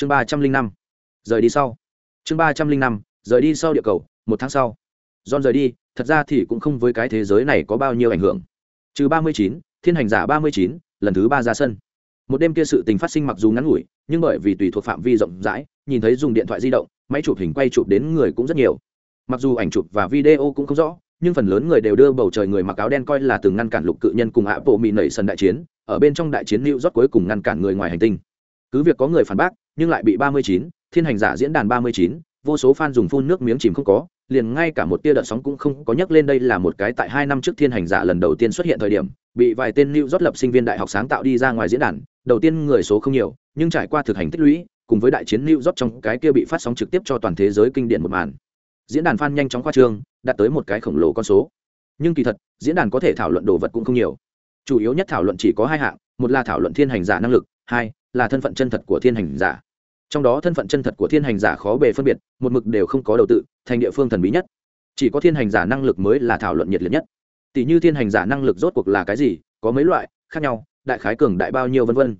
chương ba trăm linh năm. Rời đi sau. Chương ba trăm linh năm, rời đi sau địa cầu, một tháng sau. John rời đi, thật ra thì cũng không với cái thế giới này có bao nhiêu ảnh hưởng. Trừ ba mươi chín, thiên hành giả ba mươi chín, lần thứ ba ra sân. Một đêm kia sự tình phát sinh mặc dù ngắn ngủi, nhưng bởi vì tùy thuộc phạm vi rộng rãi, nhìn thấy dùng điện thoại di động, máy chụp hình quay chụp đến người cũng rất nhiều. Mặc dù ảnh chụp và video cũng không rõ, nhưng phần lớn người đều đưa bầu trời người mặc áo đen coi là từng ngăn cản lục cự nhân cùng hạ bộ mỹ nảy sân đại chiến, ở bên trong đại chiến lưu rót cuối cùng ngăn cản người ngoài hành tinh. Cứ việc có người phản bác nhưng lại bị ba mươi chín, thiên hành giả diễn đàn ba mươi chín, vô số fan dùng phun nước miếng chìm không có, liền ngay cả một tia đợt sóng cũng không có nhắc lên đây là một cái tại hai năm trước thiên hành giả lần đầu tiên xuất hiện thời điểm, bị vài tên lưu rót lập sinh viên đại học sáng tạo đi ra ngoài diễn đàn, đầu tiên người số không nhiều, nhưng trải qua thực hành tích lũy, cùng với đại chiến lưu rót trong cái kia bị phát sóng trực tiếp cho toàn thế giới kinh điển một màn. Diễn đàn fan nhanh chóng khoa trương, đạt tới một cái khổng lồ con số. Nhưng kỳ thật, diễn đàn có thể thảo luận đồ vật cũng không nhiều. Chủ yếu nhất thảo luận chỉ có hai hạng, một là thảo luận thiên hành giả năng lực, hai là thân phận chân thật của thiên hành giả trong đó thân phận chân thật của thiên hành giả khó bề phân biệt, một mực đều không có đầu tự, thành địa phương thần bí nhất. Chỉ có thiên hành giả năng lực mới là thảo luận nhiệt liệt nhất. Tỷ như thiên hành giả năng lực rốt cuộc là cái gì, có mấy loại, khác nhau, đại khái cường đại bao nhiêu vân vân.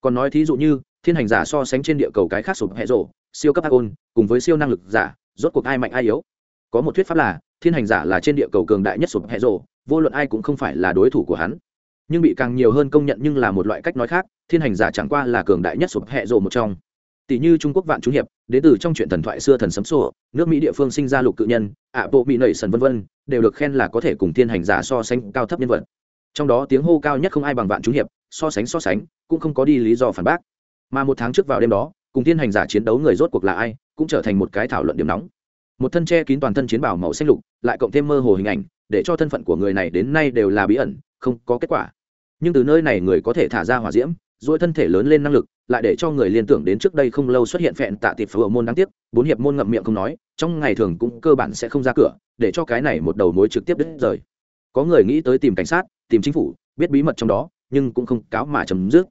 Còn nói thí dụ như, thiên hành giả so sánh trên địa cầu cái khác sụp hệ rộ, siêu cấp hagon cùng với siêu năng lực giả, rốt cuộc ai mạnh ai yếu? Có một thuyết pháp là, thiên hành giả là trên địa cầu cường đại nhất sụp hệ rộ, vô luận ai cũng không phải là đối thủ của hắn. Nhưng bị càng nhiều hơn công nhận nhưng là một loại cách nói khác, thiên hành giả chẳng qua là cường đại nhất sụp hệ rộ một trong tỷ như trung quốc vạn trung hiệp, đến từ trong chuyện thần thoại xưa thần sấm sổ, nước mỹ địa phương sinh ra lục cự nhân, ạ bộ mỹ nảy sần vân vân, đều được khen là có thể cùng thiên hành giả so sánh cao thấp nhân vật. Trong đó tiếng hô cao nhất không ai bằng vạn trung hiệp, so sánh so sánh, cũng không có đi lý do phản bác. Mà một tháng trước vào đêm đó, cùng thiên hành giả chiến đấu người rốt cuộc là ai, cũng trở thành một cái thảo luận điểm nóng. Một thân che kín toàn thân chiến bảo màu xanh lục, lại cộng thêm mơ hồ hình ảnh, để cho thân phận của người này đến nay đều là bí ẩn, không có kết quả. Nhưng từ nơi này người có thể thả ra hỏa diễm dỗi thân thể lớn lên năng lực, lại để cho người liên tưởng đến trước đây không lâu xuất hiện phẹn tạ tịt phở môn đáng tiếc, bốn hiệp môn ngậm miệng không nói, trong ngày thường cũng cơ bản sẽ không ra cửa, để cho cái này một đầu mối trực tiếp đứt rời. Có người nghĩ tới tìm cảnh sát, tìm chính phủ, biết bí mật trong đó, nhưng cũng không cáo mà chấm dứt.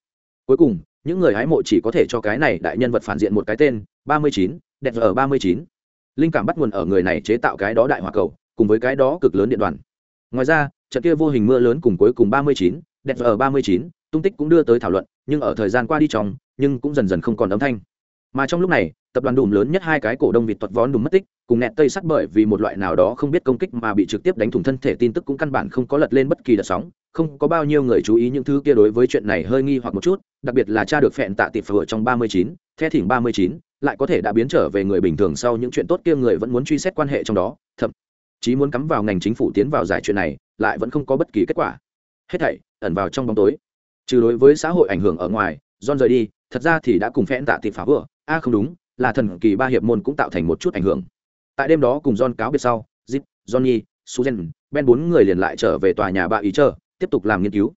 Cuối cùng, những người hái mộ chỉ có thể cho cái này đại nhân vật phản diện một cái tên, ba mươi chín, đẹp ở ba mươi chín. Linh cảm bắt nguồn ở người này chế tạo cái đó đại hỏa cầu, cùng với cái đó cực lớn điện đoàn. Ngoài ra, trận kia vô hình mưa lớn cùng cuối cùng ba mươi chín đẹp ở ba mươi chín, tung tích cũng đưa tới thảo luận, nhưng ở thời gian qua đi trong, nhưng cũng dần dần không còn âm thanh. Mà trong lúc này, tập đoàn đùm lớn nhất hai cái cổ đông vịt tuật vón đùm mất tích, cùng nẹt tây sắt bởi vì một loại nào đó không biết công kích mà bị trực tiếp đánh thủng thân thể tin tức cũng căn bản không có lật lên bất kỳ đợt sóng, không có bao nhiêu người chú ý những thứ kia đối với chuyện này hơi nghi hoặc một chút, đặc biệt là cha được phẹn tạ tịp phở trong ba mươi chín, the thỉnh ba mươi chín, lại có thể đã biến trở về người bình thường sau những chuyện tốt kia người vẫn muốn truy xét quan hệ trong đó, thậm chí muốn cắm vào ngành chính phủ tiến vào giải chuyện này, lại vẫn không có bất kỳ kết quả hết thảy ẩn vào trong bóng tối. Trừ đối với xã hội ảnh hưởng ở ngoài john rời đi thật ra thì đã cùng phen tạ tịp phá vỡ, a không đúng là thần kỳ ba hiệp môn cũng tạo thành một chút ảnh hưởng. Tại đêm đó cùng john cáo biệt sau zip johnny susan ben bốn người liền lại trở về tòa nhà bà ý chờ tiếp tục làm nghiên cứu.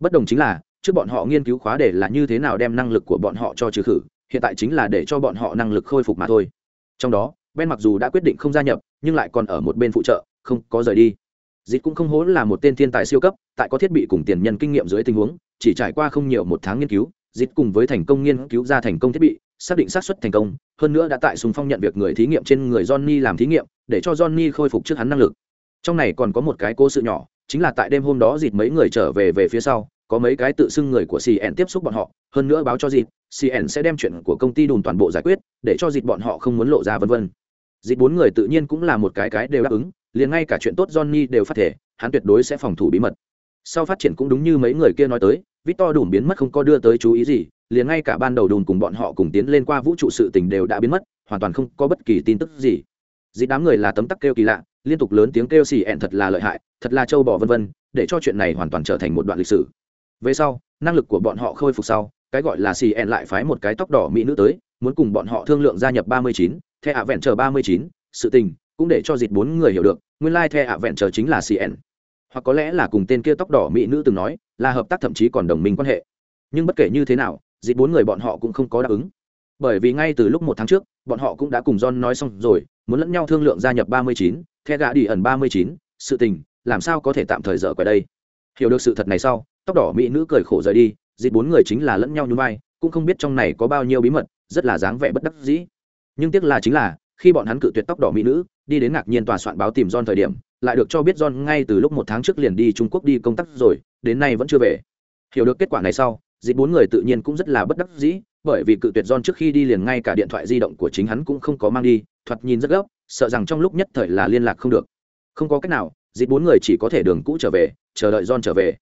Bất đồng chính là trước bọn họ nghiên cứu khóa để là như thế nào đem năng lực của bọn họ cho trừ khử hiện tại chính là để cho bọn họ năng lực khôi phục mà thôi. Trong đó ben mặc dù đã quyết định không gia nhập nhưng lại còn ở một bên phụ trợ không có rời đi. Dịt cũng không hố là một tên thiên tài siêu cấp, tại có thiết bị cùng tiền nhân kinh nghiệm dưới tình huống, chỉ trải qua không nhiều một tháng nghiên cứu dịt cùng với thành công nghiên cứu ra thành công thiết bị, xác định xác suất thành công, hơn nữa đã tại sùng phong nhận việc người thí nghiệm trên người johnny làm thí nghiệm, để cho johnny khôi phục trước hắn năng lực. Trong này còn có một cái cố sự nhỏ, chính là tại đêm hôm đó dịt mấy người trở về về phía sau, có mấy cái tự xưng người của cn tiếp xúc bọn họ, hơn nữa báo cho dịt cn sẽ đem chuyện của công ty đùn toàn bộ giải quyết, để cho dịt bọn họ không muốn lộ ra vân vân. Dịt bốn người tự nhiên cũng là một cái cái đều đáp ứng liền ngay cả chuyện tốt johnny đều phát thể, hắn tuyệt đối sẽ phòng thủ bí mật. Sau phát triển cũng đúng như mấy người kia nói tới, victor đùm biến mất không có đưa tới chú ý gì, liền ngay cả ban đầu đùn cùng bọn họ cùng tiến lên qua vũ trụ sự tình đều đã biến mất, hoàn toàn không có bất kỳ tin tức gì. Dị đám người là tấm tắc kêu kỳ lạ, liên tục lớn tiếng kêu xì ẹn thật là lợi hại, thật là châu bò vân vân, để cho chuyện này hoàn toàn trở thành một đoạn lịch sử. Về sau, năng lực của bọn họ khôi phục sau, cái gọi là xì ẹn lại phái một cái tóc đỏ mỹ nữ tới, muốn cùng bọn họ thương lượng gia nhập ba mươi chín theo ạ vẹn chờ ba mươi chín, sự tình cũng để cho dịt bốn người hiểu được, nguyên lai theo hạ vẹn chờ chính là cn hoặc có lẽ là cùng tên kia tóc đỏ mỹ nữ từng nói, là hợp tác thậm chí còn đồng minh quan hệ. Nhưng bất kể như thế nào dịp bốn người bọn họ cũng không có đáp ứng. Bởi vì ngay từ lúc một tháng trước, bọn họ cũng đã cùng john nói xong rồi, muốn lẫn nhau thương lượng gia nhập ba mươi chín, the gã đi ẩn ba mươi chín, sự tình, làm sao có thể tạm thời dở qua đây? Hiểu được sự thật này sau, tóc đỏ mỹ nữ cười khổ rời đi dịp bốn người chính là lẫn nhau như vai, cũng không biết trong này có bao nhiêu bí mật, rất là dáng vẻ bất đắc dĩ. Nhưng tiếc là chính là khi bọn hắn cự tuyệt tóc đỏ mỹ nữ đi đến ngạc nhiên tòa soạn báo tìm John thời điểm, lại được cho biết John ngay từ lúc một tháng trước liền đi Trung Quốc đi công tác rồi, đến nay vẫn chưa về. Hiểu được kết quả này sau, dịp bốn người tự nhiên cũng rất là bất đắc dĩ, bởi vì cự tuyệt John trước khi đi liền ngay cả điện thoại di động của chính hắn cũng không có mang đi, thoạt nhìn rất gấp, sợ rằng trong lúc nhất thời là liên lạc không được. Không có cách nào, dịp bốn người chỉ có thể đường cũ trở về, chờ đợi John trở về.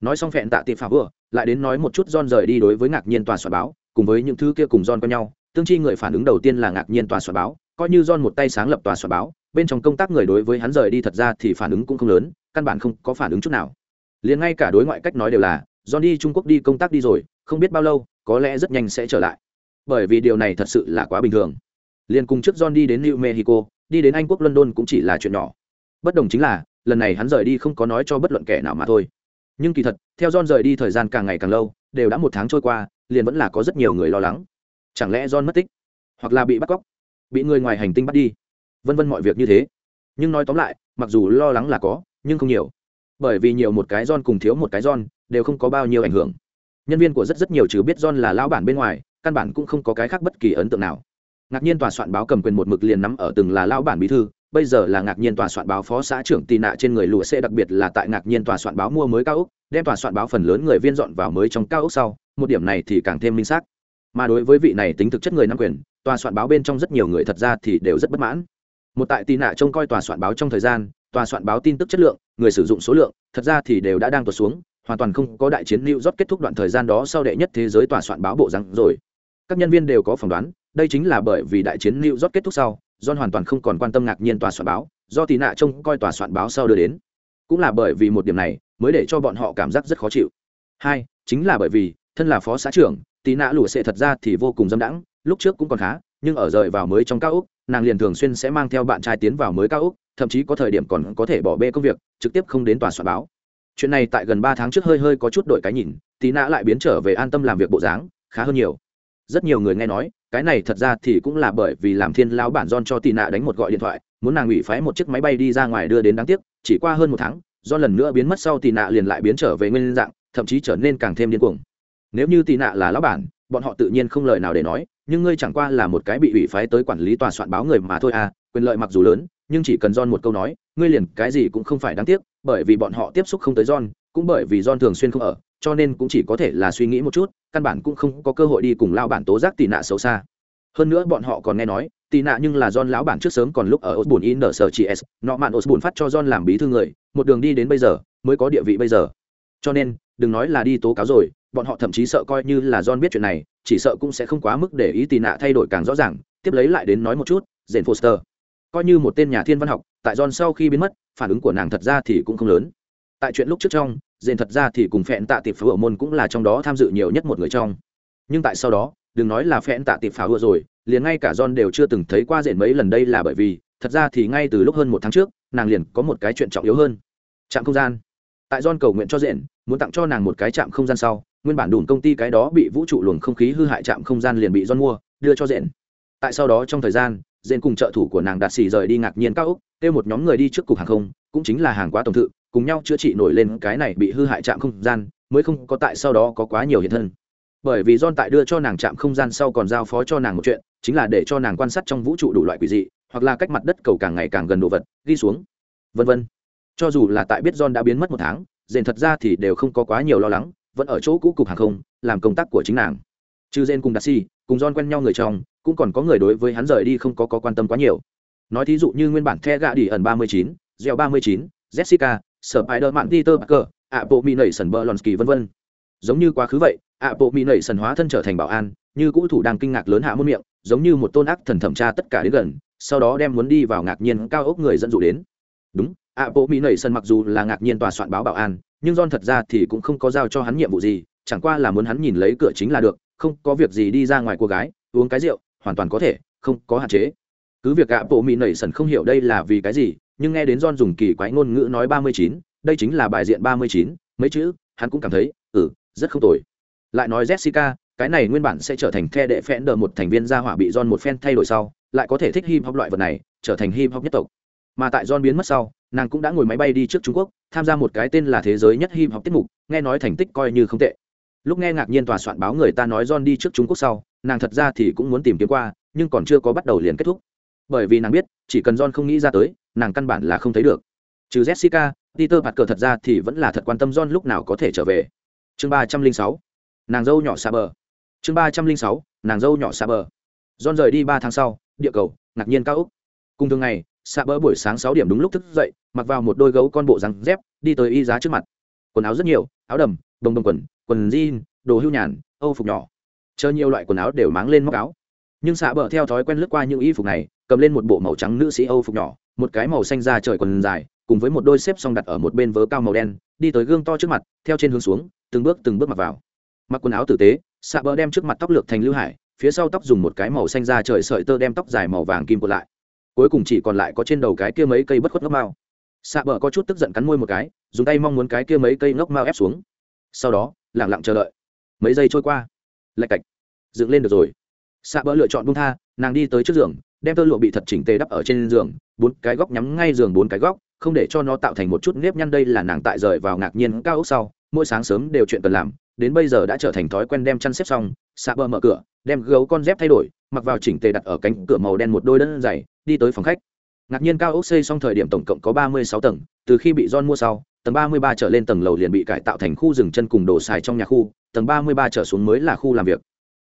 Nói xong phẹn tạ tiệp phá vừa, lại đến nói một chút John rời đi đối với ngạc nhiên tòa soạn báo, cùng với những thứ kia cùng John quen nhau, tương chi người phản ứng đầu tiên là ngạc nhiên tòa soạn báo, coi như John một tay sáng lập tòa soạn báo, bên trong công tác người đối với hắn rời đi thật ra thì phản ứng cũng không lớn, căn bản không có phản ứng chút nào. Liền ngay cả đối ngoại cách nói đều là, John đi Trung Quốc đi công tác đi rồi, không biết bao lâu, có lẽ rất nhanh sẽ trở lại. Bởi vì điều này thật sự là quá bình thường. Liền cùng trước john đi đến new mexico đi đến anh quốc london cũng chỉ là chuyện nhỏ. Bất đồng chính là lần này hắn rời đi không có nói cho bất luận kẻ nào mà thôi. Nhưng kỳ thật theo john rời đi thời gian càng ngày càng lâu đều đã một tháng trôi qua liền vẫn là có rất nhiều người lo lắng. Chẳng lẽ john mất tích hoặc là bị bắt cóc? Bị người ngoài hành tinh bắt đi. Vân vân mọi việc như thế. Nhưng nói tóm lại mặc dù lo lắng là có nhưng không nhiều. Bởi vì nhiều một cái don cùng thiếu một cái don, đều không có bao nhiêu ảnh hưởng. Nhân viên của rất rất nhiều trừ biết don là lão bản bên ngoài căn bản cũng không có cái khác bất kỳ ấn tượng nào. Ngạc nhiên tòa soạn báo cầm quyền một mực liền nắm ở từng là lão bản bí thư bây giờ là ngạc nhiên tòa soạn báo phó xã trưởng tị nạ trên người lụa xe đặc biệt là tại ngạc nhiên tòa soạn báo mua mới cao ốc đem tòa soạn báo phần lớn người viên dọn vào mới trong cao ốc sau một điểm này thì càng thêm minh xác. Mà đối với vị này tính thực chất người nắm quyền tòa soạn báo bên trong rất nhiều người thật ra thì đều rất bất mãn một tại tì nạ trông coi tòa soạn báo trong thời gian tòa soạn báo tin tức chất lượng người sử dụng số lượng thật ra thì đều đã đang tuột xuống hoàn toàn không có đại chiến lưu rót kết thúc đoạn thời gian đó sau đệ nhất thế giới tòa soạn báo bộ rằng rồi. Các nhân viên đều có phỏng đoán, đây chính là bởi vì đại chiến lưu rót kết thúc sau, John hoàn toàn không còn quan tâm ngạc nhiên tòa soạn báo, do tì nạ trông coi tòa soạn báo sau đưa đến. Cũng là bởi vì một điểm này, mới để cho bọn họ cảm giác rất khó chịu. Hai, chính là bởi vì, thân là phó xã trưởng, tì nạ lụa sẽ thật ra thì vô cùng dâm đãng, lúc trước cũng còn khá, nhưng ở rời vào mới trong cao úc, nàng liền thường xuyên sẽ mang theo bạn trai tiến vào mới cao úc, thậm chí có thời điểm còn có thể bỏ bê công việc, trực tiếp không đến tòa soạn báo. Chuyện này tại gần ba tháng trước hơi hơi có chút đổi cái nhìn tí nã lại biến trở về an tâm làm việc bộ dáng khá hơn nhiều. Rất nhiều người nghe nói cái này thật ra thì cũng là bởi vì làm thiên lão bản don cho tì nạ đánh một gọi điện thoại muốn nàng ủy phái một chiếc máy bay đi ra ngoài đưa đến đáng tiếc chỉ qua hơn một tháng do lần nữa biến mất sau tị nạ liền lại biến trở về nguyên dạng thậm chí trở nên càng thêm điên cuồng. Nếu như tì nạ là lão bản bọn họ tự nhiên không lời nào để nói nhưng ngươi chẳng qua là một cái bị ủy phái tới quản lý tòa soạn báo người mà thôi à quyền lợi mặc dù lớn nhưng chỉ cần don một câu nói, ngươi liền cái gì cũng không phải đáng tiếc, bởi vì bọn họ tiếp xúc không tới don, cũng bởi vì don thường xuyên không ở, cho nên cũng chỉ có thể là suy nghĩ một chút, căn bản cũng không có cơ hội đi cùng lao bản tố giác tì nạ xấu xa. Hơn nữa bọn họ còn nghe nói, tì nạ nhưng là don lão bản trước sớm còn lúc ở Osborne in sở chỉ S, nọ mạn Osborne phát cho don làm bí thư người, một đường đi đến bây giờ, mới có địa vị bây giờ. Cho nên, đừng nói là đi tố cáo rồi, bọn họ thậm chí sợ coi như là John biết chuyện này, chỉ sợ cũng sẽ không quá mức để ý tì nạ thay đổi càng rõ ràng, tiếp lấy lại đến nói một chút, Jane Foster. Coi như một tên nhà thiên văn học tại john sau khi biến mất phản ứng của nàng thật ra thì cũng không lớn. Tại chuyện lúc trước trong Jane thật ra thì cùng phẹn tạ tiệp phá môn cũng là trong đó tham dự nhiều nhất một người trong. Nhưng tại sau đó đừng nói là phẹn tạ tiệp phá hựa rồi liền ngay cả john đều chưa từng thấy qua Jane mấy lần đây là bởi vì thật ra thì ngay từ lúc hơn một tháng trước nàng liền có một cái chuyện trọng yếu hơn. Trạm không gian. Tại john cầu nguyện cho Jane, muốn tặng cho nàng một cái trạm không gian sau nguyên bản đủ công ty cái đó bị vũ trụ luồng không khí hư hại chạm không gian liền bị john mua đưa cho dền tại sau đó trong thời gian dên cùng trợ thủ của nàng đạt xì rời đi ngạc nhiên cao úc kêu một nhóm người đi trước cục hàng không, cũng chính là hàng quá tổng thự, cùng nhau chữa trị nổi lên cái này bị hư hại chạm không gian, mới không có tại sau đó có quá nhiều hiện thân. Bởi vì don tại đưa cho nàng chạm không gian sau còn giao phó cho nàng một chuyện, chính là để cho nàng quan sát trong vũ trụ đủ loại quỷ dị, hoặc là cách mặt đất cầu càng ngày càng gần đồ vật đi xuống. Vân vân. Cho dù là tại biết John đã biến mất một tháng dền thật ra thì đều không có quá nhiều lo lắng vẫn ở chỗ cũ cục hàng không làm công tác của chính nàng. Trừ jen cùng đạt si cùng don quen nhau người chồng, cũng còn có người đối với hắn rời đi không có, có quan tâm quá nhiều. Nói thí dụ như nguyên bản the gạ đi ẩn ba mươi chín gieo ba mươi chín jessica sở spider mạng peter parker ạ bộ mỹ nảy sần bờ lonsky vân vân. Giống như quá khứ vậy ạ bộ mỹ nảy sần hóa thân trở thành bảo an như cũ thủ đang kinh ngạc lớn hạ muôn miệng giống như một tôn ác thần thẩm tra tất cả đến gần sau đó đem muốn đi vào ngạc nhiên cao ốc người dẫn dụ đến. Đúng ạ bộ mỹ nảy sần mặc dù là ngạc nhiên tòa soạn báo bảo an nhưng John thật ra thì cũng không có giao cho hắn nhiệm vụ gì, chẳng qua là muốn hắn nhìn lấy cửa chính là được, không có việc gì đi ra ngoài cô gái, uống cái rượu, hoàn toàn có thể, không có hạn chế. Cứ việc gạ bộ mỹ nảy sần không hiểu đây là vì cái gì, nhưng nghe đến john dùng kỳ quái ngôn ngữ nói ba mươi chín, đây chính là bài diện ba mươi chín, mấy chữ, hắn cũng cảm thấy ừ rất không tồi. Lại nói jessica, cái này nguyên bản sẽ trở thành the đệ phẽn đờ một thành viên gia hỏa bị john một phen thay đổi sau, lại có thể thích hip hop loại vật này, trở thành hip hop nhất tộc. Mà tại john biến mất sau nàng cũng đã ngồi máy bay đi trước trung quốc, tham gia một cái tên là thế giới nhất hip hop tiết mục, nghe nói thành tích coi như không tệ. Lúc nghe ngạc nhiên tòa soạn báo người ta nói john đi trước trung quốc sau, nàng thật ra thì cũng muốn tìm kiếm qua, nhưng còn chưa có bắt đầu liền kết thúc. Bởi vì nàng biết, chỉ cần john không nghĩ ra tới, nàng căn bản là không thấy được. Trừ jessica, peter bạt cờ thật ra thì vẫn là thật quan tâm john lúc nào có thể trở về. Chương ba trăm linh sáu, nàng dâu nhỏ xa bờ. Chương ba trăm linh sáu, nàng dâu nhỏ xa bờ. John rời đi ba tháng sau, địa cầu, ngạc nhiên cao úc. Cùng thường ngày xạ bỡ buổi sáng sáu điểm đúng lúc thức dậy, mặc vào một đôi gấu con bộ răng dép, đi tới y giá trước mặt. Quần áo rất nhiều, áo đầm, đồng đồng quần quần jean, đồ hưu nhàn, âu phục nhỏ. Chờ nhiều loại quần áo đều máng lên móc áo. Nhưng xạ bỡ theo thói quen lướt qua những y phục này, cầm lên một bộ màu trắng nữ sĩ âu phục nhỏ, một cái màu xanh da trời quần dài, cùng với một đôi xếp xong đặt ở một bên vớ cao màu đen, đi tới gương to trước mặt, theo trên hướng xuống, từng bước từng bước mặc vào. Mặc quần áo tử tế, xạ bỡ đem trước mặt tóc lược thành lưu hải, phía sau tóc dùng một cái màu xanh da trời sợi tơ đem tóc dài màu vàng kim cột lại cuối cùng chỉ còn lại có trên đầu cái kia mấy cây bất khuất ngốc mao. Xạ bờ có chút tức giận cắn môi một cái, dùng tay mong muốn cái kia mấy cây ngốc mao ép xuống. Sau đó lẳng lặng chờ đợi. Mấy giây trôi qua. Lạch cạch. Dựng lên được rồi. Xạ bờ lựa chọn bung tha, nàng đi tới trước giường, đem tơ lụa bị thật chỉnh tề đắp ở trên giường, bốn cái góc nhắm ngay giường bốn cái góc, không để cho nó tạo thành một chút nếp nhăn. Đây là nàng tại rời vào ngạc nhiên cao ốc sau, mỗi sáng sớm đều chuyện cần làm, đến bây giờ đã trở thành thói quen đem chăn xếp xong xạ bờ mở cửa, đem gấu con dép thay đổi, mặc vào chỉnh tề đặt ở cánh cửa màu đen một đôi đơn giày đi tới phòng khách. Ngạc nhiên cao ốc xây xong thời điểm tổng cộng có ba mươi sáu tầng, từ khi bị john mua sau, tầng ba mươi ba trở lên tầng lầu liền bị cải tạo thành khu rừng chân cùng đồ xài trong nhà khu, tầng ba mươi ba trở xuống mới là khu làm việc.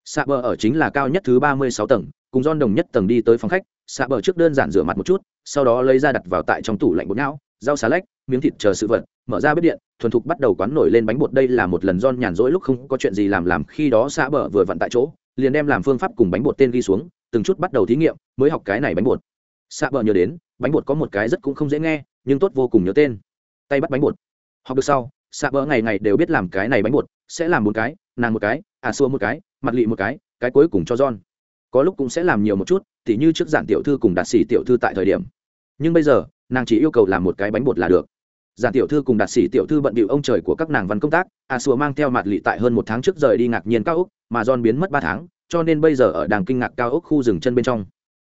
Xạ bờ ở chính là cao nhất thứ ba mươi sáu tầng, cùng john đồng nhất tầng đi tới phòng khách xạ bờ trước đơn giản rửa mặt một chút, sau đó lấy ra đặt vào tại trong tủ lạnh bột não, rau xà lách, miếng thịt chờ sự vật, mở ra bếp điện, thuần thục bắt đầu quán nổi lên bánh bột. Đây là một lần John nhàn rỗi lúc không có chuyện gì làm làm khi đó xạ bờ vừa vặn tại chỗ, liền đem làm phương pháp cùng bánh bột tên ghi xuống, từng chút bắt đầu thí nghiệm, mới học cái này bánh bột xạ bờ nhớ đến, bánh bột có một cái rất cũng không dễ nghe, nhưng tốt vô cùng nhớ tên. Tay bắt bánh bột. Học được sau, xạ bờ ngày ngày đều biết làm cái này bánh bột, sẽ làm một cái, nàng một cái à xua một cái, mặt lị một cái cái cuối cùng cho John có lúc cũng sẽ làm nhiều một chút, tỉ như trước giản tiểu thư cùng đạt sĩ tiểu thư tại thời điểm. Nhưng bây giờ, nàng chỉ yêu cầu làm một cái bánh bột là được. Giản tiểu thư cùng đạt sĩ tiểu thư bận bịu ông trời của các nàng văn công tác a xua mang theo mặt lị tại hơn một tháng trước rời đi ngạc nhiên cao úc, mà John biến mất ba tháng, cho nên bây giờ ở đàng kinh ngạc cao ốc khu rừng chân bên trong.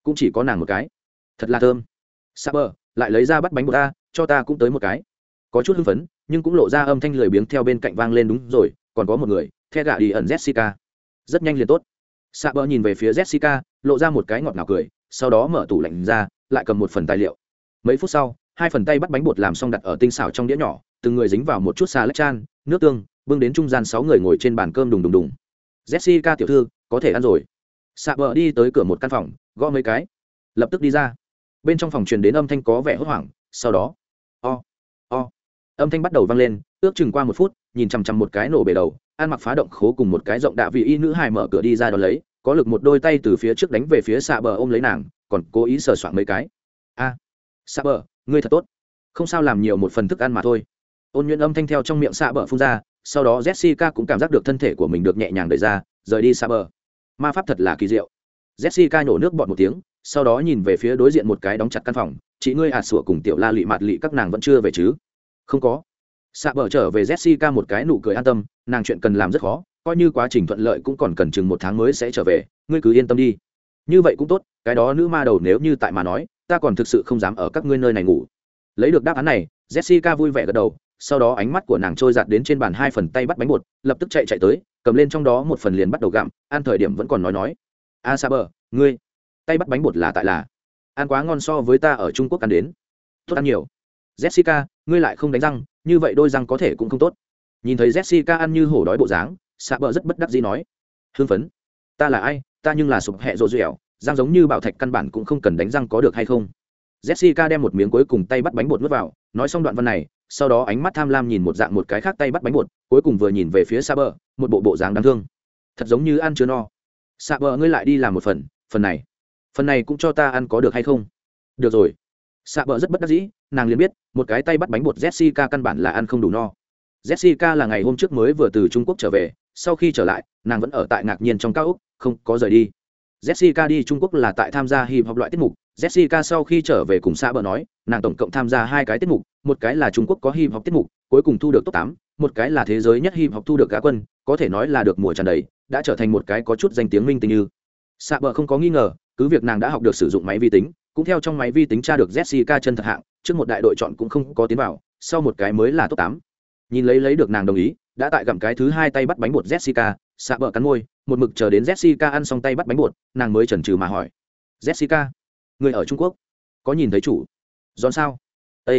Cũng chỉ có nàng một cái thật là thơm. Sa bờ, lại lấy ra bắt bánh bột ta cho ta cũng tới một cái. Có chút hưng phấn, nhưng cũng lộ ra âm thanh lười biếng theo bên cạnh vang lên đúng rồi, còn có một người, the gạ đi ẩn jessica. Rất nhanh liền tốt. Sa bờ nhìn về phía jessica, lộ ra một cái ngọt ngào cười, sau đó mở tủ lạnh ra, lại cầm một phần tài liệu. Mấy phút sau, hai phần tay bắt bánh bột làm xong đặt ở tinh xảo trong đĩa nhỏ, từng người dính vào một chút xà lách chan, nước tương, bưng đến trung gian sáu người ngồi trên bàn cơm đùng đùng đùng. Jessica tiểu thư, có thể ăn rồi. Xạ bờ đi tới cửa một căn phòng, gõ mấy cái. Lập tức đi ra bên trong phòng truyền đến âm thanh có vẻ hốt hoảng sau đó o o âm thanh bắt đầu vang lên ước chừng qua một phút nhìn chằm chằm một cái nổ bể đầu ăn mặc phá động khố cùng một cái rộng đạ vị y nữ hài mở cửa đi ra đón lấy có lực một đôi tay từ phía trước đánh về phía xạ bờ ôm lấy nàng còn cố ý sờ soạn mấy cái. A à, xạ bờ ngươi thật tốt. Không sao làm nhiều một phần thức ăn mà thôi. Ôn nhuận âm thanh theo trong miệng xạ bờ phun ra sau đó jessica cũng cảm giác được thân thể của mình được nhẹ nhàng đẩy ra rời đi xa bờ. Ma pháp thật là kỳ diệu. Jessica nhổ nước bọt một tiếng sau đó nhìn về phía đối diện một cái đóng chặt căn phòng, chị ngươi ạt à sủa cùng tiểu la lị mạt lị các nàng vẫn chưa về chứ? Không có. Xạ bờ trở về jessica một cái nụ cười an tâm, nàng chuyện cần làm rất khó, coi như quá trình thuận lợi cũng còn cần chừng một tháng mới sẽ trở về, ngươi cứ yên tâm đi. Như vậy cũng tốt, cái đó nữ ma đầu nếu như tại mà nói, ta còn thực sự không dám ở các ngươi nơi này ngủ. Lấy được đáp án này, jessica vui vẻ gật đầu, sau đó ánh mắt của nàng trôi giạt đến trên bàn hai phần tay bắt bánh bột, lập tức chạy chạy tới, cầm lên trong đó một phần liền bắt đầu gặm, ăn thời điểm vẫn còn nói nói. A sa bờ ngươi tay bắt bánh bột là tại là, ăn quá ngon so với ta ở trung quốc ăn đến. Tốt ăn nhiều. Jessica, ngươi lại không đánh răng, như vậy đôi răng có thể cũng không tốt. Nhìn thấy jessica ăn như hổ đói bộ dáng xạ bờ rất bất đắc dĩ nói. Hưng phấn. Ta là ai? Ta nhưng là sụp hẹ rộ dẻo, răng giống như bảo thạch căn bản cũng không cần đánh răng có được hay không? Jessica đem một miếng cuối cùng tay bắt bánh bột nuốt vào, nói xong đoạn văn này, sau đó ánh mắt tham lam nhìn một dạng một cái khác tay bắt bánh bột, cuối cùng vừa nhìn về phía xa bờ một bộ bộ dáng đáng thương. Thật giống như ăn chưa no. Xa bờ ngươi lại đi làm một phần phần này phần này cũng cho ta ăn có được hay không? Được rồi. Xạ bờ rất bất đắc dĩ, nàng liền biết, một cái tay bắt bánh bột jessica căn bản là ăn không đủ no. Jessica là ngày hôm trước mới vừa từ trung quốc trở về, sau khi trở lại, nàng vẫn ở tại ngạc nhiên trong cao úc không có rời đi. Jessica đi trung quốc là tại tham gia hiệp học loại tiết mục. Jessica sau khi trở về cùng xạ bờ nói, nàng tổng cộng tham gia hai cái tiết mục, một cái là trung quốc có hiệp học tiết mục, cuối cùng thu được top tám, một cái là thế giới nhất hiệp học thu được cá quân, có thể nói là được mùa tràn đầy, đã trở thành một cái có chút danh tiếng minh tình như. Xạ bờ không có nghi ngờ cứ việc nàng đã học được sử dụng máy vi tính, cũng theo trong máy vi tính tra được jessica chân thật hạng, trước một đại đội chọn cũng không có tiến vào, sau một cái mới là top tám. Nhìn lấy lấy được nàng đồng ý, đã tại gặm cái thứ hai tay bắt bánh bột jessica, xạ bờ cắn môi, một mực chờ đến jessica ăn xong tay bắt bánh bột, nàng mới chần chừ mà hỏi. Jessica, người ở trung quốc, có nhìn thấy chủ? Dọn sao? Â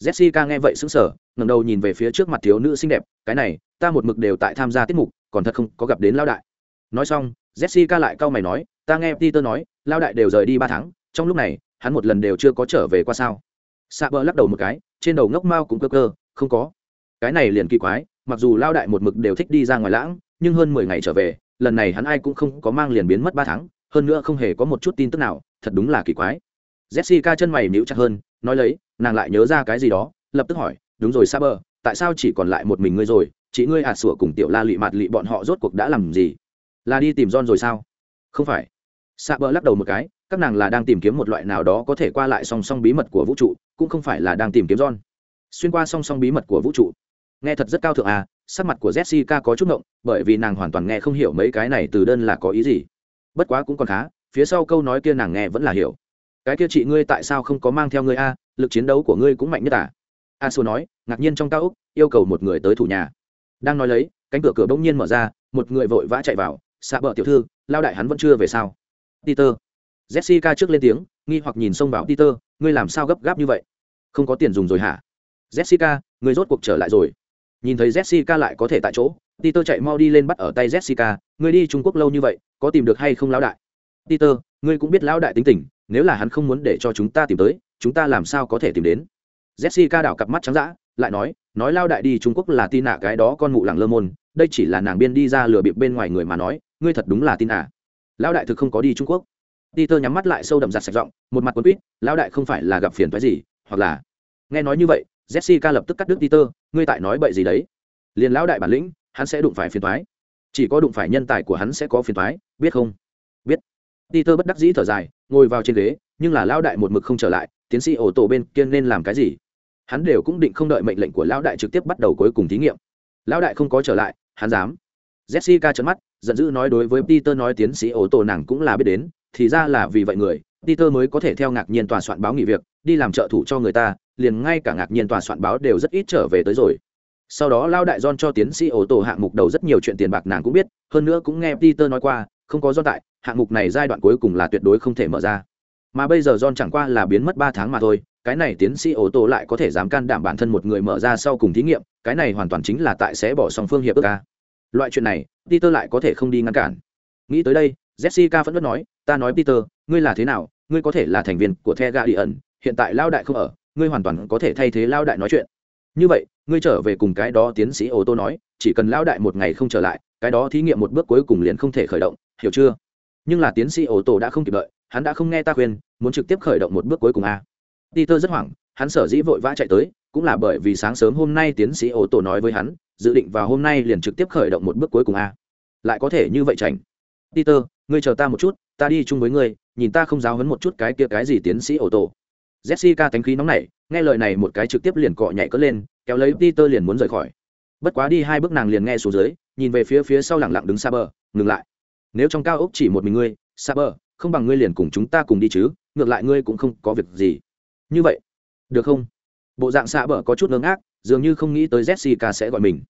jessica nghe vậy sững sờ, ngẩng đầu nhìn về phía trước mặt thiếu nữ xinh đẹp, cái này, ta một mực đều tại tham gia tiết mục, còn thật không có gặp đến lao đại. Nói xong, jessica lại cau mày nói, ta nghe peter nói lao đại đều rời đi ba tháng, trong lúc này, hắn một lần đều chưa có trở về qua sao. Xạ bờ lắc đầu một cái, trên đầu ngốc mao cũng cơ cơ, không có. Cái này liền kỳ quái, mặc dù lao đại một mực đều thích đi ra ngoài lãng, nhưng hơn mười ngày trở về, lần này hắn ai cũng không có mang liền biến mất ba tháng, hơn nữa không hề có một chút tin tức nào, thật đúng là kỳ quái. Jessica chân mày níu chặt hơn, nói lấy, nàng lại nhớ ra cái gì đó, lập tức hỏi, đúng rồi xa bờ, tại sao chỉ còn lại một mình ngươi rồi? Chị ngươi ạt sủa cùng tiểu la lị mạt lị bọn họ rốt cuộc đã làm gì? Là đi tìm John rồi sao? Không phải xạ bờ lắc đầu một cái, các nàng là đang tìm kiếm một loại nào đó có thể qua lại song song bí mật của vũ trụ, cũng không phải là đang tìm kiếm John. Xuyên qua song song bí mật của vũ trụ. Nghe thật rất cao thượng à sắc mặt của jessica có chút ngộng, bởi vì nàng hoàn toàn nghe không hiểu mấy cái này từ đơn là có ý gì. Bất quá cũng còn khá, phía sau câu nói kia nàng nghe vẫn là hiểu. Cái kia chị ngươi tại sao không có mang theo ngươi a, lực chiến đấu của ngươi cũng mạnh nhất à? A xô nói, ngạc nhiên trong cao úc yêu cầu một người tới thủ nhà. Đang nói lấy, cánh cửa cửa bỗng nhiên mở ra, một người vội vã chạy vào. Xạ bờ tiểu thư, lao đại hắn vẫn chưa về sao? Peter. Jessica trước lên tiếng, nghi hoặc nhìn xông vào peter, ngươi làm sao gấp gáp như vậy? Không có tiền dùng rồi hả? Jessica, ngươi rốt cuộc trở lại rồi. Nhìn thấy jessica lại có thể tại chỗ, peter chạy mau đi lên bắt ở tay jessica, ngươi đi trung quốc lâu như vậy, có tìm được hay không lão đại? Peter, ngươi cũng biết lão đại tính tình, nếu là hắn không muốn để cho chúng ta tìm tới, chúng ta làm sao có thể tìm đến? Jessica đảo cặp mắt trắng dã, lại nói nói lao đại đi trung quốc là tin nạ cái đó con mụ lẳng lơ môn, đây chỉ là nàng biên đi ra lừa bịp bên ngoài người mà nói, ngươi thật đúng là tin à lão đại thực không có đi trung quốc. Peter nhắm mắt lại sâu đậm giặt sạch giọng, một mặt quấn quýt, lão đại không phải là gặp phiền phái gì, hoặc là nghe nói như vậy, jessica lập tức cắt đứt peter, ngươi tại nói bậy gì đấy? Liền lão đại bản lĩnh, hắn sẽ đụng phải phiền thoái chỉ có đụng phải nhân tài của hắn sẽ có phiền thoái biết không? Biết. Peter bất đắc dĩ thở dài, ngồi vào trên ghế, nhưng là lão đại một mực không trở lại, tiến sĩ ổ tổ bên kia nên làm cái gì? Hắn đều cũng định không đợi mệnh lệnh của lão đại trực tiếp bắt đầu cuối cùng thí nghiệm. Lão đại không có trở lại, hắn dám jessica trợn mắt, giận dữ nói đối với peter nói tiến sĩ ổ tổ nàng cũng là biết đến, thì ra là vì vậy người, peter mới có thể theo ngạc nhiên tòa soạn báo nghỉ việc, đi làm trợ thủ cho người ta, liền ngay cả ngạc nhiên tòa soạn báo đều rất ít trở về tới rồi. Sau đó lao đại john cho tiến sĩ ổ tổ hạng mục đầu rất nhiều chuyện tiền bạc nàng cũng biết, hơn nữa cũng nghe peter nói qua, không có do tại, hạng mục này giai đoạn cuối cùng là tuyệt đối không thể mở ra. Mà bây giờ john chẳng qua là biến mất ba tháng mà thôi, cái này tiến sĩ ổ tổ lại có thể dám can đảm bản thân một người mở ra sau cùng thí nghiệm, cái này hoàn toàn chính là tại sẽ bỏ song phương hiệp ước ca loại chuyện này, peter lại có thể không đi ngăn cản. Nghĩ tới đây, jessica vẫn vẫn nói, ta nói peter, ngươi là thế nào? Ngươi có thể là thành viên của the gà đi ẩn hiện tại lao đại không ở, ngươi hoàn toàn có thể thay thế lao đại nói chuyện. Như vậy, ngươi trở về cùng cái đó tiến sĩ ô tô nói, chỉ cần lao đại một ngày không trở lại, cái đó thí nghiệm một bước cuối cùng liền không thể khởi động, hiểu chưa? Nhưng là tiến sĩ ô tô đã không kịp đợi, hắn đã không nghe ta khuyên, muốn trực tiếp khởi động một bước cuối cùng a à. peter rất hoảng, hắn sở dĩ vội vã chạy tới cũng là bởi vì sáng sớm hôm nay tiến sĩ ô tô nói với hắn, dự định vào hôm nay liền trực tiếp khởi động một bước cuối cùng a. À. lại có thể như vậy tránh peter, ngươi chờ ta một chút, ta đi chung với ngươi, nhìn ta không giáo hấn một chút cái kia cái gì tiến sĩ ô tô jessica tánh khí nóng nảy, nghe lời này một cái trực tiếp liền cọ nhảy cất lên, kéo lấy peter liền muốn rời khỏi. Bất quá đi hai bước nàng liền nghe xuống dưới, nhìn về phía phía sau lẳng lặng đứng xa bờ ngừng lại. Nếu trong cao ốc chỉ một mình ngươi xa bờ không bằng ngươi liền cùng chúng ta cùng đi chứ, ngược lại ngươi cũng không có việc gì. Như vậy, được không? Bộ dạng xạ bờ có chút ngơ ngác, dường như không nghĩ tới jessica sẽ gọi mình.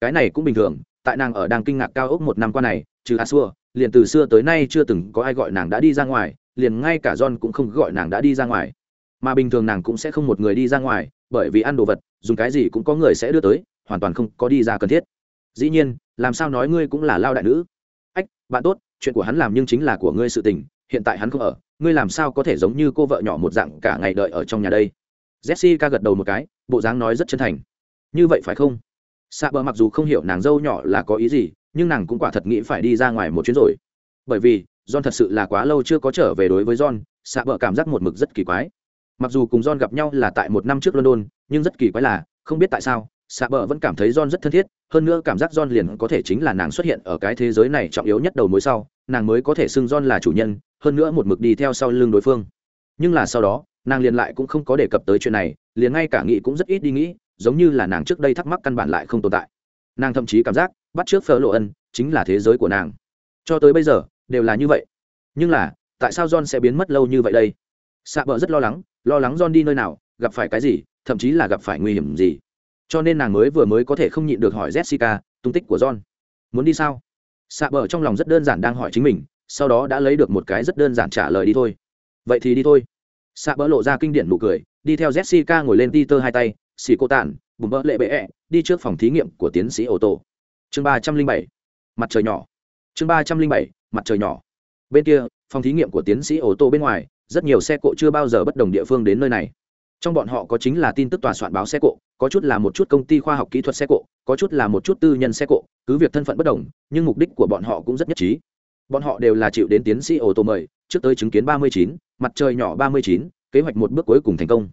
Cái này cũng bình thường, tại nàng ở đang kinh ngạc cao ốc một năm qua này, trừ a xua liền từ xưa tới nay chưa từng có ai gọi nàng đã đi ra ngoài, liền ngay cả john cũng không gọi nàng đã đi ra ngoài. Mà bình thường nàng cũng sẽ không một người đi ra ngoài, bởi vì ăn đồ vật, dùng cái gì cũng có người sẽ đưa tới, hoàn toàn không có đi ra cần thiết. Dĩ nhiên, làm sao nói ngươi cũng là lao đại nữ? Ách, bạn tốt, chuyện của hắn làm nhưng chính là của ngươi sự tình, hiện tại hắn không ở, ngươi làm sao có thể giống như cô vợ nhỏ một dạng cả ngày đợi ở trong nhà đây? Jessica gật đầu một cái, bộ dáng nói rất chân thành. Như vậy phải không? Xạ bờ mặc dù không hiểu nàng dâu nhỏ là có ý gì, nhưng nàng cũng quả thật nghĩ phải đi ra ngoài một chuyến rồi. Bởi vì, john thật sự là quá lâu chưa có trở về đối với john xạ bờ cảm giác một mực rất kỳ quái. Mặc dù cùng john gặp nhau là tại một năm trước london, nhưng rất kỳ quái là, không biết tại sao xạ bờ vẫn cảm thấy john rất thân thiết, hơn nữa cảm giác john liền có thể chính là nàng xuất hiện ở cái thế giới này trọng yếu nhất đầu mối sau, nàng mới có thể xưng john là chủ nhân, hơn nữa một mực đi theo sau lưng đối phương. Nhưng là sau đó nàng liền lại cũng không có đề cập tới chuyện này, liền ngay cả nghĩ cũng rất ít đi nghĩ, giống như là nàng trước đây thắc mắc căn bản lại không tồn tại. Nàng thậm chí cảm giác, bắt trước phở lộ ân, chính là thế giới của nàng. Cho tới bây giờ, đều là như vậy. Nhưng là, tại sao john sẽ biến mất lâu như vậy đây? Xạ bờ rất lo lắng lo lắng john đi nơi nào, gặp phải cái gì, thậm chí là gặp phải nguy hiểm gì. Cho nên nàng mới vừa mới có thể không nhịn được hỏi jessica, tung tích của john. Muốn đi sao? Xạ bờ trong lòng rất đơn giản đang hỏi chính mình, sau đó đã lấy được một cái rất đơn giản trả lời đi thôi. Vậy thì đi thôi xạ bỡ lộ ra kinh điển nụ cười đi theo jessica ngồi lên peter tơ hai tay xì cô tàn bùm bỡ lệ bệ -ẹ, đi trước phòng thí nghiệm của tiến sĩ ô tô. Chương ba trăm linh bảy mặt trời nhỏ. Chương ba trăm linh bảy mặt trời nhỏ. Bên kia phòng thí nghiệm của tiến sĩ ô tô bên ngoài rất nhiều xe cộ chưa bao giờ bất đồng địa phương đến nơi này. Trong bọn họ có chính là tin tức tòa soạn báo xe cộ có chút là một chút công ty khoa học kỹ thuật xe cộ có chút là một chút tư nhân xe cộ cứ việc thân phận bất đồng nhưng mục đích của bọn họ cũng rất nhất trí. Bọn họ đều là chịu đến tiến sĩ ô tô mời trước tới chứng kiến ba mươi chín mặt trời nhỏ ba mươi chín kế hoạch một bước cuối cùng thành công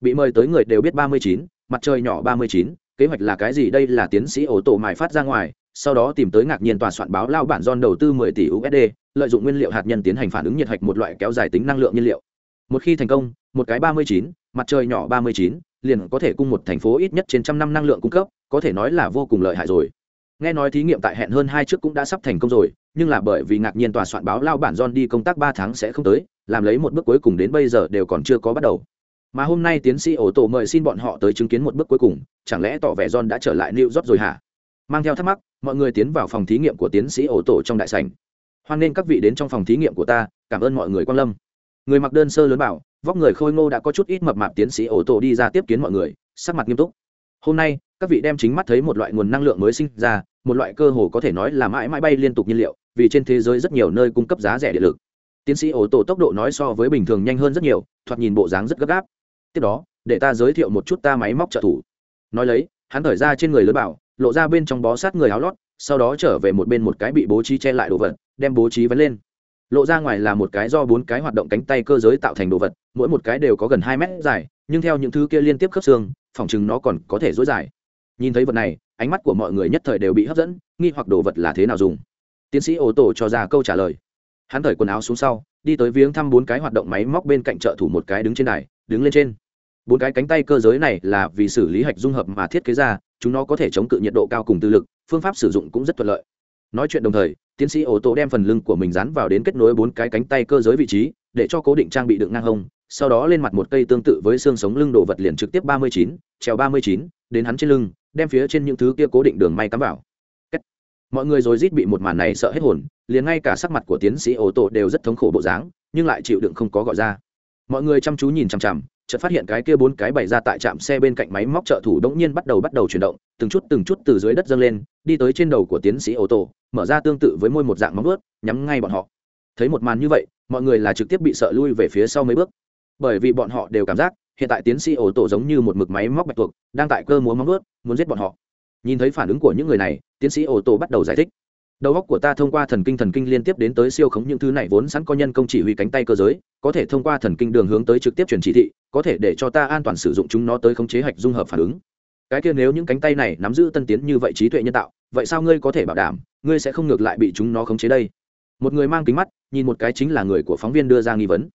bị mời tới người đều biết ba mươi chín mặt trời nhỏ ba mươi chín kế hoạch là cái gì đây là tiến sĩ ô tô mài phát ra ngoài sau đó tìm tới ngạc nhiên tòa soạn báo lao bản don đầu tư 10 tỷ USD, lợi dụng nguyên liệu hạt nhân tiến hành phản ứng nhiệt hạch một loại kéo dài tính năng lượng nhiên liệu. Một khi thành công, một cái 39, mặt trời nhỏ 39, liền có thể cung một thành phố ít nhất trên trăm năm năng lượng cung cấp, có thể nói là vô cùng lợi hại rồi. Nghe nói thí nghiệm tại hẹn hơn hai trước cũng đã sắp thành công rồi, nhưng là bởi vì ngạc nhiên tòa soạn báo lao bản John đi công tác 3 tháng sẽ không tới, làm lấy một bước cuối cùng đến bây giờ đều còn chưa có bắt đầu. Mà hôm nay tiến sĩ ổ tổ mời xin bọn họ tới chứng kiến một bước cuối cùng, chẳng lẽ tỏ vẻ John đã trở lại New York rồi hả? Mang theo thắc mắc, mọi người tiến vào phòng thí nghiệm của tiến sĩ ổ tổ trong đại sảnh hoan nghênh các vị đến trong phòng thí nghiệm của ta cảm ơn mọi người quan lâm người mặc đơn sơ lớn bảo vóc người khôi ngô đã có chút ít mập mạp tiến sĩ ổ tổ đi ra tiếp kiến mọi người sắc mặt nghiêm túc hôm nay các vị đem chính mắt thấy một loại nguồn năng lượng mới sinh ra một loại cơ hồ có thể nói là mãi mãi bay liên tục nhiên liệu vì trên thế giới rất nhiều nơi cung cấp giá rẻ điện lực tiến sĩ ô tổ tốc độ nói so với bình thường nhanh hơn rất nhiều, thoạt nhìn bộ dáng rất gấp gáp. Tiếp đó, để ta giới thiệu một chút ta máy móc trợ thủ. Nói lấy, hắn thở ra trên người lớn bảo, lộ ra bên trong bó sát người áo lót, sau đó trở về một bên một cái bị bố trí che lại đồ vật, đem bố trí vấn lên. Lộ ra ngoài là một cái do bốn cái hoạt động cánh tay cơ giới tạo thành đồ vật, mỗi một cái đều có gần hai mét dài, nhưng theo những thứ kia liên tiếp khớp xương phỏng chừng nó còn có thể dối dài. Nhìn thấy vật này, ánh mắt của mọi người nhất thời đều bị hấp dẫn, nghi hoặc đồ vật là thế nào dùng. Tiến sĩ ô tô cho ra câu trả lời hắn thời quần áo xuống sau, đi tới viếng thăm bốn cái hoạt động máy móc bên cạnh trợ thủ một cái đứng trên đài, đứng lên trên. Bốn cái cánh tay cơ giới này là vì xử lý hạch dung hợp mà thiết kế ra, chúng nó có thể chống cự nhiệt độ cao cùng tư lực, phương pháp sử dụng cũng rất thuận lợi. Nói chuyện đồng thời, tiến sĩ ô tô đem phần lưng của mình dán vào đến kết nối bốn cái cánh tay cơ giới vị trí, để cho cố định trang bị đựng ngang hông, sau đó lên mặt một cây tương tự với xương sống lưng đồ vật liền trực tiếp ba mươi chín, treo ba mươi chín, đến hắn trên lưng, đem phía trên những thứ kia cố định đường may cắm vào mọi người rồi rít bị một màn này sợ hết hồn, liền ngay cả sắc mặt của tiến sĩ ô tô đều rất thống khổ bộ dáng, nhưng lại chịu đựng không có gọi ra. Mọi người chăm chú nhìn chằm chằm, chợt phát hiện cái kia bốn cái bày ra tại trạm xe bên cạnh máy móc trợ thủ đống nhiên bắt đầu bắt đầu chuyển động, từng chút từng chút từ dưới đất dâng lên, đi tới trên đầu của tiến sĩ ô tô mở ra tương tự với môi một dạng móng ướt nhắm ngay bọn họ. Thấy một màn như vậy, mọi người là trực tiếp bị sợ lui về phía sau mấy bước. Bởi vì bọn họ đều cảm giác, hiện tại tiến sĩ ô tô giống như một mực máy móc bạch tuộc, đang tại cơ múa móng ướt muốn giết bọn họ nhìn thấy phản ứng của những người này, tiến sĩ ô tô bắt đầu giải thích. Đầu óc của ta thông qua thần kinh thần kinh liên tiếp đến tới siêu khống những thứ này vốn sẵn có nhân công chỉ huy cánh tay cơ giới, có thể thông qua thần kinh đường hướng tới trực tiếp truyền chỉ thị, có thể để cho ta an toàn sử dụng chúng nó tới khống chế hạch dung hợp phản ứng. Cái kia nếu những cánh tay này nắm giữ tân tiến như vậy trí tuệ nhân tạo, vậy sao ngươi có thể bảo đảm, ngươi sẽ không ngược lại bị chúng nó khống chế đây? Một người mang kính mắt, nhìn một cái chính là người của phóng viên đưa ra nghi vấn.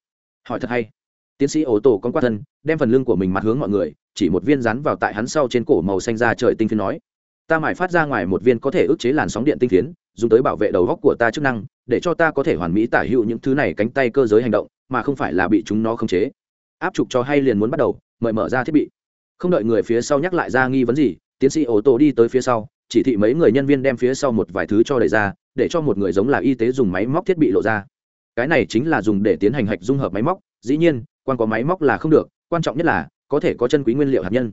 Hỏi thật hay. Tiến sĩ ô tổ con quát thân, đem phần lưng của mình mặt hướng mọi người, chỉ một viên rắn vào tại hắn sau trên cổ màu xanh ra trời tinh phi nói ta mải phát ra ngoài một viên có thể ức chế làn sóng điện tinh tiến, dùng tới bảo vệ đầu góc của ta chức năng để cho ta có thể hoàn mỹ tả hữu những thứ này cánh tay cơ giới hành động mà không phải là bị chúng nó khống chế. Áp trục cho hay liền muốn bắt đầu mời mở ra thiết bị. Không đợi người phía sau nhắc lại ra nghi vấn gì tiến sĩ ô tô đi tới phía sau chỉ thị mấy người nhân viên đem phía sau một vài thứ cho đẩy ra để cho một người giống là y tế dùng máy móc thiết bị lộ ra. Cái này chính là dùng để tiến hành hạch dung hợp máy móc dĩ nhiên quan có máy móc là không được quan trọng nhất là có thể có chân quý nguyên liệu hạt nhân.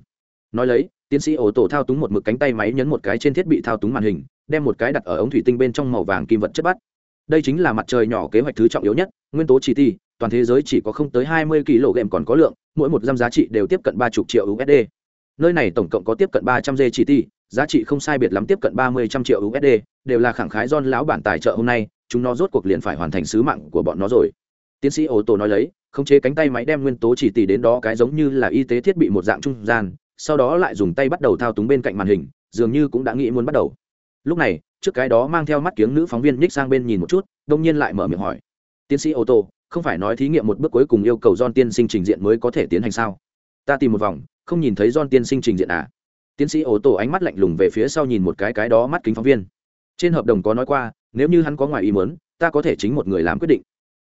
Nói lấy tiến sĩ ô tô thao túng một mực cánh tay máy nhấn một cái trên thiết bị thao túng màn hình, đem một cái đặt ở ống thủy tinh bên trong màu vàng kim vật chất bắt. Đây chính là mặt trời nhỏ kế hoạch thứ trọng yếu nhất, nguyên tố chỉ ti, toàn thế giới chỉ có không tới hai mươi kg còn có lượng, mỗi một dăm giá trị đều tiếp cận ba mươi triệu usd nơi này tổng cộng có tiếp cận ba trăm g chỉ ti, giá trị không sai biệt lắm tiếp cận ba mươi trăm triệu usd đều là khẳng khái don lão bản tài trợ hôm nay, chúng nó rốt cuộc liền phải hoàn thành sứ mạng của bọn nó rồi. Tiến sĩ ô tô nói lấy, khống chế cánh tay máy đem nguyên tố chỉ tỷ đến đó cái giống như là y tế thiết bị một dạng trung gian sau đó lại dùng tay bắt đầu thao túng bên cạnh màn hình, dường như cũng đã nghĩ muốn bắt đầu. Lúc này, trước cái đó mang theo mắt kiếng nữ phóng viên nhích sang bên nhìn một chút, đông nhiên lại mở miệng hỏi. Tiến sĩ ô tô, không phải nói thí nghiệm một bước cuối cùng yêu cầu don tiên sinh trình diện mới có thể tiến hành sao? Ta tìm một vòng, không nhìn thấy don tiên sinh trình diện à? Tiến sĩ ô tô ánh mắt lạnh lùng về phía sau nhìn một cái cái đó mắt kính phóng viên. Trên hợp đồng có nói qua, nếu như hắn có ngoài ý muốn, ta có thể chính một người làm quyết định.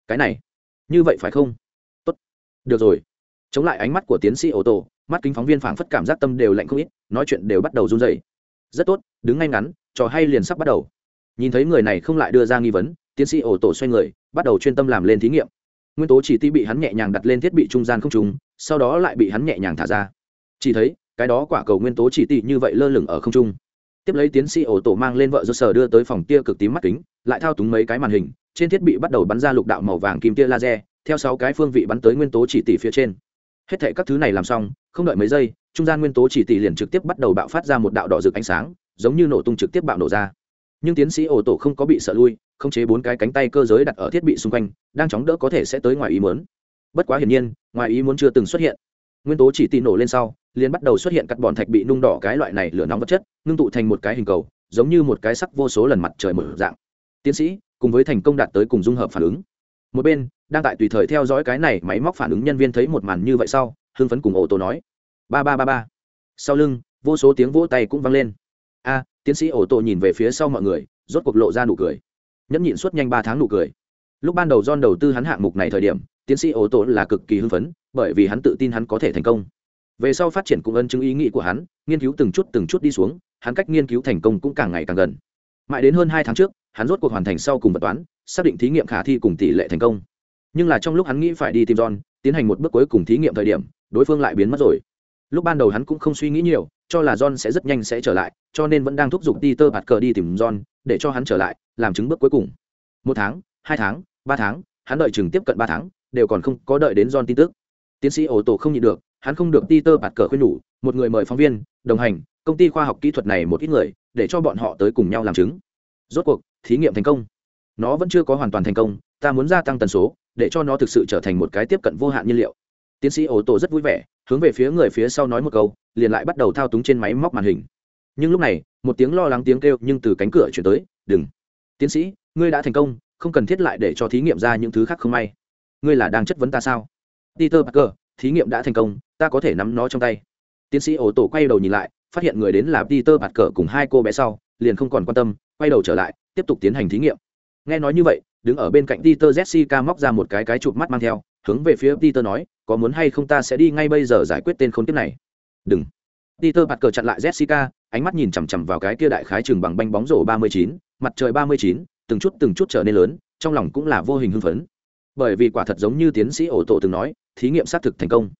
Cái này, như vậy phải không? Tốt, được rồi. Chống lại ánh mắt của tiến sĩ ô tô mắt kính phóng viên phảng phất cảm giác tâm đều lạnh không ít, nói chuyện đều bắt đầu run dày rất tốt, đứng ngay ngắn, trò hay liền sắp bắt đầu. Nhìn thấy người này không lại đưa ra nghi vấn, tiến sĩ ổ tổ xoay người, bắt đầu chuyên tâm làm lên thí nghiệm. Nguyên tố chỉ ti bị hắn nhẹ nhàng đặt lên thiết bị trung gian không trùng, sau đó lại bị hắn nhẹ nhàng thả ra. Chỉ thấy, cái đó quả cầu nguyên tố chỉ ti như vậy lơ lửng ở không trung. Tiếp lấy tiến sĩ ổ tổ mang lên vợ do sở đưa tới phòng tia cực tím mắt kính, lại thao túng mấy cái màn hình, trên thiết bị bắt đầu bắn ra lục đạo màu vàng kim tia laser, theo sáu cái phương vị bắn tới nguyên tố chỉ tỷ phía trên hết thệ các thứ này làm xong, không đợi mấy giây, trung gian nguyên tố chỉ tỷ liền trực tiếp bắt đầu bạo phát ra một đạo đỏ rực ánh sáng, giống như nổ tung trực tiếp bạo nổ ra. Nhưng tiến sĩ ổ tổ không có bị sợ lui không chế bốn cái cánh tay cơ giới đặt ở thiết bị xung quanh, đang chóng đỡ có thể sẽ tới ngoài ý muốn. Bất quá hiển nhiên, ngoài ý muốn chưa từng xuất hiện. Nguyên tố chỉ tỷ nổ lên sau, liền bắt đầu xuất hiện cắt bòn thạch bị nung đỏ cái loại này lửa nóng vật chất, ngưng tụ thành một cái hình cầu, giống như một cái sắc vô số lần mặt trời mở dạng. Tiến sĩ, cùng với thành công đạt tới cùng dung hợp phản ứng. Một bên đang tại tùy thời theo dõi cái này máy móc phản ứng nhân viên thấy một màn như vậy sau, hưng phấn cùng ô tô nói. Ba ba ba ba. Sau lưng, vô số tiếng vỗ tay cũng vang lên. A, tiến sĩ ô tô nhìn về phía sau mọi người, rốt cuộc lộ ra nụ cười. Nhẫn nhịn suốt nhanh ba tháng nụ cười. Lúc ban đầu don đầu tư hắn hạng mục này thời điểm, tiến sĩ ô tô là cực kỳ hưng phấn, bởi vì hắn tự tin hắn có thể thành công. Về sau phát triển cũng ân chứng ý nghĩ của hắn, nghiên cứu từng chút từng chút đi xuống, hắn cách nghiên cứu thành công cũng càng ngày càng gần. Mãi đến hơn hai tháng trước, hắn rốt cuộc hoàn thành sau cùng vật toán, xác định thí nghiệm khả thi cùng tỷ lệ thành công nhưng là trong lúc hắn nghĩ phải đi tìm john, tiến hành một bước cuối cùng thí nghiệm thời điểm, đối phương lại biến mất rồi. Lúc ban đầu hắn cũng không suy nghĩ nhiều, cho là john sẽ rất nhanh sẽ trở lại, cho nên vẫn đang thúc giục peter bạt cờ đi tìm john, để cho hắn trở lại, làm chứng bước cuối cùng. Một tháng, hai tháng, ba tháng, hắn đợi chừng tiếp cận ba tháng, đều còn không có đợi đến john tin tức. Tiến sĩ ổ tổ không nhịn được, hắn không được peter bạt cờ khuyên nhủ, một người mời phóng viên, đồng hành, công ty khoa học kỹ thuật này một ít người, để cho bọn họ tới cùng nhau làm chứng. Rốt cuộc, thí nghiệm thành công. Nó vẫn chưa có hoàn toàn thành công, ta muốn gia tăng tần số để cho nó thực sự trở thành một cái tiếp cận vô hạn nhiên liệu. Tiến sĩ ô tô rất vui vẻ, hướng về phía người phía sau nói một câu, liền lại bắt đầu thao túng trên máy móc màn hình. Nhưng lúc này, một tiếng lo lắng tiếng kêu nhưng từ cánh cửa chuyển tới, đừng! Tiến sĩ, ngươi đã thành công, không cần thiết lại để cho thí nghiệm ra những thứ khác không may. Ngươi là đang chất vấn ta sao? Peter parker, thí nghiệm đã thành công, ta có thể nắm nó trong tay. Tiến sĩ ô tô quay đầu nhìn lại, phát hiện người đến là peter parker cùng hai cô bé sau, liền không còn quan tâm, quay đầu trở lại, tiếp tục tiến hành thí nghiệm. Nghe nói như vậy đứng ở bên cạnh peter jessica móc ra một cái cái chụp mắt mang theo, hướng về phía peter nói, có muốn hay không ta sẽ đi ngay bây giờ giải quyết tên khốn kiếp này? Đừng. Peter bật cờ chặn lại jessica, ánh mắt nhìn chằm chằm vào cái kia đại khái trường bằng banh bóng rổ ba mươi chín, mặt trời ba mươi chín, từng chút từng chút trở nên lớn, trong lòng cũng là vô hình hưng phấn. Bởi vì quả thật giống như tiến sĩ ổ tổ từng nói, thí nghiệm xác thực thành công.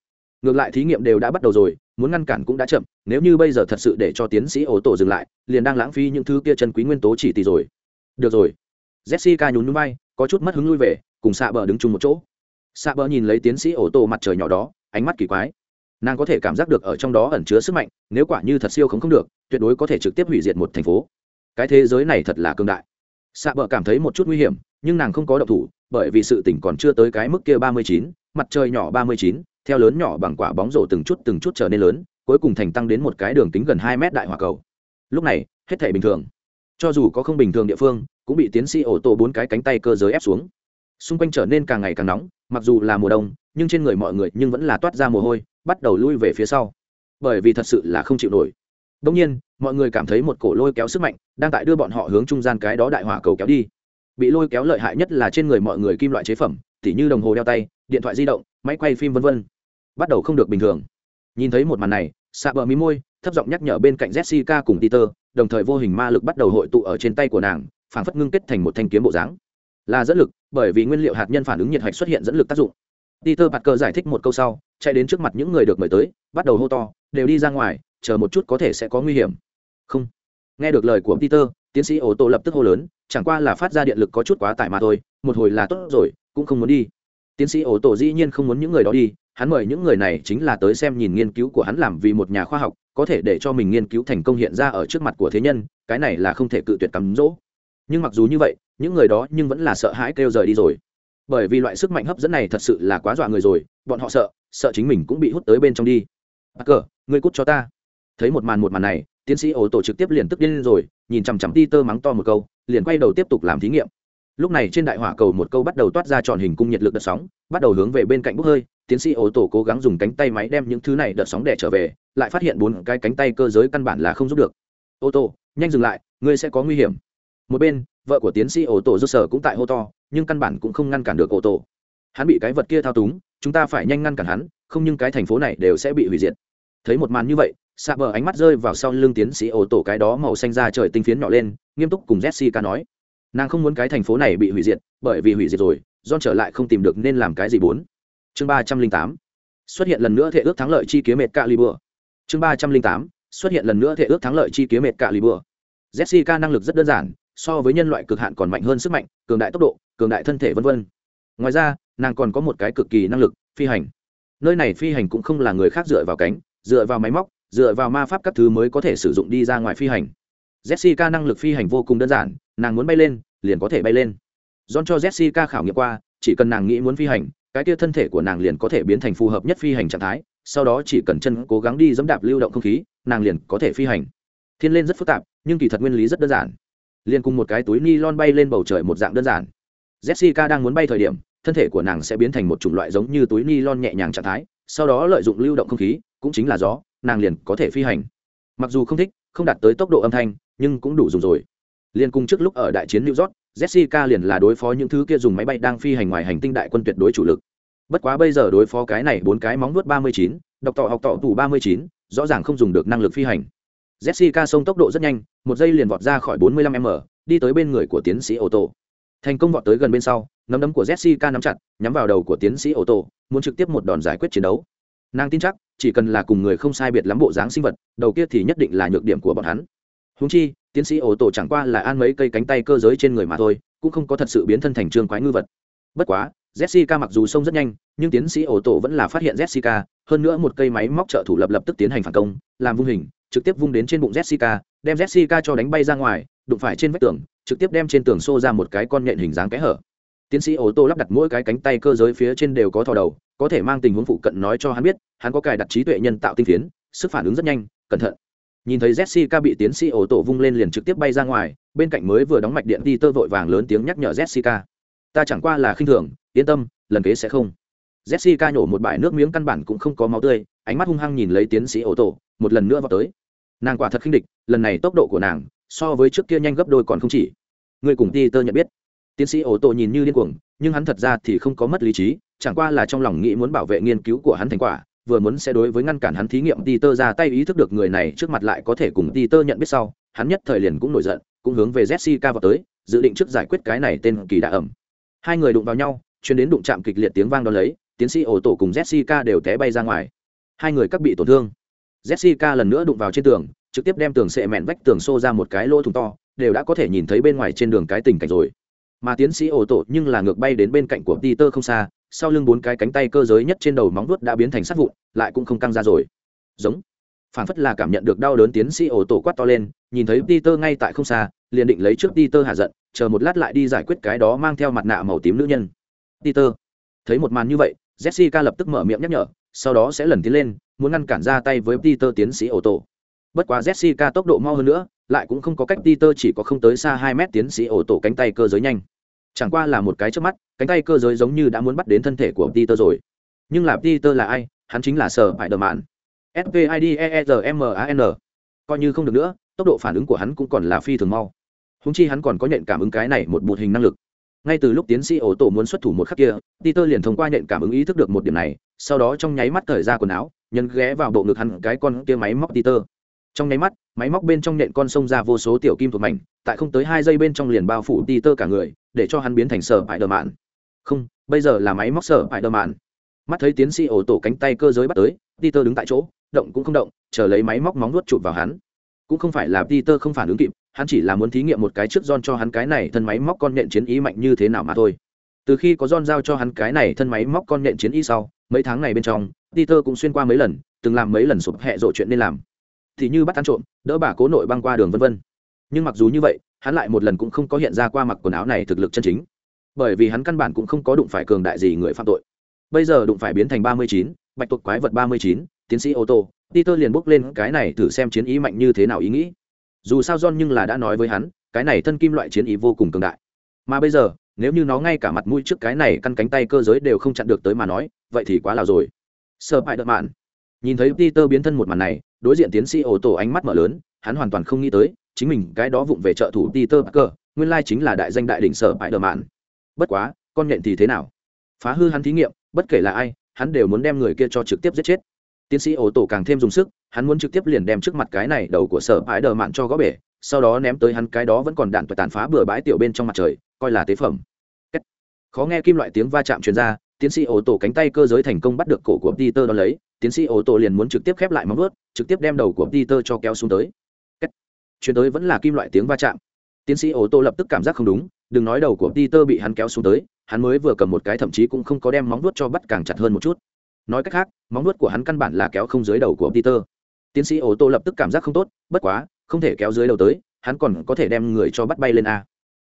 Ngược lại thí nghiệm đều đã bắt đầu rồi, muốn ngăn cản cũng đã chậm, nếu như bây giờ thật sự để cho tiến sĩ ổ tổ dừng lại, liền đang lãng phí những thứ kia chân quý nguyên tố chỉ tỷ rồi. Được rồi jessica nhún núi bay, có chút mất hứng lui về, cùng xạ bờ đứng chung một chỗ. Xạ bờ nhìn lấy tiến sĩ ổ tô mặt trời nhỏ đó, ánh mắt kỳ quái. Nàng có thể cảm giác được ở trong đó ẩn chứa sức mạnh, nếu quả như thật siêu không không được, tuyệt đối có thể trực tiếp hủy diệt một thành phố. Cái thế giới này thật là cương đại. Xạ bờ cảm thấy một chút nguy hiểm, nhưng nàng không có động thủ, bởi vì sự tỉnh còn chưa tới cái mức kia ba mươi chín, mặt trời nhỏ ba mươi chín, theo lớn nhỏ bằng quả bóng rổ từng chút từng chút trở nên lớn, cuối cùng thành tăng đến một cái đường kính gần hai mét đại hỏa cầu. Lúc này, hết thể bình thường. Cho dù có không bình thường địa phương cũng bị tiến sĩ ổ tổ bốn cái cánh tay cơ giới ép xuống. Xung quanh trở nên càng ngày càng nóng, mặc dù là mùa đông, nhưng trên người mọi người nhưng vẫn là toát ra mồ hôi, bắt đầu lui về phía sau. Bởi vì thật sự là không chịu nổi. Đông nhiên, mọi người cảm thấy một cổ lôi kéo sức mạnh đang tại đưa bọn họ hướng trung gian cái đó đại hỏa cầu kéo đi. Bị lôi kéo lợi hại nhất là trên người mọi người kim loại chế phẩm, tỉ như đồng hồ đeo tay, điện thoại di động, máy quay phim v v bắt đầu không được bình thường. Nhìn thấy một màn này, xạ bờ mí môi, thấp giọng nhắc nhở bên cạnh jessica cùng peter, đồng thời vô hình ma lực bắt đầu hội tụ ở trên tay của nàng phản phất ngưng kết thành một thanh kiếm bộ dáng. Là dẫn lực, bởi vì nguyên liệu hạt nhân phản ứng nhiệt hạch xuất hiện dẫn lực tác dụng. Peter bạt cờ giải thích một câu sau, chạy đến trước mặt những người được mời tới, bắt đầu hô to, đều đi ra ngoài, chờ một chút có thể sẽ có nguy hiểm. Không. Nghe được lời của peter, tiến sĩ ô tô lập tức hô lớn, chẳng qua là phát ra điện lực có chút quá tải mà thôi, một hồi là tốt rồi, cũng không muốn đi. Tiến sĩ ô tô dĩ nhiên không muốn những người đó đi, hắn mời những người này chính là tới xem nhìn nghiên cứu của hắn làm vì một nhà khoa học, có thể để cho mình nghiên cứu thành công hiện ra ở trước mặt của thế nhân, cái này là không thể cự tuyệt cắm dỗ nhưng mặc dù như vậy, những người đó nhưng vẫn là sợ hãi kêu rời đi rồi. Bởi vì loại sức mạnh hấp dẫn này thật sự là quá dọa người rồi, bọn họ sợ sợ chính mình cũng bị hút tới bên trong đi. Bắc cờ ngươi cút cho ta. Thấy một màn một màn này, tiến sĩ ổ tổ trực tiếp liền tức điên rồi, nhìn chằm chằm ti tơ mắng to một câu, liền quay đầu tiếp tục làm thí nghiệm. Lúc này trên đại hỏa cầu một câu bắt đầu toát ra tròn hình cung nhiệt lực đợt sóng, bắt đầu hướng về bên cạnh bốc hơi, tiến sĩ ô tô cố gắng dùng cánh tay máy đem những thứ này đợt sóng để trở về, lại phát hiện bốn cái cánh tay cơ giới căn bản là không giúp được. Ô tô, nhanh dừng lại, ngươi sẽ có nguy hiểm một bên, vợ của tiến sĩ ô tô do sở cũng tại hô to, nhưng căn bản cũng không ngăn cản được ô tô hắn bị cái vật kia thao túng, chúng ta phải nhanh ngăn cản hắn, không nhưng cái thành phố này đều sẽ bị hủy diệt. Thấy một màn như vậy xạ bờ ánh mắt rơi vào sau lưng tiến sĩ ô tô cái đó màu xanh ra trời tinh phiến nhỏ lên, nghiêm túc cùng jessica nói, nàng không muốn cái thành phố này bị hủy diệt, bởi vì hủy diệt rồi don trở lại không tìm được nên làm cái gì bốn. Chương ba trăm linh tám, xuất hiện lần nữa thể ước thắng lợi chi kiếm mệt cạ lì bừa chương ba trăm linh tám, xuất hiện lần nữa thể ước thắng lợi chi kiếm mệt cạ lì bừa jessica năng lực rất đơn giản so với nhân loại cực hạn còn mạnh hơn sức mạnh, cường đại tốc độ, cường đại thân thể v v ngoài ra, nàng còn có một cái cực kỳ năng lực, phi hành. Nơi này phi hành cũng không là người khác dựa vào cánh, dựa vào máy móc, dựa vào ma pháp các thứ mới có thể sử dụng đi ra ngoài phi hành. Jessica năng lực phi hành vô cùng đơn giản, nàng muốn bay lên, liền có thể bay lên. John cho jessica khảo nghiệm qua, chỉ cần nàng nghĩ muốn phi hành, cái kia thân thể của nàng liền có thể biến thành phù hợp nhất phi hành trạng thái, sau đó chỉ cần chân cố gắng đi dẫm đạp lưu động không khí, nàng liền có thể phi hành. Thiên lên rất phức tạp, nhưng kỳ thật nguyên lý rất đơn giản liền cùng một cái túi ni lon bay lên bầu trời một dạng đơn giản. Jessica đang muốn bay thời điểm, thân thể của nàng sẽ biến thành một chủng loại giống như túi ni lon nhẹ nhàng trạng thái, sau đó lợi dụng lưu động không khí, cũng chính là gió, nàng liền có thể phi hành. Mặc dù không thích, không đạt tới tốc độ âm thanh, nhưng cũng đủ dùng rồi. Liền cùng trước lúc ở đại chiến new york, jessica liền là đối phó những thứ kia dùng máy bay đang phi hành ngoài hành tinh đại quân tuyệt đối chủ lực. Bất quá bây giờ đối phó cái này bốn cái móng nuốt ba mươi chín, độc tọ học tọ tủ ba mươi chín, rõ ràng không dùng được năng lực phi hành jessica xông tốc độ rất nhanh, một giây liền vọt ra khỏi bốn mươi lăm m, đi tới bên người của tiến sĩ ô tô. Thành công vọt tới gần bên sau, nắm đấm của jessica nắm chặt, nhắm vào đầu của tiến sĩ ô tô, muốn trực tiếp một đòn giải quyết chiến đấu. Nàng tin chắc, chỉ cần là cùng người không sai biệt lắm bộ dáng sinh vật, đầu kia thì nhất định là nhược điểm của bọn hắn. Húng chi, tiến sĩ ô tô chẳng qua là an mấy cây cánh tay cơ giới trên người mà thôi, cũng không có thật sự biến thân thành trương quái ngư vật. Bất quá, jessica mặc dù xông rất nhanh, nhưng tiến sĩ ô tô vẫn là phát hiện jessica, hơn nữa một cây máy móc trợ thủ lập lập tức tiến hành phản công, làm vung hình trực tiếp vung đến trên bụng jessica đem jessica cho đánh bay ra ngoài đụng phải trên vách tường trực tiếp đem trên tường xô ra một cái con nhện hình dáng kẽ hở. Tiến sĩ ô tô lắp đặt mỗi cái cánh tay cơ giới phía trên đều có thò đầu có thể mang tình huống phụ cận nói cho hắn biết hắn có cài đặt trí tuệ nhân tạo tinh tiến, sức phản ứng rất nhanh cẩn thận. Nhìn thấy jessica bị tiến sĩ ô tô vung lên liền trực tiếp bay ra ngoài bên cạnh mới vừa đóng mạch điện đi tơ vội vàng lớn tiếng nhắc nhở jessica. Ta chẳng qua là khinh thường yên tâm lần kế sẽ không. Jessica nhổ một bãi nước miếng căn bản cũng không có máu tươi ánh mắt hung hăng nhìn lấy tiến sĩ ô tô một lần nữa vào tới. Nàng quả thật khinh địch, lần này tốc độ của nàng, so với trước kia nhanh gấp đôi còn không chỉ. Người cùng ti tơ nhận biết. Tiến sĩ ổ tổ nhìn như điên cuồng, nhưng hắn thật ra thì không có mất lý trí, chẳng qua là trong lòng nghĩ muốn bảo vệ nghiên cứu của hắn thành quả, vừa muốn sẽ đối với ngăn cản hắn thí nghiệm ti tơ ra tay ý thức được người này trước mặt lại có thể cùng ti tơ nhận biết sau, hắn nhất thời liền cũng nổi giận, cũng hướng về jessica vào tới, dự định trước giải quyết cái này tên kỳ đạ ẩm. Hai người đụng vào nhau, chuyến đến đụng chạm kịch liệt tiếng vang đ ó lấy, tiến sĩ ổ tổ cùng jessica đều té bay ra ngoài. Hai người các bị tổn thương jessica lần nữa đụng vào trên tường, trực tiếp đem tường sệ mẹn vách tường xô ra một cái lỗ thủng to, đều đã có thể nhìn thấy bên ngoài trên đường cái tình cảnh rồi. Mà tiến sĩ ổ tổ nhưng là ngược bay đến bên cạnh của peter không xa, sau lưng bốn cái cánh tay cơ giới nhất trên đầu móng vuốt đã biến thành sắt vụn, lại cũng không căng ra rồi. Giống. Phản phất là cảm nhận được đau đớn tiến sĩ ổ tổ quát to lên, nhìn thấy peter ngay tại không xa, liền định lấy trước peter hạ giận, chờ một lát lại đi giải quyết cái đó mang theo mặt nạ màu tím nữ nhân. Peter. Thấy một màn như vậy, jessica lập tức mở miệng nhắc nhở, sau đó sẽ lần tiến lên muốn ngăn cản ra tay với peter tiến sĩ ô tổ bất quá jessica tốc độ mau hơn nữa, lại cũng không có cách peter chỉ có không tới xa hai mét tiến sĩ ô tổ cánh tay cơ giới nhanh. Chẳng qua là một cái trước mắt, cánh tay cơ giới giống như đã muốn bắt đến thân thể của peter rồi. Nhưng là peter là ai? Hắn chính là sở phải đờ mạn spid e r m a n. Coi như không được nữa, tốc độ phản ứng của hắn cũng còn là phi thường mau. Húng chi hắn còn có nhận cảm ứng cái này một bột hình năng lực. Ngay từ lúc tiến sĩ ổ tổ muốn xuất thủ một khắc kia, peter liền thông qua nhận cảm ứng ý thức được một điểm này, sau đó trong nháy mắt thời ra quần áo nhân ghé vào bộ ngực hắn cái con kia máy móc titer trong nháy mắt, máy móc bên trong nện con sông ra vô số tiểu kim thuộc mảnh, tại không tới hai giây bên trong liền bao phủ titer cả người, để cho hắn biến thành sở bại đờ mạn không, bây giờ là máy móc sở bại đờ mạn mắt thấy tiến sĩ ổ tổ cánh tay cơ giới bắt tới titer đứng tại chỗ, động cũng không động, chờ lấy máy móc móng nuốt chụp vào hắn. Cũng không phải là peter không phản ứng kịp, hắn chỉ là muốn thí nghiệm một cái trước John cho hắn cái này thân máy móc con nện chiến ý mạnh như thế nào mà thôi. Từ khi có don giao cho hắn cái này thân máy móc con nhện chiến ý sau, mấy tháng này bên trong, Peter cũng xuyên qua mấy lần, từng làm mấy lần sụp hẹ rộ chuyện nên làm. Thì như bắt ăn trộm, đỡ bà cố nội băng qua đường vân vân. Nhưng mặc dù như vậy, hắn lại một lần cũng không có hiện ra qua mặc quần áo này thực lực chân chính. Bởi vì hắn căn bản cũng không có đụng phải cường đại gì người phạm tội. Bây giờ đụng phải biến thành ba mươi chín, bạch tuộc quái vật ba mươi chín, tiến sĩ ô tô, Peter liền bốc lên cái này thử xem chiến ý mạnh như thế nào ý nghĩ dù sao john nhưng là đã nói với hắn cái này thân kim loại chiến ý vô cùng cường đại mà bây giờ nếu như nó ngay cả mặt mũi trước cái này căn cánh tay cơ giới đều không chặn được tới mà nói, vậy thì quá là rồi. Sợ hãi đợt mạn. Nhìn thấy peter biến thân một màn này, đối diện tiến sĩ ô tô ánh mắt mở lớn, hắn hoàn toàn không nghĩ tới, chính mình cái đó vụng về trợ thủ peter parker, nguyên lai chính là đại danh đại đỉnh sợ hãi đợt mạn. Bất quá, con nhện thì thế nào? Phá hư hắn thí nghiệm, bất kể là ai, hắn đều muốn đem người kia cho trực tiếp giết chết. Tiến sĩ ô tô càng thêm dùng sức, hắn muốn trực tiếp liền đem trước mặt cái này đầu của sở hãi đờ mạn cho gõ bể, sau đó ném tới hắn cái đó vẫn còn đạn tàn phá bừa bãi tiểu bên trong mặt trời coi là tế phẩm. Kết. khó nghe kim loại tiếng va chạm truyền ra, tiến sĩ ô tô cánh tay cơ giới thành công bắt được cổ của peter đó lấy, tiến sĩ ô tô liền muốn trực tiếp khép lại móng ướt trực tiếp đem đầu của peter cho kéo xuống tới. Kết. chuyến tới vẫn là kim loại tiếng va chạm. Tiến sĩ ô tô lập tức cảm giác không đúng, đừng nói đầu của peter bị hắn kéo xuống tới, hắn mới vừa cầm một cái thậm chí cũng không có đem móng vuốt cho bắt càng chặt hơn một chút. Nói cách khác, móng vuốt của hắn căn bản là kéo không dưới đầu của peter. Tiến sĩ ô tô lập tức cảm giác không tốt, bất quá, không thể kéo dưới đầu tới, hắn còn có thể đem người cho bắt bay lên a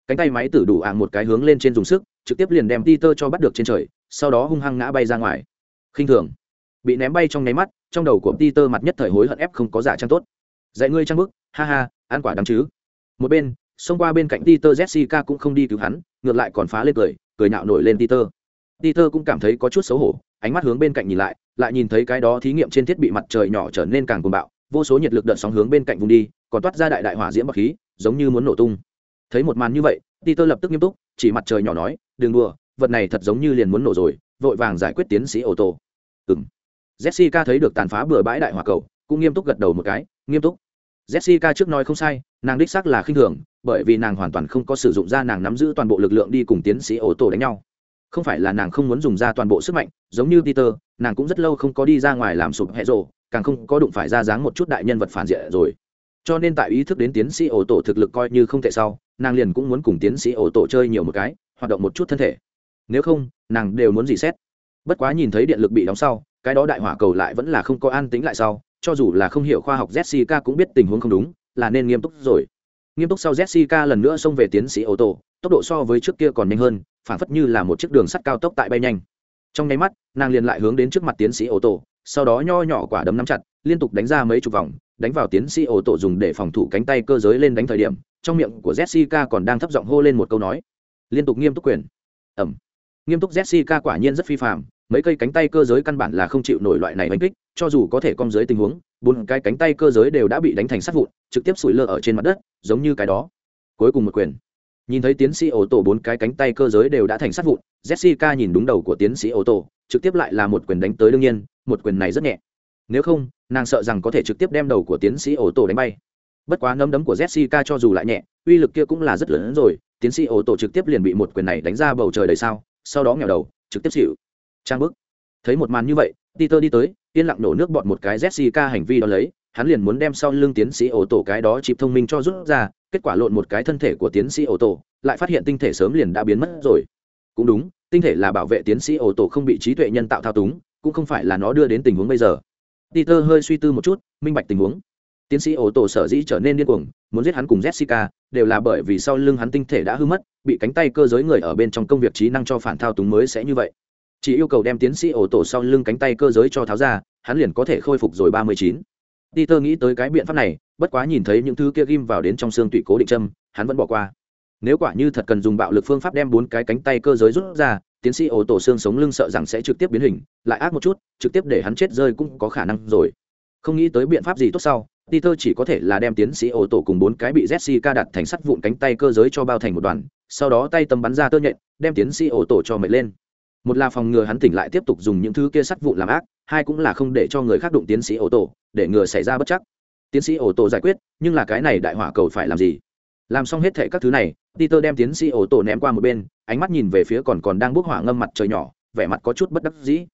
cánh tay máy tử đủ ạng một cái hướng lên trên dùng sức, trực tiếp liền đem peter cho bắt được trên trời, sau đó hung hăng ngã bay ra ngoài. Khinh thường. Bị ném bay trong nháy mắt, trong đầu của peter mặt nhất thời hối hận ép không có giả trang tốt. Dạy ngươi trang bức, ha ha, ăn quả đắng chứ. Một bên, xông qua bên cạnh peter, jessica cũng không đi cứu hắn, ngược lại còn phá lên cười cười nhạo nổi lên peter. Peter cũng cảm thấy có chút xấu hổ, ánh mắt hướng bên cạnh nhìn lại lại nhìn thấy cái đó thí nghiệm trên thiết bị mặt trời nhỏ trở nên càng cuồng bạo, vô số nhiệt lực đợt sóng hướng bên cạnh vùng đi, còn toát ra đại đại hỏa diễm bọc khí, giống như muốn nổ tung thấy một màn như vậy, peter lập tức nghiêm túc, chỉ mặt trời nhỏ nói, đừng đùa, vật này thật giống như liền muốn nổ rồi, vội vàng giải quyết tiến sĩ ô tô. Ừng jessica thấy được tàn phá bừa bãi đại hòa cầu, cũng nghiêm túc gật đầu một cái, nghiêm túc. Jessica trước nói không sai, nàng đích xác là khinh thường, bởi vì nàng hoàn toàn không có sử dụng ra nàng nắm giữ toàn bộ lực lượng đi cùng tiến sĩ ô tô đánh nhau. Không phải là nàng không muốn dùng ra toàn bộ sức mạnh, giống như peter, nàng cũng rất lâu không có đi ra ngoài làm sụp hẹ rộ càng không có đụng phải ra dáng một chút đại nhân vật phản diện rồi. Cho nên tại ý thức đến tiến sĩ ô tổ thực lực coi như không thể sau nàng liền cũng muốn cùng tiến sĩ ổ tổ chơi nhiều một cái, hoạt động một chút thân thể. Nếu không, nàng đều muốn gì xét. Bất quá nhìn thấy điện lực bị đóng sau, cái đó đại hỏa cầu lại vẫn là không có an tính lại sau, cho dù là không hiểu khoa học jessica cũng biết tình huống không đúng, là nên nghiêm túc rồi. Nghiêm túc sau jessica lần nữa xông về tiến sĩ ô tô tốc độ so với trước kia còn nhanh hơn, phản phất như là một chiếc đường sắt cao tốc tại bay nhanh. Trong nháy mắt, nàng liền lại hướng đến trước mặt tiến sĩ ô tô sau đó nho nhỏ quả đấm nắm chặt, liên tục đánh ra mấy chục vòng, đánh vào tiến sĩ ô tô dùng để phòng thủ cánh tay cơ giới lên đánh thời điểm trong miệng của jessica còn đang thấp giọng hô lên một câu nói. Liên tục nghiêm túc quyền. Ẩm. Nghiêm túc jessica quả nhiên rất phi phạm mấy cây cánh tay cơ giới căn bản là không chịu nổi loại này đánh kích, cho dù có thể cong dưới tình huống, bốn cái cánh tay cơ giới đều đã bị đánh thành sát vụn, trực tiếp sủi lơ ở trên mặt đất, giống như cái đó. Cuối cùng một quyền. Nhìn thấy tiến sĩ ô tô bốn cái cánh tay cơ giới đều đã thành sát vụn, jessica nhìn đúng đầu của tiến sĩ ô tô, trực tiếp lại là một quyền đánh tới đương nhiên, một quyền này rất nhẹ. Nếu không, nàng sợ rằng có thể trực tiếp đem đầu của tiến sĩ ô tô đánh bay bất quá nấm đấm của jessica cho dù lại nhẹ, uy lực kia cũng là rất lớn rồi. Tiến sĩ ô tô trực tiếp liền bị một quyền này đánh ra bầu trời đầy sao, sau đó nghèo đầu, trực tiếp xịu trang bức. Thấy một màn như vậy, peter đi tới, yên lặng nổ nước bọt một cái jessica hành vi đó lấy. Hắn liền muốn đem sau lưng tiến sĩ ô tô cái đó chịp thông minh cho rút ra, kết quả lộn một cái thân thể của tiến sĩ ô tô lại phát hiện tinh thể sớm liền đã biến mất rồi. Cũng đúng, tinh thể là bảo vệ tiến sĩ ô tô không bị trí tuệ nhân tạo thao túng, cũng không phải là nó đưa đến tình huống bây giờ. Peter hơi suy tư một chút, minh bạch tình huống tiến sĩ ô tô sở dĩ trở nên điên cuồng, muốn giết hắn cùng jessica, đều là bởi vì sau lưng hắn tinh thể đã hư mất, bị cánh tay cơ giới người ở bên trong công việc trí năng cho phản thao túng mới sẽ như vậy. Chỉ yêu cầu đem tiến sĩ ổ tổ sau lưng cánh tay cơ giới cho tháo ra, hắn liền có thể khôi phục rồi ba mươi chín. Peter nghĩ tới cái biện pháp này, bất quá nhìn thấy những thứ kia ghim vào đến trong xương tụy cố định châm, hắn vẫn bỏ qua. Nếu quả như thật cần dùng bạo lực phương pháp đem bốn cái cánh tay cơ giới rút ra, tiến sĩ ổ tổ xương sống lưng sợ rằng sẽ trực tiếp biến hình, lại ác một chút, trực tiếp để hắn chết rơi cũng có khả năng rồi. Không nghĩ tới biện pháp gì tốt sau peter chỉ có thể là đem tiến sĩ ổ tổ cùng bốn cái bị jessica đặt thành sắt vụn cánh tay cơ giới cho bao thành một đoàn, sau đó tay tầm bắn ra tơ nhện, đem tiến sĩ ổ tổ cho mệt lên. Một là phòng ngừa hắn tỉnh lại tiếp tục dùng những thứ kia sắt vụn làm ác, hai cũng là không để cho người khác đụng tiến sĩ ô tổ để ngừa xảy ra bất chắc. Tiến sĩ ô tổ giải quyết, nhưng là cái này đại hỏa cầu phải làm gì? Làm xong hết thảy các thứ này, peter đem tiến sĩ ô tổ ném qua một bên, ánh mắt nhìn về phía còn còn đang bốc hỏa ngâm mặt trời nhỏ, vẻ mặt có chút bất đắc dĩ.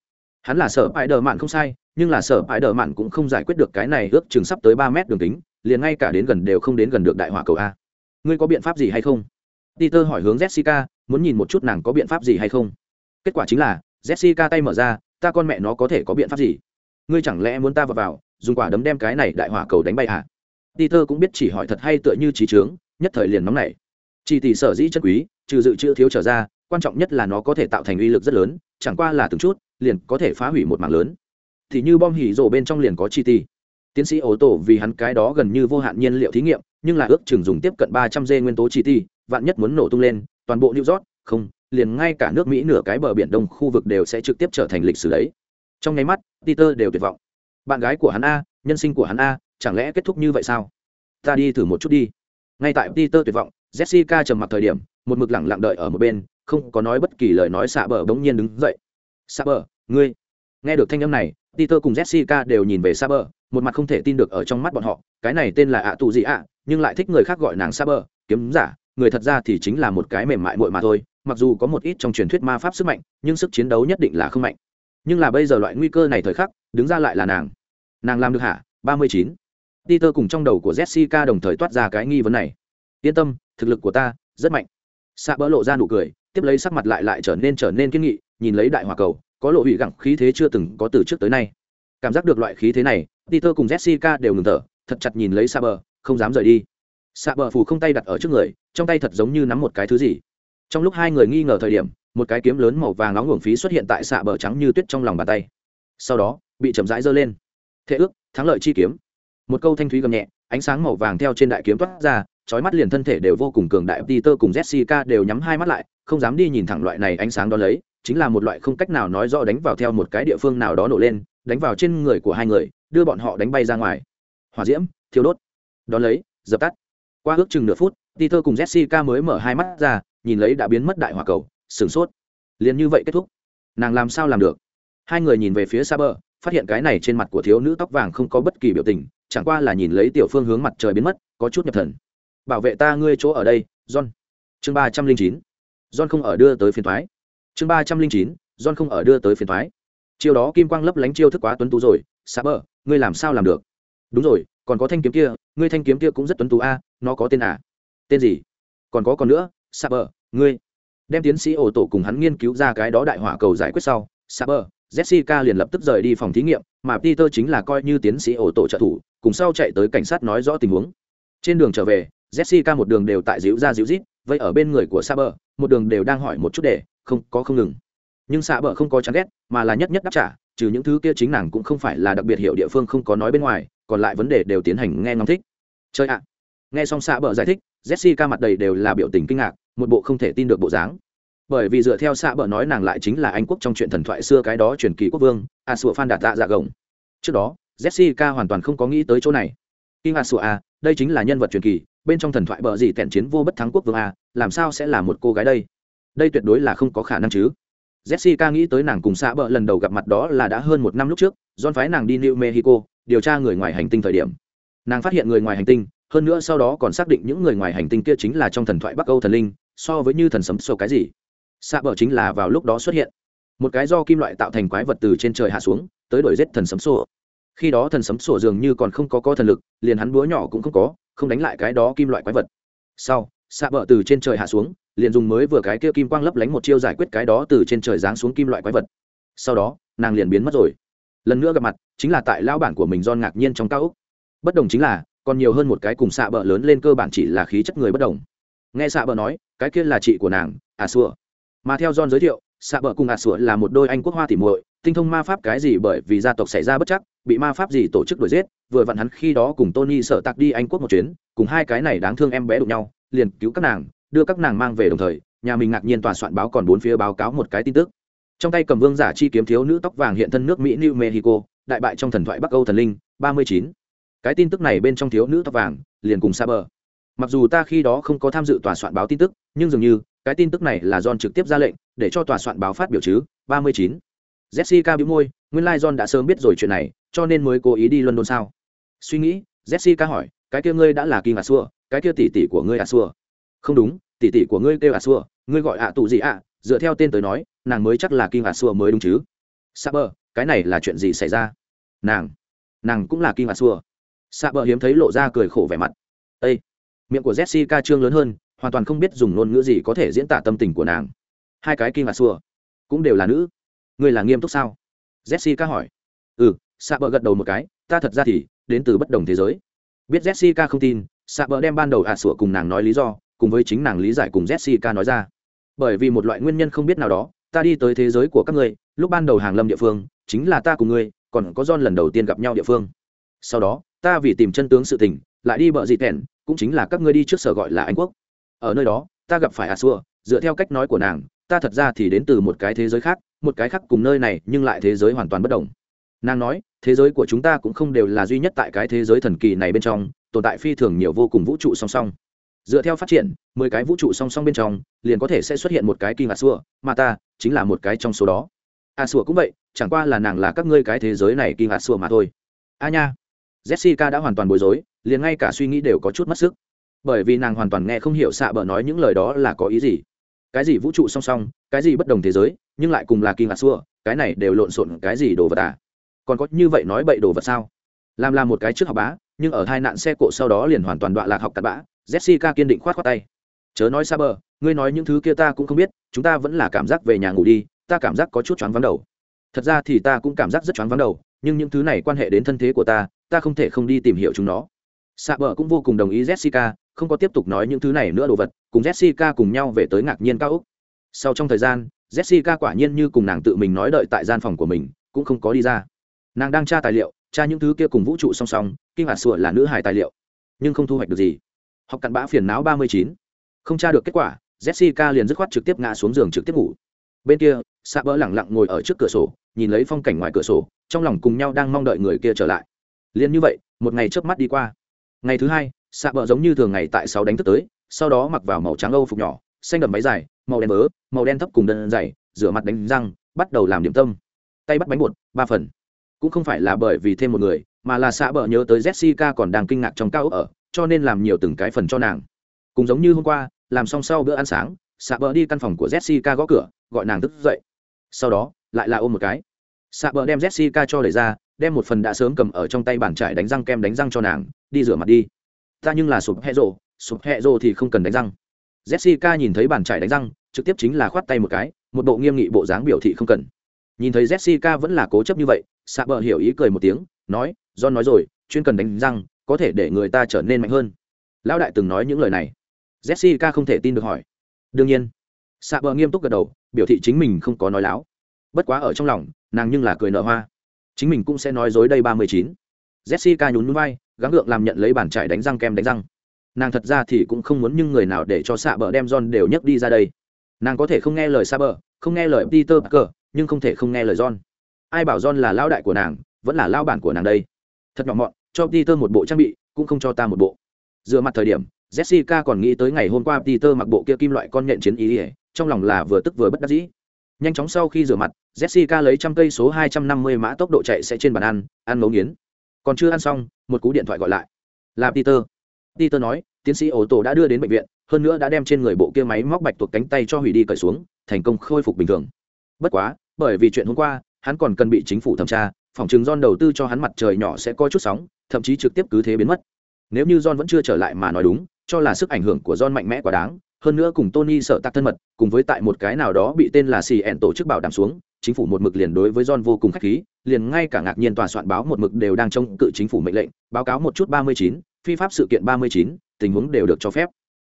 Hắn là sợ Spider-Man mạn không sai nhưng là sở ái đờ mạn cũng không giải quyết được cái này ước chừng sắp tới ba mét đường kính, liền ngay cả đến gần đều không đến gần được đại hỏa cầu a. Ngươi có biện pháp gì hay không? Peter hỏi hướng jessica, muốn nhìn một chút nàng có biện pháp gì hay không. Kết quả chính là, jessica tay mở ra, ta con mẹ nó có thể có biện pháp gì? Ngươi chẳng lẽ muốn ta vào vào, dùng quả đấm đem cái này đại hỏa cầu đánh bay à? peter cũng biết chỉ hỏi thật hay tựa như trí trướng nhất thời liền nóng này chỉ tỷ sở dĩ chân quý, trừ dự trữ thiếu trở ra, quan trọng nhất là nó có thể tạo thành uy lực rất lớn, chẳng qua là từng chút, liền có thể phá hủy một mạng lớn thì như bom hỉ rổ bên trong liền có chi ti. Tiến sĩ ô tô vì hắn cái đó gần như vô hạn nhiên liệu thí nghiệm, nhưng là ước chừng dùng tiếp cận ba trăm dê nguyên tố chi ti, vạn nhất muốn nổ tung lên, toàn bộ new york, không, liền ngay cả nước mỹ nửa cái bờ biển đông khu vực đều sẽ trực tiếp trở thành lịch sử đấy. Trong nháy mắt, peter đều tuyệt vọng. Bạn gái của hắn a, nhân sinh của hắn a, chẳng lẽ kết thúc như vậy sao? Ta đi thử một chút đi. Ngay tại peter tuyệt vọng, jessica trầm mặc thời điểm, một mực lẳng lặng đợi ở một bên, không có nói bất kỳ lời nói xạ bờ bỗng nhiên đứng dậy. Xạ bờ, ngươi nghe được thanh âm này, peter cùng jessica đều nhìn về xạ bờ một mặt không thể tin được ở trong mắt bọn họ, cái này tên là ạ tù gì ạ nhưng lại thích người khác gọi nàng xạ bờ kiếm giả, người thật ra thì chính là một cái mềm mại muội mà thôi, mặc dù có một ít trong truyền thuyết ma pháp sức mạnh, nhưng sức chiến đấu nhất định là không mạnh. Nhưng là bây giờ loại nguy cơ này thời khắc, đứng ra lại là nàng. Nàng làm được hả? Ba mươi chín. Peter cùng trong đầu của jessica đồng thời toát ra cái nghi vấn này. Yên tâm, thực lực của ta rất mạnh. Xạ bỡ lộ ra nụ cười, tiếp lấy sắc mặt lại lại trở nên trở nên kiên nghị, nhìn lấy đại hòa cầu có lộ hủy gặng khí thế chưa từng có từ trước tới nay. Cảm giác được loại khí thế này, peter cùng jessica đều ngừng thở, thật chặt nhìn lấy xạ bờ không dám rời đi. Xạ bờ phù không tay đặt ở trước người, trong tay thật giống như nắm một cái thứ gì. Trong lúc hai người nghi ngờ thời điểm, một cái kiếm lớn màu vàng nóng hưởng phí xuất hiện tại xạ bờ trắng như tuyết trong lòng bàn tay. Sau đó, bị chậm rãi giơ lên. Thế ước, thắng lợi chi kiếm. Một câu thanh thúy gầm nhẹ, ánh sáng màu vàng theo trên đại kiếm toát ra trói mắt liền thân thể đều vô cùng cường đại. Peter cùng jessica đều nhắm hai mắt lại, không dám đi nhìn thẳng loại này ánh sáng đó lấy chính là một loại không cách nào nói rõ đánh vào theo một cái địa phương nào đó nổ lên, đánh vào trên người của hai người, đưa bọn họ đánh bay ra ngoài. Hỏa diễm, thiêu đốt. Đón lấy, dập tắt. Qua ước chừng nửa phút, peter cùng jessica mới mở hai mắt ra, nhìn lấy đã biến mất đại hỏa cầu, sửng sốt. Liền như vậy kết thúc. Nàng làm sao làm được? Hai người nhìn về phía xa bờ phát hiện cái này trên mặt của thiếu nữ tóc vàng không có bất kỳ biểu tình, chẳng qua là nhìn lấy tiểu phương hướng mặt trời biến mất, có chút nhập thần. Bảo vệ ta ngươi chỗ ở đây, john. Chương ba trăm linh chín. John không ở đưa tới phiền thoái chương ba trăm linh chín john không ở đưa tới phiền thoái. Chiêu đó kim quang lấp lánh chiêu thức quá tuấn tú rồi. Xa bờ ngươi làm sao làm được? Đúng rồi còn có thanh kiếm kia ngươi thanh kiếm kia cũng rất tuấn tú a nó có tên à? Tên gì? Còn có còn nữa xa bờ ngươi. Đem tiến sĩ ổ tổ cùng hắn nghiên cứu ra cái đó đại hỏa cầu giải quyết sau xa bờ jessica liền lập tức rời đi phòng thí nghiệm mà peter chính là coi như tiến sĩ ổ tổ trợ thủ cùng sau chạy tới cảnh sát nói rõ tình huống. Trên đường trở về jessica một đường đều tại dịu ra dịu rít vậy ở bên người của Saber, bờ một đường đều đang hỏi một chút để không, có không ngừng. Nhưng xạ bờ không có chán ghét, mà là nhất nhất đáp trả, trừ những thứ kia chính nàng cũng không phải là đặc biệt hiểu địa phương không có nói bên ngoài, còn lại vấn đề đều tiến hành nghe ngóng thích. Chơi ạ. À. Nghe xong xạ bờ giải thích, jessica mặt đầy đều là biểu tình kinh ngạc, một bộ không thể tin được bộ dáng. Bởi vì dựa theo xạ bờ nói nàng lại chính là anh quốc trong chuyện thần thoại xưa cái đó truyền kỳ quốc vương, a sủa phan đạt tạ dạ gồng. Trước đó, jessica hoàn toàn không có nghĩ tới chỗ này. Khi a sủa a, đây chính là nhân vật truyền kỳ, bên trong thần thoại bờ gì tẹn chiến vô bất thắng quốc vương a, làm sao sẽ là một cô gái đây? Đây tuyệt đối là không có khả năng chứ. Jessica nghĩ tới nàng cùng xạ bờ lần đầu gặp mặt đó là đã hơn một năm lúc trước don phái nàng đi new mexico, điều tra người ngoài hành tinh thời điểm. Nàng phát hiện người ngoài hành tinh, hơn nữa sau đó còn xác định những người ngoài hành tinh kia chính là trong thần thoại bắc âu thần linh, so với như thần sấm sâu cái gì. Xạ bờ chính là vào lúc đó xuất hiện. Một cái do kim loại tạo thành quái vật từ trên trời hạ xuống, tới đổi giết thần sấm sổ. Khi đó thần sấm sổ dường như còn không có có thần lực, liền hắn búa nhỏ cũng không có, không đánh lại cái đó kim loại quái vật. Sau xạ bờ từ trên trời hạ xuống, liền dùng mới vừa cái kia kim quang lấp lánh một chiêu giải quyết cái đó từ trên trời giáng xuống kim loại quái vật. Sau đó, nàng liền biến mất rồi. Lần nữa gặp mặt, chính là tại lão bản của mình don ngạc nhiên trong cao úc bất đồng chính là, còn nhiều hơn một cái cùng xạ bờ lớn lên cơ bản chỉ là khí chất người bất đồng. Nghe xạ bờ nói, cái kia là chị của nàng à xua mà theo john giới thiệu, xạ bờ cùng à xua là một đôi anh quốc hoa tỉ muội, tinh thông ma pháp cái gì bởi vì gia tộc xảy ra bất chắc, bị ma pháp gì tổ chức đuổi giết, vừa vặn hắn khi đó cùng tony sợ tặc đi anh quốc một chuyến, cùng hai cái này đáng thương em bé đụng nhau liền cứu các nàng đưa các nàng mang về đồng thời nhà mình ngạc nhiên tòa soạn báo còn bốn phía báo cáo một cái tin tức trong tay cầm vương giả chi kiếm thiếu nữ tóc vàng hiện thân nước mỹ new mexico đại bại trong thần thoại bắc âu thần linh ba mươi chín cái tin tức này bên trong thiếu nữ tóc vàng liền cùng xa bờ mặc dù ta khi đó không có tham dự tòa soạn báo tin tức nhưng dường như cái tin tức này là John trực tiếp ra lệnh để cho tòa soạn báo phát biểu chứ 39. Jessica bĩu môi, nguyên lai John đã sớm biết rồi chuyện này, cho nên mới cố ý đi London sao? Suy nghĩ, Jessica hỏi, cái kia ngươi đã là kỳ King xua cái kia tỷ tỷ của ngươi à xua Không đúng, tỷ tỷ của ngươi kêu à xua ngươi gọi ạ tụ gì ạ? Dựa theo tên tới nói, nàng mới chắc là kia à xua mới đúng chứ? Saber, cái này là chuyện gì xảy ra? Nàng, nàng cũng là kim à xua sa bờ hiếm thấy lộ ra cười khổ vẻ mặt. Ê! Miệng của Jessica trương lớn hơn, hoàn toàn không biết dùng ngôn ngữ gì có thể diễn tả tâm tình của nàng hai cái kim à xua cũng đều là nữ ngươi là nghiêm túc sao jessica hỏi ừ sa bờ gật đầu một cái ta thật ra thì đến từ bất đồng thế giới biết jessica không tin xạ bờ đem ban đầu ạ sủa cùng nàng nói lý do, cùng với chính nàng lý giải cùng jessica nói ra. Bởi vì một loại nguyên nhân không biết nào đó, ta đi tới thế giới của các ngươi, lúc ban đầu hàng lâm địa phương, chính là ta cùng ngươi, còn có John lần đầu tiên gặp nhau địa phương. Sau đó, ta vì tìm chân tướng sự tình, lại đi bờ dị tẻn cũng chính là các ngươi đi trước sở gọi là anh quốc. Ở nơi đó, ta gặp phải a xua dựa theo cách nói của nàng, ta thật ra thì đến từ một cái thế giới khác, một cái khác cùng nơi này, nhưng lại thế giới hoàn toàn bất đồng. Nàng nói, thế giới của chúng ta cũng không đều là duy nhất tại cái thế giới thần kỳ này bên trong tồn tại phi thường nhiều vô cùng vũ trụ song song. Dựa theo phát triển, mười cái vũ trụ song song bên trong, liền có thể sẽ xuất hiện một cái kinh a xua, mà ta chính là một cái trong số đó. A xua cũng vậy, chẳng qua là nàng là các ngươi cái thế giới này kinh a xua mà thôi. A nha. Jessica đã hoàn toàn bối rối, liền ngay cả suy nghĩ đều có chút mất sức. Bởi vì nàng hoàn toàn nghe không hiểu xạ bờ nói những lời đó là có ý gì. Cái gì vũ trụ song song, cái gì bất đồng thế giới, nhưng lại cùng là kinh ngạc xua, cái này đều lộn xộn cái gì đồ vật à? Còn có như vậy nói bậy đồ vật sao? Làm là một cái trước học bá nhưng ở hai nạn xe cộ sau đó liền hoàn toàn đọa lạc học cặn bã, jessica kiên định khoát khoát tay. Chớ nói xa bờ, ngươi nói những thứ kia ta cũng không biết, chúng ta vẫn là cảm giác về nhà ngủ đi, ta cảm giác có chút choáng vắng đầu. Thật ra thì ta cũng cảm giác rất choáng vắng đầu, nhưng những thứ này quan hệ đến thân thế của ta ta không thể không đi tìm hiểu chúng nó. Xa bờ cũng vô cùng đồng ý jessica, không có tiếp tục nói những thứ này nữa đồ vật, cùng jessica cùng nhau về tới ngạc nhiên cao úc. Sau trong thời gian, jessica quả nhiên như cùng nàng tự mình nói đợi tại gian phòng của mình, cũng không có đi ra. Nàng đang tra tài liệu tra những thứ kia cùng vũ trụ song song kinh hạt sủa là nữ hài tài liệu, nhưng không thu hoạch được gì. Học cặn bã phiền não ba mươi chín. Không tra được kết quả, jessica liền dứt khoát trực tiếp ngã xuống giường trực tiếp ngủ. Bên kia xạ bỡ lẳng lặng ngồi ở trước cửa sổ, nhìn lấy phong cảnh ngoài cửa sổ, trong lòng cùng nhau đang mong đợi người kia trở lại. Liền như vậy, một ngày trước mắt đi qua. Ngày thứ hai xạ bỡ giống như thường ngày tại sáu đánh thức tới, sau đó mặc vào màu trắng âu phục nhỏ, xanh đầm váy dài, màu đen vớ màu đen thấp cùng đơn dày rửa mặt đánh răng, bắt đầu làm điểm tâm. Tay bắt bánh bột, ba phần cũng không phải là bởi vì thêm một người, mà là xạ bờ nhớ tới jessica còn đang kinh ngạc trong cao ốc ở, cho nên làm nhiều từng cái phần cho nàng. Cùng giống như hôm qua, làm xong sau bữa ăn sáng, xạ bờ đi căn phòng của jessica gõ cửa, gọi nàng thức dậy. Sau đó, lại là ôm một cái. Xạ bờ đem jessica cho đẩy ra, đem một phần đã sớm cầm ở trong tay bàn trải đánh răng kem đánh răng cho nàng, đi rửa mặt đi. Ta nhưng là sụp hẹ rộ sụp hẹ rộ thì không cần đánh răng. Jessica nhìn thấy bàn trải đánh răng, trực tiếp chính là khoát tay một cái, một bộ nghiêm nghị bộ dáng biểu thị không cần nhìn thấy jessica vẫn là cố chấp như vậy xạ bờ hiểu ý cười một tiếng, nói, john nói rồi, chuyên cần đánh răng, có thể để người ta trở nên mạnh hơn. Lão đại từng nói những lời này. Jessica không thể tin được hỏi. Đương nhiên. Xạ bờ nghiêm túc gật đầu, biểu thị chính mình không có nói láo. Bất quá ở trong lòng, nàng nhưng là cười nở hoa. Chính mình cũng sẽ nói dối đây ba mươi chín. Jessica nhún núi vai, gắng gượng làm nhận lấy bàn trải đánh răng kem đánh răng. Nàng thật ra thì cũng không muốn nhưng người nào để cho xạ bờ đem john đều nhấc đi ra đây. Nàng có thể không nghe lời xạ bờ không nghe lời peter parker nhưng không thể không nghe lời john. Ai bảo john là lao đại của nàng, vẫn là lao bản của nàng đây? Thật nhỏ mọn, cho peter một bộ trang bị, cũng không cho ta một bộ. Dựa mặt thời điểm, jessica còn nghĩ tới ngày hôm qua peter mặc bộ kia kim loại con nhện chiến ý ỉa trong lòng là vừa tức vừa bất đắc dĩ. Nhanh chóng sau khi rửa mặt, jessica lấy trăm cây số hai trăm năm mươi mã tốc độ chạy sẽ trên bàn ăn ăn ngấu nghiến. Còn chưa ăn xong, một cú điện thoại gọi lại. Là peter. Peter nói, tiến sĩ ô tô đã đưa đến bệnh viện, hơn nữa đã đem trên người bộ kia máy móc bạch tuộc cánh tay cho hủy đi cởi xuống, thành công khôi phục bình thường. Bất quá bởi vì chuyện hôm qua, hắn còn cần bị chính phủ thẩm tra phòng chứng John đầu tư cho hắn mặt trời nhỏ sẽ có chút sóng, thậm chí trực tiếp cứ thế biến mất. Nếu như John vẫn chưa trở lại mà nói đúng, cho là sức ảnh hưởng của John mạnh mẽ quá đáng, hơn nữa cùng Tony sợ tạc thân mật, cùng với tại một cái nào đó bị tên là xì ẹn tổ chức bảo đảm xuống, chính phủ một mực liền đối với John vô cùng khách khí, liền ngay cả ngạc nhiên tòa soạn báo một mực đều đang trông cự chính phủ mệnh lệnh, báo cáo một chút ba mươi chín, phi pháp sự kiện ba mươi chín, tình huống đều được cho phép.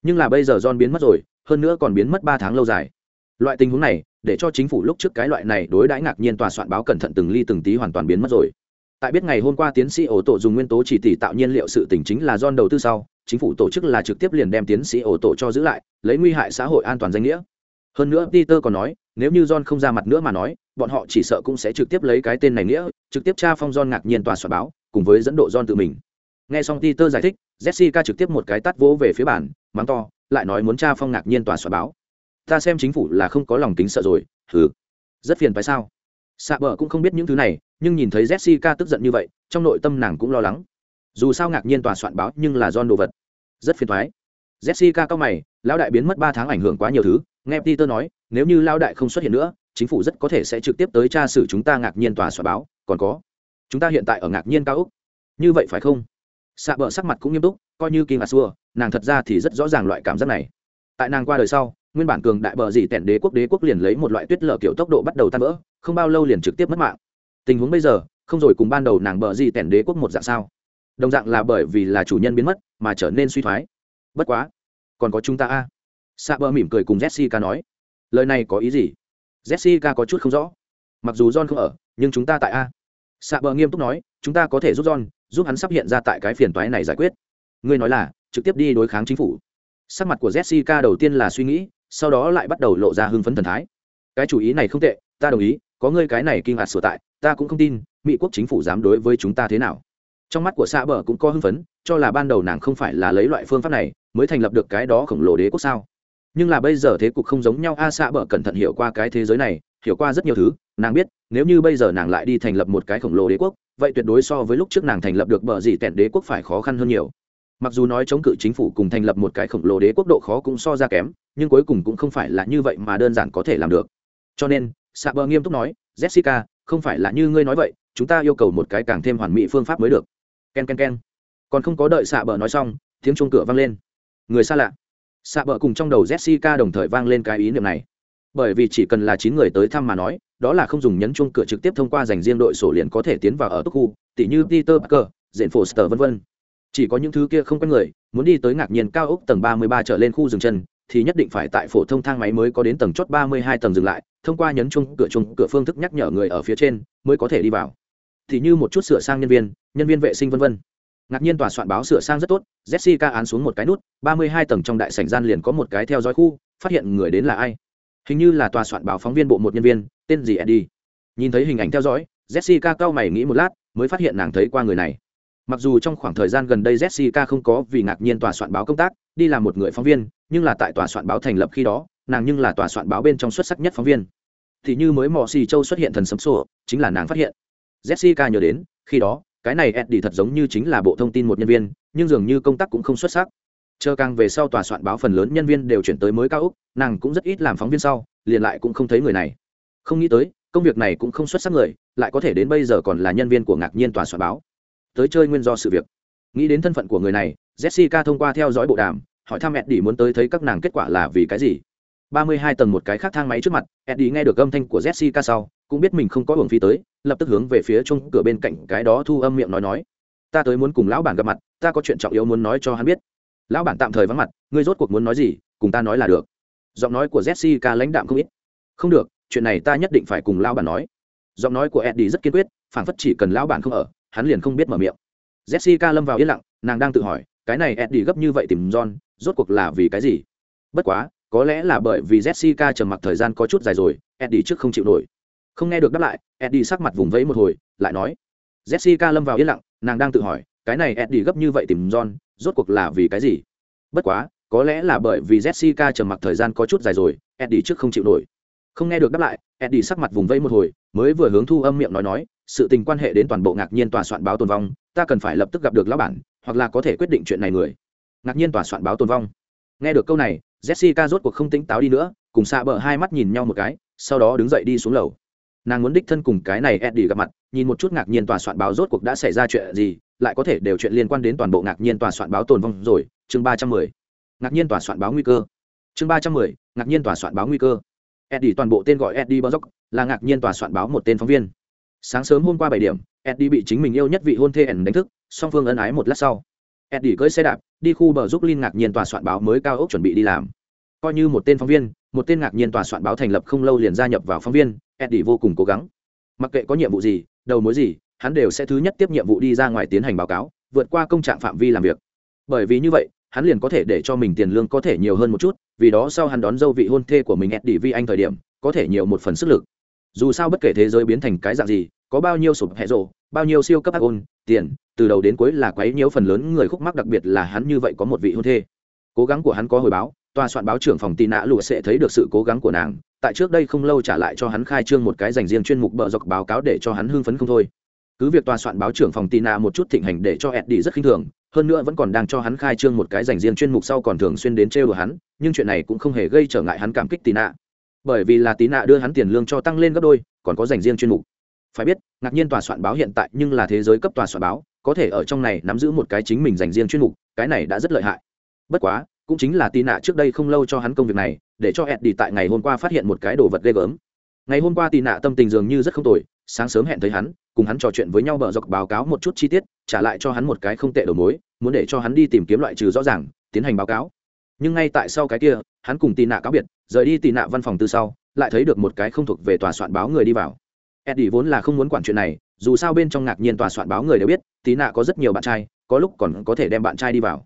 Nhưng là bây giờ John biến mất rồi, hơn nữa còn biến mất ba tháng lâu dài loại tình huống này, để cho chính phủ lúc trước cái loại này đối đãi ngạc nhiên tòa soạn báo cẩn thận từng ly từng tí hoàn toàn biến mất rồi. Tại biết ngày hôm qua tiến sĩ ổ tổ dùng nguyên tố chỉ tỷ tạo nhiên liệu sự tỉnh chính là don đầu tư sau, chính phủ tổ chức là trực tiếp liền đem tiến sĩ ổ tổ cho giữ lại, lấy nguy hại xã hội an toàn danh nghĩa. Hơn nữa, peter còn nói, nếu như john không ra mặt nữa mà nói, bọn họ chỉ sợ cũng sẽ trực tiếp lấy cái tên này nghĩa, trực tiếp tra phong john ngạc nhiên tòa soạn báo, cùng với dẫn độ john tự mình. Nghe xong peter giải thích, jessica trực tiếp một cái tắt vỗ về phía bản mắng to, lại nói muốn tra phong ngạc nhiên tòa soạn báo ta xem chính phủ là không có lòng kính sợ rồi thử rất phiền phải sao? Xạ bờ cũng không biết những thứ này, nhưng nhìn thấy jessica tức giận như vậy, trong nội tâm nàng cũng lo lắng. Dù sao ngạc nhiên tòa soạn báo nhưng là don đồ vật. Rất phiền thoái. Jessica cao mày, lão đại biến mất ba tháng ảnh hưởng quá nhiều thứ, nghe peter nói, nếu như lão đại không xuất hiện nữa, chính phủ rất có thể sẽ trực tiếp tới tra xử chúng ta ngạc nhiên tòa soạn báo, còn có, chúng ta hiện tại ở ngạc nhiên cao úc. Như vậy phải không? Xạ bờ sắc mặt cũng nghiêm túc, coi như kim a xua nàng thật ra thì rất rõ ràng loại cảm giác này. Tại nàng qua đời sau nguyên bản cường đại bờ dì tẻn đế quốc đế quốc liền lấy một loại tuyết lở kiểu tốc độ bắt đầu tan vỡ, không bao lâu liền trực tiếp mất mạng. Tình huống bây giờ, không rồi cùng ban đầu nàng bờ dì tẻn đế quốc một dạng sao? Đồng dạng là bởi vì là chủ nhân biến mất mà trở nên suy thoái. Bất quá, còn có chúng ta a. À. xạ bờ mỉm cười cùng jessica nói. Lời này có ý gì? Jessica có chút không rõ. Mặc dù john không ở, nhưng chúng ta tại a. Xạ bờ nghiêm túc nói, chúng ta có thể giúp john, giúp hắn sắp hiện ra tại cái phiền toái này giải quyết. Ngươi nói là, trực tiếp đi đối kháng chính phủ. Sắc mặt của jessica đầu tiên là suy nghĩ sau đó lại bắt đầu lộ ra hưng phấn thần thái. Cái chủ ý này không tệ, ta đồng ý, có ngươi cái này kinh ngạc sửa tại, ta cũng không tin, mỹ quốc chính phủ dám đối với chúng ta thế nào. Trong mắt của xã bờ cũng có hưng phấn, cho là ban đầu nàng không phải là lấy loại phương pháp này, mới thành lập được cái đó khổng lồ đế quốc sao. Nhưng là bây giờ thế cục không giống nhau, a xã bờ cẩn thận hiểu qua cái thế giới này, hiểu qua rất nhiều thứ, nàng biết, nếu như bây giờ nàng lại đi thành lập một cái khổng lồ đế quốc, vậy tuyệt đối so với lúc trước nàng thành lập được bờ gì tẹn đế quốc phải khó khăn hơn nhiều. Mặc dù nói chống cự chính phủ cùng thành lập một cái khổng lồ đế quốc độ khó cũng so ra kém nhưng cuối cùng cũng không phải là như vậy mà đơn giản có thể làm được. Cho nên xạ bờ nghiêm túc nói, jessica, không phải là như ngươi nói vậy, chúng ta yêu cầu một cái càng thêm hoàn mỹ phương pháp mới được. K e n k e n k e n còn không có đợi xạ bờ nói xong, tiếng chuông cửa vang lên. Người xa lạ. Xạ bờ cùng trong đầu jessica đồng thời vang lên cái ý niệm này. Bởi vì chỉ cần là chín người tới thăm mà nói, đó là không dùng nhấn chuông cửa trực tiếp thông qua dành riêng đội sổ liền có thể tiến vào ở tốc khu tỷ như peter parker diện foster, vân vân. Chỉ có những thứ kia không quen người, muốn đi tới ngạc nhiên cao ốc tầng ba mươi ba trở lên khu dừng chân thì nhất định phải tại phổ thông thang máy mới có đến tầng chốt ba mươi hai tầng dừng lại, thông qua nhấn chung cửa chung cửa phương thức nhắc nhở người ở phía trên mới có thể đi vào. Thì như một chút sửa sang nhân viên nhân viên vệ sinh vân vân. Ngạc nhiên tòa soạn báo sửa sang rất tốt, jessica án xuống một cái nút, ba mươi hai tầng trong đại sảnh gian liền có một cái theo dõi khu, phát hiện người đến là ai. Hình như là tòa soạn báo phóng viên bộ một nhân viên, tên gì eddie. Nhìn thấy hình ảnh theo dõi, jessica cao mày nghĩ một lát, mới phát hiện nàng thấy qua người này mặc dù trong khoảng thời gian gần đây jessica không có vì ngạc nhiên tòa soạn báo công tác, đi làm một người phóng viên, nhưng là tại tòa soạn báo thành lập khi đó, nàng nhưng là tòa soạn báo bên trong xuất sắc nhất phóng viên. Thì như mới mò xì châu xuất hiện thần sấm sổ, chính là nàng phát hiện. Jessica nhớ đến, khi đó, cái này eddie thật giống như chính là bộ thông tin một nhân viên, nhưng dường như công tác cũng không xuất sắc. Chờ càng về sau tòa soạn báo phần lớn nhân viên đều chuyển tới mới cao úc, nàng cũng rất ít làm phóng viên sau, liền lại cũng không thấy người này. Không nghĩ tới, công việc này cũng không xuất sắc người, lại có thể đến bây giờ còn là nhân viên của ngạc nhiên tòa soạn báo tới chơi nguyên do sự việc. Nghĩ đến thân phận của người này, jessica thông qua theo dõi bộ đàm, hỏi thăm eddie muốn tới thấy các nàng kết quả là vì cái gì. Ba mươi hai tầng một cái khác thang máy trước mặt, eddie nghe được âm thanh của jessica sau, cũng biết mình không có hưởng phí tới, lập tức hướng về phía chung cửa bên cạnh cái đó thu âm miệng nói nói. Ta tới muốn cùng lão bản gặp mặt, ta có chuyện trọng yếu muốn nói cho hắn biết. Lão bản tạm thời vắng mặt, ngươi rốt cuộc muốn nói gì, cùng ta nói là được. Giọng nói của jessica lãnh đạm không ít. Không được, chuyện này ta nhất định phải cùng lão bản nói. Giọng nói của eddie rất kiên quyết phản phất chỉ cần lão bản không ở hắn liền không biết mở miệng. Jessica lâm vào yên lặng, nàng đang tự hỏi, cái này eddie gấp như vậy tìm john, rốt cuộc là vì cái gì? Bất quá, có lẽ là bởi vì jessica trầm mặc thời gian có chút dài rồi, eddie trước không chịu nổi. Không nghe được đáp lại, eddie sắc mặt vùng vẫy một hồi, lại nói, jessica lâm vào yên lặng, nàng đang tự hỏi, cái này eddie gấp như vậy tìm john, rốt cuộc là vì cái gì? Bất quá, có lẽ là bởi vì jessica trầm mặc thời gian có chút dài rồi, eddie trước không chịu nổi không nghe được đáp lại, eddie sắc mặt vùng vẫy một hồi, mới vừa hướng thu âm miệng nói nói, sự tình quan hệ đến toàn bộ ngạc nhiên tòa soạn báo tồn vong, ta cần phải lập tức gặp được lão bản, hoặc là có thể quyết định chuyện này người. Ngạc nhiên tòa soạn báo tồn vong. Nghe được câu này, jessica rốt cuộc không tỉnh táo đi nữa, cùng xạ bờ hai mắt nhìn nhau một cái, sau đó đứng dậy đi xuống lầu. Nàng muốn đích thân cùng cái này eddie gặp mặt, nhìn một chút ngạc nhiên tòa soạn báo rốt cuộc đã xảy ra chuyện gì, lại có thể đều chuyện liên quan đến toàn bộ ngạc nhiên tòa soạn báo tồn vong rồi. Chương ba trăm mười. Ngạc nhiên tòa soạn báo nguy cơ. Chương ba trăm mười. Ngạc nhiên tòa soạn báo nguy cơ eddie toàn bộ tên gọi eddie bozok là ngạc nhiên tòa soạn báo một tên phóng viên. Sáng sớm hôm qua bảy điểm, eddie bị chính mình yêu nhất vị hôn thê ẩn đánh thức, song phương ân ái một lát sau. Eddie cưỡi xe đạp, đi khu bờ giúp Lin ngạc nhiên tòa soạn báo mới cao ốc chuẩn bị đi làm. Coi như một tên phóng viên, một tên ngạc nhiên tòa soạn báo thành lập không lâu liền gia nhập vào phóng viên, eddie vô cùng cố gắng. Mặc kệ có nhiệm vụ gì, đầu mối gì, hắn đều sẽ thứ nhất tiếp nhiệm vụ đi ra ngoài tiến hành báo cáo, vượt qua công trạng phạm vi làm việc. Bởi vì như vậy hắn liền có thể để cho mình tiền lương có thể nhiều hơn một chút, vì đó sau hắn đón dâu vị hôn thê của mình eddie vi anh thời điểm, có thể nhiều một phần sức lực. Dù sao bất kể thế giới biến thành cái dạng gì, có bao nhiêu sụp hẹ rộ, bao nhiêu siêu cấp ác ôn, tiền, từ đầu đến cuối là quấy nhiễu phần lớn người khúc mắc, đặc biệt là hắn như vậy có một vị hôn thê. Cố gắng của hắn có hồi báo, tòa soạn báo trưởng phòng tị nạ lụa sẽ thấy được sự cố gắng của nàng, tại trước đây không lâu trả lại cho hắn khai trương một cái dành riêng chuyên mục bợ dọc báo cáo để cho hắn hưng phấn không thôi. Cứ việc tòa soạn báo trưởng phòng tị nạ một chút thịnh hành để cho eddie rất khinh thường hơn nữa vẫn còn đang cho hắn khai trương một cái dành riêng chuyên mục sau còn thường xuyên đến trêu của hắn, nhưng chuyện này cũng không hề gây trở ngại hắn cảm kích tì nạ bởi vì là tì nạ đưa hắn tiền lương cho tăng lên gấp đôi, còn có dành riêng chuyên mục. Phải biết, ngạc nhiên tòa soạn báo hiện tại nhưng là thế giới cấp tòa soạn báo, có thể ở trong này nắm giữ một cái chính mình dành riêng chuyên mục, cái này đã rất lợi hại. Bất quá, cũng chính là tì nạ trước đây không lâu cho hắn công việc này, để cho eddie tại ngày hôm qua phát hiện một cái đồ vật ghê gớm. Ngày hôm qua tì nạ tâm tình dường như rất không tồi, sáng sớm hẹn thấy hắn cùng hắn trò chuyện với nhau bờ dọc báo cáo một chút chi tiết, trả lại cho hắn một cái không tệ đầu mối, muốn để cho hắn đi tìm kiếm loại trừ rõ ràng, tiến hành báo cáo. Nhưng ngay tại sau cái kia, hắn cùng tì nạ cáo biệt, rời đi tì nạ văn phòng từ sau, lại thấy được một cái không thuộc về tòa soạn báo người đi vào. Eddie vốn là không muốn quản chuyện này, dù sao bên trong ngạc nhiên tòa soạn báo người đều biết tí nạ có rất nhiều bạn trai, có lúc còn có thể đem bạn trai đi vào.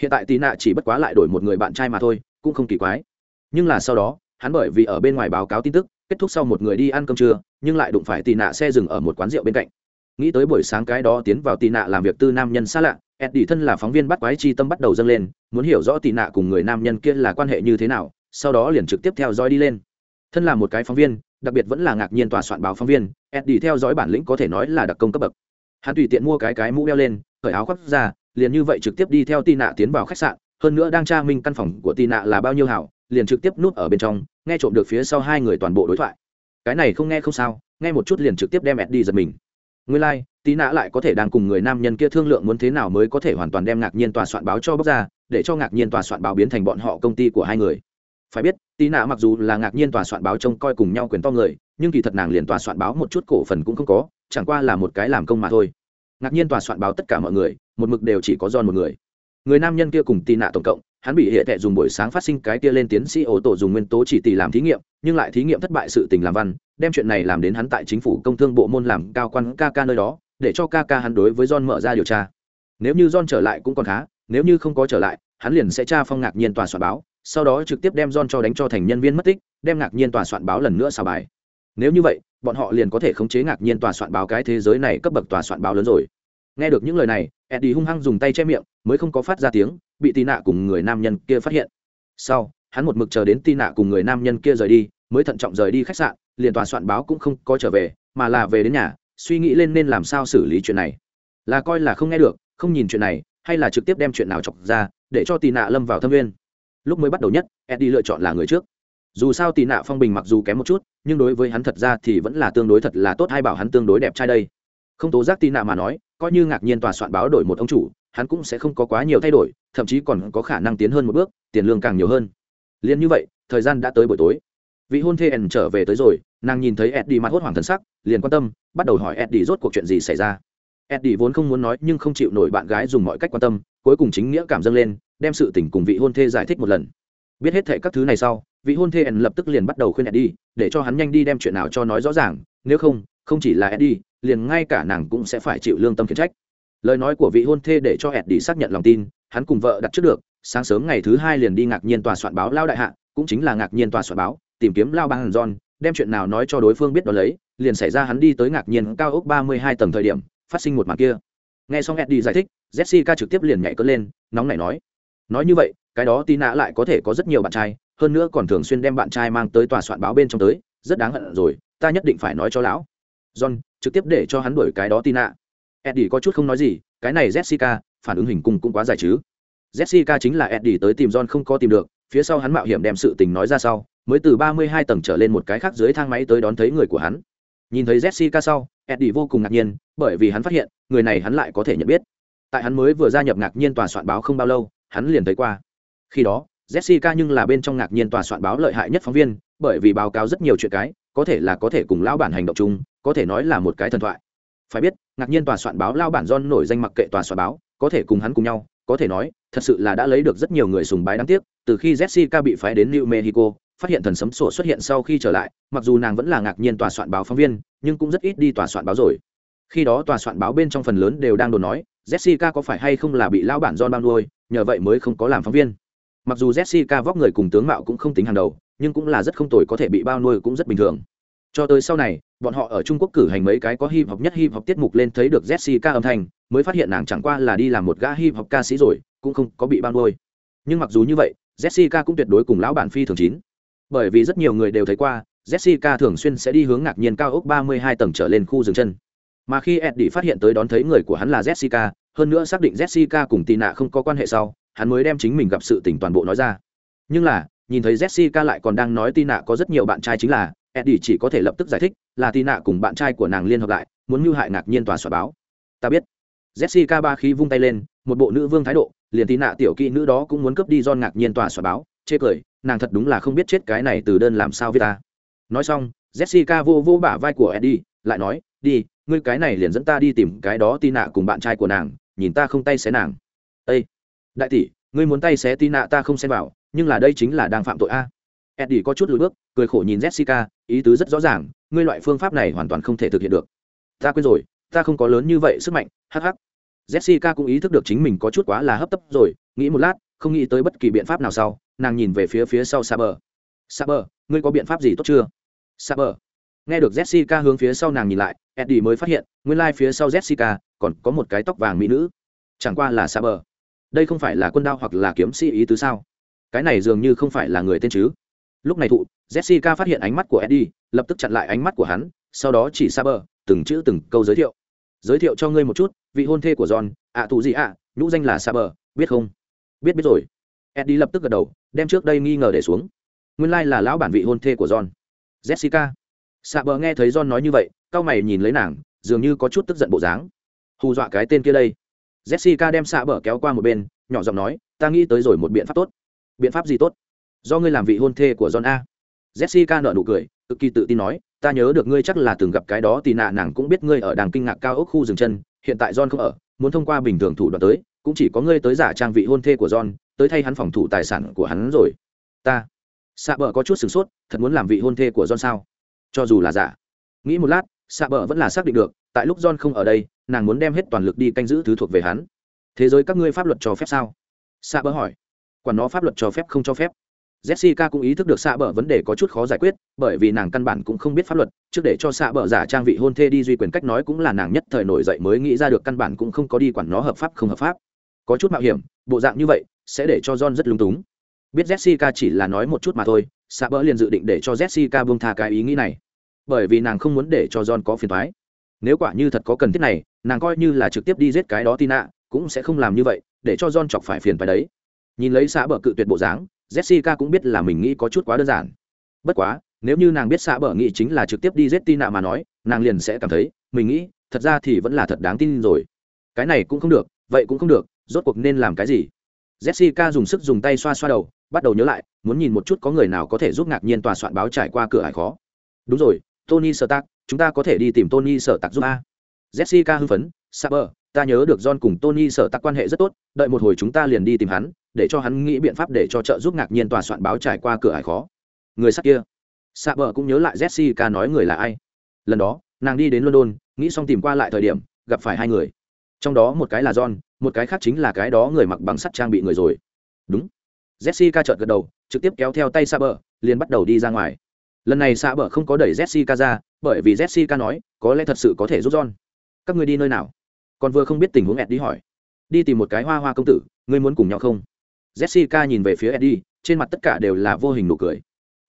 Hiện tại tí nạ chỉ bất quá lại đổi một người bạn trai mà thôi, cũng không kỳ quái. Nhưng là sau đó, hắn bởi vì ở bên ngoài báo cáo tin tức kết thúc sau một người đi ăn cơm trưa, nhưng lại đụng phải tì nạ xe dừng ở một quán rượu bên cạnh. Nghĩ tới buổi sáng cái đó tiến vào tì nạ làm việc tư nam nhân xa lạ, eddie thân là phóng viên bắt quái chi tâm bắt đầu dâng lên, muốn hiểu rõ tì nạ cùng người nam nhân kia là quan hệ như thế nào, sau đó liền trực tiếp theo dõi đi lên. Thân là một cái phóng viên, đặc biệt vẫn là ngạc nhiên tòa soạn báo phóng viên, eddie theo dõi bản lĩnh có thể nói là đặc công cấp bậc. Hắn tùy tiện mua cái cái mũ đeo lên, cởi áo khoác ra, liền như vậy trực tiếp đi theo tì nạ tiến vào khách sạn, hơn nữa đang tra minh căn phòng của tì nạ là bao nhiêu hảo liền trực tiếp núp ở bên trong nghe trộm được phía sau hai người toàn bộ đối thoại. Cái này không nghe không sao nghe một chút liền trực tiếp đem eddie giật mình. Nguyên lai、like, tí Nã lại có thể đang cùng người nam nhân kia thương lượng muốn thế nào mới có thể hoàn toàn đem ngạc nhiên tòa soạn báo cho bóc ra để cho ngạc nhiên tòa soạn báo biến thành bọn họ công ty của hai người. Phải biết tí Nã mặc dù là ngạc nhiên tòa soạn báo trông coi cùng nhau quyền to người nhưng kỳ thật nàng liền tòa soạn báo một chút cổ phần cũng không có chẳng qua là một cái làm công mà thôi. Ngạc nhiên tòa soạn báo tất cả mọi người một mực đều chỉ có giòn một người. Người nam nhân kia cùng tì nạ tổng cộng hắn bị hệ thẹ dùng buổi sáng phát sinh cái kia lên tiến sĩ ô tô dùng nguyên tố chỉ tỷ làm thí nghiệm, nhưng lại thí nghiệm thất bại sự tình làm văn, đem chuyện này làm đến hắn tại chính phủ công thương bộ môn làm cao quan ca ca nơi đó, để cho ca ca hắn đối với john mở ra điều tra. Nếu như john trở lại cũng còn khá, nếu như không có trở lại, hắn liền sẽ tra phong ngạc nhiên tòa soạn báo, sau đó trực tiếp đem john cho đánh cho thành nhân viên mất tích, đem ngạc nhiên tòa soạn báo lần nữa xào bài. Nếu như vậy, bọn họ liền có thể khống chế ngạc nhiên tòa soạn báo cái thế giới này cấp bậc tòa soạn báo lớn rồi. Nghe được những lời này, eddie hung hăng dùng tay che miệng, mới không có phát ra tiếng bị tì nạ cùng người nam nhân kia phát hiện. Sau, hắn một mực chờ đến tì nạ cùng người nam nhân kia rời đi, mới thận trọng rời đi khách sạn, liền tòa soạn báo cũng không có trở về, mà là về đến nhà, suy nghĩ lên nên làm sao xử lý chuyện này. Là coi là không nghe được, không nhìn chuyện này, hay là trực tiếp đem chuyện nào chọc ra, để cho tì nạ lâm vào thâm viên lúc mới bắt đầu nhất, eddie lựa chọn là người trước. Dù sao tì nạ phong bình mặc dù kém một chút, nhưng đối với hắn thật ra thì vẫn là tương đối thật là tốt hay bảo hắn tương đối đẹp trai đây. Không tố giác tì nạ mà nói, coi như ngạc nhiên tòa soạn báo đổi một ông chủ hắn cũng sẽ không có quá nhiều thay đổi, thậm chí còn có khả năng tiến hơn một bước, tiền lương càng nhiều hơn. Liền như vậy, thời gian đã tới buổi tối. Vị hôn thê ẩn trở về tới rồi, nàng nhìn thấy eddie mặt hốt hoảng thần sắc, liền quan tâm, bắt đầu hỏi eddie rốt cuộc chuyện gì xảy ra. Eddie vốn không muốn nói nhưng không chịu nổi bạn gái dùng mọi cách quan tâm, cuối cùng chính nghĩa cảm dâng lên, đem sự tình cùng vị hôn thê giải thích một lần. Biết hết thệ các thứ này sau, vị hôn thê ẩn lập tức liền bắt đầu khuyên eddie, để cho hắn nhanh đi đem chuyện nào cho nói rõ ràng, nếu không không chỉ là eddie, liền ngay cả nàng cũng sẽ phải chịu lương tâm khiển trách lời nói của vị hôn thê để cho eddie xác nhận lòng tin, hắn cùng vợ đặt trước được, sáng sớm ngày thứ hai liền đi ngạc nhiên tòa soạn báo lao đại hạ, cũng chính là ngạc nhiên tòa soạn báo, tìm kiếm lao bang john, đem chuyện nào nói cho đối phương biết đó lấy, liền xảy ra hắn đi tới ngạc nhiên cao ốc ba mươi hai tầng thời điểm, phát sinh một màn kia. Nghe xong eddie giải thích, jessica trực tiếp liền nhảy cất lên, nóng nảy nói nói như vậy, cái đó tina lại có thể có rất nhiều bạn trai, hơn nữa còn thường xuyên đem bạn trai mang tới tòa soạn báo bên trong tới, rất đáng hận rồi, ta nhất định phải nói cho lão. John trực tiếp để cho hắn đuổi cái đó tina eddie có chút không nói gì, cái này jessica, phản ứng hình cung cũng quá dài chứ. Jessica chính là eddie tới tìm john không có tìm được, phía sau hắn mạo hiểm đem sự tình nói ra sau, mới từ ba mươi hai tầng trở lên một cái khác dưới thang máy tới đón thấy người của hắn. Nhìn thấy jessica sau, eddie vô cùng ngạc nhiên, bởi vì hắn phát hiện, người này hắn lại có thể nhận biết. Tại hắn mới vừa gia nhập ngạc nhiên tòa soạn báo không bao lâu, hắn liền thấy qua. Khi đó, jessica nhưng là bên trong ngạc nhiên tòa soạn báo lợi hại nhất phóng viên, bởi vì báo cáo rất nhiều chuyện cái, có thể là có thể cùng lão bản hành động chung, có thể nói là một cái thần thoại phải biết, ngạc nhiên tòa soạn báo lao bản don nổi danh mặc kệ tòa soạn báo, có thể cùng hắn cùng nhau, có thể nói, thật sự là đã lấy được rất nhiều người sùng bái đáng tiếc, từ khi jessica bị phái đến new mexico, phát hiện thần sấm sổ xuất hiện sau khi trở lại, mặc dù nàng vẫn là ngạc nhiên tòa soạn báo phóng viên, nhưng cũng rất ít đi tòa soạn báo rồi. Khi đó tòa soạn báo bên trong phần lớn đều đang đồn nói, jessica có phải hay không là bị lao bản don bao nuôi, nhờ vậy mới không có làm phóng viên. Mặc dù jessica vóc người cùng tướng mạo cũng không tính hàng đầu, nhưng cũng là rất không tồi có thể bị bao nuôi cũng rất bình thường cho tới sau này, bọn họ ở trung quốc cử hành mấy cái có hip hop nhất hip hop tiết mục lên thấy được jessica âm thanh, mới phát hiện nàng chẳng qua là đi làm một gã hip hop ca sĩ rồi, cũng không có bị ban đôi nhưng mặc dù như vậy, jessica cũng tuyệt đối cùng lão bản phi thường chín. Bởi vì rất nhiều người đều thấy qua, jessica thường xuyên sẽ đi hướng ngạc nhiên cao ốc 32 tầng trở lên khu dừng chân. Mà khi eddie phát hiện tới đón thấy người của hắn là jessica, hơn nữa xác định jessica cùng tì nạ không có quan hệ sau, hắn mới đem chính mình gặp sự tình toàn bộ nói ra. Nhưng là, nhìn thấy jessica lại còn đang nói Tina nạ có rất nhiều bạn trai chính là eddie chỉ có thể lập tức giải thích là tì nạ cùng bạn trai của nàng liên hợp lại, muốn mưu hại ngạc nhiên tòa soạn báo. Ta biết. Jessica ba khí vung tay lên, một bộ nữ vương thái độ, liền tì nạ tiểu kỹ nữ đó cũng muốn cướp đi don ngạc nhiên tòa soạn báo, chê cười, nàng thật đúng là không biết chết cái này từ đơn làm sao với ta. Nói xong, jessica vô vô bả vai của eddie, lại nói, đi, ngươi cái này liền dẫn ta đi tìm cái đó tì nạ cùng bạn trai của nàng, nhìn ta không tay xé nàng. Ây đại tỷ, ngươi muốn tay xé tì nạ ta không xem vào, nhưng là đây chính là đang phạm tội a eddie có chút lùi bước cười khổ nhìn jessica ý tứ rất rõ ràng ngươi loại phương pháp này hoàn toàn không thể thực hiện được ta quên rồi ta không có lớn như vậy sức mạnh hh jessica cũng ý thức được chính mình có chút quá là hấp tấp rồi nghĩ một lát không nghĩ tới bất kỳ biện pháp nào sau nàng nhìn về phía phía sau Saber. Saber, ngươi có biện pháp gì tốt chưa? Saber. Nghe được Jessica hướng phía sau nàng nhìn lại, Eddie mới phát hiện, nguyên lai like phía sau Jessica còn có một cái tóc vàng mỹ nữ. Chẳng qua là Saber. Đây không phải là quân đao hoặc là kiếm sĩ ý tứ sao? Cái này dường như không phải là người tên chứ? Lúc này thụ, Jessica phát hiện ánh mắt của Eddie, lập tức chặn lại ánh mắt của hắn, sau đó chỉ Saber, từng chữ từng câu giới thiệu. Giới thiệu cho ngươi một chút, vị hôn thê của John, ạ à, gì ạ, à, nhũ danh là Saber, biết không? Biết biết rồi. Eddie lập tức gật đầu đem trước đây nghi ngờ để xuống. Nguyên lai、like、là lão bản vị hôn thê của john. Jessica. Xa bờ nghe thấy john nói như vậy c a o mày nhìn lấy nàng dường như có chút tức giận bộ dáng. Hù dọa cái tên kia đây. Jessica đem xa bờ kéo qua một bên nhỏ giọng nói ta nghĩ tới rồi một biện pháp tốt. Biện pháp gì tốt? Do ngươi làm vị hôn thê của john a. Jessica nở nụ cười, cực kỳ tự tin nói, ta nhớ được ngươi chắc là từng gặp cái đó thì nạ, nàng cũng biết ngươi ở đàng kinh ngạc cao ốc khu rừng chân, hiện tại john không ở, muốn thông qua bình thường thủ đoạn tới, cũng chỉ có ngươi tới giả trang vị hôn thê của john, tới thay hắn phòng thủ tài sản của hắn rồi. Ta. Xạ bờ có chút sửng sốt, thật muốn làm vị hôn thê của john sao? Cho dù là giả. Nghĩ một lát xạ bờ vẫn là xác định được, tại lúc john không ở đây, nàng muốn đem hết toàn lực đi canh giữ thứ thuộc về hắn. Thế giới các ngươi pháp luật cho phép sao? Xạ bờ hỏi. Quản nó pháp luật cho phép không cho phép jessica cũng ý thức được xạ bờ vấn đề có chút khó giải quyết, bởi vì nàng căn bản cũng không biết pháp luật, trước để cho xạ bờ giả trang vị hôn thê đi duy quyền cách nói cũng là nàng nhất thời nổi dậy mới nghĩ ra được căn bản cũng không có đi quản nó hợp pháp không hợp pháp. Có chút mạo hiểm, bộ dạng như vậy, sẽ để cho john rất lung túng. Biết jessica chỉ là nói một chút mà thôi xạ bờ liền dự định để cho jessica buông tha cái ý nghĩ này. Bởi vì nàng không muốn để cho john có phiền toái. Nếu quả như thật có cần thiết này, nàng coi như là trực tiếp đi giết cái đó tina, cũng sẽ không làm như vậy, để cho john chọc phải phiền phải đấy nhìn lấy xã bờ cự tuyệt bộ dáng, jessica cũng biết là mình nghĩ có chút quá đơn giản. Bất quá, nếu như nàng biết xã bờ nghĩ chính là trực tiếp đi giết tina mà nói, nàng liền sẽ cảm thấy, mình nghĩ, thật ra thì vẫn là thật đáng tin rồi. Cái này cũng không được, vậy cũng không được, rốt cuộc nên làm cái gì? Jessica dùng sức dùng tay xoa xoa đầu, bắt đầu nhớ lại, muốn nhìn một chút có người nào có thể giúp ngạc nhiên tòa soạn báo trải qua cửa hải khó. Đúng rồi, tony sợ tạc chúng ta có thể đi tìm tony sợ tạc giúp a. Jessica hưng phấn saber ta nhớ được john cùng tony sở tạc quan hệ rất tốt, đợi một hồi chúng ta liền đi tìm hắn, để cho hắn nghĩ biện pháp để cho trợ giúp ngạc nhiên tòa soạn báo trải qua cửa hải khó. Người sắc kia. Saber cũng nhớ lại jessica nói người là ai. Lần đó, nàng đi đến london, nghĩ xong tìm qua lại thời điểm, gặp phải hai người. Trong đó một cái là john, một cái khác chính là cái đó người mặc bằng sắt trang bị người rồi. Đúng. Jessica chợt gật đầu, trực tiếp kéo theo tay saber liền bắt đầu đi ra ngoài. Lần này Sạ bờ không có đẩy jessica ra, bởi vì jessica nói, có lẽ thật sự có thể giúp john. Các người đi nơi nào? Còn vừa không biết tình huống ed đi hỏi. Đi tìm một cái hoa hoa công tử ngươi muốn cùng nhau không? Jessica nhìn về phía eddie trên mặt tất cả đều là vô hình nụ cười.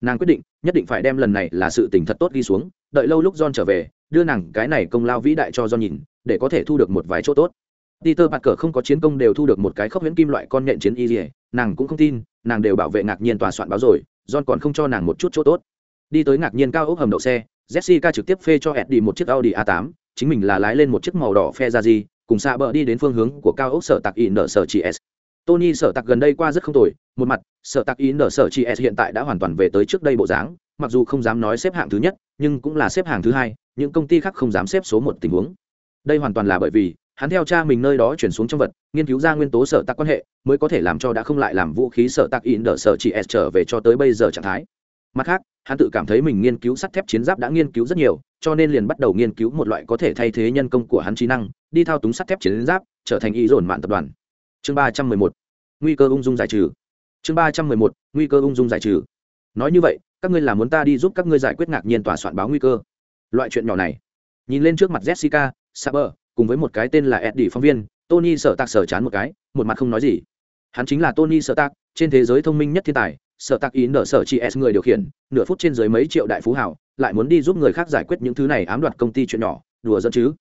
Nàng quyết định nhất định phải đem lần này là sự tình thật tốt đi xuống đợi lâu lúc john trở về đưa nàng cái này công lao vĩ đại cho john nhìn để có thể thu được một vài chỗ tốt. Peter Parker không có chiến công đều thu được một cái khốc huyễn kim loại con nhện chiến y nàng cũng không tin, nàng đều bảo vệ ngạc nhiên tòa soạn báo rồi, John còn không cho nàng một chút chỗ tốt. Đi tới ngạc nhiên cao ốc hầm đậu xe jessica trực tiếp phê cho eddie một chiếc audi a 8 chính mình là lái lên một chiếc màu đỏ phe ra gì cùng xạ bờ đi đến phương hướng của cao ốc sở tạc in nở sở chị s. Tony sở tạc gần đây qua rất không tồi, một mặt, sở tạc in nở sở chị s hiện tại đã hoàn toàn về tới trước đây bộ dáng, mặc dù không dám nói xếp hạng thứ nhất, nhưng cũng là xếp hạng thứ hai, những công ty khác không dám xếp số một tình huống. Đây hoàn toàn là bởi vì, hắn theo cha mình nơi đó chuyển xuống trong vật, nghiên cứu ra nguyên tố sở tạc quan hệ, mới có thể làm cho đã không lại làm vũ khí sở tạc in nở sở chị s trở về cho tới bây giờ trạng thái. Mặt khác hắn tự cảm thấy mình nghiên cứu sắt thép chiến giáp đã nghiên cứu rất nhiều, cho nên liền bắt đầu nghiên cứu một loại có thể thay thế nhân công của hắn trí năng, đi thao túng sắt thép chiến giáp, trở thành ý dồn mạng tập đoàn. Chương ba trăm mười một, nguy cơ ung dung giải trừ. Chương ba trăm mười một, nguy cơ ung dung giải trừ. Nói như vậy, các ngươi là muốn ta đi giúp các ngươi giải quyết ngạc nhiên tòa soạn báo nguy cơ. Loại chuyện nhỏ này. Nhìn lên trước mặt jessica saber, cùng với một cái tên là eddie phóng viên, tony sợ tạc sở chán một cái, một mặt không nói gì. Hắn chính là tony sợ tạc trên thế giới thông minh nhất thiên tài Sở tạc ý nở sở chị s người điều khiển, nửa phút trên dưới mấy triệu đại phú hảo lại muốn đi giúp người khác giải quyết những thứ này ám đoạt công ty chuyện nhỏ, đùa dẫn chứ.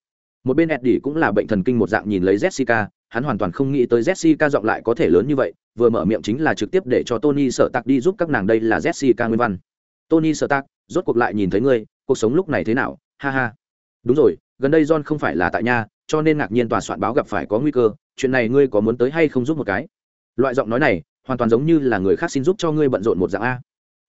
Một bên eddie cũng là bệnh thần kinh một dạng nhìn lấy jessica, hắn hoàn toàn không nghĩ tới jessica giọng lại có thể lớn như vậy, vừa mở miệng chính là trực tiếp để cho tony Sở tạc đi giúp các nàng đây là jessica nguyên văn. Tony Sở tạc, rốt cuộc lại nhìn thấy ngươi, cuộc sống lúc này thế nào? Ha ha. Đúng rồi, gần đây john không phải là tại nhà, cho nên ngạc nhiên tòa soạn báo gặp phải có nguy cơ, chuyện này ngươi có muốn tới hay không giúp một cái? Loại giọng nói này hoàn toàn giống như là người khác xin giúp cho ngươi bận rộn một dạng a.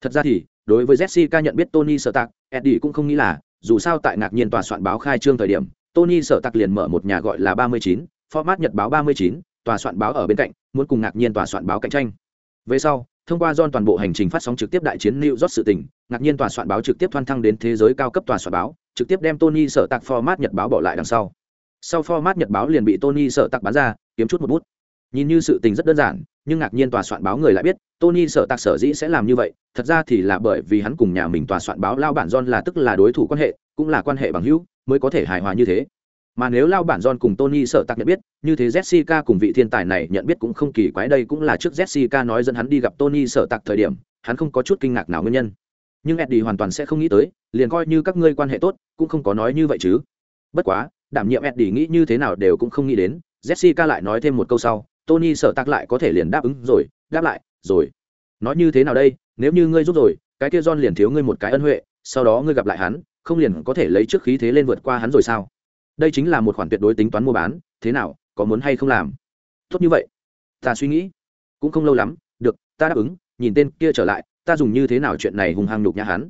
Thật ra thì, đối với jessica nhận biết tony sợ tạc eddie cũng không nghĩ là, dù sao tại ngạc nhiên tòa soạn báo khai trương thời điểm, tony sợ tạc liền mở một nhà gọi là ba mươi chín, format nhật báo ba mươi chín, tòa soạn báo ở bên cạnh, muốn cùng ngạc nhiên tòa soạn báo cạnh tranh. Về sau, thông qua John toàn bộ hành trình phát sóng trực tiếp đại chiến new york sự tình, ngạc nhiên tòa soạn báo trực tiếp thoan thăng đến thế giới cao cấp tòa soạn báo, trực tiếp đem tony sở tạc format nhật báo bỏ lại đằng sau. Sau format nhật báo liền bị tony sợ tạc bán ra, kiếm chút một bút. Nhìn như sự tình rất đơn giản nhưng ngạc nhiên tòa soạn báo người lại biết, tony sợ tạc sở dĩ sẽ làm như vậy, thật ra thì là bởi vì hắn cùng nhà mình tòa soạn báo lao bản john là tức là đối thủ quan hệ, cũng là quan hệ bằng hữu, mới có thể hài hòa như thế. Mà nếu lao bản john cùng tony sợ tạc nhận biết, như thế jessica cùng vị thiên tài này nhận biết cũng không kỳ quái, đây cũng là trước jessica nói dẫn hắn đi gặp tony sợ tạc thời điểm, hắn không có chút kinh ngạc nào nguyên nhân. Nhưng eddie hoàn toàn sẽ không nghĩ tới, liền coi như các ngươi quan hệ tốt, cũng không có nói như vậy chứ. Bất quá, đảm nhiệm eddie nghĩ như thế nào đều cũng không nghĩ đến, jessica lại nói thêm một câu sau tony sợ tạc lại có thể liền đáp ứng rồi, đáp lại, rồi. Nói như thế nào đây, nếu như ngươi giúp rồi, cái kia john liền thiếu ngươi một cái ân huệ, sau đó ngươi gặp lại hắn, không liền có thể lấy trước khí thế lên vượt qua hắn rồi sao? Đây chính là một khoản tuyệt đối tính toán mua bán, thế nào, có muốn hay không làm? Tốt như vậy. Ta suy nghĩ. Cũng không lâu lắm, được, ta đáp ứng, nhìn tên kia trở lại, ta dùng như thế nào chuyện này hung hăng nhục nhã hắn.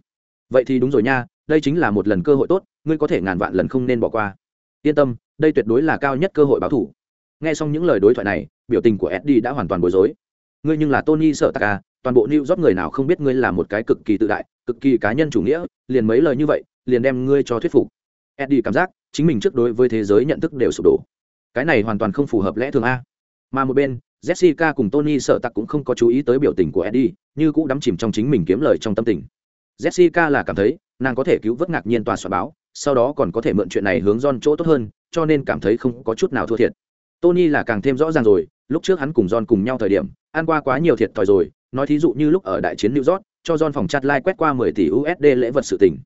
Vậy thì đúng rồi nha, đây chính là một lần cơ hội tốt, ngươi có thể ngàn vạn lần không nên bỏ qua. Yên tâm, đây tuyệt đối là cao nhất cơ hội báo thủ nghe xong những lời đối thoại này biểu tình của eddie đã hoàn toàn bối rối. Ngươi nhưng là tony sợ taka à, toàn bộ new job người nào không biết ngươi là một cái cực kỳ tự đại cực kỳ cá nhân chủ nghĩa liền mấy lời như vậy liền đem ngươi cho thuyết phục. Eddie cảm giác chính mình trước đối với thế giới nhận thức đều sụp đổ. Cái này hoàn toàn không phù hợp lẽ thường a. Mà một bên jessica cùng tony sợ tặc cũng không có chú ý tới biểu tình của eddie như cũng đắm chìm trong chính mình kiếm lời trong tâm tình. Jessica là cảm thấy nàng có thể cứu vớt ngạc nhiên tòa soạn báo sau đó còn có thể mượn chuyện này hướng John chỗ tốt hơn, cho nên cảm thấy không có chút nào thua thiệt. Tony là càng thêm rõ ràng rồi, lúc trước hắn cùng John cùng nhau thời điểm, ăn qua quá nhiều thiệt thòi rồi, nói thí dụ như lúc ở đại chiến New York, cho John phòng chặt like quét qua 10 tỷ USD lễ vật sự tình.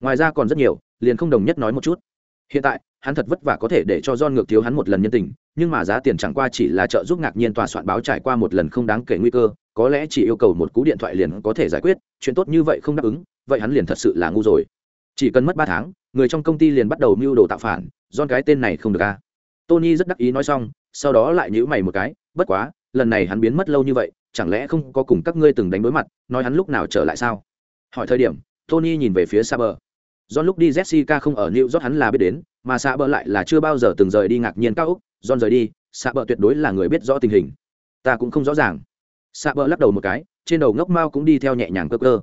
Ngoài ra còn rất nhiều, liền không đồng nhất nói một chút. Hiện tại, hắn thật vất vả có thể để cho John ngược thiếu hắn một lần nhân tình, nhưng mà giá tiền chẳng qua chỉ là trợ giúp ngạc nhiên tòa soạn báo trải qua một lần không đáng kể nguy cơ, có lẽ chỉ yêu cầu một cú điện thoại liền có thể giải quyết, chuyện tốt như vậy không đáp ứng, vậy hắn liền thật sự là ngu rồi. Chỉ cần mất 3 tháng, người trong công ty liền bắt đầu mưu đồ tạo phản don cái tên này không được a tony rất đắc ý nói xong sau đó lại nhữ mày một cái bất quá lần này hắn biến mất lâu như vậy chẳng lẽ không có cùng các ngươi từng đánh đối mặt nói hắn lúc nào trở lại sao hỏi thời điểm tony nhìn về phía saber John lúc đi Jessica không ở New York hắn là biết đến, mà Saber lại là chưa bao giờ từng rời đi ngạc nhiên cao ốc, John rời đi, Saber tuyệt đối là người biết rõ tình hình. Ta cũng không rõ ràng. Saber lắc đầu một cái, trên đầu ngốc mao cũng đi theo nhẹ nhàng cơ cơ.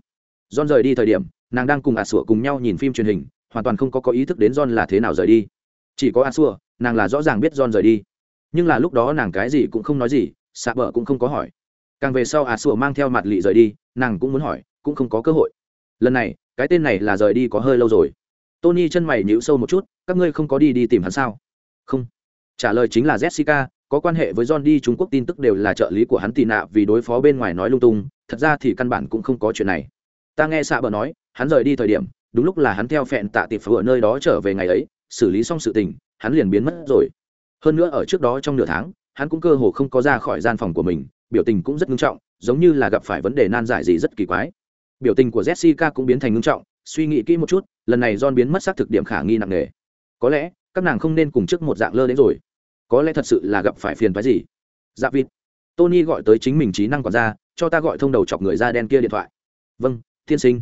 John rời đi thời điểm, nàng đang cùng ả sủa cùng nhau nhìn phim truyền hình, hoàn toàn không có có ý thức đến John là thế nào rời đi. Chỉ có a xua nàng là rõ ràng biết John rời đi. Nhưng là lúc đó nàng cái gì cũng không nói gì, Sạ bờ cũng không có hỏi. Càng về sau a xua mang theo mặt lị rời đi, nàng cũng muốn hỏi, cũng không có cơ hội. Lần này, cái tên này là rời đi có hơi lâu rồi. Tony chân mày nhíu sâu một chút, các ngươi không có đi đi tìm hắn sao? Không. Trả lời chính là Jessica, có quan hệ với John đi Trung Quốc tin tức đều là trợ lý của hắn tị nạ vì đối phó bên ngoài nói lung tung, thật ra thì căn bản cũng không có chuyện này. Ta nghe xạ bờ nói, hắn rời đi thời điểm, đúng lúc là hắn theo phẹn tạ tiệp ở nơi đó trở về ngày ấy xử lý xong sự tình, hắn liền biến mất rồi. Hơn nữa ở trước đó trong nửa tháng, hắn cũng cơ hồ không có ra khỏi gian phòng của mình, biểu tình cũng rất nghiêm trọng, giống như là gặp phải vấn đề nan giải gì rất kỳ quái. Biểu tình của jessica cũng biến thành nghiêm trọng, suy nghĩ kỹ một chút, lần này john biến mất xác thực điểm khả nghi nặng nề. Có lẽ, các nàng không nên cùng trước một dạng lơ đến rồi. Có lẽ thật sự là gặp phải phiền phái gì. Dạ vịt. Tony gọi tới chính mình trí năng quản gia, cho ta gọi thông đầu chọc người da đen kia điện thoại. Vâng tiên sinh.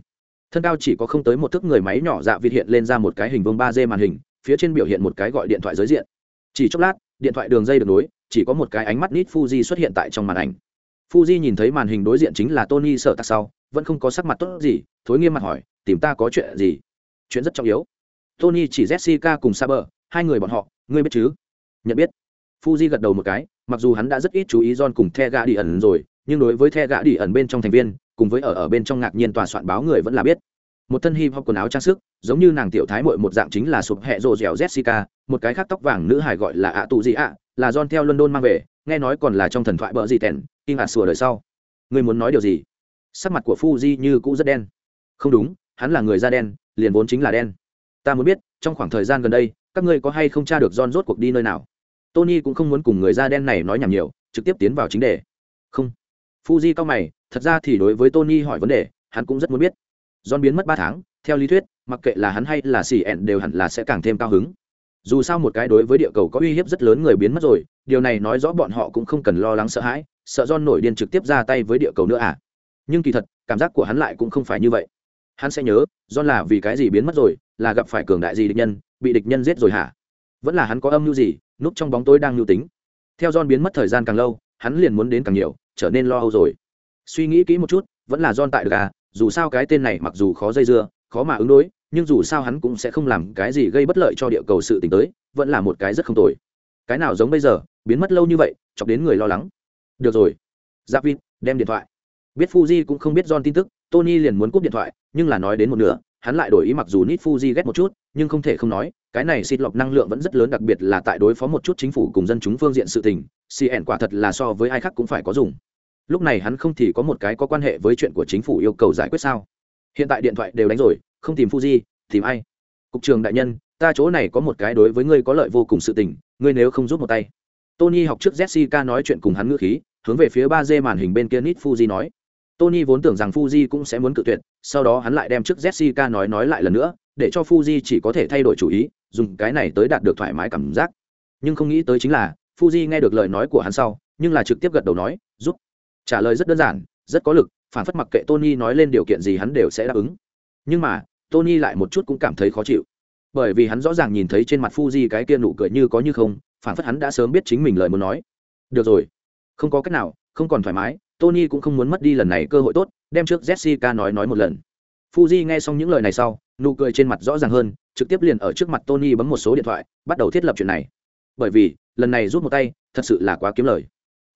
Thân cao chỉ có không tới một thước người máy nhỏ dạ vịt hiện lên ra một cái hình vương ba d màn hình phía trên biểu hiện một cái gọi điện thoại giới diện. Chỉ chốc lát, điện thoại đường dây được nối, chỉ có một cái ánh mắt nít fuji xuất hiện tại trong màn ảnh. Fuji nhìn thấy màn hình đối diện chính là tony sợ tạc sau, vẫn không có sắc mặt tốt gì, thối nghiêm mặt hỏi, tìm ta có chuyện gì? Chuyện rất trọng yếu. Tony chỉ jessica cùng saber, hai người bọn họ, ngươi biết chứ? Nhận biết. Fuji gật đầu một cái, mặc dù hắn đã rất ít chú ý john cùng the gà đi ẩn rồi, nhưng đối với the gà đi ẩn bên trong thành viên, cùng với ở ở bên trong ngạc nhiên tòa soạn báo người vẫn là biết một thân hip hop quần áo trang sức giống như nàng tiểu thái mội một dạng chính là sụp hẹ rồ dẻo jessica một cái khác tóc vàng nữ hải gọi là ạ tụ gì ạ là john theo london mang về nghe nói còn là trong thần thoại bỡ gì tèn kinh ngạc sủa đời sau. Người muốn nói điều gì? Sắc mặt của fuji như cũ rất đen. Không đúng hắn là người da đen liền vốn chính là đen. Ta muốn biết trong khoảng thời gian gần đây các ngươi có hay không tra được john rốt cuộc đi nơi nào? Tony cũng không muốn cùng người da đen này nói nhảm nhiều trực tiếp tiến vào chính đề. Không. Fuji cao mày, thật ra thì đối với Tony hỏi vấn đề, hắn cũng rất muốn biết. John biến mất ba tháng, theo lý thuyết, mặc kệ là hắn hay là CN đều hẳn là sẽ càng thêm cao hứng. Dù sao một cái đối với địa cầu có uy hiếp rất lớn người biến mất rồi, điều này nói rõ bọn họ cũng không cần lo lắng sợ hãi, sợ John nổi điên trực tiếp ra tay với địa cầu nữa à. Nhưng kỳ thật, cảm giác của hắn lại cũng không phải như vậy. Hắn sẽ nhớ, John là vì cái gì biến mất rồi, là gặp phải cường đại gì địch nhân, bị địch nhân giết rồi hả? Vẫn là hắn có âm mưu gì, núp trong bóng tối đang lưu tính. Theo John biến mất thời gian càng lâu, hắn liền muốn đến càng nhiều, trở nên lo âu rồi suy nghĩ kỹ một chút vẫn là John tại được à dù sao cái tên này mặc dù khó dây dưa, khó mà ứng đối, nhưng dù sao hắn cũng sẽ không làm cái gì gây bất lợi cho địa cầu sự t tới, vẫn là một cái rất không tồi. Cái nào giống bây giờ, biến mất lâu như vậy, chọc đến người lo lắng. Được rồi. Giáp vịt, đem điện thoại. Biết fuji cũng không biết john tin tức, tony liền muốn cúp điện thoại, nhưng là nói đến một nửa, hắn lại đổi ý mặc dù nít fuji ghét một chút, nhưng không thể không nói, cái này xịt lọc năng lượng vẫn rất lớn, đặc biệt là tại đối phó một chút chính phủ cùng dân chúng phương diện sự tình cn quả thật là so với ai khác cũng phải có dùng lúc này hắn không thì có một cái có quan hệ với chuyện của chính phủ yêu cầu giải quyết sao? Hiện tại điện thoại đều đánh rồi, không tìm fuji, tìm ai? Cục trường đại nhân, ta chỗ này có một cái đối với ngươi có lợi vô cùng sự tình, ngươi nếu không giúp một tay. Tony học trước jessica nói chuyện cùng hắn ngữ khí, hướng về phía ba d màn hình bên kia nít fuji nói. Tony vốn tưởng rằng fuji cũng sẽ muốn cự tuyệt, sau đó hắn lại đem trước jessica nói nói lại lần nữa, để cho fuji chỉ có thể thay đổi chủ ý, dùng cái này tới đạt được thoải mái cảm giác. Nhưng không nghĩ tới chính là, fuji nghe được lời nói của hắn sau, nhưng là trực tiếp gật đầu nói, giúp trả lời rất đơn giản, rất có lực, phản phất mặc kệ tony nói lên điều kiện gì hắn đều sẽ đáp ứng. Nhưng mà, tony lại một chút cũng cảm thấy khó chịu. Bởi vì hắn rõ ràng nhìn thấy trên mặt fuji cái kia nụ cười như có như không, phản phất hắn đã sớm biết chính mình lời muốn nói. Được rồi. Không có cách nào, không còn thoải mái, tony cũng không muốn mất đi lần này cơ hội tốt, đem trước jessica nói nói một lần. Fuji nghe xong những lời này sau, nụ cười trên mặt rõ ràng hơn, trực tiếp liền ở trước mặt tony bấm một số điện thoại, bắt đầu thiết lập chuyện này. Bởi vì, lần này rút một tay, thật sự là quá kiếm lời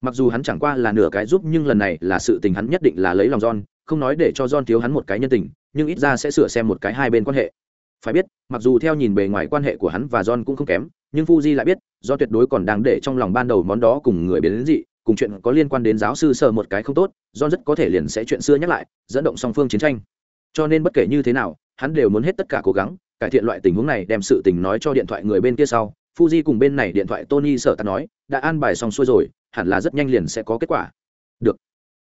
mặc dù hắn chẳng qua là nửa cái giúp, nhưng lần này là sự tình hắn nhất định là lấy lòng john, không nói để cho john thiếu hắn một cái nhân tình, nhưng ít ra sẽ sửa xem một cái hai bên quan hệ. Phải biết, mặc dù theo nhìn bề ngoài quan hệ của hắn và john cũng không kém, nhưng fuji lại biết do tuyệt đối còn đang để trong lòng ban đầu món đó cùng người biến đến dị, cùng chuyện có liên quan đến giáo sư sợ một cái không tốt, john rất có thể liền sẽ chuyện xưa nhắc lại, dẫn động song phương chiến tranh. Cho nên bất kể như thế nào, hắn đều muốn hết tất cả cố gắng, cải thiện loại tình huống này, đem sự tình nói cho điện thoại người bên kia sau. Fuji cùng bên này điện thoại tony sợ ta nói, đã an bài xong xuôi rồi hẳn là rất nhanh liền sẽ có kết quả. Được.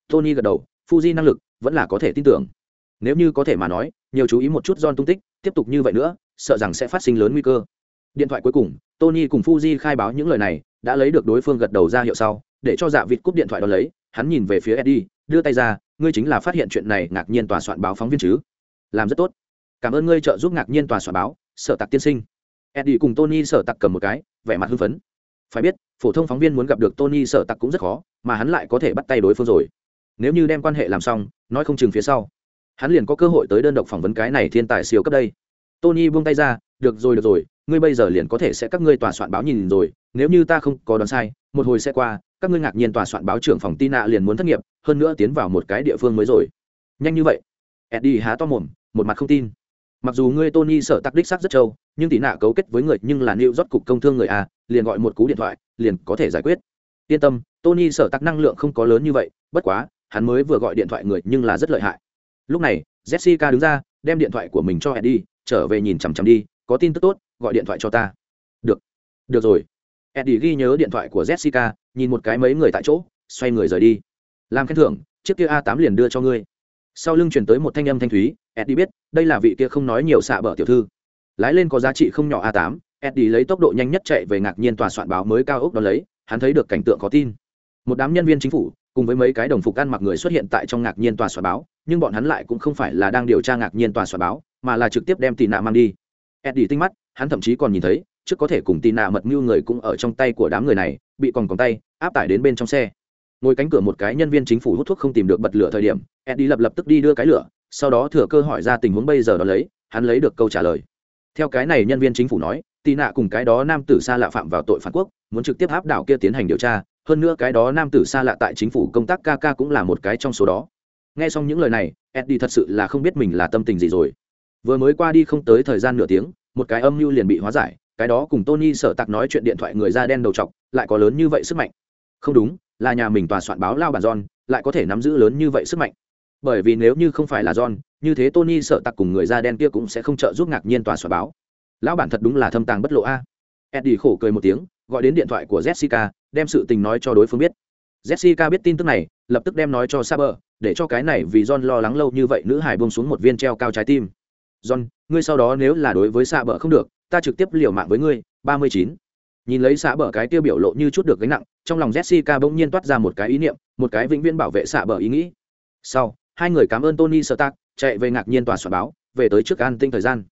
Tony gật đầu, fuji năng lực vẫn là có thể tin tưởng. Nếu như có thể mà nói, nhiều chú ý một chút John tung tích, tiếp tục như vậy nữa, sợ rằng sẽ phát sinh lớn nguy cơ. Điện thoại cuối cùng, tony cùng fuji khai báo những lời này, đã lấy được đối phương gật đầu ra hiệu sau, để cho dạ vịt cúp điện thoại đó lấy, hắn nhìn về phía eddie, đưa tay ra, ngươi chính là phát hiện chuyện này ngạc nhiên tòa soạn báo phóng viên chứ? Làm rất tốt. Cảm ơn ngươi trợ giúp ngạc nhiên tòa soạn báo, sở tạc tiên sinh. Eddie cùng tony sở tạc cầm một cái, vẻ mặt hưng phấn phải biết, phổ thông phóng viên muốn gặp được tony sở tặc cũng rất khó, mà hắn lại có thể bắt tay đối phương rồi. Nếu như đem quan hệ làm xong, nói không chừng phía sau, hắn liền có cơ hội tới đơn độc phỏng vấn cái này thiên tài siêu cấp đây. Tony buông tay ra, được rồi được rồi, ngươi bây giờ liền có thể sẽ các ngươi tòa soạn báo nhìn rồi, nếu như ta không có đoán sai, một hồi sẽ qua, các ngươi ngạc nhiên tòa soạn báo trưởng phòng tin nạ liền muốn thất nghiệp, hơn nữa tiến vào một cái địa phương mới rồi. Nhanh như vậy, eddie há to mồm, một mặt không tin. Mặc dù ngươi tony sợ tắc đích xác rất trâu, nhưng tị nạ cấu kết với người nhưng là nịu rót cục công thương người a liền gọi một cú điện thoại, liền có thể giải quyết. Yên tâm, tony sở tắc năng lượng không có lớn như vậy, bất quá, hắn mới vừa gọi điện thoại người nhưng là rất lợi hại. Lúc này, jessica đứng ra, đem điện thoại của mình cho eddie, trở về nhìn chằm chằm đi, có tin tức tốt, gọi điện thoại cho ta. Được được rồi. Eddie ghi nhớ điện thoại của jessica, nhìn một cái mấy người tại chỗ, xoay người rời đi. Làm khen thưởng, chiếc kia a 8 liền đưa cho ngươi. Sau lưng chuyển tới một thanh âm thanh thúy, eddie biết, đây là vị kia không nói nhiều xạ bở tiểu thư. Lái lên có giá trị không nhỏ a 8 eddie lấy tốc độ nhanh nhất chạy về ngạc nhiên tòa soạn báo mới cao ốc đó lấy, hắn thấy được cảnh tượng khó tin. Một đám nhân viên chính phủ, cùng với mấy cái đồng phục ăn mặc người xuất hiện tại trong ngạc nhiên tòa soạn báo, nhưng bọn hắn lại cũng không phải là đang điều tra ngạc nhiên tòa soạn báo, mà là trực tiếp đem tì nạ mang đi. Eddie tinh mắt, hắn thậm chí còn nhìn thấy, trước có thể cùng tì nạ mật mưu người cũng ở trong tay của đám người này, bị còn còn tay, áp tải đến bên trong xe. Ngồi cánh cửa một cái nhân viên chính phủ hút thuốc không tìm được bật lửa thời điểm, eddie lập lập tức đi đưa cái lửa, sau đó thừa cơ hỏi ra tình huống bây giờ đó lấy, hắn lấy được câu trả lời. Theo cái này nhân viên chính phủ nói tì nạ cùng cái đó nam tử xa lạ phạm vào tội phản quốc, muốn trực tiếp áp đảo kia tiến hành điều tra, hơn nữa cái đó nam tử xa lạ tại chính phủ công tác ca ca cũng là một cái trong số đó. Nghe xong những lời này, eddie thật sự là không biết mình là tâm tình gì rồi. Vừa mới qua đi không tới thời gian nửa tiếng, một cái âm mưu liền bị hóa giải, cái đó cùng tony sợ tặc nói chuyện điện thoại người da đen đầu t lại có lớn như vậy sức mạnh. Không đúng, là nhà mình tòa soạn báo lao bản john, lại có thể nắm giữ lớn như vậy sức mạnh. Bởi vì nếu như không phải là john, như thế tony sợ tặc cùng người da đen kia cũng sẽ không trợ giúp ngạc nhiên tòa soạn báo lão bản thật đúng là thâm tàng bất lộ a. Eddie khổ cười một tiếng, gọi đến điện thoại của jessica, đem sự tình nói cho đối phương biết. Jessica biết tin tức này, lập tức đem nói cho saber, để cho cái này vì john lo lắng lâu như vậy nữ hải buông xuống một viên treo cao trái tim. John, ngươi sau đó nếu là đối với saber không được, ta trực tiếp liều mạng với ngươi, ba mươi chín. Nhìn lấy xạ bờ cái tiêu biểu lộ như chút được gánh nặng, trong lòng jessica bỗng nhiên toát ra một cái ý niệm, một cái vĩnh viễn bảo vệ xạ bờ ý nghĩ. Sau, hai người cảm ơn tony sơ tác chạy về ngạc nhiên tòa soạn báo, về tới trước an tinh thời gian.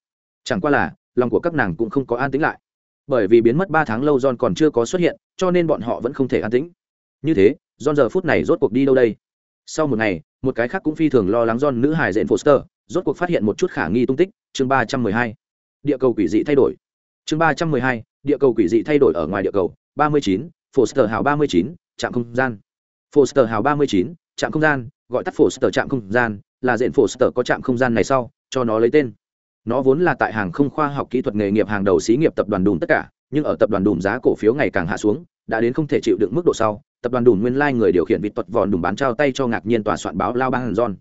Chẳng qua là lòng của các nàng cũng không có an tĩnh lại. Bởi vì biến mất ba tháng lâu john còn chưa có xuất hiện, cho nên bọn họ vẫn không thể an tĩnh. Như thế, john giờ phút này rốt cuộc đi đâu đây? Sau một ngày, một cái khác cũng phi thường lo lắng john nữ hài dện foster, rốt cuộc phát hiện một chút khả nghi tung tích, chương ba trăm mười hai. Địa cầu quỷ dị thay đổi. Chương ba trăm mười hai, địa cầu quỷ dị thay đổi ở ngoài địa cầu, ba mươi chín, foster hào ba mươi chín, trạm không gian. Foster hào ba mươi chín, trạm không gian, gọi tắt foster trạm không gian, là diện foster có trạm không gian này sau, cho nó lấy tên nó vốn là tại hàng không khoa học kỹ thuật nghề nghiệp hàng đầu xí nghiệp tập đoàn đùm tất cả, nhưng ở tập đoàn đùm giá cổ phiếu ngày càng hạ xuống, đã đến không thể chịu đựng mức độ sau, tập đoàn đùm nguyên lai người điều khiển vịt tuật vòn đùm bán trao tay cho ngạc nhiên tòa soạn báo lao ban john.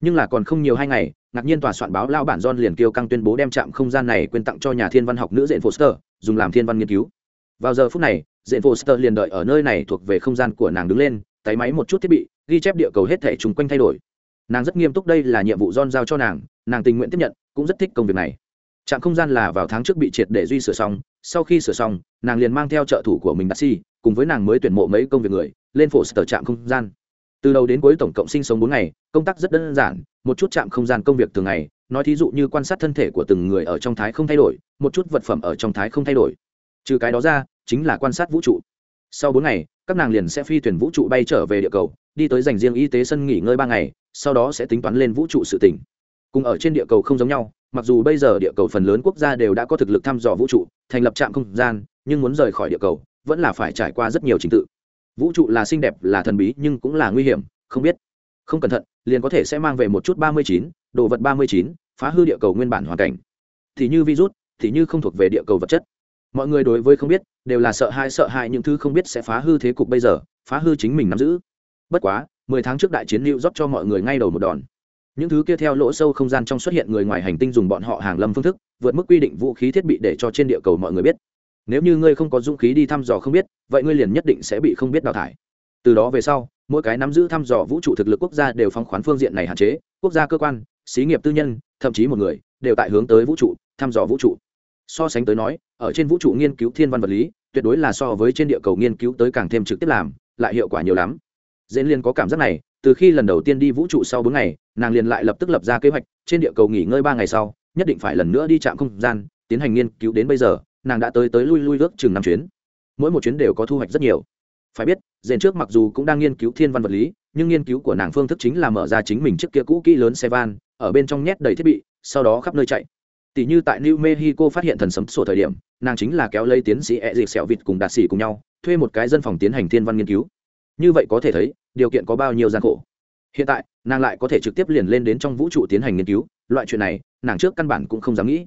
Nhưng là còn không nhiều hai ngày, ngạc nhiên tòa soạn báo lao bản john liền kêu căng tuyên bố đem trạm không gian này quyên tặng cho nhà thiên văn học nữ diện foster, dùng làm thiên văn nghiên cứu. Vào giờ phút này diện foster liền đợi ở nơi này thuộc về không gian của nàng đứng lên, tay máy một chút thiết bị, ghi chép địa cầu hết thể chung quanh thay đổi. Nàng rất nghiêm túc đây là nhiệm vụ john giao cho nàng nàng tình nguyện tiếp nhận cũng rất thích công việc này. Trạm không gian là vào tháng trước bị triệt để duy sửa xong, sau khi sửa xong, nàng liền mang theo trợ thủ của mình đặt si cùng với nàng mới tuyển mộ mấy công việc người, lên phổ sở trạm không gian. Từ đầu đến cuối tổng cộng sinh sống bốn ngày, công tác rất đơn giản, một chút chạm không gian công việc thường ngày, nói thí dụ như quan sát thân thể của từng người ở trong thái không thay đổi, một chút vật phẩm ở trong thái không thay đổi. Trừ cái đó ra, chính là quan sát vũ trụ. Sau bốn ngày, các nàng liền sẽ phi thuyền vũ trụ bay trở về địa cầu, đi tới dành riêng y tế sân nghỉ ngơi ba ngày, sau đó sẽ tính toán lên vũ trụ sự tỉnh cùng ở trên địa cầu không giống nhau, mặc dù bây giờ địa cầu phần lớn quốc gia đều đã có thực lực thăm dò vũ trụ, thành lập trạm không gian, nhưng muốn rời khỏi địa cầu, vẫn là phải trải qua rất nhiều trình tự. Vũ trụ là xinh đẹp, là thần bí, nhưng cũng là nguy hiểm, không biết. Không cẩn thận, liền có thể sẽ mang về một chút ba mươi chín, đồ vật ba mươi chín, phá hư địa cầu nguyên bản hoàn cảnh. Thì như virus, thì như không thuộc về địa cầu vật chất. Mọi người đối với không biết, đều là sợ hai sợ hai những thứ không biết sẽ phá hư thế cục bây giờ, phá hư chính mình nắm giữ. Bất quá, mười tháng trước đại chiến lưu rót cho mọi người ngay đầu một đòn những thứ kia theo lỗ sâu không gian trong xuất hiện người ngoài hành tinh dùng bọn họ hàng lâm phương thức, vượt mức quy định vũ khí thiết bị để cho trên địa cầu mọi người biết. Nếu như ngươi không có dũng khí đi thăm dò không biết, vậy ngươi liền nhất định sẽ bị không biết đào thải. Từ đó về sau, mỗi cái nắm giữ thăm dò vũ trụ thực lực quốc gia đều phong khoán phương diện này hạn chế, quốc gia cơ quan, xí nghiệp tư nhân, thậm chí một người, đều tại hướng tới vũ trụ, thăm dò vũ trụ. So sánh tới nói, ở trên vũ trụ nghiên cứu thiên văn vật lý, tuyệt đối là so với trên địa cầu nghiên cứu tới càng thêm trực tiếp làm, lại hiệu quả nhiều lắm. Dễ liên có cảm giác này, từ khi lần đầu tiên đi vũ trụ sau bốn ngày nàng liền lại lập tức lập ra kế hoạch, trên địa cầu nghỉ ngơi ba ngày sau, nhất định phải lần nữa đi chạm không gian, tiến hành nghiên cứu đến bây giờ, nàng đã tới tới lui lui ước chừng năm chuyến. Mỗi một chuyến đều có thu hoạch rất nhiều. Phải biết dền trước mặc dù cũng đang nghiên cứu thiên văn vật lý, nhưng nghiên cứu của nàng phương thức chính là mở ra chính mình trước kia cũ kỹ lớn xe van, ở bên trong nhét đầy thiết bị, sau đó khắp nơi chạy. Tỷ như tại new mexico phát hiện thần sấm sổ thời điểm, nàng chính là kéo lấy tiến sĩ e dịp sẹo vịt cùng đạt sĩ cùng nhau, thuê một cái dân phòng tiến hành thiên văn nghiên cứu. Như vậy có thể thấy, điều kiện có bao nhiêu gian khổ hiện tại nàng lại có thể trực tiếp liền lên đến trong vũ trụ tiến hành nghiên cứu loại chuyện này nàng trước căn bản cũng không dám nghĩ.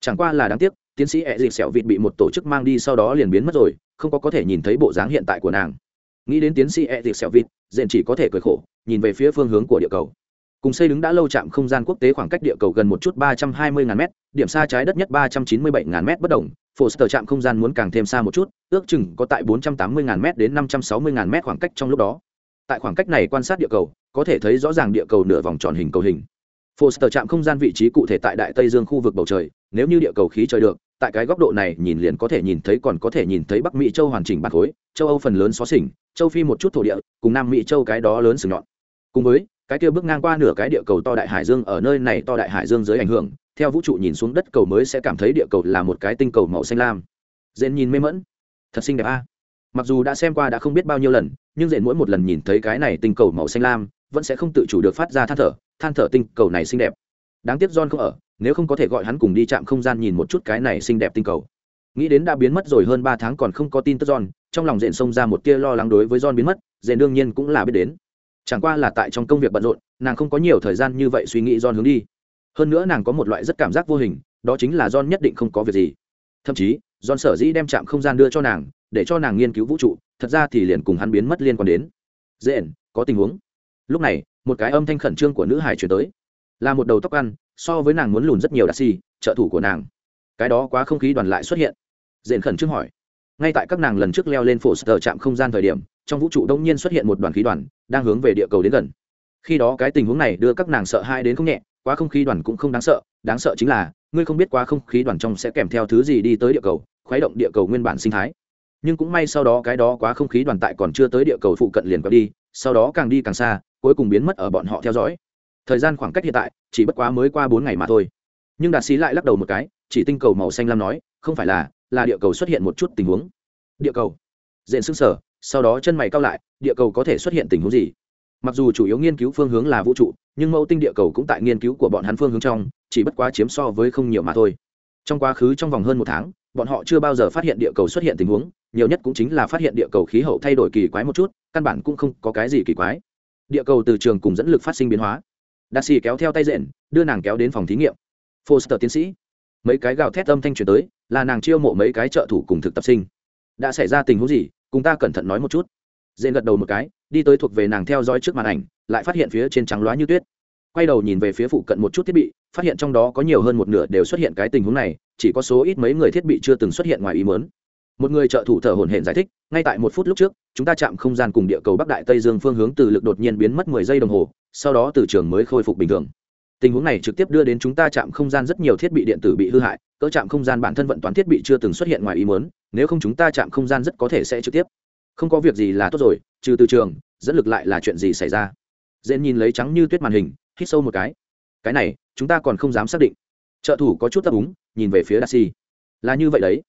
Chẳng qua là đáng tiếc tiến sĩ ẹ dịp sẹo vịt bị một tổ chức mang đi sau đó liền biến mất rồi không có có thể nhìn thấy bộ dáng hiện tại của nàng. Nghĩ đến tiến sĩ ẹ dịp sẹo vịt dện chỉ có thể cười khổ nhìn về phía phương hướng của địa cầu. Cùng xây đứng đã lâu chạm không gian quốc tế khoảng cách địa cầu gần một chút ba trăm hai mươi ngàn mét điểm xa trái đất nhất ba trăm chín mươi bảy ngàn mét bất đồng Foster chạm không gian muốn càng thêm xa một chút, ước chừng có tại 480.000 m đến 560.000 m khoảng cách trong lúc đó. Tại khoảng cách này quan sát địa cầu, có thể thấy rõ ràng địa cầu nửa vòng tròn hình cầu hình. Foster chạm không gian vị trí cụ thể tại Đại Tây Dương khu vực bầu trời, nếu như địa cầu khí trời được, tại cái góc độ này nhìn liền có thể nhìn thấy còn có thể nhìn thấy Bắc Mỹ châu hoàn chỉnh bản khối, châu Âu phần lớn xóa xỉnh, châu Phi một chút thổ địa, cùng Nam Mỹ châu cái đó lớn sừng nhọn. Cùng với, cái kia bước ngang qua nửa cái địa cầu to đại hải dương ở nơi này to đại hải dương dưới ảnh hưởng, theo vũ trụ nhìn xuống đất cầu mới sẽ cảm thấy địa cầu là một cái tinh cầu màu xanh lam Dễn nhìn mê mẫn thật xinh đẹp a mặc dù đã xem qua đã không biết bao nhiêu lần nhưng dễn mỗi một lần nhìn thấy cái này tinh cầu màu xanh lam vẫn sẽ không tự chủ được phát ra than thở than thở tinh cầu này xinh đẹp. Đáng tiếc john không ở, nếu không có thể gọi hắn cùng đi chạm không gian nhìn một chút cái này xinh đẹp tinh cầu. Nghĩ đến đã biến mất rồi hơn ba tháng còn không có tin tức john, trong lòng rện xông ra một tia lo lắng đối với john biến mất, rện đương nhiên cũng là biết đến. Chẳng qua là tại trong công việc bận rộn, nàng không có nhiều thời gian như vậy suy nghĩ john hướng đi. Hơn nữa nàng có một loại rất cảm giác vô hình, đó chính là john nhất định không có việc gì. Thậm chí, john sở dĩ đem chạm không gian đưa cho nàng, để cho nàng nghiên cứu vũ trụ, thật ra thì liền cùng hắn biến mất liên quan đến. Dễ có tình huống lúc này, một cái âm thanh khẩn trương của nữ hải chuyển tới. Là một đầu tóc ăn, so với nàng muốn lùn rất nhiều đặc xì trợ thủ của nàng. Cái đó quá không khí đoàn lại xuất hiện. Dện khẩn trương hỏi. Ngay tại các nàng lần trước leo lên phổ sờ chạm không gian thời điểm, trong vũ trụ đông nhiên xuất hiện một đoàn khí đoàn, đang hướng về địa cầu đến gần. Khi đó cái tình huống này đưa các nàng sợ hai đến không nhẹ, quá không khí đoàn cũng không đáng sợ đáng sợ chính là, ngươi không biết quá không khí đoàn trong sẽ kèm theo thứ gì đi tới địa cầu, khuấy động địa cầu nguyên bản sinh thái nhưng cũng may sau đó cái đó quá không khí đoàn tại còn chưa tới địa cầu phụ cận liền qua đi, sau đó càng đi càng xa, cuối cùng biến mất ở bọn họ theo dõi. Thời gian khoảng cách hiện tại, chỉ bất quá mới qua bốn ngày mà thôi. Nhưng đạt sĩ lại lắc đầu một cái, chỉ tinh cầu màu xanh lam nói, không phải là là địa cầu xuất hiện một chút tình huống. Địa cầu. Diện xương sở, sau đó chân mày cao lại, địa cầu có thể xuất hiện tình huống gì? Mặc dù chủ yếu nghiên cứu phương hướng là vũ trụ, nhưng mẫu tinh địa cầu cũng tại nghiên cứu của bọn hắn phương hướng trong, chỉ bất quá chiếm so với không nhiều mà thôi trong quá khứ trong vòng hơn một tháng, bọn họ chưa bao giờ phát hiện địa cầu xuất hiện tình huống, nhiều nhất cũng chính là phát hiện địa cầu khí hậu thay đổi kỳ quái một chút, căn bản cũng không có cái gì kỳ quái. Địa cầu từ trường cùng dẫn lực phát sinh biến hóa. Đa xì kéo theo tay rện, đưa nàng kéo đến phòng thí nghiệm. Foster tiến sĩ. Mấy cái gào thét âm thanh truyền tới, là nàng chiêu mộ mấy cái trợ thủ cùng thực tập sinh. Đã xảy ra tình huống gì? Cùng ta cẩn thận nói một chút. Rện gật đầu một cái, đi tới thuộc về nàng theo dõi trước màn ảnh, lại phát hiện phía trên trắng loá như tuyết quay đầu nhìn về phía phụ cận một chút thiết bị, phát hiện trong đó có nhiều hơn một nửa đều xuất hiện cái tình huống này, chỉ có số ít mấy người thiết bị chưa từng xuất hiện ngoài ý mớn một người trợ thủ thở hổn hển giải thích, ngay tại một phút lúc trước, chúng ta chạm không gian cùng địa cầu bắc đại tây dương phương hướng từ lực đột nhiên biến mất mười giây đồng hồ, sau đó từ trường mới khôi phục bình thường. Tình huống này trực tiếp đưa đến chúng ta chạm không gian rất nhiều thiết bị điện tử bị hư hại, cỡ chạm không gian bản thân vận toán thiết bị chưa từng xuất hiện ngoài ý mớn nếu không chúng ta chạm không gian rất có thể sẽ trực tiếp. Không có việc gì là tốt rồi, trừ từ trường, dẫn lực lại là chuyện gì xảy ra? Dễ nhìn lấy trắng như tuyết màn hình hít sâu một cái. Cái này, chúng ta còn không dám xác định. Trợ thủ có chút ấp úng, nhìn về phía Darcy. là như vậy đấy.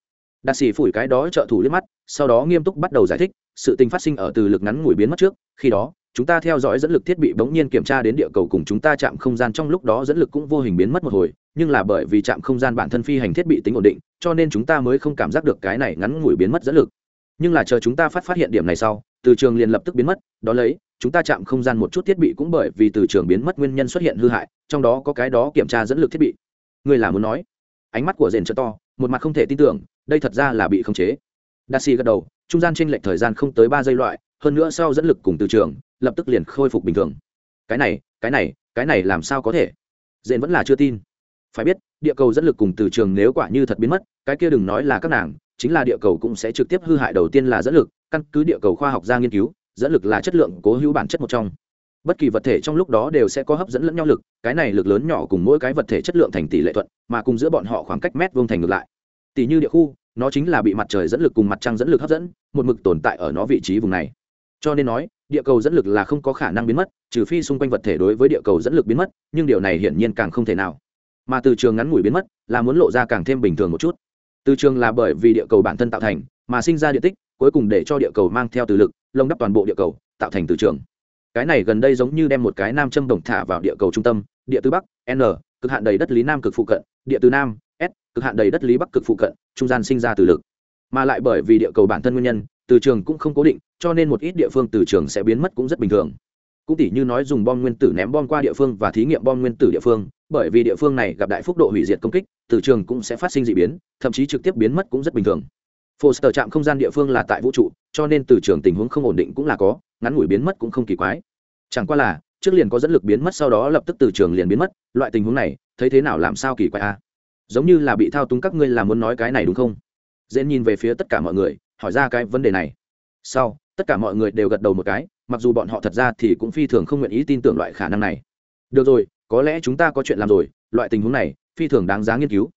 Darcy phủi cái đó trợ thủ liếc mắt, sau đó nghiêm túc bắt đầu giải thích, sự tình phát sinh ở từ lực ngắn ngủi biến mất trước, khi đó, chúng ta theo dõi dẫn lực thiết bị bỗng nhiên kiểm tra đến địa cầu cùng chúng ta chạm không gian trong lúc đó dẫn lực cũng vô hình biến mất một hồi, nhưng là bởi vì chạm không gian bản thân phi hành thiết bị tính ổn định, cho nên chúng ta mới không cảm giác được cái này ngắn ngủi biến mất dẫn lực. Nhưng là chờ chúng ta phát phát hiện điểm này sau từ trường liền lập tức biến mất, đó lấy, chúng ta chạm không gian một chút thiết bị cũng bởi vì từ trường biến mất nguyên nhân xuất hiện hư hại, trong đó có cái đó kiểm tra dẫn lực thiết bị. Người là muốn nói. Ánh mắt của rền chợ to, một mặt không thể tin tưởng, đây thật ra là bị khống chế. Đa xì gật đầu, trung gian tranh lệch thời gian không tới ba giây loại, hơn nữa sau dẫn lực cùng từ trường, lập tức liền khôi phục bình thường. Cái này cái này cái này làm sao có thể? Rền vẫn là chưa tin. Phải biết, địa cầu dẫn lực cùng từ trường nếu quả như thật biến mất, cái kia đừng nói là các nàng chính là địa cầu cũng sẽ trực tiếp hư hại đầu tiên là dẫn lực, căn cứ địa cầu khoa học ra nghiên cứu, dẫn lực là chất lượng cố hữu bản chất một trong. Bất kỳ vật thể trong lúc đó đều sẽ có hấp dẫn lẫn nhau lực, cái này lực lớn nhỏ cùng mỗi cái vật thể chất lượng thành tỷ lệ thuận, mà cùng giữa bọn họ khoảng cách mét vuông thành ngược lại. Tỷ như địa khu, nó chính là bị mặt trời dẫn lực cùng mặt trăng dẫn lực hấp dẫn, một mực tồn tại ở nó vị trí vùng này. Cho nên nói, địa cầu dẫn lực là không có khả năng biến mất, trừ phi xung quanh vật thể đối với địa cầu dẫn lực biến mất, nhưng điều này hiển nhiên càng không thể nào. Mà từ trường ngắn ngủi biến mất là muốn lộ ra càng thêm bình thường một chút từ trường là bởi vì địa cầu bản thân tạo thành, mà sinh ra địa tích, cuối cùng để cho địa cầu mang theo từ lực lông đắp toàn bộ địa cầu, tạo thành từ trường. Cái này gần đây giống như đem một cái nam châm đồng thả vào địa cầu trung tâm, địa tứ bắc, n, cực hạn đầy đất lý nam cực phụ cận, địa tứ nam, s, cực hạn đầy đất lý bắc cực phụ cận, trung gian sinh ra từ lực. Mà lại bởi vì địa cầu bản thân nguyên nhân, từ trường cũng không cố định, cho nên một ít địa phương từ trường sẽ biến mất cũng rất bình thường cũng tỉ như nói dùng bom nguyên tử ném bom qua địa phương và thí nghiệm bom nguyên tử địa phương, bởi vì địa phương này gặp đại phúc độ hủy diệt công kích, từ trường cũng sẽ phát sinh d ị biến, thậm chí trực tiếp biến mất cũng rất bình thường. Foster chạm không gian địa phương là tại vũ trụ, cho nên từ trường tình huống không ổn định cũng là có, ngắn ngủi biến mất cũng không kỳ quái. Chẳng qua là, trước liền có dẫn lực biến mất sau đó lập tức từ trường liền biến mất, loại tình huống này, thấy thế nào làm sao kỳ quái a à? giống như là bị thao túng các ngươi là muốn nói cái này đúng không? Dễ nhìn về phía tất cả mọi người, hỏi ra cái vấn đề này. Sau tất cả mọi người đều gật đầu một cái, mặc dù bọn họ thật ra thì cũng phi thường không nguyện ý tin tưởng loại khả năng này. Được rồi, có lẽ chúng ta có chuyện làm rồi, loại tình huống này, phi thường đáng giá nghiên cứu.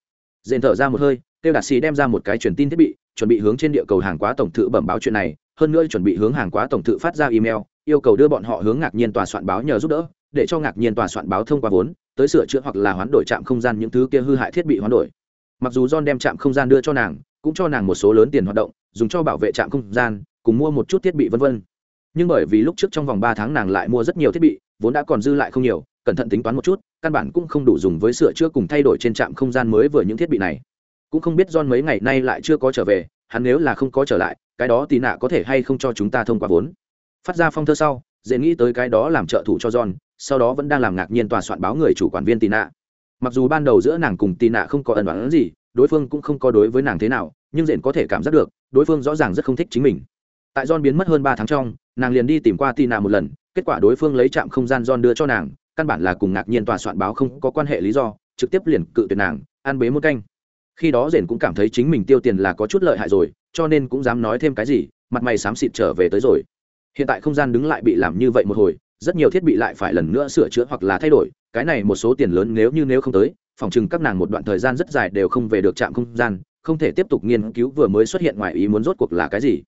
Dện thở ra một hơi tiêu đạt sĩ đem ra một cái truyền tin thiết bị, chuẩn bị hướng trên địa cầu hàng quá tổng thự bẩm báo chuyện này, hơn nữa chuẩn bị hướng hàng quá tổng thự phát ra email, yêu cầu đưa bọn họ hướng ngạc nhiên tòa soạn báo nhờ giúp đỡ, để cho ngạc nhiên tòa soạn báo thông qua vốn, tới sửa chữa hoặc là hoán đổi trạm không gian những thứ kia hư hại thiết bị hoán đổi. Mặc dù john đem trạm không gian đưa cho nàng, cũng cho nàng một số lớn tiền hoạt động, dùng cho bảo vệ trạm không gian cùng mua một chút thiết bị vân vân. Nhưng bởi vì lúc trước trong vòng ba tháng nàng lại mua rất nhiều thiết bị, vốn đã còn dư lại không nhiều, cẩn thận tính toán một chút, căn bản cũng không đủ dùng với sửa chữa cùng thay đổi trên trạm không gian mới vừa những thiết bị này. Cũng không biết John mấy ngày nay lại chưa có trở về, hắn nếu là không có trở lại, cái đó Tì nạ có thể hay không cho chúng ta thông qua vốn. Phát ra phong thơ sau, dễ nghĩ tới cái đó làm trợ thủ cho John, sau đó vẫn đang làm ngạc nhiên tòa soạn báo người chủ quản viên tì nạ. Mặc dù ban đầu giữa nàng cùng tì nạ không có ẩn đoán gì, đối phương cũng không có đối với nàng thế nào, nhưng dện có thể cảm giác được, đối phương rõ ràng rất không thích chính mình tại john biến mất hơn ba tháng trong, nàng liền đi tìm qua tina một lần, kết quả đối phương lấy trạm không gian john đưa cho nàng, căn bản là cùng ngạc nhiên tòa soạn báo không có quan hệ lý do, trực tiếp liền cự tuyệt nàng, ăn bế một canh. Khi đó rền cũng cảm thấy chính mình tiêu tiền là có chút lợi hại rồi, cho nên cũng dám nói thêm cái gì, mặt mày xám xịt trở về tới rồi. Hiện tại không gian đứng lại bị làm như vậy một hồi, rất nhiều thiết bị lại phải lần nữa sửa chữa hoặc là thay đổi, cái này một số tiền lớn nếu như nếu không tới, phòng chừng các nàng một đoạn thời gian rất dài đều không về được trạm không gian, không thể tiếp tục nghiên cứu vừa mới xuất hiện ngoài ý muốn rốt cuộc là cái gì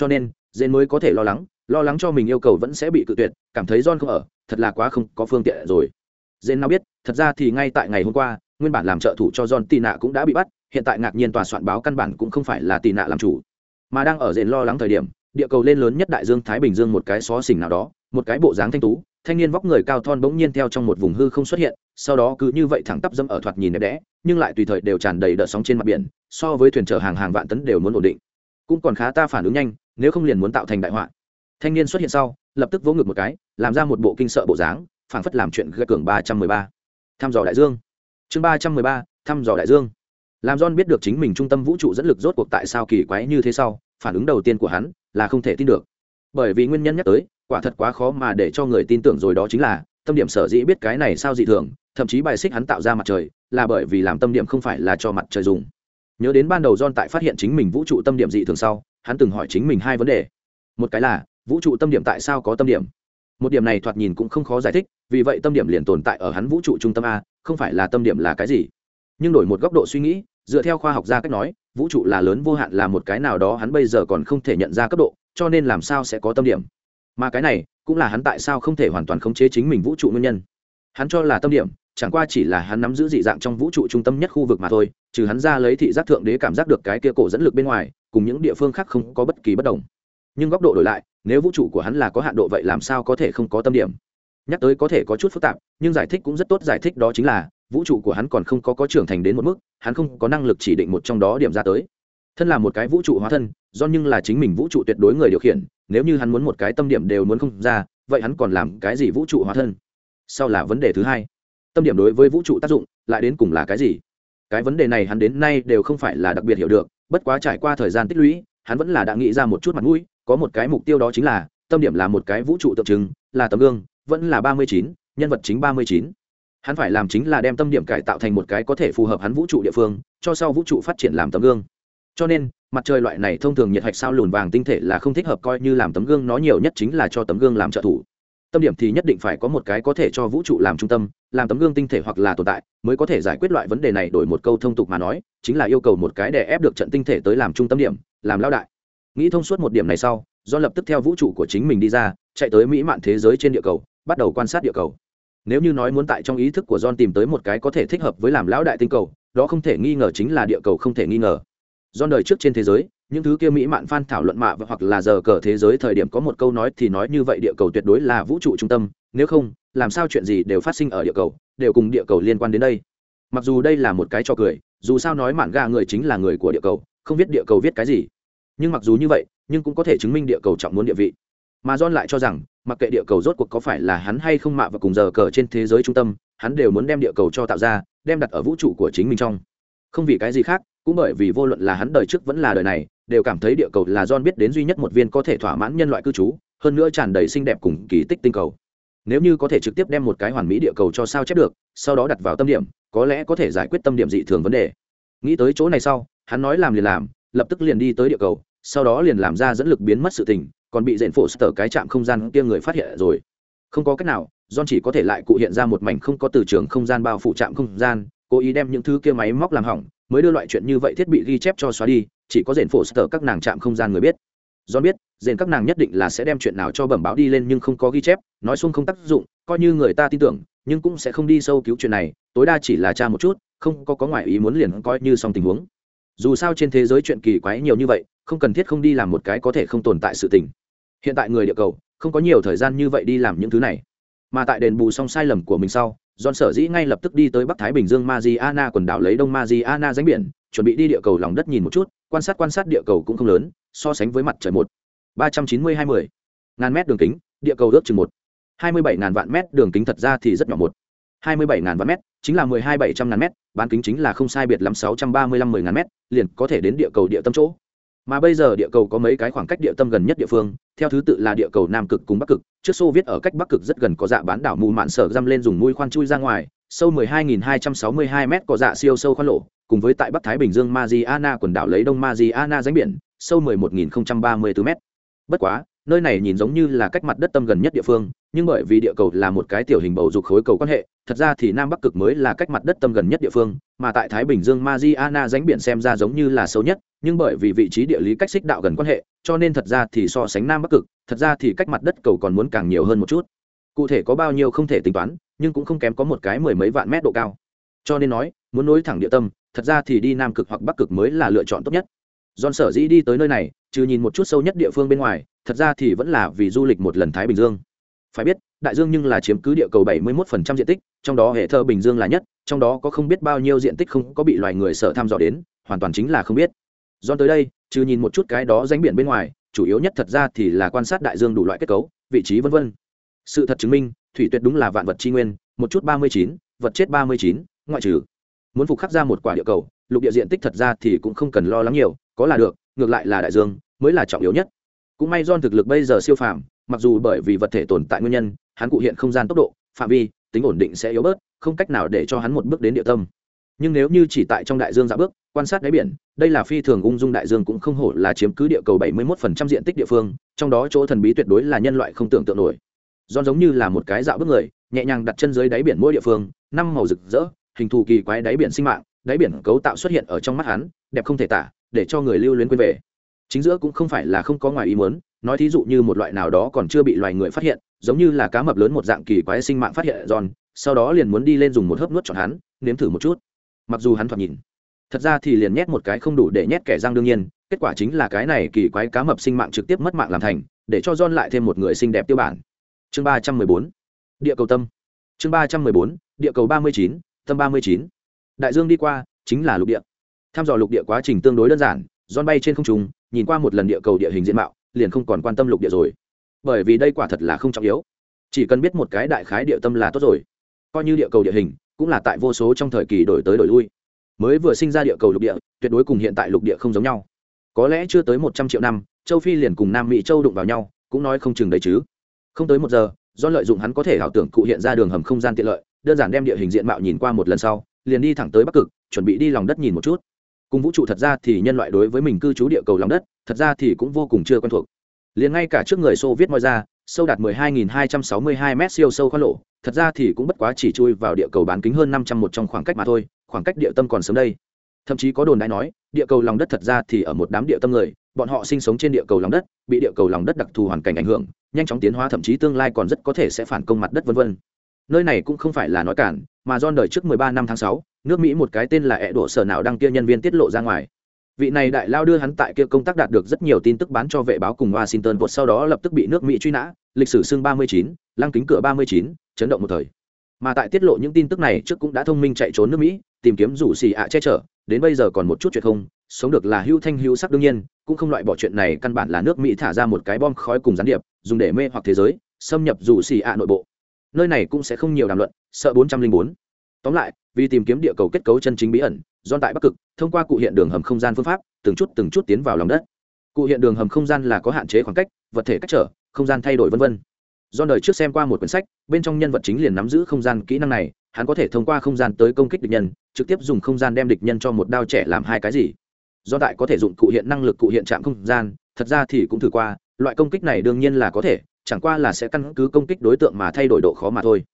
cho nên, dên mới có thể lo lắng lo lắng cho mình yêu cầu vẫn sẽ bị cự tuyệt, cảm thấy john không ở, thật là quá không có phương tiện rồi. Dên nào biết, thật ra thì ngay tại ngày hôm qua, nguyên bản làm trợ thủ cho john tì nạ cũng đã bị bắt, hiện tại ngạc nhiên tòa soạn báo căn bản cũng không phải là tì nạ làm chủ. Mà đang ở dền lo lắng thời điểm, địa cầu lên lớn nhất đại dương thái bình dương một cái xó xỉnh nào đó, một cái bộ dáng thanh tú, thanh niên vóc người cao thon bỗng nhiên theo trong một vùng hư không xuất hiện, sau đó cứ như vậy thẳng tắp dâm ở thoạt nhìn đẹp đẽ, nhưng lại tùy thời đều tràn đầy đợt sóng trên mặt biển, so với thuyền chở hàng hàng vạn tấn đều muốn ổn định cũng còn khá ta phản ứng nhanh, nếu không liền muốn tạo thành đại họa. Thanh niên xuất hiện sau, lập tức vỗ ngực một cái, làm ra một bộ kinh sợ bộ dáng, phảng phất làm chuyện gây cường ba trăm mười ba. Thăm dò đại dương. Chương ba trăm mười ba, thăm dò đại dương. Làm john biết được chính mình trung tâm vũ trụ dẫn lực rốt cuộc tại sao kỳ quái như thế sau, phản ứng đầu tiên của hắn là không thể tin được. Bởi vì nguyên nhân nhắc tới, quả thật quá khó mà để cho người tin tưởng rồi đó chính là, tâm điểm sở dĩ biết cái này sao dị thường, thậm chí bài xích hắn tạo ra mặt trời, là bởi vì làm tâm điểm không phải là cho mặt trời dùng nhớ đến ban đầu john tại phát hiện chính mình vũ trụ tâm điểm dị thường sau, hắn từng hỏi chính mình hai vấn đề. Một cái là, vũ trụ tâm điểm tại sao có tâm điểm? Một điểm này thoạt nhìn cũng không khó giải thích, vì vậy tâm điểm liền tồn tại ở hắn vũ trụ trung tâm a, không phải là tâm điểm là cái gì. Nhưng đổi một góc độ suy nghĩ, dựa theo khoa học gia cách nói, vũ trụ là lớn vô hạn là một cái nào đó hắn bây giờ còn không thể nhận ra cấp độ, cho nên làm sao sẽ có tâm điểm? Mà cái này, cũng là hắn tại sao không thể hoàn toàn khống chế chính mình vũ trụ nguyên nhân hắn cho là tâm điểm, chẳng qua chỉ là hắn nắm giữ dị dạng trong vũ trụ trung tâm nhất khu vực mà thôi, trừ hắn ra lấy thị giác thượng đế cảm giác được cái kia cổ dẫn lực bên ngoài, cùng những địa phương khác không có bất kỳ bất đồng. Nhưng góc độ đổi lại, nếu vũ trụ của hắn là có hạn độ vậy làm sao có thể không có tâm điểm? Nhắc tới có thể có chút phức tạp, nhưng giải thích cũng rất tốt, giải thích đó chính là, vũ trụ của hắn còn không có có trưởng thành đến một mức, hắn không có năng lực chỉ định một trong đó điểm ra tới. Thân là một cái vũ trụ hóa thân, do nhưng là chính mình vũ trụ tuyệt đối người điều khiển, nếu như hắn muốn một cái tâm điểm đều muốn không ra, vậy hắn còn làm cái gì vũ trụ hóa thân? Sau là vấn đề thứ hai. Tâm điểm đối với vũ trụ tác dụng lại đến cùng là cái gì? Cái vấn đề này hắn đến nay đều không phải là đặc biệt hiểu được, bất quá trải qua thời gian tích lũy, hắn vẫn là đã nghĩ ra một chút mặt mũi, có một cái mục tiêu đó chính là, tâm điểm là một cái vũ trụ tượng trưng, là tấm gương, vẫn là ba mươi chín, nhân vật chính ba mươi chín. Hắn phải làm chính là đem tâm điểm cải tạo thành một cái có thể phù hợp hắn vũ trụ địa phương, cho sau vũ trụ phát triển làm tấm gương. Cho nên, mặt trời loại này thông thường nhiệt hạch sao lùn vàng tinh thể là không thích hợp coi như làm tấm gương, nó nhiều nhất chính là cho tấm gương làm trợ thủ tâm điểm thì nhất định phải có một cái có thể cho vũ trụ làm trung tâm, làm tấm gương tinh thể hoặc là tồn tại, mới có thể giải quyết loại vấn đề này đổi một câu thông tục mà nói, chính là yêu cầu một cái để ép được trận tinh thể tới làm trung tâm điểm, làm lao đại. Nghĩ thông suốt một điểm này sau, do lập tức theo vũ trụ của chính mình đi ra, chạy tới mỹ mạn thế giới trên địa cầu, bắt đầu quan sát địa cầu. Nếu như nói muốn tại trong ý thức của john tìm tới một cái có thể thích hợp với làm lão đại tinh cầu, đó không thể nghi ngờ chính là địa cầu không thể nghi ngờ. Do đời trước trên thế giới những thứ kia mỹ mạn phan thảo luận mạ hoặc là giờ cờ thế giới thời điểm có một câu nói thì nói như vậy địa cầu tuyệt đối là vũ trụ trung tâm, nếu không, làm sao chuyện gì đều phát sinh ở địa cầu, đều cùng địa cầu liên quan đến đây. Mặc dù đây là một cái cho cười, dù sao nói mạn gà người chính là người của địa cầu, không biết địa cầu viết cái gì. Nhưng mặc dù như vậy, nhưng cũng có thể chứng minh địa cầu trọng muốn địa vị. Mà john lại cho rằng, mặc kệ địa cầu rốt cuộc có phải là hắn hay không mạ và cùng giờ cờ trên thế giới trung tâm, hắn đều muốn đem địa cầu cho tạo ra, đem đặt ở vũ trụ của chính mình trong. Không vì cái gì khác, cũng bởi vì vô luận là hắn đời trước vẫn là đời này đều cảm thấy địa cầu là John biết đến duy nhất một viên có thể thỏa mãn nhân loại cư trú, hơn nữa tràn đầy xinh đẹp cùng kỳ tích tinh cầu. Nếu như có thể trực tiếp đem một cái hoàn mỹ địa cầu cho sao chép được, sau đó đặt vào tâm điểm, có lẽ có thể giải quyết tâm điểm dị thường vấn đề. Nghĩ tới chỗ này sau, hắn nói làm liền làm, lập tức liền đi tới địa cầu, sau đó liền làm ra dẫn lực biến mất sự tình, còn bị dện phổ sở cái chạm không gian kia người phát hiện rồi. Không có cách nào, John chỉ có thể lại cụ hiện ra một mảnh không có từ trường không gian bao phủ chạm không gian, cố ý đem những thứ kia máy móc làm hỏng, mới đưa loại chuyện như vậy thiết bị ghi chép cho xóa đi, chỉ có rền phổ sở các nàng chạm không gian người biết. Do biết, rền các nàng nhất định là sẽ đem chuyện nào cho bẩm báo đi lên nhưng không có ghi chép, nói xung không tác dụng, coi như người ta tin tưởng, nhưng cũng sẽ không đi sâu cứu chuyện này, tối đa chỉ là tra một chút, không có có ngoại ý muốn liền coi như xong tình huống. Dù sao trên thế giới chuyện kỳ quái nhiều như vậy, không cần thiết không đi làm một cái có thể không tồn tại sự tình. Hiện tại người địa cầu, không có nhiều thời gian như vậy đi làm những thứ này. Mà tại đền bù xong sai lầm của mình sau John sở dĩ ngay lập tức đi tới Bắc Thái Bình Dương Mariana quần đảo lấy Đông Mariana danh biển, chuẩn bị đi địa cầu lòng đất nhìn một chút, quan sát quan sát địa cầu cũng không lớn, so sánh với mặt trời một. ba trăm chín mươi hai mươi. Ngàn mét đường kính, địa cầu ước chừng một. hai mươi bảy ngàn vạn mét đường kính thật ra thì rất nhỏ một. hai mươi bảy ngàn vạn mét chính là mười hai bảy trăm ngàn mét, bán kính chính là không sai biệt lắm sáu trăm ba mươi lăm mười ngàn mét, liền có thể đến địa cầu địa tâm chỗ mà bây giờ địa cầu có mấy cái khoảng cách địa tâm gần nhất địa phương, theo thứ tự là địa cầu nam cực cùng bắc cực. Trước xô viết ở cách bắc cực rất gần có dạ bán đảo mù mạn sở răm lên dùng mũi khoan chui ra ngoài, sâu 12.262 m có dạ siêu sâu khoan lộ, cùng với tại bắc thái bình dương mariana quần đảo lấy đông mariana ránh biển, sâu 11.034 m bất quá, nơi này nhìn giống như là cách mặt đất tâm gần nhất địa phương, nhưng bởi vì địa cầu là một cái tiểu hình bầu dục khối cầu quan hệ, thật ra thì nam bắc cực mới là cách mặt đất tâm gần nhất địa phương, mà tại thái bình dương mariana ránh biển xem ra giống như là sâu nhất nhưng bởi vì vị trí địa lý cách xích đạo gần quan hệ cho nên thật ra thì so sánh nam bắc cực thật ra thì cách mặt đất cầu còn muốn càng nhiều hơn một chút cụ thể có bao nhiêu không thể tính toán nhưng cũng không kém có một cái mười mấy vạn mét độ cao cho nên nói muốn nối thẳng địa tâm thật ra thì đi nam cực hoặc bắc cực mới là lựa chọn tốt nhất John sở dĩ đi tới nơi này, trừ nhìn một chút sâu nhất địa phương bên ngoài, thật ra thì vẫn là vì du lịch một lần Thái Bình Dương. Phải biết, Đại Dương nhưng là chiếm cứ địa cầu 71% diện tích, trong đó hệ thơ Bình Dương là nhất, trong đó có không biết bao nhiêu diện tích không có bị loài người sở tham dò đến, hoàn toàn chính là không biết. John tới đây, trừ nhìn một chút cái đó rãnh biển bên ngoài, chủ yếu nhất thật ra thì là quan sát đại dương đủ loại kết cấu, vị trí vân vân. Sự thật chứng minh, thủy tuyệt đúng là vạn vật chi nguyên, một chút 39, vật chết 39, ngoại trừ. Muốn phục khắc ra một quả địa cầu, lục địa diện tích thật ra thì cũng không cần lo lắng nhiều, có là được ngược lại là đại dương mới là trọng yếu nhất cũng may don thực lực bây giờ siêu phàm mặc dù bởi vì vật thể tồn tại nguyên nhân hắn cụ hiện không gian tốc độ phạm vi tính ổn định sẽ yếu bớt không cách nào để cho hắn một bước đến địa tâm nhưng nếu như chỉ tại trong đại dương dạ bước, quan sát đáy biển, đây là phi thường ung dung đại dương cũng không hổ là chiếm cứ địa cầu 71% diện tích địa phương, trong đó chỗ thần bí tuyệt đối là nhân loại không tưởng tượng nổi. Do giống như là một cái dạo bước người, nhẹ nhàng đặt chân dưới đáy biển mỗi địa phương, năm màu rực rỡ, hình thù kỳ quái đáy biển sinh mạng, đáy biển cấu tạo xuất hiện ở trong mắt hắn, đẹp không thể tả, để cho người lưu luyến quên về. Chính giữa cũng không phải là không có ngoài ý muốn, nói thí dụ như một loại nào đó còn chưa bị loài người phát hiện, giống như là cá mập lớn một dạng kỳ quái sinh mạng phát hiện giòn, sau đó liền muốn đi lên dùng một hớp nuốt chọn hắn, nếm thử một chút mặc dù hắn thoạt nhìn, thật ra thì liền nhét một cái không đủ để nhét kẻ răng đương nhiên, kết quả chính là cái này kỳ quái cá mập sinh mạng trực tiếp mất mạng làm thành, để cho John lại thêm một người xinh đẹp tiêu bản. Chương ba trăm mười bốn, địa cầu tâm. Chương ba trăm mười bốn, địa cầu ba mươi chín, tâm ba mươi chín. Đại dương đi qua, chính là lục địa. Tham dò lục địa quá trình tương đối đơn giản, John bay trên không trung, nhìn qua một lần địa cầu địa hình diện mạo, liền không còn quan tâm lục địa rồi. Bởi vì đây quả thật là không trọng yếu. Chỉ cần biết một cái đại khái địa tâm là tốt rồi. Coi như địa cầu địa hình cũng là tại vô số trong thời kỳ đổi tới đổi lui. Mới vừa sinh ra địa cầu lục địa, tuyệt đối cùng hiện tại lục địa không giống nhau. Có lẽ chưa tới một trăm triệu năm, châu phi liền cùng nam mỹ châu đụng vào nhau, cũng nói không chừng đấy chứ. Không tới một giờ, do lợi dụng hắn có thể ảo tưởng cụ hiện ra đường hầm không gian tiện lợi, đơn giản đem địa hình diện mạo nhìn qua một lần sau, liền đi thẳng tới bắc cực, chuẩn bị đi lòng đất nhìn một chút. Cùng vũ trụ thật ra thì nhân loại đối với mình cư trú địa cầu lòng đất, thật ra thì cũng vô cùng chưa quen thuộc. Liền ngay cả trước người xô viết moi ra sâu đạt 12.262 m siêu sâu khoan lộ thật ra thì cũng bất quá chỉ chui vào địa cầu bán kính hơn 500 một trong khoảng cách mà thôi khoảng cách địa tâm còn sớm đây. Thậm chí có đồn đại nói địa cầu lòng đất thật ra thì ở một đám địa tâm người bọn họ sinh sống trên địa cầu lòng đất bị địa cầu lòng đất đặc thù hoàn cảnh ảnh hưởng nhanh chóng tiến hóa thậm chí tương lai còn rất có thể sẽ phản công mặt đất vân vân. Nơi này cũng không phải là nói cản mà do đời trước 13 năm tháng 6, nước mỹ một cái tên là ẹ đổ sở nào đăng kia nhân viên tiết lộ ra ngoài vị này đại lao đưa hắn tại kia công tác đạt được rất nhiều tin tức bán cho vệ báo cùng washington post sau đó lập tức bị nước mỹ truy nã lịch sử xương 39, lăng kính cửa 39, chấn động một thời mà tại tiết lộ những tin tức này trước cũng đã thông minh chạy trốn nước mỹ tìm kiếm rủ xì ạ che chở đến bây giờ còn một chút chuyện không sống được là hưu thanh hưu sắc đương nhiên cũng không loại bỏ chuyện này căn bản là nước mỹ thả ra một cái bom khói cùng gián điệp dùng để mê hoặc thế giới xâm nhập rủ xì ạ nội bộ nơi này cũng sẽ không nhiều đàm luận sợ 404. tóm lại vì tìm kiếm địa cầu kết cấu chân chính bí ẩn do tại bắc cực, thông qua cụ hiện đường hầm không gian phương pháp, từng chút từng chút tiến vào lòng đất. Cụ hiện đường hầm không gian là có hạn chế khoảng cách, vật thể cách trở, không gian thay đổi v v do đời trước xem qua một quyển sách, bên trong nhân vật chính liền nắm giữ không gian kỹ năng này, hắn có thể thông qua không gian tới công kích địch nhân, trực tiếp dùng không gian đem địch nhân cho một đao trẻ làm hai cái gì. Do tại có thể dụng cụ hiện năng lực cụ hiện trạm không gian, thật ra thì cũng thử qua, loại công kích này đương nhiên là có thể, chẳng qua là sẽ căn cứ công kích đối tượng mà thay đổi độ khó mà thôi.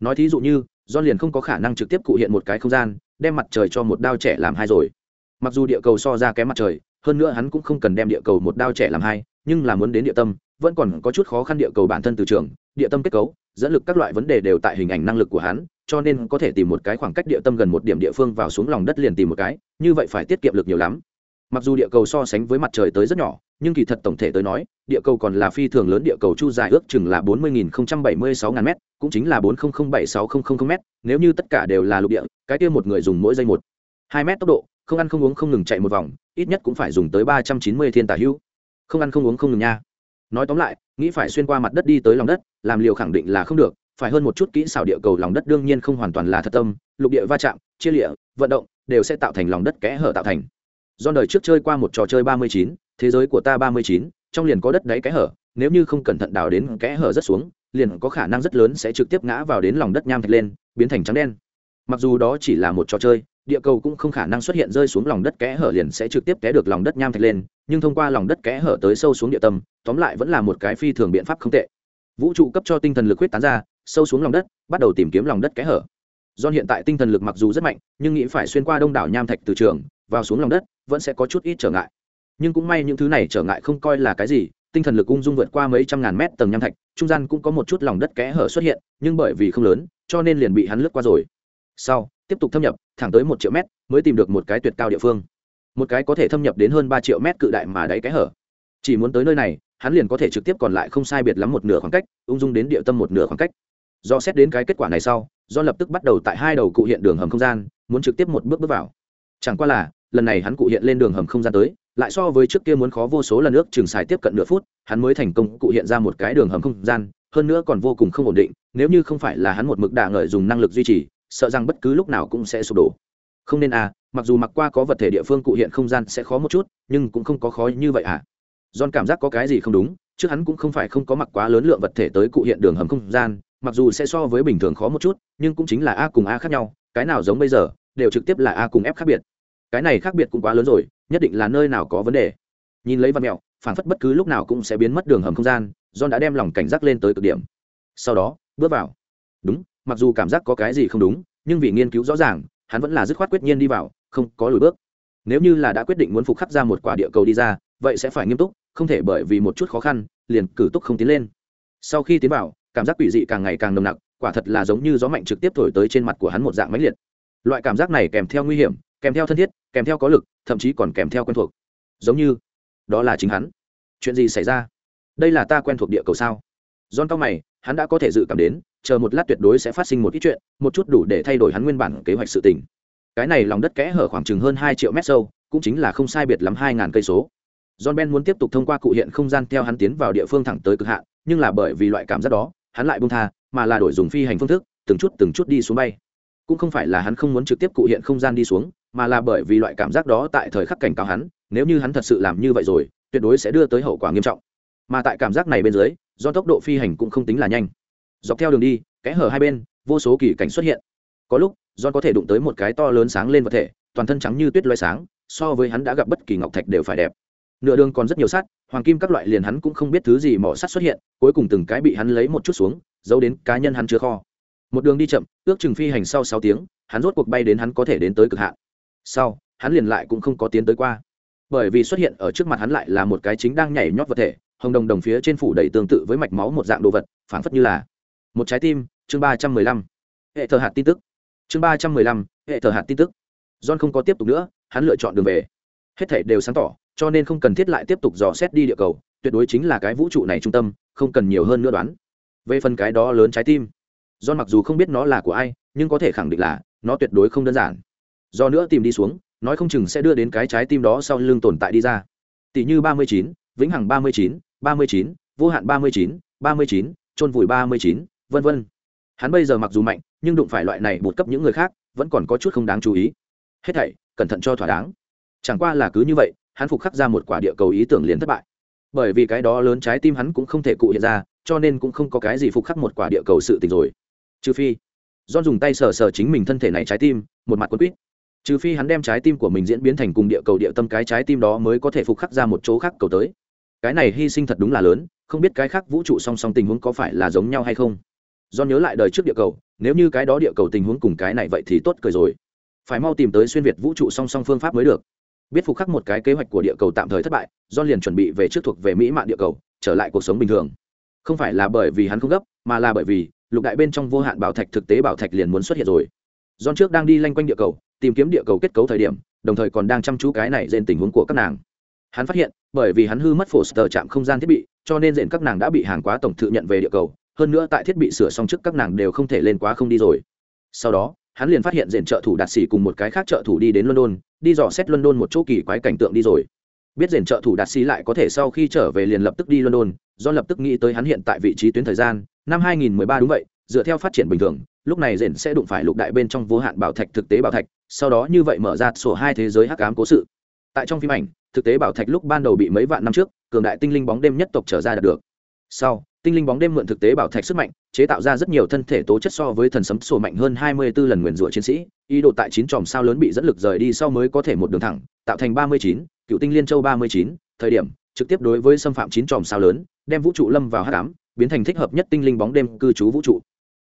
Nói thí dụ như do liền không có khả năng trực tiếp cụ hiện một cái không gian đem mặt trời cho một đao trẻ làm hai rồi. Mặc dù địa cầu so ra kém mặt trời, hơn nữa hắn cũng không cần đem địa cầu một đao trẻ làm hai, nhưng là muốn đến địa tâm, vẫn còn có chút khó khăn địa cầu bản thân từ trường, địa tâm kết cấu, dẫn lực các loại vấn đề đều tại hình ảnh năng lực của hắn, cho nên có thể tìm một cái khoảng cách địa tâm gần một điểm địa phương vào xuống lòng đất liền tìm một cái, như vậy phải tiết kiệm lực nhiều lắm. Mặc dù địa cầu so sánh với mặt trời tới rất nhỏ, nhưng kỳ thật tổng thể tới nói, địa cầu còn là phi thường lớn, địa cầu chu dài ước chừng là bốn mươi nghìn bảy mươi sáu ngàn m cũng chính là bốn bảy sáu m nếu như tất cả đều là lục địa, cái kia một người dùng mỗi giây một. Hai mét tốc độ, không ăn không uống không ngừng chạy một vòng, ít nhất cũng phải dùng tới ba trăm chín mươi thiên tả hữu. Không ăn không uống không ngừng nha. Nói tóm lại, nghĩ phải xuyên qua mặt đất đi tới lòng đất, làm liều khẳng định là không được, phải hơn một chút kỹ xảo địa cầu lòng đất đương nhiên không hoàn toàn là thật tâm, lục địa va chạm, chia lịa, vận động, đều sẽ tạo thành lòng đất kẽ hở tạo thành. Do đời trước chơi qua một trò chơi ba mươi chín, thế giới của ta ba mươi chín, trong liền có đất đáy kẽ hở, nếu như không cẩn thận đào đến kẽ hở rất xuống liền có khả năng rất lớn sẽ trực tiếp ngã vào đến lòng đất nham thạch lên, biến thành trắng đen. Mặc dù đó chỉ là một trò chơi, địa cầu cũng không khả năng xuất hiện rơi xuống lòng đất kẽ hở liền sẽ trực tiếp té được lòng đất nham thạch lên, nhưng thông qua lòng đất kẽ hở tới sâu xuống địa tâm, tóm lại vẫn là một cái phi thường biện pháp không tệ. Vũ trụ cấp cho tinh thần lực huyết tán ra, sâu xuống lòng đất, bắt đầu tìm kiếm lòng đất kẽ hở. Do hiện tại tinh thần lực mặc dù rất mạnh, nhưng nghĩ phải xuyên qua đông đảo nham thạch từ trường, vào xuống lòng đất, vẫn sẽ có chút ít trở ngại. Nhưng cũng may những thứ này trở ngại không coi là cái gì tinh thần lực ung dung vượt qua mấy trăm ngàn mét tầng nham thạch, trung gian cũng có một chút lòng đất kẽ hở xuất hiện, nhưng bởi vì không lớn, cho nên liền bị hắn lướt qua rồi. Sau, tiếp tục thâm nhập, thẳng tới một triệu mét, mới tìm được một cái tuyệt cao địa phương. Một cái có thể thâm nhập đến hơn ba triệu mét cự đại mà đáy kẽ hở. Chỉ muốn tới nơi này, hắn liền có thể trực tiếp còn lại không sai biệt lắm một nửa khoảng cách, ung dung đến địa tâm một nửa khoảng cách. Do xét đến cái kết quả này sau, do lập tức bắt đầu tại hai đầu cụ hiện đường hầm không gian, muốn trực tiếp một bước bước vào. Chẳng qua là lần này hắn cụ hiện lên đường hầm không gian tới, lại so với trước kia muốn khó vô số lần nước chừng xài tiếp cận nửa phút, hắn mới thành công cụ hiện ra một cái đường hầm không gian, hơn nữa còn vô cùng không ổn định, nếu như không phải là hắn một mực đà ngợi dùng năng lực duy trì, sợ rằng bất cứ lúc nào cũng sẽ sụp đổ. Không nên à mặc dù mặc qua có vật thể địa phương cụ hiện không gian sẽ khó một chút, nhưng cũng không có khó như vậy à. John cảm giác có cái gì không đúng, trước hắn cũng không phải không có mặc quá lớn lượng vật thể tới cụ hiện đường hầm không gian, mặc dù sẽ so với bình thường khó một chút, nhưng cũng chính là a cùng a khác nhau, cái nào giống bây giờ, đều trực tiếp là a cùng f khác biệt cái này khác biệt cũng quá lớn rồi, nhất định là nơi nào có vấn đề. Nhìn lấy văn mẹo phản phất bất cứ lúc nào cũng sẽ biến mất đường hầm không gian, john đã đem lòng cảnh giác lên tới cực điểm. Sau đó, bước vào. Đúng, mặc dù cảm giác có cái gì không đúng, nhưng vì nghiên cứu rõ ràng, hắn vẫn là dứt khoát quyết nhiên đi vào, không có lùi bước. Nếu như là đã quyết định muốn phục khắc ra một quả địa cầu đi ra, vậy sẽ phải nghiêm túc, không thể bởi vì một chút khó khăn, liền cử túc không tiến lên. Sau khi tiến vào, cảm giác quỷ dị càng ngày càng nồng nặc, quả thật là giống như gió mạnh trực tiếp thổi tới trên mặt của hắn một dạng mãnh liệt. Loại cảm giác này kèm theo nguy hiểm kèm theo thân thiết, kèm theo có lực, thậm chí còn kèm theo quen thuộc. Giống như, đó là chính hắn. Chuyện gì xảy ra? Đây là ta quen thuộc địa cầu sao? Don cao mày, hắn đã có thể dự cảm đến, chờ một lát tuyệt đối sẽ phát sinh một ít chuyện, một chút đủ để thay đổi hắn nguyên bản kế hoạch sự tình. Cái này lòng đất kẽ hở khoảng chừng hơn hai triệu mét sâu, cũng chính là không sai biệt lắm hai ngàn cây số. John ben muốn tiếp tục thông qua cụ hiện không gian theo hắn tiến vào địa phương thẳng tới cực hạn, nhưng là bởi vì loại cảm giác đó, hắn lại bung tha, mà là đổi dùng phi hành phương thức, từng chút từng chút đi xuống bay. Cũng không phải là hắn không muốn trực tiếp cụ hiện không gian đi xuống mà là bởi vì loại cảm giác đó tại thời khắc cảnh cáo hắn, nếu như hắn thật sự làm như vậy rồi, tuyệt đối sẽ đưa tới hậu quả nghiêm trọng. Mà tại cảm giác này bên dưới, do tốc độ phi hành cũng không tính là nhanh. Dọc theo đường đi, kẽ hở hai bên, vô số kỳ cảnh xuất hiện. Có lúc, john có thể đụng tới một cái to lớn sáng lên vật thể, toàn thân trắng như tuyết loay sáng, so với hắn đã gặp bất kỳ ngọc thạch đều phải đẹp. Nửa đường còn rất nhiều sắt, hoàng kim các loại liền hắn cũng không biết thứ gì mỏ sắt xuất hiện, cuối cùng từng cái bị hắn lấy một chút xuống, giấu đến cá nhân hắn chứa kho. Một đường đi chậm, ước chừng phi hành sau sáu tiếng, hắn rốt cuộc bay đến hắn có thể đến tới cực hạn sau, hắn liền lại cũng không có tiến tới qua. Bởi vì xuất hiện ở trước mặt hắn lại là một cái chính đang nhảy nhót vật thể, hồng đồng đồng phía trên phủ đầy tương tự với mạch máu một dạng đồ vật, phảng phất như là một trái tim. Chương ba trăm mười lăm. Hệ thờ hạt tin tức. Chương ba trăm mười lăm. Hệ thờ hạt tin tức. John không có tiếp tục nữa, hắn lựa chọn đường về. Hết thể đều sáng tỏ, cho nên không cần thiết lại tiếp tục dò xét đi địa cầu, tuyệt đối chính là cái vũ trụ này trung tâm, không cần nhiều hơn nữa đoán. Về phần cái đó lớn trái tim, John mặc dù không biết nó là của ai, nhưng có thể khẳng định là nó tuyệt đối không đơn giản do nữa tìm đi xuống, nói không chừng sẽ đưa đến cái trái tim đó sau lưng tồn tại đi ra. Tỷ như ba mươi chín, vĩnh hằng ba mươi chín, ba mươi chín, vô hạn ba mươi chín, ba mươi chín trôn vùi ba mươi chín, vân vân. Hắn bây giờ mặc dù mạnh, nhưng đụng phải loại này bột cấp những người khác, vẫn còn có chút không đáng chú ý. Hết thảy, cẩn thận cho thỏa đáng. Chẳng qua là cứ như vậy, hắn phục khắc ra một quả địa cầu ý tưởng liền thất bại. Bởi vì cái đó lớn trái tim hắn cũng không thể cụ hiện ra, cho nên cũng không có cái gì phục khắc một quả địa cầu sự tình rồi. Trừ phi do dùng tay sờ sờ chính mình thân thể này trái tim, một mặt quân quýt trừ phi hắn đem trái tim của mình diễn biến thành cùng địa cầu địa tâm cái trái tim đó mới có thể phục khắc ra một chỗ khác cầu tới. Cái này hy sinh thật đúng là lớn, không biết cái khác vũ trụ song song tình huống có phải là giống nhau hay không. Do nhớ lại đời trước địa cầu, nếu như cái đó địa cầu tình huống cùng cái này vậy thì tốt cười rồi. Phải mau tìm tới xuyên việt vũ trụ song song phương pháp mới được. Biết phục khắc một cái kế hoạch của địa cầu tạm thời thất bại, do liền chuẩn bị về trước thuộc về mỹ mạng địa cầu, trở lại cuộc sống bình thường. Không phải là bởi vì hắn không gấp, mà là bởi vì lục đại bên trong vô hạn bảo thạch thực tế bảo thạch liền muốn xuất hiện rồi. John trước đang đi lanh quanh địa cầu, tìm kiếm địa cầu kết cấu thời điểm, đồng thời còn đang chăm chú cái này trên tình huống của các nàng. Hắn phát hiện, bởi vì hắn hư mất Foster chạm không gian thiết bị, cho nên diện các nàng đã bị hàng quá tổng thự nhận về địa cầu, hơn nữa tại thiết bị sửa xong trước các nàng đều không thể lên quá không đi rồi. Sau đó, hắn liền phát hiện diện trợ thủ đạt sĩ cùng một cái khác trợ thủ đi đến London, đi dò xét London một chỗ kỳ quái cảnh tượng đi rồi. Biết diện trợ thủ đạt sĩ lại có thể sau khi trở về liền lập tức đi London, do lập tức nghĩ tới hắn hiện tại vị trí tuyến thời gian, năm 2013 đúng vậy, dựa theo phát triển bình thường, lúc này rền sẽ đụng phải lục đại bên trong vô hạn bảo thạch thực tế bảo thạch, sau đó như vậy mở ra sổ hai thế giới hắc ám cố sự. Tại trong phim ảnh, thực tế bảo thạch lúc ban đầu bị mấy vạn năm trước, cường đại tinh linh bóng đêm nhất tộc trở ra đạt được. Sau, tinh linh bóng đêm mượn thực tế bảo thạch sức mạnh, chế tạo ra rất nhiều thân thể tố chất so với thần sấm sổ mạnh hơn hai mươi 24 lần nguyền rủa chiến sĩ, ý đồ tại chín tròm sao lớn bị dẫn lực rời đi sau mới có thể một đường thẳng, tạo thành ba mươi chín, cựu tinh liên châu ba mươi chín, thời điểm, trực tiếp đối với xâm phạm chín tròm sao lớn, đem vũ trụ lâm vào hắc ám, biến thành thích hợp nhất tinh linh bóng đêm cư trú vũ trụ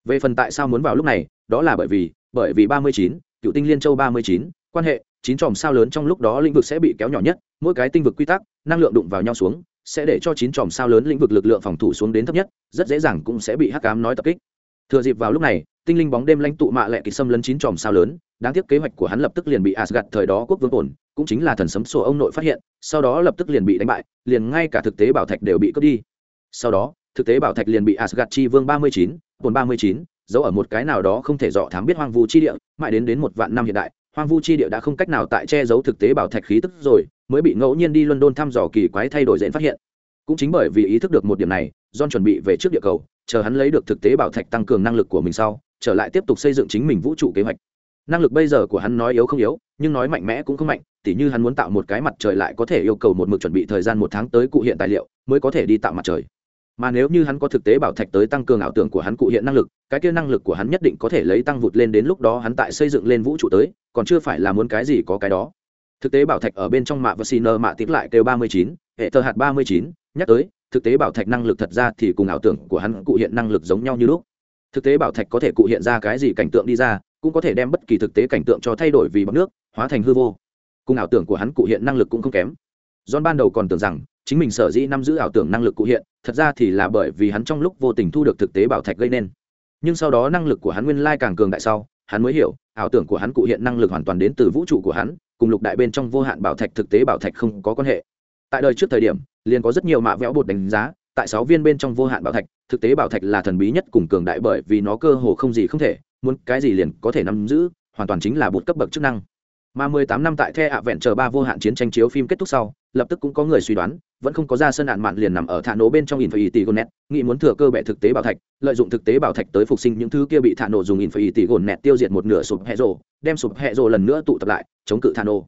về phần tại sao muốn vào lúc này, đó là bởi vì bởi vì ba mươi chín, cựu tinh liên châu ba mươi chín, quan hệ, chín chòm sao lớn trong lúc đó lĩnh vực sẽ bị kéo nhỏ nhất, mỗi cái tinh vực quy tắc, năng lượng đụng vào nhau xuống, sẽ để cho chín chòm sao lớn lĩnh vực lực lượng phòng thủ xuống đến thấp nhất, rất dễ dàng cũng sẽ bị hắc cám nói tập kích. Thừa dịp vào lúc này, tinh linh bóng đêm lãnh tụ mạ lệ kỳ xâm lấn chín chòm sao lớn, đáng tiếc kế hoạch của hắn lập tức liền bị asgad thời đó quốc vương ổn, cũng chính là thần sấm sổ ông nội phát hiện, sau đó lập tức liền bị đánh bại, liền ngay cả thực tế bảo thạch đều bị cướp đi. Sau đó, thực tế bảo thạch liền bị asgad chi vương ba mươi chín cồn ba mươi chín giấu ở một cái nào đó không thể dọ thám biết hoang vu chi địa, mãi đến đến một vạn năm hiện đại, hoang vu chi địa đã không cách nào tại che giấu thực tế bảo thạch khí tức rồi, mới bị ngẫu nhiên đi london thăm dò kỳ quái thay đổi dễ phát hiện. Cũng chính bởi vì ý thức được một điểm này, john chuẩn bị về trước địa cầu, chờ hắn lấy được thực tế bảo thạch tăng cường năng lực của mình sau, trở lại tiếp tục xây dựng chính mình vũ trụ kế hoạch. Năng lực bây giờ của hắn nói yếu không yếu, nhưng nói mạnh mẽ cũng không mạnh, tỉ như hắn muốn tạo một cái mặt trời lại có thể yêu cầu một mực chuẩn bị thời gian một tháng tới cụ hiện tài liệu, mới có thể đi tạo mặt trời mà nếu như hắn có thực tế bảo thạch tới tăng cường ảo tưởng của hắn cụ hiện năng lực, cái kia năng lực của hắn nhất định có thể lấy tăng vụt lên đến lúc đó hắn tại xây dựng lên vũ trụ tới, còn chưa phải là muốn cái gì có cái đó. Thực tế bảo thạch ở bên trong mạ và xin mạ tiếp lại kêu ba mươi chín, hệ thơ hạt ba mươi chín, nhắc tới, thực tế bảo thạch năng lực thật ra thì cùng ảo tưởng của hắn cụ hiện năng lực giống nhau như lúc. Thực tế bảo thạch có thể cụ hiện ra cái gì cảnh tượng đi ra, cũng có thể đem bất kỳ thực tế cảnh tượng cho thay đổi vì bọc nước, hóa thành hư vô. Cùng ảo tưởng của hắn cụ hiện năng lực cũng không kém. John ban đầu còn tưởng rằng chính mình sở dĩ nắm giữ ảo tưởng năng lực cụ hiện, thật ra thì là bởi vì hắn trong lúc vô tình thu được thực tế bảo thạch gây nên. Nhưng sau đó năng lực của hắn nguyên lai càng cường đại sau, hắn mới hiểu, ảo tưởng của hắn cụ hiện năng lực hoàn toàn đến từ vũ trụ của hắn, cùng lục đại bên trong vô hạn bảo thạch thực tế bảo thạch không có quan hệ. Tại đời trước thời điểm, liền có rất nhiều mạ vẽo bột đánh giá, tại sáu viên bên trong vô hạn bảo thạch, thực tế bảo thạch là thần bí nhất cùng cường đại bởi vì nó cơ hồ không gì không thể, muốn cái gì liền có thể nắm giữ, hoàn toàn chính là bột cấp bậc chức năng mà mười tám năm tại the ạ vẹn chờ ba vô hạn chiến tranh chiếu phim kết thúc sau, lập tức cũng có người suy đoán, vẫn không có ra sân ạn mạn liền nằm ở thả nổ bên trong infinity tỷ nghĩ muốn thừa cơ bẻ thực tế bảo thạch, lợi dụng thực tế bảo thạch tới phục sinh những thứ kia bị thả nổ dùng infinity tỷ tiêu diệt một nửa sụp hệ rồ, đem sụp hệ rồ lần nữa tụ tập lại, chống cự thả nổ.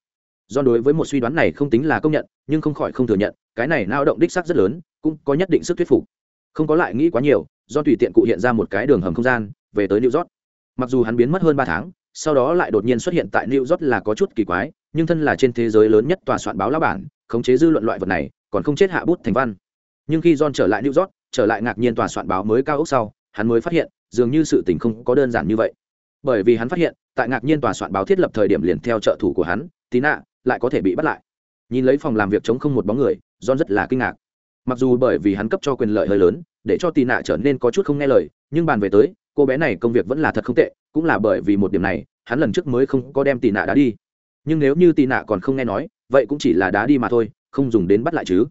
Do đối với một suy đoán này không tính là công nhận, nhưng không khỏi không thừa nhận, cái này lao động đích sắc rất lớn, cũng có nhất định sức thuyết phục. Không có lại nghĩ quá nhiều, do tùy tiện cụ hiện ra một cái đường hầm không gian, về tới new york. Mặc dù hắn biến mất hơn ba tháng sau đó lại đột nhiên xuất hiện tại new york là có chút kỳ quái nhưng thân là trên thế giới lớn nhất tòa soạn báo lão bản khống chế dư luận loại vật này còn không chết hạ bút thành văn. Nhưng khi john trở lại new york trở lại ngạc nhiên tòa soạn báo mới cao ốc sau hắn mới phát hiện dường như sự tình không có đơn giản như vậy. Bởi vì hắn phát hiện tại ngạc nhiên tòa soạn báo thiết lập thời điểm liền theo trợ thủ của hắn Tina, lại có thể bị bắt lại. Nhìn lấy phòng làm việc trống không một bóng người john rất là kinh ngạc. Mặc dù bởi vì hắn cấp cho quyền lợi hơi lớn để cho Tina trở nên có chút không nghe lời nhưng bàn về tới cô bé này công việc vẫn là thật không tệ cũng là bởi vì một điểm này, hắn lần trước mới không có đem tì nạ đá đi. Nhưng nếu như tì nạ còn không nghe nói, vậy cũng chỉ là đá đi mà thôi, không dùng đến bắt lại chứ.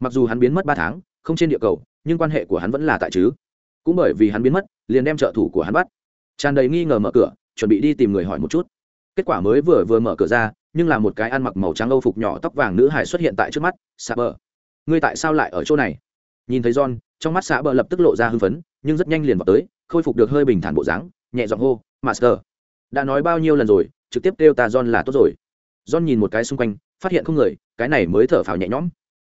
Mặc dù hắn biến mất ba tháng, không trên địa cầu, nhưng quan hệ của hắn vẫn là tại chứ. Cũng bởi vì hắn biến mất, liền đem trợ thủ của hắn bắt. Tràn đầy nghi ngờ mở cửa, chuẩn bị đi tìm người hỏi một chút. Kết quả mới vừa vừa mở cửa ra, nhưng là một cái ăn mặc màu trắng âu phục nhỏ tóc vàng nữ hải xuất hiện tại trước mắt xạ bờ. Ngươi tại sao lại ở chỗ này? Nhìn thấy john, trong mắt xạ bờ lập tức lộ ra hưng phấn, nhưng rất nhanh liền vào tới, khôi phục được hơi bình thản bộ dáng nhẹ giọng hô, master, đã nói bao nhiêu lần rồi, trực tiếp kêu ta john là tốt rồi. John nhìn một cái xung quanh, phát hiện không người, cái này mới thở phào nhẹ nhõm.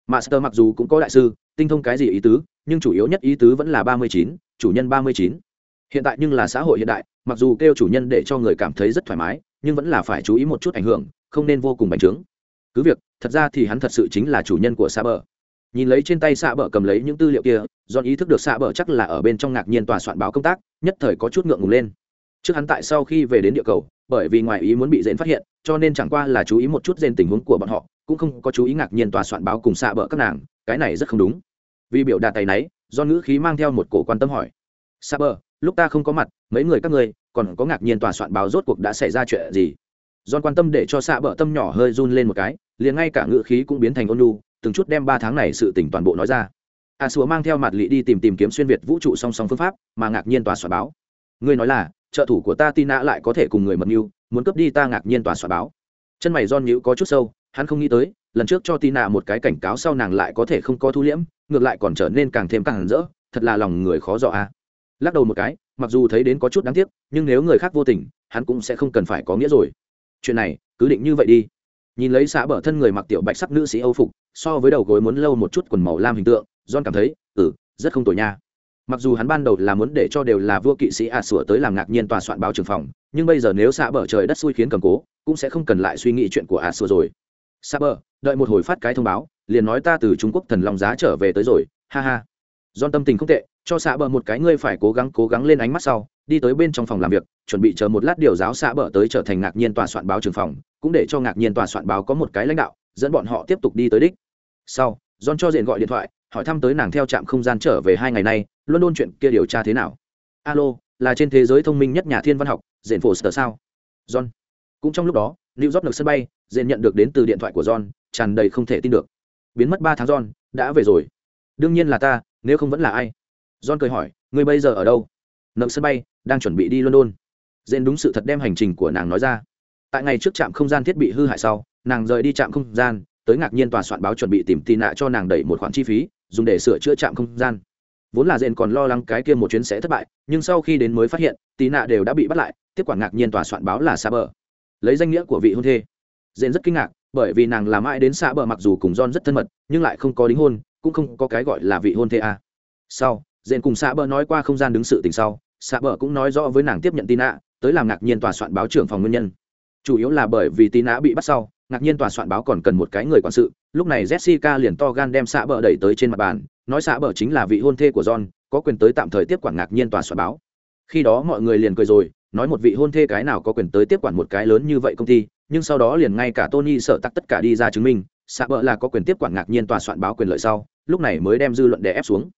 Master mặc dù cũng có đại sư, tinh thông cái gì ý tứ, nhưng chủ yếu nhất ý tứ vẫn là ba mươi chín, chủ nhân ba mươi chín. Hiện tại nhưng là xã hội hiện đại, mặc dù kêu chủ nhân để cho người cảm thấy rất thoải mái, nhưng vẫn là phải chú ý một chút ảnh hưởng, không nên vô cùng bành trướng. Cứ việc, thật ra thì hắn thật sự chính là chủ nhân của saber. bờ nhìn lấy trên tay xạ bờ cầm lấy những tư liệu kia dọn ý thức được xạ bờ chắc là ở bên trong ngạc nhiên tòa soạn báo công tác nhất thời có chút ngượng ngùng lên. Trước hắn tại sau khi về đến địa cầu bởi vì ngoài ý muốn bị dễn phát hiện cho nên chẳng qua là chú ý một chút dên tình huống của bọn họ cũng không có chú ý ngạc nhiên tòa soạn báo cùng xạ bờ các nàng cái này rất không đúng. Vì biểu đạt tay náy do ngữ khí mang theo một cổ quan tâm hỏi. Xạ bờ lúc ta không có mặt mấy người các ngươi còn có ngạc nhiên tòa soạn báo rốt cuộc đã xảy ra chuyện gì? John quan tâm để cho xạ bờ tâm nhỏ hơi run lên một cái, liền ngay cả ngữ khí cũng biến thành ôn nhu, từng chút đem ba tháng này sự tình toàn bộ nói ra. A xúa mang theo mặt lị đi tìm tìm kiếm xuyên việt vũ trụ song song phương pháp, mà ngạc nhiên tòa soạn báo. Ngươi nói là, trợ thủ của ta Tina lại có thể cùng người mật mưu, muốn cướp đi ta ngạc nhiên tòa soạn báo. Chân mày don nhữ có chút sâu, hắn không nghĩ tới, lần trước cho Tina một cái cảnh cáo sau nàng lại có thể không có thu liễm, ngược lại còn trở nên càng thêm càng rỡ, thật là lòng người khó dò a. Lắc đầu một cái, mặc dù thấy đến có chút đáng tiếc, nhưng nếu người khác vô tình, hắn cũng sẽ không cần phải có nghĩa rồi chuyện này cứ định như vậy đi nhìn lấy xã bờ thân người mặc tiểu bạch sắc nữ sĩ âu phục so với đầu gối muốn lâu một chút quần màu lam hình tượng john cảm thấy ừ rất không tồi nha. Mặc dù hắn ban đầu là muốn để cho đều là vua kỵ sĩ à sủa tới làm ngạc nhiên tòa soạn báo trường phòng nhưng bây giờ nếu xã bờ trời đất xui khiến cầm cố cũng sẽ không cần lại suy nghĩ chuyện của à sủa rồi. Xã bờ đợi một hồi phát cái thông báo liền nói ta từ trung quốc thần long giá trở về tới rồi. Ha ha. John tâm tình không tệ, cho xạ bờ một cái ngươi phải cố gắng cố gắng lên ánh mắt sau, đi tới bên trong phòng làm việc, chuẩn bị chờ một lát điều giáo xạ bờ tới trở thành ngạc nhiên tòa soạn báo trường phòng, cũng để cho ngạc nhiên tòa soạn báo có một cái lãnh đạo, dẫn bọn họ tiếp tục đi tới đích. Sau, John cho diện gọi điện thoại, hỏi thăm tới nàng theo trạm không gian trở về hai ngày nay, London chuyện kia điều tra thế nào. Alo, là trên thế giới thông minh nhất nhà thiên văn học, Diện Foster sao? John. Cũng trong lúc đó, New York được sân bay, Diện nhận được đến từ điện thoại của John, tràn đầy không thể tin được. Biến mất ba tháng John, đã về rồi. Đương nhiên là ta, nếu không vẫn là ai john cười hỏi người bây giờ ở đâu nợ sân bay đang chuẩn bị đi london dên đúng sự thật đem hành trình của nàng nói ra tại ngày trước trạm không gian thiết bị hư hại sau nàng rời đi trạm không gian tới ngạc nhiên tòa soạn báo chuẩn bị tìm tì nạ cho nàng đẩy một khoản chi phí, dùng để sửa chữa trạm không gian. Vốn là dện còn lo lắng cái kia một chuyến sẽ thất bại, nhưng sau khi đến mới phát hiện tì nạ đều đã bị bắt lại, tiếp quản ngạc nhiên tòa soạn báo là xa bờ. Lấy danh nghĩa của vị hôn thê. Dện rất kinh ngạc, bởi vì nàng làm mãi đến xa bờ mặc dù cùng john rất thân mật, nhưng lại không có đính hôn, cũng không có cái gọi là vị hôn thê a. Sau dện cùng xa bờ nói qua không gian đứng sự tình sau xa bờ cũng nói rõ với nàng tiếp nhận tì nạ, tới làm ngạc nhiên tòa soạn báo trưởng phòng nguyên nhân. Chủ yếu là bởi vì tì nạ bị bắt sau ngạc nhiên tòa soạn báo còn cần một cái người quản sự, lúc này jessica liền to gan đem xạ bờ đẩy tới trên mặt bàn, nói xạ bờ chính là vị hôn thê của john, có quyền tới tạm thời tiếp quản ngạc nhiên tòa soạn báo. Khi đó mọi người liền cười rồi, nói một vị hôn thê cái nào có quyền tới tiếp quản một cái lớn như vậy công ty, nhưng sau đó liền ngay cả tony sợ tắc tất cả đi ra chứng minh, xạ bờ là có quyền tiếp quản ngạc nhiên tòa soạn báo quyền lợi sau, lúc này mới đem dư luận đè ép xuống.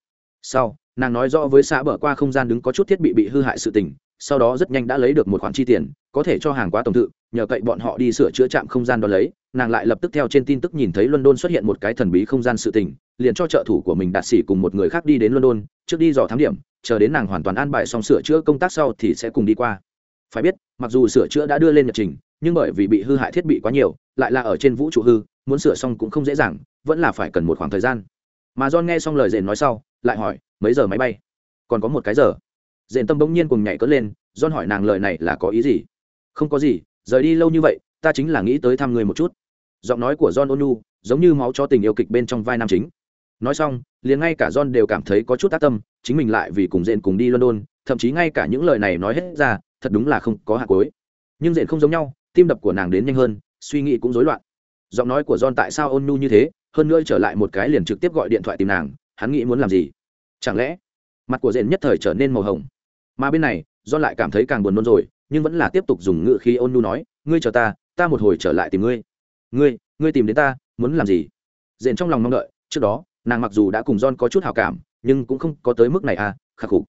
Sau, nàng nói rõ với xạ bờ qua không gian đứng có chút thiết bị bị hư hại sự tình sau đó rất nhanh đã lấy được một khoản chi tiền, có thể cho hàng quá tổng tự, nhờ cậy bọn họ đi sửa chữa trạm không gian đó lấy, nàng lại lập tức theo trên tin tức nhìn thấy london xuất hiện một cái thần bí không gian sự tình, liền cho trợ thủ của mình đạt xỉ cùng một người khác đi đến london, trước đi dò thám điểm, chờ đến nàng hoàn toàn an bài xong sửa chữa công tác sau thì sẽ cùng đi qua. Phải biết, mặc dù sửa chữa đã đưa lên nhật trình, nhưng bởi vì bị hư hại thiết bị quá nhiều, lại là ở trên vũ trụ hư, muốn sửa xong cũng không dễ dàng, vẫn là phải cần một khoảng thời gian. Mà john nghe xong lời rền nói sau, lại hỏi, mấy giờ máy bay? Còn có một cái giờ rền tâm bỗng nhiên cùng nhảy cất lên, john hỏi nàng lời này là có ý gì? Không có gì, rời đi lâu như vậy, ta chính là nghĩ tới thăm người một chút. Giọng nói của john ônu giống như máu cho tình yêu kịch bên trong vai nam chính. Nói xong, liền ngay cả john đều cảm thấy có chút tác tâm, chính mình lại vì cùng rền cùng đi london, thậm chí ngay cả những lời này nói hết ra, thật đúng là không có hạ cối nhưng rền không giống nhau, tim đập của nàng đến nhanh hơn, suy nghĩ cũng rối loạn. Giọng nói của john tại sao ôn nhu như thế, hơn nữa trở lại một cái liền trực tiếp gọi điện thoại tìm nàng, hắn nghĩ muốn làm gì? Chẳng lẽ mặt của rền nhất thời trở nên màu hồng? Mà bên này do lại cảm thấy càng buồn nôn rồi, nhưng vẫn là tiếp tục dùng ngữ khí ôn nu nói, ngươi chờ ta ta một hồi trở lại tìm ngươi. Ngươi ngươi tìm đến ta, muốn làm gì? Dện trong lòng mong đợi, trước đó, nàng mặc dù đã cùng john có chút hào cảm, nhưng cũng không có tới mức này à khắc phục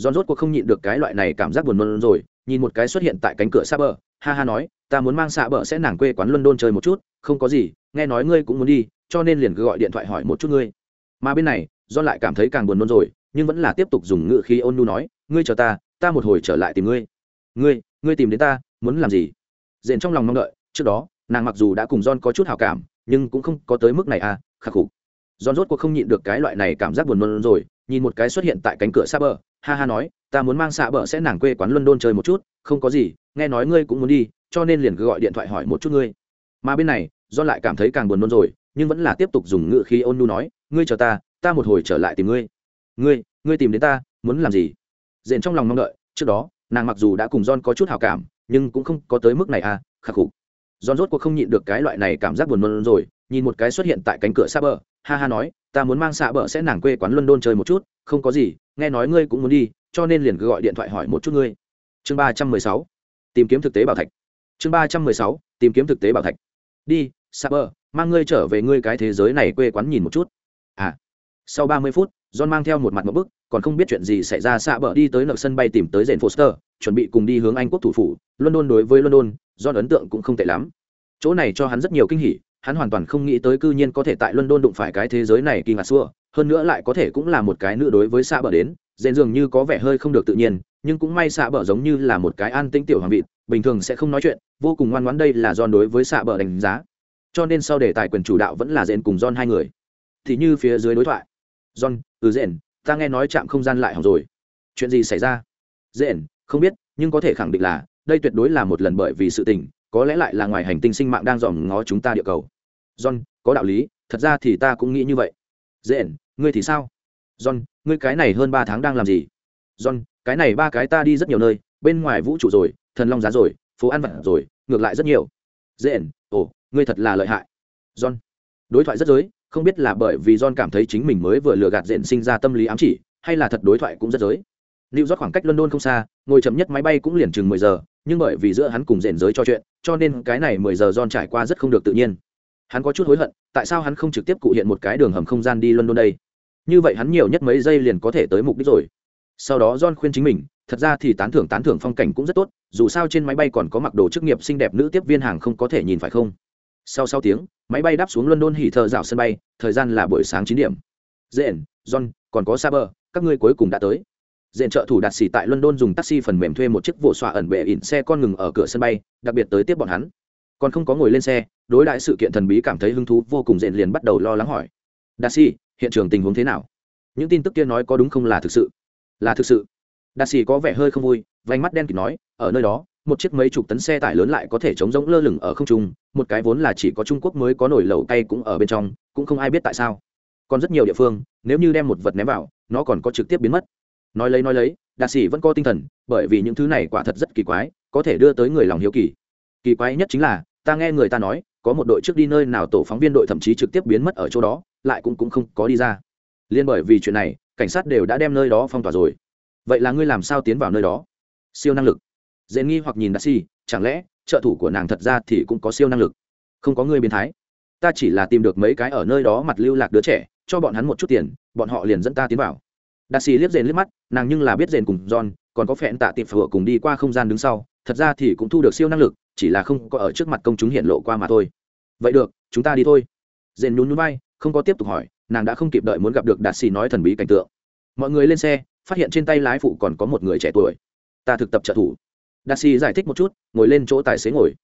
john rốt cuộc không nhịn được cái loại này cảm giác buồn nôn rồi, nhìn một cái xuất hiện tại cánh cửa xa bờ, ha ha nói, ta muốn mang xạ bờ sẽ nàng quê quán london chơi một chút, không có gì, nghe nói ngươi cũng muốn đi, cho nên liền cứ gọi điện thoại hỏi một chút ngươi. Mà bên này don lại cảm thấy càng buồn nôn rồi, nhưng vẫn là tiếp tục dùng ngữ khí ôn nu nói ngươi chờ ta ta một hồi trở lại tìm ngươi. Ngươi ngươi tìm đến ta, muốn làm gì? Dện trong lòng mong đợi, trước đó, nàng mặc dù đã cùng john có chút hào cảm, nhưng cũng không có tới mức này à khắc phục john rốt cuộc không nhịn được cái loại này cảm giác buồn nôn rồi, nhìn một cái xuất hiện tại cánh cửa xa bờ, ha ha nói, ta muốn mang xạ bờ sẽ nàng quê quán london chơi một chút, không có gì, nghe nói ngươi cũng muốn đi, cho nên liền cứ gọi điện thoại hỏi một chút ngươi. Mà bên này, John lại cảm thấy càng buồn nôn rồi, nhưng vẫn là tiếp tục dùng ngữ khí ôn nu nói, ngươi chờ ta ta một hồi trở lại tìm ngươi. Ngươi ngươi tìm đến ta, muốn làm gì? Dền trong lòng mong đợi trước đó nàng mặc dù đã cùng john có chút hào cảm nhưng cũng không có tới mức này à khắc phục john rốt cuộc không nhịn được cái loại này cảm giác buồn nôn rồi nhìn một cái xuất hiện tại cánh cửa xa bờ ha ha nói ta muốn mang xạ bờ sẽ nàng quê quán london chơi một chút không có gì nghe nói ngươi cũng muốn đi cho nên liền cứ gọi điện thoại hỏi một chút ngươi. Chương ba trăm mười sáu tìm kiếm thực tế bảo thạch. Chương ba trăm mười sáu tìm kiếm thực tế bảo thạch. Đi xa bờ, mang ngươi trở về ngươi cái thế giới này quê quán nhìn một chút. À. Sau ba mươi phút john mang theo một mặt một bức còn không biết chuyện gì xảy ra xạ bờ đi tới nợ sân bay tìm tới rền foster, chuẩn bị cùng đi hướng anh quốc thủ phủ. London đối với london, john ấn tượng cũng không tệ lắm. Chỗ này cho hắn rất nhiều kinh hỉ, hắn hoàn toàn không nghĩ tới cư nhiên có thể tại london đụng phải cái thế giới này kỳ ngạc xua. Hơn nữa lại có thể cũng là một cái nữa đối với xạ bờ đến rền dường như có vẻ hơi không được tự nhiên, nhưng cũng may xạ bờ giống như là một cái an tĩnh tiểu hoàng vịt, bình thường sẽ không nói chuyện, vô cùng ngoan ngoãn đây là John đối với xạ bờ đánh giá. Cho nên sau đề tài quyền chủ đạo vẫn là dện cùng John hai người. Thì như phía dưới đối thoại. John ừ dện ta nghe nói trạm không gian lại hỏng rồi. Chuyện gì xảy ra? Dện, không biết, nhưng có thể khẳng định là, đây tuyệt đối là một lần bởi vì sự tình, có lẽ lại là ngoài hành tinh sinh mạng đang dòm ngó chúng ta địa cầu. John, có đạo lý, thật ra thì ta cũng nghĩ như vậy. Dện, ngươi thì sao? John, ngươi cái này hơn ba tháng đang làm gì? John, cái này ba cái ta đi rất nhiều nơi, bên ngoài vũ trụ rồi, thần long giá rồi, phố ăn vặt rồi, ngược lại rất nhiều. Dễ ồ, ngươi thật là lợi hại. John, đối thoại rất giới không biết là bởi vì john cảm thấy chính mình mới vừa lừa gạt diện sinh ra tâm lý ám chỉ hay là thật đối thoại cũng rất giới Lưu York khoảng cách London không xa, ngồi chậm nhất máy bay cũng liền chừng mười giờ, nhưng bởi vì giữa hắn cùng diện giới cho chuyện, cho nên cái này mười giờ John trải qua rất không được tự nhiên. Hắn có chút hối hận, tại sao hắn không trực tiếp cụ hiện một cái đường hầm không gian đi London đây? Như vậy hắn nhiều nhất mấy giây liền có thể tới mục đích rồi. Sau đó John khuyên chính mình, thật ra thì tán thưởng tán thưởng phong cảnh cũng rất tốt dù sao trên máy bay còn có mặc đồ chức nghiệp xinh đẹp nữ tiếp viên hàng không có thể nhìn phải không sau sáu tiếng, máy bay đáp xuống london hỉ thợ dạo sân bay, thời gian là buổi sáng chín điểm. Dện, john, còn có saber, các ngươi cuối cùng đã tới. Dện trợ thủ đạt xỉ tại london dùng taxi phần mềm thuê một chiếc vụ xoa ẩn bệ ỉn xe con ngừng ở cửa sân bay, đặc biệt tới tiếp bọn hắn. Còn không có ngồi lên xe, đối đại sự kiện thần bí cảm thấy hứng thú vô cùng, dện liền bắt đầu lo lắng hỏi. Đạt xỉ, hiện trường tình huống thế nào? Những tin tức kia nói có đúng không là thực sự? Là thực sự. Đạt xỉ có vẻ hơi không vui, vành mắt đen kịt nói, ở nơi đó một chiếc mấy chục tấn xe tải lớn lại có thể chống rỗng lơ lửng ở không trung, một cái vốn là chỉ có trung quốc mới có nổi lẩu cay cũng ở bên trong, cũng không ai biết tại sao. Còn rất nhiều địa phương, nếu như đem một vật ném vào, nó còn có trực tiếp biến mất. Nói lấy nói lấy, đạt sĩ vẫn có tinh thần, bởi vì những thứ này quả thật rất kỳ quái, có thể đưa tới người lòng hiếu kỳ. Kỳ quái nhất chính là, ta nghe người ta nói, có một đội trước đi nơi nào tổ phóng viên đội thậm chí trực tiếp biến mất ở chỗ đó, lại cũng cũng không có đi ra. Liên bởi vì chuyện này, cảnh sát đều đã đem nơi đó phong tỏa rồi. Vậy là ngươi làm sao tiến vào nơi đó? Siêu năng lực dễ nghi hoặc nhìn đa si chẳng lẽ trợ thủ của nàng thật ra thì cũng có siêu năng lực? Không có người biến thái. Ta chỉ là tìm được mấy cái ở nơi đó mặt lưu lạc đứa trẻ, cho bọn hắn một chút tiền, bọn họ liền dẫn ta tiến vào. Đạt Si liếc rền liếc mắt, nàng nhưng là biết rền cùng john, còn có phẹn tạ tiệp phở cùng đi qua không gian đứng sau, thật ra thì cũng thu được siêu năng lực, chỉ là không có ở trước mặt công chúng hiện lộ qua mà thôi. Vậy được, chúng ta đi thôi. Rền nhún nhún vai, không có tiếp tục hỏi, nàng đã không kịp đợi muốn gặp được đạt xì nói thần bí cảnh tượng. Mọi người lên xe, phát hiện trên tay lái phụ còn có một người trẻ tuổi. Ta thực tập trợ thủ đa xì giải thích một chút, ngồi lên chỗ tài xế ngồi.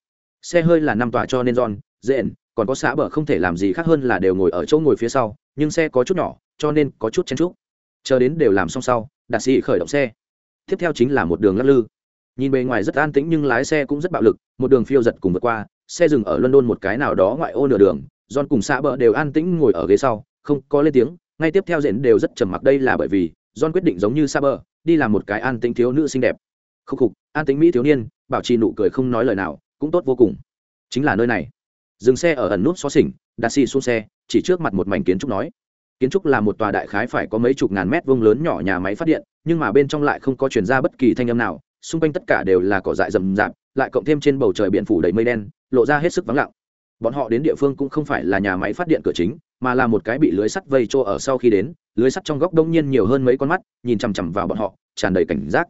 Xe hơi là năm tòa cho nên john rền còn có xã bờ không thể làm gì khác hơn là đều ngồi ở chỗ ngồi phía sau, nhưng xe có chút nhỏ, cho nên có chút chen chúc. Chờ đến đều làm xong sau đạt sĩ khởi động xe. Tiếp theo chính là một đường lắc lư. Nhìn bề ngoài rất an tĩnh nhưng lái xe cũng rất bạo lực, một đường phiêu giật cùng vượt qua, xe dừng ở london một cái nào đó ngoại ô nửa đường, john cùng xã bờ đều an tĩnh ngồi ở ghế sau, không có lên tiếng, ngay tiếp theo diễn đều rất trầm mặc đây là bởi vì john quyết định giống như xã bờ, đi làm một cái an tĩnh thiếu nữ xinh đẹp khúc khục, an tính mỹ thiếu niên, bảo trì nụ cười không nói lời nào, cũng tốt vô cùng. Chính là nơi này. Dừng xe ở ẩn nút xó xỉnh đạt xì xuống xe, chỉ trước mặt một mảnh kiến trúc nói. Kiến trúc là một tòa đại khái phải có mấy chục ngàn mét vuông lớn nhỏ nhà máy phát điện, nhưng mà bên trong lại không có chuyển ra bất kỳ thanh âm nào, xung quanh tất cả đều là cỏ dại rầm rạp, lại cộng thêm trên bầu trời biển phủ đầy mây đen, lộ ra hết sức vắng lặng. Bọn họ đến địa phương cũng không phải là nhà máy phát điện cửa chính, mà là một cái bị lưới sắt vây trô ở sau khi đến, lưới sắt trong góc đông nhiên nhiều hơn mấy con mắt, nhìn chằm chằm vào bọn họ, tràn đầy cảnh giác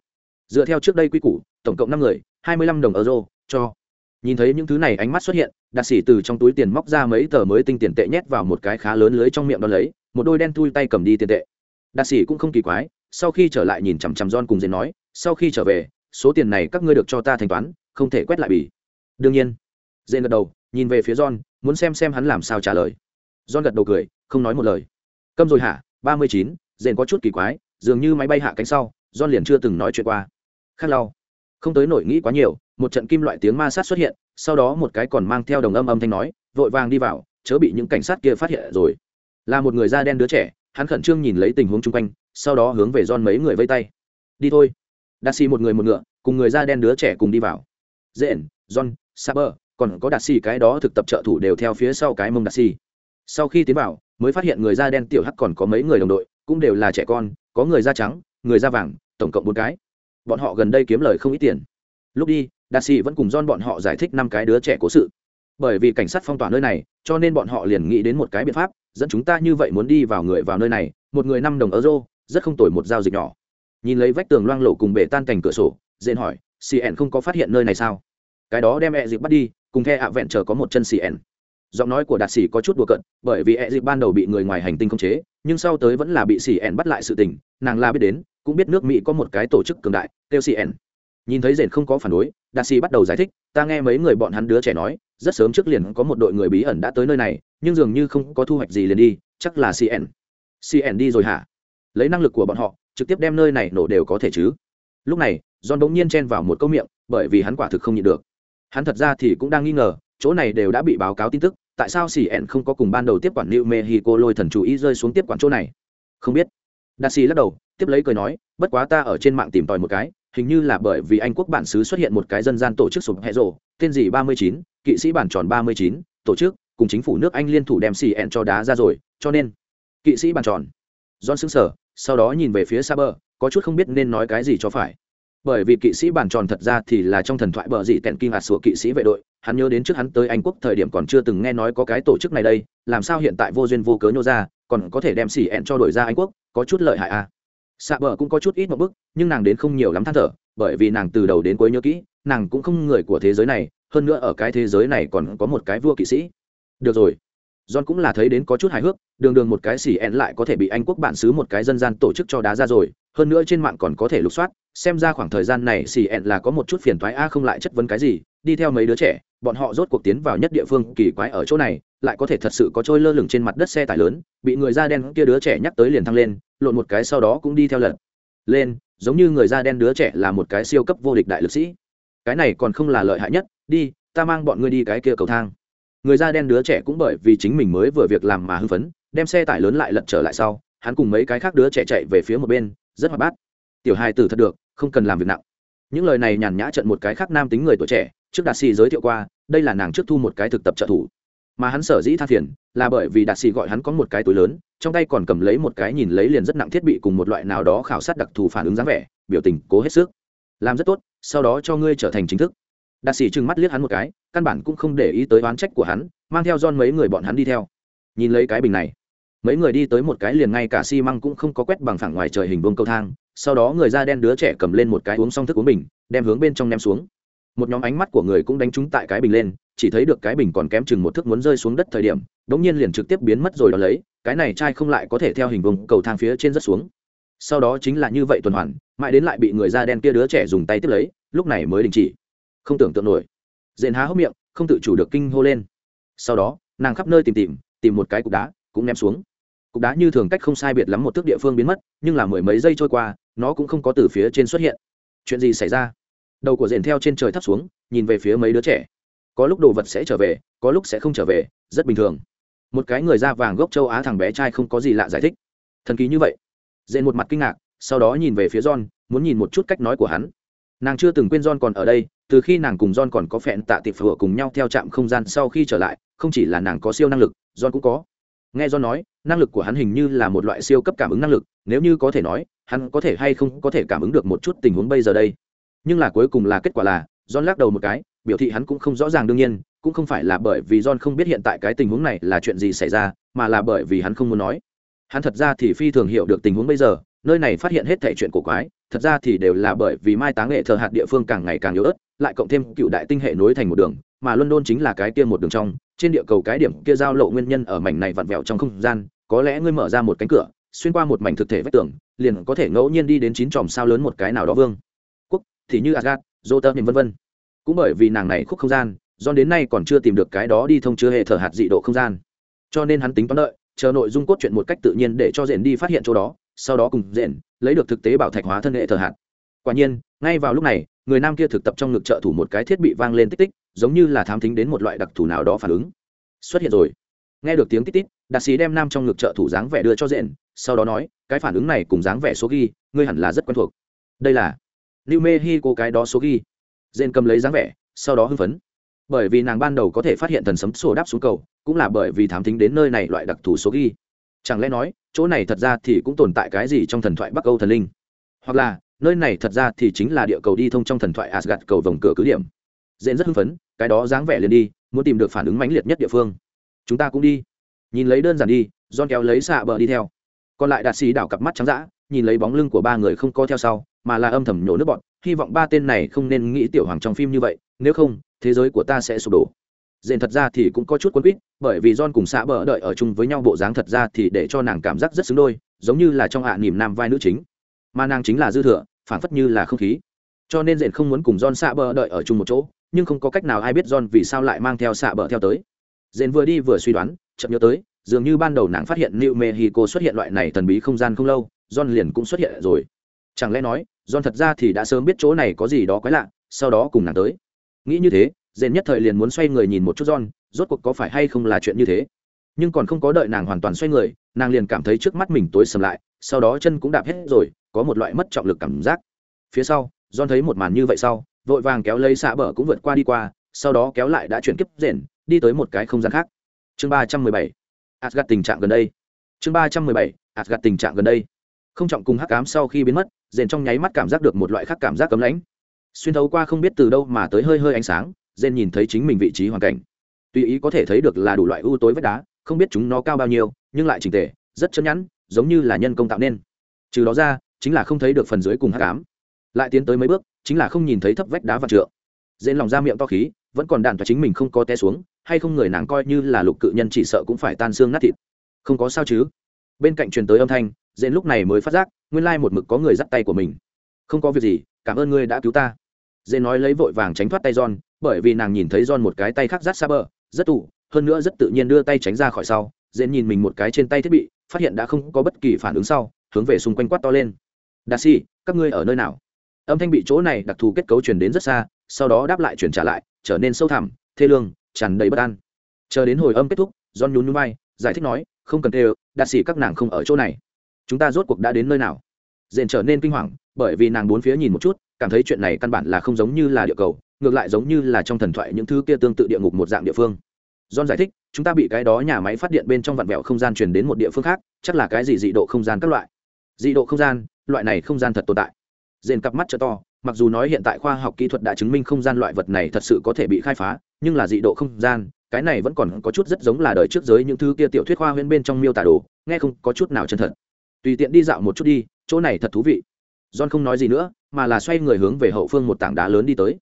dựa theo trước đây quy củ, tổng cộng năm người, hai mươi lăm đồng euro, cho. Nhìn thấy những thứ này ánh mắt xuất hiện, đạt sĩ từ trong túi tiền móc ra mấy tờ mới tinh tiền tệ nhét vào một cái khá lớn lưới trong miệng đ ó lấy, một đôi đen thui tay cầm đi tiền tệ. Đạt sĩ cũng không kỳ quái, sau khi trở lại nhìn chằm chằm John cùng dền nói, sau khi trở về, số tiền này các ngươi được cho ta thanh toán, không thể quét lại bỉ đương nhiên dền gật đầu, nhìn về phía John, muốn xem xem hắn làm sao trả lời. John gật đầu cười, không nói một lời. Câm rồi hả? ba mươi chín dền có chút kỳ quái, dường như máy bay hạ cánh sau, John liền chưa từng nói chuyện qua khác lau. Không tới nổi nghĩ quá nhiều, một trận kim loại tiếng ma sát xuất hiện, sau đó một cái còn mang theo đồng âm âm thanh nói, vội vàng đi vào, chớ bị những cảnh sát kia phát hiện rồi. Là một người da đen đứa trẻ, hắn khẩn trương nhìn lấy tình huống chung quanh, sau đó hướng về John mấy người vây tay. Đi thôi. Đạt xì một người một ngựa, cùng người da đen đứa trẻ cùng đi vào. Dện, john, saber, còn có đạt xì cái đó thực tập trợ thủ đều theo phía sau cái mông đạt xì sau khi tiến vào, mới phát hiện người da đen tiểu hắc còn có mấy người đồng đội, cũng đều là trẻ con, có người da trắng, người da vàng, tổng cộng bốn cái bọn họ gần đây kiếm lời không ít tiền. Lúc đi đạt sĩ vẫn cùng don bọn họ giải thích năm cái đứa trẻ cố sự. Bởi vì cảnh sát phong tỏa nơi này, cho nên bọn họ liền nghĩ đến một cái biện pháp, dẫn chúng ta như vậy muốn đi vào người vào nơi này, một người năm đồng euro, rất không tồi một giao dịch nhỏ. Nhìn lấy vách tường loang lộ cùng bể tan cành cửa sổ dện hỏi cn không có phát hiện nơi này sao? Cái đó đem e dịp bắt đi, cùng the hạ vẹn chờ có một chân cn giọng nói của đạt sĩ có chút đùa cận bởi vì e dịp ban đầu bị người ngoài hành tinh khống chế, nhưng sau tới vẫn là bị cn bắt lại sự tình, nàng la biết đến, cũng biết nước mỹ có một cái tổ chức cường đại, kêu cn nhìn thấy rền không có phản đối, đạt sĩ bắt đầu giải thích, ta nghe mấy người bọn hắn đứa trẻ nói, rất sớm trước liền có một đội người bí ẩn đã tới nơi này, nhưng dường như không có thu hoạch gì liền đi, chắc là cn cn đi rồi hả? Lấy năng lực của bọn họ, trực tiếp đem nơi này nổ đều có thể chứ? Lúc này, john bỗng nhiên chen vào một câu miệng, bởi vì hắn quả thực không nhịn được. Hắn thật ra thì cũng đang nghi ngờ chỗ này đều đã bị báo cáo tin tức tại sao cn không có cùng ban đầu tiếp quản new mexico lôi thần chủ ý rơi xuống tiếp quản chỗ này? Không biết. Đạt xì lắc đầu tiếp lấy cười nói bất quá ta ở trên mạng tìm tòi một cái hình như là bởi vì anh quốc bản xứ xuất hiện một cái dân gian tổ chức sụp hẹ rộ tên gì ba mươi chín kỵ sĩ bản tròn ba mươi chín tổ chức cùng chính phủ nước anh liên thủ đem xì ẹn cho đá ra rồi cho nên kỵ sĩ bản tròn. John xứng sở sau đó nhìn về phía xa bờ, có chút không biết nên nói cái gì cho phải bởi vì kỵ sĩ bản tròn thật ra thì là trong thần thoại bờ dị tẹn kinh hạt sủa kỵ sĩ vệ đội. Hắn nhớ đến trước hắn tới anh quốc thời điểm còn chưa từng nghe nói có cái tổ chức này đây, làm sao hiện tại vô duyên vô cớ nhô ra, còn có thể đem xỉ ẹn cho đổi ra anh quốc, có chút lợi hại à. Xạ bờ cũng có chút ít một bức, nhưng nàng đến không nhiều lắm than thở, bởi vì nàng từ đầu đến cuối nhớ kỹ, nàng cũng không người của thế giới này, hơn nữa ở cái thế giới này còn có một cái vua kỵ sĩ. Được rồi. John cũng là thấy đến có chút hài hước, đường đường một cái xỉ ẹn lại có thể bị anh quốc bản xứ một cái dân gian tổ chức cho đá ra rồi hơn nữa trên mạng còn có thể lục soát, xem ra khoảng thời gian này xì ẹn là có một chút phiền thoái a, không lại chất vấn cái gì, đi theo mấy đứa trẻ, bọn họ rốt cuộc tiến vào nhất địa phương kỳ quái ở chỗ này, lại có thể thật sự có trôi lơ lửng trên mặt đất xe tải lớn, bị người da đen kia đứa trẻ nhắc tới liền thăng lên, lộn một cái sau đó cũng đi theo lật lên, giống như người da đen đứa trẻ là một cái siêu cấp vô địch đại lực sĩ. Cái này còn không là lợi hại nhất, đi, ta mang bọn ngươi đi cái kia cầu thang. Người da đen đứa trẻ cũng bởi vì chính mình mới vừa việc làm mà hưng phấn, đem xe tải lớn lại lật trở lại sau, hắn cùng mấy cái khác đứa trẻ chạy về phía một bên rất hoạt bát. Tiểu hai tử thật được, không cần làm việc nặng. Những lời này nhàn nhã trận một cái khác nam tính người tuổi trẻ, trước đạt xì giới thiệu qua, đây là nàng trước thu một cái thực tập trợ thủ. Mà hắn sở dĩ tha phiền, là bởi vì đạt xì gọi hắn có một cái túi lớn, trong tay còn cầm lấy một cái nhìn lấy liền rất nặng thiết bị cùng một loại nào đó khảo sát đặc thù phản ứng dáng vẻ, biểu tình cố hết sức. Làm rất tốt, sau đó cho ngươi trở thành chính thức. Đạt xì trừng mắt liếc hắn một cái, căn bản cũng không để ý tới oán trách của hắn, mang theo don mấy người bọn hắn đi theo. Nhìn lấy cái bình này mấy người đi tới một cái liền ngay cả xi măng cũng không có quét bằng phẳng ngoài trời hình vuông cầu thang, sau đó người da đen đứa trẻ cầm lên một cái uống xong thức uống bình, đem hướng bên trong ném xuống. Một nhóm ánh mắt của người cũng đánh trúng tại cái bình lên, chỉ thấy được cái bình còn kém chừng một thước muốn rơi xuống đất thời điểm đ ỗ n g nhiên liền trực tiếp biến mất rồi đó lấy, cái này chai không lại có thể theo hình vùng cầu thang phía trên rất xuống. Sau đó chính là như vậy tuần hoàn, mãi đến lại bị người da đen kia đứa trẻ dùng tay tiếp lấy, lúc này mới đình chỉ. Không tưởng tượng nổi. Dện há hốc miệng, không tự chủ được kinh hô lên. Sau đó, nàng khắp nơi tìm tìm tìm một cái cục đá cũng ném xuống. Cục đá như thường cách không sai biệt lắm một thước địa phương biến mất, nhưng là mười mấy giây trôi qua, nó cũng không có từ phía trên xuất hiện. Chuyện gì xảy ra? Đầu của rền theo trên trời thấp xuống, nhìn về phía mấy đứa trẻ. Có lúc đồ vật sẽ trở về, có lúc sẽ không trở về, rất bình thường. Một cái người da vàng gốc châu á thằng bé trai không có gì lạ giải thích. Thần kỳ như vậy. Rền một mặt kinh ngạc, sau đó nhìn về phía john, muốn nhìn một chút cách nói của hắn. Nàng chưa từng quên john còn ở đây, từ khi nàng cùng john còn có phẹn tạ tịp phở cùng nhau theo trạm không gian sau khi trở lại, không chỉ là nàng có siêu năng lực, john cũng có nghe do nói, năng lực của hắn hình như là một loại siêu cấp cảm ứng năng lực, nếu như có thể nói, hắn có thể hay không có thể cảm ứng được một chút tình huống bây giờ đây. Nhưng là cuối cùng là kết quả là, john lắc đầu một cái, biểu thị hắn cũng không rõ ràng đương nhiên, cũng không phải là bởi vì john không biết hiện tại cái tình huống này là chuyện gì xảy ra, mà là bởi vì hắn không muốn nói. Hắn thật ra thì phi thường hiểu được tình huống bây giờ, nơi này phát hiện hết thể chuyện cổ quái, thật ra thì đều là bởi vì mai táng nghệ thờ hạt địa phương càng ngày càng yếu ớt, lại cộng thêm cựu đại tinh hệ nối thành một đường, mà london chính là cái kia một đường trong trên địa cầu cái điểm kia giao lộ nguyên nhân ở mảnh này vặn vẹo trong không gian có lẽ ngươi mở ra một cánh cửa xuyên qua một mảnh thực thể vách tường liền có thể ngẫu nhiên đi đến chín tròm sao lớn một cái nào đó vương quốc thì như Asgard, Joter vân vân. Cũng bởi vì nàng này khúc không gian, do đến nay còn chưa tìm được cái đó đi thông chứa hệ thở hạt dị độ không gian. Cho nên hắn tính toán đợi, chờ nội dung cốt truyện một cách tự nhiên để cho Dện đi phát hiện chỗ đó, sau đó cùng Dện lấy được thực tế bảo thạch hóa thân hệ thở hạt. Quả nhiên, ngay vào lúc này, người nam kia thực tập trong ngực trợ thủ một cái thiết bị vang lên tích tích, giống như là thám thính đến một loại đặc thù nào đó phản ứng. Xuất hiện rồi. Nghe được tiếng tích tích, đặc sĩ đem nam trong ngực trợ thủ dáng vẻ đưa cho rện sau đó nói, cái phản ứng này cùng dáng vẻ số ghi, ngươi hẳn là rất quen thuộc. Đây là New Mexico cái đó số ghi. rện cầm lấy dáng vẻ, sau đó hưng phấn. Bởi vì nàng ban đầu có thể phát hiện thần sấm sổ đáp xuống cầu, cũng là bởi vì thám thính đến nơi này loại đặc thù số ghi. Chẳng lẽ nói, chỗ này thật ra thì cũng tồn tại cái gì trong thần thoại Bắc Âu thần linh? Hoặc là, nơi này thật ra thì chính là địa cầu đi thông trong thần thoại Asgard cầu vòng cửa cứ điểm. Dện rất hưng phấn, cái đó dáng vẻ liền đi, muốn tìm được phản ứng mãnh liệt nhất địa phương. Chúng ta cũng đi. Nhìn lấy đơn giản đi, John kéo lấy xạ bờ đi theo. Còn lại đạt sĩ đảo cặp mắt trắng dã, nhìn lấy bóng lưng của ba người không có theo sau, mà là âm thầm nhổ nước bọn hy vọng ba tên này không nên nghĩ tiểu hoàng trong phim như vậy nếu không thế giới của ta sẽ sụp đổ Dện thật ra thì cũng có chút cuốn quýt bởi vì john cùng xã bờ đợi ở chung với nhau bộ dáng thật ra thì để cho nàng cảm giác rất xứng đôi giống như là trong hạ à nam vai nữ chính mà nàng chính là dư thừa phản phất như là không khí cho nên dện không muốn cùng john xã bờ đợi ở chung một chỗ nhưng không có cách nào ai biết john vì sao lại mang theo xạ bờ theo tới dện vừa đi vừa suy đoán chậm nhớ tới dường như ban đầu nàng phát hiện new mexico xuất hiện loại này thần bí không gian không lâu john liền cũng xuất hiện rồi chẳng lẽ nói John thật ra thì đã sớm biết chỗ này có gì đó quái lạ, sau đó cùng nàng tới. Nghĩ như thế, dện nhất thời liền muốn xoay người nhìn một chút John, rốt cuộc có phải hay không là chuyện như thế. Nhưng còn không có đợi nàng hoàn toàn xoay người, nàng liền cảm thấy trước mắt mình tối sầm lại, sau đó chân cũng đạp hết rồi, có một loại mất trọng lực cảm giác. Phía sau, John thấy một màn như vậy sau, vội vàng kéo lấy xạ bờ cũng vượt qua đi qua, sau đó kéo lại đã chuyển kiếp rèn, đi tới một cái không gian khác. Chương ba trăm mười bảy, Asgard tình trạng gần đây. Chương ba trăm mười bảy, Asgard tình trạng gần đây. Không trọng cùng hắc ám sau khi biến mất, rền trong nháy mắt cảm giác được một loại khác cảm giác cấm lãnh xuyên thấu qua không biết từ đâu mà tới hơi hơi ánh sáng rền nhìn thấy chính mình vị trí hoàn cảnh tùy ý có thể thấy được là đủ loại ưu tối vách đá không biết chúng nó cao bao nhiêu nhưng lại trình tề rất chân nhẵn giống như là nhân công tạo nên trừ đó ra chính là không thấy được phần dưới cùng hắc ám lại tiến tới mấy bước, chính là không nhìn thấy thấp vách đá vạn trượng. Dễ lòng ra miệng to khí, vẫn còn đạn và chính mình không có té xuống, hay không người nàng coi như là lục cự nhân chỉ sợ cũng phải tan xương nát thịt. Không có sao chứ? Bên cạnh truyền tới âm thanh dễ lúc này mới phát giác, nguyên lai một mực có người dắt tay của mình. Không có việc gì, cảm ơn ngươi đã cứu ta. Dễ nói lấy vội vàng tránh thoát tay john, bởi vì nàng nhìn thấy john một cái tay khác dắt xa bờ rất tủ hơn nữa rất tự nhiên đưa tay tránh ra khỏi sau. Dễ nhìn mình một cái trên tay thiết bị, phát hiện đã không có bất kỳ phản ứng sau, hướng về xung quanh quát to lên đa si các ngươi ở nơi nào? Âm thanh bị chỗ này đặc thù kết cấu truyền đến rất xa, sau đó đáp lại chuyển trả lại, trở nên sâu thẳm, thê lương, tràn đầy bất an. Chờ đến hồi âm kết thúc john nhún núi bay giải thích nói, không cần tê đạt sĩ các nàng không ở chỗ này. Chúng ta rốt cuộc đã đến nơi nào? Dền trở nên kinh hoàng, bởi vì nàng bốn phía nhìn một chút, cảm thấy chuyện này căn bản là không giống như là địa cầu, ngược lại giống như là trong thần thoại những thứ kia tương tự địa ngục một dạng địa phương. John giải thích, chúng ta bị cái đó nhà máy phát điện bên trong vạn vẹo không gian truyền đến một địa phương khác, chắc là cái gì dị độ không gian các loại. Dị độ không gian loại này không gian thật tồn tại. Dền cặp mắt cho to, mặc dù nói hiện tại khoa học kỹ thuật đã chứng minh không gian loại vật này thật sự có thể bị khai phá, nhưng là dị độ không gian, cái này vẫn còn có chút rất giống là đời trước giới những thứ kia tiểu thuyết khoa huyễn bên trong miêu tả đồ, nghe không có chút nào chân thật. Tùy tiện đi dạo một chút đi, chỗ này thật thú vị. John không nói gì nữa, mà là xoay người hướng về hậu phương một tảng đá lớn đi tới.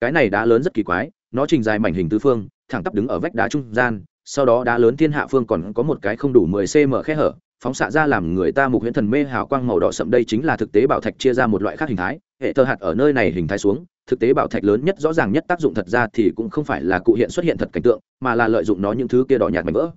Cái này đá lớn rất kỳ quái, nó trình dài mảnh hình tứ phương, thẳng tắp đứng ở vách đá trung gian, sau đó đá lớn thiên hạ phương còn có một cái không đủ mười cm khe hở phóng xạ ra làm người ta mục huyễn thần mê hào quang màu đỏ sậm đây chính là thực tế bảo thạch chia ra một loại khác hình thái. Hệ thơ hạt ở nơi này hình thái xuống, thực tế bảo thạch lớn nhất rõ ràng nhất tác dụng thật ra thì cũng không phải là cụ hiện xuất hiện thật cảnh tượng, mà là lợi dụng nó những thứ kia đỏ nhạt mảnh vỡ.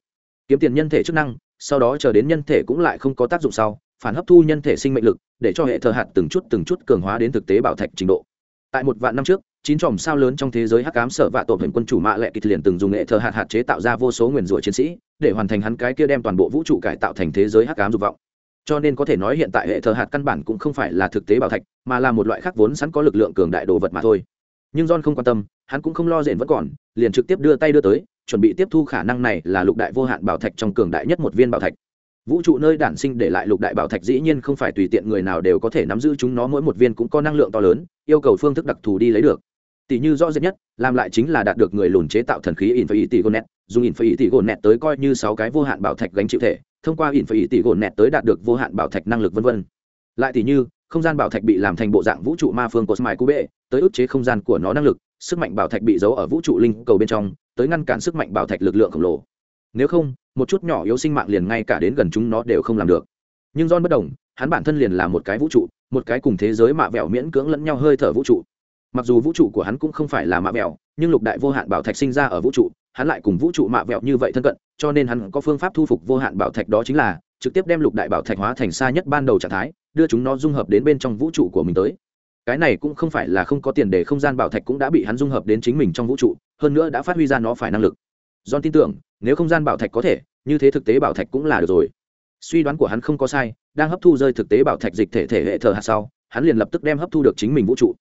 Kiếm tiền nhân thể chức năng, sau đó chờ đến nhân thể cũng lại không có tác dụng sau, phản hấp thu nhân thể sinh mệnh lực, để cho hệ thờ hạt từng chút từng chút cường hóa đến thực tế bảo thạch trình độ. Tại một vạn năm trước chín chòm sao lớn trong thế giới hắc ám sở vạ tổ hình quân chủ mạ lệ kịch liền từng dùng nghệ thờ hạt hạt chế tạo ra vô số nguyền rủa chiến sĩ, để hoàn thành hắn cái kia đem toàn bộ vũ trụ cải tạo thành thế giới hắc ám dục vọng. Cho nên có thể nói hiện tại hệ thờ hạt căn bản cũng không phải là thực tế bảo thạch, mà là một loại khác vốn sẵn có lực lượng cường đại đồ vật mà thôi. Nhưng john không quan tâm, hắn cũng không lo rện vẫn còn, liền trực tiếp đưa tay đưa tới, chuẩn bị tiếp thu khả năng này là lục đại vô hạn bảo thạch trong cường đại nhất một viên bảo thạch. Vũ trụ nơi đản sinh để lại lục đại bảo thạch dĩ nhiên không phải tùy tiện người nào đều có thể nắm giữ chúng nó, mỗi một viên cũng có năng lượng to lớn, yêu cầu phương thức đặc thù đi lấy được tỷ như rõ rệt nhất, làm lại chính là đạt được người lùn chế tạo thần khí in phải tỷ gồn nẹt dùng in phải tỷ gồn nẹt tới coi như sáu cái vô hạn bảo thạch gánh chịu thể, thông qua in phải tỷ gồn nẹt tới đạt được vô hạn bảo thạch năng lực vân vân. Lại tỷ như, không gian bảo thạch bị làm thành bộ dạng vũ trụ ma phương cosmai cube, tới ức chế không gian của nó năng lực, sức mạnh bảo thạch bị giấu ở vũ trụ linh cầu bên trong, tới ngăn cản sức mạnh bảo thạch lực lượng khổng lồ. Nếu không, một chút nhỏ yếu sinh mạng liền ngay cả đến gần chúng nó đều không làm được. Nhưng Don bất đồng, hắn bản thân liền là một cái vũ trụ, một cái cùng thế giới mạ vẹo miễn cưỡng lẫn nhau hơi thở vũ trụ mặc dù vũ trụ của hắn cũng không phải là mạ vẹo nhưng lục đại vô hạn bảo thạch sinh ra ở vũ trụ hắn lại cùng vũ trụ mạ vẹo như vậy thân cận cho nên hắn có phương pháp thu phục vô hạn bảo thạch đó chính là trực tiếp đem lục đại bảo thạch hóa thành xa nhất ban đầu trạng thái đưa chúng nó dung hợp đến bên trong vũ trụ của mình tới cái này cũng không phải là không có tiền để không gian bảo thạch cũng đã bị hắn dung hợp đến chính mình trong vũ trụ hơn nữa đã phát huy ra nó phải năng lực John tin tưởng, nếu không gian bảo thạch có thể, như thế thực tế bảo thạch cũng là được rồi. Suy đoán của hắn không có sai, đang hấp thu rơi thực tế bảo thạch dịch thể thể hệ thờ hạt sau, hắn liền lập tức đem hấp thu được chính mình vũ trụ.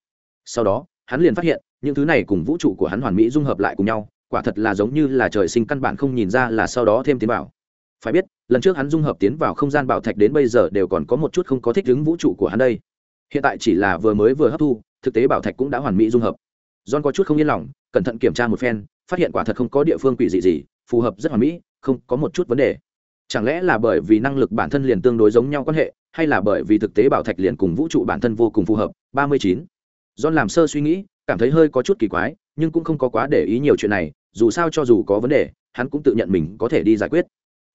Sau đó, hắn liền phát hiện, những thứ này cùng vũ trụ của hắn hoàn mỹ dung hợp lại cùng nhau, quả thật là giống như là trời sinh căn bản không nhìn ra là sau đó thêm tiến bảo. Phải biết, lần trước hắn dung hợp tiến vào không gian bảo thạch đến bây giờ đều còn có một chút không có thích ứng vũ trụ của hắn đây. Hiện tại chỉ là vừa mới vừa hấp thu, thực tế bảo thạch cũng đã hoàn mỹ dung hợp. John có chút không yên lòng, cẩn thận kiểm tra một phen, phát hiện quả thật không có địa phương quỷ dị gì phù hợp rất hoàn mỹ không có một chút vấn đề chẳng lẽ là bởi vì năng lực bản thân liền tương đối giống nhau quan hệ hay là bởi vì thực tế bảo thạch liền cùng vũ trụ bản thân vô cùng phù hợp ba mươi chín john làm sơ suy nghĩ, cảm thấy hơi có chút kỳ quái, nhưng cũng không có quá để ý nhiều chuyện này, dù sao cho dù có vấn đề, hắn cũng tự nhận mình có thể đi giải quyết.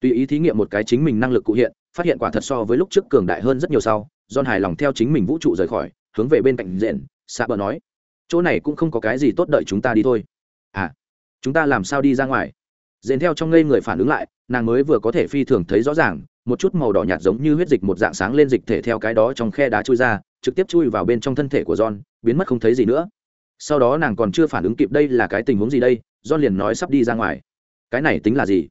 Tùy ý thí nghiệm một cái chính mình năng lực cụ hiện, phát hiện quả thật so với lúc trước cường đại hơn rất nhiều sau, john hài lòng theo chính mình vũ trụ rời khỏi, hướng về bên cạnh rện xạ bờ nói, chỗ này cũng không có cái gì tốt đợi chúng ta đi thôi. À chúng ta làm sao đi ra ngoài? Dền theo trong ngây người phản ứng lại, nàng mới vừa có thể phi thường thấy rõ ràng, một chút màu đỏ nhạt giống như huyết dịch một dạng sáng lên dịch thể theo cái đó trong khe đá chui ra, trực tiếp chui vào bên trong thân thể của john biến mất không thấy gì nữa. Sau đó nàng còn chưa phản ứng kịp đây là cái tình huống gì đây, john liền nói sắp đi ra ngoài. Cái này tính là gì?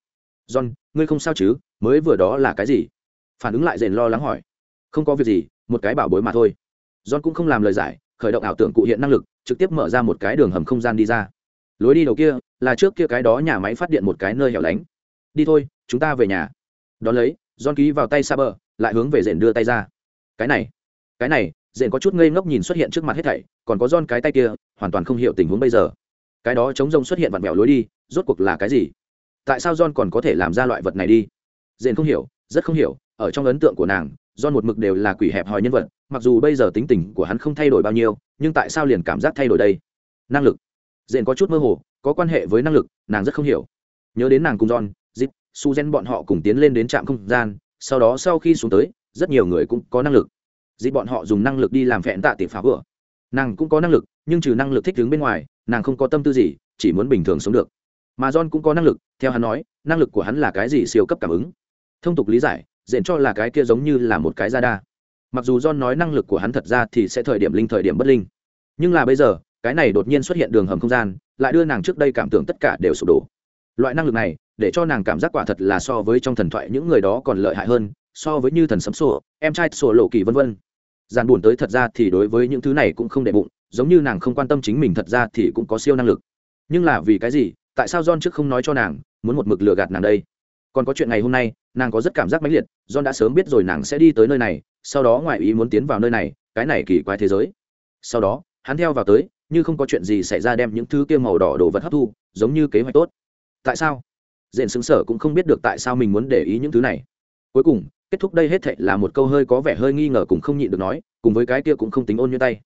John, ngươi không sao chứ? Mới vừa đó là cái gì? Phản ứng lại dền lo lắng hỏi. Không có việc gì, một cái bảo bối mà thôi. John cũng không làm lời giải, khởi động ảo tưởng cụ hiện năng lực, trực tiếp mở ra một cái đường hầm không gian đi ra. Lối đi đầu kia, là trước kia cái đó nhà máy phát điện một cái nơi hẻo lánh. Đi thôi, chúng ta về nhà. Đón lấy, john ký vào tay xa bờ lại hướng về rền đưa tay ra. Cái này cái này rền có chút ngây ngốc nhìn xuất hiện trước mặt hết thảy, còn có don cái tay kia, hoàn toàn không hiểu tình huống bây giờ. Cái đó chống rông xuất hiện vặn vẹo lối đi, rốt cuộc là cái gì? Tại sao don còn có thể làm ra loại vật này đi? Rền không hiểu, rất không hiểu, ở trong ấn tượng của nàng don một mực đều là quỷ hẹp hòi nhân vật, mặc dù bây giờ tính tình của hắn không thay đổi bao nhiêu, nhưng tại sao liền cảm giác thay đổi đây? Năng lực. Dện có chút mơ hồ, có quan hệ với năng lực, nàng rất không hiểu. Nhớ đến nàng cùng don zip su gen bọn họ cùng tiến lên đến trạm không gian, sau đó sau khi xuống tới, rất nhiều người cũng có năng lực dịp bọn họ dùng năng lực đi làm phẹn tạ tiệp phá vừa nàng cũng có năng lực, nhưng trừ năng lực thích đứng bên ngoài, nàng không có tâm tư gì, chỉ muốn bình thường sống được. Mà john cũng có năng lực, theo hắn nói, năng lực của hắn là cái gì siêu cấp cảm ứng. Thông tục lý giải, dện cho là cái kia giống như là một cái ra đa mặc dù john nói năng lực của hắn thật ra thì sẽ thời điểm linh, thời điểm bất linh. Nhưng là bây giờ, cái này đột nhiên xuất hiện đường hầm không gian, lại đưa nàng trước đây cảm tưởng tất cả đều sụp đổ. Loại năng lực này, để cho nàng cảm giác quả thật là so với trong thần thoại những người đó còn lợi hại hơn, so với như thần sấm sổ, em trai sổ lộ kỳ vân vân giàn buồn tới thật ra thì đối với những thứ này cũng không đệ bụng, giống như nàng không quan tâm chính mình thật ra thì cũng có siêu năng lực. Nhưng là vì cái gì, tại sao john trước không nói cho nàng, muốn một mực lừa gạt nàng đây? Còn có chuyện ngày hôm nay, nàng có rất cảm giác mãnh liệt, john đã sớm biết rồi nàng sẽ đi tới nơi này, sau đó ngoại ý muốn tiến vào nơi này, cái này kỳ quái thế giới. Sau đó, hắn theo vào tới, như không có chuyện gì xảy ra đem những thứ kia màu đỏ đồ vật hấp thu, giống như kế hoạch tốt. Tại sao? Diện xứng sở cũng không biết được tại sao mình muốn để ý những thứ này. Cuối cùng kết thúc đây hết thệ là một câu hơi có vẻ hơi nghi ngờ cũng không nhịn được nói, cùng với cái kia cũng không tính ôn như tay.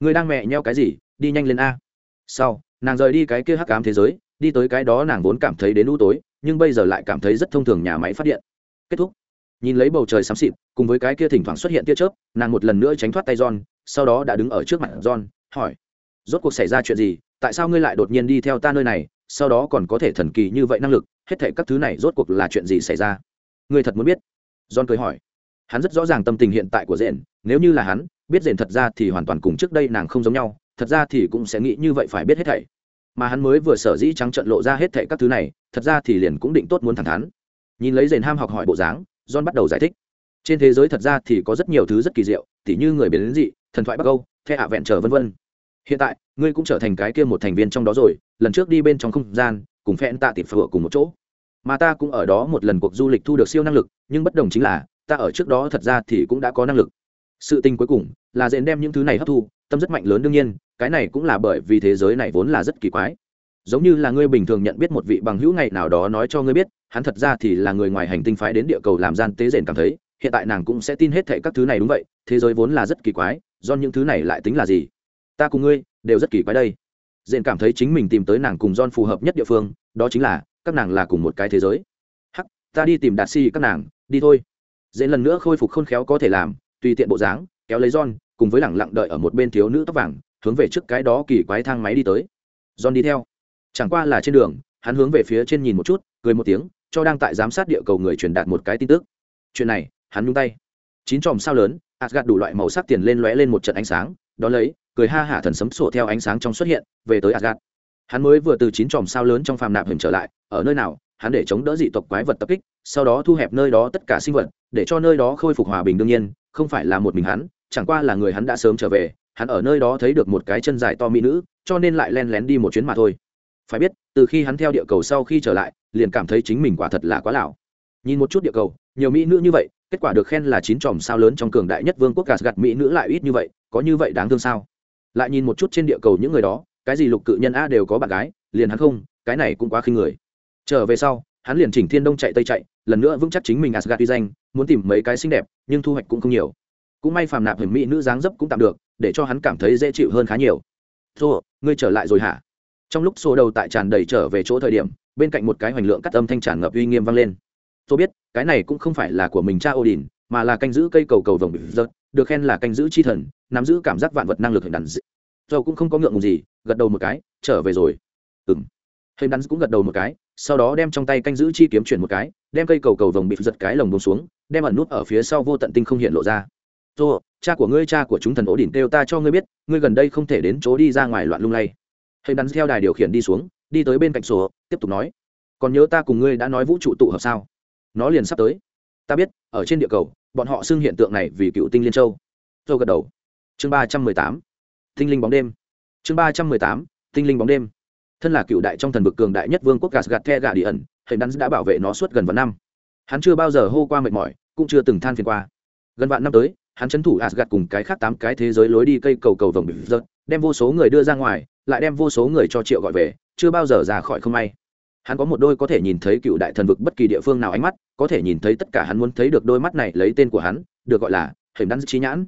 Người đang mẹ nheo cái gì, đi nhanh lên a. Sau, nàng rời đi cái kia hắc cám thế giới, đi tới cái đó nàng vốn cảm thấy đến u tối, nhưng bây giờ lại cảm thấy rất thông thường nhà máy phát điện. Kết thúc. Nhìn lấy bầu trời xám xịt, cùng với cái kia thỉnh thoảng xuất hiện tia chớp, nàng một lần nữa tránh thoát tay john, sau đó đã đứng ở trước mặt john, hỏi, rốt cuộc xảy ra chuyện gì? Tại sao ngươi lại đột nhiên đi theo ta nơi này? Sau đó còn có thể thần kỳ như vậy năng lực, hết thệ các thứ này rốt cuộc là chuyện gì xảy ra? Ngươi thật muốn biết? John cười hỏi. Hắn rất rõ ràng tâm tình hiện tại của rền nếu như là hắn, biết rền thật ra thì hoàn toàn cùng trước đây nàng không giống nhau, thật ra thì cũng sẽ nghĩ như vậy phải biết hết thảy. Mà hắn mới vừa sở dĩ trắng trận lộ ra hết thảy các thứ này, thật ra thì liền cũng định tốt muốn thẳng thắn. Nhìn lấy rền ham học hỏi bộ dáng, john bắt đầu giải thích. Trên thế giới thật ra thì có rất nhiều thứ rất kỳ diệu, tỉ như người biến dị, thần thoại bắc âu, the hạ vẹn trở vân vân. Hiện tại, ngươi cũng trở thành cái kia một thành viên trong đó rồi, lần trước đi bên trong không gian, cùng phen tạ tịp phở cùng một chỗ mà ta cũng ở đó một lần cuộc du lịch thu được siêu năng lực, nhưng bất đồng chính là, ta ở trước đó thật ra thì cũng đã có năng lực. Sự tình cuối cùng là dễ đem những thứ này hấp thu, tâm rất mạnh lớn đương nhiên, cái này cũng là bởi vì thế giới này vốn là rất kỳ quái. Giống như là ngươi bình thường nhận biết một vị bằng hữu ngày nào đó nói cho ngươi biết, hắn thật ra thì là người ngoài hành tinh phái đến địa cầu làm gian tế rền cảm thấy, hiện tại nàng cũng sẽ tin hết thệ các thứ này đúng vậy, thế giới vốn là rất kỳ quái, do những thứ này lại tính là gì? Ta cùng ngươi đều rất kỳ quái đây. Dện cảm thấy chính mình tìm tới nàng cùng don phù hợp nhất địa phương, đó chính là các nàng là cùng một cái thế giới. Hắc, ta đi tìm đạt si các nàng, đi thôi. Dễ lần nữa khôi phục khôn khéo có thể làm, tùy tiện bộ dáng, kéo lấy John, cùng với lẳng lặng đợi ở một bên thiếu nữ tóc vàng, hướng về trước cái đó kỳ quái thang máy đi tới. John đi theo. Chẳng qua là trên đường, hắn hướng về phía trên nhìn một chút, cười một tiếng, cho đang tại giám sát địa cầu người truyền đạt một cái tin tức. Chuyện này, hắn nhung tay. Chín chòm sao lớn gạt đủ loại màu sắc tiền lên lóe lên một trận ánh sáng đó lấy, cười ha hả thần sấm sổ theo ánh sáng trong xuất hiện, về tới gạt hắn mới vừa từ chín chòm sao lớn trong phàm nạp hình trở lại, ở nơi nào, hắn để chống đỡ dị tộc quái vật tập kích, sau đó thu hẹp nơi đó tất cả sinh vật, để cho nơi đó khôi phục hòa bình đương nhiên, không phải là một mình hắn, chẳng qua là người hắn đã sớm trở về, hắn ở nơi đó thấy được một cái chân dài to mỹ nữ, cho nên lại len lén đi một chuyến mà thôi. Phải biết, từ khi hắn theo địa cầu sau khi trở lại, liền cảm thấy chính mình quả thật là quá lão. Nhìn một chút địa cầu, nhiều mỹ nữ như vậy, kết quả được khen là chín chòm sao lớn trong cường đại nhất vương quốc gạt gạt mỹ nữ lại ít như vậy, có như vậy đáng thương sao? Lại nhìn một chút trên địa cầu những người đó cái gì lục cự nhân a đều có bạn gái, liền hắn không, cái này cũng quá khinh người. Trở về sau, hắn liền chỉnh thiên đông chạy tây chạy, lần nữa vững chắc chính mình asgad uy danh, muốn tìm mấy cái xinh đẹp, nhưng thu hoạch cũng không nhiều. Cũng may phàm nạp hình mỹ nữ dáng dấp cũng tạm được, để cho hắn cảm thấy dễ chịu hơn khá nhiều. Thô, ngươi trở lại rồi hả? Trong lúc xô đầu tại tràn đầy trở về chỗ thời điểm, bên cạnh một cái hoành lượng cắt âm thanh tràn ngập uy nghiêm vang lên. Tôi biết, cái này cũng không phải là của mình cha odin, mà là canh giữ cây cầu cầu vồng bị rớt, được khen là canh giữ chi thần, nắm giữ cảm giác vạn vật năng lực hình đàn dị dầu cũng không có ngượng ngùng gì, gật đầu một cái, trở về rồi. Ừng hình đắn cũng gật đầu một cái, sau đó đem trong tay canh giữ chi kiếm chuyển một cái, đem cây cầu cầu vồng bị giật cái lồng bông xuống, đem ẩn nút ở phía sau vô tận tinh không hiện lộ ra. Dô cha của ngươi, cha của chúng thần ổ đỉnh kêu ta cho ngươi biết, ngươi gần đây không thể đến chỗ đi ra ngoài loạn lung lay. Hình đắn theo đài điều khiển đi xuống, đi tới bên cạnh sổ, tiếp tục nói, còn nhớ ta cùng ngươi đã nói vũ trụ tụ hợp sao? Nó liền sắp tới. Ta biết, ở trên địa cầu, bọn họ xưng hiện tượng này vì cựu tinh liên châu. Dâu gật đầu. Chương ba trăm mười tám tinh linh bóng đêm chương ba trăm mười tám tinh linh bóng đêm thân là cựu đại trong thần vực cường đại nhất vương quốc gạt gạt the gà đi ẩn hệ đắn đã bảo vệ nó suốt gần vạn năm hắn chưa bao giờ hô qua mệt mỏi cũng chưa từng than phiền qua gần vạn năm tới hắn chấn thủ Asgard cùng cái khác tám cái thế giới lối đi cây cầu cầu vồng bị rớt, đem vô số người đưa ra ngoài, lại đem vô số người cho triệu gọi về, chưa bao giờ ra khỏi không may. Hắn có một đôi có thể nhìn thấy cựu đại thần vực bất kỳ địa phương nào ánh mắt, có thể nhìn thấy tất cả hắn muốn thấy được đôi mắt này lấy tên của hắn, được gọi là hình đắn chi nhãn.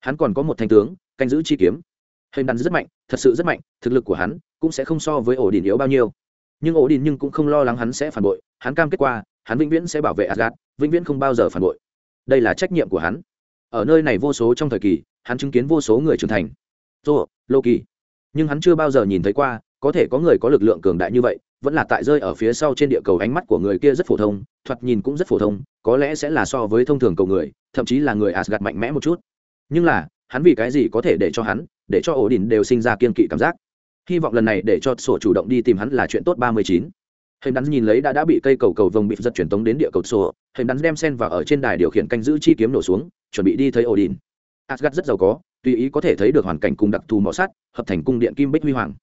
Hắn còn có một thanh tướng, canh giữ chi kiếm. Hình đàn rất mạnh, thật sự rất mạnh, thực lực của hắn cũng sẽ không so với ổ đình yếu bao nhiêu. Nhưng ổ đình nhưng cũng không lo lắng hắn sẽ phản bội, hắn cam kết qua, hắn vĩnh viễn sẽ bảo vệ Asgard, vĩnh viễn không bao giờ phản bội. Đây là trách nhiệm của hắn ở nơi này vô số trong thời kỳ hắn chứng kiến vô số người trưởng thành dô lô kỳ nhưng hắn chưa bao giờ nhìn thấy qua có thể có người có lực lượng cường đại như vậy vẫn là tại rơi ở phía sau trên địa cầu ánh mắt của người kia rất phổ thông thoạt nhìn cũng rất phổ thông có lẽ sẽ là so với thông thường cầu người thậm chí là người asgad mạnh mẽ một chút nhưng là hắn vì cái gì có thể để cho hắn, để cho ổ đình đều sinh ra kiên kỵ cảm giác. Hy vọng lần này để cho sổ chủ động đi tìm hắn là chuyện tốt ba mươi chín. Hình đắn nhìn lấy đã đã bị cây cầu cầu vồng bị giật truyền tống đến địa cầu sổ, hình đắn đem sen vào ở trên đài điều khiển canh giữ chi kiếm nổ xuống, chuẩn bị đi thấy odin asgad rất giàu có, tùy ý có thể thấy được hoàn cảnh cùng đặc thù mỏ sắt hợp thành cung điện kim bích huy hoàng.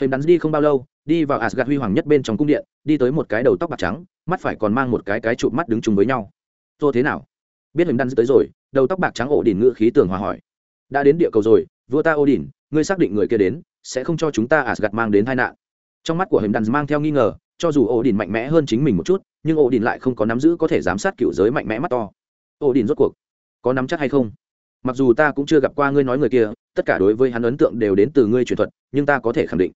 Hình đắn đi không bao lâu, đi vào asgad huy hoàng nhất bên trong cung điện, đi tới một cái đầu tóc bạc trắng, mắt phải còn mang một cái cái trụ mắt đứng chung với nhau. Tôi thế nào? Biết hình đắn tới rồi, đầu tóc bạc trắng ổ đỉnh ngự khí tường hòa hỏi đã đến địa cầu rồi, vua ta odin, ngươi xác định người kia đến, sẽ không cho chúng ta asgad mang đến tai nạn. Trong mắt của hình đàn mang theo nghi ngờ, cho dù Odin mạnh mẽ hơn chính mình một chút, nhưng Odin lại không có nắm giữ có thể giám sát cựu giới mạnh mẽ mắt to. Odin rốt cuộc có nắm chắc hay không? Mặc dù ta cũng chưa gặp qua ngươi nói người kia, tất cả đối với hắn ấn tượng đều đến từ ngươi truyền thuật, nhưng ta có thể khẳng định.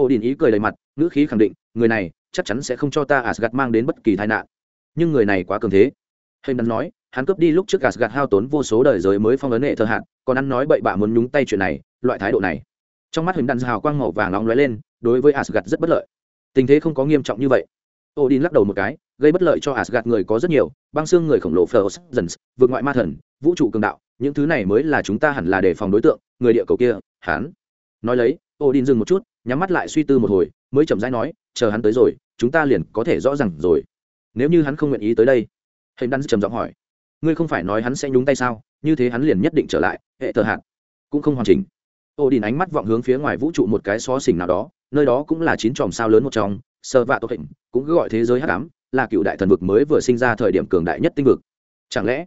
Odin ý cười đầy mặt, ngữ khí khẳng định, người này chắc chắn sẽ không cho ta asgad mang đến bất kỳ tai nạn. Nhưng người này quá cường thế. Hình đàn nói hắn cướp đi lúc trước asgad hao tốn vô số đời giới mới phong ấn hệ thờ hạn còn ăn nói bậy bạ muốn nhúng tay chuyện này loại thái độ này. Trong mắt hình đạn hào quang màu vàng nóng lóe lên đối với asgad rất bất lợi. Tình thế không có nghiêm trọng như vậy. Odin lắc đầu một cái gây bất lợi cho asgad người có rất nhiều băng xương người khổng lồ Phlos, dần vượt ngoại ma thần vũ trụ cường đạo những thứ này mới là chúng ta hẳn là đề phòng đối tượng người địa cầu kia hắn. Nói lấy odin dừng một chút nhắm mắt lại suy tư một hồi mới chậm rãi nói chờ hắn tới rồi chúng ta liền có thể rõ ràng rồi. Nếu như hắn không nguyện ý tới đây hình Đan trầm giọng hỏi ngươi không phải nói hắn sẽ nhúng tay sao? Như thế hắn liền nhất định trở lại, hệ thờ hạt. Cũng không hoàn chỉnh. Ô đình ánh mắt vọng hướng phía ngoài vũ trụ một cái xó xỉnh nào đó, nơi đó cũng là chín chòm sao lớn một trong, sơ vạ tốt hình cũng cứ gọi thế giới hắc ám, là cựu đại thần vực mới vừa sinh ra thời điểm cường đại nhất tinh vực. Chẳng lẽ,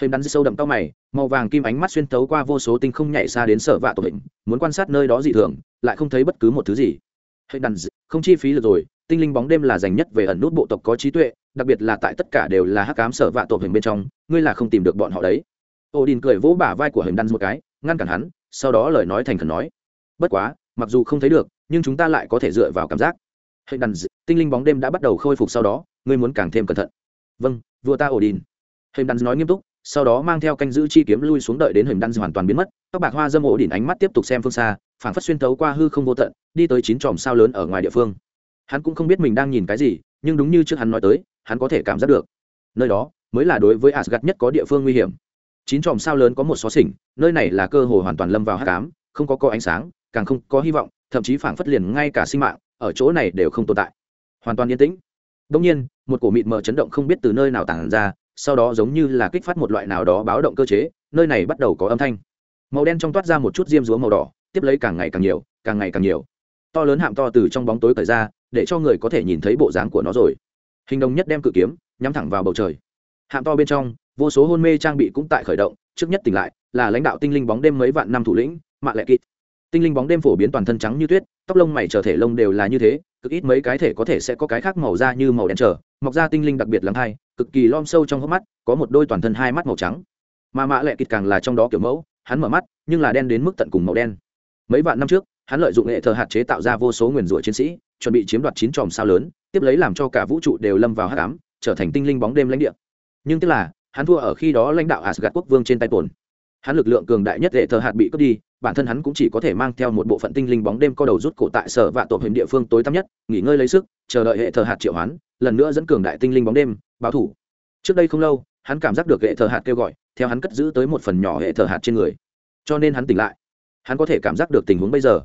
hình đắn sâu đậm tao mày, màu vàng kim ánh mắt xuyên tấu qua vô số tinh không nhảy xa đến sở vạ tổ hình muốn quan sát nơi đó dị thường, lại không thấy bất cứ một thứ gì. Hình đắn không chi phí được rồi, tinh linh bóng đêm là dành nhất về ẩn nút bộ tộc có trí tuệ, đặc biệt là tại tất cả đều là hắc cám sở vạ tổ hình bên trong, ngươi là không tìm được bọn họ đấy. Ô đình cười vỗ bả vai của hình Đan một cái, ngăn cản hắn, sau đó lời nói thành khẩn nói. Bất quá, mặc dù không thấy được, nhưng chúng ta lại có thể dựa vào cảm giác. Hình Đan tinh linh bóng đêm đã bắt đầu khôi phục sau đó, ngươi muốn càng thêm cẩn thận. Vâng vua ta ổ đình hình đan nói nghiêm túc, sau đó mang theo canh giữ chi kiếm lui xuống đợi đến hình đan hoàn toàn biến mất Các bạc hoa dâm ổ đỉnh ánh mắt tiếp tục xem phương xa phảng phất xuyên tấu qua hư không vô tận, đi tới chín chòm sao lớn ở ngoài địa phương. Hắn cũng không biết mình đang nhìn cái gì, nhưng đúng như trước hắn nói tới, hắn có thể cảm giác được. Nơi đó mới là đối với asgad nhất có địa phương nguy hiểm. Chín chòm sao lớn có một xó xỉnh, nơi này là cơ hội hoàn toàn lâm vào hát cám không có có ánh sáng, càng không có hy vọng, thậm chí phảng phất liền ngay cả sinh mạng ở chỗ này đều không tồn tại. Hoàn toàn yên tĩnh. Đông nhiên, một cổ mịt mờ chấn động không biết từ nơi nào tản ra, sau đó giống như là kích phát một loại nào đó báo động cơ chế, nơi này bắt đầu có âm thanh. Màu đen trong toát ra một chút diêm dúa màu đỏ tiếp lấy càng ngày càng nhiều, càng ngày càng nhiều. To lớn hạm to từ trong bóng tối cởi ra, để cho người có thể nhìn thấy bộ dáng của nó rồi. Hình đồng nhất đem cự kiếm, nhắm thẳng vào bầu trời. Hạm to bên trong, vô số hôn mê trang bị cũng tại khởi động, trước nhất tỉnh lại, là lãnh đạo tinh linh bóng đêm mấy vạn năm thủ lĩnh, mạ lệ kịt. Tinh linh bóng đêm phổ biến toàn thân trắng như tuyết, tóc lông mày trở thể lông đều là như thế, cực ít mấy cái thể có thể sẽ có cái khác màu da như màu đen trở mọc ra tinh linh đặc biệt lắm hai cực kỳ lom sâu trong hốc mắt, có một đôi toàn thân hai mắt màu trắng. Mà mạ lệ kịt càng là trong đó kiểu mẫu, hắn mở mắt, nhưng là đen đến mức tận cùng màu đen mấy vạn năm trước, hắn lợi dụng hệ thờ hạt chế tạo ra vô số nguyền rủa chiến sĩ, chuẩn bị chiếm đoạt chín tròm sao lớn, tiếp lấy làm cho cả vũ trụ đều lâm vào hát cám trở thành tinh linh bóng đêm lãnh địa. Nhưng tức là, hắn thua ở khi đó lãnh đạo asgad quốc vương trên tay tồn hắn lực lượng cường đại nhất hệ thờ hạt bị cướp đi, bản thân hắn cũng chỉ có thể mang theo một bộ phận tinh linh bóng đêm co đầu rút cổ tại sở vạ tổ hình địa phương tối tăm nhất, nghỉ ngơi lấy sức, chờ đợi hệ thờ hạt triệu hoán, lần nữa dẫn cường đại tinh linh bóng đêm, báo thủ. Trước đây không lâu, hắn cảm giác được hệ thờ hạt kêu gọi, theo hắn cất giữ tới một phần nhỏ hệ thờ hạt trên người. Cho nên hắn tỉnh lại hắn có thể cảm giác được tình huống bây giờ.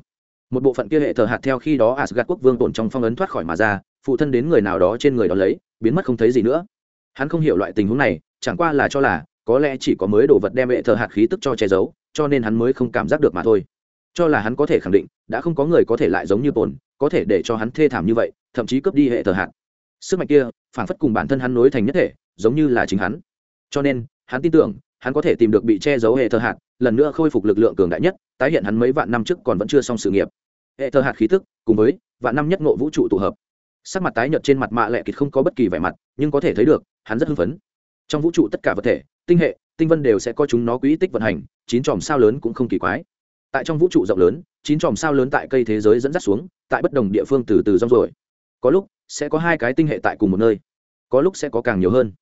Một bộ phận kia hệ thờ hạt theo khi đó asgad quốc vương tổn trong phong ấn thoát khỏi mà ra, phụ thân đến người nào đó trên người đó lấy, biến mất không thấy gì nữa. Hắn không hiểu loại tình huống này, chẳng qua là cho là, có lẽ chỉ có mới đồ vật đem hệ thờ hạt khí tức cho che giấu, cho nên hắn mới không cảm giác được mà thôi. Cho là hắn có thể khẳng định, đã không có người có thể lại giống như tổn, có thể để cho hắn thê thảm như vậy, thậm chí cướp đi hệ thờ hạt. Sức mạnh kia phản phất cùng bản thân hắn nối thành nhất thể, giống như là chính hắn. Cho nên, hắn tin tưởng hắn có thể tìm được bị che giấu hệ thờ hạt, lần nữa khôi phục lực lượng cường đại nhất, tái hiện hắn mấy vạn năm trước còn vẫn chưa xong sự nghiệp. Hệ thờ hạt khí tức, cùng với vạn năm nhất ngộ vũ trụ tụ hợp. Sắc mặt tái nhợt trên mặt mạ lệ kịch không có bất kỳ vẻ mặt, nhưng có thể thấy được, hắn rất hưng phấn. Trong vũ trụ tất cả vật thể, tinh hệ, tinh vân đều sẽ có chúng nó quỹ tích vận hành, chín chòm sao lớn cũng không kỳ quái. Tại trong vũ trụ rộng lớn, chín chòm sao lớn tại cây thế giới dẫn dắt xuống, tại bất đồng địa phương từ từ rong rồi có lúc sẽ có hai cái tinh hệ tại cùng một nơi, có lúc sẽ có càng nhiều hơn.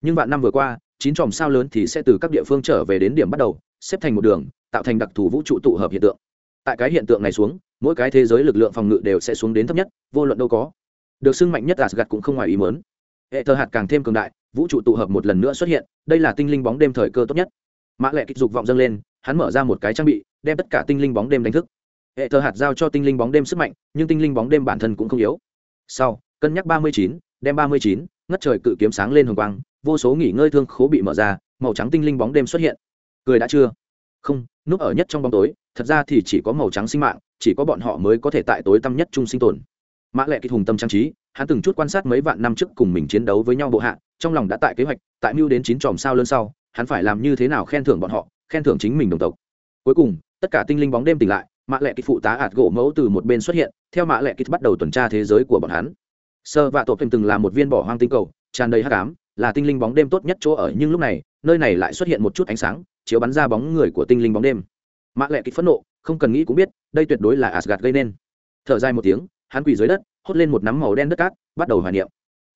Nhưng vạn năm vừa qua chín chòm sao lớn thì sẽ từ các địa phương trở về đến điểm bắt đầu, xếp thành một đường, tạo thành đặc thù vũ trụ tụ hợp hiện tượng. Tại cái hiện tượng này xuống, mỗi cái thế giới lực lượng phòng ngự đều sẽ xuống đến thấp nhất, vô luận đâu có. Được sưng mạnh nhất asgad cũng không ngoài ý mớn hệ thờ hạt càng thêm cường đại, vũ trụ tụ hợp một lần nữa xuất hiện, đây là tinh linh bóng đêm thời cơ tốt nhất. Mã lệ kích dục vọng dâng lên, hắn mở ra một cái trang bị, đem tất cả tinh linh bóng đêm đánh thức. Hệ thờ hạt giao cho tinh linh bóng đêm sức mạnh, nhưng tinh linh bóng đêm bản thân cũng không yếu. Sau, cân nhắc ba mươi chín, đem ba mươi chín, ngất trời cự kiếm sáng lên hồng quang vô số nghỉ ngơi thương khố bị mở ra, màu trắng tinh linh bóng đêm xuất hiện. Cười đã chưa? Không, núp ở nhất trong bóng tối, thật ra thì chỉ có màu trắng sinh mạng, chỉ có bọn họ mới có thể tại tối tăm nhất chung sinh tồn. Mã lệ kịch hùng tâm trang trí, hắn từng chút quan sát mấy vạn năm trước cùng mình chiến đấu với nhau bộ hạ, trong lòng đã tại kế hoạch, tại mưu đến chín tròm sao lớn sau, hắn phải làm như thế nào khen thưởng bọn họ, khen thưởng chính mình đồng tộc. Cuối cùng, tất cả tinh linh bóng đêm tỉnh lại, mã lệ kịch phụ tá ạt gỗ mẫu từ một bên xuất hiện, theo mã lệ kịch bắt đầu tuần tra thế giới của bọn hắn. Sơ vạ tổ phim từng là một viên bỏ hoang tinh cầu, tràn đầy hắc ám là tinh linh bóng đêm tốt nhất chỗ ở, nhưng lúc này, nơi này lại xuất hiện một chút ánh sáng, chiếu bắn ra bóng người của tinh linh bóng đêm. Mã lệ kịch phẫn nộ, không cần nghĩ cũng biết, đây tuyệt đối là asgad gây nên. Thở dài một tiếng, hắn quỳ dưới đất, hốt lên một nắm màu đen đất cát, bắt đầu hoài niệm.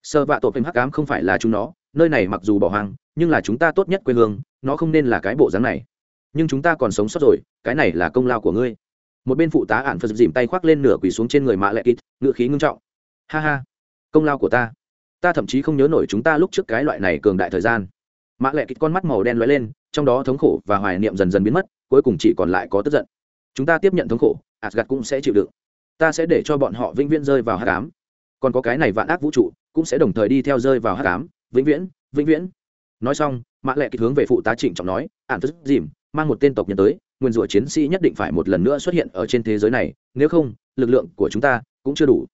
Sơ vạ tổ phim hắc ám không phải là chúng nó, nơi này mặc dù bỏ hoang, nhưng là chúng ta tốt nhất quê hương, nó không nên là cái bộ dáng này. Nhưng chúng ta còn sống sót rồi, cái này là công lao của ngươi. Một bên phụ tá ạn phật dìm tay khoác lên nửa quỳ xuống trên người mạ lệ kít ngựa khí ngưng trọng. Ha ha, công lao của ta ta thậm chí không nhớ nổi chúng ta lúc trước cái loại này cường đại thời gian. Mã lệ kít con mắt màu đen lóe lên, trong đó thống khổ và hoài niệm dần dần biến mất, cuối cùng chỉ còn lại có tức giận. Chúng ta tiếp nhận thống khổ asgad cũng sẽ chịu đựng. Ta sẽ để cho bọn họ vĩnh viễn rơi vào hát cám còn có cái này vạn ác vũ trụ, cũng sẽ đồng thời đi theo rơi vào hát cám vĩnh viễn vĩnh viễn. Nói xong, mã lệ kịch hướng về phụ tá trịnh trọng nói ạn phật dìm, mang một tên tộc nhân tới, nguyên rủa chiến sĩ nhất định phải một lần nữa xuất hiện ở trên thế giới này, nếu không, lực lượng của chúng ta cũng chưa đủ.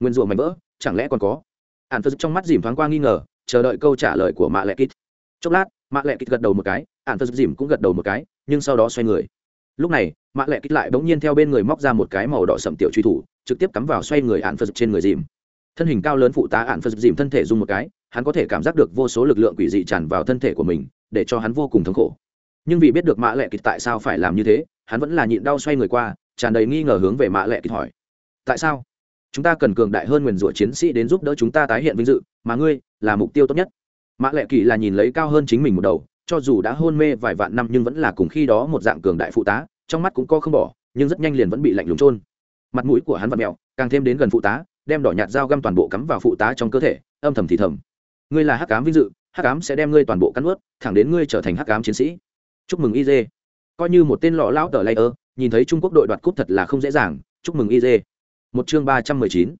Nguyên rủa mạnh vỡ, chẳng lẽ còn có? Ạn phật trong mắt dìm thoáng qua nghi ngờ, chờ đợi câu trả lời của mạ lệ kít chốc lát, mạ lệ kít gật đầu một cái ạn phật dìm cũng gật đầu một cái, nhưng sau đó xoay người. Lúc này, mạ lệ kít lại bỗng nhiên theo bên người móc ra một cái màu đỏ sậm tiểu truy thủ, trực tiếp cắm vào xoay người ạn phật trên người dìm. Thân hình cao lớn phụ tá ạn phật dìm thân thể dùng một cái, hắn có thể cảm giác được vô số lực lượng quỷ dị tràn vào thân thể của mình, để cho hắn vô cùng thống khổ. Nhưng vì biết được mạ lệ kịch tại sao phải làm như thế, hắn vẫn là nhịn đau xoay người qua, tràn đầy nghi ngờ hướng về mạ lệ kịch hỏi. Tại sao? Chúng ta cần cường đại hơn nguyền rủa chiến sĩ đến giúp đỡ chúng ta tái hiện vinh dự, mà ngươi là mục tiêu tốt nhất. Mạ lệ kỳ là nhìn lấy cao hơn chính mình một đầu, cho dù đã hôn mê vài vạn năm nhưng vẫn là cùng khi đó một dạng cường đại phụ tá, trong mắt cũng co không bỏ, nhưng rất nhanh liền vẫn bị lạnh lùng trôn mặt mũi của hắn vật mẹo càng thêm đến gần phụ tá, đem đỏ nhạt dao găm toàn bộ cắm vào phụ tá trong cơ thể, âm thầm thì thầm. Ngươi là hắc cám vinh dự, hắc cám sẽ đem ngươi toàn bộ cắn ướt thẳng đến ngươi trở thành hắc cám chiến sĩ. Chúc mừng iz coi như một tên lọ lão tờ layer, nhìn thấy trung quốc đội đoạt cúp thật là không dễ dàng, chúc mừng iz một chương ba trăm mười chín.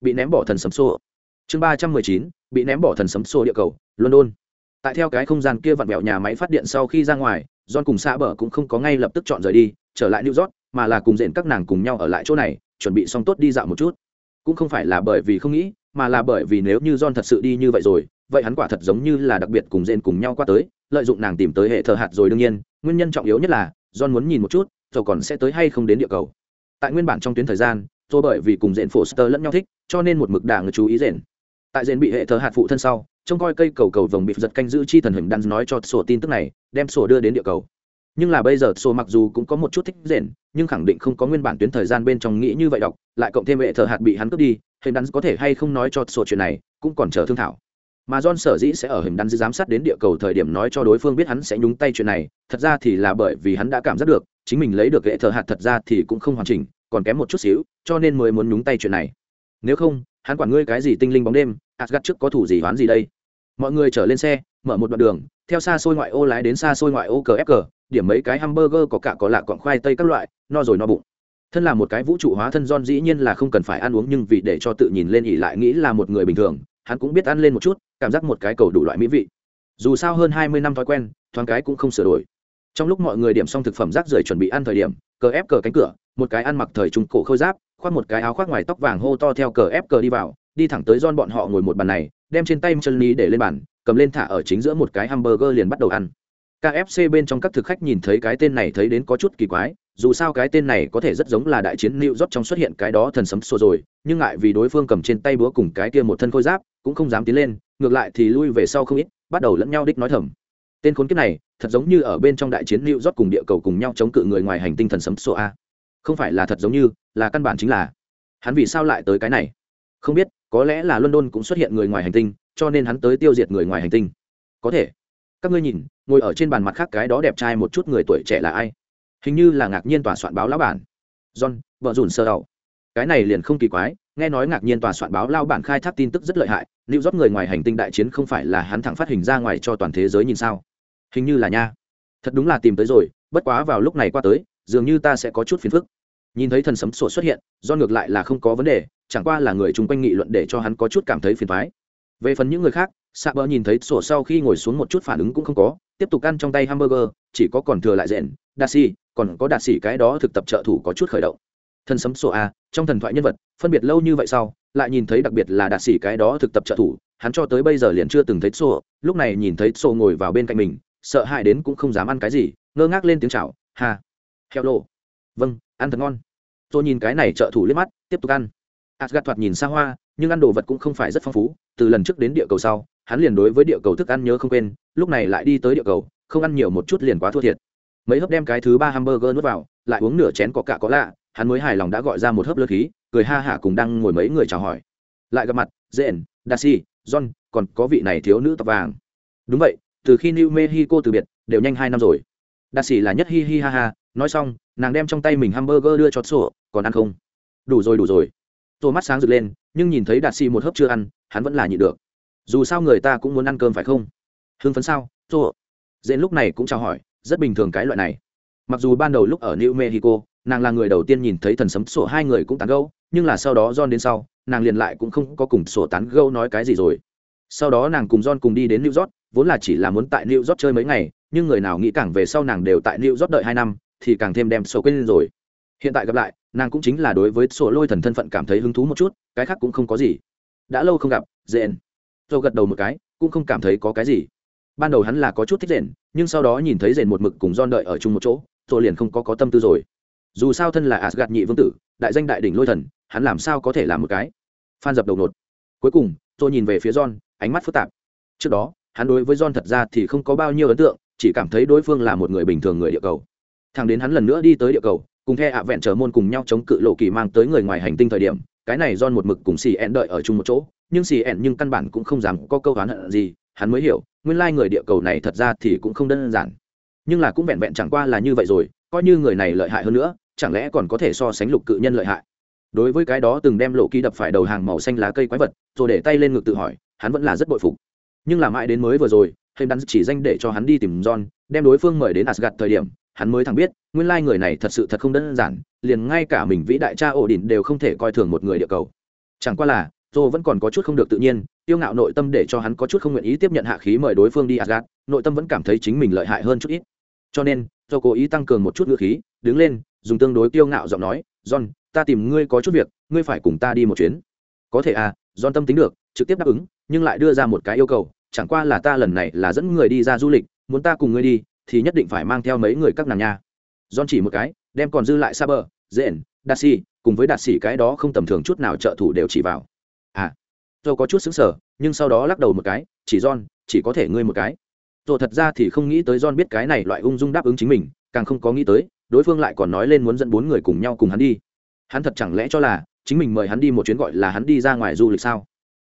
Bị ném bỏ thần sấm xô. Chương ba trăm mười chín, bị ném bỏ thần sấm xô địa cầu, london. Tại theo cái không gian kia vặn vẹo nhà máy phát điện sau khi ra ngoài, john cùng xã bờ cũng không có ngay lập tức chọn rời đi, trở lại new york, mà là cùng dện các nàng cùng nhau ở lại chỗ này, chuẩn bị xong tốt đi dạo một chút. Cũng không phải là bởi vì không nghĩ, mà là bởi vì nếu như john thật sự đi như vậy rồi, vậy hắn quả thật giống như là đặc biệt cùng dện cùng nhau qua tới, lợi dụng nàng tìm tới hệ thờ hạt rồi đương nhiên, nguyên nhân trọng yếu nhất là, john muốn nhìn một chút rồi còn sẽ tới hay không đến địa cầu. Tại nguyên bản trong tuyến thời gian tôi bởi vì cùng dện Foster lẫn nhau thích cho nên một mực đảng chú ý dện tại dện bị hệ thờ hạt phụ thân sau trông coi cây cầu cầu vồng bị giật canh giữ chi thần hình đan nói cho sổ tin tức này đem sổ đưa đến địa cầu. Nhưng là bây giờ sổ mặc dù cũng có một chút thích dện nhưng khẳng định không có nguyên bản tuyến thời gian bên trong nghĩ như vậy đọc lại cộng thêm hệ thờ hạt bị hắn cướp đi hình đan có thể hay không nói cho sổ chuyện này cũng còn chờ thương thảo. Mà John sở dĩ sẽ ở hình đan giám sát đến địa cầu thời điểm nói cho đối phương biết hắn sẽ nhúng tay chuyện này, thật ra thì là bởi vì hắn đã cảm giác được, chính mình lấy được hệ thờ hạt thật ra thì cũng không hoàn chỉnh, còn kém một chút xíu, cho nên mới muốn nhúng tay chuyện này. Nếu không, hắn quản ngươi cái gì tinh linh bóng đêm, Asgard trước có thủ gì hoán gì đây? Mọi người trở lên xe, mở một đoạn đường, theo xa xôi ngoại ô lái đến xa xôi ngoại ô cờ ép cờ, điểm mấy cái hamburger có cả có lạ còn khoai tây các loại, no rồi no bụng. Thân là một cái vũ trụ hóa thân John dĩ nhiên là không cần phải ăn uống nhưng vì để cho tự nhìn lên ỉ lại nghĩ là một người bình thường, hắn cũng biết ăn lên một chút, cảm giác một cái cầu đủ loại mỹ vị dù sao hơn hai mươi năm thói quen thoáng cái cũng không sửa đổi trong lúc mọi người điểm xong thực phẩm rác rưởi chuẩn bị ăn thời điểm cờ ép cờ cánh cửa một cái ăn mặc thời trung cổ khôi giáp khoác một cái áo khoác ngoài tóc vàng hô to theo cờ ép cờ đi vào đi thẳng tới don bọn họ ngồi một bàn này đem trên tay chân ní để lên bàn cầm lên thả ở chính giữa một cái hamburger liền bắt đầu ăn kfc bên trong các thực khách nhìn thấy cái tên này thấy đến có chút kỳ quái dù sao cái tên này có thể rất giống là đại chiến New York trong xuất hiện cái đó thần sấm sổ rồi, nhưng ngại vì đối phương cầm trên tay búa cùng cái kia một thân khôi giáp, cũng không dám tiến lên, ngược lại thì lui về sau không ít, bắt đầu lẫn nhau đích nói thầm. Tên khốn kiếp này, thật giống như ở bên trong đại chiến lưu rót cùng địa cầu cùng nhau chống cự người ngoài hành tinh thần sấm sô a. Không phải là thật giống như, là căn bản chính là. Hắn vì sao lại tới cái này? Không biết, có lẽ là London cũng xuất hiện người ngoài hành tinh, cho nên hắn tới tiêu diệt người ngoài hành tinh. Có thể. Các ngươi nhìn, ngồi ở trên bàn mặt khác cái đó đẹp trai một chút người tuổi trẻ là ai? hình như là ngạc nhiên tòa soạn báo lão bản john vợ dùn sơ đầu cái này liền không kỳ quái nghe nói ngạc nhiên tòa soạn báo lao bản khai thác tin tức rất lợi hại lưu rót người ngoài hành tinh đại chiến không phải là hắn thẳng phát hình ra ngoài cho toàn thế giới nhìn sao hình như là nha. Thật đúng là tìm tới rồi bất quá vào lúc này qua tới dường như ta sẽ có chút phiền phức. Nhìn thấy thần sấm sổ xuất hiện do ngược lại là không có vấn đề chẳng qua là người chung quanh nghị luận để cho hắn có chút cảm thấy phiền phái về phần những người khác xạ bờ nhìn thấy sổ sau khi ngồi xuống một chút phản ứng cũng không có tiếp tục ăn trong tay hamburger chỉ có còn thừa lại rẽn đa xi, còn có đạt xỉ cái đó thực tập trợ thủ có chút khởi động. Thần sấm sổ a trong thần thoại nhân vật phân biệt lâu như vậy sau lại nhìn thấy đặc biệt là đạt xỉ cái đó thực tập trợ thủ hắn cho tới bây giờ liền chưa từng thấy sổ lúc này nhìn thấy sổ ngồi vào bên cạnh mình sợ hãi đến cũng không dám ăn cái gì, ngơ ngác lên tiếng chào hà heo lô. Vâng ăn thật ngon. Tôi nhìn cái này trợ thủ liếc mắt, tiếp tục ăn. Asgad thoạt nhìn xa hoa, nhưng ăn đồ vật cũng không phải rất phong phú, từ lần trước đến địa cầu sau, hắn liền đối với địa cầu thức ăn nhớ không quên, lúc này lại đi tới địa cầu, không ăn nhiều một chút liền quá thua thiệt. Mấy hớp đem cái thứ ba hamburger nuốt vào, lại uống nửa chén có cả có lạ, hắn mới hài lòng đã gọi ra một hớp lơ khí, cười ha hả cùng đang ngồi mấy người chào hỏi. Lại gặp mặt dện dashi john, còn có vị này thiếu nữ tóc vàng. Đúng vậy từ khi new mexico từ biệt, đều nhanh hai năm rồi. Dashi là nhất hi hi ha ha, nói xong, nàng đem trong tay mình hamburger đưa cho sổ còn ăn không? Đủ rồi đủ rồi. Tô mắt sáng rực lên, nhưng nhìn thấy đạt sĩ một hớp chưa ăn, hắn vẫn là nhịn được. Dù sao người ta cũng muốn ăn cơm phải không? Hưng phấn sao tô dễ lúc này cũng chào hỏi, rất bình thường cái loại này. Mặc dù ban đầu lúc ở new mexico, nàng là người đầu tiên nhìn thấy thần sấm sổ hai người cũng tán gâu nhưng là sau đó john đến sau, nàng liền lại cũng không có cùng sổ tán gâu nói cái gì rồi. Sau đó nàng cùng john cùng đi đến new york vốn là chỉ là muốn tại new york chơi mấy ngày nhưng người nào nghĩ càng về sau nàng đều tại new york đợi hai năm thì càng thêm đem sổ quên rồi. Hiện tại gặp lại nàng cũng chính là đối với sổ lôi thần thân phận cảm thấy hứng thú một chút cái khác cũng không có gì. Đã lâu không gặp dện tôi gật đầu một cái cũng không cảm thấy có cái gì. Ban đầu hắn là có chút thích Dện, nhưng sau đó nhìn thấy Dện một mực cùng don đợi ở chung một chỗ tôi liền không có có tâm tư rồi. Dù sao thân là Asgard nhị vương tử đại danh đại đỉnh lôi thần hắn làm sao có thể làm một cái? Phan dập đầu nột. Cuối cùng tôi nhìn về phía Jon, ánh mắt phức tạp. Trước đó hắn đối với john thật ra thì không có bao nhiêu ấn tượng, chỉ cảm thấy đối phương là một người bình thường người địa cầu. Thằng đến hắn lần nữa đi tới địa cầu, cùng the ạ vẹn trở môn cùng nhau chống cự lộ kỳ mang tới người ngoài hành tinh thời điểm, cái này John một mực cùng xì ẹn đợi ở chung một chỗ, nhưng xì ẹn nhưng căn bản cũng không dám có câu oán hận gì, hắn mới hiểu, nguyên lai người địa cầu này thật ra thì cũng không đơn giản. Nhưng là cũng vẹn vẹn chẳng qua là như vậy rồi, coi như người này lợi hại hơn nữa, chẳng lẽ còn có thể so sánh lục cự nhân lợi hại? Đối với cái đó từng đem lộ kỳ đập phải đầu hàng màu xanh lá cây quái vật, rồi để tay lên ngực tự hỏi, hắn vẫn là rất bội phục nhưng là mãi đến mới vừa rồi hãy đắn chỉ danh để cho hắn đi tìm john đem đối phương mời đến asgad thời điểm hắn mới thẳng biết nguyên lai người này thật sự thật không đơn giản liền ngay cả mình vĩ đại cha ổ đỉnh đều không thể coi thường một người địa cầu chẳng qua là dô vẫn còn có chút không được tự nhiên, tiêu ngạo nội tâm để cho hắn có chút không nguyện ý tiếp nhận hạ khí mời đối phương đi Asgard, nội tâm vẫn cảm thấy chính mình lợi hại hơn chút ít. Cho nên, dô cố ý tăng cường một chút ngựa khí, đứng lên, dùng tương đối tiêu ngạo giọng nói, "John, ta tìm ngươi có chút việc, ngươi phải cùng ta đi một chuyến." "Có thể à?" John tâm tính được, trực tiếp đáp ứng, nhưng lại đưa ra một cái yêu cầu, chẳng qua là ta lần này là dẫn người đi ra du lịch, muốn ta cùng ngươi đi, thì nhất định phải mang theo mấy người các nàng nha. John chỉ một cái đem còn dư lại Saber, Zen, dashi cùng với đạt sĩ cái đó không tầm thường chút nào trợ thủ đều chỉ vào. À tôi có chút xứng sở nhưng sau đó lắc đầu một cái chỉ John chỉ có thể ngươi một cái. Tôi thật ra thì không nghĩ tới John biết cái này loại ung dung đáp ứng chính mình càng không có nghĩ tới đối phương lại còn nói lên muốn dẫn bốn người cùng nhau cùng hắn đi. Hắn thật chẳng lẽ cho là chính mình mời hắn đi một chuyến gọi là hắn đi ra ngoài du lịch sao?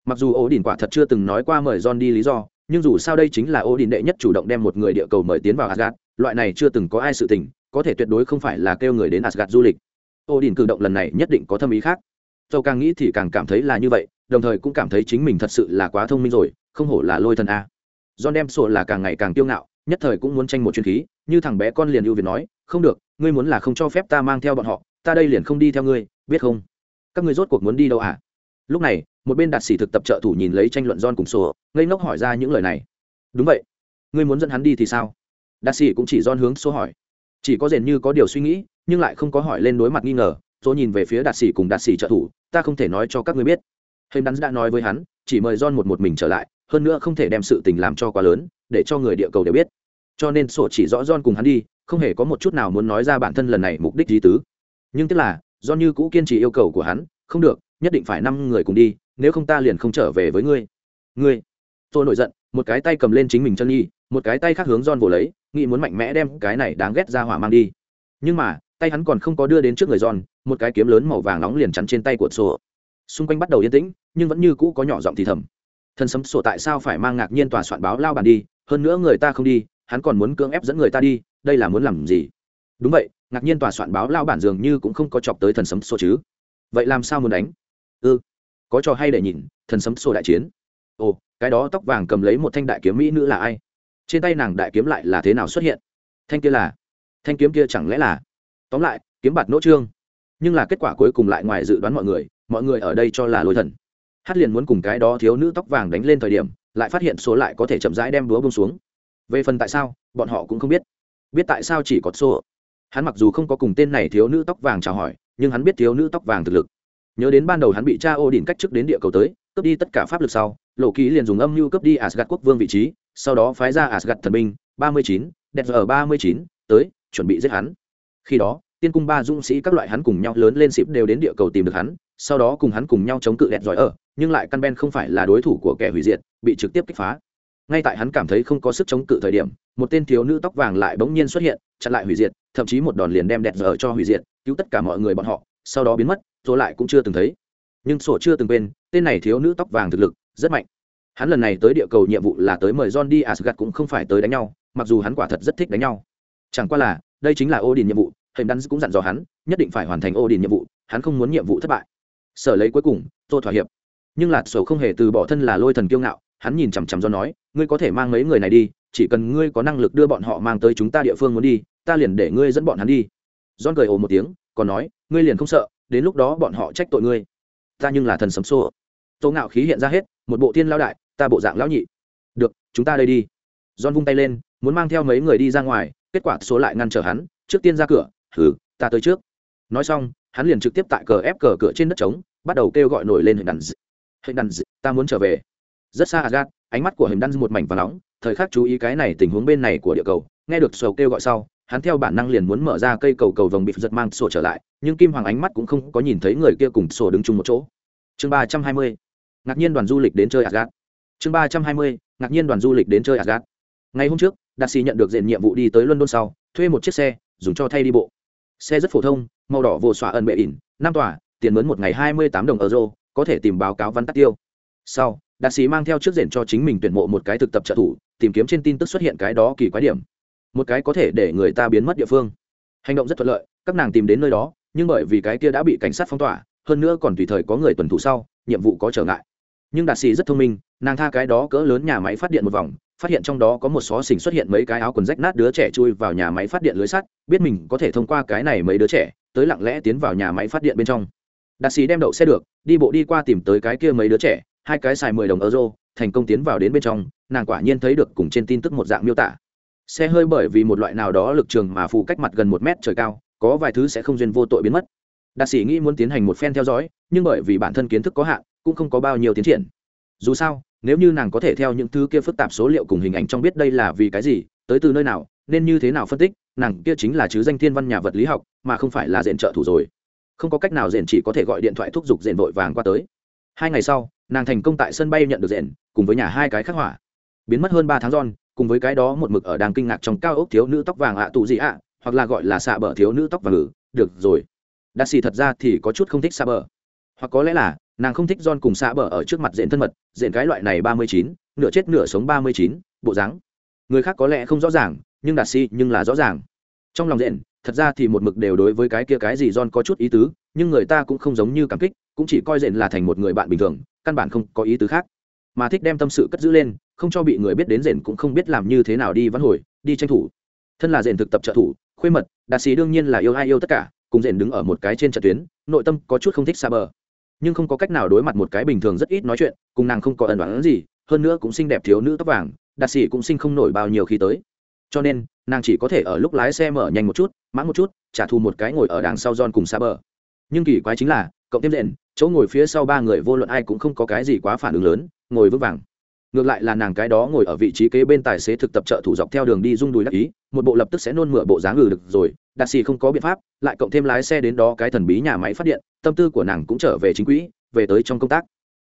Mặc dù ổ đỉnh quả thật chưa từng nói qua mời john đi lý do, nhưng dù sao đây chính là ổ đỉnh đệ nhất chủ động đem một người địa cầu mời tiến vào asgad loại này chưa từng có ai sự tình, có thể tuyệt đối không phải là kêu người đến asgad du lịch. Ổ đỉnh cử động lần này nhất định có thâm ý khác. Dầu càng nghĩ thì càng cảm thấy là như vậy, đồng thời cũng cảm thấy chính mình thật sự là quá thông minh rồi, không hổ là lôi thần a. John đem sổ là càng ngày càng kiêu ngạo, nhất thời cũng muốn tranh một chuyên khí, như thằng bé con liền ưu việt nói, không được, ngươi muốn là không cho phép ta mang theo bọn họ, ta đây liền không đi theo ngươi, biết không? Các ngươi rốt cuộc muốn đi đâu à? Lúc này một bên đạt sĩ thực tập trợ thủ nhìn lấy tranh luận John cùng sổ, ngây ngốc hỏi ra những lời này. Đúng vậy. Ngươi muốn dẫn hắn đi thì sao? Đạt sĩ cũng chỉ John hướng số hỏi. Chỉ có dền như có điều suy nghĩ, nhưng lại không có hỏi lên đối mặt nghi ngờ. Số nhìn về phía đạt sĩ cùng đạt sĩ trợ thủ, ta không thể nói cho các ngươi biết. Hình đắn đã nói với hắn, chỉ mời John một một mình trở lại, hơn nữa không thể đem sự tình làm cho quá lớn, để cho người địa cầu đều biết. Cho nên sổ chỉ rõ John cùng hắn đi, không hề có một chút nào muốn nói ra bản thân lần này mục đích gì tứ. Nhưng tức là do như cũ kiên trì yêu cầu của hắn, không được, nhất định phải năm người cùng đi nếu không ta liền không trở về với ngươi. Ngươi. Tôi nổi giận, một cái tay cầm lên chính mình chân nhi một cái tay khác hướng giòn vồ lấy, nghĩ muốn mạnh mẽ đem cái này đáng ghét ra hỏa mang đi. Nhưng mà, tay hắn còn không có đưa đến trước người giòn một cái kiếm lớn màu vàng nóng liền chắn trên tay của sổ xung quanh bắt đầu yên tĩnh, nhưng vẫn như cũ có nhỏ giọng thì thầm. Thần sấm sổ tại sao phải mang ngạc nhiên tòa soạn báo lao bàn đi? Hơn nữa người ta không đi, hắn còn muốn cưỡng ép dẫn người ta đi, đây là muốn làm gì? Đúng vậy, ngạc nhiên tòa soạn báo lao bản dường như cũng không có chọc tới thần sấm sổ chứ. Vậy làm sao muốn đánh? Ư ừ có trò hay để nhìn, thần sấm xô đại chiến. Ồ, cái đó tóc vàng cầm lấy một thanh đại kiếm mỹ nữ là ai? Trên tay nàng đại kiếm lại là thế nào xuất hiện? Thanh kia là, thanh kiếm kia chẳng lẽ là? Tóm lại, kiếm bạt nỗ trương. Nhưng là kết quả cuối cùng lại ngoài dự đoán mọi người mọi người ở đây cho là lôi thần. Hát liền muốn cùng cái đó thiếu nữ tóc vàng đánh lên thời điểm, lại phát hiện số lại có thể chậm rãi đem đúa bông xuống. Về phần tại sao, bọn họ cũng không biết. Biết tại sao chỉ có số. Hắn mặc dù không có cùng tên này thiếu nữ tóc vàng chào hỏi, nhưng hắn biết thiếu nữ tóc vàng thực lực nhớ đến ban đầu hắn bị cha ô đỉnh cách chức đến địa cầu tới, cướp đi tất cả pháp lực sau, lộ ký liền dùng âm mưu cướp đi asgad quốc vương vị trí, sau đó phái ra asgad thần binh, ba mươi chín, đẹp giờ ba mươi chín, tới, chuẩn bị giết hắn. Khi đó, tiên cung ba dũng sĩ các loại hắn cùng nhau lớn lên xịp đều đến địa cầu tìm được hắn, sau đó cùng hắn cùng nhau chống cự đẹp giỏi ở, nhưng lại căn ben không phải là đối thủ của kẻ hủy diệt, bị trực tiếp kích phá. Ngay tại hắn cảm thấy không có sức chống cự thời điểm, một tên thiếu nữ tóc vàng lại bỗng nhiên xuất hiện, chặn lại hủy diệt, thậm chí một đòn liền đem đẹp giờ cho hủy diệt, cứu tất cả mọi người bọn họ, sau đó biến mất rồi lại cũng chưa từng thấy. Nhưng sổ chưa từng quên, tên này thiếu nữ tóc vàng thực lực, rất mạnh. Hắn lần này tới địa cầu nhiệm vụ là tới mời john đi asgad cũng không phải tới đánh nhau, mặc dù hắn quả thật rất thích đánh nhau. Chẳng qua là, đây chính là ô đình nhiệm vụ hình đắn cũng dặn dò hắn, nhất định phải hoàn thành ô đình nhiệm vụ, hắn không muốn nhiệm vụ thất bại. Sở lấy cuối cùng tôi thỏa hiệp. Nhưng lạt sổ không hề từ bỏ thân là lôi thần kiêu ngạo, hắn nhìn chằm chằm do nói, ngươi có thể mang mấy người này đi, chỉ cần ngươi có năng lực đưa bọn họ mang tới chúng ta địa phương muốn đi, ta liền để ngươi dẫn bọn hắn đi. John cười ồ một tiếng, còn nói, ngươi liền không sợ đến lúc đó bọn họ trách tội ngươi. Ta nhưng là thần sấm xô tô ngạo khí hiện ra hết, một bộ tiên lao đại, ta bộ dạng lão nhị. Được, chúng ta đây đi. John vung tay lên, muốn mang theo mấy người đi ra ngoài, kết quả số lại ngăn trở hắn, trước tiên ra cửa thử ta tới trước. Nói xong, hắn liền trực tiếp tại cờ ép cờ cửa trên đất trống, bắt đầu kêu gọi nổi lên hình đàn d... hình đàn d... ta muốn trở về. Rất xa agat ánh mắt của hình đàn một mảnh và nóng, thời khắc chú ý cái này tình huống bên này của địa cầu, nghe được sầu kêu gọi sau hắn theo bản năng liền muốn mở ra cây cầu cầu vòng bị giật mang sổ trở lại, nhưng kim hoàng ánh mắt cũng không có nhìn thấy người kia cùng sổ đứng chung một chỗ. Chương ba trăm hai mươi, ngạc nhiên đoàn du lịch đến chơi agat chương ba trăm hai mươi, ngạc nhiên đoàn du lịch đến chơi agat ngày hôm trước, đạt sĩ nhận được diện nhiệm vụ đi tới london sau, thuê một chiếc xe, dùng cho thay đi bộ. Xe rất phổ thông, màu đỏ vô xóa ẩn bệ ỉn, năm tòa, tiền mướn một ngày hai mươi tám đồng euro, có thể tìm báo cáo văn tắt tiêu. Sau, đạt sĩ mang theo chiếc diện cho chính mình tuyển mộ một cái thực tập trợ thủ, tìm kiếm trên tin tức xuất hiện cái đó kỳ quái điểm một cái có thể để người ta biến mất địa phương. Hành động rất thuận lợi, các nàng tìm đến nơi đó, nhưng bởi vì cái kia đã bị cảnh sát phong tỏa, hơn nữa còn tùy thời có người tuần thủ sau, nhiệm vụ có trở ngại. Nhưng đạt sĩ rất thông minh, nàng tha cái đó cỡ lớn nhà máy phát điện một vòng, phát hiện trong đó có một xó xỉnh xuất hiện mấy cái áo quần rách nát đứa trẻ chui vào nhà máy phát điện lưới sắt, biết mình có thể thông qua cái này mấy đứa trẻ, tới lặng lẽ tiến vào nhà máy phát điện bên trong. Đạt sĩ đem đậu xe được, đi bộ đi qua tìm tới cái kia mấy đứa trẻ, hai cái xài mười đồng euro, thành công tiến vào đến bên trong, nàng quả nhiên thấy được cùng trên tin tức một dạng miêu tả xe hơi bởi vì một loại nào đó lực trường mà phụ cách mặt gần một mét trời cao, có vài thứ sẽ không duyên vô tội biến mất. Đạt sĩ nghĩ muốn tiến hành một phen theo dõi, nhưng bởi vì bản thân kiến thức có hạn, cũng không có bao nhiêu tiến triển. Dù sao, nếu như nàng có thể theo những thứ kia phức tạp số liệu cùng hình ảnh trong biết đây là vì cái gì, tới từ nơi nào, nên như thế nào phân tích, nàng kia chính là chứ danh thiên văn nhà vật lý học, mà không phải là diện trợ thủ rồi. Không có cách nào diện chỉ có thể gọi điện thoại thúc giục diện vội vàng qua tới. Hai ngày sau, nàng thành công tại sân bay nhận được diện cùng với nhà hai cái khắc hỏa biến mất hơn ba tháng giòn cùng với cái đó một mực ở đang kinh ngạc trong cao ốc thiếu nữ tóc vàng ạ tù gì ạ, hoặc là gọi là xạ bờ thiếu nữ tóc vàng ngự. Được rồi. Đa xì thật ra thì có chút không thích xạ bờ. Hoặc có lẽ là, nàng không thích John cùng xạ bờ ở trước mặt diện thân mật, diện cái loại này ba mươi chín, nửa chết nửa sống ba mươi chín, bộ dáng. Người khác có lẽ không rõ ràng, nhưng đạt si nhưng là rõ ràng. Trong lòng diện, thật ra thì một mực đều đối với cái kia cái gì John có chút ý tứ, nhưng người ta cũng không giống như cảm kích, cũng chỉ coi diện là thành một người bạn bình thường, căn bản không có ý tứ khác mà thích đem tâm sự cất giữ lên, không cho bị người biết đến rền cũng không biết làm như thế nào đi văn hồi, đi tranh thủ. Thân là rền thực tập trợ thủ, khuê mật, đạt sĩ đương nhiên là yêu ai yêu tất cả, cùng rền đứng ở một cái trên trận tuyến, nội tâm có chút không thích xa bờ. Nhưng không có cách nào đối mặt một cái bình thường rất ít nói chuyện, cùng nàng không có ẩn đoán gì, hơn nữa cũng xinh đẹp thiếu nữ tóc vàng, đạt sĩ cũng sinh không nổi bao nhiêu khi tới. Cho nên, nàng chỉ có thể ở lúc lái xe mở nhanh một chút, mãn một chút, trả thù một cái ngồi ở đằng sau giòn cùng xa bờ. Nhưng kỳ quái chính là cộng thêm rện chỗ ngồi phía sau ba người vô luận ai cũng không có cái gì quá phản ứng lớn, ngồi vững vàng. Ngược lại là nàng cái đó ngồi ở vị trí kế bên tài xế thực tập trợ thủ dọc theo đường đi rung đùi đắc ý, một bộ lập tức sẽ nôn mửa bộ dáng ngừ được rồi đạt xì không có biện pháp, lại cộng thêm lái xe đến đó cái thần bí nhà máy phát điện, tâm tư của nàng cũng trở về chính quỹ, về tới trong công tác.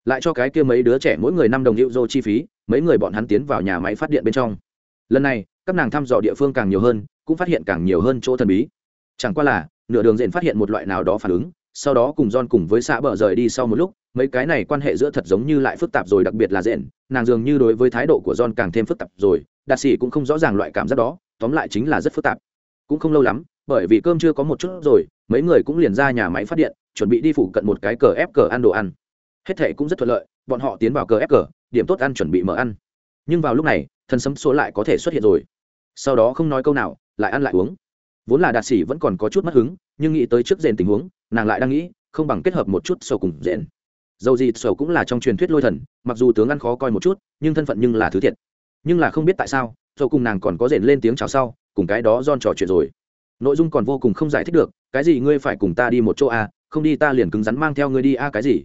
Lại cho cái kia mấy đứa trẻ mỗi người năm đồng hiệu dô chi phí, mấy người bọn hắn tiến vào nhà máy phát điện bên trong. Lần này, các nàng thăm dò địa phương càng nhiều hơn, cũng phát hiện càng nhiều hơn chỗ thần bí. Chẳng qua là, nửa đường diện phát hiện một loại nào đó phản ứng sau đó cùng John cùng với xã bờ rời đi sau một lúc, mấy cái này quan hệ giữa thật giống như lại phức tạp rồi đặc biệt là Dện, nàng dường như đối với thái độ của John càng thêm phức tạp rồi, Đạt sĩ cũng không rõ ràng loại cảm giác đó, tóm lại chính là rất phức tạp. Cũng không lâu lắm, bởi vì cơm chưa có một chút rồi, mấy người cũng liền ra nhà máy phát điện, chuẩn bị đi phụ cận một cái cờ ép cờ ăn đồ ăn. Hết thảy cũng rất thuận lợi, bọn họ tiến vào cờ ép cờ, điểm tốt ăn chuẩn bị mở ăn. Nhưng vào lúc này, thần sấm số lại có thể xuất hiện rồi. Sau đó không nói câu nào, lại ăn lại uống. Vốn là Đạt sĩ vẫn còn có chút mất hứng, nhưng nghĩ tới trước rèn tình huống, nàng lại đang nghĩ không bằng kết hợp một chút sầu cùng rèn. dầu gì sầu cũng là trong truyền thuyết lôi thần mặc dù tướng ăn khó coi một chút nhưng thân phận nhưng là thứ thiệt. Nhưng là không biết tại sao sầu cùng nàng còn có rèn lên tiếng chào sau cùng cái đó don trò chuyện rồi. Nội dung còn vô cùng không giải thích được cái gì ngươi phải cùng ta đi một chỗ a không đi ta liền cứng rắn mang theo ngươi đi a cái gì.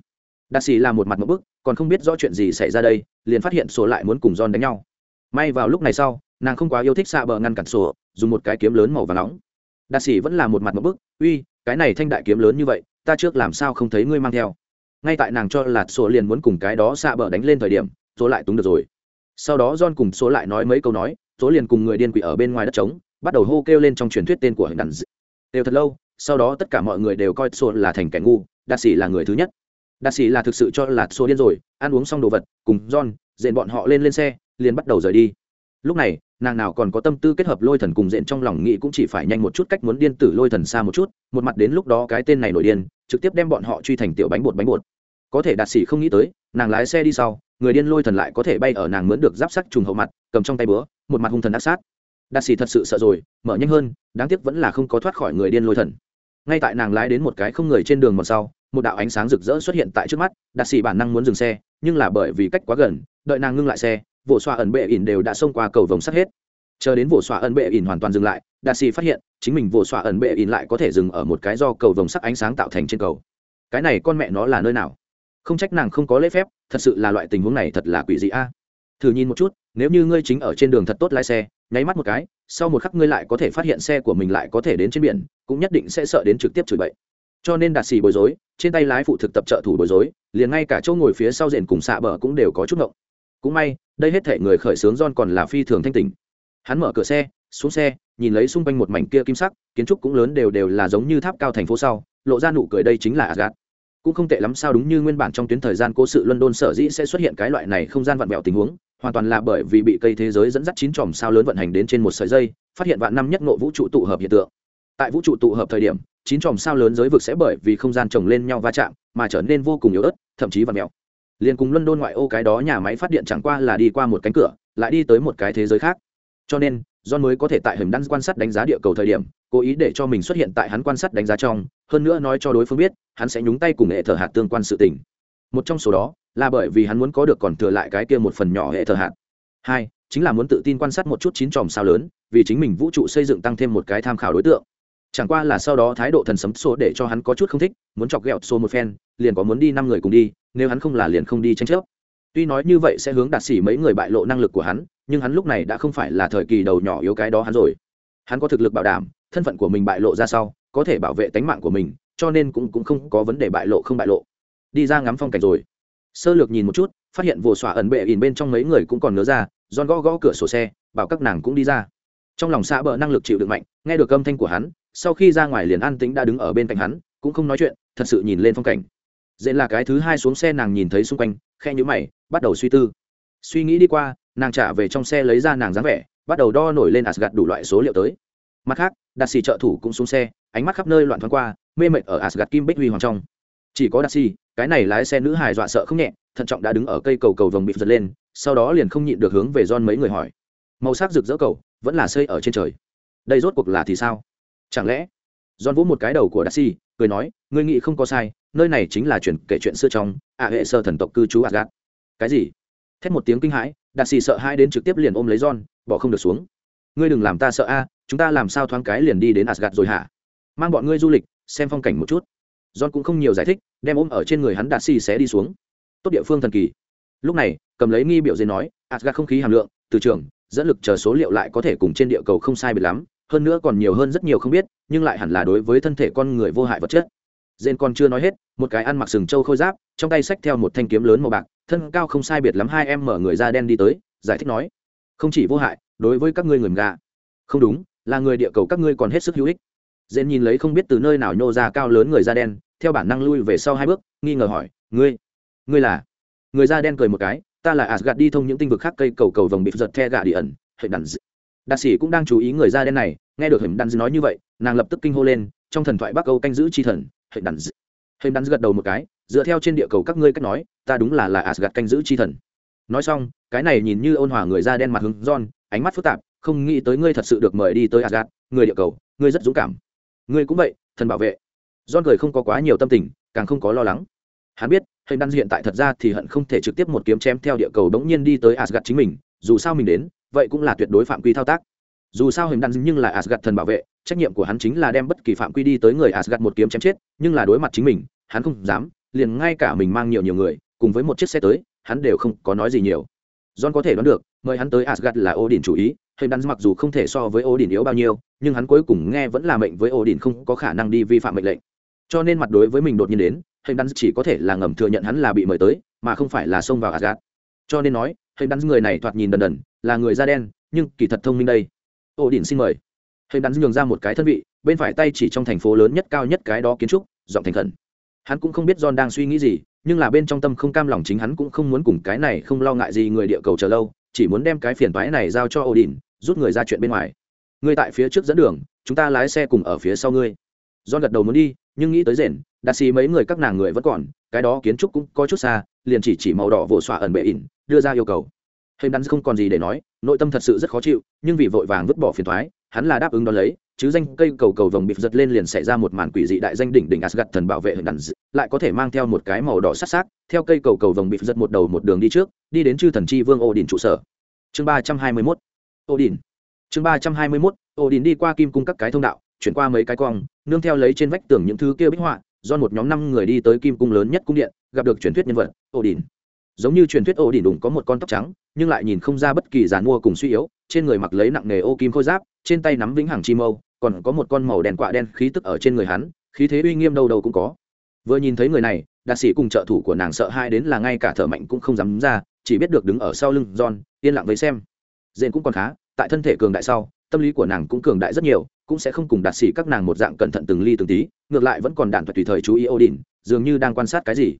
Đạt Sĩ là một mặt một bức còn không biết rõ chuyện gì xảy ra đây liền phát hiện sổ lại muốn cùng don đánh nhau. May vào lúc này sau nàng không quá yêu thích xạ bờ ngăn cản sổ dùng một cái kiếm lớn màu và nóng đạt sĩ vẫn là một mặt một bức, uy, cái này thanh đại kiếm lớn như vậy, ta trước làm sao không thấy ngươi mang theo? Ngay tại nàng cho là số liền muốn cùng cái đó xạ bờ đánh lên thời điểm số lại túng được rồi. Sau đó john cùng số lại nói mấy câu nói số liền cùng người điên quỷ ở bên ngoài đất trống, bắt đầu hô kêu lên trong truyền thuyết tên của hình đàn đều thật lâu, sau đó tất cả mọi người đều coi số là thành kẻ ngu, đạt sĩ là người thứ nhất. Đạt sĩ là thực sự cho là số điên rồi, ăn uống xong đồ vật, cùng john, dện bọn họ lên lên xe, liền bắt đầu rời đi. Lúc này nàng nào còn có tâm tư kết hợp lôi thần cùng diện trong lòng nghĩ cũng chỉ phải nhanh một chút cách muốn điên tử lôi thần xa một chút, một mặt đến lúc đó cái tên này nổi điên, trực tiếp đem bọn họ truy thành tiểu bánh bột bánh bột. Có thể đạt sĩ không nghĩ tới, nàng lái xe đi sau, người điên lôi thần lại có thể bay ở nàng mướn được giáp sắc trùng hậu mặt, cầm trong tay búa, một mặt hung thần ác sát. Đạt sĩ thật sự sợ rồi, mở nhanh hơn, đáng tiếc vẫn là không có thoát khỏi người điên lôi thần. Ngay tại nàng lái đến một cái không người trên đường một sau, một đạo ánh sáng rực rỡ xuất hiện tại trước mắt, đạt sĩ bản năng muốn dừng xe, nhưng là bởi vì cách quá gần, đợi nàng ngưng lại xe vỗ xoa ẩn bệ ỉn đều đã xông qua cầu vồng sắt hết. Chờ đến vỗ xoa ẩn bệ ỉn hoàn toàn dừng lại đa xì phát hiện, chính mình vỗ xoa ẩn bệ ỉn lại có thể dừng ở một cái do cầu vồng sắc ánh sáng tạo thành trên cầu. Cái này con mẹ nó là nơi nào? Không trách nàng không có lễ phép, thật sự là loại tình huống này thật là quỷ dị a. Thử nhìn một chút, nếu như ngươi chính ở trên đường thật tốt lái xe, nháy mắt một cái, sau một khắc ngươi lại có thể phát hiện xe của mình lại có thể đến trên biển, cũng nhất định sẽ sợ đến trực tiếp chửi bậy. Cho nên đạt xì bối rối, trên tay lái phụ thực tập trợ thủ bối rối, liền ngay cả chỗ ngồi phía sau rền cùng xạ bờ cũng đều có chút ngộng. Cũng may đây hết thể người khởi xướng John còn là phi thường thanh tỉnh. Hắn mở cửa xe, xuống xe, nhìn lấy xung quanh một mảnh kia kim sắc, kiến trúc cũng lớn đều đều là giống như tháp cao thành phố sau, lộ ra nụ cười đây chính là Asgard. Cũng không tệ lắm sao đúng như nguyên bản trong tuyến thời gian cố sự london sở dĩ sẽ xuất hiện cái loại này không gian vặn vẹo tình huống, hoàn toàn là bởi vì bị cây thế giới dẫn dắt chín chòm sao lớn vận hành đến trên một sợi dây, phát hiện vạn năm nhất ngộ vũ trụ tụ hợp hiện tượng. Tại vũ trụ tụ hợp thời điểm, chín chòm sao lớn giới vực sẽ bởi vì không gian chồng lên nhau va chạm, mà trở nên vô cùng yếu ớt, thậm chí vặn vẹo liền cùng luân đôn ngoại ô cái đó nhà máy phát điện chẳng qua là đi qua một cánh cửa lại đi tới một cái thế giới khác cho nên John mới có thể tại hình đăng quan sát đánh giá địa cầu thời điểm, cố ý để cho mình xuất hiện tại hắn quan sát đánh giá trong, hơn nữa nói cho đối phương biết, hắn sẽ nhúng tay cùng hệ thờ hạt tương quan sự tình. Một trong số đó là bởi vì hắn muốn có được còn thừa lại cái kia một phần nhỏ hệ thờ hạt. Hai, chính là muốn tự tin quan sát một chút chín tròm sao lớn, vì chính mình vũ trụ xây dựng tăng thêm một cái tham khảo đối tượng. Chẳng qua là sau đó thái độ thần sấm số để cho hắn có chút không thích, muốn chọc ghẹo số một phen, liền có muốn đi năm người cùng đi, nếu hắn không là liền không đi tranh chấp. Tuy nói như vậy sẽ hướng đạt sĩ mấy người bại lộ năng lực của hắn, nhưng hắn lúc này đã không phải là thời kỳ đầu nhỏ yếu cái đó hắn rồi. Hắn có thực lực bảo đảm thân phận của mình bại lộ ra sau có thể bảo vệ tính mạng của mình cho nên cũng cũng không có vấn đề bại lộ không bại lộ. Đi ra ngắm phong cảnh rồi. Sơ lược nhìn một chút phát hiện vồ xỏa ẩn bệ ỉn bên trong mấy người cũng còn nhớ ra giòn gõ gõ cửa sổ xe bảo các nàng cũng đi ra. Trong lòng xã bờ năng lực chịu đựng mạnh nghe được âm thanh của hắn sau khi ra ngoài liền an tĩnh đã đứng ở bên cạnh hắn, cũng không nói chuyện, thật sự nhìn lên phong cảnh. Dễ là cái thứ hai xuống xe nàng nhìn thấy xung quanh khe nhữ mày, bắt đầu suy tư. Suy nghĩ đi qua, nàng trả về trong xe lấy ra nàng dáng vẻ, bắt đầu đo nổi lên asgad đủ loại số liệu tới. Mặt khác đạt xì trợ thủ cũng xuống xe, ánh mắt khắp nơi loạn thoáng qua, mê mệt ở asgad kim bích huy hoàng trong. Chỉ có đạt xì cái này lái xe nữ hài dọa sợ không nhẹ, thận trọng đã đứng ở cây cầu cầu vồng bị giật lên, sau đó liền không nhịn được hướng về don mấy người hỏi. Màu sắc rực rỡ cầu, vẫn là xây ở trên trời. Đây rốt cuộc là thì sao? Chẳng lẽ? Giòn vỗ một cái đầu của đa xi cười nói, ngươi nghĩ không có sai, nơi này chính là chuyện kể chuyện xưa trong, ạ hệ sơ thần tộc cư trú asgad cái gì? Thét một tiếng kinh hãi đa xi sợ hai đến trực tiếp liền ôm lấy john bỏ không được xuống. Ngươi đừng làm ta sợ a, chúng ta làm sao thoáng cái liền đi đến asgad rồi hả? Mang bọn ngươi du lịch, xem phong cảnh một chút. John cũng không nhiều giải thích, đem ôm ở trên người hắn đạt xì sẽ đi xuống. Tốt địa phương thần kỳ. Lúc này, cầm lấy nghi biểu dây nói asgad không khí hàm lượng, từ trường, dẫn lực chờ số liệu lại có thể cùng trên địa cầu không sai biệt lắm hơn nữa còn nhiều hơn rất nhiều không biết nhưng lại hẳn là đối với thân thể con người vô hại vật chất Dên còn chưa nói hết, một cái ăn mặc sừng trâu khôi giáp, trong tay xách theo một thanh kiếm lớn màu bạc, thân cao không sai biệt lắm hai em mở người da đen đi tới, giải thích nói: "Không chỉ vô hại, đối với các ngươi người gà. Không đúng, là người địa cầu các ngươi còn hết sức hữu ích." Dên nhìn lấy không biết từ nơi nào nhô ra cao lớn người da đen, theo bản năng lui về sau hai bước, nghi ngờ hỏi: "Ngươi, ngươi là?" Người da đen cười một cái, "Ta là Asgard đi thông những tinh vực khác cây cầu cầu vòng bị giật the gà đi ẩn." Hệ đàn d... Đa sĩ cũng đang chú ý người da đen này, nghe được Hình Đan nói như vậy, nàng lập tức kinh hô lên, trong thần thoại Bắc Âu canh giữ chi thần, hình đàn d... hệ đàn gật đầu một cái dựa theo trên địa cầu các ngươi cách nói ta đúng là là asgad canh giữ chi thần. Nói xong cái này nhìn như ôn hòa người da đen mặt hứng john ánh mắt phức tạp không nghĩ tới ngươi thật sự được mời đi tới asgad người địa cầu ngươi rất dũng cảm. Ngươi cũng vậy thần bảo vệ. John cười không có quá nhiều tâm tình càng không có lo lắng. Hắn biết hệ đan hiện tại thật ra thì hận không thể trực tiếp một kiếm chém theo địa cầu đống nhiên đi tới asgad chính mình dù sao mình đến vậy cũng là tuyệt đối phạm quy thao tác. Dù sao hình đan nhưng là asgad thần bảo vệ, trách nhiệm của hắn chính là đem bất kỳ phạm quy đi tới người asgad một kiếm chém chết, nhưng là đối mặt chính mình, hắn không dám, liền ngay cả mình mang nhiều nhiều người, cùng với một chiếc xe tới, hắn đều không có nói gì nhiều. John có thể đoán được, mời hắn tới asgad là odin chủ ý, hình đan mặc dù không thể so với odin yếu bao nhiêu, nhưng hắn cuối cùng nghe vẫn là mệnh với odin không có khả năng đi vi phạm mệnh lệnh. Cho nên mặt đối với mình đột nhiên đến, hình đan chỉ có thể là ngầm thừa nhận hắn là bị mời tới, mà không phải là xông vào asgad cho nên nói, hình đan người này thoạt nhìn đần đần là người da đen nhưng kỳ thật thông minh đây ổ đỉnh xin mời hình đắn nhường ra một cái thân vị bên phải tay chỉ trong thành phố lớn nhất cao nhất cái đó kiến trúc giọng thành khẩn hắn cũng không biết john đang suy nghĩ gì nhưng là bên trong tâm không cam lòng chính hắn cũng không muốn cùng cái này không lo ngại gì người địa cầu chờ lâu chỉ muốn đem cái phiền toái này giao cho Odin, rút người ra chuyện bên ngoài. Ngươi tại phía trước dẫn đường, chúng ta lái xe cùng ở phía sau ngươi. John gật đầu muốn đi, nhưng nghĩ tới rền, đặt xì mấy người các nàng người vẫn còn, cái đó kiến trúc cũng có chút xa, liền chỉ chỉ màu đỏ vỗ xoa ẩn bệ ỉn, đưa ra yêu cầu. Hình đắn không còn gì để nói, nội tâm thật sự rất khó chịu, nhưng vì vội vàng vứt bỏ phiền toái, hắn là đáp ứng đón lấy, chứ danh cây cầu cầu vồng bị giật lên liền xảy ra một màn quỷ dị đại danh đỉnh đỉnh Asgard thần bảo vệ hình đàn lại có thể mang theo một cái màu đỏ sắc sắc, theo cây cầu cầu vồng bị giật một đầu một đường đi trước, đi đến chư thần chi vương Odin trụ sở. Chương ba trăm hai mươi 321. Odin. Chương ba trăm hai mươi 321. Odin đi qua kim cung các cái thông đạo, chuyển qua mấy cái quang, nương theo lấy trên vách tường những thứ kia bích họa, do một nhóm năm người đi tới kim cung lớn nhất cung điện, gặp được truyền thuyết nhân vật, Odin. Giống như truyền thuyết Odin đùng có một con tóc trắng, nhưng lại nhìn không ra bất kỳ giàn mua cùng suy yếu, trên người mặc lấy nặng nghề ô kim khôi giáp, trên tay nắm vĩnh hằng chi mâu, còn có một con màu đèn quạ đen khí tức ở trên người hắn khí thế uy nghiêm đâu đâu cũng có. Vừa nhìn thấy người này đạt sĩ cùng trợ thủ của nàng sợ hai đến là ngay cả thở mạnh cũng không dám ra chỉ biết được đứng ở sau lưng john yên lặng với xem. Dện cũng còn khá tại thân thể cường đại sau tâm lý của nàng cũng cường đại rất nhiều cũng sẽ không cùng đạt sĩ các nàng một dạng cẩn thận từng ly từng tí ngược lại vẫn còn đạn thuật tùy thời chú ý odin dường như đang quan sát cái gì.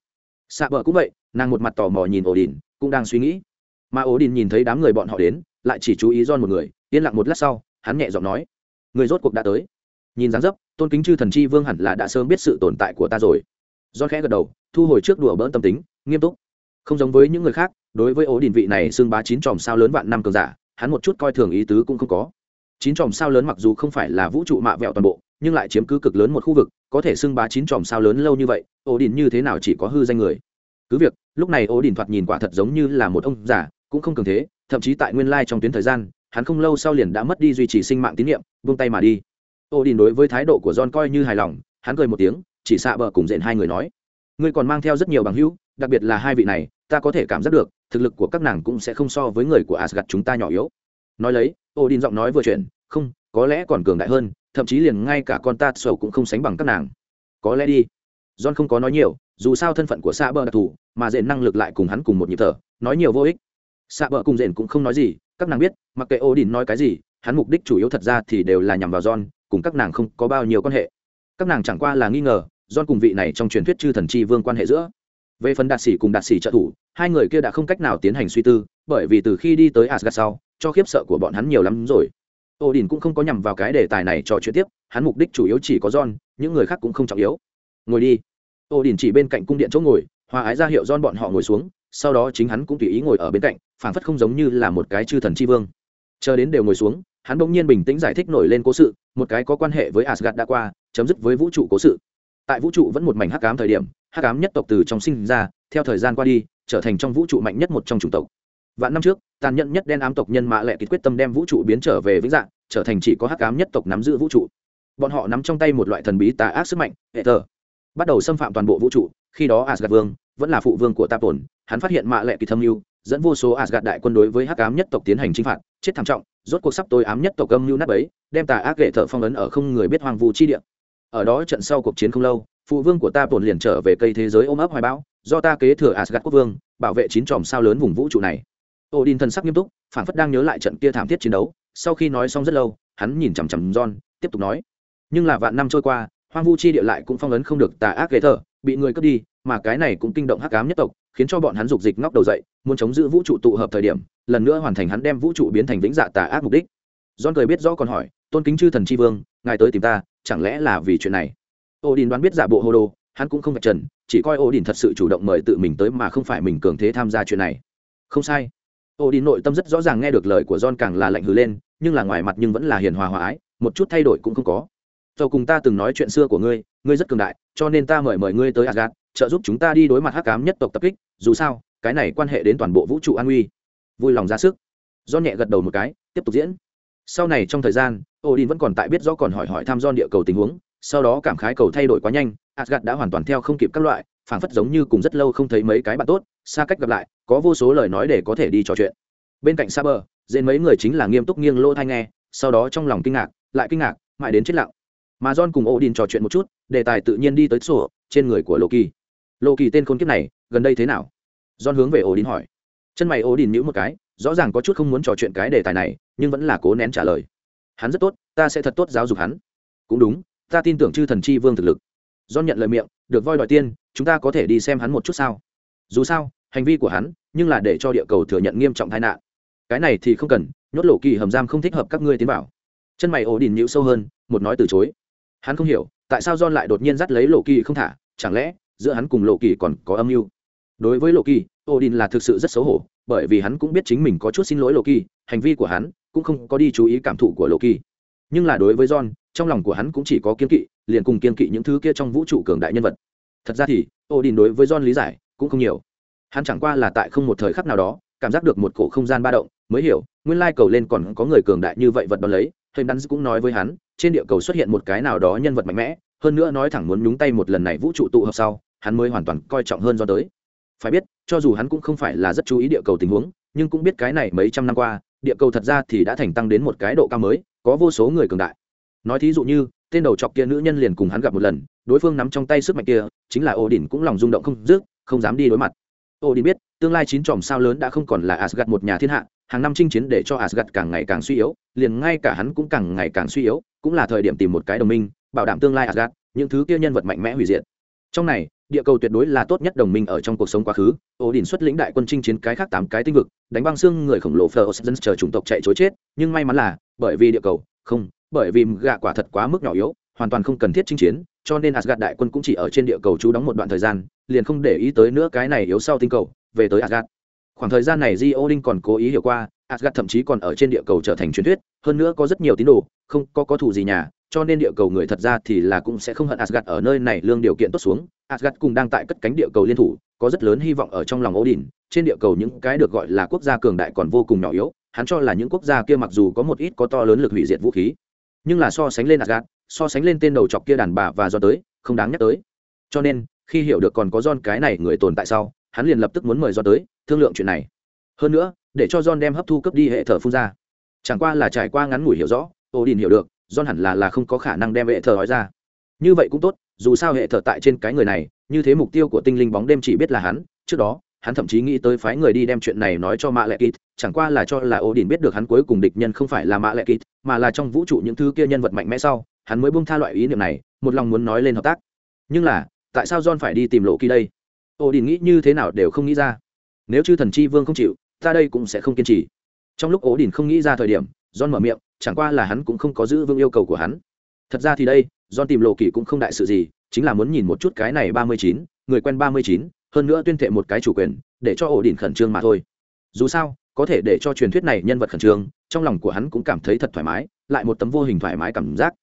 Xạ bờ cũng vậy nàng một mặt tò mò nhìn odin cũng đang suy nghĩ mà odin nhìn thấy đám người bọn họ đến, lại chỉ chú ý John một người, yên lặng một lát sau, hắn nhẹ giọng nói, người rốt cuộc đã tới. Nhìn dáng dấp, tôn kính chư thần chi vương hẳn là đã sớm biết sự tồn tại của ta rồi. Don khẽ gật đầu, thu hồi trước đùa bỡn tâm tính, nghiêm túc. Không giống với những người khác, đối với ố đình vị này xương bá chín chòm sao lớn vạn năm cường giả, hắn một chút coi thường ý tứ cũng không có. Chín chòm sao lớn mặc dù không phải là vũ trụ mạ vẹo toàn bộ, nhưng lại chiếm cứ cực lớn một khu vực, có thể xưng bá chín chòm sao lớn lâu như vậy ổ đình như thế nào chỉ có hư danh người. Cứ việc, lúc này ổ đình thoạt nhìn quả thật giống như là một ông giả cũng không cường thế, thậm chí tại nguyên lai trong tuyến thời gian, hắn không lâu sau liền đã mất đi duy trì sinh mạng tín nhiệm, buông tay mà đi. Ô đình đối với thái độ của john coi như hài lòng, hắn cười một tiếng, chỉ xạ bờ cùng dện hai người nói, ngươi còn mang theo rất nhiều bằng hữu, đặc biệt là hai vị này, ta có thể cảm giác được, thực lực của các nàng cũng sẽ không so với người của asgad chúng ta nhỏ yếu. Nói lấy ô đình giọng nói vừa chuyện không, có lẽ còn cường đại hơn, thậm chí liền ngay cả con ta sầu cũng không sánh bằng các nàng. Có lẽ đi. John không có nói nhiều, dù sao thân phận của xạ bờ đặc thù, mà dện năng lực lại cùng hắn cùng một nhịp thở, nói nhiều vô ích xạ bờ cùng rền cũng không nói gì, các nàng biết, mặc kệ ô đình nói cái gì, hắn mục đích chủ yếu thật ra thì đều là nhằm vào john, cùng các nàng không có bao nhiêu quan hệ. Các nàng chẳng qua là nghi ngờ, john cùng vị này trong truyền thuyết chư thần chi vương quan hệ giữa. Về phần đạt sĩ cùng đạt sĩ trợ thủ, hai người kia đã không cách nào tiến hành suy tư, bởi vì từ khi đi tới asgad sau, cho khiếp sợ của bọn hắn nhiều lắm rồi. Ô đình cũng không có nhằm vào cái đề tài này trò chuyện tiếp, hắn mục đích chủ yếu chỉ có john, những người khác cũng không trọng yếu. Ngồi đi. Ô đình chỉ bên cạnh cung điện chỗ ngồi, hòa ái ra hiệu john bọn họ ngồi xuống sau đó chính hắn cũng tùy ý ngồi ở bên cạnh, phảng phất không giống như là một cái chư thần chi vương. Chờ đến đều ngồi xuống, hắn bỗng nhiên bình tĩnh giải thích nổi lên cố sự, một cái có quan hệ với asgad đã qua, chấm dứt với vũ trụ cố sự. Tại vũ trụ vẫn một mảnh hắc ám thời điểm, hắc ám nhất tộc từ trong sinh ra, theo thời gian qua đi, trở thành trong vũ trụ mạnh nhất một trong chủng tộc. Vạn năm trước, tàn nhẫn nhất đen ám tộc nhân mạ lệ kịch quyết tâm đem vũ trụ biến trở về vĩnh dạng, trở thành chỉ có hắc ám nhất tộc nắm giữ vũ trụ. Bọn họ nắm trong tay một loại thần bí tà ác sức mạnh hệ thờ bắt đầu xâm phạm toàn bộ vũ trụ, khi đó asgad vương vẫn là phụ vương của tạp tổn hắn phát hiện mạ lệ kỳ thâm mưu, dẫn vô số asgad đại quân đối với hắc ám nhất tộc tiến hành chinh phạt, chết thảm trọng, rốt cuộc sắp tối ám nhất tộc âm mưu nát ấy đem tà ác gệ thợ phong ấn ở không người biết hoàng vu chi địa. Ở đó trận sau cuộc chiến không lâu, phụ vương của ta tổn liền trở về cây thế giới ôm ấp hoài bão, do ta kế thừa asgad quốc vương, bảo vệ chín tròm sao lớn vùng vũ trụ này. Odin thần sắc nghiêm túc, phản phất đang nhớ lại trận kia thảm thiết chiến đấu, sau khi nói xong rất lâu, hắn nhìn chằm chằm john, tiếp tục nói, nhưng là vạn năm trôi qua, hoang vu chi địa lại cũng phong ấn không được tà ác ghê thờ bị người cướp đi, mà cái này cũng kinh động hắc ám nhất tộc khiến cho bọn hắn dục dịch ngóc đầu dậy muốn chống giữ vũ trụ tụ hợp thời điểm lần nữa hoàn thành hắn đem vũ trụ biến thành vĩnh dạ tà ác mục đích. John cười biết rõ còn hỏi tôn kính chư thần chi vương ngài tới tìm ta chẳng lẽ là vì chuyện này? Odin đoán biết giả bộ hồ đồ hắn cũng không vạch trần chỉ coi Odin thật sự chủ động mời tự mình tới mà không phải mình cường thế tham gia chuyện này. Không sai. Odin nội tâm rất rõ ràng nghe được lời của John càng là lạnh hừ lên nhưng là ngoài mặt nhưng vẫn là hiền hòa hòa ái một chút thay đổi cũng không có. Dầu cùng ta từng nói chuyện xưa của ngươi, ngươi rất cường đại, cho nên ta mời mời ngươi tới Asgard, trợ giúp chúng ta đi đối mặt hắc ám nhất tộc tập kích, dù sao, cái này quan hệ đến toàn bộ vũ trụ an uy Vui lòng ra sức. Do nhẹ gật đầu một cái, tiếp tục diễn. Sau này trong thời gian, Odin vẫn còn tại biết rõ còn hỏi hỏi thăm do địa cầu tình huống, sau đó cảm khái cầu thay đổi quá nhanh, Asgard đã hoàn toàn theo không kịp các loại, phảng phất giống như cùng rất lâu không thấy mấy cái bạn tốt, xa cách gặp lại, có vô số lời nói để có thể đi trò chuyện. Bên cạnh Saber, dên mấy người chính là nghiêm túc nghiêng lô thai nghe, sau đó trong lòng kinh ngạc, lại kinh ngạc, mãi đến chết lặng mà john cùng odin trò chuyện một chút đề tài tự nhiên đi tới sổ trên người của loki loki tên khốn kiếp này, gần đây thế nào? Don hướng về odin hỏi. Chân mày ổ đình nhữ một cái, rõ ràng có chút không muốn trò chuyện cái đề tài này, nhưng vẫn là cố nén trả lời. Hắn rất tốt, ta sẽ thật tốt giáo dục hắn. Cũng đúng, ta tin tưởng chư thần chi vương thực lực. Don nhận lời miệng, được voi đòi tiên, chúng ta có thể đi xem hắn một chút sao? Dù sao, hành vi của hắn, nhưng là để cho địa cầu thừa nhận nghiêm trọng tai nạn. Cái này thì không cần, nhốt lộ kỳ hầm giam không thích hợp các ngươi tiến vào. Chân mày ổ đình nhịu sâu hơn, một nói từ chối. Hắn không hiểu, tại sao don lại đột nhiên dắt lấy lộ kỳ không thả, chẳng lẽ giữa hắn cùng lộ kỳ còn có âm mưu. Đối với lộ kỳ ổ đình là thực sự rất xấu hổ, bởi vì hắn cũng biết chính mình có chút xin lỗi lộ kỳ, hành vi của hắn cũng không có đi chú ý cảm thụ của lộ kỳ. Nhưng là đối với john, trong lòng của hắn cũng chỉ có kiên kỵ, liền cùng kiên kỵ những thứ kia trong vũ trụ cường đại nhân vật. Thật ra thì ổ đình đối với john lý giải cũng không nhiều. Hắn chẳng qua là tại không một thời khắc nào đó, cảm giác được một cổ không gian ba động, mới hiểu, nguyên lai cầu lên còn có người cường đại như vậy vật đ ó lấy. Hình đắn cũng nói với hắn, trên địa cầu xuất hiện một cái nào đó nhân vật mạnh mẽ, hơn nữa nói thẳng muốn nhúng tay một lần này vũ trụ tụ hợp sau hắn mới hoàn toàn coi trọng hơn do tới. Phải biết, cho dù hắn cũng không phải là rất chú ý địa cầu tình huống, nhưng cũng biết cái này mấy trăm năm qua, địa cầu thật ra thì đã thành tăng đến một cái độ cao mới, có vô số người cường đại. Nói thí dụ như, tên đầu chọc kia nữ nhân liền cùng hắn gặp một lần, đối phương nắm trong tay sức mạnh kia, chính là ổ đỉnh cũng lòng rung động không dứt, không dám đi đối mặt. Ổ đỉnh biết, tương lai chín chòm sao lớn đã không còn là asgad một nhà thiên hạ, hàng năm chinh chiến để cho asgad càng ngày càng suy yếu, liền ngay cả hắn cũng càng ngày càng suy yếu, cũng là thời điểm tìm một cái đồng minh, bảo đảm tương lai asgad những thứ kia nhân vật mạnh mẽ hủy diệt. Trong này địa cầu tuyệt đối là tốt nhất đồng minh ở trong cuộc sống quá khứ. Ổ đỉnh xuất lĩnh đại quân chinh chiến cái khác tám cái tinh vực, đánh băng xương người khổng lồ phờ dân chờ chủng tộc chạy chối chết. Nhưng may mắn là, bởi vì địa cầu, không, bởi vì gạ quả thật quá mức nhỏ yếu, hoàn toàn không cần thiết chinh chiến, cho nên asgad đại quân cũng chỉ ở trên địa cầu trú đóng một đoạn thời gian, liền không để ý tới nữa cái này yếu sau tinh cầu, về tới asgad khoảng thời gian này di odin còn cố ý hiểu qua asgad thậm chí còn ở trên địa cầu trở thành truyền thuyết, hơn nữa có rất nhiều tín đồ, không, có có thủ gì nhà cho nên địa cầu người thật ra thì là cũng sẽ không hận Asgard ở nơi này lương điều kiện tốt xuống. Asgard cùng đang tại cất cánh địa cầu liên thủ, có rất lớn hy vọng ở trong lòng Odin, trên địa cầu những cái được gọi là quốc gia cường đại còn vô cùng nhỏ yếu, hắn cho là những quốc gia kia mặc dù có một ít có to lớn lực hủy diệt vũ khí, nhưng là so sánh lên Asgard, so sánh lên tên đầu chọc kia đàn bà và do tới, không đáng nhắc tới. Cho nên, khi hiểu được còn có John cái này người tồn tại sau, hắn liền lập tức muốn mời do tới, thương lượng chuyện này. Hơn nữa, để cho John đem hấp thu cấp đi hệ thở phun ra. Chẳng qua là trải qua ngắn ngủi hiểu rõ, Odin hiểu được, John hẳn là là không có khả năng đem hệ thờ nói ra. Như vậy cũng tốt, dù sao hệ thờ tại trên cái người này, như thế mục tiêu của tinh linh bóng đêm chỉ biết là hắn, trước đó, hắn thậm chí nghĩ tới phái người đi đem chuyện này nói cho Mạ Lệ Kịt, chẳng qua là cho là Odin biết được hắn cuối cùng địch nhân không phải là Mạ Lệ Kịt, mà là trong vũ trụ những thứ kia nhân vật mạnh mẽ sau, hắn mới buông tha loại ý niệm này, một lòng muốn nói lên hợp tác. Nhưng là, tại sao John phải đi tìm lộ kỳ đây? Odin nghĩ như thế nào đều không nghĩ ra. Nếu chư thần chi vương không chịu, ta đây cũng sẽ không kiên trì. Trong lúc Odin không nghĩ ra thời điểm, John mở miệng, chẳng qua là hắn cũng không có giữ vững yêu cầu của hắn. Thật ra thì đây, John tìm Lộ Kỳ cũng không đại sự gì, chính là muốn nhìn một chút cái này ba mươi chín, người quen ba mươi chín, hơn nữa tuyên thệ một cái chủ quyền, để cho ổ đỉnh khẩn trương mà thôi. Dù sao, có thể để cho truyền thuyết này nhân vật khẩn trương, trong lòng của hắn cũng cảm thấy thật thoải mái, lại một tấm vô hình thoải mái cảm giác.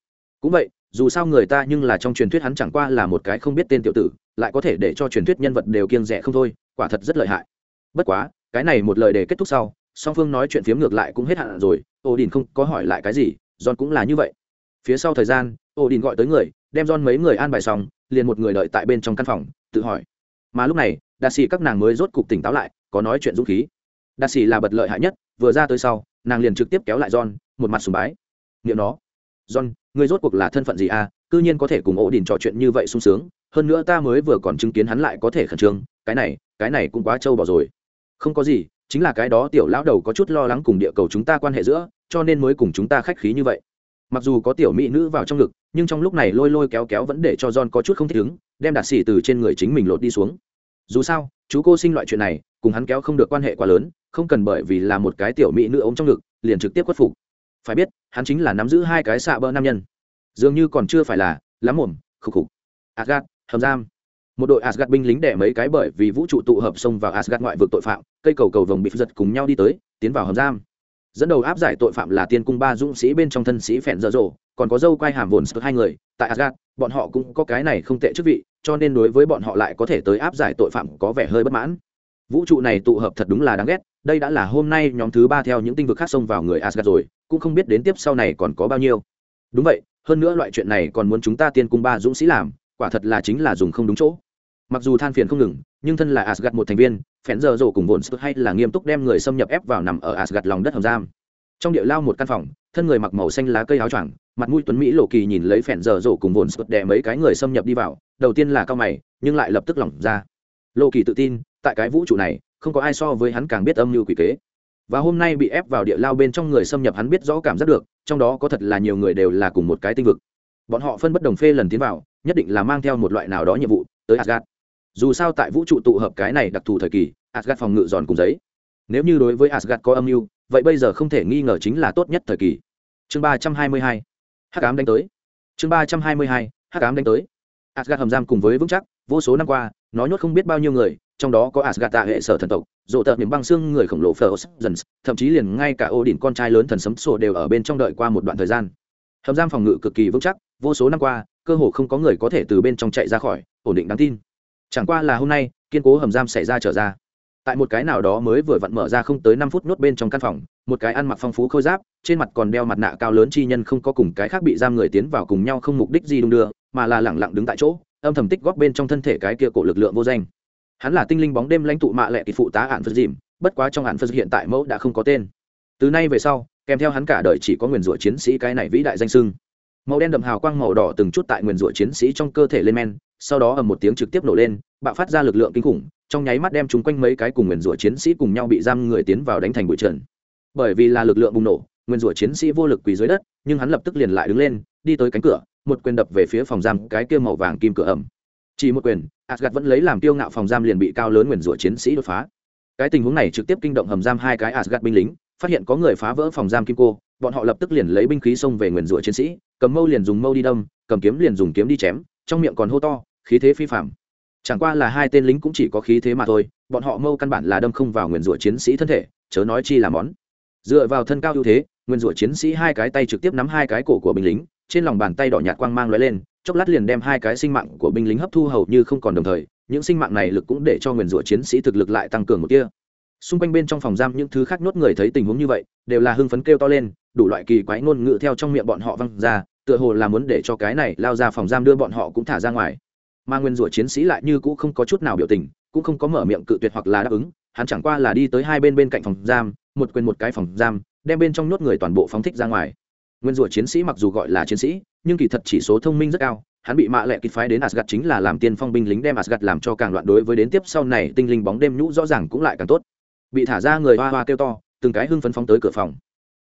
Cũng vậy, dù sao người ta nhưng là trong truyền thuyết hắn chẳng qua là một cái không biết tên tiểu tử, lại có thể để cho truyền thuyết nhân vật đều kiêng dè không thôi, quả thật rất lợi hại. Bất quá, cái này một lời để kết thúc sau, song phương nói chuyện phiếm ngược lại cũng hết hạn rồi ô đình không có hỏi lại cái gì, john cũng là như vậy. Phía sau thời gian ô đình gọi tới người, đem john mấy người an bài xong, liền một người đợi tại bên trong căn phòng, tự hỏi. Mà lúc này đa sĩ các nàng mới rốt cục tỉnh táo lại, có nói chuyện dũng khí. Đa sĩ là bật lợi hại nhất, vừa ra tới sau, nàng liền trực tiếp kéo lại john, một mặt sùng bái. Nghiệm nó. John người rốt cuộc là thân phận gì à? Cư nhiên có thể cùng ổ đình trò chuyện như vậy sung sướng, hơn nữa ta mới vừa còn chứng kiến hắn lại có thể khẩn trương, cái này cái này cũng quá trâu bỏ rồi. Không có gì chính là cái đó tiểu lão đầu có chút lo lắng cùng địa cầu chúng ta quan hệ giữa, cho nên mới cùng chúng ta khách khí như vậy. Mặc dù có tiểu mỹ nữ vào trong ngực, nhưng trong lúc này lôi lôi kéo kéo vẫn để cho john có chút không thích ứng, đem đạt xỉ từ trên người chính mình lột đi xuống. Dù sao, chú cô sinh loại chuyện này, cùng hắn kéo không được quan hệ quá lớn, không cần bởi vì là một cái tiểu mỹ nữ ống trong ngực, liền trực tiếp khuất phục. Phải biết, hắn chính là nắm giữ hai cái xạ bơ nam nhân. Dường như còn chưa phải là, lắm mồm, khục khục. Agat, hầm giam một đội Asgard binh lính đẻ mấy cái bởi vì vũ trụ tụ hợp xông vào Asgard ngoại vực tội phạm, cây cầu cầu vồng bị giật cùng nhau đi tới, tiến vào hầm giam. Dẫn đầu áp giải tội phạm là tiên cung ba dũng sĩ bên trong thân sĩ phèn dở dồ, còn có dâu quay hàm vồn hai người, tại Asgard, bọn họ cũng có cái này không tệ chức vị, cho nên đối với bọn họ lại có thể tới áp giải tội phạm có vẻ hơi bất mãn. Vũ trụ này tụ hợp thật đúng là đáng ghét, đây đã là hôm nay nhóm thứ ba theo những tinh vực khác xông vào người Asgard rồi, cũng không biết đến tiếp sau này còn có bao nhiêu. Đúng vậy, hơn nữa loại chuyện này còn muốn chúng ta tiên cung ba dũng sĩ làm, quả thật là chính là dùng không đúng chỗ mặc dù than phiền không ngừng, nhưng thân là asgad một thành viên, phèn giờ rổ cùng vồn sức hay là nghiêm túc đem người xâm nhập ép vào nằm ở asgad lòng đất hầm giam. Trong địa lao một căn phòng, thân người mặc màu xanh lá cây áo choàng, mặt mũi tuấn mỹ lộ kỳ nhìn lấy phèn giờ rổ cùng vồn sức đè mấy cái người xâm nhập đi vào, đầu tiên là cao mày, nhưng lại lập tức lỏng ra. Lộ kỳ tự tin, tại cái vũ trụ này, không có ai so với hắn càng biết âm mưu quỷ kế. Và hôm nay bị ép vào địa lao bên trong người xâm nhập hắn biết rõ cảm giác được, trong đó có thật là nhiều người đều là cùng một cái tinh vực. Bọn họ phân bất đồng phê lần tiến vào, nhất định là mang theo một loại nào đó nhiệm vụ tới asgad dù sao tại vũ trụ tụ hợp cái này đặc thù thời kỳ asgad phòng ngự giòn cùng giấy. Nếu như đối với asgad có âm mưu, vậy bây giờ không thể nghi ngờ chính là tốt nhất thời kỳ. Chương ba trăm hai mươi hai. Hắc ám đánh tới. Chương ba trăm hai mươi hai. Hắc ám đánh tới. Asgad hầm giam cùng với vững chắc, vô số năm qua, nó nhốt không biết bao nhiêu người, trong đó có asgad tạ hệ sở thần tộc, dỗ tợn những băng xương người khổng lồ phờ dần thậm chí liền ngay cả ô đỉnh con trai lớn thần sấm sổ đều ở bên trong đợi qua một đoạn thời gian. Hầm giam phòng ngự cực kỳ vững chắc, vô số năm qua, cơ hồ không có người có thể từ bên trong chạy ra khỏi, ổn định đáng tin chẳng qua là hôm nay, kiên cố hầm giam xảy ra trở ra. Tại một cái nào đó mới vừa vặn mở ra không tới năm phút nốt bên trong căn phòng, một cái ăn mặc phong phú khôi giáp, trên mặt còn đeo mặt nạ cao lớn chi nhân không có cùng cái khác bị giam người tiến vào cùng nhau không mục đích gì đung đưa, mà là lẳng lặng đứng tại chỗ, âm thầm tích góp bên trong thân thể cái kia cổ lực lượng vô danh. Hắn là tinh linh bóng đêm lãnh tụ mạ lệ kỳ phụ tá hạn phật dìm, bất quá trong hạn phật hiện tại mẫu đã không có tên. Từ nay về sau, kèm theo hắn cả đời chỉ có nguyền rủa chiến sĩ cái này vĩ đại danh sưng màu đen đậm hào quang màu đỏ từng chút tại nguyền rủa chiến sĩ trong cơ thể lên men, sau đó ở một tiếng trực tiếp nổ lên, bạo phát ra lực lượng kinh khủng, trong nháy mắt đem chúng quanh mấy cái cùng nguyền rủa chiến sĩ cùng nhau bị giam người tiến vào đánh thành bụi trần. Bởi vì là lực lượng bùng nổ, nguyền rủa chiến sĩ vô lực quỳ dưới đất, nhưng hắn lập tức liền lại đứng lên, đi tới cánh cửa, một quyền đập về phía phòng giam, cái kia màu vàng kim cửa ẩm chỉ một quyền asgad vẫn lấy làm tiêu ngạo phòng giam liền bị cao lớn nguyền rủa chiến sĩ đột phá. Cái tình huống này trực tiếp kinh động hầm giam hai cái asgad binh lính, phát hiện có người phá vỡ phòng giam kim cô, bọn họ lập tức liền lấy binh khí xông về nguyền rủa chiến sĩ cầm mâu liền dùng mâu đi đâm, cầm kiếm liền dùng kiếm đi chém, trong miệng còn hô to, khí thế phi phạm chẳng qua là hai tên lính cũng chỉ có khí thế mà thôi, bọn họ mâu căn bản là đâm không vào nguyền rủa chiến sĩ thân thể, chớ nói chi là món. Dựa vào thân cao ưu thế nguyên rủa chiến sĩ hai cái tay trực tiếp nắm hai cái cổ của binh lính, trên lòng bàn tay đỏ nhạt quang mang lóe lên, chốc lát liền đem hai cái sinh mạng của binh lính hấp thu hầu như không còn đồng thời, những sinh mạng này lực cũng để cho nguyên rủa chiến sĩ thực lực lại tăng cường một tia. Xung quanh bên trong phòng giam những thứ khác nhốt người thấy tình huống như vậy, đều là hưng phấn kêu to lên đủ loại kỳ quái ngôn ngữ theo trong miệng bọn họ văng ra, tựa hồ là muốn để cho cái này lao ra phòng giam đưa bọn họ cũng thả ra ngoài. Mà nguyên rủa chiến sĩ lại như cũ không có chút nào biểu tình, cũng không có mở miệng cự tuyệt hoặc là đáp ứng, hắn chẳng qua là đi tới hai bên bên cạnh phòng giam, một quyền một cái phòng giam, đem bên trong nhốt người toàn bộ phóng thích ra ngoài. Nguyên rủa chiến sĩ mặc dù gọi là chiến sĩ, nhưng kỳ thật chỉ số thông minh rất cao, hắn bị mạ lệ kịch phái đến asgad chính là làm tiên phong binh lính đem asgad làm cho càng loạn đối với đến tiếp sau này, tinh linh bóng đêm nhũ rõ ràng cũng lại càng tốt. Bị thả ra người hoa hoa kêu to, từng cái hưng phấn phóng tới cửa phòng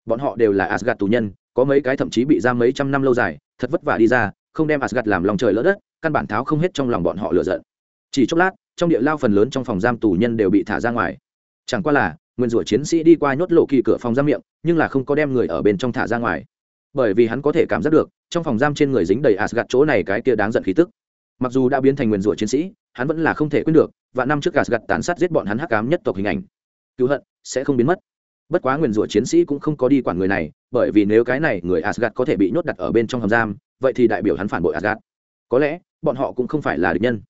bọn họ đều là asgad tù nhân, có mấy cái thậm chí bị giam mấy trăm năm lâu dài, thật vất vả đi ra, không đem asgad làm lòng trời lỡ đất, căn bản tháo không hết trong lòng bọn họ lựa giận. Chỉ chốc lát, trong địa lao phần lớn trong phòng giam tù nhân đều bị thả ra ngoài. Chẳng qua là, nguyên rủa chiến sĩ đi qua nhốt lộ kỳ cửa phòng giam miệng, nhưng là không có đem người ở bên trong thả ra ngoài. Bởi vì hắn có thể cảm giác được, trong phòng giam trên người dính đầy asgad chỗ này cái kia đáng giận khí tức. Mặc dù đã biến thành nguyên rủa chiến sĩ, hắn vẫn là không thể quên được và năm trước asgad tàn sát giết bọn hắn hắc ám nhất tộc hình ảnh. Cứu hận, sẽ không biến mất bất quá nguyên rủa chiến sĩ cũng không có đi quản người này, bởi vì nếu cái này người asgad có thể bị nhốt đặt ở bên trong hầm giam, vậy thì đại biểu hắn phản bội asgad có lẽ, bọn họ cũng không phải là địch nhân.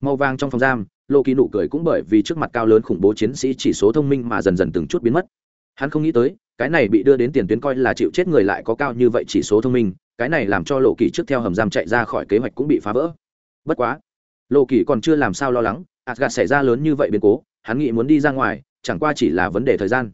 Màu vàng trong phòng giam lô kỳ nụ cười cũng bởi vì trước mặt cao lớn khủng bố chiến sĩ chỉ số thông minh mà dần dần từng chút biến mất. Hắn không nghĩ tới, cái này bị đưa đến tiền tuyến coi là chịu chết người lại có cao như vậy chỉ số thông minh, cái này làm cho lộ kỳ trước theo hầm giam chạy ra khỏi kế hoạch cũng bị phá vỡ. Bất quá lộ kỳ còn chưa làm sao lo lắng asgad xảy ra lớn như vậy biến cố, hắn nghĩ muốn đi ra ngoài, chẳng qua chỉ là vấn đề thời gian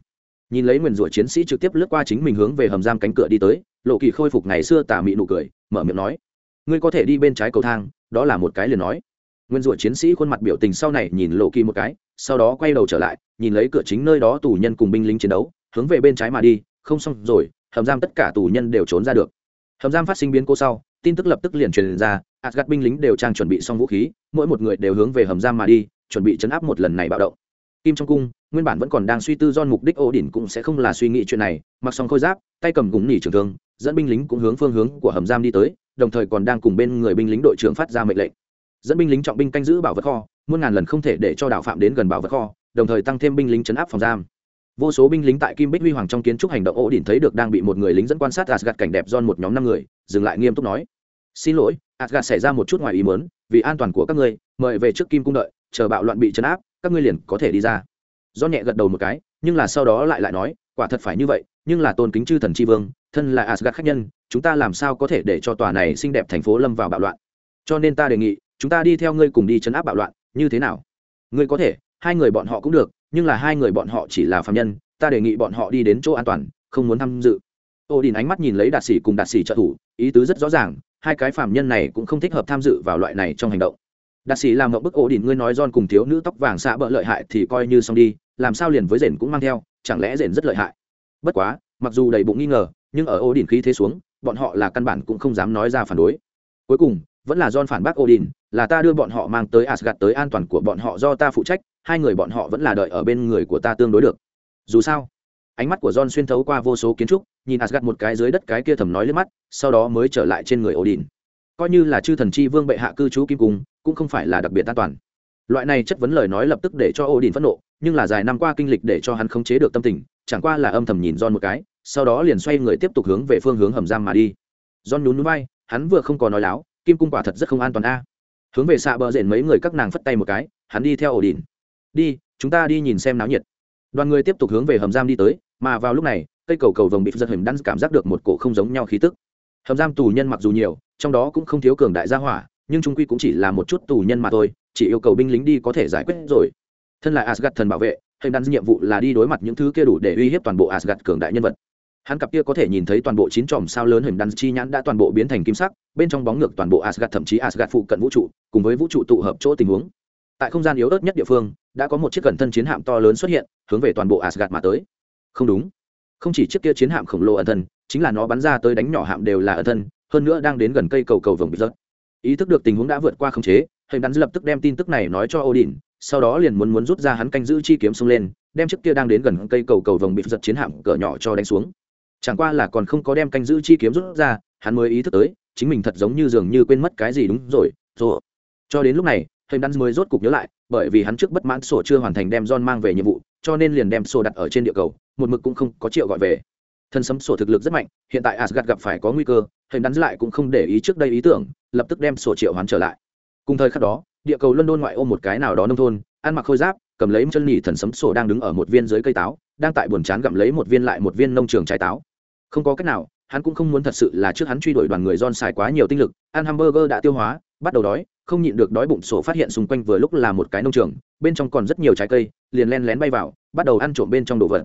nhìn lấy nguyền rủa chiến sĩ trực tiếp lướt qua chính mình hướng về hầm giam cánh cửa đi tới, lộ kỳ khôi phục ngày xưa tà mị nụ cười, mở miệng nói, ngươi có thể đi bên trái cầu thang, đó là một cái liền nói. Nguyên rủa chiến sĩ khuôn mặt biểu tình sau này nhìn lộ kỳ một cái, sau đó quay đầu trở lại, nhìn lấy cửa chính nơi đó tù nhân cùng binh lính chiến đấu, hướng về bên trái mà đi, không xong rồi, hầm giam tất cả tù nhân đều trốn ra được. Hầm giam phát sinh biến cô sau, tin tức lập tức liền truyền ra asgad binh lính đều trang chuẩn bị xong vũ khí, mỗi một người đều hướng về hầm giam mà đi, chuẩn bị chấn áp một lần này bạo động. Kim trong cung nguyên bản vẫn còn đang suy tư do mục đích ổ đỉnh cũng sẽ không là suy nghĩ chuyện này, mặc xong khôi giáp, tay cầm gúng nỉ trường thương, dẫn binh lính cũng hướng phương hướng của hầm giam đi tới, đồng thời còn đang cùng bên người binh lính đội trưởng phát ra mệnh lệnh. Dẫn binh lính trọng binh canh giữ bảo vật kho, muôn ngàn lần không thể để cho đạo phạm đến gần bảo vật kho, đồng thời tăng thêm binh lính chấn áp phòng giam. Vô số binh lính tại kim bích huy hoàng trong kiến trúc hành động ổ đỉnh thấy được đang bị một người lính dẫn quan sát asgad cảnh đẹp don một nhóm năm người, dừng lại nghiêm túc nói, xin lỗi asgad xảy ra một chút ngoài ý mớn vì an toàn của các ngươi, mời về trước kim cung đợi, chờ bạo loạn bị chấn áp, các ngươi liền có thể đi ra do nhẹ gật đầu một cái, nhưng là sau đó lại lại nói, quả thật phải như vậy, nhưng là tôn kính chư thần tri vương, thân là asgad khách nhân, chúng ta làm sao có thể để cho tòa này xinh đẹp thành phố lâm vào bạo loạn? Cho nên ta đề nghị, chúng ta đi theo ngươi cùng đi chấn áp bạo loạn, như thế nào? Ngươi có thể, hai người bọn họ cũng được, nhưng là hai người bọn họ chỉ là phạm nhân, ta đề nghị bọn họ đi đến chỗ an toàn, không muốn tham dự. Ô đình ánh mắt nhìn lấy đạt sĩ cùng đạt sĩ trợ thủ, ý tứ rất rõ ràng, hai cái phạm nhân này cũng không thích hợp tham dự vào loại này trong hành động đạt sĩ làm mộng bức ổ đỉnh, ngươi nói don cùng thiếu nữ tóc vàng xạ bỡ lợi hại thì coi như xong đi, làm sao liền với rền cũng mang theo, chẳng lẽ rền rất lợi hại? Bất quá, mặc dù đầy bụng nghi ngờ, nhưng ở ổ đỉnh khí thế xuống, bọn họ là căn bản cũng không dám nói ra phản đối. Cuối cùng, vẫn là don phản bác odin là ta đưa bọn họ mang tới asgad tới an toàn của bọn họ do ta phụ trách, hai người bọn họ vẫn là đợi ở bên người của ta tương đối được. Dù sao, ánh mắt của john xuyên thấu qua vô số kiến trúc, nhìn asgad một cái dưới đất cái kia thầm nói lên mắt, sau đó mới trở lại trên người odin coi như là chư thần chi vương bệ hạ cư trú kim cung, cũng không phải là đặc biệt an toàn. Loại này chất vấn lời nói lập tức để cho odin phẫn nộ, nhưng là dài năm qua kinh lịch để cho hắn khống chế được tâm tình, chẳng qua là âm thầm nhìn don một cái, sau đó liền xoay người tiếp tục hướng về phương hướng hầm giam mà đi. Don nhún núi bay hắn vừa không có nói láo, kim cung quả thật rất không an toàn a. Hướng về xạ bờ rền mấy người các nàng phất tay một cái, hắn đi theo ổ đình đi, chúng ta đi nhìn xem náo nhiệt. Đoàn người tiếp tục hướng về hầm giam đi tới, mà vào lúc này, cây cầu cầu vồng bị giật hình đắn cảm giác được một cổ không giống nhau khí tức. Hầm giam tù nhân mặc dù nhiều trong đó cũng không thiếu cường đại gia hỏa, nhưng trung quy cũng chỉ là một chút tù nhân mà thôi, chỉ yêu cầu binh lính đi có thể giải quyết rồi. Thân là asgad thần bảo vệ, hình đắn nhiệm vụ là đi đối mặt những thứ kia đủ để uy hiếp toàn bộ asgad cường đại nhân vật. Hắn cặp kia có thể nhìn thấy toàn bộ chín chòm sao lớn hình đắn chi nhãn đã toàn bộ biến thành kim sắc, bên trong bóng ngược toàn bộ asgad thậm chí asgad phụ cận vũ trụ, cùng với vũ trụ tụ hợp chỗ tình huống. Tại không gian yếu ớt nhất địa phương, đã có một chiếc cẩn thân chiến hạm to lớn xuất hiện, hướng về toàn bộ asgad mà tới. Không đúng. Không chỉ chiếc kia chiến hạm khổng lồ ẩn thân, chính là nó bắn ra tới đánh nhỏ hạm đều là ẩn thân hơn nữa đang đến gần cây cầu cầu vồng bị rớt. Ý thức được tình huống đã vượt qua khống chế hình đắn lập tức đem tin tức này nói cho odin, sau đó liền muốn muốn rút ra hắn canh giữ chi kiếm xông lên, đem chiếc kia đang đến gần cây cầu cầu vồng bị giật chiến hạm cỡ nhỏ cho đánh xuống. Chẳng qua là còn không có đem canh giữ chi kiếm rút ra, hắn mới ý thức tới, chính mình thật giống như dường như quên mất cái gì đúng rồi rồi cho đến lúc này hình đắn mới rốt cục nhớ lại, bởi vì hắn trước bất mãn sổ chưa hoàn thành đem John mang về nhiệm vụ, cho nên liền đem sổ đặt ở trên địa cầu, một mực cũng không có triệu gọi về thân sấm sổ thực lực rất mạnh, hiện tại asgad gặp phải có nguy cơ, hình đắn lại cũng không để ý trước đây ý tưởng, lập tức đem sổ triệu hoán trở lại. Cùng thời khắc đó, địa cầu london ngoại ô một cái nào đó nông thôn, ăn mặc khôi giáp, cầm lấy chân nhỉ thần sấm sổ đang đứng ở một viên dưới cây táo, đang tại buồn chán gặm lấy một viên lại một viên nông trường trái táo. Không có cách nào, hắn cũng không muốn thật sự là trước hắn truy đuổi đoàn người don xài quá nhiều tinh lực, ăn hamburger đã tiêu hóa, bắt đầu đói, không nhịn được đói bụng sổ phát hiện xung quanh vừa lúc là một cái nông trường, bên trong còn rất nhiều trái cây, liền len lén bay vào, bắt đầu ăn trộm bên trong đồ vật.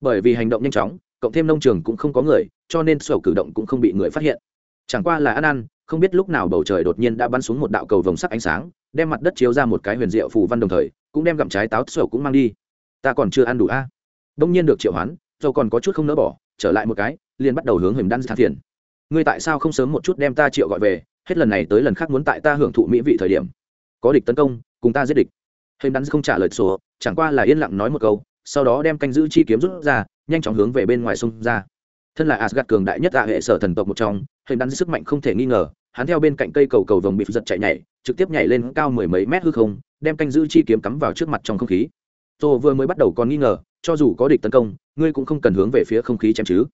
Bởi vì hành động nhanh chóng cộng thêm nông trường cũng không có người, cho nên sổ cử động cũng không bị người phát hiện. Chẳng qua là ăn ăn, không biết lúc nào bầu trời đột nhiên đã bắn xuống một đạo cầu vồng sắc ánh sáng, đem mặt đất chiếu ra một cái huyền diệu phù văn đồng thời, cũng đem gặm trái táo sổ cũng mang đi. Ta còn chưa ăn đủ a. À? đông nhiên được triệu hoán, dầu còn có chút không nỡ bỏ, trở lại một cái, liền bắt đầu hướng hình đan than phiền. Ngươi tại sao không sớm một chút đem ta triệu gọi về, hết lần này tới lần khác muốn tại ta hưởng thụ mỹ vị thời điểm. Có địch tấn công, cùng ta giết địch. Hình đan không trả lời sổ, chẳng qua là yên lặng nói một câu sau đó đem canh giữ chi kiếm rút ra, nhanh chóng hướng về bên ngoài sông ra. Thân là asgad cường đại nhất tạ hệ sở thần tộc một trong, hình đan sức mạnh không thể nghi ngờ, hắn theo bên cạnh cây cầu cầu vồng bị giật chạy nhảy, trực tiếp nhảy lên cao mười mấy mét hư không, đem canh giữ chi kiếm cắm vào trước mặt trong không khí. Tô vừa mới bắt đầu còn nghi ngờ, cho dù có địch tấn công, ngươi cũng không cần hướng về phía không khí chém chứ.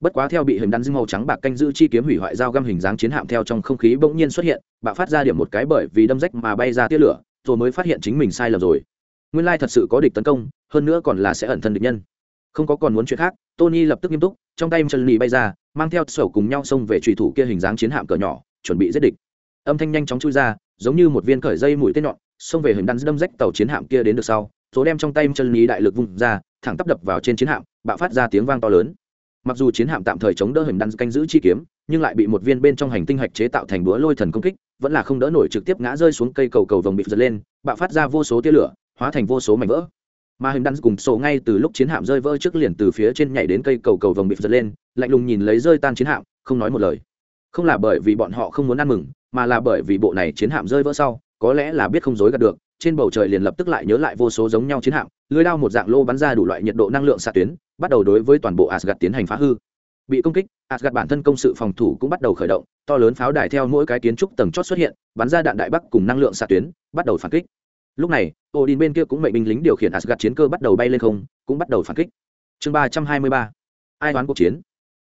Bất quá theo bị hình đan dinh màu trắng bạc canh giữ chi kiếm hủy hoại dao găm hình dáng chiến hạm theo trong không khí bỗng nhiên xuất hiện, bạo phát ra điểm một cái bởi vì đâm rách mà bay ra tia lửa, rồi mới phát hiện chính mình sai lầm rồi nguyên lai thật sự có địch tấn công, hơn nữa còn là sẽ ẩn thân địch nhân. Không có còn muốn chuyện khác, tony lập tức nghiêm túc, trong tay chân lì bay ra, mang theo sổ cùng nhau xông về trùy thủ kia hình dáng chiến hạm cỡ nhỏ, chuẩn bị giết địch. Âm thanh nhanh chóng chui ra, giống như một viên khởi dây mũi tên nhọn, xông về hình đan đâm rách tàu chiến hạm kia đến được sau số đem trong tay chân lý đại lực vung ra, thẳng tắp đập vào trên chiến hạm, bạo phát ra tiếng vang to lớn. Mặc dù chiến hạm tạm thời chống đỡ hình đan canh giữ chi kiếm, nhưng lại bị một viên bên trong hành tinh hạch chế tạo thành búa lôi thần công kích, vẫn là không đỡ nổi trực tiếp ngã rơi xuống cây cầu cầu vồng bị giật lên, bạo phát ra vô số tia lửa hóa thành vô số mảnh vỡ. Mà hình đan cùng sổ ngay từ lúc chiến hạm rơi vỡ trước liền từ phía trên nhảy đến cây cầu cầu vồng bị giật lên, lạnh lùng nhìn lấy rơi tan chiến hạm, không nói một lời. Không là bởi vì bọn họ không muốn ăn mừng, mà là bởi vì bộ này chiến hạm rơi vỡ sau, có lẽ là biết không dối gạt được, trên bầu trời liền lập tức lại nhớ lại vô số giống nhau chiến hạm, lưới đao một dạng lô bắn ra đủ loại nhiệt độ năng lượng xạ tuyến, bắt đầu đối với toàn bộ asgad tiến hành phá hư. Bị công kích asgad bản thân công sự phòng thủ cũng bắt đầu khởi động, to lớn pháo đài theo mỗi cái kiến trúc tầng chót xuất hiện, bắn ra đạn đại bắc cùng năng lượng xạ tuyến, bắt đầu phản kích lúc này, odin bên kia cũng mệnh binh lính điều khiển asgad chiến cơ bắt đầu bay lên không, cũng bắt đầu phản kích. Chương ba trăm hai mươi ba, ai đoán cuộc chiến?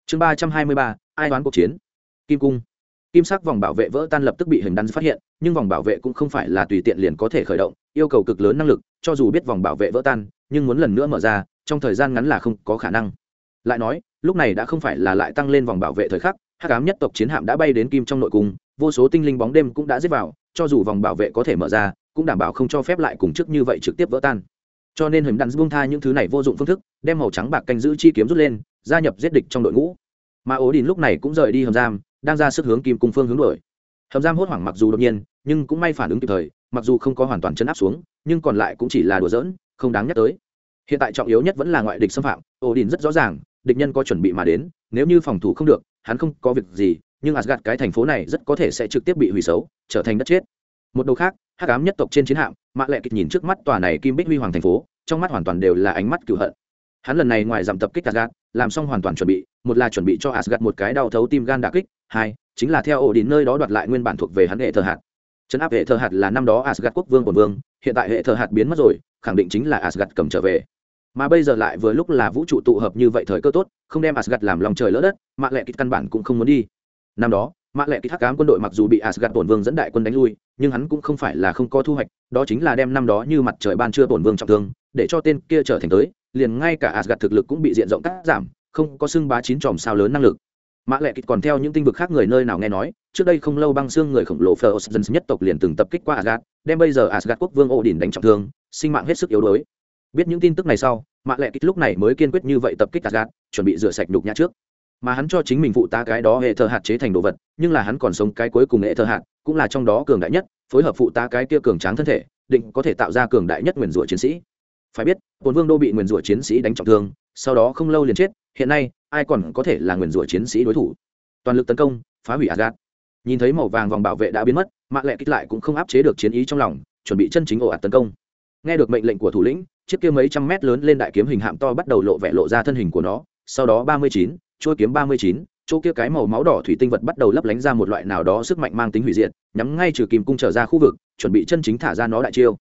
Chương ba trăm hai mươi ba, ai đoán cuộc chiến? Kim cung. Kim sắc vòng bảo vệ vỡ tan lập tức bị hình đắn phát hiện, nhưng vòng bảo vệ cũng không phải là tùy tiện liền có thể khởi động, yêu cầu cực lớn năng lực, cho dù biết vòng bảo vệ vỡ tan, nhưng muốn lần nữa mở ra, trong thời gian ngắn là không có khả năng. Lại nói, lúc này đã không phải là lại tăng lên vòng bảo vệ thời khắc hát cám nhất tộc chiến hạm đã bay đến kim trong nội cung, vô số tinh linh bóng đêm cũng đã giết vào, cho dù vòng bảo vệ có thể mở ra cũng đảm bảo không cho phép lại cùng trước như vậy trực tiếp vỡ tan. Cho nên hình đắn buông tha những thứ này vô dụng phương thức, đem màu trắng bạc canh giữ chi kiếm rút lên, gia nhập giết địch trong đội ngũ. Mà ố đình lúc này cũng rời đi hầm giam, đang ra sức hướng kim cung phương hướng đổi hầm giam hốt hoảng mặc dù đột nhiên, nhưng cũng may phản ứng kịp thời, mặc dù không có hoàn toàn chấn áp xuống, nhưng còn lại cũng chỉ là đùa giỡn, không đáng nhắc tới. Hiện tại trọng yếu nhất vẫn là ngoại địch xâm phạm ổ đình rất rõ ràng, địch nhân có chuẩn bị mà đến, nếu như phòng thủ không được, hắn không có việc gì, nhưng asgad cái thành phố này rất có thể sẽ trực tiếp bị hủy xấu, trở thành đất chết một đầu khác, hắc ám nhất tộc trên chiến hạm, mạ lệ kịch nhìn trước mắt tòa này kim bích huy hoàng thành phố, trong mắt hoàn toàn đều là ánh mắt cựu hận. Hắn lần này ngoài giảm tập kích asgad làm xong hoàn toàn chuẩn bị, một là chuẩn bị cho asgad một cái đau thấu tim gan đà kích, hai, chính là theo ổ đình nơi đó đoạt lại nguyên bản thuộc về hắn hệ thờ hạt. Trấn áp hệ thờ hạt là năm đó asgad quốc vương quần vương, hiện tại hệ thờ hạt biến mất rồi, khẳng định chính là asgad cầm trở về. Mà bây giờ lại vừa lúc là vũ trụ tụ hợp như vậy thời cơ tốt, không đem asgad làm lòng trời lỡ đất, mạ lệ kịch căn bản cũng không muốn đi. Năm đó, mạ lệ kịch hắc ám quân đội mặc dù bị asgad bổn vương dẫn đại quân đánh lui nhưng hắn cũng không phải là không có thu hoạch đó chính là đem năm đó như mặt trời ban trưa bổn vương trọng thương để cho tên kia trở thành tới liền ngay cả asgad thực lực cũng bị diện rộng cắt giảm không có xưng bá chín tròm sao lớn năng lực mã lệ kịch còn theo những tinh vực khác người nơi nào nghe nói trước đây không lâu băng xương người khổng lồ Ferozens nhất tộc liền từng tập kích qua Asgard, đem bây giờ Asgard quốc vương Odin đánh trọng thương, sinh mạng hết sức yếu đuối. Biết những tin tức này sau, Mã Lệ Kịch lúc này mới kiên quyết như vậy tập kích Asgard, chuẩn bị rửa sạch nhục nhã trước. Mà hắn cho chính mình phụ tá cái đó hệ thờ hạt chế thành đồ vật, nhưng là hắn còn sống cái cuối cùng hệ thờ hạt, cũng là trong đó cường đại nhất, phối hợp phụ tá cái kia cường tráng thân thể, định có thể tạo ra cường đại nhất nguyên rủa chiến sĩ. Phải biết, Bổn Vương đô bị nguyên rủa chiến sĩ đánh trọng thương, sau đó không lâu liền chết, hiện nay ai còn có thể là nguyên rủa chiến sĩ đối thủ. Toàn lực tấn công, phá hủy Asgard nhìn thấy màu vàng vòng bảo vệ đã biến mất mạng lệ kích lại cũng không áp chế được chiến ý trong lòng chuẩn bị chân chính ồ ạt tấn công nghe được mệnh lệnh của thủ lĩnh chiếc kia mấy trăm mét lớn lên đại kiếm hình hạm to bắt đầu lộ vẻ lộ ra thân hình của nó sau đó ba mươi chín trôi kiếm ba mươi chín, chỗ kia cái màu máu đỏ thủy tinh vật bắt đầu lấp lánh ra một loại nào đó sức mạnh mang tính hủy diệt, nhắm ngay trừ kim cung trở ra khu vực, chuẩn bị chân chính thả ra nó đại chiêu.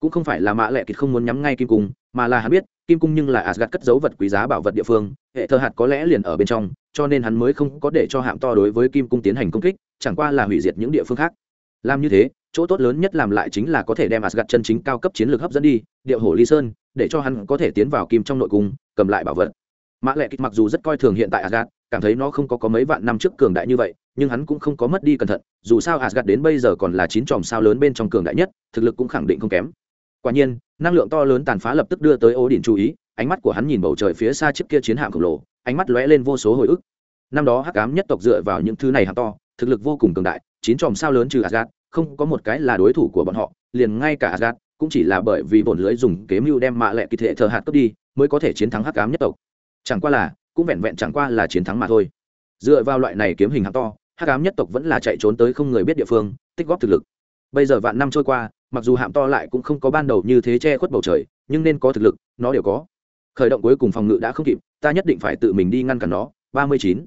Cũng không phải là mạ lệ kịch không muốn nhắm ngay kim cung, mà là hắn biết, kim cung nhưng là asgad cất dấu vật quý giá bảo vật địa phương, hệ thờ hạt có lẽ liền ở bên trong, cho nên hắn mới không có để cho hạm to đối với kim cung tiến hành công kích, chẳng qua là hủy diệt những địa phương khác. Làm như thế, chỗ tốt lớn nhất làm lại chính là có thể đem asgad chân chính cao cấp chiến lược hấp dẫn đi, điệu hổ ly sơn, để cho hắn có thể tiến vào kim trong nội cung, cầm lại bảo vật mã lệ kịch mặc dù rất coi thường hiện tại asgad cảm thấy nó không có có mấy vạn năm trước cường đại như vậy, nhưng hắn cũng không có mất đi cẩn thận, dù sao asgad đến bây giờ còn là chín chòm sao lớn bên trong cường đại nhất, thực lực cũng khẳng định không kém. Quả nhiên, năng lượng to lớn tàn phá lập tức đưa tới ô đình chú ý, ánh mắt của hắn nhìn bầu trời phía xa chiếc kia chiến hạm khổng lồ, ánh mắt lóe lên vô số hồi ức. Năm đó hắc ám nhất tộc dựa vào những thứ này hạng to, thực lực vô cùng cường đại, chín chòm sao lớn trừ asgad không có một cái là đối thủ của bọn họ, liền ngay cả asgad cũng chỉ là bởi vì bổn lưới dùng kế mưu đem mạ lệ kỳ thể thờ hạt cướp đi, mới có thể chiến thắng hắc ám nhất tộc chẳng qua là, cũng vẹn vẹn chẳng qua là chiến thắng mà thôi. Dựa vào loại này kiếm hình hạng to, hắc ám nhất tộc vẫn là chạy trốn tới không người biết địa phương, tích góp thực lực. Bây giờ vạn năm trôi qua, mặc dù hạm to lại cũng không có ban đầu như thế che khuất bầu trời, nhưng nên có thực lực, nó đều có. Khởi động cuối cùng phòng ngự đã không kịp, ta nhất định phải tự mình đi ngăn cản nó. Ba mươi chín.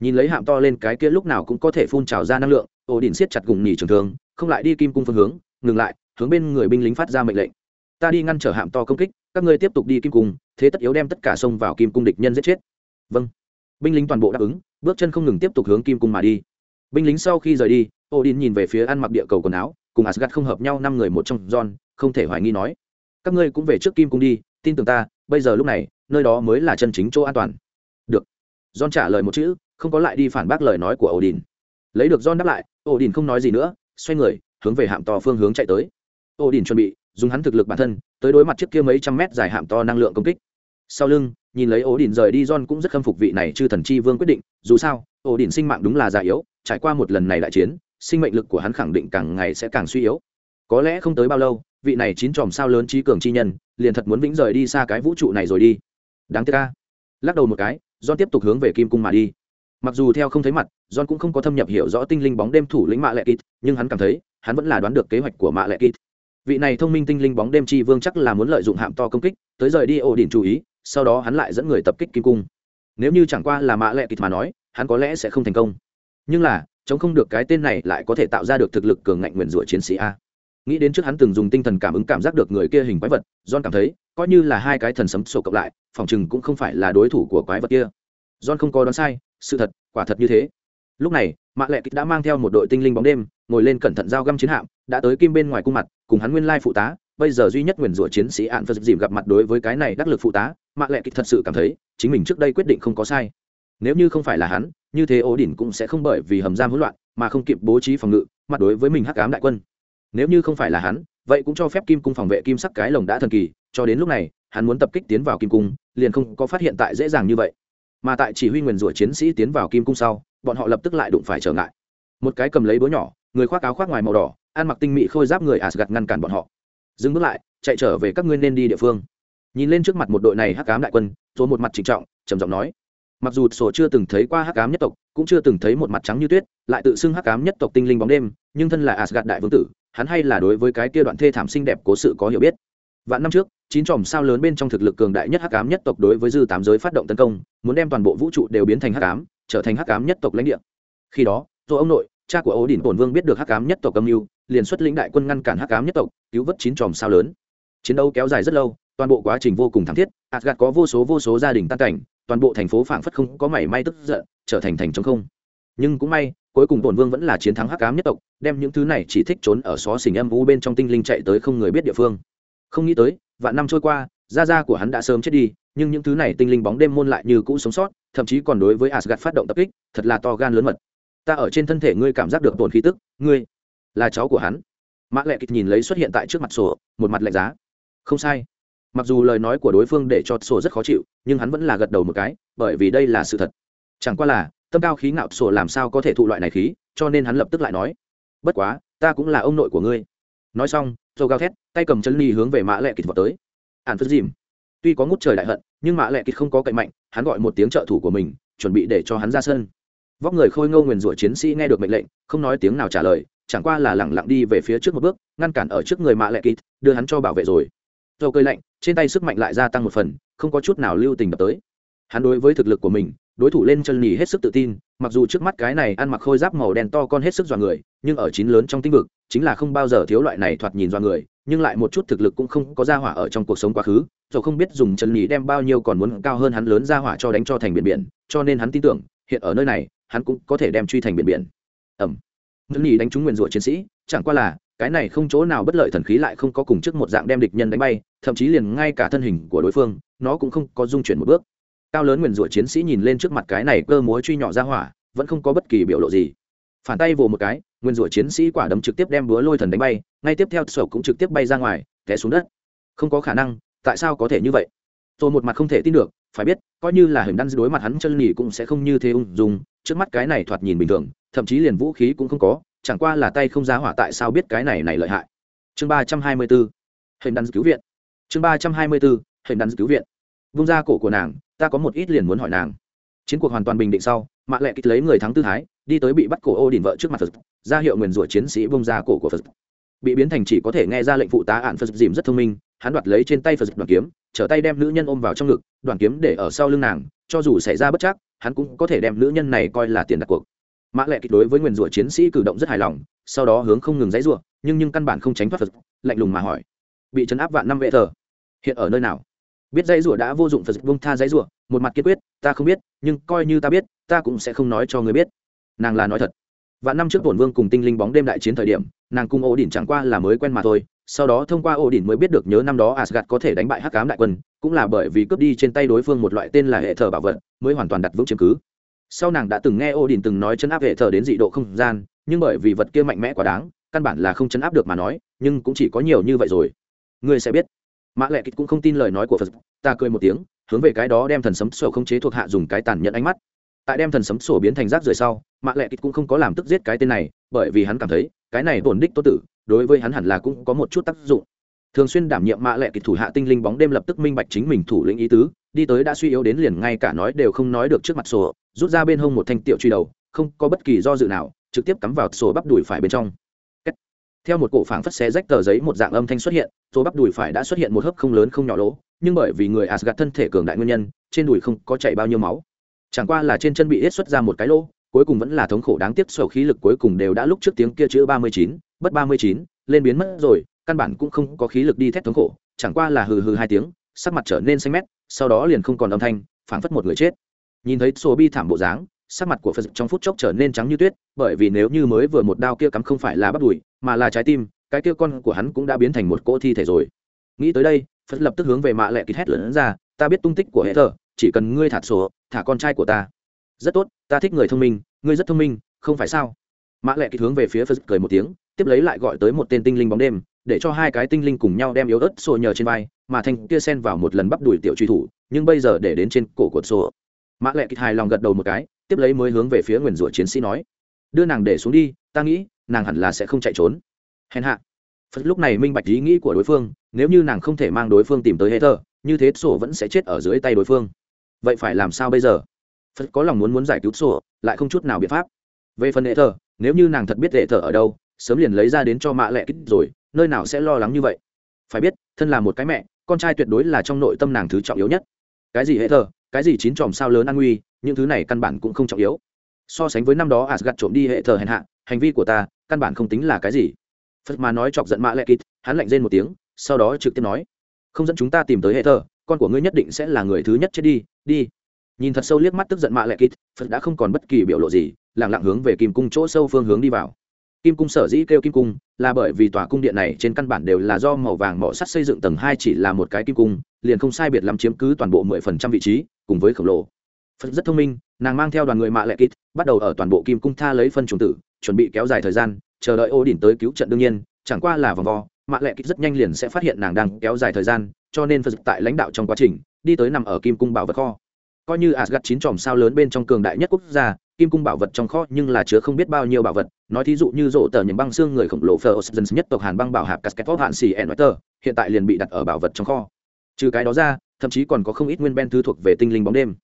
Nhìn lấy hạm to lên cái kia lúc nào cũng có thể phun trào ra năng lượng ổ đỉnh siết chặt cùng nhì trường thương, không lại đi kim cung phương hướng, ngừng lại, hướng bên người binh lính phát ra mệnh lệnh ta đi ngăn trở hạm to công kích, các ngươi tiếp tục đi kim cung, thế tất yếu đem tất cả sông vào kim cung địch nhân giết chết. Vâng. Binh lính toàn bộ đáp ứng, bước chân không ngừng tiếp tục hướng kim cung mà đi. Binh lính sau khi rời đi, odin nhìn về phía ăn mặc địa cầu quần áo, cùng asgad không hợp nhau năm người một trong john, không thể hoài nghi nói, các ngươi cũng về trước kim cung đi, tin tưởng ta, bây giờ lúc này, nơi đó mới là chân chính chỗ an toàn. Được. John trả lời một chữ, không có lại đi phản bác lời nói của odin. Lấy được john đáp lại, odin không nói gì nữa, xoay người, hướng về hạm to phương hướng chạy tới. Odin chuẩn bị dùng hắn thực lực bản thân, tới đối mặt trước kia mấy trăm mét dài hạm to năng lượng công kích. Sau lưng, nhìn lấy ổ đỉnh rời đi, john cũng rất khâm phục vị này chư thần chi vương quyết định. Dù sao, ổ đỉnh sinh mạng đúng là già yếu, trải qua một lần này đại chiến, sinh mệnh lực của hắn khẳng định càng ngày sẽ càng suy yếu. Có lẽ không tới bao lâu, vị này chín chòm sao lớn trí cường chi nhân liền thật muốn vĩnh rời đi xa cái vũ trụ này rồi đi. Đáng tiếc ca lắc đầu một cái, john tiếp tục hướng về kim cung mà đi. Mặc dù theo không thấy mặt, john cũng không có thâm nhập hiểu rõ tinh linh bóng đêm thủ lĩnh mạ lệ kít nhưng hắn cảm thấy, hắn vẫn là đoán được kế hoạch của mạ lệ kít vị này thông minh tinh linh bóng đêm chi vương chắc là muốn lợi dụng hạm to công kích, tới rời đi ổ đỉnh chú ý, sau đó hắn lại dẫn người tập kích kim cung. Nếu như chẳng qua là mạ lệ kịch mà nói, hắn có lẽ sẽ không thành công. Nhưng là, chống không được cái tên này lại có thể tạo ra được thực lực cường ngạnh nguyền rủa chiến sĩ a. Nghĩ đến trước hắn từng dùng tinh thần cảm ứng cảm giác được người kia hình quái vật, john cảm thấy, coi như là hai cái thần sấm sổ cộng lại, phòng chừng cũng không phải là đối thủ của quái vật kia. John không có đoán sai, sự thật, quả thật như thế. Lúc này mạ lệ kịch đã mang theo một đội tinh linh bóng đêm, ngồi lên cẩn thận giao găm chiến hạm đã tới kim bên ngoài cung mặt, cùng hắn nguyên lai phụ tá, bây giờ duy nhất nguyền rủa chiến sĩ ạn phật dìm gặp mặt đối với cái này đắc lực phụ tá, mạ lệ kịch thật sự cảm thấy chính mình trước đây quyết định không có sai. Nếu như không phải là hắn, như thế ố đỉnh cũng sẽ không bởi vì hầm giam hỗn loạn mà không kịp bố trí phòng ngự, mặt đối với mình hắc ám đại quân. Nếu như không phải là hắn, vậy cũng cho phép kim cung phòng vệ kim sắc cái lồng đã thần kỳ, cho đến lúc này, hắn muốn tập kích tiến vào kim cung, liền không có phát hiện tại dễ dàng như vậy. Mà tại chỉ huy nguyền rủa chiến sĩ tiến vào kim cung sau, bọn họ lập tức lại đụng phải trở ngại. Một cái cầm lấy búa nhỏ, người khoác áo khoác ngoài màu đỏ ăn mặc tinh mỹ khôi giáp người Asgard ngăn cản bọn họ. Dừng bước lại, chạy trở về các ngươi nên đi địa phương. Nhìn lên trước mặt một đội này hắc Ám đại quân rồi một mặt trịnh trọng, trầm giọng nói. Mặc dù Sở chưa từng thấy qua hắc Ám nhất tộc, cũng chưa từng thấy một mặt trắng như tuyết, lại tự xưng hắc Ám nhất tộc tinh linh bóng đêm, nhưng thân là Asgard đại vương tử, hắn hay là đối với cái kia đoạn thê thảm xinh đẹp cố sự có hiểu biết. Vạn năm trước, chín chòm sao lớn bên trong thực lực cường đại nhất hắc ám nhất tộc đối với dư tám giới phát động tấn công, muốn đem toàn bộ vũ trụ đều biến thành hắc ám, trở thành hắc ám nhất tộc lãnh địa. Khi đó, tô ông nội, cha của ố đỉnh tổn vương biết được hắc ám nhất tộc âm mưu liền xuất lĩnh đại quân ngăn cản hắc ám nhất tộc, cứu vớt chín chòm sao lớn. Chiến đấu kéo dài rất lâu, toàn bộ quá trình vô cùng thảm thiết gạt có vô số vô số gia đình tan cảnh, toàn bộ thành phố phảng phất không có mảy may tức giận, trở thành thành trống không. Nhưng cũng may, cuối cùng tổn vương vẫn là chiến thắng hắc ám nhất tộc, đem những thứ này chỉ thích trốn ở xó xỉnh âm u bên trong tinh linh chạy tới không người biết địa phương. Không nghĩ tới, vạn năm trôi qua, gia gia của hắn đã sớm chết đi, nhưng những thứ này tinh linh bóng đêm môn lại như cũ sống sót, thậm chí còn đối với asgad phát động tập kích, thật là to gan lớn mật. Ta ở trên thân thể ngươi cảm giác được tổn khí tức, ngươi là cháu của hắn. Mã lệ kịch nhìn lấy xuất hiện tại trước mặt sổ, một mặt lạnh giá. Không sai. Mặc dù lời nói của đối phương để cho sổ rất khó chịu, nhưng hắn vẫn là gật đầu một cái, bởi vì đây là sự thật. Chẳng qua là, tâm cao khí ngạo sổ làm sao có thể thụ loại này khí, cho nên hắn lập tức lại nói. Bất quá, ta cũng là ông nội của ngươi. Nói xong dầu gào thét, tay cầm chân ly hướng về mã lệ kịch vào tới. Ạn phất dìm. Tuy có ngút trời đại hận, nhưng mã lệ kịch không có cậy mạnh, hắn gọi một tiếng trợ thủ của mình, chuẩn bị để cho hắn ra sân. Vóc người khôi ngô nguyền rủa chiến sĩ nghe được mệnh lệnh, không nói tiếng nào trả lời chẳng qua là lẳng lặng đi về phía trước một bước, ngăn cản ở trước người mã lệ kịch đưa hắn cho bảo vệ rồi. Dầu cơi lạnh, trên tay sức mạnh lại gia tăng một phần, không có chút nào lưu tình đập tới. Hắn đối với thực lực của mình, đối thủ lên chân nhì hết sức tự tin, mặc dù trước mắt cái này ăn mặc khôi giáp màu đen to con hết sức dọa người, nhưng ở chín lớn trong tinh vực, chính là không bao giờ thiếu loại này thoạt nhìn dọa người, nhưng lại một chút thực lực cũng không có ra hỏa ở trong cuộc sống quá khứ, dầu không biết dùng chân nhì đem bao nhiêu còn muốn cao hơn hắn lớn ra hỏa cho đánh cho thành biển biển, cho nên hắn tin tưởng, hiện ở nơi này, hắn cũng có thể đem truy thành biển biển. Ẩm ngưng nhì đánh trúng nguyền rủa chiến sĩ, chẳng qua là, cái này không chỗ nào bất lợi thần khí lại không có cùng trước một dạng đem địch nhân đánh bay, thậm chí liền ngay cả thân hình của đối phương, nó cũng không có dung chuyển một bước. Cao lớn nguyền rủa chiến sĩ nhìn lên trước mặt cái này cơ múa truy nhỏ ra hỏa, vẫn không có bất kỳ biểu lộ gì. Phản tay vồ một cái nguyên rủa chiến sĩ quả đấm trực tiếp đem búa lôi thần đánh bay, ngay tiếp theo sổ cũng trực tiếp bay ra ngoài, té xuống đất. Không có khả năng, tại sao có thể như vậy? Tôi một mặt không thể tin được, phải biết, coi như là hình đan đối mặt hắn chân nhỉ cũng sẽ không như thế ung dung, trước mắt cái này thoạt nhìn bình thường thậm chí liền vũ khí cũng không có, chẳng qua là tay không giá hỏa tại sao biết cái này này lợi hại. Chương ba trăm hai mươi bốn hình đăng cứu viện. Chương ba trăm hai mươi bốn hình đăng cứu viện. Vung ra cổ của nàng, ta có một ít liền muốn hỏi nàng. Chiến cuộc hoàn toàn bình định sau, mạ lệ kích lấy người thắng tư thái, đi tới bị bắt cổ ô đỉnh vợ trước mặt phật. Ra hiệu nguyền rủa chiến sĩ bông ra cổ của phật. Bị biến thành chỉ có thể nghe ra lệnh phụ tá ạn phật dìm rất thông minh, hắn đoạt lấy trên tay phật đoàn kiếm, trở tay đem nữ nhân ôm vào trong ngực đoàn kiếm để ở sau lưng nàng, cho dù xảy ra bất chắc, hắn cũng có thể đem nữ nhân này coi là tiền đặt cuộc mã lệ kịch đối với nguyền rủa chiến sĩ cử động rất hài lòng, sau đó hướng không ngừng dãy rủa, nhưng nhưng căn bản không tránh thoát phật, lạnh lùng mà hỏi. Bị chấn áp vạn năm vệ thờ, hiện ở nơi nào? Biết dãy rủa đã vô dụng phật vung tha dãy rủa, một mặt kiên quyết, ta không biết, nhưng coi như ta biết, ta cũng sẽ không nói cho người biết. Nàng là nói thật. Vạn năm trước bổn vương cùng tinh linh bóng đêm đại chiến thời điểm, nàng cung ổ đỉnh chẳng qua là mới quen mà thôi, sau đó thông qua ổ đỉnh mới biết được nhớ năm đó asgad có thể đánh bại hắc cám đại quân, cũng là bởi vì cướp đi trên tay đối phương một loại tên là hệ thờ bảo vật, mới hoàn toàn đặt vững chứng cứ sau nàng đã từng nghe ô đình từng nói chấn áp hệ thờ đến dị độ không gian, nhưng bởi vì vật kia mạnh mẽ quá đáng, căn bản là không chấn áp được mà nói, nhưng cũng chỉ có nhiều như vậy rồi. Ngươi sẽ biết. Mã lệ kịch cũng không tin lời nói của phật. Ta cười một tiếng, hướng về cái đó đem thần sấm sổ không chế thuộc hạ dùng cái tàn nhẫn ánh mắt. Tại đem thần sấm sổ biến thành rác rưởi sau mạ lệ kịch cũng không có làm tức giết cái tên này, bởi vì hắn cảm thấy, cái này tổn đích tốt tử, đối với hắn hẳn là cũng có một chút tác dụng thường xuyên đảm nhiệm mạ lệ kịch thủ hạ tinh linh bóng đêm lập tức minh bạch chính mình thủ lĩnh ý tứ, đi tới đã suy yếu đến liền ngay cả nói đều không nói được trước mặt sổ, rút ra bên hông một thanh tiểu truy đầu, không có bất kỳ do dự nào, trực tiếp cắm vào sổ bắp đùi phải bên trong. Theo một cổ phảng phất xé rách tờ giấy một dạng âm thanh xuất hiện, sổ bắp đùi phải đã xuất hiện một hớp không lớn không nhỏ lỗ, nhưng bởi vì người asgad thân thể cường đại nguyên nhân, trên đùi không có chảy bao nhiêu máu. Chẳng qua là trên chân bị hết xuất ra một cái lỗ, cuối cùng vẫn là thống khổ đáng tiếc sầu khí lực cuối cùng đều đã lúc trước tiếng kia chữ ba mươi chín, bất ba mươi chín, lên biến mất rồi căn bản cũng không có khí lực đi thét thống khổ, chẳng qua là hừ hừ hai tiếng, sắc mặt trở nên xanh mét, sau đó liền không còn âm thanh, phảng phất một người chết. Nhìn thấy sổ bi thảm bộ dáng, sắc mặt của phật trong phút chốc trở nên trắng như tuyết, bởi vì nếu như mới vừa một đao kia cắm không phải là bắt đùi, mà là trái tim, cái kia con của hắn cũng đã biến thành một cỗ thi thể rồi. Nghĩ tới đây, phật lập tức hướng về mạ lệ kịt hét lớn ra, ta biết tung tích của hệ thờ, chỉ cần ngươi thả sổ, thả con trai của ta. Rất tốt, ta thích người thông minh, ngươi rất thông minh, không phải sao? Mã lệ kịt hướng về phía phật cười một tiếng, tiếp lấy lại gọi tới một tên tinh linh bóng đêm để cho hai cái tinh linh cùng nhau đem yếu ớt sổ nhờ trên vai, mà thanh kia sen vào một lần bắp đùi tiểu truy thủ, nhưng bây giờ để đến trên cổ của sổ. Mã lệ kịch hài lòng gật đầu một cái, tiếp lấy mới hướng về phía nguyền rủa chiến sĩ nói, đưa nàng để xuống đi, ta nghĩ, nàng hẳn là sẽ không chạy trốn. Hèn hạ. Phật lúc này minh bạch ý nghĩ của đối phương, nếu như nàng không thể mang đối phương tìm tới hệ thờ, như thế sổ vẫn sẽ chết ở dưới tay đối phương. Vậy phải làm sao bây giờ? Phật có lòng muốn muốn giải cứu sổ, lại không chút nào biện pháp. Về phần hệ thờ, nếu như nàng thật biết hệ thờ ở đâu, sớm liền lấy ra đến cho mạ lệ kích rồi nơi nào sẽ lo lắng như vậy? Phải biết, thân là một cái mẹ, con trai tuyệt đối là trong nội tâm nàng thứ trọng yếu nhất. Cái gì hệ thờ, cái gì chín tròm sao lớn an nguy, những thứ này căn bản cũng không trọng yếu. So sánh với năm đó asgad trộm đi hệ thờ hèn hạ, hành vi của ta, căn bản không tính là cái gì. Phật mà nói chọc giận mạ lệ kít hắn lạnh rên một tiếng, sau đó trực tiếp nói, không dẫn chúng ta tìm tới hệ thờ, con của ngươi nhất định sẽ là người thứ nhất chết đi đi. Nhìn thật sâu liếc mắt tức giận mạ lệ kít phật đã không còn bất kỳ biểu lộ gì lẳng lặng hướng về kim cung chỗ sâu phương hướng đi vào kim cung sở dĩ kêu kim cung là bởi vì tòa cung điện này trên căn bản đều là do màu vàng mỏ sắt xây dựng tầng hai chỉ là một cái kim cung, liền không sai biệt lắm chiếm cứ toàn bộ mười phần trăm vị trí, cùng với khổng lồ. Phật rất thông minh, nàng mang theo đoàn người mạ lệ kít bắt đầu ở toàn bộ kim cung tha lấy phân trùng tử, chuẩn bị kéo dài thời gian, chờ đợi ô đỉnh tới cứu trận đương nhiên, chẳng qua là vòng vo, mạ lệ kít rất nhanh liền sẽ phát hiện nàng đang kéo dài thời gian, cho nên phật tại lãnh đạo trong quá trình, đi tới nằm ở kim cung bảo vật kho coi như asgad chín chòm sao lớn bên trong cường đại nhất quốc gia kim cung bảo vật trong kho nhưng là chứa không biết bao nhiêu bảo vật nói thí dụ như rộ tờ những băng xương người khổng lồ Ferozens nhất tộc Hàn băng bảo hạp casketop hạn xì Enwater, hiện tại liền bị đặt ở bảo vật trong kho. Trừ cái đó ra, thậm chí còn có không ít nguyên ben thứ thuộc về tinh linh bóng đêm.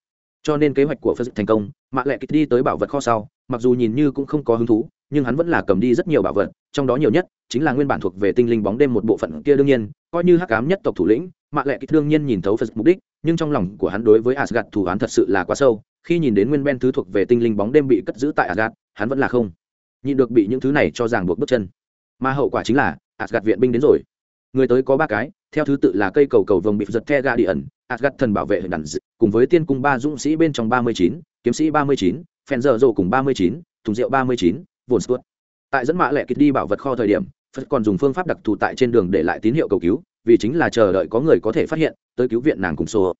Cho nên kế hoạch của Phật thành công, Mạ Lệ Kịch đi tới bảo vật kho sau, mặc dù nhìn như cũng không có hứng thú, nhưng hắn vẫn là cầm đi rất nhiều bảo vật, trong đó nhiều nhất chính là nguyên bản thuộc về tinh linh bóng đêm một bộ phận kia đương nhiên, coi như hắc ám nhất tộc thủ lĩnh, Mạ Lệ Kịch đương nhiên nhìn thấu Phật mục đích, nhưng trong lòng của hắn đối với Asgard thủ án thật sự là quá sâu, khi nhìn đến nguyên ben thứ thuộc về tinh linh bóng đêm bị cất giữ tại Asgard, hắn vẫn là không nhịn được bị những thứ này cho ràng buộc bước chân. Mà hậu quả chính là Asgard viện binh đến rồi. Người tới có ba cái theo thứ tự là cây cầu cầu vồng bị giật the ga đi ẩn Asgard thần bảo vệ hình đàn cùng với tiên cung ba dũng sĩ bên trong ba mươi chín kiếm sĩ ba mươi chín giờ rồ cùng ba mươi chín thùng rượu ba mươi chín vồn tại dẫn mã lệ kịch đi bảo vật kho thời điểm phật còn dùng phương pháp đặc thù tại trên đường để lại tín hiệu cầu cứu vì chính là chờ đợi có người có thể phát hiện, tới cứu viện nàng cùng số.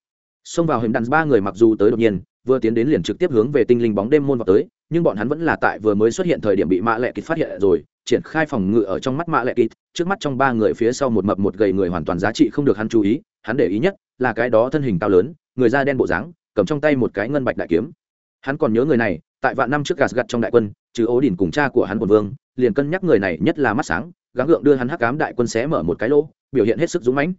Xông vào hình đàn, ba người mặc dù tới đột nhiên, vừa tiến đến liền trực tiếp hướng về tinh linh bóng đêm môn vào tới, nhưng bọn hắn vẫn là tại vừa mới xuất hiện thời điểm bị mạ lệ kịt phát hiện rồi, triển khai phòng ngự ở trong mắt mạ lệ kịt, trước mắt trong ba người phía sau một mập một gầy người hoàn toàn giá trị không được hắn chú ý, hắn để ý nhất là cái đó thân hình cao lớn, người da đen bộ dáng, cầm trong tay một cái ngân bạch đại kiếm. Hắn còn nhớ người này, tại vạn năm trước gạt gặt trong đại quân, trừ ố đỉnh cùng cha của hắn quần vương, liền cân nhắc người này nhất là mắt sáng, gắng gượng đưa hắn hắc cám đại quân xé mở một cái lỗ biểu hiện hết sức dũng mãnh.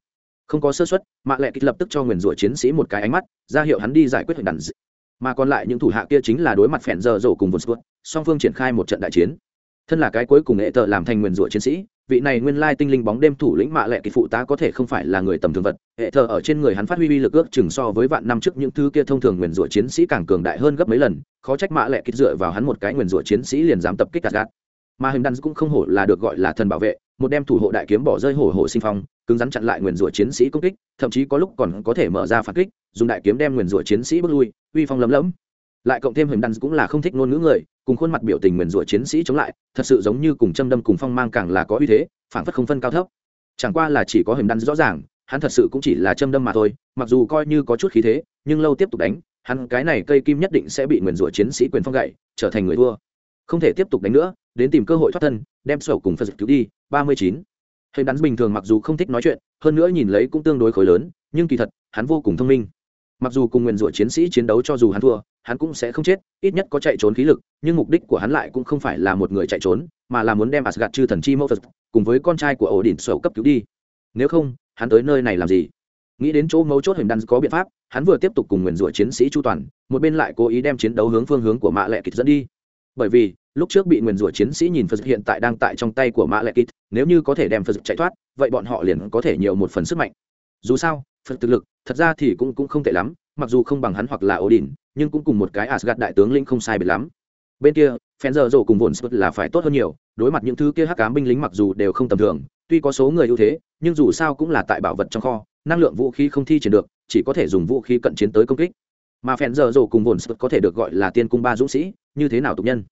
Không có sơ xuất mạ lệ kịch lập tức cho nguyền rủa chiến sĩ một cái ánh mắt, ra hiệu hắn đi giải quyết hình đàn dị. mà còn lại những thủ hạ kia chính là đối mặt phèn giờ rổ cùng vốn sút song phương triển khai một trận đại chiến. Thân là cái cuối cùng nghệ tờ làm thành nguyền rủa chiến sĩ, vị này nguyên lai tinh linh bóng đêm thủ lĩnh mạ lệ kịch phụ tá có thể không phải là người tầm thường vật hệ thờ ở trên người hắn phát huy uy lực ước chừng so với vạn năm trước những thứ kia thông thường nguyền rủa chiến sĩ càng cường đại hơn gấp mấy lần, khó trách mạ lệ kịch dựa vào hắn một cái nguyền rủa chiến sĩ liền dám tập kích gạt gạt mà hình đan cũng không hổ là được gọi là thần bảo vệ một đem thủ hộ đại kiếm bỏ rơi hổ hổ sinh phong, cứng rắn chặn lại nguyền rủa chiến sĩ công kích, thậm chí có lúc còn có thể mở ra phản kích, dùng đại kiếm đem nguyền rủa chiến sĩ bước lui, uy phong lấm lấm. Lại cộng thêm hình đan cũng là không thích ngôn ngữ người, cùng khuôn mặt biểu tình nguyền rủa chiến sĩ chống lại, thật sự giống như cùng châm đâm cùng phong mang càng là có uy thế, phản phất không phân cao thấp. Chẳng qua là chỉ có hình đan rõ ràng, hắn thật sự cũng chỉ là châm đâm mà thôi, mặc dù coi như có chút khí thế, nhưng lâu tiếp tục đánh, hắn cái này cây kim nhất định sẽ bị nguyền rủa chiến sĩ quyền phong gậy, trở thành người thua không thể tiếp tục đánh nữa, đến tìm cơ hội thoát thân, đem sổ cùng phật cứu đi, ba mươi chín. Hệ đắn bình thường mặc dù không thích nói chuyện, hơn nữa nhìn lấy cũng tương đối khối lớn, nhưng kỳ thật, hắn vô cùng thông minh. Mặc dù cùng nguyền rủa chiến sĩ chiến đấu cho dù hắn thua, hắn cũng sẽ không chết, ít nhất có chạy trốn khí lực, nhưng mục đích của hắn lại cũng không phải là một người chạy trốn, mà là muốn đem asgad chư thần chi mẫu phật cùng với con trai của ổ đỉnh sổ cấp cứu đi. Nếu không, hắn tới nơi này làm gì? Nghĩ đến chỗ mấu chốt hình đan có biện pháp, hắn vừa tiếp tục cùng nguyền rủa chiến sĩ chu toàn, một bên lại cố ý đem chiến đấu hướng phương hướng của mạ lệ kịch dẫn đi bởi vì, lúc trước bị nguyền rủa chiến sĩ nhìn phật hiện tại đang tại trong tay của mã lệ kít nếu như có thể đem phật chạy thoát, vậy bọn họ liền có thể nhiều một phần sức mạnh. Dù sao, phật thực lực, thật ra thì cũng cũng không tệ lắm, mặc dù không bằng hắn hoặc là ổ đỉnh nhưng cũng cùng một cái asgad đại tướng linh không sai biệt lắm. Bên kia, phen giờ rổ cùng vồn sức là phải tốt hơn nhiều, đối mặt những thứ kia hắc cám binh lính mặc dù đều không tầm thường, tuy có số người ưu thế, nhưng dù sao cũng là tại bảo vật trong kho, năng lượng vũ khí không thi triển được, chỉ có thể dùng vũ khí cận chiến tới công kích. Mà phen giờ rổ cùng vồn sức có thể được gọi là tiên cung ba dũng sĩ như thế nào tục nhân?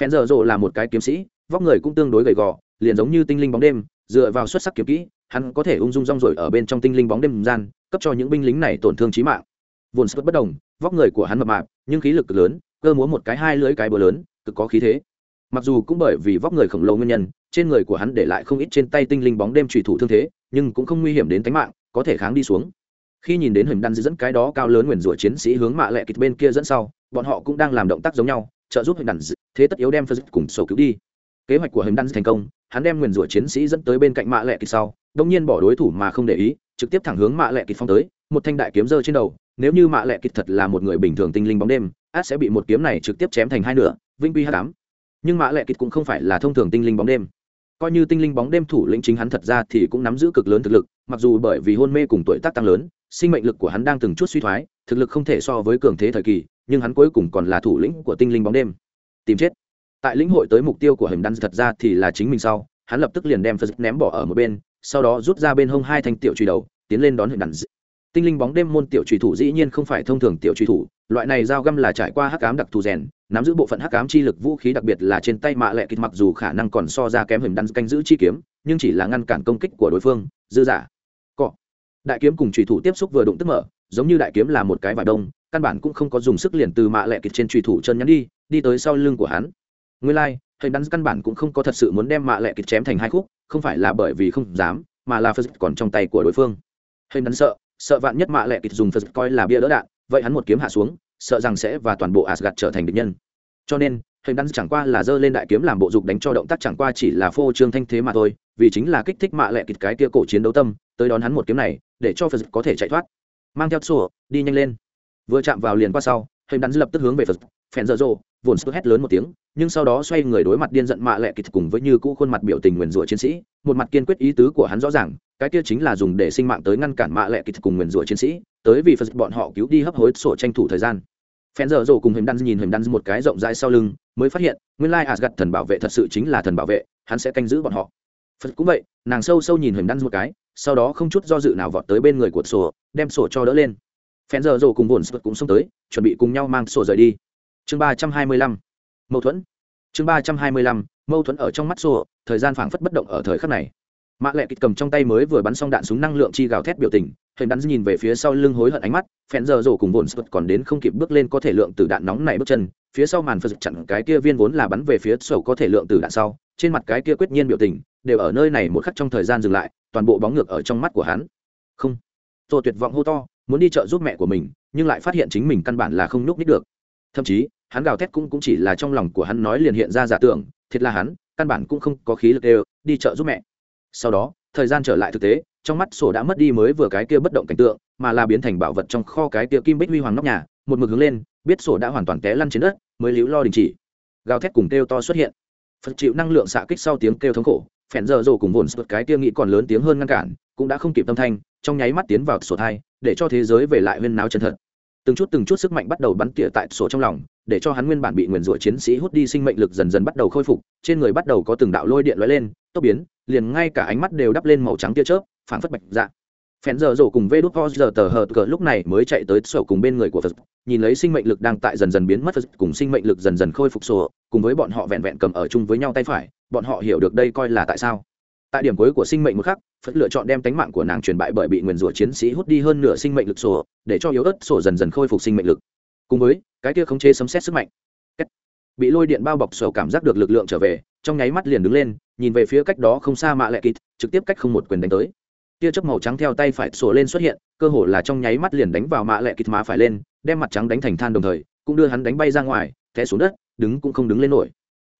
Phen giờ dộ là một cái kiếm sĩ, vóc người cũng tương đối gầy gò, liền giống như tinh linh bóng đêm, dựa vào xuất sắc kiếm kỹ, hắn có thể ung dung rong rồi ở bên trong tinh linh bóng đêm gian, cấp cho những binh lính này tổn thương chí mạng. Vốn sức bất đồng, vóc người của hắn mập mạp, nhưng khí lực cực lớn, cơ múa một cái hai lưỡi cái bờ lớn, cực có khí thế. Mặc dù cũng bởi vì vóc người khổng lồ nguyên nhân, trên người của hắn để lại không ít trên tay tinh linh bóng đêm trùy thủ thương thế, nhưng cũng không nguy hiểm đến tính mạng, có thể kháng đi xuống. Khi nhìn đến hình đan dẫn cái đó cao lớn nguyền rủa chiến sĩ hướng mạ lệ kịch bên kia dẫn sau, bọn họ cũng đang làm động tác giống nhau trợ giúp hình đan thế tất yếu đem phật cùng sổ cứu đi. Kế hoạch của hình đan thành công, hắn đem nguyền rủa chiến sĩ dẫn tới bên cạnh mạ lệ kịch sau, đông nhiên bỏ đối thủ mà không để ý, trực tiếp thẳng hướng mạ lệ kịch phong tới, một thanh đại kiếm rơi trên đầu, nếu như mạ lệ kịch thật là một người bình thường tinh linh bóng đêm, át sẽ bị một kiếm này trực tiếp chém thành hai nửa, vinh quy h tám nhưng mạ lệ kịch cũng không phải là thông thường tinh linh bóng đêm. Coi như tinh linh bóng đêm thủ lĩnh chính hắn thật ra thì cũng nắm giữ cực lớn thực lực, mặc dù bởi vì hôn mê cùng tuổi tác tăng lớn, sinh mệnh lực của hắn đang từng chút suy thoái thực lực không thể so với cường thế thời kỳ, nhưng hắn cuối cùng còn là thủ lĩnh của tinh linh bóng đêm. Tìm chết. Tại lĩnh hội tới mục tiêu của hầm đan thật ra thì là chính mình sau, hắn lập tức liền đem phật ném bỏ ở một bên, sau đó rút ra bên hông hai thanh tiểu truy đầu, tiến lên đón hầm đan. Tinh linh bóng đêm môn tiểu truy thủ dĩ nhiên không phải thông thường tiểu truy thủ, loại này dao găm là trải qua hắc ám đặc thù rèn, nắm giữ bộ phận hắc ám chi lực vũ khí đặc biệt là trên tay mạ lệ kịch mặc dù khả năng còn so ra kém hầm đan canh giữ chi kiếm, nhưng chỉ là ngăn cản công kích của đối phương, dư giả. Cọ. Đại kiếm cùng truy thủ tiếp xúc vừa đụng tức mở giống như đại kiếm là một cái vải đông căn bản cũng không có dùng sức liền từ mạ lệ kịch trên trùy thủ chân nhắn đi đi tới sau lưng của hắn nguyên lai、like, thầy đắn căn bản cũng không có thật sự muốn đem mạ lệ kịch chém thành hai khúc không phải là bởi vì không dám mà là phật còn trong tay của đối phương thầy đắn sợ sợ vạn nhất mạ lệ kịch dùng phật coi là bia đỡ đạn vậy hắn một kiếm hạ xuống sợ rằng sẽ và toàn bộ Asgard trở thành địch nhân. Cho nên, thầy đắn chẳng qua là giơ lên đại kiếm làm bộ dục đánh cho động tác chẳng qua chỉ là phô trương thanh thế mà thôi, vì chính là kích thích mạ lệ kịch cái kia cổ chiến đấu tâm, tới đón hắn một kiếm này, để cho Phật có thể chạy thoát. Mang theo sổ, đi nhanh lên. Vừa chạm vào liền qua sau, hình đan lập tức hướng về Phật, phèn dở dồ, vồn sức hét lớn một tiếng, nhưng sau đó xoay người đối mặt điên giận mạ lẹ kịch cùng với như cũ khuôn mặt biểu tình nguyền rủa chiến sĩ, một mặt kiên quyết ý tứ của hắn rõ ràng, cái kia chính là dùng để sinh mạng tới ngăn cản mạ lẹ kịch cùng nguyền rủa chiến sĩ, tới vì Phật bọn họ cứu đi hấp hối sổ tranh thủ thời gian phen dở rồ cùng hình đan nhìn hình đan một cái rộng rãi sau lưng mới phát hiện nguyên lai asgad thần bảo vệ thật sự chính là thần bảo vệ hắn sẽ canh giữ bọn họ phật cũng vậy nàng sâu sâu nhìn hình đan một cái sau đó không chút do dự nào vọt tới bên người của sổ, đem sổ cho đỡ lên. Phen giờ rồ cùng bồn sụt cũng xông tới, chuẩn bị cùng nhau mang sổ rời đi. Chương ba trăm hai mươi lăm, mâu thuẫn. Chương ba trăm hai mươi lăm, mâu thuẫn ở trong mắt sổ, thời gian phảng phất bất động ở thời khắc này. Mạ lệ kịch cầm trong tay mới vừa bắn xong đạn súng năng lượng chi gào thét biểu tình hình đắn nhìn về phía sau lưng hối hận ánh mắt Phen giờ rổ cùng bồn sụt còn đến không kịp bước lên có thể lượng từ đạn nóng này bước chân, phía sau màn phật chặn cái kia viên vốn là bắn về phía sổ có thể lượng từ đạn sau, trên mặt cái kia quyết nhiên biểu tình, đều ở nơi này một khắc trong thời gian dừng lại toàn bộ bóng ngược ở trong mắt của hắn. Không. Tôi tuyệt vọng hô to, muốn đi chợ giúp mẹ của mình, nhưng lại phát hiện chính mình căn bản là không nhúc nít được. Thậm chí, hắn gào thét cũng cũng chỉ là trong lòng của hắn nói liền hiện ra giả tưởng, thiệt là hắn, căn bản cũng không có khí lực đều, đi chợ giúp mẹ. Sau đó, thời gian trở lại thực tế, trong mắt sổ đã mất đi mới vừa cái kia bất động cảnh tượng, mà là biến thành bảo vật trong kho cái kia kim bích huy hoàng nóc nhà, một mực hướng lên, biết sổ đã hoàn toàn té lăn trên đất, mới liễu lo đình chỉ. Gào thét cùng kêu to xuất hiện. Phật chịu năng lượng xạ kích sau tiếng kêu thống khổ phèn giờ rồ cùng vồn sụt cái kia nghĩ còn lớn tiếng hơn ngăn cản, cũng đã không kịp tâm thanh, trong nháy mắt tiến vào sổ thai, để cho thế giới về lại huyên náo chân thật. Từng chút từng chút sức mạnh bắt đầu bắn tỉa tại sổ trong lòng, để cho hắn nguyên bản bị nguyền rủa chiến sĩ hút đi sinh mệnh lực dần dần bắt đầu khôi phục, trên người bắt đầu có từng đạo lôi điện lóe lên, tốc biến, liền ngay cả ánh mắt đều đắp lên màu trắng tia chớp, phảng phất bạch dạ. Phèn giờ rổ cùng vê đút ho giờ tờ hờ cờ lúc này mới chạy tới sổ cùng bên người của phật, nhìn lấy sinh mệnh lực đang tại dần dần biến mất phật, cùng sinh mệnh lực dần dần khôi phục sổ, cùng với bọn họ vẹn vẹn cầm ở chung với nhau tay phải bọn họ hiểu được đây coi là tại sao. Tại điểm cuối của sinh mệnh một khắc, phật lựa chọn đem tánh mạng của nàng truyền bại bởi bị nguyền rủa chiến sĩ hút đi hơn nửa sinh mệnh lực sổ, để cho yếu ớt sổ dần dần khôi phục sinh mệnh lực. Cùng với, cái kia khống chế sấm xét sức mạnh. Bị lôi điện bao bọc sổ cảm giác được lực lượng trở về, trong nháy mắt liền đứng lên, nhìn về phía cách đó không xa mạ lệ kịt, trực tiếp cách không một quyền đánh tới. Tia chớp màu trắng theo tay phải sổ lên xuất hiện, cơ hồ là trong nháy mắt liền đánh vào mạ lệ kịt má phải lên, đem mặt trắng đánh thành than đồng thời, cũng đưa hắn đánh bay ra ngoài, té xuống đất, đứng cũng không đứng lên nổi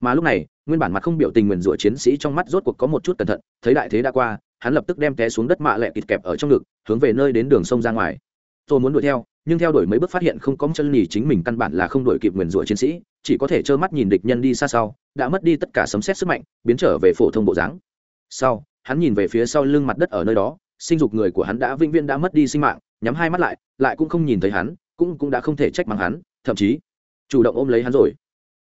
mà lúc này, nguyên bản mặt không biểu tình nguyền rủa chiến sĩ trong mắt rốt cuộc có một chút cẩn thận, thấy đại thế đã qua, hắn lập tức đem té xuống đất mạ lẹ kịt kẹp ở trong ngực, hướng về nơi đến đường sông ra ngoài. Tôi muốn đuổi theo, nhưng theo đuổi mấy bước phát hiện không có chân nhì chính mình căn bản là không đuổi kịp nguyền rủa chiến sĩ, chỉ có thể trơ mắt nhìn địch nhân đi xa sau, đã mất đi tất cả sấm xét sức mạnh, biến trở về phổ thông bộ dáng. Sau, hắn nhìn về phía sau lưng mặt đất ở nơi đó, sinh dục người của hắn đã vĩnh viễn đã mất đi sinh mạng, nhắm hai mắt lại lại cũng không nhìn thấy hắn, cũng cũng đã không thể trách mắng hắn, thậm chí chủ động ôm lấy hắn rồi.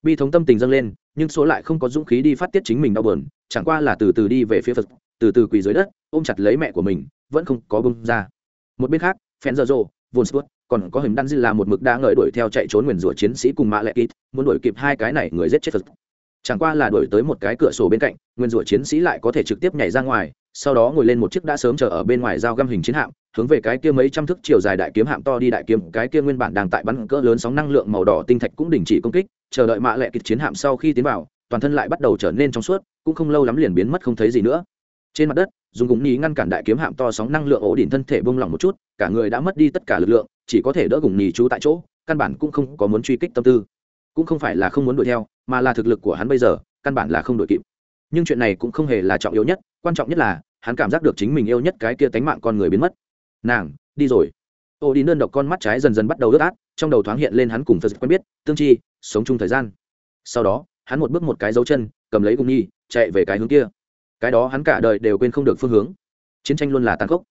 Bi thống tâm tình dâng lên nhưng số lại không có dũng khí đi phát tiết chính mình đau bờn chẳng qua là từ từ đi về phía phật từ từ quỳ dưới đất ôm chặt lấy mẹ của mình vẫn không có bông ra. Một bên khác phen giờ dồ vồn sút, còn có hình đan dư là một mực đã ngợi đuổi theo chạy trốn nguyền rủa chiến sĩ cùng mạ lệ kít muốn đuổi kịp hai cái này người giết chết phật. Chẳng qua là đuổi tới một cái cửa sổ bên cạnh nguyên rủa chiến sĩ lại có thể trực tiếp nhảy ra ngoài sau đó ngồi lên một chiếc đã sớm chờ ở bên ngoài dao găm hình chiến hạm, hướng về cái kia mấy trăm thước chiều dài đại kiếm hạm to đi đại kiếm, cái kia nguyên bản đang tại bắn cỡ lớn sóng năng lượng màu đỏ tinh thạch cũng đình chỉ công kích, chờ đợi mạ lệ kịch chiến hạm sau khi tiến vào, toàn thân lại bắt đầu trở nên trong suốt, cũng không lâu lắm liền biến mất không thấy gì nữa. Trên mặt đất, dùng gúng nhì ngăn cản đại kiếm hạm to sóng năng lượng ổ đỉnh thân thể bông lỏng một chút, cả người đã mất đi tất cả lực lượng, chỉ có thể đỡ gúng nhì trú tại chỗ, căn bản cũng không có muốn truy kích tâm tư. Cũng không phải là không muốn đuổi theo, mà là thực lực của hắn bây giờ, căn bản là không đuổi kịp. Nhưng chuyện này cũng không hề là trọng yếu nhất quan trọng nhất là, hắn cảm giác được chính mình yêu nhất cái kia tánh mạng con người biến mất. Nàng, đi rồi. Ô đi đơn độc con mắt trái dần dần bắt đầu ướt át, trong đầu thoáng hiện lên hắn cùng phật quen biết, tương chi, sống chung thời gian. Sau đó, hắn một bước một cái dấu chân, cầm lấy cùng nhi, chạy về cái hướng kia. Cái đó hắn cả đời đều quên không được phương hướng. Chiến tranh luôn là tàn khốc.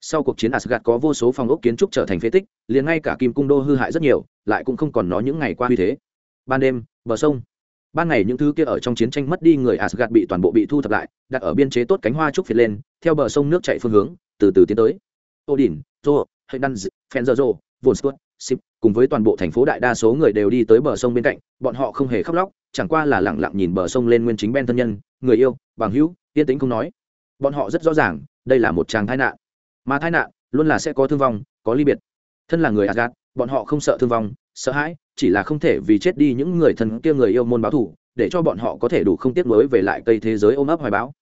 Sau cuộc chiến asgad có vô số phòng ốc kiến trúc trở thành phế tích, liền ngay cả kim cung đô hư hại rất nhiều, lại cũng không còn nó những ngày qua như thế. Ban đêm, bờ sông ban ngày những thứ kia ở trong chiến tranh mất đi người asgad bị toàn bộ bị thu thập lại đặt ở biên chế tốt cánh hoa trúc phiệt lên theo bờ sông nước chạy phương hướng từ từ tiến tới odin joe hay Fenrir fenzer Sip, cùng với toàn bộ thành phố đại đa số người đều đi tới bờ sông bên cạnh, bọn họ không hề khóc lóc, chẳng qua là lặng lặng nhìn bờ sông lên nguyên chính Ben thân nhân, người yêu, bằng hữu, yên tĩnh không nói. Bọn họ rất rõ ràng, đây là một tràng tai nạn. Mà tai nạn luôn là sẽ có thương vong, có ly biệt. Thân là người Asgard, bọn họ không sợ thương vong, sợ hãi, chỉ là không thể vì chết đi những người thân kia người yêu môn báo thủ để cho bọn họ có thể đủ không tiếc nuối về lại cây thế giới ôm ấp hoài bão.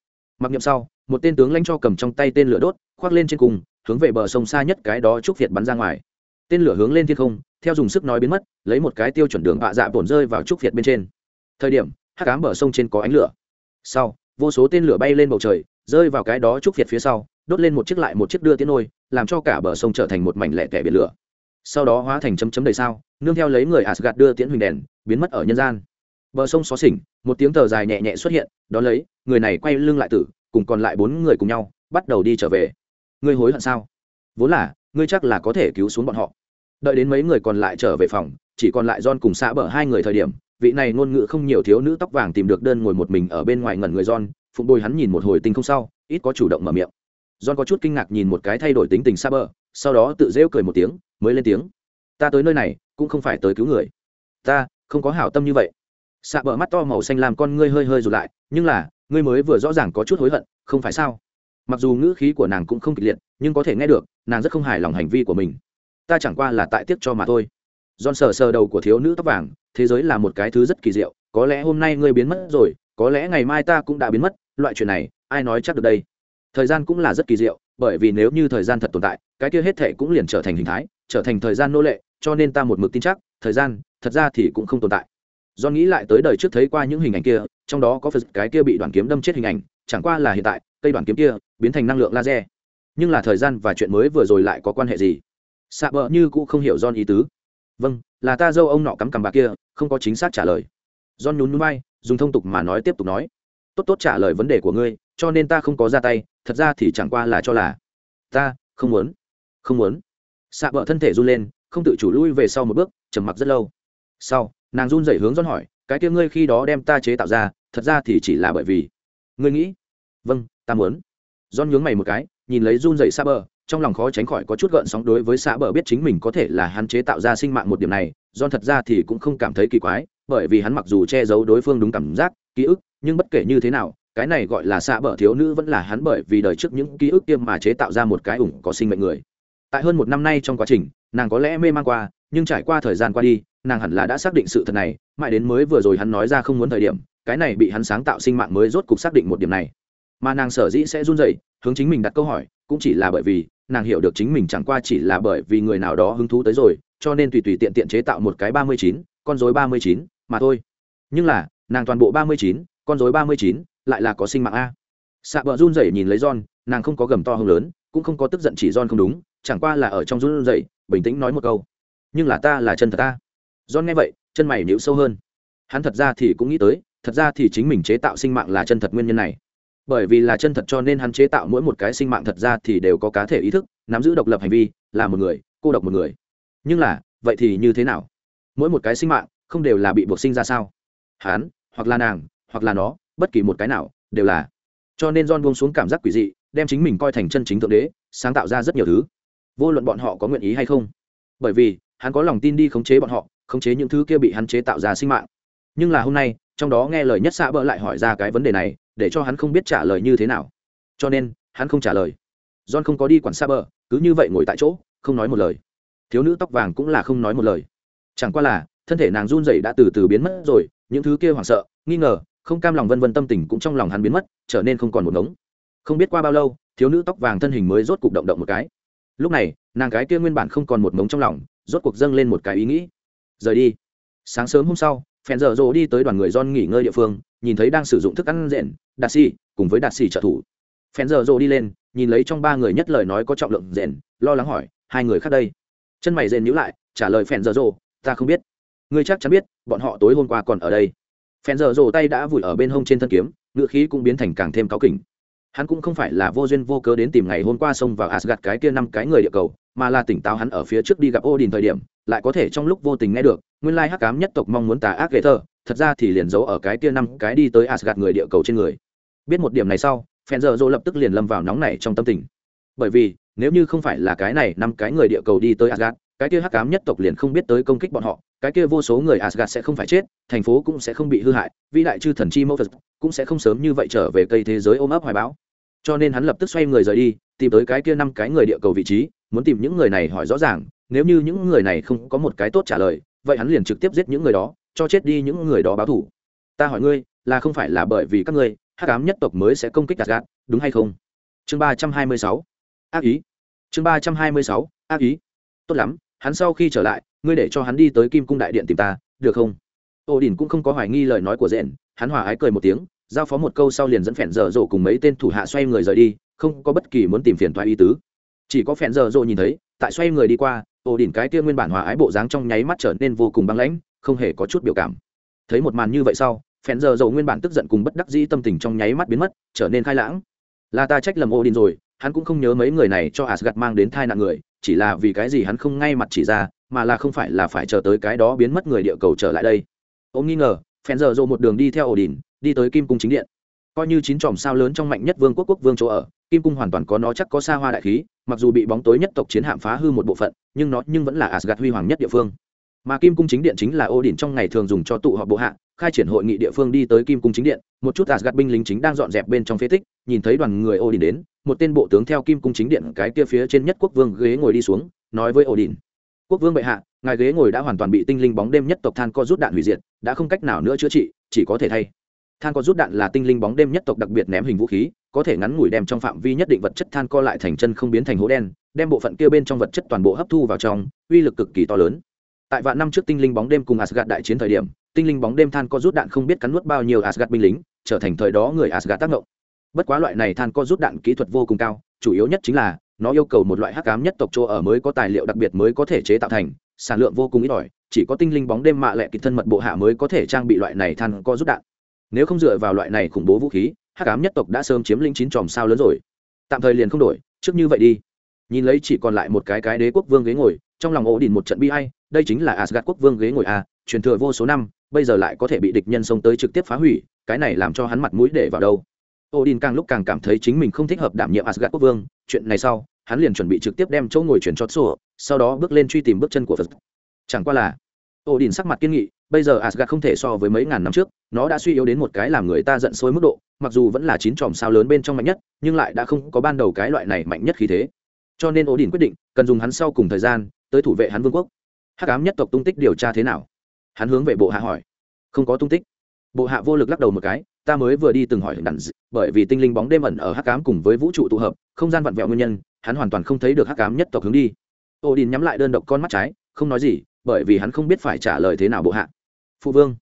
Mặc niệm sau, một tên tướng lãnh cho cầm trong tay tên lửa đốt, khoác lên trên cùng, hướng về bờ sông xa nhất cái đó trúc việt bắn ra ngoài. Tên lửa hướng lên thiên không theo dùng sức nói biến mất lấy một cái tiêu chuẩn đường bạ dạ bổn rơi vào trúc việt bên trên. Thời điểm hát cám bờ sông trên có ánh lửa. Sau vô số tên lửa bay lên bầu trời rơi vào cái đó trúc việt phía sau đốt lên một chiếc lại một chiếc đưa tiến nôi làm cho cả bờ sông trở thành một mảnh lẻ tẻ biển lửa sau đó hóa thành chấm chấm đầy sao, nương theo lấy người asgad đưa tiễn huỳnh đèn, biến mất ở nhân gian. Bờ sông xó xỉnh, một tiếng tờ dài nhẹ nhẹ xuất hiện đón lấy, người này quay lưng lại tử, cùng còn lại bốn người cùng nhau, bắt đầu đi trở về. Ngươi hối hận sao? Vốn là, ngươi chắc là có thể cứu xuống bọn họ. Đợi đến mấy người còn lại trở về phòng, chỉ còn lại john cùng xã bờ hai người thời điểm, vị này ngôn ngữ không nhiều thiếu nữ tóc vàng tìm được đơn ngồi một mình ở bên ngoài ngẩn người john, phụng đôi hắn nhìn một hồi tinh không sau, ít có chủ động mở miệng. John có chút kinh ngạc nhìn một cái thay đổi tính tình xa bờ sau đó tự rêu cười một tiếng, mới lên tiếng. Ta tới nơi này, cũng không phải tới cứu người. Ta, không có hảo tâm như vậy. Xạ bờ mắt to màu xanh làm con ngươi hơi hơi rụt lại, nhưng là, ngươi mới vừa rõ ràng có chút hối hận, không phải sao? Mặc dù ngữ khí của nàng cũng không kịch liệt, nhưng có thể nghe được, nàng rất không hài lòng hành vi của mình. Ta chẳng qua là tại tiếc cho mà thôi. Giòn sờ sờ đầu của thiếu nữ tóc vàng, thế giới là một cái thứ rất kỳ diệu, có lẽ hôm nay ngươi biến mất rồi, có lẽ ngày mai ta cũng đã biến mất, loại chuyện này, ai nói chắc được đây? Thời gian cũng là rất kỳ diệu, bởi vì nếu như thời gian thật tồn tại, cái kia hết thể cũng liền trở thành hình thái, trở thành thời gian nô lệ, cho nên ta một mực tin chắc, thời gian, thật ra thì cũng không tồn tại. Do nghĩ lại tới đời trước thấy qua những hình ảnh kia, trong đó có phật cái kia bị đoàn kiếm đâm chết hình ảnh, chẳng qua là hiện tại, cây đoàn kiếm kia biến thành năng lượng laser. Nhưng là thời gian và chuyện mới vừa rồi lại có quan hệ gì? Xạ bờ như cũng không hiểu don ý tứ. Vâng là ta dâu ông nọ cắm cằm bà kia, không có chính xác trả lời. Don nhún núi bay dùng thông tục mà nói tiếp tục nói. Tốt tốt trả lời vấn đề của ngươi cho nên ta không có ra tay, thật ra thì chẳng qua là cho là ta không muốn không muốn. Xạ bờ thân thể run lên, không tự chủ lui về sau một bước, trầm mặc rất lâu. Sau, nàng run dậy hướng don hỏi, cái kia ngươi khi đó đem ta chế tạo ra, thật ra thì chỉ là bởi vì ngươi nghĩ? Vâng ta muốn. Don nhướng mày một cái, nhìn lấy run dậy xa bờ trong lòng khó tránh khỏi có chút gợn sóng đối với xã bờ biết chính mình có thể là hắn chế tạo ra sinh mạng một điểm này don thật ra thì cũng không cảm thấy kỳ quái, bởi vì hắn mặc dù che giấu đối phương đúng cảm giác, ký ức, nhưng bất kể như thế nào cái này gọi là xã bờ thiếu nữ vẫn là hắn bởi vì đời trước những ký ức tiêm mà chế tạo ra một cái ủng có sinh mệnh người. Tại hơn một năm nay trong quá trình, nàng có lẽ mê man qua, nhưng trải qua thời gian qua đi, nàng hẳn là đã xác định sự thật này, mãi đến mới vừa rồi hắn nói ra không muốn thời điểm, cái này bị hắn sáng tạo sinh mạng mới rốt cục xác định một điểm này. Mà nàng sở dĩ sẽ run rẩy, hướng chính mình đặt câu hỏi, cũng chỉ là bởi vì, nàng hiểu được chính mình chẳng qua chỉ là bởi vì người nào đó hứng thú tới rồi, cho nên tùy tùy tiện tiện chế tạo một cái ba mươi chín, con dối ba mươi chín mà thôi. Nhưng là, nàng toàn bộ ba mươi chín, con dối ba mươi chín lại là có sinh mạng a. Xạ bờ run rẩy nhìn lấy john, nàng không có gầm to hông lớn, cũng không có tức giận chỉ john không đúng, chẳng qua là ở trong run rẩy, bình tĩnh nói một câu. Nhưng là ta là chân thật ta. John nghe vậy, chân mày níu sâu hơn. Hắn thật ra thì cũng nghĩ tới, thật ra thì chính mình chế tạo sinh mạng là chân thật nguyên nhân này. Bởi vì là chân thật cho nên hắn chế tạo mỗi một cái sinh mạng thật ra thì đều có cá thể ý thức, nắm giữ độc lập hành vi, là một người, cô độc một người. Nhưng là, vậy thì như thế nào? Mỗi một cái sinh mạng không đều là bị buộc sinh ra sao? Hắn, hoặc là nàng, hoặc là nó bất kỳ một cái nào, đều là. Cho nên john buông xuống cảm giác quỷ dị, đem chính mình coi thành chân chính thượng đế, sáng tạo ra rất nhiều thứ. Vô luận bọn họ có nguyện ý hay không. Bởi vì, hắn có lòng tin đi khống chế bọn họ, khống chế những thứ kia bị hắn chế tạo ra sinh mạng. Nhưng là hôm nay, trong đó nghe lời nhất xã bỡ lại hỏi ra cái vấn đề này, để cho hắn không biết trả lời như thế nào. Cho nên, hắn không trả lời. John không có đi quản xa bờ cứ như vậy ngồi tại chỗ, không nói một lời. Thiếu nữ tóc vàng cũng là không nói một lời. Chẳng qua là, thân thể nàng run rẩy đã từ từ biến mất rồi, những thứ kia hoảng sợ, nghi ngờ không cam lòng vân vân tâm tình cũng trong lòng hắn biến mất, trở nên không còn một ngống. Không biết qua bao lâu, thiếu nữ tóc vàng thân hình mới rốt cục động động một cái. Lúc này, nàng cái kia nguyên bản không còn một mống trong lòng, rốt cuộc dâng lên một cái ý nghĩ. Rời đi. Sáng sớm hôm sau, phèn dở dỗ đi tới đoàn người don nghỉ ngơi địa phương, nhìn thấy đang sử dụng thức ăn rện, đạt xì cùng với đạt xì trợ thủ. Phèn dở dỗ đi lên, nhìn lấy trong ba người nhất lời nói có trọng lượng rện, lo lắng hỏi, hai người khác đây? Chân mày rện nhữ lại, trả lời phèn dở dỗ, ta không biết. Ngươi chắc chắn biết, bọn họ tối hôm qua còn ở đây phèn dở dỗ tay đã vùi ở bên hông trên thân kiếm, ngựa khí cũng biến thành càng thêm cáu kỉnh. Hắn cũng không phải là vô duyên vô cớ đến tìm ngày hôm qua xông vào asgad cái kia năm cái người địa cầu, mà là tỉnh táo hắn ở phía trước đi gặp odin thời điểm, lại có thể trong lúc vô tình nghe được, nguyên lai hắc cám nhất tộc mong muốn tà ác ghê thơ, thật ra thì liền giấu ở cái kia năm cái đi tới asgad người địa cầu trên người. Biết một điểm này sau phen giờ dô lập tức liền lâm vào nóng này trong tâm tình. Bởi vì, nếu như không phải là cái này năm cái người địa cầu đi tới asgad cái kia hắc cám nhất tộc liền không biết tới công kích bọn họ cái kia vô số người asgad sẽ không phải chết thành phố cũng sẽ không bị hư hại vĩ đại chư thần chi mẫu cũng sẽ không sớm như vậy trở về cây thế giới ôm ấp hoài bão. Cho nên hắn lập tức xoay người rời đi tìm tới cái kia năm cái người địa cầu vị trí muốn tìm những người này hỏi rõ ràng nếu như những người này không có một cái tốt trả lời vậy hắn liền trực tiếp giết những người đó cho chết đi những người đó báo thủ ta hỏi ngươi là không phải là bởi vì các ngươi hắc ám nhất tộc mới sẽ công kích Asgard, đúng hay không? Chương ba trăm hai mươi sáu. Ác ý. Chương ba trăm hai mươi sáu. Ác ý. Tốt lắm hắn sau khi trở lại, ngươi để cho hắn đi tới kim cung đại điện tìm ta, được không? Ô đình cũng không có hoài nghi lời nói của rẽn hắn hòa ái cười một tiếng, giao phó một câu sau liền dẫn phèn dở dộ cùng mấy tên thủ hạ xoay người rời đi, không có bất kỳ muốn tìm phiền thoại ý tứ. Chỉ có phèn dở dộ nhìn thấy, tại xoay người đi qua, Ô đỉnh cái kia nguyên bản hòa ái bộ dáng trong nháy mắt trở nên vô cùng băng lãnh, không hề có chút biểu cảm. Thấy một màn như vậy sau, phèn dở dộ nguyên bản tức giận cùng bất đắc dĩ tâm tình trong nháy mắt biến mất, trở nên khai lãng. Là ta trách lầm Ô đỉnh rồi, hắn cũng không nhớ mấy người này cho asgad mang đến thai nạn người chỉ là vì cái gì hắn không ngay mặt chỉ ra, mà là không phải là phải chờ tới cái đó biến mất người địa cầu trở lại đây. Ông nghi ngờ phen giờ dộ một đường đi theo ổ đỉnh, đi tới kim cung chính điện. Coi như chín chòm sao lớn trong mạnh nhất vương quốc quốc vương chỗ ở, kim cung hoàn toàn có nó chắc có xa hoa đại khí, mặc dù bị bóng tối nhất tộc chiến hạm phá hư một bộ phận, nhưng nó nhưng vẫn là asgad huy hoàng nhất địa phương. Mà kim cung chính điện chính là ô đỉnh trong ngày thường dùng cho tụ họp bộ hạ khai triển hội nghị địa phương đi tới kim cung chính điện, một chút asgad binh lính chính đang dọn dẹp bên trong phế tích, nhìn thấy đoàn người odin đến, một tên bộ tướng theo kim cung chính điện cái kia phía trên nhất quốc vương ghế ngồi đi xuống, nói với odin, quốc vương bệ hạ, ngài ghế ngồi đã hoàn toàn bị tinh linh bóng đêm nhất tộc than co rút đạn hủy diệt, đã không cách nào nữa chữa trị, chỉ có thể thay. Than co rút đạn là tinh linh bóng đêm nhất tộc đặc biệt ném hình vũ khí, có thể ngắn ngủi đem trong phạm vi nhất định vật chất than co lại thành chân không biến thành hố đen, đem bộ phận kia bên trong vật chất toàn bộ hấp thu vào trong, uy lực cực kỳ to lớn. Tại vạn năm trước tinh linh bóng đêm cùng asgad đại chiến thời điểm tinh linh bóng đêm than co rút đạn không biết cắn nuốt bao nhiêu Asgard binh lính trở thành thời đó người Asgard tác động bất quá loại này than co rút đạn kỹ thuật vô cùng cao chủ yếu nhất chính là nó yêu cầu một loại hắc ám nhất tộc chỗ ở mới có tài liệu đặc biệt mới có thể chế tạo thành sản lượng vô cùng ít ỏi chỉ có tinh linh bóng đêm mạ lệ kịch thân mật bộ hạ mới có thể trang bị loại này than co rút đạn. Nếu không dựa vào loại này khủng bố vũ khí hắc ám nhất tộc đã sớm chiếm lĩnh chín tròm sao lớn rồi. Tạm thời liền không đổi trước như vậy đi. Nhìn lấy chỉ còn lại một cái cái đế quốc vương ghế ngồi trong lòng ổ đỉnh một trận bi ai, đây chính là Asgard quốc vương ghế ngồi à, truyền thừa vô số năm bây giờ lại có thể bị địch nhân xông tới trực tiếp phá hủy cái này làm cho hắn mặt mũi để vào đâu Odin càng lúc càng cảm thấy chính mình không thích hợp đảm nhiệm Asgard quốc vương, chuyện này sau, hắn liền chuẩn bị trực tiếp đem chỗ ngồi chuyển cho Sổ, sau đó bước lên truy tìm bước chân của Phật. Chẳng qua là, Odin sắc mặt kiên nghị, bây giờ Asgard không thể so với mấy ngàn năm trước, nó đã suy yếu đến một cái làm người ta giận sôi mức độ, mặc dù vẫn là chín chòm sao lớn bên trong mạnh nhất, nhưng lại đã không có ban đầu cái loại này mạnh nhất khí thế. Cho nên Odin quyết định, cần dùng hắn sau cùng thời gian, tới thủ vệ hắn vương quốc. Hắc ám nhất tộc tung tích điều tra thế nào? Hắn hướng về bộ hạ hỏi. Không có tung tích. Bộ hạ vô lực lắc đầu một cái, ta mới vừa đi từng hỏi đàn d... bởi vì tinh linh bóng đêm ẩn ở hắc ám cùng với vũ trụ tụ hợp, không gian vặn vẹo nguyên nhân, hắn hoàn toàn không thấy được hắc ám nhất tộc hướng đi. Odin nhắm lại đơn độc con mắt trái, không nói gì, bởi vì hắn không biết phải trả lời thế nào bộ hạ phụ vương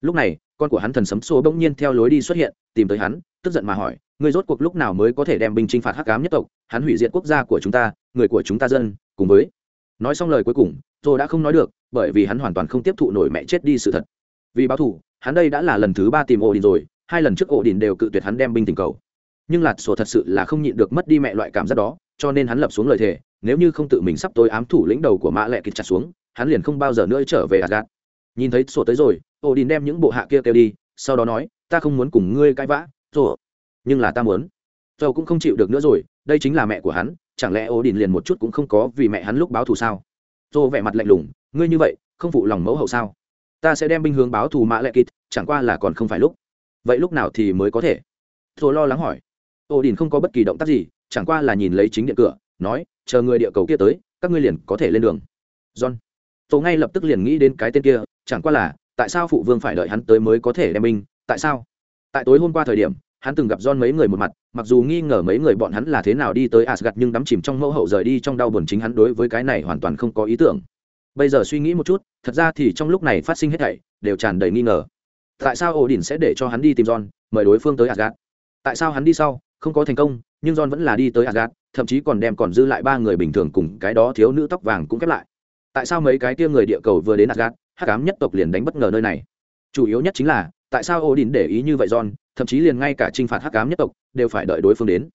lúc này con của hắn thần sấm xô bỗng nhiên theo lối đi xuất hiện tìm tới hắn tức giận mà hỏi ngươi rốt cuộc lúc nào mới có thể đem binh chinh phạt hắc cám nhất tộc hắn hủy diệt quốc gia của chúng ta người của chúng ta dân cùng với nói xong lời cuối cùng tôi đã không nói được bởi vì hắn hoàn toàn không tiếp thụ nổi mẹ chết đi sự thật vì báo thù hắn đây đã là lần thứ ba tìm ổ đình rồi hai lần trước ổ đình đều cự tuyệt hắn đem binh tình cầu nhưng lạt sổ thật sự là không nhịn được mất đi mẹ loại cảm giác đó cho nên hắn lập xuống lời thề nếu như không tự mình sắp tối ám thủ lĩnh đầu của mã lệ kịch chặt xuống hắn liền không bao giờ nữa trở về Asgard. Nhìn thấy sổ tới rồi, Odin đem những bộ hạ kia kêu đi, sau đó nói, ta không muốn cùng ngươi cãi vã, rồi. Nhưng là ta muốn. Dầu cũng không chịu được nữa rồi, đây chính là mẹ của hắn, chẳng lẽ Odin liền một chút cũng không có vì mẹ hắn lúc báo thù sao? Dô vẻ mặt lạnh lùng, ngươi như vậy, không phụ lòng mẫu hậu sao? Ta sẽ đem binh hướng báo thù Mã Lệ kịt chẳng qua là còn không phải lúc. Vậy lúc nào thì mới có thể? dô lo lắng hỏi. Odin không có bất kỳ động tác gì, chẳng qua là nhìn lấy chính điện cửa, nói, chờ người địa cầu kia tới, các ngươi liền có thể lên đường. John tôi ngay lập tức liền nghĩ đến cái tên kia chẳng qua là tại sao phụ vương phải đợi hắn tới mới có thể đem binh tại sao tại tối hôm qua thời điểm hắn từng gặp John mấy người một mặt, mặc dù nghi ngờ mấy người bọn hắn là thế nào đi tới Asgard nhưng đắm chìm trong mẫu hậu rời đi trong đau buồn chính hắn đối với cái này hoàn toàn không có ý tưởng. Bây giờ suy nghĩ một chút, thật ra thì trong lúc này phát sinh hết thảy đều tràn đầy nghi ngờ. Tại sao Odin sẽ để cho hắn đi tìm John, mời đối phương tới Asgard? Tại sao hắn đi sau, không có thành công, nhưng John vẫn là đi tới Asgard, thậm chí còn đem còn dư lại ba người bình thường cùng cái đó thiếu nữ tóc vàng cũng kết lại. Tại sao mấy cái kia người địa cầu vừa đến Asgard, hắc ám nhất tộc liền đánh bất ngờ nơi này? Chủ yếu nhất chính là, tại sao Odin để ý như vậy John, thậm chí liền ngay cả trinh phạt hắc ám nhất tộc đều phải đợi đối phương đến.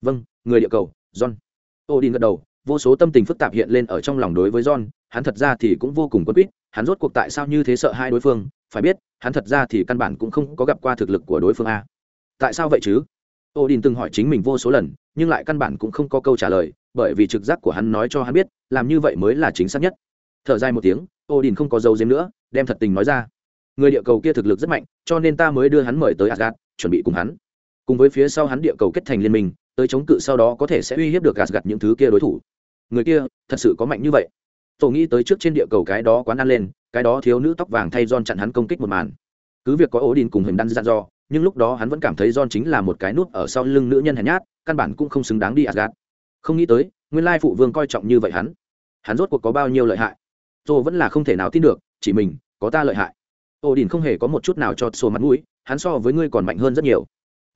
Vâng người địa cầu, john. Odin gật đầu, vô số tâm tình phức tạp hiện lên ở trong lòng đối với john, hắn thật ra thì cũng vô cùng quân quýt, hắn rốt cuộc tại sao như thế sợ hai đối phương, phải biết, hắn thật ra thì căn bản cũng không có gặp qua thực lực của đối phương a. Tại sao vậy chứ? Odin từng hỏi chính mình vô số lần, nhưng lại căn bản cũng không có câu trả lời, bởi vì trực giác của hắn nói cho hắn biết, làm như vậy mới là chính xác nhất. Thở dài một tiếng, odin không có dấu diếm nữa, đem thật tình nói ra. Người địa cầu kia thực lực rất mạnh, cho nên ta mới đưa hắn mời tới asgad chuẩn bị cùng hắn. Cùng với phía sau hắn địa cầu kết thành liên minh, tới chống cự sau đó có thể sẽ uy hiếp được gạt gặt những thứ kia đối thủ. Người kia, thật sự có mạnh như vậy. Tôi nghĩ tới trước trên địa cầu cái đó quán ăn lên, cái đó thiếu nữ tóc vàng thay John chặn hắn công kích một màn. Cứ việc có ố đình cùng hình đan dặn dò, nhưng lúc đó hắn vẫn cảm thấy John chính là một cái nút ở sau lưng nữ nhân hèn nhát, căn bản cũng không xứng đáng đi Asgard không nghĩ tới, nguyên lai phụ vương coi trọng như vậy hắn. Hắn rốt cuộc có bao nhiêu lợi hại? Tôi vẫn là không thể nào tin được, chỉ mình, có ta lợi hại. Ổ đình không hề có một chút nào cho sổ mặt mũi hắn so với ngươi còn mạnh hơn rất nhiều.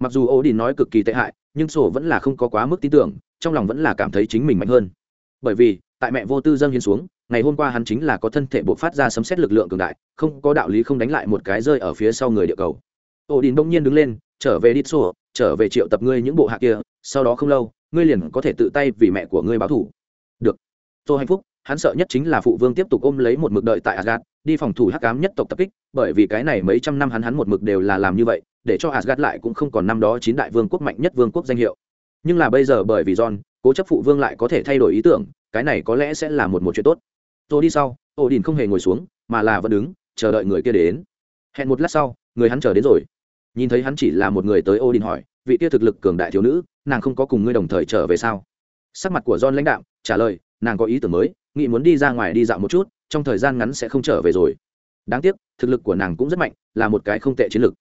Mặc dù ô đi nói cực kỳ tệ hại, nhưng sổ vẫn là không có quá mức tin tưởng, trong lòng vẫn là cảm thấy chính mình mạnh hơn. Bởi vì, tại mẹ vô tư dâng hiến xuống, ngày hôm qua hắn chính là có thân thể bộ phát ra sấm xét lực lượng cường đại, không có đạo lý không đánh lại một cái rơi ở phía sau người địa cầu. Ô đình bỗng nhiên đứng lên, trở về đi, sổ, trở về triệu tập ngươi những bộ hạ kia, sau đó không lâu, ngươi liền có thể tự tay vì mẹ của ngươi báo thủ. Được. Tôi hạnh phúc hắn sợ nhất chính là phụ vương tiếp tục ôm lấy một mực đợi tại Asgard, đi phòng thủ hắc ám nhất tộc tập kích, bởi vì cái này mấy trăm năm hắn hắn một mực đều là làm như vậy, để cho Asgard lại cũng không còn năm đó chín đại vương quốc mạnh nhất vương quốc danh hiệu. Nhưng là bây giờ bởi vì John, cố chấp phụ vương lại có thể thay đổi ý tưởng, cái này có lẽ sẽ là một một chuyện tốt. Tôi đi sau, Odin không hề ngồi xuống, mà là vẫn đứng, chờ đợi người kia đến. Hẹn một lát sau, người hắn chờ đến rồi. Nhìn thấy hắn chỉ là một người tới Odin hỏi, vị kia thực lực cường đại thiếu nữ, nàng không có cùng ngươi đồng thời trở về sao? Sắc mặt của John lãnh đạo, trả lời, nàng có ý tưởng mới, nghĩ muốn đi ra ngoài đi dạo một chút, trong thời gian ngắn sẽ không trở về rồi. Đáng tiếc, thực lực của nàng cũng rất mạnh, là một cái không tệ chiến lược.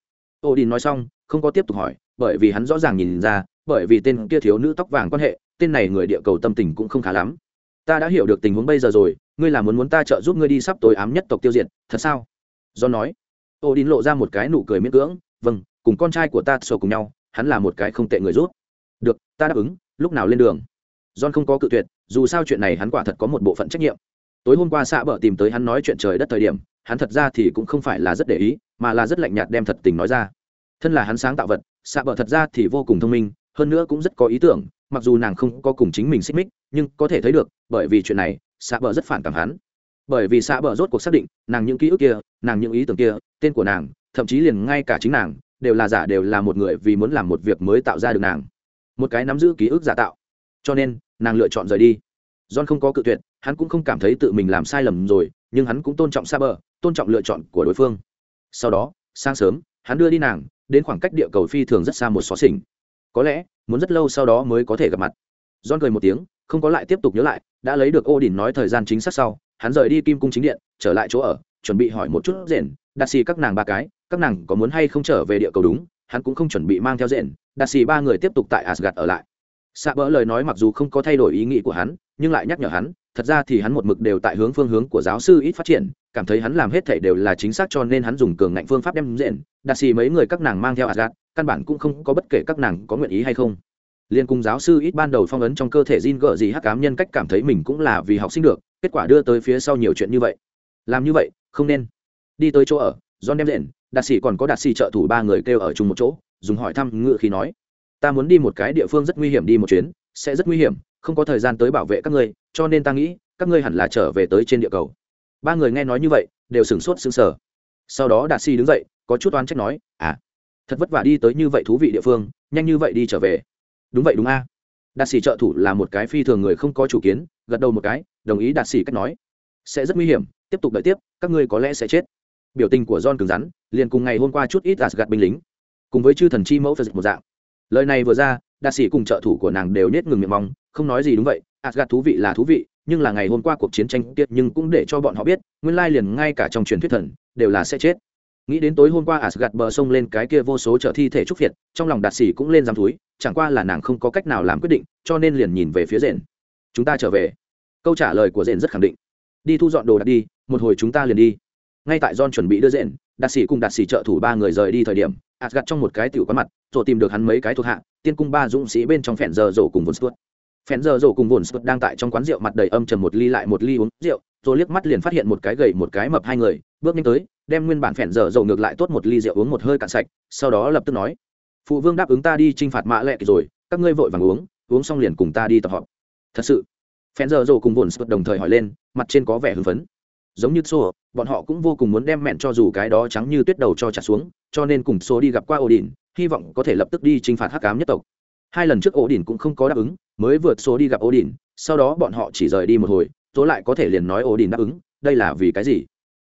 Odin nói xong, không có tiếp tục hỏi, bởi vì hắn rõ ràng nhìn ra, bởi vì tên kia thiếu nữ tóc vàng quan hệ, tên này người địa cầu tâm tình cũng không khá lắm. Ta đã hiểu được tình huống bây giờ rồi, ngươi là muốn muốn ta trợ giúp ngươi đi sắp tối ám nhất tộc tiêu diệt, thật sao? Do nói, odin lộ ra một cái nụ cười miễn cưỡng vâng cùng con trai của ta sổ cùng nhau, hắn là một cái không tệ người rút được, ta đáp ứng, lúc nào lên đường? John không có cự tuyệt dù sao chuyện này hắn quả thật có một bộ phận trách nhiệm. Tối hôm qua xạ bờ tìm tới hắn nói chuyện trời đất thời điểm, hắn thật ra thì cũng không phải là rất để ý, mà là rất lạnh nhạt đem thật tình nói ra. Thân là hắn sáng tạo vật xạ bờ thật ra thì vô cùng thông minh, hơn nữa cũng rất có ý tưởng, mặc dù nàng không có cùng chính mình xích mích, nhưng có thể thấy được, bởi vì chuyện này xạ bờ rất phản cảm hắn. Bởi vì xạ bờ rốt cuộc xác định, nàng những ký ức kia, nàng những ý tưởng kia, tên của nàng, thậm chí liền ngay cả chính nàng, đều là giả đều là một người vì muốn làm một việc mới tạo ra được nàng. Một cái nắm giữ ký ức giả tạo cho nên nàng lựa chọn rời đi. John không có cự tuyệt, hắn cũng không cảm thấy tự mình làm sai lầm rồi, nhưng hắn cũng tôn trọng xa bờ tôn trọng lựa chọn của đối phương. Sau đó, sáng sớm, hắn đưa đi nàng, đến khoảng cách địa cầu phi thường rất xa một xó xỉnh. Có lẽ, muốn rất lâu sau đó mới có thể gặp mặt. John cười một tiếng, không có lại tiếp tục nhớ lại, đã lấy được ô đình nói thời gian chính xác sau, hắn rời đi kim cung chính điện, trở lại chỗ ở, chuẩn bị hỏi một chút rền đặt xì các nàng ba cái, các nàng có muốn hay không trở về địa cầu đúng, hắn cũng không chuẩn bị mang theo rền đặt xì ba người tiếp tục tại asgad ở lại xạ bỡ lời nói mặc dù không có thay đổi ý nghĩ của hắn, nhưng lại nhắc nhở hắn, thật ra thì hắn một mực đều tại hướng phương hướng của giáo sư ít phát triển, cảm thấy hắn làm hết thể đều là chính xác cho nên hắn dùng cường ngạnh phương pháp đem diện đạt xì mấy người các nàng mang theo asgad căn bản cũng không có bất kể các nàng có nguyện ý hay không. Liên cùng giáo sư ít ban đầu phong ấn trong cơ thể Jin gợ gì hắc cám nhân cách cảm thấy mình cũng là vì học sinh được, kết quả đưa tới phía sau nhiều chuyện như vậy. Làm như vậy, không nên. Đi tới chỗ ở, john đem diện đạt xì còn có đạt xì trợ thủ ba người kêu ở chung một chỗ, dùng hỏi thăm ngựa khi nói ta muốn đi một cái địa phương rất nguy hiểm đi một chuyến, sẽ rất nguy hiểm, không có thời gian tới bảo vệ các ngươi, cho nên ta nghĩ, các ngươi hẳn là trở về tới trên địa cầu. Ba người nghe nói như vậy, đều sửng sốt sững sờ. Sau đó đạt si đứng dậy, có chút oán trách nói à thật vất vả đi tới như vậy thú vị địa phương, nhanh như vậy đi trở về. Đúng vậy đúng a. À. đạt sĩ trợ thủ là một cái phi thường người không có chủ kiến, gật đầu một cái, đồng ý đạt sĩ cách nói. Sẽ rất nguy hiểm, tiếp tục đợi tiếp, các ngươi có lẽ sẽ chết. Biểu tình của john cứng rắn, liền cùng ngày hôm qua chút ít gạt binh lính, cùng với chư thần chi mẫu phật dịch một dạng lời này vừa ra đa sĩ cùng trợ thủ của nàng đều nết ngừng miệng mong, không nói gì đúng vậy asgad thú vị là thú vị, nhưng là ngày hôm qua cuộc chiến tranh tiết nhưng cũng để cho bọn họ biết, nguyên lai liền ngay cả trong truyền thuyết thần, đều là sẽ chết. Nghĩ đến tối hôm qua asgad bờ sông lên cái kia vô số chở thi thể trúc việt trong lòng đạt sĩ cũng lên giam túi, chẳng qua là nàng không có cách nào làm quyết định, cho nên liền nhìn về phía rền chúng ta trở về. Câu trả lời của rền rất khẳng định. Đi thu dọn đồ đạc đi, một hồi chúng ta liền đi. Ngay tại john chuẩn bị đưa rền đạt sĩ cùng đạt sĩ trợ thủ ba người rời đi thời điểm asgad trong một cái tiểu quán mặt, rồi tìm được hắn mấy cái thuộc hạ, tiên cung ba dũng sĩ bên trong phèn giờ rổ cùng vốn stuart. Phèn giờ rổ cùng vốn stuart đang tại trong quán rượu mặt đầy âm trầm một ly lại một ly uống rượu, rồi liếc mắt liền phát hiện một cái gầy, một cái mập hai người, bước nhanh tới, đem nguyên bản phèn giờ rổ ngược lại tốt một ly rượu uống một hơi cạn sạch, sau đó lập tức nói, phụ vương đáp ứng ta đi trinh phạt mã lệ rồi, các ngươi vội vàng uống uống xong liền cùng ta đi tập họp. Thật sự, phèn giờ rổ cùng vốn stuart đồng thời hỏi lên, mặt trên có vẻ hưng phấn giống như xô, bọn họ cũng vô cùng muốn đem mẹn cho dù cái đó trắng như tuyết đầu cho trả xuống, cho nên cùng số đi gặp qua ổ đỉnh hy vọng có thể lập tức đi t r i n h phạt hắc cám nhất tộc. Hai lần trước ổ đỉnh cũng không có đáp ứng, mới vượt số đi gặp ổ đỉnh sau đó bọn họ chỉ rời đi một hồi số lại có thể liền nói ổ đỉnh đáp ứng, đây là vì cái gì?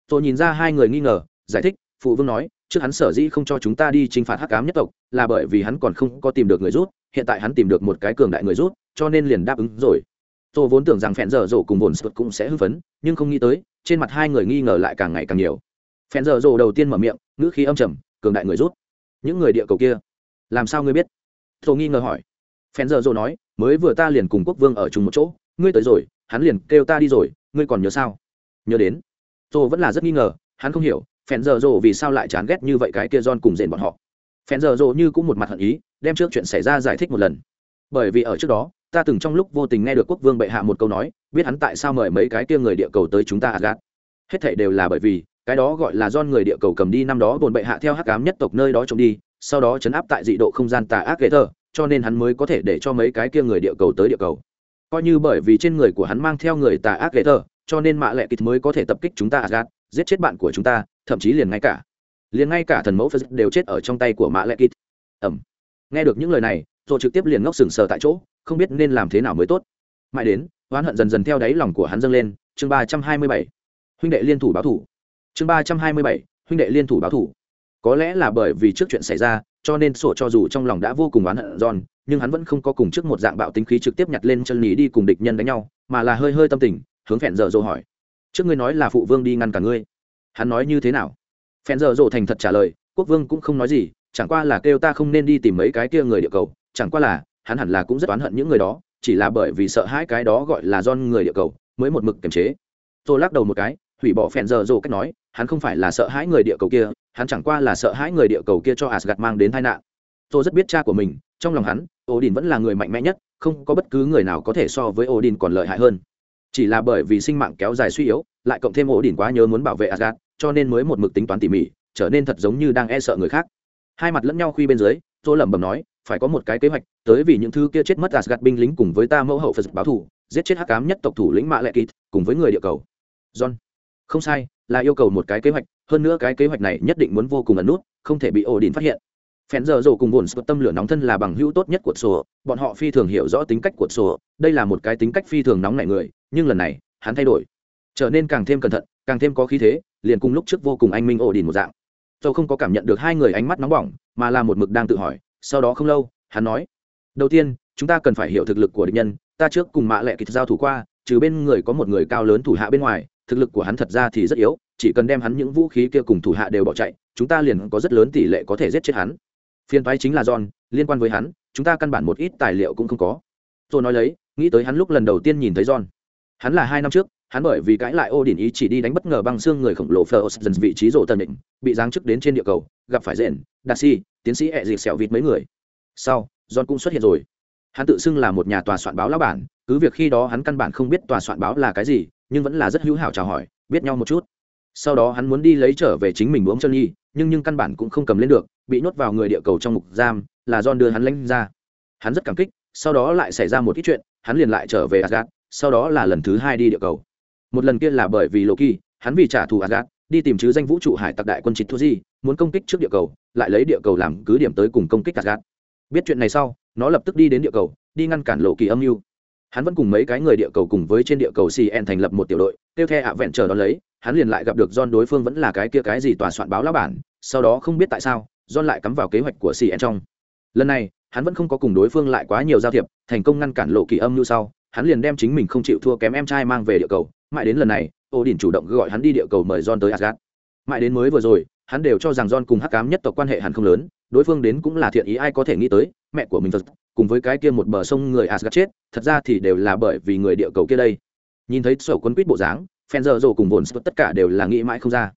Tôi nhìn ra hai người nghi ngờ, giải thích, phụ vương nói, trước hắn sở dĩ không cho chúng ta đi t r i n h phạt hắc cám nhất tộc, là bởi vì hắn còn không có tìm được người rút, hiện tại hắn tìm được một cái cường đại người rút, cho nên liền đáp ứng rồi tôi vốn tưởng rằng phèn dở dỗ cùng bồn sụt cũng sẽ hư phấn, nhưng không nghĩ tới, trên mặt hai người nghi ngờ lại càng ngày càng nhiều. Phèn dở dỗ đầu tiên mở miệng, ngữ khí âm trầm, cường đại người rút. Những người địa cầu kia, làm sao ngươi biết? Tôi nghi ngờ hỏi. Phẹn Dở dồ nói, mới vừa ta liền cùng quốc vương ở chung một chỗ, ngươi tới rồi, hắn liền kêu ta đi rồi, ngươi còn nhớ sao? Nhớ đến. Tôi vẫn là rất nghi ngờ, hắn không hiểu Phẹn Dở dồ vì sao lại chán ghét như vậy cái kia don cùng rền bọn họ. Phẹn Dở dồ như cũng một mặt hận ý, đem trước chuyện xảy ra giải thích một lần. Bởi vì ở trước đó ta từng trong lúc vô tình nghe được quốc vương bệ hạ một câu nói, biết hắn tại sao mời mấy cái kia người địa cầu tới chúng ta gạt hết thảy đều là bởi vì, cái đó gọi là do người địa cầu cầm đi năm đó bồn bệ hạ theo hắc ám nhất tộc nơi đó trộm đi, sau đó chấn áp tại dị độ không gian tà ác ghế thờ cho nên hắn mới có thể để cho mấy cái kia người địa cầu tới địa cầu. Coi như bởi vì trên người của hắn mang theo người tà ác ghế thờ cho nên mạ lệ kịch mới có thể tập kích chúng ta gạt giết chết bạn của chúng ta, thậm chí liền ngay cả, liền ngay cả thần mẫu phật đều chết ở trong tay của mạ lệ kịch. Ẩm. Nghe được những lời này rồi trực tiếp liền ngốc sừng sờ tại chỗ không biết nên làm thế nào mới tốt. Mãi đến oán hận dần dần theo đáy lòng của hắn dâng lên, chương ba trăm hai mươi bảy. Huynh đệ liên thủ báo thủ. Chương ba trăm hai mươi bảy, huynh đệ liên thủ báo thủ. Có lẽ là bởi vì trước chuyện xảy ra, cho nên sổ cho dù trong lòng đã vô cùng oán hận giòn, nhưng hắn vẫn không có cùng trước một dạng bạo tính khí trực tiếp nhặt lên chân lý đi cùng địch nhân đánh nhau, mà là hơi hơi tâm tình, hướng phèn dở dồ hỏi. Trước ngươi nói là phụ vương đi ngăn cả ngươi. Hắn nói như thế nào? Phèn dở dồ thành thật trả lời, quốc vương cũng không nói gì, chẳng qua là kêu ta không nên đi tìm mấy cái kia người địa cầu, chẳng qua là hắn hẳn là cũng rất oán hận những người đó, chỉ là bởi vì sợ hãi cái đó gọi là don người địa cầu, mới một mực kiềm chế. Tôi lắc đầu một cái, hủy bỏ phèn giờ dồ cách nói, hắn không phải là sợ hãi người địa cầu kia, hắn chẳng qua là sợ hãi người địa cầu kia cho asgad mang đến tai nạn. Tôi rất biết cha của mình, trong lòng hắn, odin vẫn là người mạnh mẽ nhất, không có bất cứ người nào có thể so với odin còn lợi hại hơn. Chỉ là bởi vì sinh mạng kéo dài suy yếu, lại cộng thêm odin quá nhớ muốn bảo vệ asgad cho nên mới một mực tính toán tỉ mỉ, trở nên thật giống như đang e sợ người khác. Hai mặt lẫn nhau khuy bên dưới, tôi lẩm bẩm nói phải có một cái kế hoạch, tới vì những thứ kia chết mất asgad binh lính cùng với ta mẫu hậu phật báo thủ, giết chết hắc cám nhất tộc thủ lĩnh mạ lệ kịt, cùng với người địa cầu. John. Không sai, là yêu cầu một cái kế hoạch, hơn nữa cái kế hoạch này nhất định muốn vô cùng ẩn nút, không thể bị ổ đình phát hiện. Phen giờ rổ cùng bổn sụt tâm lửa nóng thân là bằng hữu tốt nhất của sổ, bọn họ phi thường hiểu rõ tính cách của sổ, đây là một cái tính cách phi thường nóng nảy người, nhưng lần này, hắn thay đổi. Trở nên càng thêm cẩn thận, càng thêm có khí thế, liền cùng lúc trước vô cùng anh minh ổ đình một dạng. Dầu không có cảm nhận được hai người ánh mắt nóng bỏng, mà là một mực đang tự hỏi sau đó không lâu, hắn nói, đầu tiên, chúng ta cần phải hiểu thực lực của địch nhân. Ta trước cùng mạ lệ kịch giao thủ qua, trừ bên người có một người cao lớn thủ hạ bên ngoài, thực lực của hắn thật ra thì rất yếu, chỉ cần đem hắn những vũ khí kia cùng thủ hạ đều bỏ chạy, chúng ta liền có rất lớn tỷ lệ có thể giết chết hắn. Phiên toái chính là john, liên quan với hắn, chúng ta căn bản một ít tài liệu cũng không có. Tôi nói lấy, nghĩ tới hắn lúc lần đầu tiên nhìn thấy john. Hắn là hai năm trước hắn bởi vì cãi lại ô đình ý chỉ đi đánh bất ngờ băng xương người khổng lồ phờ dần vị trí rộ tần định, bị giáng chức đến trên địa cầu, gặp phải rền đa si, tiến sĩ ẹ dịp xẻo vịt mấy người. Sau, john cũng xuất hiện rồi. Hắn tự xưng là một nhà tòa soạn báo lão bản, cứ việc khi đó hắn căn bản không biết tòa soạn báo là cái gì, nhưng vẫn là rất hữu hảo chào hỏi, biết nhau một chút. Sau đó hắn muốn đi lấy trở về chính mình uống chân nhi nhưng nhưng căn bản cũng không cầm lên được, bị nhốt vào người địa cầu trong mục giam, là don đưa hắn lãnh ra. Hắn rất cảm kích, sau đó lại xảy ra một ít chuyện, hắn liền lại trở về asgad sau đó là lần thứ hai đi địa cầu một lần kia là bởi vì loki, hắn vì trả thù asgad đi tìm chứ danh vũ trụ hải tặc đại quân trịt thu di, muốn công kích trước địa cầu, lại lấy địa cầu làm cứ điểm tới cùng công kích asgad biết chuyện này sau, nó lập tức đi đến địa cầu, đi ngăn cản lộ kỳ âm mưu. Hắn vẫn cùng mấy cái người địa cầu cùng với trên địa cầu cn thành lập một tiểu đội tiêu the ạ vẹn chờ đón lấy, hắn liền lại gặp được john đối phương vẫn là cái kia cái gì tòa soạn báo lá bản, sau đó không biết tại sao, john lại cắm vào kế hoạch của cn trong. Lần này, hắn vẫn không có cùng đối phương lại quá nhiều giao thiệp, thành công ngăn cản lộ kỳ âm mưu sau, hắn liền đem chính mình không chịu thua kém em trai mang về địa cầu mãi đến lần này ô đình chủ động gọi hắn đi địa cầu mời john tới asgad mãi đến mới vừa rồi, hắn đều cho rằng john cùng hắc cám nhất tộc quan hệ hẳn không lớn, đối phương đến cũng là thiện ý ai có thể nghĩ tới, mẹ của mình thật, cùng với cái kia một bờ sông người asgad chết, thật ra thì đều là bởi vì người địa cầu kia đây. Nhìn thấy sổ quân quýt bộ dáng phen giờ rồ cùng vồn tất cả đều là nghĩ mãi không ra.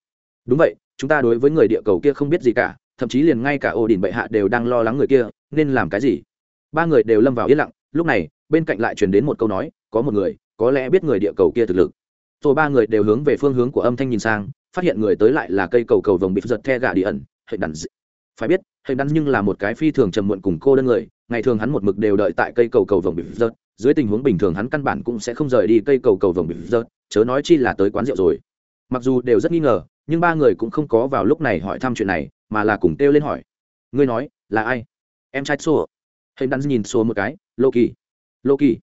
Đúng vậy, chúng ta đối với người địa cầu kia không biết gì cả, thậm chí liền ngay cả ổ đình bệ hạ đều đang lo lắng người kia, nên làm cái gì? Ba người đều lâm vào yên lặng, lúc này, bên cạnh lại truyền đến một câu nói, có một người, có lẽ biết người địa cầu kia thực lực rồi ba người đều hướng về phương hướng của âm thanh nhìn sang, phát hiện người tới lại là cây cầu cầu vồng bị giật the gà đi ẩn, hệ đắn d... phải biết, hệ đắn nhưng là một cái phi thường trầm muộn cùng cô đơn người, ngày thường hắn một mực đều đợi tại cây cầu cầu vồng bị giật, dưới tình huống bình thường hắn căn bản cũng sẽ không rời đi cây cầu cầu vồng bị giật, chớ nói chi là tới quán rượu rồi. Mặc dù đều rất nghi ngờ, nhưng ba người cũng không có vào lúc này hỏi thăm chuyện này, mà là cùng kêu lên hỏi. Ngươi nói, là ai? Em trai xô hệ đắn nhìn xô một cái, loki. Loki.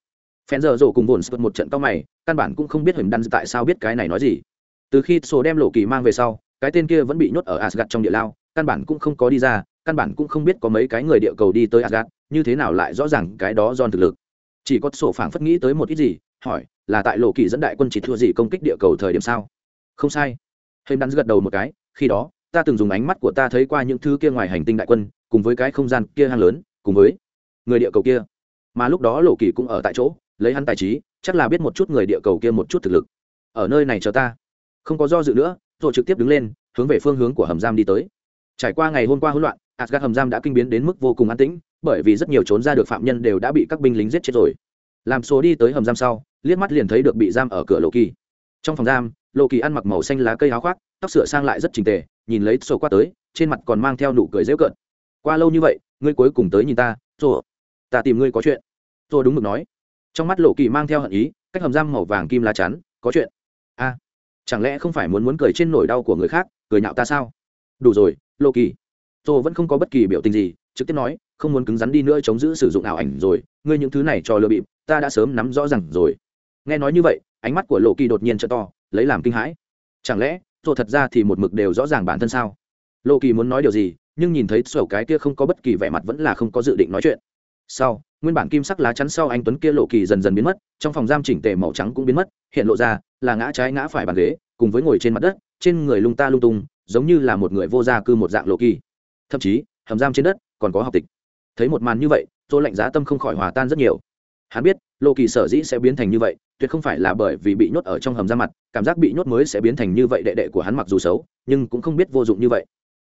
Phen giờ rổ cùng vồn sượt một trận cao mày căn bản cũng không biết hình đan tại sao biết cái này nói gì. Từ khi sổ đem lộ kỳ mang về sau, cái tên kia vẫn bị nhốt ở asgad trong địa lao, căn bản cũng không có đi ra, căn bản cũng không biết có mấy cái người địa cầu đi tới asgad như thế nào lại rõ ràng cái đó do thực lực. Chỉ có sổ phảng phất nghĩ tới một ít gì, hỏi, là tại lộ kỳ dẫn đại quân chỉ thua gì công kích địa cầu thời điểm sao? Không sai. Hình đan gật đầu một cái, khi đó, ta từng dùng ánh mắt của ta thấy qua những thứ kia ngoài hành tinh đại quân, cùng với cái không gian kia hang lớn, cùng với người địa cầu kia. Mà lúc đó lộ kỳ cũng ở tại chỗ, lấy hắn tài trí chắc là biết một chút người địa cầu kia một chút thực lực. Ở nơi này chờ ta. Không có do dự nữa, rồi trực tiếp đứng lên, hướng về phương hướng của hầm giam đi tới. Trải qua ngày hôm qua hỗn loạn asgad hầm giam đã kinh biến đến mức vô cùng an tĩnh, bởi vì rất nhiều trốn ra được phạm nhân đều đã bị các binh lính giết chết rồi. Làm số đi tới hầm giam sau, liếc mắt liền thấy được bị giam ở cửa lộ kỳ. Trong phòng giam lộ kỳ ăn mặc màu xanh lá cây áo khoác, tóc sửa sang lại rất trình tề, nhìn lấy sổ qua tới, trên mặt còn mang theo nụ cười dễu cợt. Qua lâu như vậy, ngươi cuối cùng tới nhìn ta rồi ta tìm ngươi có chuyện. Rồi đúng mực nói trong mắt lộ kỳ mang theo hận ý, cách hầm răng màu vàng kim lá chắn, có chuyện. A, chẳng lẽ không phải muốn muốn cười trên nỗi đau của người khác, cười nhạo ta sao? Đủ rồi, lộ kỳ. Rồi vẫn không có bất kỳ biểu tình gì, trực tiếp nói, không muốn cứng rắn đi nữa chống giữ sử dụng ảo ảnh rồi, ngươi những thứ này cho lừa bịp, ta đã sớm nắm rõ ràng rồi. Nghe nói như vậy, ánh mắt của lộ kỳ đột nhiên t to, lấy làm kinh hãi. Chẳng lẽ rồi thật ra thì một mực đều rõ ràng bản thân sao? Lộ kỳ muốn nói điều gì, nhưng nhìn thấy sổ cái kia không có bất kỳ vẻ mặt vẫn là không có dự định nói chuyện. Sau nguyên bản kim sắc lá chắn sau anh tuấn kia lộ kỳ dần dần biến mất, trong phòng giam chỉnh tề màu trắng cũng biến mất, hiện lộ ra là ngã trái ngã phải bàn ghế, cùng với ngồi trên mặt đất, trên người lung ta lung tung, giống như là một người vô gia cư một dạng lộ kỳ. Thậm chí, hầm giam trên đất còn có học tịch. Thấy một màn như vậy tôi lạnh giá tâm không khỏi hòa tan rất nhiều. Hắn biết, lộ kỳ sở dĩ sẽ biến thành như vậy, tuyệt không phải là bởi vì bị nhốt ở trong hầm ra mặt, cảm giác bị nhốt mới sẽ biến thành như vậy đệ đệ của hắn mặc dù xấu, nhưng cũng không biết vô dụng như vậy.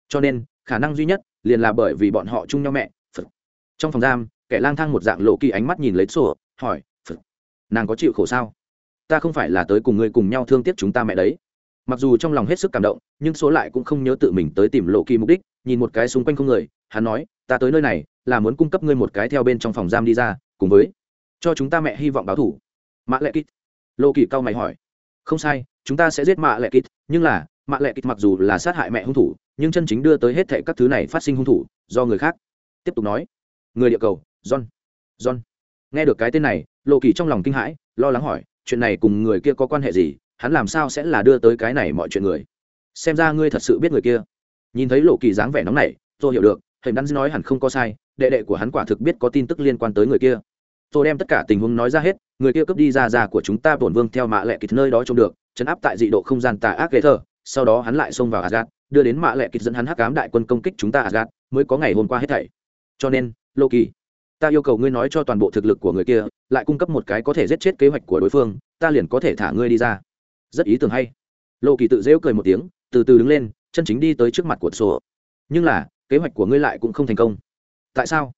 Cho nên, khả năng duy nhất liền là bởi vì bọn họ chung nhau mẹ, Phật. trong phòng giam kẻ lang thang một dạng lộ kỳ ánh mắt nhìn lấy sổ, hỏi, Phật. nàng có chịu khổ sao? Ta không phải là tới cùng ngươi cùng nhau thương tiếc chúng ta mẹ đấy. Mặc dù trong lòng hết sức cảm động, nhưng số lại cũng không nhớ tự mình tới tìm lộ kỳ mục đích, nhìn một cái xung quanh không người, hắn nói, ta tới nơi này, là muốn cung cấp ngươi một cái theo bên trong phòng giam đi ra, cùng với cho chúng ta mẹ hy vọng báo thủ mạ lệ kít lộ kỳ cao mày hỏi, không sai, chúng ta sẽ giết mạ lệ kít nhưng là, mạ lệ kít mặc dù là sát hại mẹ hung thủ, nhưng chân chính đưa tới hết thệ các thứ này phát sinh hung thủ, do người khác. Tiếp tục nói, người địa cầu john john nghe được cái tên này lộ kỳ trong lòng kinh hãi lo lắng hỏi chuyện này cùng người kia có quan hệ gì hắn làm sao sẽ là đưa tới cái này mọi chuyện người xem ra ngươi thật sự biết người kia nhìn thấy lộ kỳ dáng vẻ nóng này tôi hiểu được hình đắn nói hẳn không có sai đệ đệ của hắn quả thực biết có tin tức liên quan tới người kia tôi đem tất cả tình huống nói ra hết người kia cướp đi ra ra của chúng ta bổn vương theo mạ lệ kịch nơi đó trông được chấn áp tại dị độ không gian tà ác ghê Thờ. sau đó hắn lại xông vào Asgard, đưa đến mạ lệ kịch dẫn hắn hắc ám đại quân công kích chúng ta Asgard, mới có ngày hôm qua hết thảy. Cho nên, Loki, ta yêu cầu ngươi nói cho toàn bộ thực lực của người kia, lại cung cấp một cái có thể giết chết kế hoạch của đối phương, ta liền có thể thả ngươi đi ra. Rất ý tưởng hay. Loki tự rêu cười một tiếng, từ từ đứng lên, chân chính đi tới trước mặt của Sổ. Nhưng là, kế hoạch của ngươi lại cũng không thành công. Tại sao?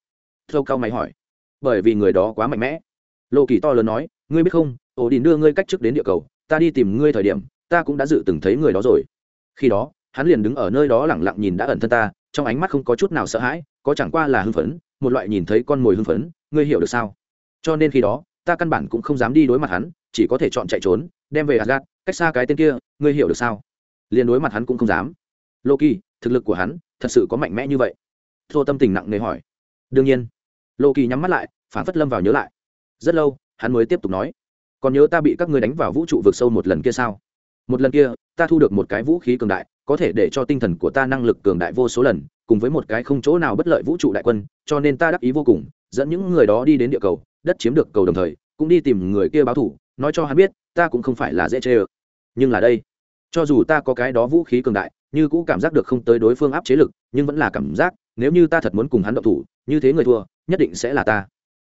Thâu cao mày hỏi bởi vì người đó quá mạnh mẽ lộ kỳ to lớn nói ngươi biết không ổ đình đưa ngươi cách trước đến địa cầu ta đi tìm ngươi thời điểm ta cũng đã dự từng thấy người đó rồi khi đó hắn liền đứng ở nơi đó lẳng lặng nhìn đã ẩn thân ta trong ánh mắt không có chút nào sợ hãi có chẳng qua là hưng phấn một loại nhìn thấy con mồi hưng phấn, ngươi hiểu được sao? Cho nên khi đó, ta căn bản cũng không dám đi đối mặt hắn, chỉ có thể chọn chạy trốn, đem về asgad cách xa cái tên kia, ngươi hiểu được sao? Liền đối mặt hắn cũng không dám. Loki, thực lực của hắn thật sự có mạnh mẽ như vậy. Thô tâm tình nặng nề hỏi. Đương nhiên. Loki nhắm mắt lại, phản phất lâm vào nhớ lại. Rất lâu, hắn mới tiếp tục nói. Còn nhớ ta bị các ngươi đánh vào vũ trụ vực sâu một lần kia sao? Một lần kia, ta thu được một cái vũ khí cường đại có thể để cho tinh thần của ta năng lực cường đại vô số lần, cùng với một cái không chỗ nào bất lợi vũ trụ đại quân, cho nên ta đắc ý vô cùng, dẫn những người đó đi đến địa cầu, đất chiếm được cầu đồng thời, cũng đi tìm người kia báo thủ, nói cho hắn biết, ta cũng không phải là dễ chê ơ. Nhưng là đây, cho dù ta có cái đó vũ khí cường đại, như cũ cảm giác được không tới đối phương áp chế lực, nhưng vẫn là cảm giác, nếu như ta thật muốn cùng hắn động thủ, như thế người thua, nhất định sẽ là ta.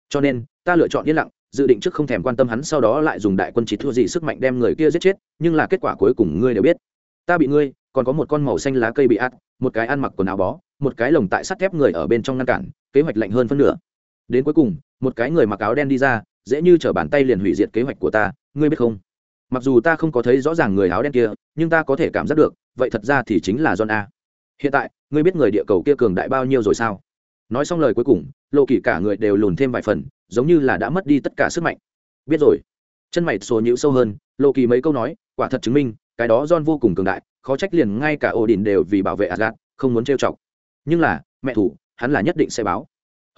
Cho nên, ta lựa chọn yên lặng, dự định trước không thèm quan tâm hắn sau đó lại dùng đại quân chỉ thua gì sức mạnh đem người kia giết chết, nhưng là kết quả cuối cùng ngươi đều biết. Ta bị ngươi còn có một con màu xanh lá cây bị át, một cái ăn mặc quần áo bó, một cái lồng tại sắt thép người ở bên trong ngăn cản, kế hoạch lạnh hơn phân nửa. Đến cuối cùng, một cái người mặc áo đen đi ra, dễ như t bàn tay liền hủy diệt kế hoạch của ta, ngươi biết không? Mặc dù ta không có thấy rõ ràng người áo đen kia, nhưng ta có thể cảm giác được, vậy thật ra thì chính là john a. Hiện tại, ngươi biết người địa cầu kia cường đại bao nhiêu rồi sao? Nói xong lời cuối cùng, lộ kỳ cả người đều lùn thêm vài phần, giống như là đã mất đi tất cả sức mạnh. Biết rồi. Chân mày sồ nhữ sâu hơn, lộ kỳ mấy câu nói, quả thật chứng minh, cái đó john vô cùng cường đại khó trách liền ngay cả ổ đình đều vì bảo vệ asgad không muốn trêu chọc. Nhưng là, mẹ thủ, hắn là nhất định sẽ báo.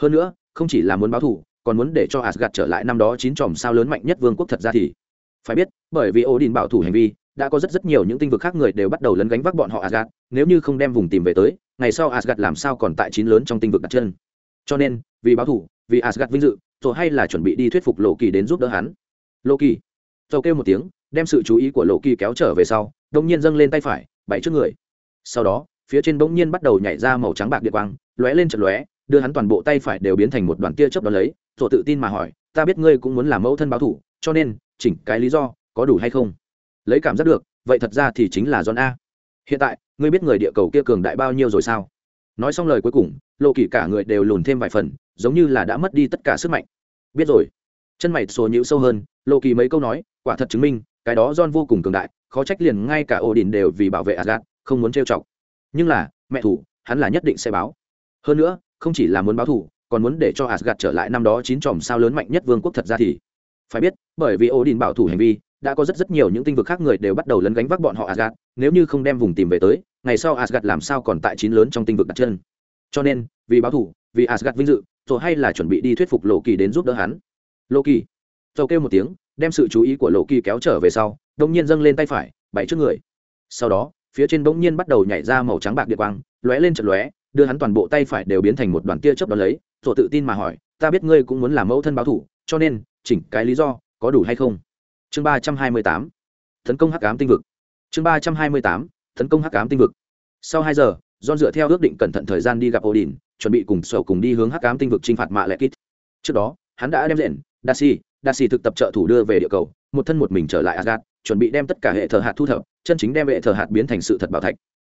Hơn nữa, không chỉ là muốn báo thủ, còn muốn để cho asgad trở lại năm đó chín chòm sao lớn mạnh nhất vương quốc thật ra thì. Phải biết, bởi vì odin bảo thủ hành vi, đã có rất rất nhiều những tinh vực khác người đều bắt đầu lấn gánh vác bọn họ asgad nếu như không đem vùng tìm về tới, ngày sau asgad làm sao còn tại chín lớn trong tinh vực đặt chân. Cho nên, vì báo thủ, vì asgad vinh dự rồi hay là chuẩn bị đi thuyết phục lộ kỳ đến giúp đỡ hắn. Lộ kỳ dầu kêu một tiếng, đem sự chú ý của lộ kỳ kéo trở về sau đông nhiên dâng lên tay phải bảy trước người. Sau đó, phía trên bỗng nhiên bắt đầu nhảy ra màu trắng bạc điện quang, lóe lên chật lóe, đưa hắn toàn bộ tay phải đều biến thành một đoàn tia chớp đón lấy, rồi tự tin mà hỏi, ta biết ngươi cũng muốn làm mẫu thân báo thủ, cho nên, chỉnh cái lý do, có đủ hay không? Lấy cảm giác được, vậy thật ra thì chính là john a. Hiện tại, ngươi biết người địa cầu kia cường đại bao nhiêu rồi sao? Nói xong lời cuối cùng lộ kỳ cả người đều lùn thêm vài phần, giống như là đã mất đi tất cả sức mạnh. Biết rồi. Chân mày sổ nhữ sâu hơn lộ kỳ mấy câu nói, quả thật chứng minh cái đó john vô cùng cường đại khó trách liền ngay cả odin đều vì bảo vệ asgard không muốn trêu chọc. Nhưng là mẹ thủ hắn là nhất định sẽ báo. Hơn nữa không chỉ là muốn báo thủ còn muốn để cho asgard trở lại năm đó chín chòm sao lớn mạnh nhất vương quốc thật ra thì. Phải biết bởi vì odin bảo thủ hành vi đã có rất rất nhiều những tinh vực khác người đều bắt đầu lấn gánh vác bọn họ asgard. nếu như không đem vùng tìm về tới ngày sau asgard làm sao còn tại chín lớn trong tinh vực đặt chân. Cho nên vì báo thủ vì asgard vinh dự rồi hay là chuẩn bị đi thuyết phục loki đến giúp đỡ hắn. Loki, Châu kêu một tiếng đem sự chú ý của lộ kỳ kéo trở về sau đông nhiên dâng lên tay phải bảy trước người. Sau đó, phía trên bỗng nhiên bắt đầu nhảy ra màu trắng bạc điện quang, lóe lên trận lóe, đưa hắn toàn bộ tay phải đều biến thành một đoàn tia chớp đó lấy, rồi tự tin mà hỏi, ta biết ngươi cũng muốn làm mẫu thân báo thủ, cho nên, chỉnh cái lý do, có đủ hay không? Chương ba trăm hai mươi tám, tấn công hắc ám tinh vực. Chương ba trăm hai mươi tám, tấn công hắc ám tinh vực. Sau hai giờ don dựa theo ước định cẩn thận thời gian đi gặp odin, chuẩn bị cùng sổ cùng đi hướng hắc ám tinh vực t r i n h phạt mạ lệ kít. Trước đó, hắn đã đem rện đa si đa sĩ thực tập trợ thủ đưa về địa cầu, một thân một mình trở lại asgad chuẩn bị đem tất cả hệ thờ hạt thu thập, chân chính đem hệ thờ hạt biến thành sự thật bảo thạch.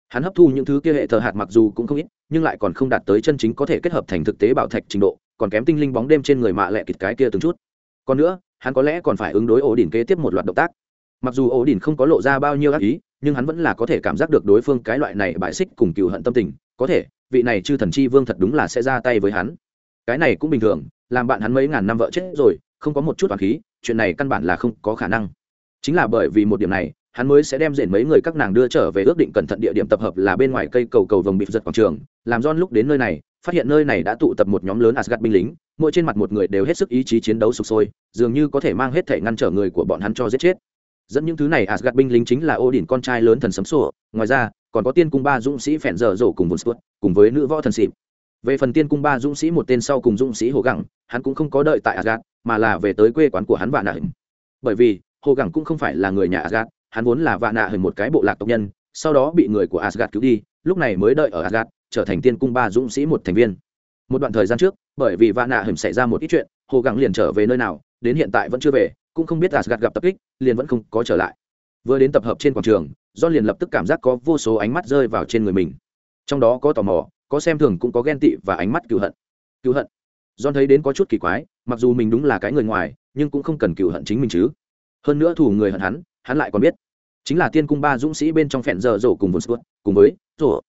Hắn hấp thu những thứ kia hệ thờ hạt mặc dù cũng không ít, nhưng lại còn không đạt tới chân chính có thể kết hợp thành thực tế bảo thạch trình độ, còn kém tinh linh bóng đêm trên người mạ lẹ kịt cái kia từng chút. Còn nữa, hắn có lẽ còn phải ứng đối ổ đỉnh kế tiếp một loạt động tác. Mặc dù ổ đỉnh không có lộ ra bao nhiêu ác ý, nhưng hắn vẫn là có thể cảm giác được đối phương cái loại này bại xích cùng cựu hận tâm tình, có thể, vị này chư thần chi vương thật đúng là sẽ ra tay với hắn. Cái này cũng bình thường, làm bạn hắn mấy ngàn năm vợ chết rồi không có một chút toàn khí, chuyện này căn bản là không có khả năng. Chính là bởi vì một điểm này, hắn mới sẽ đem rền mấy người các nàng đưa trở về ước định cẩn thận địa điểm tập hợp là bên ngoài cây cầu cầu vồng bị giật quảng trường. Làm don lúc đến nơi này, phát hiện nơi này đã tụ tập một nhóm lớn asgad binh lính, mỗi trên mặt một người đều hết sức ý chí chiến đấu sục sôi, dường như có thể mang hết thể ngăn trở người của bọn hắn cho giết chết. Dẫn những thứ này asgad binh lính chính là ô đỉnh con trai lớn thần sấm sổ ngoài ra, còn có tiên cung ba dũng sĩ phèn dở dỗ cùng vốn sút cùng với nữ võ thần xịp về phần tiên cung ba dũng sĩ một tên sau cùng dũng sĩ hồ gẳng, hắn cũng không có đợi tại asgad mà là về tới quê quán của hắn vạn nạ hình bởi vì, hồ gẳng cũng không phải là người nhà asgad hắn vốn là vạn nạ hình một cái bộ lạc tộc nhân, sau đó bị người của asgad cứu đi, lúc này mới đợi ở asgad trở thành tiên cung ba dũng sĩ một thành viên. Một đoạn thời gian trước, bởi vì vạn nạ hình xảy ra một ít chuyện, hồ gẳng liền trở về nơi nào, đến hiện tại vẫn chưa về, cũng không biết asgad gặp tập kích, liền vẫn không có trở lại. Vừa đến tập hợp trên quảng trường do liền lập tức cảm giác có vô số ánh mắt rơi vào trên người mình. Trong đó có tò mò có xem thường cũng có ghen tị và ánh mắt cựu hận cựu hận John thấy đến có chút kỳ quái, mặc dù mình đúng là cái người ngoài, nhưng cũng không cần cựu hận chính mình chứ. Hơn nữa thủ người hận hắn, hắn lại còn biết, chính là tiên cung ba dũng sĩ bên trong phèn giờ rổ cùng vốn sút cùng với rổ.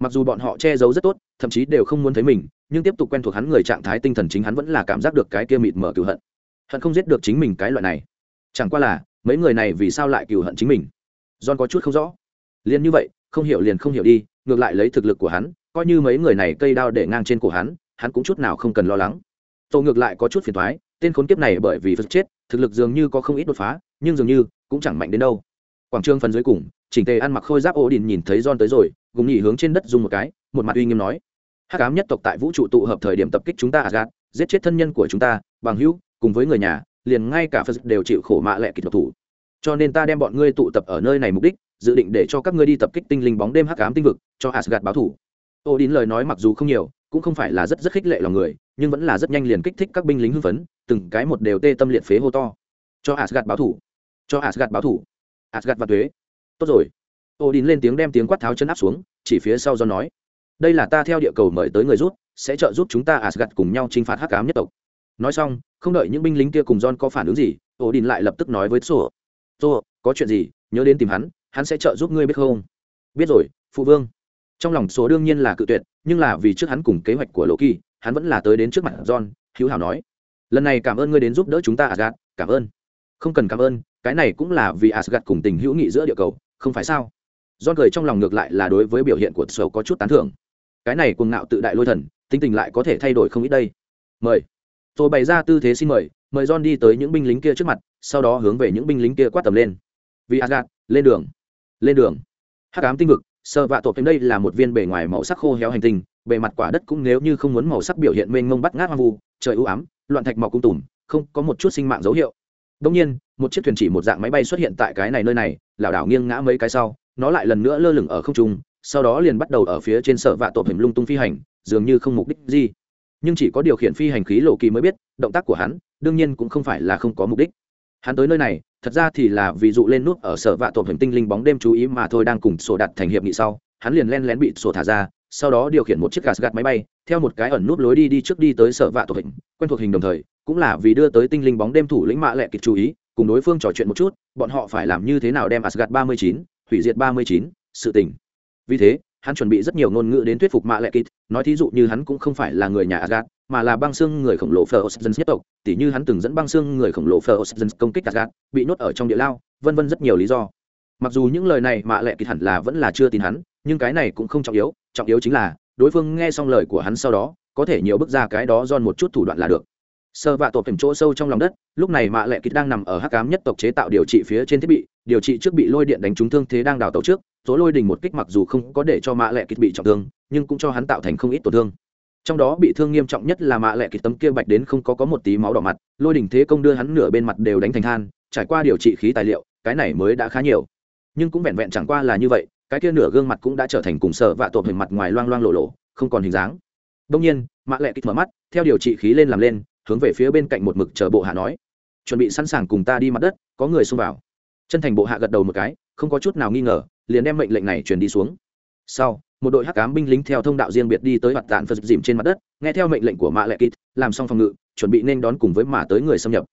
Mặc dù bọn họ che giấu rất tốt, thậm chí đều không muốn thấy mình, nhưng tiếp tục quen thuộc hắn người trạng thái tinh thần chính hắn vẫn là cảm giác được cái kia mịt mở cựu hận. Hận không giết được chính mình cái loại này. Chẳng qua là, mấy người này vì sao lại cựu hận chính mình? John có chút không rõ. liền như vậy, không hiểu liền không hiểu đi, ngược lại lấy thực lực của hắn, coi như mấy người này cây đao để ngang trên cổ hắn, hắn cũng chút nào không cần lo lắng. Tổ ngược lại có chút phiền thoái tên khốn kiếp này bởi vì phật chết thực lực dường như có không ít đột phá nhưng dường như cũng chẳng mạnh đến đâu. Quảng trường phần dưới cùng chỉnh tề ăn mặc khôi giáp ổ đình nhìn thấy John tới rồi gùng nhỉ hướng trên đất dùng một cái một mặt uy nghiêm nói hắc ám nhất tộc tại vũ trụ tụ hợp thời điểm tập kích chúng ta Asgard, giết chết thân nhân của chúng ta bằng hữu cùng với người nhà liền ngay cả phật đều chịu khổ mạ lệ kịch độc thủ. Cho nên ta đem bọn ngươi tụ tập ở nơi này mục đích dự định để cho các ngươi đi tập kích tinh linh bóng đêm hắc ám tinh vực cho asgad báo thủ ô đín lời nói mặc dù không nhiều, cũng không phải là rất rất khích lệ lòng người, nhưng vẫn là rất nhanh liền kích thích các binh lính hưng phấn, từng cái một đều tê tâm liệt phế hô to. Cho asgad báo thủ. Cho asgad báo thủ. Asgad và thuế. Tốt rồi. Ô đín lên tiếng đem tiếng quát tháo chân áp xuống, chỉ phía sau do nói. Đây là ta theo địa cầu mời tới người rút, sẽ trợ giúp chúng ta asgad cùng nhau chinh phạt hắc ám nhất tộc. Nói xong, không đợi những binh lính kia cùng john có phản ứng gì ô đín lại lập tức nói với sổ sổ có chuyện gì? Nhớ đến tìm hắn hắn sẽ trợ giúp ngươi biết không? Biết rồi, phụ vương trong lòng số đương nhiên là cự tuyệt, nhưng là vì trước hắn cùng kế hoạch của lộ kỳ hắn vẫn là tới đến trước mặt john hữu hảo nói, lần này cảm ơn ngươi đến giúp đỡ chúng ta asgad cảm ơn. Không cần cảm ơn, cái này cũng là vì asgad cùng tình hữu nghị giữa địa cầu, không phải sao? John cười trong lòng ngược lại là đối với biểu hiện của sầu có chút tán thưởng. Cái này cuồng ngạo tự đại lôi thần, tính tình lại có thể thay đổi không ít đây. Mời. Tôi bày ra tư thế xin mời mời john đi tới những binh lính kia trước mặt, sau đó hướng về những binh lính kia quát tầm lên. Vì asgad lên đường. Lên đường. Hắc ám tinh vực sơ vạ tộp đây là một viên bề ngoài màu sắc khô héo hành tinh, bề mặt quả đất cũng nếu như không muốn màu sắc biểu hiện mênh mông bắt ngát hoang vu, trời ưu ám, loạn thạch mọc cung tùm, không có một chút sinh mạng dấu hiệu. Đông nhiên, một chiếc thuyền chỉ một dạng máy bay xuất hiện tại cái này nơi này, lảo đảo nghiêng ngã mấy cái sau, nó lại lần nữa lơ lửng ở không trung, sau đó liền bắt đầu ở phía trên sở vạ tộp hình lung tung phi hành, dường như không mục đích gì. Nhưng chỉ có điều khiển phi hành khí lộ kỳ mới biết, động tác của hắn, đương nhiên cũng không phải là không có mục đích hắn tới nơi này, thật ra thì là ví dụ lên nút ở sở vạ tổ hình tinh linh bóng đêm chú ý mà thôi đang cùng sổ đặt thành hiệp nghị sau, hắn liền len lén bị sổ thả ra, sau đó điều khiển một chiếc gạt gạt máy bay, theo một cái ẩn nút lối đi đi trước đi tới sở vạ tổ hình, quen thuộc hình đồng thời, cũng là vì đưa tới tinh linh bóng đêm thủ lĩnh mạ lệ kịp chú ý, cùng đối phương trò chuyện một chút, bọn họ phải làm như thế nào đem asgad ba mươi chín, hủy diệt ba mươi chín, sự tình. Vì thế, hắn chuẩn bị rất nhiều ngôn ngữ đến thuyết phục mạ lệ kịp nói thí dụ như hắn cũng không phải là người nhà asgad mà là băng xương người khổng lồ Ferozens nhất tộc, tỉ như hắn từng dẫn băng xương người khổng lồ Ferozens công kích Asgard, bị nhốt ở trong địa lao, vân vân rất nhiều lý do. Mặc dù những lời này mạ lệ kịch hẳn là vẫn là chưa tin hắn, nhưng cái này cũng không trọng yếu, trọng yếu chính là đối phương nghe xong lời của hắn sau đó, có thể nhiều bước ra cái đó giòn một chút thủ đoạn là được. Sơ vạ tổ tìm chỗ sâu trong lòng đất, lúc này mạ lệ kịch đang nằm ở hắc ám nhất tộc chế tạo điều trị phía trên thiết bị, điều trị trước bị lôi điện đánh trúng thương thế đang đào tẩu trước, số lôi đình một kích mặc dù không có để cho mạ lệ kịch bị trọng thương, nhưng cũng cho hắn tạo thành không ít tổn thương trong đó bị thương nghiêm trọng nhất là mạ lệ kịch tấm kia bạch đến không có có một tí máu đỏ mặt, lôi đỉnh thế công đưa hắn nửa bên mặt đều đánh thành than, trải qua điều trị khí tài liệu, cái này mới đã khá nhiều. Nhưng cũng vẹn vẹn chẳng qua là như vậy, cái kia nửa gương mặt cũng đã trở thành cùng sợ vạ tột hình mặt ngoài loang loang lộ lộ, không còn hình dáng. Đông nhiên, mạ lệ kịch mở mắt, theo điều trị khí lên làm lên, hướng về phía bên cạnh một mực chờ bộ hạ nói, chuẩn bị sẵn sàng cùng ta đi mặt đất, có người xông vào. Chân thành bộ hạ gật đầu một cái, không có chút nào nghi ngờ, liền đem mệnh lệnh này truyền đi xuống. Sau một đội hắc ám binh lính theo thông đạo riêng biệt đi tới mặt tạn phật dìm trên mặt đất, nghe theo mệnh lệnh của mạ lệ kít làm xong phòng ngự, chuẩn bị nên đón cùng với mạ tới người xâm nhập.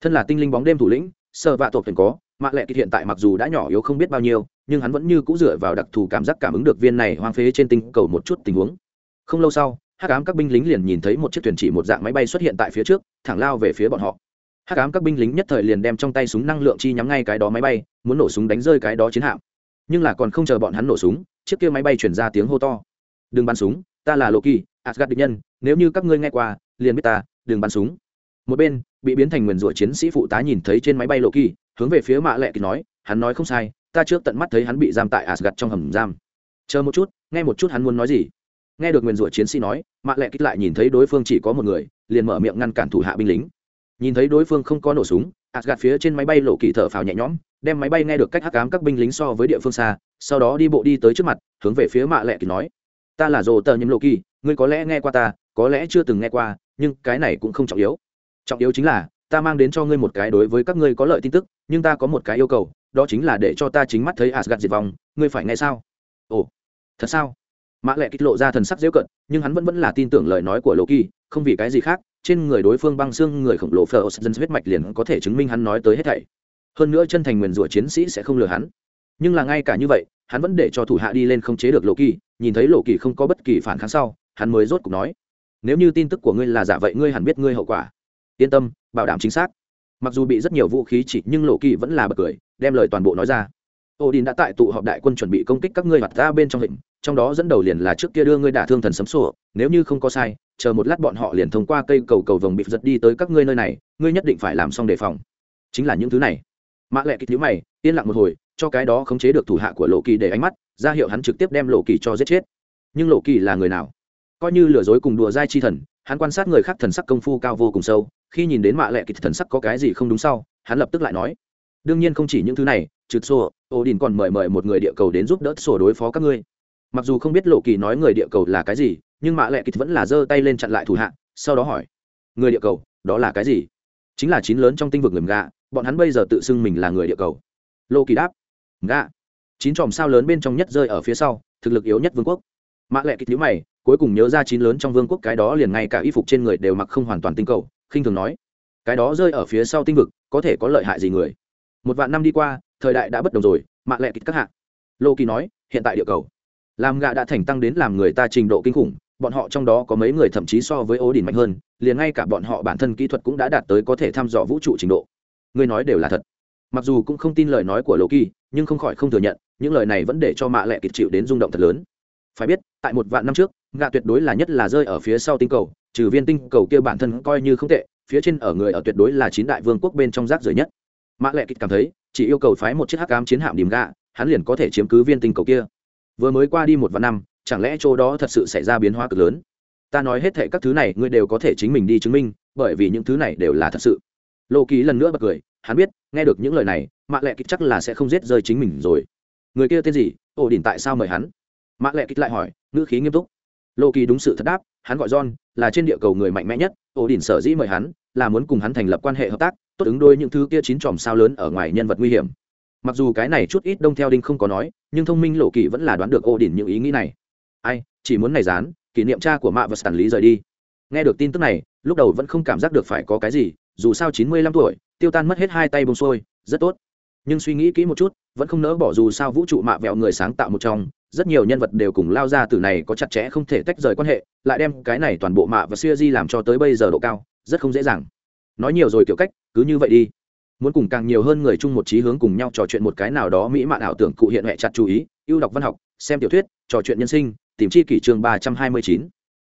Thân là tinh linh bóng đêm thủ lĩnh sợ vạ tộc thành có mạ lệ kít hiện tại mặc dù đã nhỏ yếu không biết bao nhiêu, nhưng hắn vẫn như cũ dựa vào đặc thù cảm giác cảm ứng được viên này hoang phế trên tinh cầu một chút tình huống. Không lâu sau, hắc ám các binh lính liền nhìn thấy một chiếc thuyền chỉ một dạng máy bay xuất hiện tại phía trước, thẳng lao về phía bọn họ. Hắc ám các binh lính nhất thời liền đem trong tay súng năng lượng chi nhắm ngay cái đó máy bay, muốn nổ súng đánh rơi cái đó chiến hạm. Nhưng là còn không chờ bọn hắn nổ súng chiếc kia máy bay chuyển ra tiếng hô to. Đừng bắn súng, ta là loki asgad địch nhân, nếu như các ngươi nghe qua, liền biết ta, đừng bắn súng. Một bên, bị biến thành nguyền rủa chiến sĩ phụ tá nhìn thấy trên máy bay loki, hướng về phía mạ lệ kỳ nói, hắn nói không sai, ta trước tận mắt thấy hắn bị giam tại asgad trong hầm giam. Chờ một chút, nghe một chút hắn muốn nói gì. Nghe được nguyền rủa chiến sĩ nói, mạ lệ kích lại nhìn thấy đối phương chỉ có một người, liền mở miệng ngăn cản thủ hạ binh lính. Nhìn thấy đối phương không có nổ súng asgad phía trên máy bay lộ kỳ thở phào nhẹ nhõm đem máy bay nghe được cách hắc cám các binh lính so với địa phương xa, sau đó đi bộ đi tới trước mặt, hướng về phía mạ lệ kỳ nói, ta là dồ tờ nhâm lộ kỳ, ngươi có lẽ nghe qua ta, có lẽ chưa từng nghe qua, nhưng cái này cũng không trọng yếu. Trọng yếu chính là, ta mang đến cho ngươi một cái đối với các ngươi có lợi tin tức, nhưng ta có một cái yêu cầu, đó chính là để cho ta chính mắt thấy asgad diệt vong, ngươi phải nghe sao? Ồ, thật sao? Mã lệ kích lộ ra thần sắc dễu cận nhưng hắn vẫn vẫn là tin tưởng lời nói của lộ kỳ, không vì cái gì khác, trên người đối phương băng xương người khổng lồ phờ dân huyết mạch liền có thể chứng minh hắn nói tới hết thảy hơn nữa chân thành nguyền rủa chiến sĩ sẽ không lừa hắn nhưng là ngay cả như vậy hắn vẫn để cho thủ hạ đi lên không chế được lộ kỳ nhìn thấy lộ kỳ không có bất kỳ phản kháng sau hắn mới rốt cuộc nói nếu như tin tức của ngươi là giả vậy ngươi hẳn biết ngươi hậu quả yên tâm bảo đảm chính xác mặc dù bị rất nhiều vũ khí chỉ nhưng lộ kỳ vẫn là bật cười đem lời toàn bộ nói ra Odin đã tại tụ họp đại quân chuẩn bị công kích các ngươi mặt ra bên trong hình, trong đó dẫn đầu liền là trước kia đưa ngươi đả thương thần sấm sổ, nếu như không có sai, chờ một lát bọn họ liền thông qua cây cầu cầu vồng bị giật đi tới các ngươi nơi này, ngươi nhất định phải làm xong đề phòng. Chính là những thứ này. Mã Lệ kịch thiếu mày, yên lặng một hồi, cho cái đó khống chế được thủ hạ của Lộ Kỳ để ánh mắt, ra hiệu hắn trực tiếp đem Lộ Kỳ cho giết chết. Nhưng Lộ Kỳ là người nào? Coi như lừa dối cùng đùa dai chi thần, hắn quan sát người khác thần sắc công phu cao vô cùng sâu, khi nhìn đến mạ Lệ kịch thần sắc có cái gì không đúng sau, hắn lập tức lại nói: đương nhiên không chỉ những thứ này trừ sổ ô đình còn mời mời một người địa cầu đến giúp đỡ sổ đối phó các ngươi mặc dù không biết lộ kỳ nói người địa cầu là cái gì nhưng mạ lệ kịch vẫn là giơ tay lên chặn lại thủ hạ sau đó hỏi người địa cầu đó là cái gì chính là chín lớn trong tinh vực ngầm gạ bọn hắn bây giờ tự xưng mình là người địa cầu. Lô kỳ đáp gạ chín chòm sao lớn bên trong nhất rơi ở phía sau, thực lực yếu nhất vương quốc. Mạ lệ kịch nhữ mày, cuối cùng nhớ ra chín lớn trong vương quốc cái đó liền ngay cả y phục trên người đều mặc không hoàn toàn tinh cầu, khinh thường nói, cái đó rơi ở phía sau tinh vực, có thể có lợi hại gì người? Một vạn năm đi qua, thời đại đã bất đồng rồi mạ lệ kịch các hạ. Lô kỳ nói, hiện tại địa cầu, làm gạ đã thành tăng đến làm người ta trình độ kinh khủng, bọn họ trong đó có mấy người thậm chí so với ố đỉnh mạnh hơn, liền ngay cả bọn họ bản thân kỹ thuật cũng đã đạt tới có thể thăm dò vũ trụ trình độ. Ngươi nói đều là thật. Mặc dù cũng không tin lời nói của lô kỳ nhưng không khỏi không thừa nhận, những lời này vẫn để cho mạ lệ kịch chịu đến rung động thật lớn. Phải biết, tại một vạn năm trước gạ tuyệt đối là nhất là rơi ở phía sau tinh cầu, trừ viên tinh cầu kia bản thân coi như không tệ, phía trên ở người ở tuyệt đối là chín đại vương quốc bên trong rác rưởi nhất. Mã lệ kịch cảm thấy, chỉ yêu cầu phái một chiếc hắc cám chiến hạm điểm gạ hắn liền có thể chiếm cứ viên tinh cầu kia. Vừa mới qua đi một vạn năm, chẳng lẽ chỗ đó thật sự xảy ra biến hóa cực lớn? Ta nói hết thệ các thứ này, ngươi đều có thể chính mình đi chứng minh, bởi vì những thứ này đều là thật sự lộ ký lần nữa bật cười, hắn biết, nghe được những lời này, mạ lệ kịch chắc là sẽ không giết rơi chính mình rồi. Người kia tên gì? Ổ đỉnh tại sao mời hắn? Mạ lệ kịch lại hỏi, ngữ khí nghiêm túc. Lộ kỳ đúng sự thật đáp, hắn gọi john, là trên địa cầu người mạnh mẽ nhất, ổ đỉnh sở dĩ mời hắn, là muốn cùng hắn thành lập quan hệ hợp tác, tốt ứng đôi những thứ kia chín chòm sao lớn ở ngoài nhân vật nguy hiểm. Mặc dù cái này chút ít đông theo đinh không có nói, nhưng thông minh lộ kỳ vẫn là đoán được ổ đỉnh những ý nghĩ này. Ai, chỉ muốn này dán, kỷ niệm cha của mạ và sản lý rời đi nghe được tin tức này lúc đầu vẫn không cảm giác được phải có cái gì dù sao chín mươi lăm tuổi tiêu tan mất hết hai tay bông xuôi, rất tốt. Nhưng suy nghĩ kỹ một chút vẫn không nỡ bỏ dù sao vũ trụ mạ vẹo người sáng tạo một trong rất nhiều nhân vật đều cùng lao ra từ này có chặt chẽ không thể tách rời quan hệ lại đem cái này toàn bộ mạ và siêu di làm cho tới bây giờ độ cao rất không dễ dàng. Nói nhiều rồi kiểu cách cứ như vậy đi. Muốn cùng càng nhiều hơn người chung một trí hướng cùng nhau trò chuyện một cái nào đó mỹ mạn ảo tưởng cụ hiện huệ chặt chú ý ưu đọc văn học xem tiểu thuyết trò chuyện nhân sinh tìm chi kỷ chương ba trăm hai mươi chín.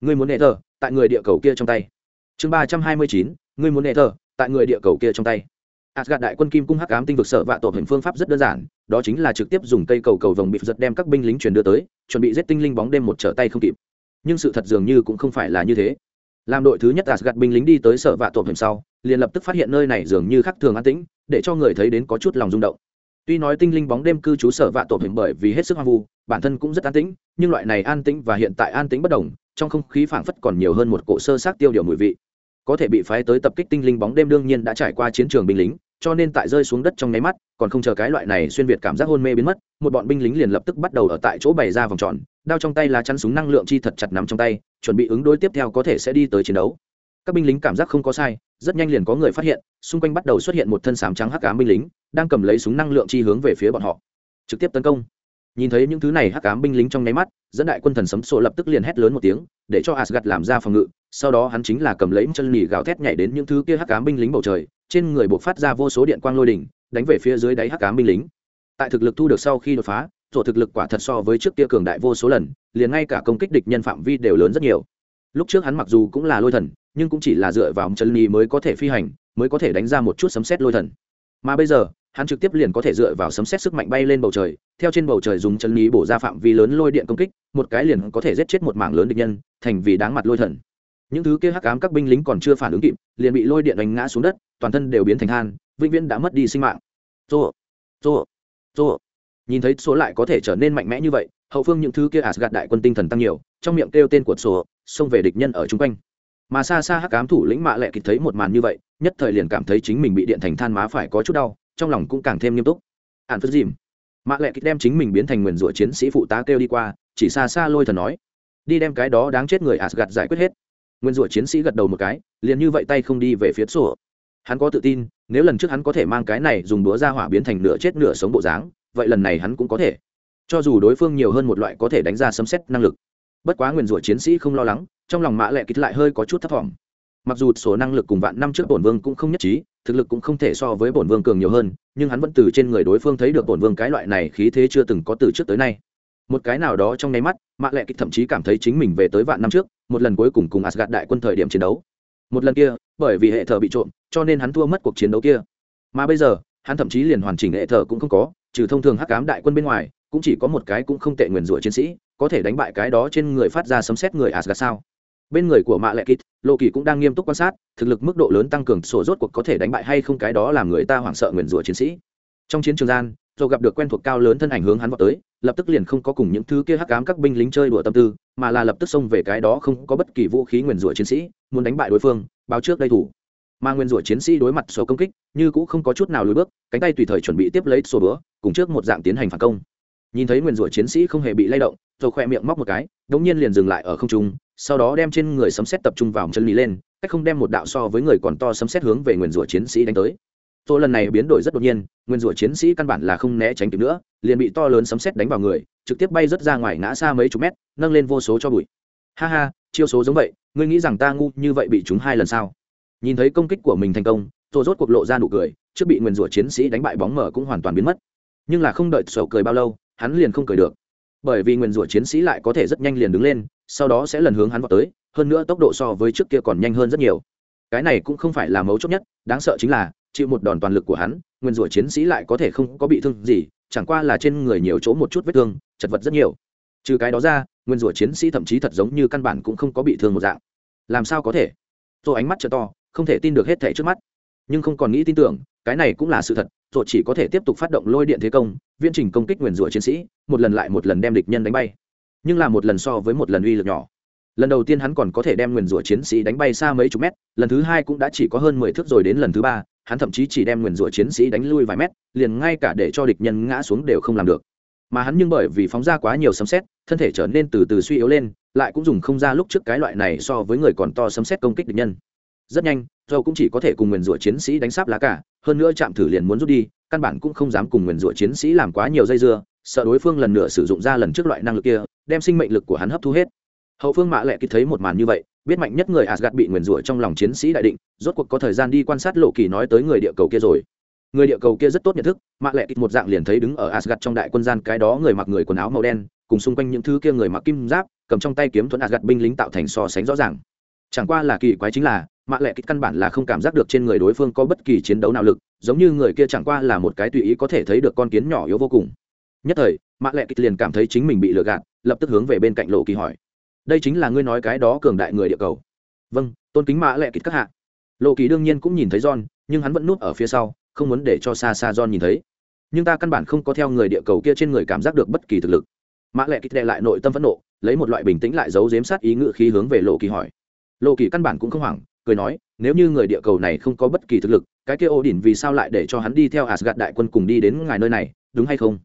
Ngươi muốn nệ thờ tại người địa cầu kia trong tay chương ba trăm hai mươi chín ngươi muốn nệ thờ tại người địa cầu kia trong tay Asgard đại quân kim cung hắc ám tinh vực sở vạ tổ hình phương pháp rất đơn giản, đó chính là trực tiếp dùng cây cầu cầu vồng bị giật đem các binh lính truyền đưa tới, chuẩn bị giết tinh linh bóng đêm một trở tay không kịp. Nhưng sự thật dường như cũng không phải là như thế. Làm đội thứ nhất Asgard binh lính đi tới sở vạ tổ hình sau, liền lập tức phát hiện nơi này dường như khác thường an tĩnh, để cho người thấy đến có chút lòng rung động. Tuy nói tinh linh bóng đêm cư trú sở vạ tổ hình bởi vì hết sức hoang vu, bản thân cũng rất an tĩnh, nhưng loại này an tĩnh và hiện tại an tĩnh bất đồng, trong không khí phảng phất còn nhiều hơn một cỗ sơ xác tiêu điều mùi vị. Có thể bị phái tới tập kích tinh linh bóng đêm đương nhiên đã trải qua chiến trường binh lính, cho nên tại rơi xuống đất trong nháy mắt, còn không chờ cái loại này xuyên việt cảm giác hôn mê biến mất, một bọn binh lính liền lập tức bắt đầu ở tại chỗ bày ra vòng tròn, đao trong tay là chắn súng năng lượng chi thật chặt nắm trong tay, chuẩn bị ứng đối tiếp theo có thể sẽ đi tới chiến đấu. Các binh lính cảm giác không có sai, rất nhanh liền có người phát hiện, xung quanh bắt đầu xuất hiện một thân sám trắng hắc ám binh lính, đang cầm lấy súng năng lượng chi hướng về phía bọn họ. Trực tiếp tấn công nhìn thấy những thứ này hắc ám binh lính trong nháy mắt, dẫn đại quân thần sấm sộ lập tức liền hét lớn một tiếng, để cho asgad làm ra phòng ngự. Sau đó hắn chính là cầm lấy chân nỉ gào thét nhảy đến những thứ kia hắc ám binh lính bầu trời, trên người buộc phát ra vô số điện quang lôi đỉnh, đánh về phía dưới đáy hắc ám binh lính. Tại thực lực thu được sau khi đột phá, tổ thực lực quả thật so với trước kia cường đại vô số lần, liền ngay cả công kích địch nhân phạm vi đều lớn rất nhiều. Lúc trước hắn mặc dù cũng là lôi thần, nhưng cũng chỉ là dựa vào chân nỉ mới có thể phi hành, mới có thể đánh ra một chút sấm sét lôi thần. Mà bây giờ hắn trực tiếp liền có thể dựa vào sấm xét sức mạnh bay lên bầu trời, theo trên bầu trời dùng chân lý bổ ra phạm vi lớn lôi điện công kích, một cái liền có thể giết chết một mảng lớn địch nhân, thành vì đáng mặt lôi thần. Những thứ kia hắc ám các binh lính còn chưa phản ứng kịp, liền bị lôi điện đánh ngã xuống đất, toàn thân đều biến thành than, vĩnh viễn đã mất đi sinh mạng. Rô rô rô. Nhìn thấy số lại có thể trở nên mạnh mẽ như vậy, hậu phương những thứ kia asgad đại quân tinh thần tăng nhiều, trong miệng kêu tên của sổ xông về địch nhân ở chung quanh. Mà xa xa hắc ám thủ lĩnh mạ lệ kịp thấy một màn như vậy, nhất thời liền cảm thấy chính mình bị điện thành than má phải có chút đau trong lòng cũng càng thêm nghiêm túc. Ạn phất dìm. Mạ lệ kịch đem chính mình biến thành nguyền rủa chiến sĩ phụ tá kêu đi qua, chỉ xa xa lôi thần nói, đi đem cái đó đáng chết người asgad giải quyết hết. Nguyên rủa chiến sĩ gật đầu một cái, liền như vậy tay không đi về phía sổ. Hắn có tự tin, nếu lần trước hắn có thể mang cái này dùng đũa ra hỏa biến thành nửa chết nửa sống bộ dáng, vậy lần này hắn cũng có thể. Cho dù đối phương nhiều hơn một loại có thể đánh ra sấm xét năng lực. Bất quá nguyên rủa chiến sĩ không lo lắng, trong lòng mã lệ kịch lại hơi có chút thấp vọng mặc dù số năng lực cùng vạn năm trước bổn vương cũng không nhất trí, thực lực cũng không thể so với bổn vương cường nhiều hơn, nhưng hắn vẫn từ trên người đối phương thấy được bổn vương cái loại này khí thế chưa từng có từ trước tới nay. Một cái nào đó trong nháy mắt mạ lệ kịch thậm chí cảm thấy chính mình về tới vạn năm trước, một lần cuối cùng cùng asgad đại quân thời điểm chiến đấu. Một lần kia, bởi vì hệ thờ bị trộm, cho nên hắn thua mất cuộc chiến đấu kia. Mà bây giờ, hắn thậm chí liền hoàn chỉnh hệ thờ cũng không có, trừ thông thường hắc cám đại quân bên ngoài, cũng chỉ có một cái cũng không tệ nguyền rủa chiến sĩ, có thể đánh bại cái đó trên người phát ra sấm xét người asgad sao? Bên người của mạ lệ kít lộ kỳ cũng đang nghiêm túc quan sát, thực lực mức độ lớn tăng cường sổ rốt cuộc có thể đánh bại hay không cái đó làm người ta hoảng sợ nguyền rủa chiến sĩ. Trong chiến trường gian rồi gặp được quen thuộc cao lớn thân ảnh hướng hắn vào tới, lập tức liền không có cùng những thứ kia hắc ám các binh lính chơi đùa tâm tư, mà là lập tức xông về cái đó không có bất kỳ vũ khí nguyền rủa chiến sĩ, muốn đánh bại đối phương, báo trước đây thủ. Mà nguyên rủa chiến sĩ đối mặt số công kích, như cũng không có chút nào lùi bước, cánh tay tùy thời chuẩn bị tiếp lấy sổ bữa cùng trước một dạng tiến hành phản công. Nhìn thấy nguyên rủa chiến sĩ không hề bị lay động rồi khoe miệng móc một cái, đống nhiên liền dừng lại ở không trung sau đó đem trên người sấm xét tập trung vào chân lý lên, cách không đem một đạo so với người còn to sấm xét hướng về nguyên rủa chiến sĩ đánh tới. Tôi lần này biến đổi rất đột nhiên, nguyên rủa chiến sĩ căn bản là không né tránh kịp nữa, liền bị to lớn sấm xét đánh vào người, trực tiếp bay rất ra ngoài ngã xa mấy chục mét, nâng lên vô số cho bụi. Ha ha, chiêu số giống vậy, ngươi nghĩ rằng ta ngu như vậy bị chúng hai lần sao? Nhìn thấy công kích của mình thành công, tôi rốt cuộc lộ ra nụ cười, trước bị nguyên rủa chiến sĩ đánh bại bóng mở cũng hoàn toàn biến mất. Nhưng là không đợi sầu cười bao lâu, hắn liền không cười được bởi vì nguyên rủa chiến sĩ lại có thể rất nhanh liền đứng lên, sau đó sẽ lần hướng hắn vào tới, hơn nữa tốc độ so với trước kia còn nhanh hơn rất nhiều. Cái này cũng không phải là mấu chốt nhất, đáng sợ chính là, chịu một đòn toàn lực của hắn, nguyên rủa chiến sĩ lại có thể không có bị thương gì, chẳng qua là trên người nhiều chỗ một chút vết thương, chật vật rất nhiều. Trừ cái đó ra, nguyên rủa chiến sĩ thậm chí thật giống như căn bản cũng không có bị thương một dạng. Làm sao có thể? Tôi ánh mắt t to, không thể tin được hết thẻ trước mắt. Nhưng không còn nghĩ tin tưởng cái này cũng là sự thật rồi chỉ có thể tiếp tục phát động lôi điện thế công, viễn trình công kích nguyền rủa chiến sĩ, một lần lại một lần đem địch nhân đánh bay. Nhưng là một lần so với một lần uy lực nhỏ. Lần đầu tiên hắn còn có thể đem nguyền rủa chiến sĩ đánh bay xa mấy chục mét, lần thứ hai cũng đã chỉ có hơn mười thước rồi đến lần thứ ba, hắn thậm chí chỉ đem nguyền rủa chiến sĩ đánh lui vài mét, liền ngay cả để cho địch nhân ngã xuống đều không làm được. Mà hắn nhưng bởi vì phóng ra quá nhiều sấm xét thân thể trở nên từ từ suy yếu lên, lại cũng dùng không ra lúc trước cái loại này so với người còn to sấm xét công kích địch nhân. Rất nhanh dâu cũng chỉ có thể cùng nguyền rủa chiến sĩ đánh sáp lá cả hơn nữa chạm thử liền muốn rút đi, căn bản cũng không dám cùng nguyền rủa chiến sĩ làm quá nhiều dây dưa, sợ đối phương lần nữa sử dụng ra lần trước loại năng lực kia, đem sinh mệnh lực của hắn hấp thu hết. Hậu phương mạ lệ kịp thấy một màn như vậy, biết mạnh nhất người asgad bị nguyền rủa trong lòng chiến sĩ đại định, rốt cuộc có thời gian đi quan sát lộ kỳ nói tới người địa cầu kia rồi. Người địa cầu kia rất tốt nhận thức, mạ lệ kịp một dạng liền thấy đứng ở asgad trong đại quân gian cái đó người mặc người quần áo màu đen, cùng xung quanh những thứ kia người mặc kim giáp, cầm trong tay kiếm thuẫn asgad binh lính tạo thành so sánh rõ ràng. Chẳng qua là kỳ quái chính là mạ lệ kích căn bản là không cảm giác được trên người đối phương có bất kỳ chiến đấu nào lực, giống như người kia chẳng qua là một cái tùy ý có thể thấy được con kiến nhỏ yếu vô cùng. Nhất thời, mạ lệ kích liền cảm thấy chính mình bị lừa gạt, lập tức hướng về bên cạnh lộ kỳ hỏi. Đây chính là ngươi nói cái đó cường đại người địa cầu? Vâng tôn kính mạ lệ kích các hạ. Lộ kỳ đương nhiên cũng nhìn thấy john, nhưng hắn vẫn núp ở phía sau, không muốn để cho xa xa john nhìn thấy. Nhưng ta căn bản không có theo người địa cầu kia trên người cảm giác được bất kỳ thực lực. Mạ lệ kích đệ lại nội tâm phẫn nộ, lấy một loại bình tĩnh lại giấu giếm sát ý ngự khí hướng về lộ kỳ hỏi. Lộ kỳ căn bản cũng không hoảng cười nói, nếu như người địa cầu này không có bất kỳ thực lực, cái kia ô đỉnh vì sao lại để cho hắn đi theo asgad đại quân cùng đi đến ngài nơi này, đúng hay không?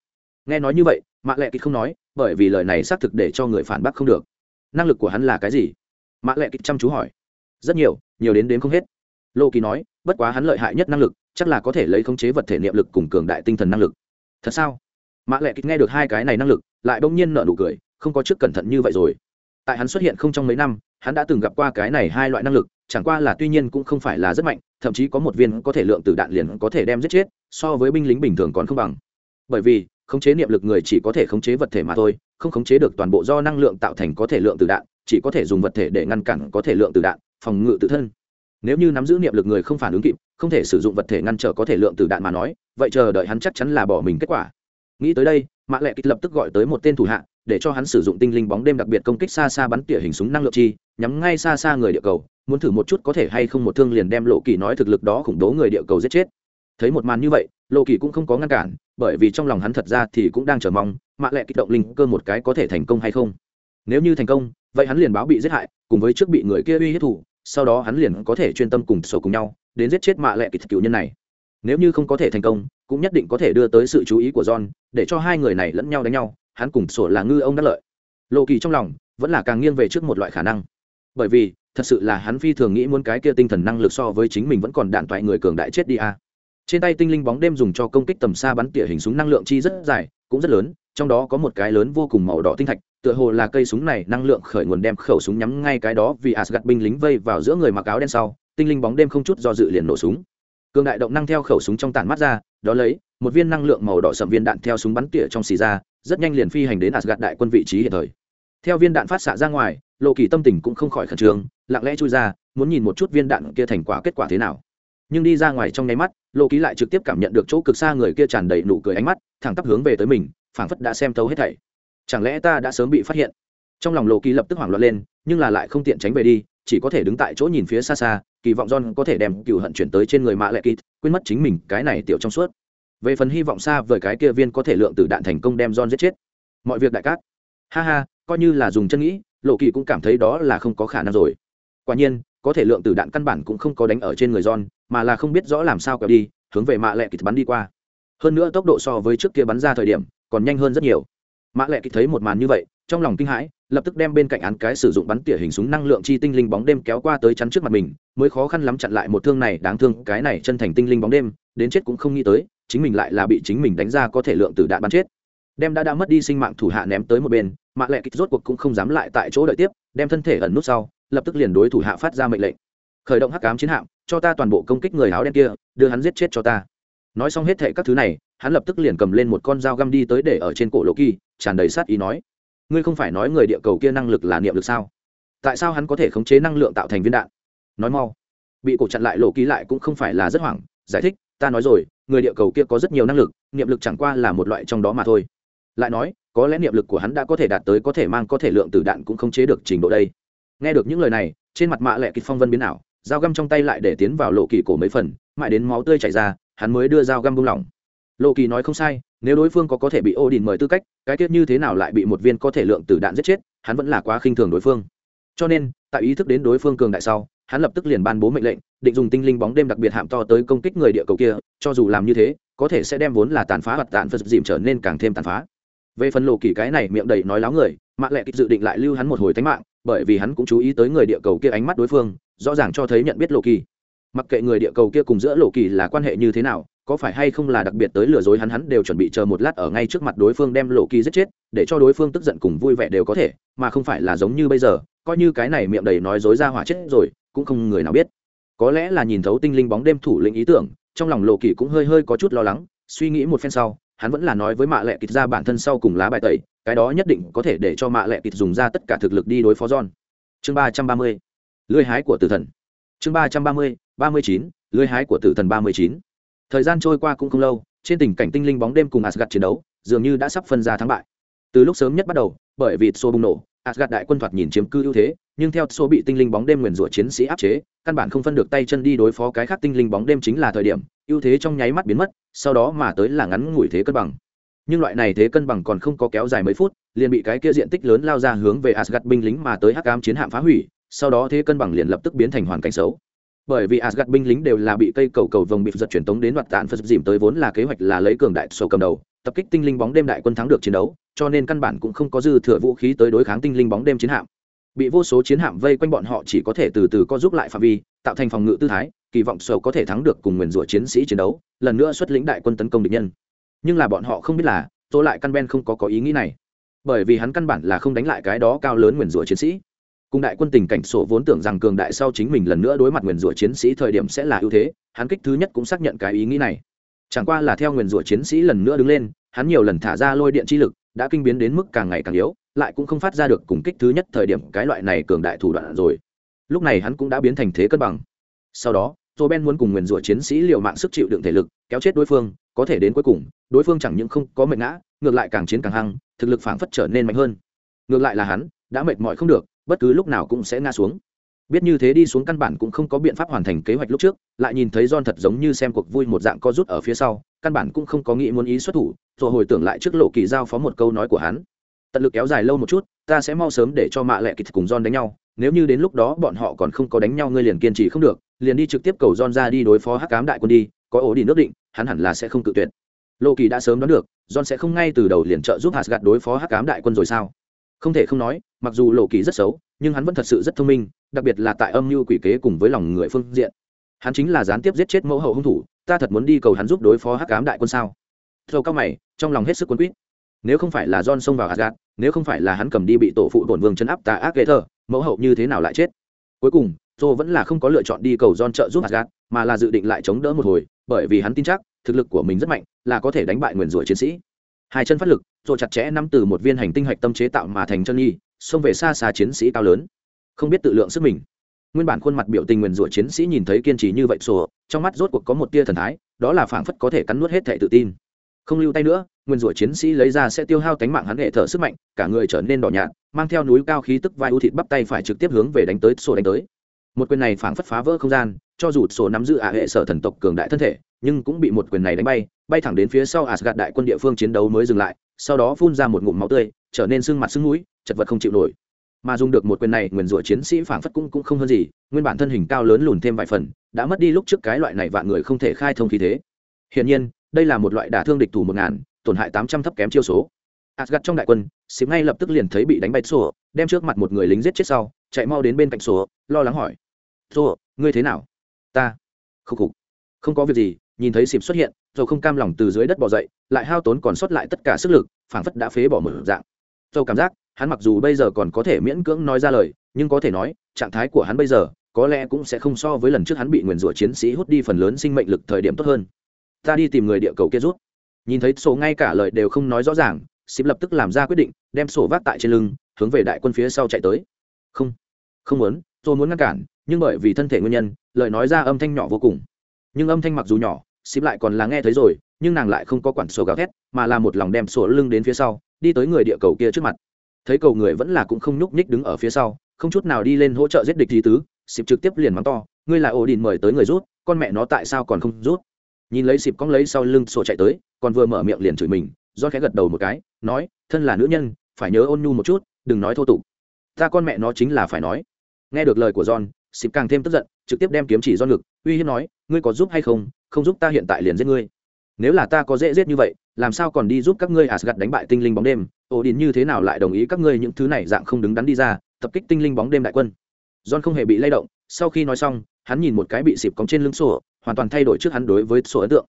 Nghe nói như vậy mạ lệ kịch không nói, bởi vì lời này xác thực để cho người phản bác không được. Năng lực của hắn là cái gì? Mạ lệ kịch chăm chú hỏi. Rất nhiều nhiều đến đến không hết. Lô kỳ nói, bất quá hắn lợi hại nhất năng lực, chắc là có thể lấy khống chế vật thể niệm lực cùng cường đại tinh thần năng lực. Thật sao? Mạ lệ kịch nghe được hai cái này năng lực, lại bỗng nhiên nợ nụ cười, không có trước cẩn thận như vậy rồi. Tại hắn xuất hiện không trong mấy năm, hắn đã từng gặp qua cái này hai loại năng lực chẳng qua là tuy nhiên cũng không phải là rất mạnh, thậm chí có một viên có thể lượng từ đạn liền có thể đem giết chết, so với binh lính bình thường còn không bằng. Bởi vì, khống chế niệm lực người chỉ có thể khống chế vật thể mà thôi, không khống chế được toàn bộ do năng lượng tạo thành có thể lượng từ đạn, chỉ có thể dùng vật thể để ngăn cản có thể lượng từ đạn, phòng ngự tự thân. Nếu như nắm giữ niệm lực người không phản ứng kịp, không thể sử dụng vật thể ngăn trở có thể lượng từ đạn mà nói, vậy chờ đợi hắn chắc chắn là bỏ mình kết quả. Nghĩ tới đây, mã lệ kịch lập tức gọi tới một tên thủ hạ, để cho hắn sử dụng tinh linh bóng đêm đặc biệt công kích xa xa bắn tỉa hình súng năng lượng chi, nhắm ngay xa xa người địa cầu muốn thử một chút có thể hay không một thương liền đem lộ kỳ nói thực lực đó khủng bố người địa cầu giết chết. Thấy một màn như vậy, lộ kỳ cũng không có ngăn cản, bởi vì trong lòng hắn thật ra thì cũng đang chờ mong, mạ lệ kích động linh cơ một cái có thể thành công hay không. Nếu như thành công, vậy hắn liền báo bị giết hại, cùng với trước bị người kia uy hiếp thủ, sau đó hắn liền có thể chuyên tâm cùng sổ cùng nhau, đến giết chết mạ lệ kịch cựu nhân này. Nếu như không có thể thành công, cũng nhất định có thể đưa tới sự chú ý của john, để cho hai người này lẫn nhau đánh nhau, hắn cùng sổ là ngư ông đắc lợi. Lộ kỳ trong lòng vẫn là càng nghiêng về trước một loại khả năng. Bởi vì thật sự là hắn phi thường nghĩ muốn cái kia tinh thần năng lực so với chính mình vẫn còn đạn toại người cường đại chết đi a à. trên tay tinh linh bóng đêm dùng cho công kích tầm xa bắn tỉa hình súng năng lượng chi rất dài, cũng rất lớn, trong đó có một cái lớn vô cùng màu đỏ tinh thạch, tựa hồ là cây súng này, năng lượng khởi nguồn đem khẩu súng nhắm ngay cái đó vì asgad binh lính vây vào giữa người mặc áo đen sau, tinh linh bóng đêm không chút do dự liền nổ súng cường đại động năng theo khẩu súng trong tản mắt ra, đó lấy, một viên năng lượng màu đỏ sậm viên đạn theo súng bắn tỉa trong xì ra, rất nhanh liền phi hành đến asgad đại quân vị trí hiện thời theo viên đạn phát xạ ra ngoài lộ kỳ tâm tình cũng không khỏi khẩn trương, lặng lẽ chui ra, muốn nhìn một chút viên đạn kia thành quả kết quả thế nào. Nhưng đi ra ngoài trong nháy mắt, lộ ký lại trực tiếp cảm nhận được chỗ cực xa người kia tràn đầy nụ cười ánh mắt, thẳng tắp hướng về tới mình, phảng phất đã xem thấu hết thảy. Chẳng lẽ ta đã sớm bị phát hiện? Trong lòng lộ kỳ lập tức hoảng loạn lên, nhưng là lại không tiện tránh về đi, chỉ có thể đứng tại chỗ nhìn phía xa xa, kỳ vọng john có thể đem cựu hận chuyển tới trên người mạ lệ kít quên mất chính mình cái này tiểu trong suốt. Về phần hy vọng xa vời cái kia viên có thể lượng tử đạn thành công đem John giết chết. Mọi việc đại cát. Ha ha, coi như là dùng chân nghĩ lộ kỳ cũng cảm thấy đó là không có khả năng rồi. Quả nhiên, có thể lượng tử đạn căn bản cũng không có đánh ở trên người John, mà là không biết rõ làm sao kéo đi, hướng về mạ lệ kịch bắn đi qua. Hơn nữa tốc độ so với trước kia bắn ra thời điểm, còn nhanh hơn rất nhiều. Mạ lệ kịch thấy một màn như vậy, trong lòng kinh hãi, lập tức đem bên cạnh án cái sử dụng bắn tỉa hình súng năng lượng chi tinh linh bóng đêm kéo qua tới chắn trước mặt mình, mới khó khăn lắm chặn lại một thương này, đáng thương, cái này chân thành tinh linh bóng đêm, đến chết cũng không nghĩ tới, chính mình lại là bị chính mình đánh ra có thể lượng từ đạn bắn chết. Đem đã đã mất đi sinh mạng thủ hạ ném tới một bên mạ lệ kịch rốt cuộc cũng không dám lại tại chỗ đợi tiếp, đem thân thể ẩn nút sau, lập tức liền đối thủ hạ phát ra mệnh lệnh. Khởi động hắc cám chiến hạm, cho ta toàn bộ công kích người áo đen kia, đưa hắn giết chết cho ta. Nói xong hết thệ các thứ này, hắn lập tức liền cầm lên một con dao găm đi tới để ở trên cổ lộ kỳ tràn đầy sát ý nói, ngươi không phải nói người địa cầu kia năng lực là niệm lực sao? Tại sao hắn có thể khống chế năng lượng tạo thành viên đạn? Nói mau. Bị cổ chặn lại lộ ký lại cũng không phải là rất hoảng, giải thích, ta nói rồi, người địa cầu kia có rất nhiều năng lực, niệm lực chẳng qua là một loại trong đó mà thôi lại nói, có lẽ niệm lực của hắn đã có thể đạt tới có thể mang có thể lượng tử đạn cũng không chế được trình độ đây. Nghe được những lời này, trên mặt mạ lệ kịch phong vân biến ảo, dao găm trong tay lại để tiến vào lộ kỳ cổ mấy phần, mãi đến máu tươi chảy ra, hắn mới đưa dao găm buông lỏng. Lộ kỳ nói không sai, nếu đối phương có có thể bị ô đình mời tư cách, cái tiết như thế nào lại bị một viên có thể lượng tử đạn giết chết, hắn vẫn là quá khinh thường đối phương. Cho nên, tại ý thức đến đối phương cường đại sau, hắn lập tức liền ban bố mệnh lệnh, định dùng tinh linh bóng đêm đặc biệt hạm to tới công kích người địa cầu kia, cho dù làm như thế, có thể sẽ đem vốn là tàn phá hoặc tàn phật dìm trở nên càng thêm tàn phá về phần lộ kỳ cái này miệng đầy nói láo người mạng lệ kịch dự định lại lưu hắn một hồi tánh mạng, bởi vì hắn cũng chú ý tới người địa cầu kia ánh mắt đối phương, rõ ràng cho thấy nhận biết lộ kỳ. Mặc kệ người địa cầu kia cùng giữa lộ kỳ là quan hệ như thế nào, có phải hay không là đặc biệt tới lừa dối hắn hắn đều chuẩn bị chờ một lát ở ngay trước mặt đối phương đem lộ kỳ giết chết, để cho đối phương tức giận cùng vui vẻ đều có thể, mà không phải là giống như bây giờ, coi như cái này miệng đầy nói dối ra hỏa chết rồi, cũng không người nào biết. Có lẽ là nhìn thấu tinh linh bóng đêm thủ lĩnh ý tưởng, trong lòng lộ kỳ cũng hơi hơi có chút lo lắng, suy nghĩ một phen sau hắn vẫn là nói với mạ lệ kịch ra bản thân sau cùng lá bài tẩy, cái đó nhất định có thể để cho mạ lệ kịch dùng ra tất cả thực lực đi đối phó john. Chương ba trăm ba mươi, lưới hái của tử thần. Chương ba trăm ba mươi ba mươi chín, lưới hái của tử thần ba mươi chín. Thời gian trôi qua cũng không lâu, trên tình cảnh tinh linh bóng đêm cùng asgad chiến đấu, dường như đã sắp phân ra thắng bại. Từ lúc sớm nhất bắt đầu, bởi vì số bùng nổ asgad đại quân thoạt nhìn chiếm cư ưu thế, nhưng theo số bị tinh linh bóng đêm nguyền rủa chiến sĩ áp chế, căn bản không phân được tay chân đi đối phó cái khác tinh linh bóng đêm chính là thời điểm ưu thế trong nháy mắt biến mất sau đó mà tới là ngắn ngủi thế cân bằng nhưng loại này thế cân bằng còn không có kéo dài mấy phút liền bị cái kia diện tích lớn lao ra hướng về asgad binh lính mà tới hắc ám chiến hạm phá hủy sau đó thế cân bằng liền lập tức biến thành hoàn cảnh xấu bởi vì Asgard binh lính đều là bị cây cầu cầu vồng bị giật truyền tống đến đoạt tạn Phật dìm tới vốn là kế hoạch là lấy cường đại sổ cầm đầu, tập kích tinh linh bóng đêm đại quân thắng được chiến đấu, cho nên căn bản cũng không có dư thừa vũ khí tới đối kháng tinh linh bóng đêm chiến hạm. Bị vô số chiến hạm vây quanh bọn họ chỉ có thể từ từ co giúp lại phạm vi, tạo thành phòng ngự tư thái, kỳ vọng sầu có thể thắng được cùng nguyền rủa chiến sĩ chiến đấu, lần nữa xuất lĩnh đại quân tấn công địch nhân. Nhưng là bọn họ không biết là, tôi lại căn ben không có có ý nghĩ này, bởi vì hắn căn bản là không đánh lại cái đó cao lớn nguyền rủa chiến sĩ. Cùng đại quân tình cảnh sổ vốn tưởng rằng cường đại sau chính mình lần nữa đối mặt nguyền rủa chiến sĩ thời điểm sẽ là ưu thế hắn kích thứ nhất cũng xác nhận cái ý nghĩ này. Chẳng qua là theo nguyền rủa chiến sĩ lần nữa đứng lên hắn nhiều lần thả ra lôi điện chi lực đã kinh biến đến mức càng ngày càng yếu lại cũng không phát ra được cùng kích thứ nhất thời điểm cái loại này cường đại thủ đoạn rồi. Lúc này hắn cũng đã biến thành thế cân bằng. Sau đó tô ben muốn cùng nguyền rủa chiến sĩ liều mạng sức chịu đựng thể lực, kéo chết đối phương, có thể đến cuối cùng, đối phương chẳng những không có mệt ngã, ngược lại càng chiến càng hăng, thực lực phảng phất trở nên mạnh hơn. Ngược lại là hắn, đã mệt mỏi không được, bất cứ lúc nào cũng sẽ ngã xuống. Biết như thế đi xuống căn bản cũng không có biện pháp hoàn thành kế hoạch lúc trước, lại nhìn thấy John thật giống như xem cuộc vui một dạng co rút ở phía sau, căn bản cũng không có nghĩ muốn ý xuất thủ, rồi hồi tưởng lại trước lộ kỳ giao phó một câu nói của hắn tận lực kéo dài lâu một chút, ta sẽ mau sớm để cho mạ lệ kịch cùng John đánh nhau, nếu như đến lúc đó bọn họ còn không có đánh nhau ngươi liền kiên trì không được, liền đi trực tiếp cầu John ra đi đối phó hắc cám đại quân đi, có ổ đi nước định, hắn hẳn là sẽ không cự tuyệt. Lô kỳ đã sớm đoán được, John sẽ không ngay từ đầu liền trợ giúp hạt gạt đối phó hắc cám đại quân rồi sao? Không thể không nói, mặc dù lộ kỳ rất xấu, nhưng hắn vẫn thật sự rất thông minh, đặc biệt là tại âm mưu quỷ kế cùng với lòng người phương diện. Hắn chính là gián tiếp giết chết mẫu hậu hung thủ, ta thật muốn đi cầu hắn giúp đối phó hắc cám đại quân sao? Thâu cao mày, trong lòng hết sức quân quýt nếu không phải là john xông vào asgad nếu không phải là hắn cầm đi bị tổ phụ bổn vương chấn áp tà ác ghê thở, mẫu hậu như thế nào lại chết? Cuối cùng joe vẫn là không có lựa chọn đi cầu john trợ giúp asgad mà là dự định lại chống đỡ một hồi bởi vì hắn tin chắc thực lực của mình rất mạnh là có thể đánh bại nguyền rủa chiến sĩ. Hai chân phát lực rồi chặt chẽ nắm từ một viên hành tinh hạch tâm chế tạo mà thành chân nhi xông về xa xa chiến sĩ cao lớn. Không biết tự lượng sức mình. Nguyên bản khuôn mặt biểu tình nguyền rủa chiến sĩ nhìn thấy kiên trì như vậy sổ trong mắt rốt cuộc có một tia thần thái đó là phảng phất có thể cắn nuốt hết thể tự tin không lưu tay nữa, nguyên rủa chiến sĩ lấy ra sẽ tiêu hao tánh mạng hắn hệ thở sức mạnh, cả người trở nên đỏ nhạt, mang theo núi cao khí tức vai ưu thịt bắp tay phải trực tiếp hướng về đánh tới sổ đánh tới. Một quyền này phảng phất phá vỡ không gian, cho dù sổ nắm giữ ả hệ sở thần tộc cường đại thân thể, nhưng cũng bị một quyền này đánh bay bay thẳng đến phía sau asgad đại quân địa phương chiến đấu mới dừng lại, sau đó phun ra một ngụm máu tươi, trở nên sưng mặt sưng mũi, chật vật không chịu nổi. Mà dùng được một quyền này nguyền rủa chiến sĩ phảng phất cũng cũng không hơn gì, nguyên bản thân hình cao lớn lùn thêm vài phần, đã mất đi lúc trước cái loại này vạn người không thể khai thông khí thế. Hiển nhiên đây là một loại đả thương địch thủ một ngàn tổn hại tám trăm thấp kém chiêu số asgad trong đại quân, Xịp ngay lập tức liền thấy bị đánh bay sổ, đem trước mặt một người lính giết chết sau, chạy mau đến bên cạnh sổ, lo lắng hỏi: "Sổ, ngươi thế nào?" "Ta." "Khục khục." "Không có việc gì." Nhìn thấy Xịp xuất hiện, rồi không cam lòng từ dưới đất bò dậy, lại hao tốn còn sót lại tất cả sức lực, phảng phất đã phế bỏ một dạng. dầu cảm giác, hắn mặc dù bây giờ còn có thể miễn cưỡng nói ra lời, nhưng có thể nói, trạng thái của hắn bây giờ, có lẽ cũng sẽ không so với lần trước hắn bị nguyền rủa chiến sĩ hút đi phần lớn sinh mệnh lực thời điểm tốt hơn. Ta đi tìm người địa cầu kia rút. Nhìn thấy sổ ngay cả lời đều không nói rõ ràng, xịp lập tức làm ra quyết định đem sổ vác tại trên lưng hướng về đại quân phía sau chạy tới. Không không muốn tôi muốn ngăn cản nhưng bởi vì thân thể nguyên nhân lời nói ra âm thanh nhỏ vô cùng. Nhưng âm thanh mặc dù nhỏ xịp lại còn là nghe thấy rồi nhưng nàng lại không có quản sổ gào thét mà là một lòng đem sổ lưng đến phía sau đi tới người địa cầu kia trước mặt. Thấy cầu người vẫn là cũng không nhúc nhích đứng ở phía sau không chút nào đi lên hỗ trợ giết địch gì tứ xịp trực tiếp liền mắng to ngươi là ổ đình mời tới người rút con mẹ nó tại sao còn không rút? Nhìn lấy xịp cong lấy sau lưng sổ chạy tới, còn vừa mở miệng liền chửi mình, do khẽ gật đầu một cái, nói, thân là nữ nhân, phải nhớ ôn nhu một chút, đừng nói thô tục. Ta con mẹ nó chính là phải nói. Nghe được lời của john, xịp càng thêm tức giận, trực tiếp đem kiếm chỉ do ngực, uy hiếp nói, ngươi có giúp hay không? Không giúp ta hiện tại liền giết ngươi. Nếu là ta có dễ giết như vậy, làm sao còn đi giúp các ngươi asgad đánh bại tinh linh bóng đêm? Ổ đình như thế nào lại đồng ý các ngươi những thứ này dạng không đứng đắn đi ra, tập kích tinh linh bóng đêm đại quân? John không hề bị lay động, sau khi nói xong, hắn nhìn một cái bị xịp cóng trên lưng sổ hoàn toàn thay đổi trước hắn đối với sổ ấn tượng.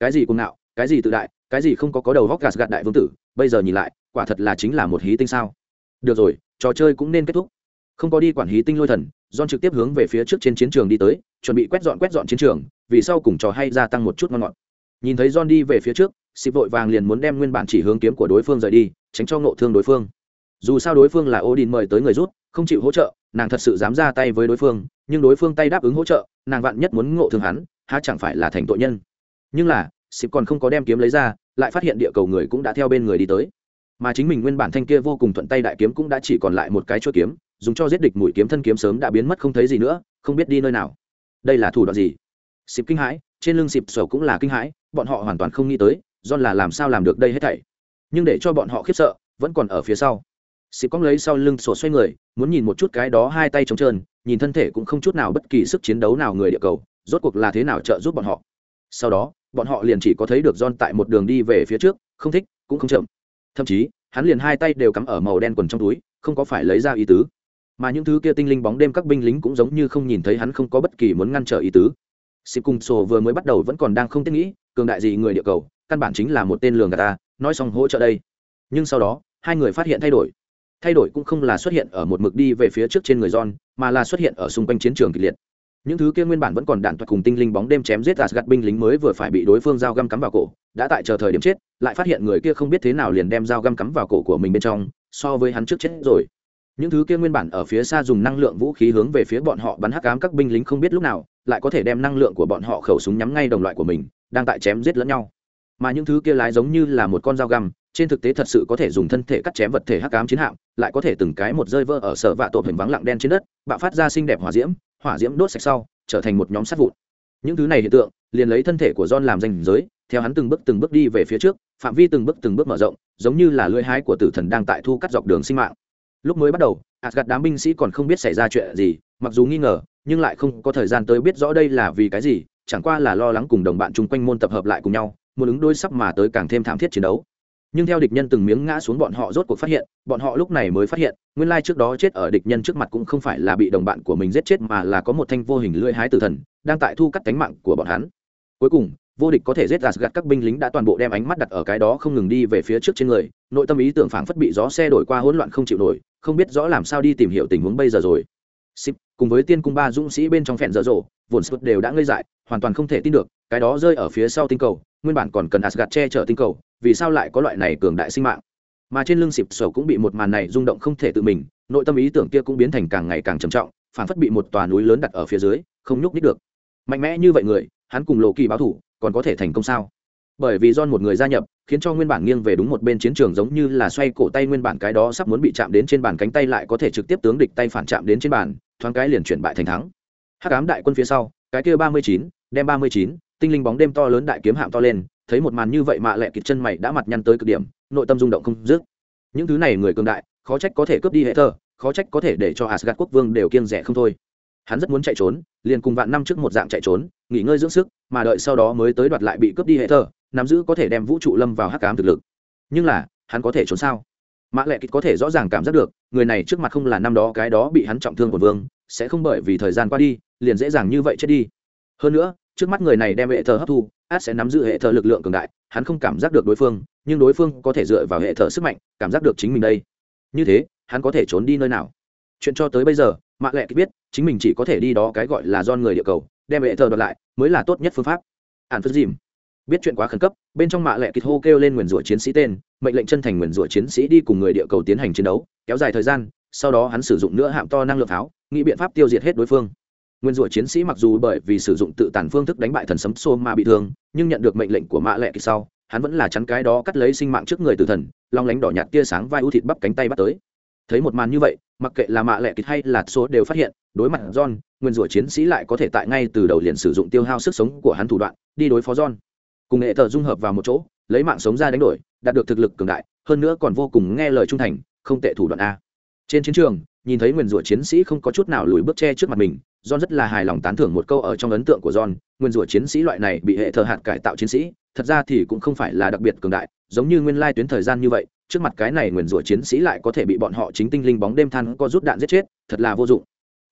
Cái gì cùng ngạo, cái gì tự đại, cái gì không có có đầu góc gạt gạt đại vương tử, bây giờ nhìn lại, quả thật là chính là một hí tinh sao. Được rồi, trò chơi cũng nên kết thúc. Không có đi quản hí tinh lôi thần don trực tiếp hướng về phía trước trên chiến trường đi tới, chuẩn bị quét dọn quét dọn chiến trường, vì sau cùng trò hay gia tăng một chút ngon ngọt. Nhìn thấy don đi về phía trước xịp vội vàng liền muốn đem nguyên bản chỉ hướng kiếm của đối phương rời đi, tránh cho ngộ thương đối phương. Dù sao đối phương là ô đình mời tới người rút, không chịu hỗ trợ, nàng thật sự dám ra tay với đối phương, nhưng đối phương tay đáp ứng hỗ trợ, nàng vạn nhất muốn ngộ thương hắn há chẳng phải là thành tội nhân. Nhưng là xịp còn không có đem kiếm lấy ra, lại phát hiện địa cầu người cũng đã theo bên người đi tới. Mà chính mình nguyên bản thanh kia vô cùng thuận tay đại kiếm cũng đã chỉ còn lại một cái chuỗi kiếm, dùng cho giết địch mũi kiếm thân kiếm sớm đã biến mất không thấy gì nữa, không biết đi nơi nào. Đây là thủ đoạn gì? Xịp kinh hãi, trên lưng xịp sầu cũng là kinh hãi, bọn họ hoàn toàn không nghĩ tới do là làm sao làm được đây hết thảy. Nhưng để cho bọn họ khiếp sợ, vẫn còn ở phía sau. Xịp cóng lấy sau lưng sổ xoay người, muốn nhìn một chút cái đó hai tay trống trơn, nhìn thân thể cũng không chút nào bất kỳ sức chiến đấu nào người địa cầu rốt cuộc là thế nào trợ giúp bọn họ sau đó bọn họ liền chỉ có thấy được John tại một đường đi về phía trước, không thích, cũng không chậm. Thậm chí, hắn liền hai tay đều cắm ở màu đen quần trong túi, không có phải lấy ra ý tứ. Mà những thứ kia tinh linh bóng đêm các binh lính cũng giống như không nhìn thấy hắn không có bất kỳ muốn ngăn trở ý tứ. Sĩ cung sổ vừa mới bắt đầu vẫn còn đang không tiết nghĩ, cường đại gì người địa cầu, căn bản chính là một tên lường gạt ta, nói xong hỗ trợ đây. Nhưng sau đó, hai người phát hiện thay đổi. Thay đổi cũng không là xuất hiện ở một mực đi về phía trước trên người John, mà là xuất hiện ở xung quanh chiến trường kịch liệt những thứ kia nguyên bản vẫn còn đạn thuật cùng tinh linh bóng đêm chém giết gạt binh lính mới vừa phải bị đối phương dao găm cắm vào cổ, đã tại chờ thời điểm chết, lại phát hiện người kia không biết thế nào liền đem dao găm cắm vào cổ của mình bên trong, so với hắn trước chết rồi. Những thứ kia nguyên bản ở phía xa dùng năng lượng vũ khí hướng về phía bọn họ bắn hắc ám các binh lính không biết lúc nào, lại có thể đem năng lượng của bọn họ khẩu súng nhắm ngay đồng loại của mình, đang tại chém giết lẫn nhau. Mà những thứ kia lái giống như là một con dao găm, trên thực tế thật sự có thể dùng thân thể cắt chém vật thể hắc ám chiến hạm, lại có thể từng cái một rơi vỡ ở sở vạ tổ hình vắng lặng đen trên đất, bạo phát ra xinh đẹp hòa diễm hỏa diễm đốt sạch sau, trở thành một nhóm sát vụn. Những thứ này hiện tượng, liền lấy thân thể của john làm danh giới, theo hắn từng bước từng bước đi về phía trước, phạm vi từng bước từng bước mở rộng, giống như là lưỡi hái của tử thần đang tại thu cắt dọc đường sinh mạng. Lúc mới bắt đầu asgad đám binh sĩ còn không biết xảy ra chuyện gì, mặc dù nghi ngờ, nhưng lại không có thời gian tới biết rõ đây là vì cái gì, chẳng qua là lo lắng cùng đồng bạn chung quanh môn tập hợp lại cùng nhau, muốn ứng đôi sắp mà tới càng thêm thảm thiết chiến đấu nhưng theo địch nhân từng miếng ngã xuống bọn họ rốt cuộc phát hiện bọn họ lúc này mới phát hiện nguyên lai trước đó chết ở địch nhân trước mặt cũng không phải là bị đồng bạn của mình giết chết mà là có một thanh vô hình lưỡi hái tử thần đang tại thu cắt cánh mạng của bọn hắn. Cuối cùng vô địch có thể giết gạt gạt các binh lính đã toàn bộ đem ánh mắt đặt ở cái đó không ngừng đi về phía trước trên người nội tâm ý tưởng phảng phất bị gió xe đổi qua hỗn loạn không chịu nổi không biết rõ làm sao đi tìm hiểu tình huống bây giờ rồi. Sip, cùng với tiên cung ba dũng sĩ bên trong phèn dở dồ, vốn sút đều đã ngây dại hoàn toàn không thể tin được cái đó rơi ở phía sau tinh cầu nguyên bản còn cần Asgard che chở tinh cầu vì sao lại có loại này cường đại sinh mạng? Mà trên lưng xịp sổ cũng bị một màn này rung động không thể tự mình, nội tâm ý tưởng kia cũng biến thành càng ngày càng trầm trọng, phản phất bị một tòa núi lớn đặt ở phía dưới, không nhúc nít được. Mạnh mẽ như vậy người, hắn cùng lộ kỳ báo thủ, còn có thể thành công sao? Bởi vì do một người gia nhập, khiến cho nguyên bản nghiêng về đúng một bên chiến trường giống như là xoay cổ tay nguyên bản cái đó sắp muốn bị chạm đến trên bàn cánh tay lại có thể trực tiếp tướng địch tay phản chạm đến trên bàn, thoáng cái liền chuyển bại thành thắng. Hắc ám đại quân phía sau, cái kia ba mươi chín, đem ba mươi chín, tinh linh bóng đêm to lớn đại kiếm hạm to lên thấy một màn như vậy mạ lẹ kịt chân mày đã mặt nhăn tới cực điểm, nội tâm rung động không dứt. Những thứ này người cường đại, khó trách có thể cướp đi hệ thơ khó trách có thể để cho asgad quốc vương đều kiêng rẻ không thôi. Hắn rất muốn chạy trốn, liền cùng vạn năm trước một dạng chạy trốn, nghỉ ngơi dưỡng sức, mà đợi sau đó mới tới đoạt lại bị cướp đi hệ thơ nắm giữ có thể đem vũ trụ lâm vào hắc cám thực lực. Nhưng là, hắn có thể trốn sao? Mã lệ kịch có thể rõ ràng cảm giác được, người này trước mặt không là năm đó cái đó bị hắn trọng thương của vương, sẽ không bởi vì thời gian qua đi, liền dễ dàng như vậy chết đi. Hơn nữa, trước mắt người này đem hệ thờ hấp thu át sẽ nắm giữ hệ thờ lực lượng cường đại, hắn không cảm giác được đối phương, nhưng đối phương có thể dựa vào hệ thờ sức mạnh, cảm giác được chính mình đây. Như thế, hắn có thể trốn đi nơi nào? Chuyện cho tới bây giờ, mạ lệ biết, chính mình chỉ có thể đi đó cái gọi là do người địa cầu, đem hệ thờ đoạt lại, mới là tốt nhất phương pháp. Ạn phất dìm. Biết chuyện quá khẩn cấp, bên trong mạ lệ kịch hô kêu lên nguyền rủa chiến sĩ tên, mệnh lệnh chân thành nguyền rủa chiến sĩ đi cùng người địa cầu tiến hành chiến đấu, kéo dài thời gian, sau đó hắn sử dụng nữa hạm to năng lượng pháo nghĩ biện pháp tiêu diệt hết đối phương nguyên rủa chiến sĩ mặc dù bởi vì sử dụng tự tàn phương thức đánh bại thần sấm xô mà bị thương, nhưng nhận được mệnh lệnh của mạ lệ kỳ sau, hắn vẫn là chắn cái đó cắt lấy sinh mạng trước người tử thần, long lánh đỏ nhạt tia sáng vai ưu thịt bắp cánh tay bắt tới. Thấy một màn như vậy, mặc kệ là mạ lệ kịch hay là số đều phát hiện, đối mặt john, nguyên rủa chiến sĩ lại có thể tại ngay từ đầu liền sử dụng tiêu hao sức sống của hắn thủ đoạn, đi đối phó john. Cùng nghệ thờ dung hợp vào một chỗ, lấy mạng sống ra đánh đổi, đạt được thực lực cường đại, hơn nữa còn vô cùng nghe lời trung thành, không tệ thủ đoạn a. Trên chiến trường, nhìn thấy nguyên rủa chiến sĩ không có chút nào lùi bước che trước mặt mình John rất là hài lòng tán thưởng một câu ở trong ấn tượng của John, nguyên rủa chiến sĩ loại này bị hệ thờ hạt cải tạo chiến sĩ, thật ra thì cũng không phải là đặc biệt cường đại, giống như nguyên lai tuyến thời gian như vậy, trước mặt cái này nguyên rủa chiến sĩ lại có thể bị bọn họ chính tinh linh bóng đêm than có rút đạn giết chết, thật là vô dụng.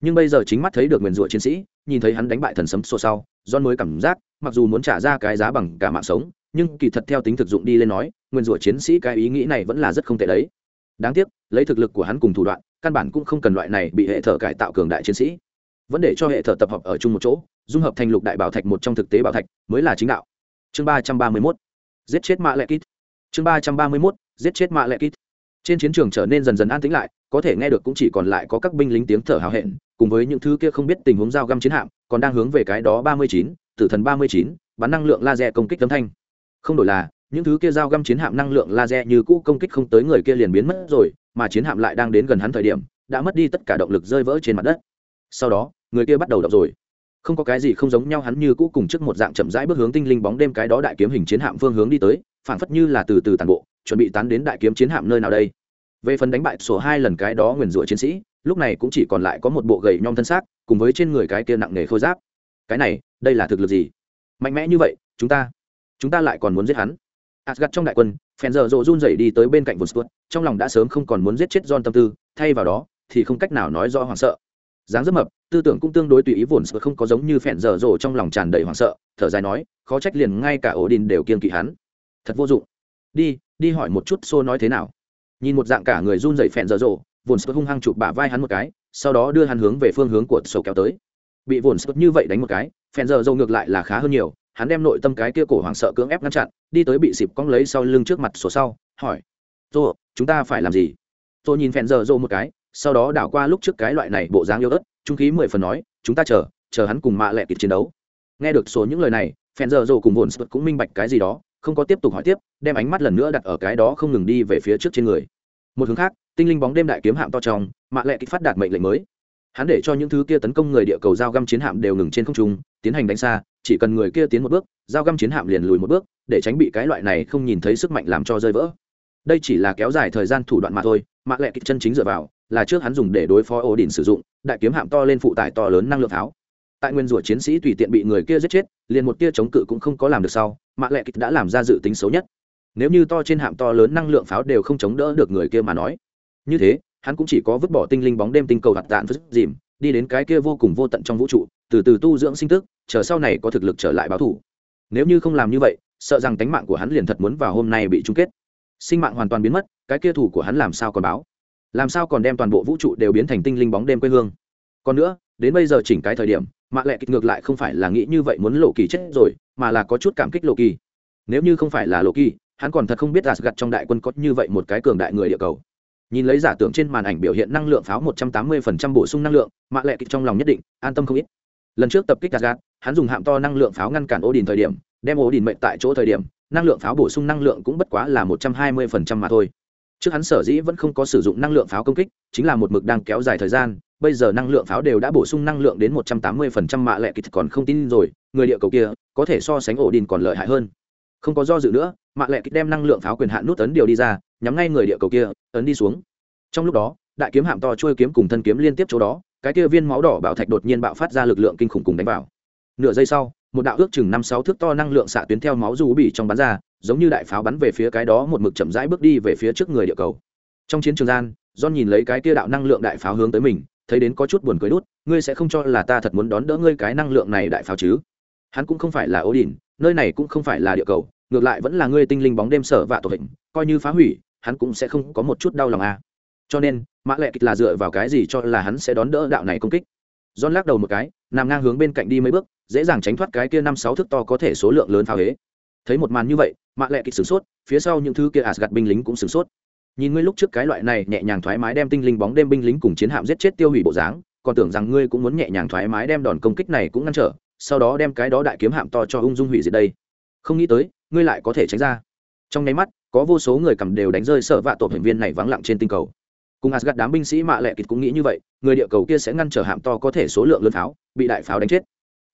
Nhưng bây giờ chính mắt thấy được nguyên rủa chiến sĩ, nhìn thấy hắn đánh bại thần sấm xô sau, John mới cảm giác, mặc dù muốn trả ra cái giá bằng cả mạng sống, nhưng kỳ thật theo tính thực dụng đi lên nói, nguyên rủa chiến sĩ cái ý nghĩ này vẫn là rất không tệ đấy. Đáng tiếc, lấy thực lực của hắn cùng thủ đoạn, căn bản cũng không cần loại này bị hệ thờ cải tạo cường đại chiến sĩ vẫn để cho hệ thờ tập hợp ở chung một chỗ, dung hợp thành lục đại bảo thạch một trong thực tế bảo thạch, mới là chính đạo. Chương ba trăm ba mươi mốt. Giết chết mạ lệ kít. Chương ba trăm ba mươi mốt. Giết chết mạ lệ kít. Trên chiến trường trở nên dần dần an tĩnh lại, có thể nghe được cũng chỉ còn lại có các binh lính tiếng thở hào hẹn, cùng với những thứ kia không biết tình huống giao găm chiến hạm, còn đang hướng về cái đó ba mươi chín, tử thần ba mươi chín, bắn năng lượng laser công kích tấm thanh. Không đổi là, những thứ kia giao găm chiến hạm năng lượng laser như cũ công kích không tới người kia liền biến mất rồi, mà chiến hạm lại đang đến gần hắn thời điểm, đã mất đi tất cả động lực rơi vỡ trên mặt đất sau đó người kia bắt đầu đọc rồi. Không có cái gì không giống nhau hắn như cũ cùng trước một dạng chậm rãi bước hướng tinh linh bóng đêm cái đó đại kiếm hình chiến hạm phương hướng đi tới phảng phất như là từ từ tàn bộ chuẩn bị tán đến đại kiếm chiến hạm nơi nào đây. Về phần đánh bại số hai lần cái đó nguyền rủa chiến sĩ lúc này cũng chỉ còn lại có một bộ gầy nhom thân xác cùng với trên người cái kia nặng nề khôi giáp. Cái này đây là thực lực gì? Mạnh mẽ như vậy chúng ta chúng ta lại còn muốn giết hắn. Asgard trong đại quân, phèn giờ rộ run rẩy đi tới bên cạnh Von trong lòng đã sớm không còn muốn giết chết John tâm tư, thay vào đó thì không cách nào nói rõ hoảng sợ. Dáng rất mập, tư tưởng cũng tương đối tùy ý Von không có giống như phèn dở dồ trong lòng tràn đầy hoảng sợ, thở dài nói, khó trách liền ngay cả ổ đình đều kiên kỵ hắn. Thật vô dụng. Đi, đi hỏi một chút Xô nói thế nào. Nhìn một dạng cả người run rẩy phèn dồ vồn sợ hung hăng chụp bả vai hắn một cái, sau đó đưa hắn hướng về phương hướng của sổ kéo tới. Bị Von như vậy đánh một cái, phèn dở dồ ngược lại là khá hơn nhiều, hắn đem nội tâm cái kia cổ hoảng sợ cưỡng ép ngăn chặn đi tới bị xịp cong lấy sau lưng trước mặt sổ sau hỏi dô chúng ta phải làm gì tôi nhìn phèn dở dồ một cái sau đó đảo qua lúc trước cái loại này bộ dáng yêu ớt, trung khí mười phần nói, chúng ta chờ chờ hắn cùng mạ lẹ kịp chiến đấu. Nghe được số những lời này phen giờ rồ cùng vồn sụt cũng minh bạch cái gì đó, không có tiếp tục hỏi tiếp, đem ánh mắt lần nữa đặt ở cái đó không ngừng đi về phía trước trên người. Một hướng khác, tinh linh bóng đêm đại kiếm hạm to trong, mạ lẹ kịp phát đạt mệnh lệnh mới. Hắn để cho những thứ kia tấn công người địa cầu giao găm chiến hạm đều ngừng trên không trung, tiến hành đánh xa, chỉ cần người kia tiến một bước, giao găm chiến hạm liền lùi một bước, để tránh bị cái loại này không nhìn thấy sức mạnh làm cho rơi vỡ. Đây chỉ là kéo dài thời gian thủ đoạn mà thôi, mạ lẹ kịp chân chính dựa vào là trước hắn dùng để đối phó ổ đỉnh sử dụng, đại kiếm hạm to lên phụ tải to lớn năng lượng pháo tại nguyên rủa chiến sĩ tùy tiện bị người kia giết chết, liền một tia chống cự cũng không có làm được sau mạ lệ kịch đã làm ra dự tính xấu nhất. Nếu như to trên hạm to lớn năng lượng pháo đều không chống đỡ được người kia mà nói, như thế, hắn cũng chỉ có vứt bỏ tinh linh bóng đêm tinh cầu hạt tạn vứt dìm, đi đến cái kia vô cùng vô tận trong vũ trụ, từ từ tu dưỡng sinh tức, chờ sau này có thực lực trở lại báo thủ. Nếu như không làm như vậy, sợ rằng tánh mạng của hắn liền thật muốn vào hôm nay bị chung kết. Sinh mạng hoàn toàn biến mất, cái kia thủ của hắn làm sao còn báo? Làm sao còn đem toàn bộ vũ trụ đều biến thành tinh linh bóng đêm quê hương? Còn nữa, đến bây giờ chỉnh cái thời điểm, mạ lệ kịch ngược lại không phải là nghĩ như vậy muốn lộ kỳ chết rồi, mà là có chút cảm kích lộ kỳ. Nếu như không phải là lộ kỳ, hắn còn thật không biết gạt trong đại quân có như vậy một cái cường đại người địa cầu. Nhìn lấy giả tưởng trên màn ảnh biểu hiện năng lượng pháo một trăm tám mươi phần trăm bổ sung năng lượng, mạ lệ kịch trong lòng nhất định, an tâm không ít. Lần trước tập kích gạt hắn dùng hạm to năng lượng pháo ngăn cản ô đình thời điểm, đem ô đình mệnh tại chỗ thời điểm, năng lượng pháo bổ sung năng lượng cũng bất quá là một trăm hai mươi phần trăm mà thôi trước hắn sở dĩ vẫn không có sử dụng năng lượng pháo công kích, chính là một mực đang kéo dài thời gian, bây giờ năng lượng pháo đều đã bổ sung năng lượng đến một trăm tám mươi phần trăm mạ lệ kịch còn không tin rồi, người địa cầu kia, có thể so sánh ổ đình còn lợi hại hơn. Không có do dự nữa, mạ lệ kịch đem năng lượng pháo quyền hạn nút ấn điều đi ra, nhắm ngay người địa cầu kia, ấn đi xuống. Trong lúc đó, đại kiếm hạm to trôi kiếm cùng thân kiếm liên tiếp chỗ đó, cái kia viên máu đỏ bảo thạch đột nhiên bạo phát ra lực lượng kinh khủng cùng đánh vào. Nửa giây sau, một đạo ước chừng năm sáu thước to năng lượng xạ tuyến theo máu dù bị trong bắn ra giống như đại pháo bắn về phía cái đó một mực chậm rãi bước đi về phía trước người địa cầu. Trong chiến trường gian, john nhìn lấy cái kia đạo năng lượng đại pháo hướng tới mình, thấy đến có chút buồn cười đút, ngươi sẽ không cho là ta thật muốn đón đỡ ngươi cái năng lượng này đại pháo chứ? Hắn cũng không phải là ố đỉnh nơi này cũng không phải là địa cầu, ngược lại vẫn là ngươi tinh linh bóng đêm sở vạ tổ hình, coi như phá hủy, hắn cũng sẽ không có một chút đau lòng à. cho nên, mã lệ kịch là dựa vào cái gì cho là hắn sẽ đón đỡ đạo này công kích? John lắc đầu một cái, nằm ngang hướng bên cạnh đi mấy bước, dễ dàng tránh thoát cái kia năm sáu thước to có thể số lượng lớn pháo hế. Thấy một màn như vậy mạ lệ kịch sửng sốt, phía sau những thứ kia asgad binh lính cũng sửng sốt. Nhìn ngươi lúc trước cái loại này nhẹ nhàng thoải mái đem tinh linh bóng đêm binh lính cùng chiến hạm giết chết tiêu hủy bộ dáng, còn tưởng rằng ngươi cũng muốn nhẹ nhàng thoải mái đem đòn công kích này cũng ngăn trở, sau đó đem cái đó đại kiếm hạm to cho ung dung hủy diệt đây. Không nghĩ tới, ngươi lại có thể tránh ra. Trong nháy mắt, có vô số người cầm đều đánh rơi sợ vạ tổ thành viên này vắng lặng trên tinh cầu. Cùng asgad đám binh sĩ mạ lệ kịch cũng nghĩ như vậy, người địa cầu kia sẽ ngăn trở hạm to có thể số lượng lớn pháo, bị đại pháo đánh chết.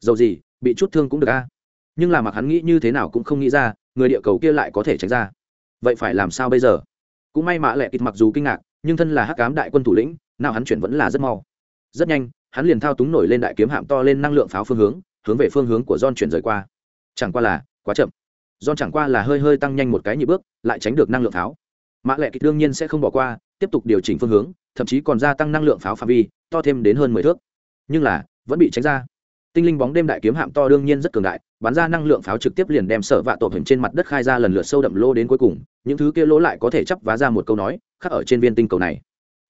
Dầu gì, bị chút thương cũng được a. Nhưng là mặc hắn nghĩ như thế nào cũng không nghĩ ra người địa cầu kia lại có thể tránh ra. Vậy phải làm sao bây giờ? Cũng may mạ lệ kịch mặc dù kinh ngạc, nhưng thân là hắc cám đại quân thủ lĩnh, nào hắn chuyển vẫn là rất mau. Rất nhanh, hắn liền thao túng nổi lên đại kiếm hạm to lên năng lượng pháo phương hướng hướng về phương hướng của don chuyển rời qua. Chẳng qua là quá chậm. Don chẳng qua là hơi hơi tăng nhanh một cái nhị bước, lại tránh được năng lượng pháo. Mã lệ kịch đương nhiên sẽ không bỏ qua, tiếp tục điều chỉnh phương hướng, thậm chí còn gia tăng năng lượng pháo phạm vi, to thêm đến hơn mười thước. Nhưng là, vẫn bị tránh ra. Tinh linh bóng đêm đại kiếm hạm to đương nhiên rất cường đại bắn ra năng lượng pháo trực tiếp liền đem sở vạ tổ hình trên mặt đất khai ra lần lượt sâu đậm lô đến cuối cùng, những thứ kia lỗ lại có thể chấp vá ra một câu nói, khắc ở trên viên tinh cầu này.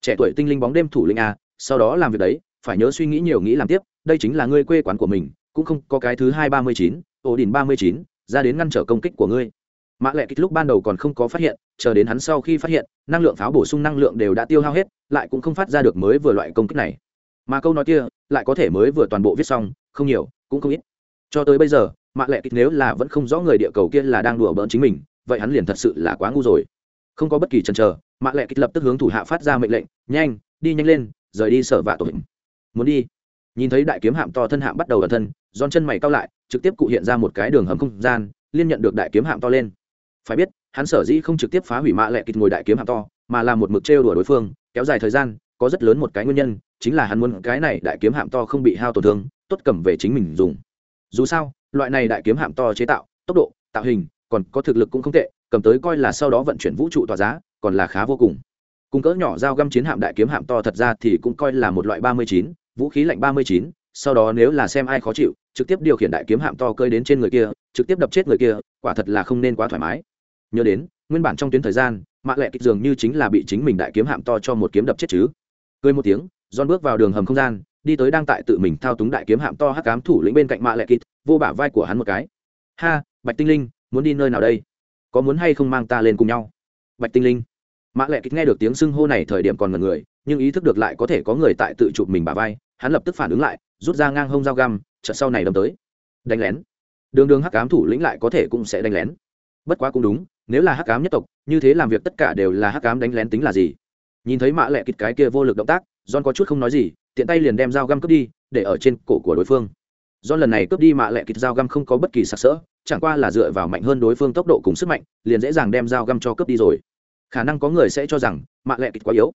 Trẻ tuổi tinh linh bóng đêm thủ linh a, sau đó làm việc đấy, phải nhớ suy nghĩ nhiều nghĩ làm tiếp, đây chính là ngươi quê quán của mình, cũng không có cái thứ hai ba mươi chín, ổ đỉnh ba mươi chín, ra đến ngăn trở công kích của ngươi. Mã lệ kích lúc ban đầu còn không có phát hiện, chờ đến hắn sau khi phát hiện, năng lượng pháo bổ sung năng lượng đều đã tiêu hao hết, lại cũng không phát ra được mới vừa loại công kích này. Mà câu nói kia, lại có thể mới vừa toàn bộ viết xong, không nhiều, cũng không ít cho tới bây giờ, mạ lệ kịch nếu là vẫn không rõ người địa cầu kia là đang đùa bỡn chính mình, vậy hắn liền thật sự là quá ngu rồi. Không có bất kỳ chần chờ, mạ lệ kịch lập tức hướng thủ hạ phát ra mệnh lệnh, nhanh, đi nhanh lên, rời đi sở vạ tội muốn đi. Nhìn thấy đại kiếm hạm to thân hạm bắt đầu ẩn thân, giòn chân mày cao lại, trực tiếp cụ hiện ra một cái đường hầm không gian, liên nhận được đại kiếm hạm to lên. Phải biết, hắn sở dĩ không trực tiếp phá hủy mạ lệ kịch ngồi đại kiếm hạm to, mà là một mực trêu đùa đối phương, kéo dài thời gian, có rất lớn một cái nguyên nhân, chính là hắn muốn cái này đại kiếm hạm to không bị hao tổn thương, tốt cầm về chính mình dùng dù sao, loại này đại kiếm hạm to chế tạo, tốc độ, tạo hình, còn có thực lực cũng không tệ, cầm tới coi là sau đó vận chuyển vũ trụ tỏa giá, còn là khá vô cùng. Cùng cỡ nhỏ dao găm chiến hạm đại kiếm hạm to thật ra thì cũng coi là một loại ba mươi chín, vũ khí lạnh ba mươi chín, sau đó nếu là xem ai khó chịu, trực tiếp điều khiển đại kiếm hạm to cơi đến trên người kia, trực tiếp đập chết người kia, quả thật là không nên quá thoải mái. Nhớ đến, nguyên bản trong tuyến thời gian, mạ lệ kịch dường như chính là bị chính mình đại kiếm hạm to cho một kiếm đập chết chứ. Cười một tiếng don bước vào đường hầm không gian đi tới đang tại tự mình thao túng đại kiếm hạm to hắc cám thủ lĩnh bên cạnh mạ lệ kịch vô bả vai của hắn một cái. Ha, bạch tinh linh, muốn đi nơi nào đây? Có muốn hay không mang ta lên cùng nhau? Bạch tinh linh. Mạ lệ kịch nghe được tiếng xưng hô này thời điểm còn ngần người, nhưng ý thức được lại có thể có người tại tự chụp mình bả vai, hắn lập tức phản ứng lại, rút ra ngang hông dao găm, chợt sau này đâm tới. Đánh lén. Đường đường hắc cám thủ lĩnh lại có thể cũng sẽ đánh lén. Bất quá cũng đúng, nếu là hắc cám nhất tộc, như thế làm việc tất cả đều là hắc cám đánh lén tính là gì? Nhìn thấy mạ lệ kịch cái kia vô lực động tác, john có chút không nói gì tiện tay liền đem dao găm cướp đi để ở trên cổ của đối phương. Do lần này cướp đi mạ lệ kịch dao găm không có bất kỳ sặc sỡ chẳng qua là dựa vào mạnh hơn đối phương tốc độ cùng sức mạnh liền dễ dàng đem dao găm cho cướp đi rồi. Khả năng có người sẽ cho rằng mạ lệ kịch quá yếu.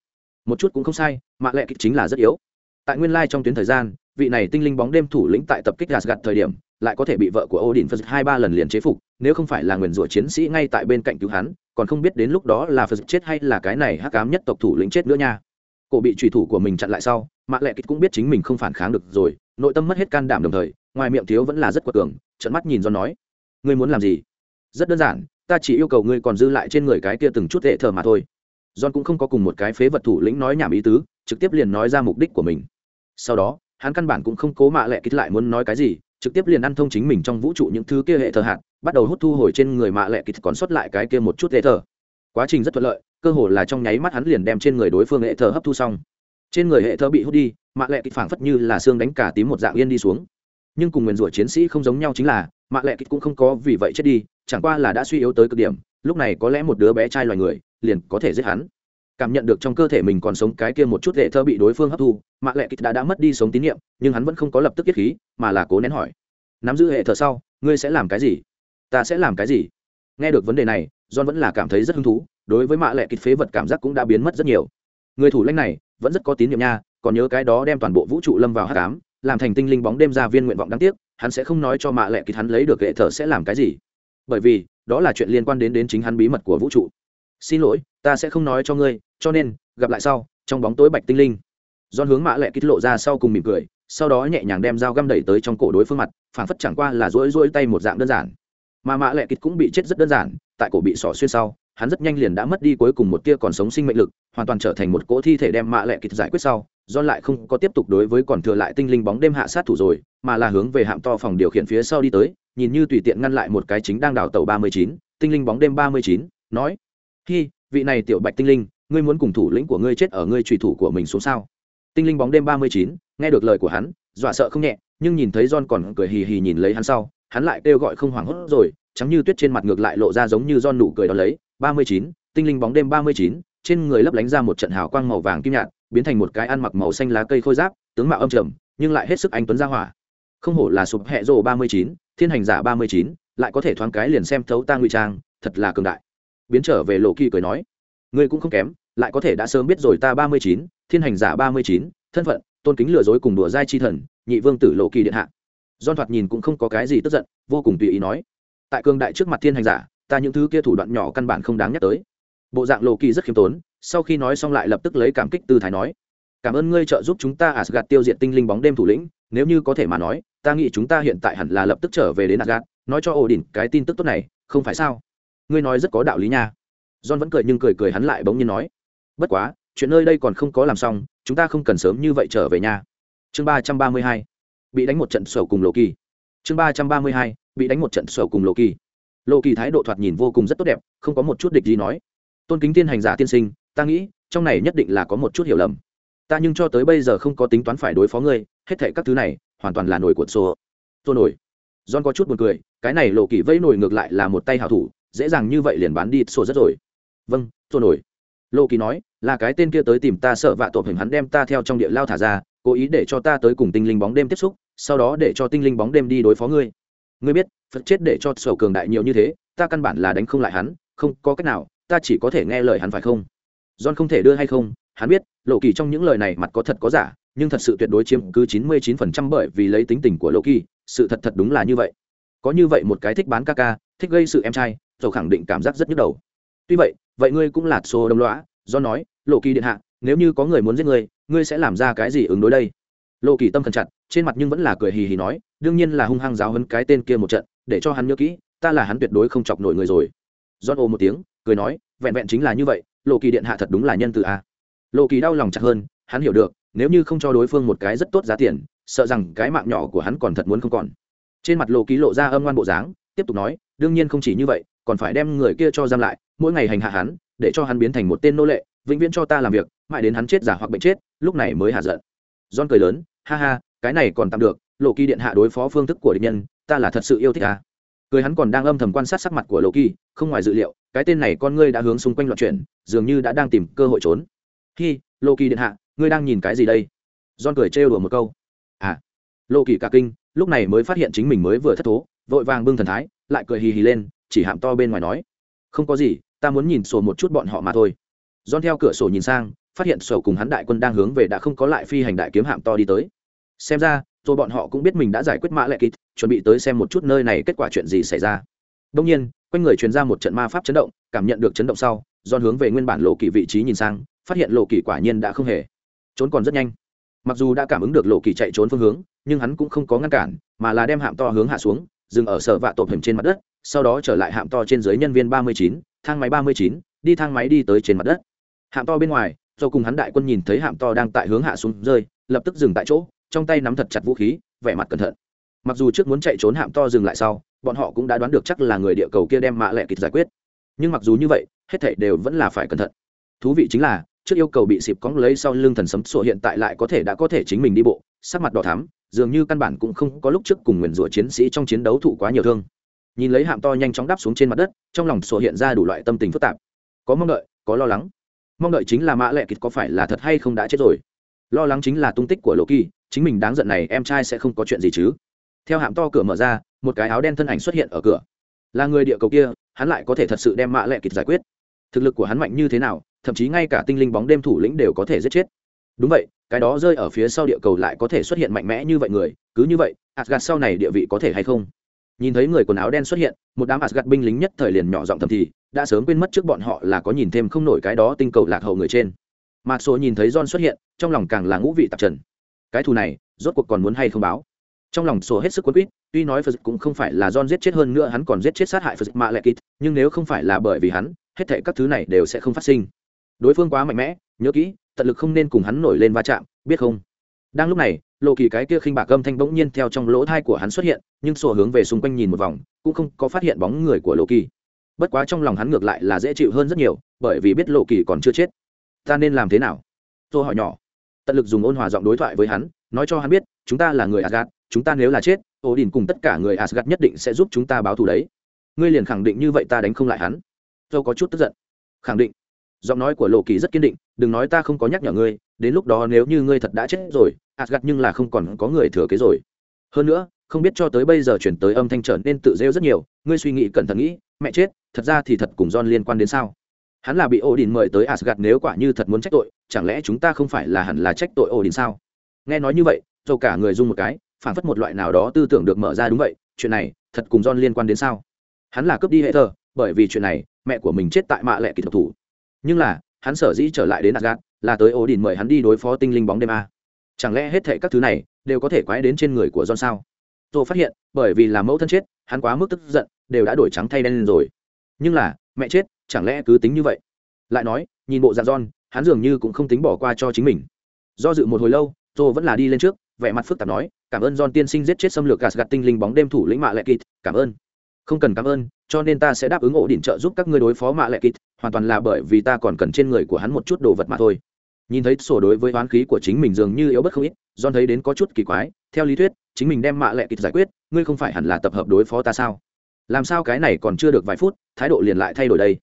Một chút cũng không sai mạ lệ kịch chính là rất yếu. Tại nguyên lai trong tuyến thời gian vị này tinh linh bóng đêm thủ lĩnh tại tập kích gạt gạt thời điểm lại có thể bị vợ của Odin Phật hai ba lần liền chế phục, nếu không phải là nguyền rủa chiến sĩ ngay tại bên cạnh cứu hắn, còn không biết đến lúc đó là Phật chết hay là cái này hắc ám nhất tộc thủ lĩnh chết nữa nha. Cổ bị trùy thủ của mình chặn lại sau, Mã Lệ Kịch cũng biết chính mình không phản kháng được rồi, nội tâm mất hết can đảm đồng thời, ngoài miệng thiếu vẫn là rất quật cường, trợn mắt nhìn do nói: "Ngươi muốn làm gì?" "Rất đơn giản, ta chỉ yêu cầu ngươi còn dư lại trên người cái kia từng chút hệ thở mà thôi." John cũng không có cùng một cái phế vật thủ lĩnh nói nhảm ý tứ, trực tiếp liền nói ra mục đích của mình. Sau đó, hắn căn bản cũng không cố Mã Lệ Kịch lại muốn nói cái gì, trực tiếp liền ăn thông chính mình trong vũ trụ những thứ kia hệ thờ hạt bắt đầu hút thu hồi trên người mạ lệ kịch còn sót lại cái kia một chút hệ thờ quá trình rất thuận lợi cơ hồ là trong nháy mắt hắn liền đem trên người đối phương hệ thờ hấp thu xong. Trên người hệ thờ bị hút đi, mạ lệ kịch phảng phất như là xương đánh cả tím một dạng yên đi xuống. Nhưng cùng nguyền rủa chiến sĩ không giống nhau chính là, mạ lệ kịch cũng không có vì vậy chết đi, chẳng qua là đã suy yếu tới cực điểm, lúc này có lẽ một đứa bé trai loài người liền có thể giết hắn. Cảm nhận được trong cơ thể mình còn sống cái kia một chút hệ thơ bị đối phương hấp thu, mạ lệ kịch đã đã mất đi sống tín nhiệm, nhưng hắn vẫn không có lập tức kiết khí, mà là cố nén hỏi. Nắm giữ hệ thờ sau, ngươi sẽ làm cái gì? Ta sẽ làm cái gì? Nghe được vấn đề này, john vẫn là cảm thấy rất hứng thú đối với mạ lệ kịch phế vật cảm giác cũng đã biến mất rất nhiều. Người thủ lãnh này vẫn rất có tín nhiệm nha, còn nhớ cái đó đem toàn bộ vũ trụ lâm vào hát cám làm thành tinh linh bóng đêm ra viên nguyện vọng đáng tiếc, hắn sẽ không nói cho mạ lệ kịch hắn lấy được hệ thờ sẽ làm cái gì. Bởi vì, đó là chuyện liên quan đến đến chính hắn bí mật của vũ trụ. Xin lỗi, ta sẽ không nói cho ngươi, cho nên, gặp lại sau, trong bóng tối bạch tinh linh. Don hướng mạ lệ kích lộ ra sau cùng mỉm cười, sau đó nhẹ nhàng đem dao găm đẩy tới trong cổ đối phương mặt, phản phất chẳng qua là rỗi rỗi tay một dạng đơn giản. Mà mạ lệ kích cũng bị chết rất đơn giản, tại cổ bị sỏ xuyên sau hắn rất nhanh liền đã mất đi cuối cùng một tia còn sống sinh mệnh lực, hoàn toàn trở thành một cỗ thi thể đem mạ lệ kịch giải quyết sau do lại không có tiếp tục đối với còn thừa lại tinh linh bóng đêm hạ sát thủ rồi, mà là hướng về hạm to phòng điều khiển phía sau đi tới, nhìn như tùy tiện ngăn lại một cái chính đang đào tàu ba mươi chín, tinh linh bóng đêm ba mươi chín, nói, hi, vị này tiểu bạch tinh linh, ngươi muốn cùng thủ lĩnh của ngươi chết ở ngươi trùy thủ của mình xuống sao? Tinh linh bóng đêm ba mươi chín, nghe được lời của hắn, dọa sợ không nhẹ, nhưng nhìn thấy john còn cười hì hì nhìn lấy hắn sau, hắn lại kêu gọi không hoảng hốt rồi chấm như tuyết trên mặt ngược lại lộ ra giống như john nụ cười đó lấy ba mươi chín, tinh linh bóng đêm ba mươi chín, trên người lấp lánh ra một trận hào quang màu vàng kim nhạt, biến thành một cái ăn mặc màu xanh lá cây khôi giáp, tướng mạo âm trầm, nhưng lại hết sức anh tuấn ra hỏa. Không hổ là sụp hẹ rồ ba mươi chín, thiên hành giả ba mươi chín, lại có thể thoáng cái liền xem thấu ta ngụy trang, thật là cường đại. Biến trở về lộ kỳ cười nói, ngươi cũng không kém, lại có thể đã sớm biết rồi ta ba mươi chín, thiên hành giả ba mươi chín, thân phận, tôn kính lừa dối cùng đùa giai chi thần, nhị vương tử lộ kỳ điện hạ. Don thoạt nhìn cũng không có cái gì tức giận, vô cùng tùy ý nói, tại cương đại trước mặt thiên hành giả ta những thứ kia thủ đoạn nhỏ căn bản không đáng nhắc tới. Bộ dạng lộ kỳ rất khiêm tốn, sau khi nói xong lại lập tức lấy cảm kích tư thái nói, cảm ơn ngươi trợ giúp chúng ta Asgard tiêu diệt tinh linh bóng đêm thủ lĩnh, nếu như có thể mà nói, ta nghĩ chúng ta hiện tại hẳn là lập tức trở về đến Asgard, nói cho ổ đỉnh cái tin tức tốt này, không phải sao? Ngươi nói rất có đạo lý nha. John vẫn cười nhưng cười cười hắn lại bỗng nhiên nói, bất quá, chuyện nơi đây còn không có làm xong, chúng ta không cần sớm như vậy trở về nhà chương ba trăm ba mươi hai, bị đánh một trận sầu cùng lộ kỳ. Chương ba trăm ba mươi hai, bị đánh một trận sầu cùng lộ kỳ lộ kỳ thái độ thoạt nhìn vô cùng rất tốt đẹp, không có một chút địch gì nói. Tôn kính tiên hành giả tiên sinh, ta nghĩ, trong này nhất định là có một chút hiểu lầm. Ta nhưng cho tới bây giờ không có tính toán phải đối phó ngươi, hết thệ các thứ này, hoàn toàn là nổi cuộn xô. Tôi nổi. John có chút buồn cười, cái này lộ kỳ vẫy nổi ngược lại là một tay hảo thủ, dễ dàng như vậy liền bán đi sổ rất rồi. Vâng tôi nổi. Lộ kỳ nói, là cái tên kia tới tìm ta sợ vạ tổ hình hắn đem ta theo trong địa lao thả ra, cố ý để cho ta tới cùng tinh linh bóng đêm tiếp xúc, sau đó để cho tinh linh bóng đêm đi đối phó ngươi ngươi biết, phật chết để cho sầu cường đại nhiều như thế, ta căn bản là đánh không lại hắn, không có cách nào, ta chỉ có thể nghe lời hắn phải không? John không thể đưa hay không, hắn biết, lộ kỳ trong những lời này mặt có thật có giả, nhưng thật sự tuyệt đối chiếm cứ chín mươi chín phần trăm bởi vì lấy tính tình của lộ kỳ, sự thật thật đúng là như vậy. Có như vậy một cái thích bán ca ca, thích gây sự em trai rồi khẳng định cảm giác rất nhức đầu. Tuy vậy vậy ngươi cũng là số đồng lõa do nói, lộ kỳ điện hạ, nếu như có người muốn giết ngươi ngươi sẽ làm ra cái gì ứng đối đây? Lộ kỳ tâm thần chặt trên mặt nhưng vẫn là cười hì hì nói, đương nhiên là hung hăng giáo hấn cái tên kia một trận, để cho hắn nhớ kỹ, ta là hắn tuyệt đối không chọc nổi người rồi. Do ô một tiếng, cười nói, vẹn vẹn chính là như vậy, lộ kỳ điện hạ thật đúng là nhân từ a. Lộ kỳ đau lòng chặt hơn, hắn hiểu được, nếu như không cho đối phương một cái rất tốt giá tiền, sợ rằng cái mạng nhỏ của hắn còn thật muốn không còn. Trên mặt lộ kỳ lộ ra âm ngoan bộ dáng, tiếp tục nói, đương nhiên không chỉ như vậy, còn phải đem người kia cho giam lại, mỗi ngày hành hạ hắn, để cho hắn biến thành một tên nô lệ, vĩnh viễn cho ta làm việc, mãi đến hắn chết giả hoặc bệnh chết, lúc này mới hạ giận. John cười lớn, ha ha cái này còn tạm được lộ kỳ điện hạ đối phó phương thức của địch nhân ta là thật sự yêu thích à? cười hắn còn đang âm thầm quan sát sắc mặt của lộ kỳ không ngoài dự liệu cái tên này con ngươi đã hướng xung quanh loạn chuyển dường như đã đang tìm cơ hội trốn. Khi lộ kỳ điện hạ ngươi đang nhìn cái gì đây? Don cười trêu đùa một câu. À. Lộ kỳ cả kinh lúc này mới phát hiện chính mình mới vừa thất thố vội vàng bưng thần thái lại cười hì hì lên chỉ hạm to bên ngoài nói. Không có gì ta muốn nhìn sổ một chút bọn họ mà thôi. Don theo cửa sổ nhìn sang, phát hiện sổ cùng hắn đại quân đang hướng về đã không có lại phi hành đại kiếm hạm to đi tới. Xem ra, rồi bọn họ cũng biết mình đã giải quyết mã lệ kịt chuẩn bị tới xem một chút nơi này kết quả chuyện gì xảy ra. Đương nhiên, quanh người truyền ra một trận ma pháp chấn động, cảm nhận được chấn động sau, John hướng về nguyên bản lộ kỳ vị trí nhìn sang, phát hiện lộ kỳ quả nhiên đã không hề trốn còn rất nhanh. Mặc dù đã cảm ứng được lộ kỳ chạy trốn phương hướng, nhưng hắn cũng không có ngăn cản, mà là đem hạm to hướng hạ xuống, dừng ở sở vạ tổ hình trên mặt đất, sau đó trở lại hạm to trên dưới nhân viên ba mươi chín, thang máy ba mươi chín, đi thang máy đi tới trên mặt đất hạm to bên ngoài do cùng hắn đại quân nhìn thấy hạm to đang tại hướng hạ xuống rơi lập tức dừng tại chỗ trong tay nắm thật chặt vũ khí, vẻ mặt cẩn thận. Mặc dù trước muốn chạy trốn hạm to dừng lại sau, bọn họ cũng đã đoán được chắc là người địa cầu kia đem mạ lệ kịch giải quyết. Nhưng mặc dù như vậy, hết thảy đều vẫn là phải cẩn thận. Thú vị chính là, trước yêu cầu bị xịp cóng lấy sau lưng thần sấm sổ hiện tại lại có thể đã có thể chính mình đi bộ, sắc mặt đỏ thắm, dường như căn bản cũng không có lúc trước cùng nguyền rủa chiến sĩ trong chiến đấu thụ quá nhiều thương. Nhìn lấy hạm to nhanh chóng đáp xuống trên mặt đất, trong lòng sổ hiện ra đủ loại tâm tình phức tạp. Có mong đợi, có lo lắng. Mong đợi chính là mã lệ kịch có phải là thật hay không đã chết rồi. Lo lắng chính là tung tích của lộ kỳ chính mình đáng giận này em trai sẽ không có chuyện gì chứ? Theo hạm to cửa mở ra, một cái áo đen thân ảnh xuất hiện ở cửa. Là người địa cầu kia, hắn lại có thể thật sự đem mã lệ kịch giải quyết. Thực lực của hắn mạnh như thế nào, thậm chí ngay cả tinh linh bóng đêm thủ lĩnh đều có thể giết chết. Đúng vậy, cái đó rơi ở phía sau địa cầu lại có thể xuất hiện mạnh mẽ như vậy người, cứ như vậy asgad sau này địa vị có thể hay không? Nhìn thấy người quần áo đen xuất hiện, một đám asgad binh lính nhất thời liền nhỏ giọng thầm thì, đã sớm quên mất trước bọn họ là có nhìn thêm không nổi cái đó tinh cầu lạc hậu người trên. Mặc số nhìn thấy john xuất hiện, trong lòng càng là ngũ vị tạp trần cái thù này, rốt cuộc còn muốn hay không báo? Trong lòng sổ hết sức quấn quýt, tuy nói phật cũng không phải là don giết chết hơn nữa hắn còn giết chết sát hại phật mạ lệ kịt nhưng nếu không phải là bởi vì hắn, hết thệ các thứ này đều sẽ không phát sinh. Đối phương quá mạnh mẽ, nhớ kỹ, tận lực không nên cùng hắn nổi lên va chạm, biết không? Đang lúc này, lộ kỳ cái kia khinh bạc âm thanh bỗng nhiên theo trong lỗ thai của hắn xuất hiện, nhưng sổ hướng về xung quanh nhìn một vòng, cũng không có phát hiện bóng người của lộ kỳ. Bất quá trong lòng hắn ngược lại là dễ chịu hơn rất nhiều, bởi vì biết lộ kỳ còn chưa chết. Ta nên làm thế nào? Tôi hỏi nhỏ tận lực dùng ôn hòa giọng đối thoại với hắn, nói cho hắn biết, chúng ta là người asgad chúng ta nếu là chết ổ đình cùng tất cả người asgad nhất định sẽ giúp chúng ta báo thù đấy. Ngươi liền khẳng định như vậy ta đánh không lại hắn. Tôi có chút tức giận. Khẳng định. Giọng nói của lộ kỳ rất kiên định, đừng nói ta không có nhắc nhở ngươi, đến lúc đó nếu như ngươi thật đã chết rồi asgad nhưng là không còn có người thừa kế rồi. Hơn nữa, không biết cho tới bây giờ chuyển tới âm thanh trở nên tự rêu rất nhiều, ngươi suy nghĩ cẩn thận nghĩ, mẹ chết, thật ra thì thật cùng John liên quan đến sao? Hắn là bị Odin mời tới Asgard nếu quả như thật muốn trách tội, chẳng lẽ chúng ta không phải là hẳn là trách tội Odin sao? Nghe nói như vậy dầu cả người dung một cái, phản phất một loại nào đó tư tưởng được mở ra đúng vậy, chuyện này thật cùng John liên quan đến sao? Hắn là cướp đi hệ thờ, bởi vì chuyện này, mẹ của mình chết tại mạ lệ kỳ thuật thủ. Nhưng là, hắn sở dĩ trở lại đến Asgard là tới Odin mời hắn đi đối phó tinh linh bóng đêm a. Chẳng lẽ hết thệ các thứ này đều có thể quái đến trên người của John sao? Tôi phát hiện, bởi vì là mẫu thân chết, hắn quá mức tức giận, đều đã đổi trắng thay đen rồi. Nhưng là, mẹ chết chẳng lẽ cứ tính như vậy? Lại nói, nhìn bộ dạng John, hắn dường như cũng không tính bỏ qua cho chính mình. Do dự một hồi lâu tôi vẫn là đi lên trước, vẻ mặt phức tạp nói, cảm ơn John tiên sinh giết chết xâm lược gạt gạt tinh linh bóng đêm thủ lĩnh mạ lệ kịt, cảm ơn. Không cần cảm ơn, cho nên ta sẽ đáp ứng ổ đỉnh trợ giúp các ngươi đối phó mạ lệ kịt, hoàn toàn là bởi vì ta còn cần trên người của hắn một chút đồ vật mà thôi. Nhìn thấy sổ đối với oán khí của chính mình dường như yếu bất không ít, John thấy đến có chút kỳ quái, theo lý thuyết, chính mình đem mạ lệ kịt giải quyết, ngươi không phải hẳn là tập hợp đối phó ta sao? Làm sao cái này còn chưa được vài phút, thái độ liền lại thay đổi đây?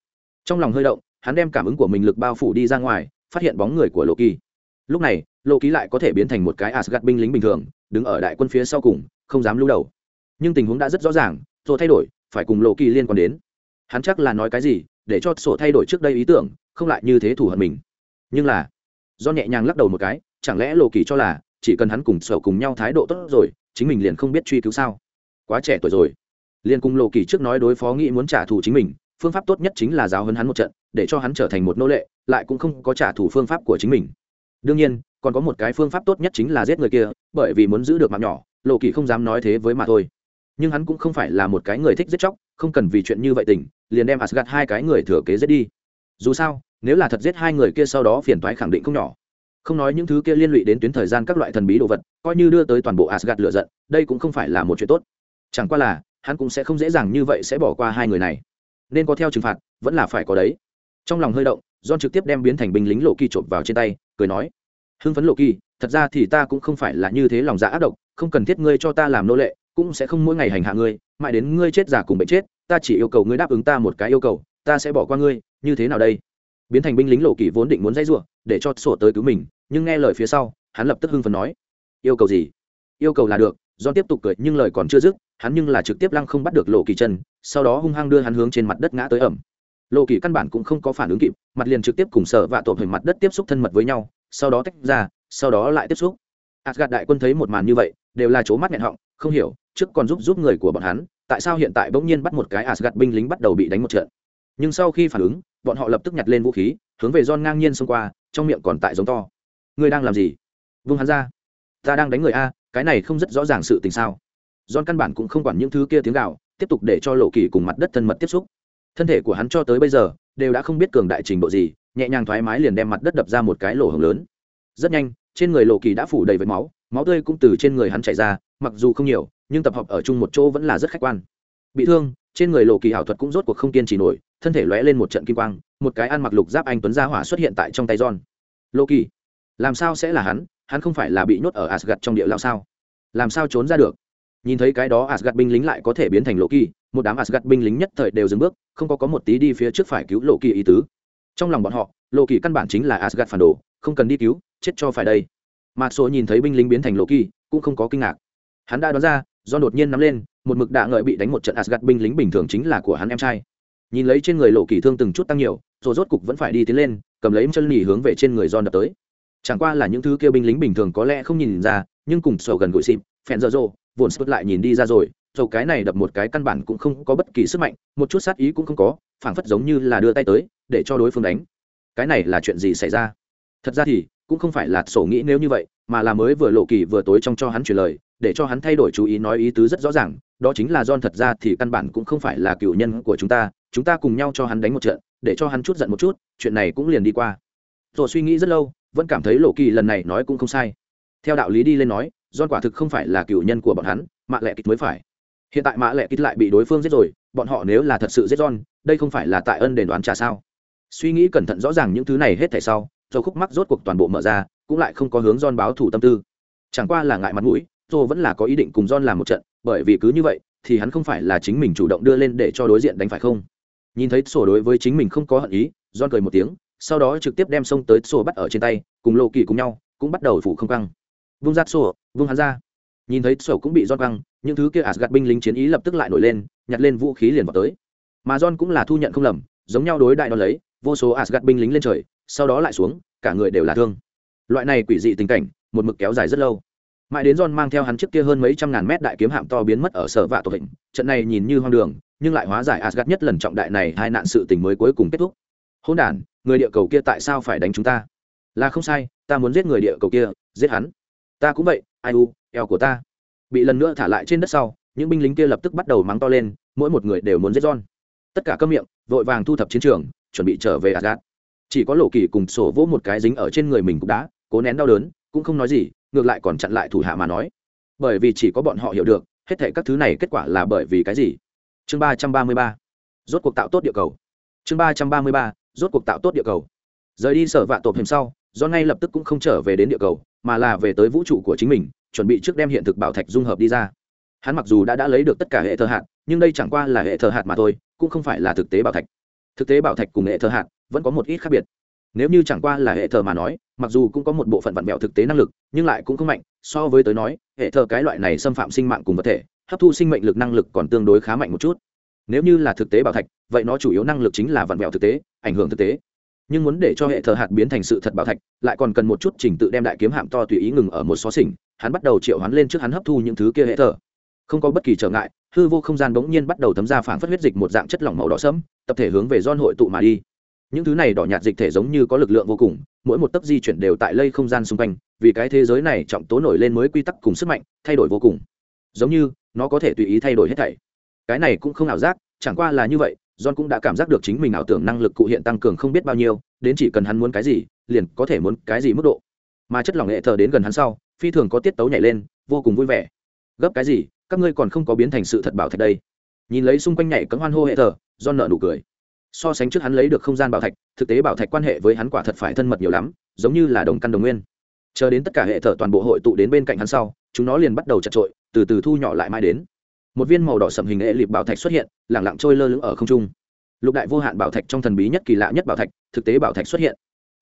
Trong lòng hơi động, hắn đem cảm ứng của mình lực bao phủ đi ra ngoài, phát hiện bóng người của lộ kỳ. Lúc này, lộ ký lại có thể biến thành một cái asgad binh lính bình thường, đứng ở đại quân phía sau cùng, không dám lưu đầu. Nhưng tình huống đã rất rõ ràng rồi thay đổi, phải cùng lộ kỳ liên quan đến. Hắn chắc là nói cái gì, để cho sổ thay đổi trước đây ý tưởng, không lại như thế thủ hận mình. Nhưng là, do nhẹ nhàng lắc đầu một cái, chẳng lẽ lộ kỳ cho là, chỉ cần hắn cùng sở cùng nhau thái độ tốt rồi, chính mình liền không biết truy cứu sao? Quá trẻ tuổi rồi. Liền cùng lộ kỳ trước nói đối phó nghĩ muốn trả thù chính mình phương pháp tốt nhất chính là giáo hấn hắn một trận, để cho hắn trở thành một nô lệ, lại cũng không có trả thù phương pháp của chính mình. Đương nhiên, còn có một cái phương pháp tốt nhất chính là giết người kia, bởi vì muốn giữ được mạng nhỏ, lộ kỳ không dám nói thế với mà thôi. Nhưng hắn cũng không phải là một cái người thích giết chóc, không cần vì chuyện như vậy tình, liền đem asgad hai cái người thừa kế giết đi. Dù sao, nếu là thật giết hai người kia sau đó phiền toái khẳng định không nhỏ. Không nói những thứ kia liên lụy đến tuyến thời gian các loại thần bí đồ vật, coi như đưa tới toàn bộ asgad lựa giận, đây cũng không phải là một chuyện tốt. Chẳng qua là, hắn cũng sẽ không dễ dàng như vậy sẽ bỏ qua hai người này nên có theo trừng phạt, vẫn là phải có đấy. Trong lòng hơi động, john trực tiếp đem biến thành binh lính lộ kỳ trộm vào trên tay, cười nói, hưng phấn lộ kỳ thật ra thì ta cũng không phải là như thế lòng dạ ác độc, không cần thiết ngươi cho ta làm nô lệ, cũng sẽ không mỗi ngày hành hạ ngươi, mãi đến ngươi chết giả cùng bệnh chết, ta chỉ yêu cầu ngươi đáp ứng ta một cái yêu cầu, ta sẽ bỏ qua ngươi, như thế nào đây? Biến thành binh lính lộ kỳ vốn định muốn dây giụa để cho sổ tới cứu mình, nhưng nghe lời phía sau, hắn lập tức hưng phấn nói, yêu cầu gì? Yêu cầu là được do tiếp tục cười, nhưng lời còn chưa dứt, hắn nhưng là trực tiếp lăng không bắt được lộ kỳ chân, sau đó hung hăng đưa hắn hướng trên mặt đất ngã tới ẩm. Lộ kỳ căn bản cũng không có phản ứng kịp, mặt liền trực tiếp cùng sở vạ tổ hình mặt đất tiếp xúc thân mật với nhau, sau đó tách ra, sau đó lại tiếp xúc. Asgard đại quân thấy một màn như vậy, đều là chố mắt nghẹn họng, không hiểu, trước còn giúp giúp người của bọn hắn, tại sao hiện tại bỗng nhiên bắt một cái Asgard binh lính bắt đầu bị đánh một trận. Nhưng sau khi phản ứng, bọn họ lập tức nhặt lên vũ khí, hướng về John ngang nhiên xông qua, trong miệng còn tại giống to. Ngươi đang làm gì? Vung hắn ra. Ta đang đánh người a cái này không rất rõ ràng sự tình sao? Don căn bản cũng không quản những thứ kia tiếng gạo tiếp tục để cho lộ kỳ cùng mặt đất thân mật tiếp xúc. Thân thể của hắn cho tới bây giờ, đều đã không biết cường đại trình độ gì, nhẹ nhàng thoải mái liền đem mặt đất đập ra một cái lỗ hồng lớn. Rất nhanh, trên người lộ kỳ đã phủ đầy vết máu máu tươi cũng từ trên người hắn chảy ra, mặc dù không nhiều, nhưng tập hợp ở chung một chỗ vẫn là rất khách quan. Bị thương, trên người lộ kỳ ảo thuật cũng rốt cuộc không kiên trì nổi, thân thể lóe lên một trận kim quang, một cái ăn mặc lục giáp anh tuấn gia hỏa xuất hiện tại trong tay giòn lộ kỳ, làm sao sẽ là hắn? Hắn không phải là bị nhốt ở Asgard trong địa lao sao? Làm sao trốn ra được? Nhìn thấy cái đó Asgard binh lính lại có thể biến thành Loki, kỳ một đám Asgard binh lính nhất thời đều dừng bước không có có một tí đi phía trước phải cứu Loki kỳ ý tứ. Trong lòng bọn họ Loki kỳ căn bản chính là Asgard phản đồ không cần đi cứu chết cho phải đây. Mà số nhìn thấy binh lính biến thành Loki, kỳ cũng không có kinh ngạc. Hắn đã đoán ra do đột nhiên nắm lên một mực đã ngợi bị đánh một trận Asgard binh lính bình thường chính là của hắn em trai. Nhìn lấy trên người Loki kỳ thương từng chút tăng nhiều rồi rốt cục vẫn phải đi tiến lên cầm lấy chân nhỉ hướng về trên người John đập tới chẳng qua là những thứ kia binh lính bình thường có lẽ không nhìn ra, nhưng cùng sổ gần gũi xịp, phèn dở dồ vồn sút lại nhìn đi ra rồi dầu cái này đập một cái căn bản cũng không có bất kỳ sức mạnh, một chút sát ý cũng không có, phảng phất giống như là đưa tay tới, để cho đối phương đánh. Cái này là chuyện gì xảy ra? Thật ra thì, cũng không phải là sổ nghĩ nếu như vậy, mà là mới vừa lộ kỳ vừa tối trong cho hắn truyền lời, để cho hắn thay đổi chú ý nói ý tứ rất rõ ràng, đó chính là John thật ra thì căn bản cũng không phải là cựu nhân của chúng ta chúng ta cùng nhau cho hắn đánh một trận, để cho hắn chút giận một chút, chuyện này cũng liền đi qua. Rồi suy nghĩ rất lâu vẫn cảm thấy lộ kỳ lần này nói cũng không sai. Theo đạo lý đi lên nói, John quả thực không phải là cựu nhân của bọn hắn, mạ lệ kịch mới phải. Hiện tại mạ lệ kịch lại bị đối phương giết rồi, bọn họ nếu là thật sự giết John, đây không phải là tại ân đền đoán trả sao? Suy nghĩ cẩn thận rõ ràng những thứ này hết thảy sau do khúc mắc rốt cuộc toàn bộ mở ra, cũng lại không có hướng John báo thủ tâm tư. Chẳng qua là ngại mặt mũi rồi vẫn là có ý định cùng John làm một trận, bởi vì cứ như vậy, thì hắn không phải là chính mình chủ động đưa lên để cho đối diện đánh phải không? Nhìn thấy sổ đối với chính mình không có hận ý, John cười một tiếng sau đó trực tiếp đem sông tới sổ bắt ở trên tay, cùng lộ kỳ cùng nhau, cũng bắt đầu phủ không căng. Vung ra sổ, vung hắn ra. Nhìn thấy sổ cũng bị John căng, những thứ kia Asgard binh lính chiến ý lập tức lại nổi lên, nhặt lên vũ khí liền vào tới. Mà John cũng là thu nhận không lầm, giống nhau đối đại nó lấy, vô số Asgard binh lính lên trời, sau đó lại xuống, cả người đều là thương. Loại này quỷ dị tình cảnh, một mực kéo dài rất lâu. Mãi đến John mang theo hắn trước kia hơn mấy trăm ngàn mét đại kiếm hạm to biến mất ở sở vạ tổ hình trận này nhìn như hoang đường, nhưng lại hóa giải Asgard nhất lần trọng đại này hai nạn sự tình mới cuối cùng kết thúc hôn đản, người địa cầu kia tại sao phải đánh chúng ta? Là không sai, ta muốn giết người địa cầu kia, giết hắn. Ta cũng vậy, ai u, eo của ta. Bị lần nữa thả lại trên đất sau, những binh lính kia lập tức bắt đầu mắng to lên, mỗi một người đều muốn giết John. Tất cả câm miệng, vội vàng thu thập chiến trường, chuẩn bị trở về Asgard. Chỉ có lộ kỳ cùng sổ vỗ một cái dính ở trên người mình cũng đã, cố nén đau đớn, cũng không nói gì, ngược lại còn chặn lại thủ hạ mà nói. Bởi vì chỉ có bọn họ hiểu được, hết thể các thứ này kết quả là bởi vì cái gì? Chương ba trăm ba mươi ba. Rốt cuộc tạo tốt địa cầu. Chương ba trăm ba mươi ba rốt cuộc tạo tốt địa cầu. Rời đi sở vạ tộp hiểm sau, do ngay lập tức cũng không trở về đến địa cầu, mà là về tới vũ trụ của chính mình, chuẩn bị trước đem hiện thực bảo thạch dung hợp đi ra. Hắn mặc dù đã đã lấy được tất cả hệ thờ hạt, nhưng đây chẳng qua là hệ thờ hạt mà thôi, cũng không phải là thực tế bảo thạch. Thực tế bảo thạch cùng hệ thờ hạt vẫn có một ít khác biệt. Nếu như chẳng qua là hệ thờ mà nói, mặc dù cũng có một bộ phận vặn vẹo thực tế năng lực, nhưng lại cũng không mạnh, so với tới nói, hệ thờ cái loại này xâm phạm sinh mạng cùng vật thể, hấp thu sinh mệnh lực năng lực còn tương đối khá mạnh một chút. Nếu như là thực tế bảo thạch vậy nó chủ yếu năng lực chính là vặn vẹo thực tế, ảnh hưởng thực tế. Nhưng muốn để cho hệ thờ hạt biến thành sự thật bảo thạch, lại còn cần một chút trình tự đem đại kiếm hạm to tùy ý ngừng ở một xó xỉnh, hắn bắt đầu triệu hắn lên trước hắn hấp thu những thứ kia hệ thờ. Không có bất kỳ trở ngại, hư vô không gian bỗng nhiên bắt đầu thấm ra phản phất huyết dịch một dạng chất lỏng màu đỏ sẫm, tập thể hướng về don hội tụ mà đi. Những thứ này đỏ nhạt dịch thể giống như có lực lượng vô cùng, mỗi một tấc di chuyển đều tại lây không gian xung quanh, vì cái thế giới này trọng tố nổi lên mới quy tắc cùng sức mạnh, thay đổi vô cùng. Giống như, nó có thể tùy ý thay đổi hết thảy. Cái này cũng không ảo giác, chẳng qua là như vậy john cũng đã cảm giác được chính mình ảo tưởng năng lực cụ hiện tăng cường không biết bao nhiêu, đến chỉ cần hắn muốn cái gì, liền có thể muốn cái gì mức độ. Mà chất lỏng nghệ thờ đến gần hắn sau, phi thường có tiết tấu nhảy lên, vô cùng vui vẻ. Gấp cái gì, các ngươi còn không có biến thành sự thật bảo thạch đây. Nhìn lấy xung quanh nhảy cấm hoan hô hệ thờ, john nợ nụ cười. So sánh trước hắn lấy được không gian bảo thạch, thực tế bảo thạch quan hệ với hắn quả thật phải thân mật nhiều lắm, giống như là đồng căn đồng nguyên. Chờ đến tất cả hệ thờ toàn bộ hội tụ đến bên cạnh hắn sau, chúng nó liền bắt đầu chật trội, từ từ thu nhỏ lại mãi đến một viên màu đỏ sậm hình hệ lịp bảo thạch xuất hiện, lẳng lặng trôi lơ lửng ở không trung. Lục đại vô hạn bảo thạch trong thần bí nhất kỳ lạ nhất bảo thạch, thực tế bảo thạch xuất hiện.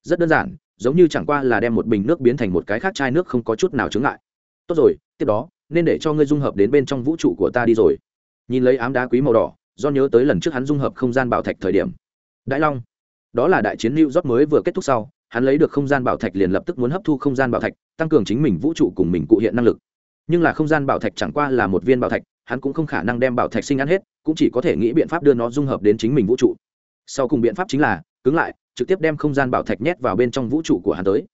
Rất đơn giản, giống như chẳng qua là đem một bình nước biến thành một cái khác chai nước không có chút nào chướng ngại. Tốt rồi, tiếp đó, nên để cho ngươi dung hợp đến bên trong vũ trụ của ta đi rồi. Nhìn lấy ám đá quý màu đỏ, do nhớ tới lần trước hắn dung hợp không gian bảo thạch thời điểm. Đại long, đó là đại chiến lưu rót mới vừa kết thúc sau, hắn lấy được không gian bảo thạch liền lập tức muốn hấp thu không gian bảo thạch, tăng cường chính mình vũ trụ cùng mình cụ hiện năng lực. Nhưng là không gian bảo thạch chẳng qua là một viên bảo thạch hắn cũng không khả năng đem bảo thạch sinh ăn hết, cũng chỉ có thể nghĩ biện pháp đưa nó dung hợp đến chính mình vũ trụ. Sau cùng biện pháp chính là, cứng lại, trực tiếp đem không gian bảo thạch nhét vào bên trong vũ trụ của hắn tới.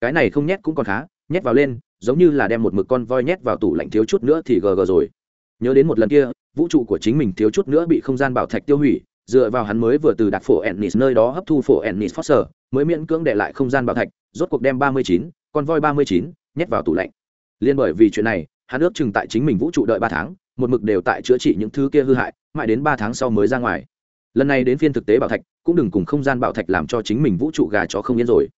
Cái này không nhét cũng còn khá, nhét vào lên, giống như là đem một mực con voi nhét vào tủ lạnh thiếu chút nữa thì gờ gờ rồi. Nhớ đến một lần kia, vũ trụ của chính mình thiếu chút nữa bị không gian bảo thạch tiêu hủy, dựa vào hắn mới vừa từ đặt phổ ennis nơi đó hấp thu phổ ennis foster, mới miễn cưỡng để lại không gian bảo thạch, rốt cuộc đem ba mươi chín, con voi ba mươi chín, nhét vào tủ lạnh. Liên bởi vì chuyện này hắn ước chừng tại chính mình vũ trụ đợi ba tháng, một mực đều tại chữa trị những thứ kia hư hại, mãi đến ba tháng sau mới ra ngoài. Lần này đến phiên thực tế bảo thạch, cũng đừng cùng không gian bảo thạch làm cho chính mình vũ trụ gà chó không yên rồi.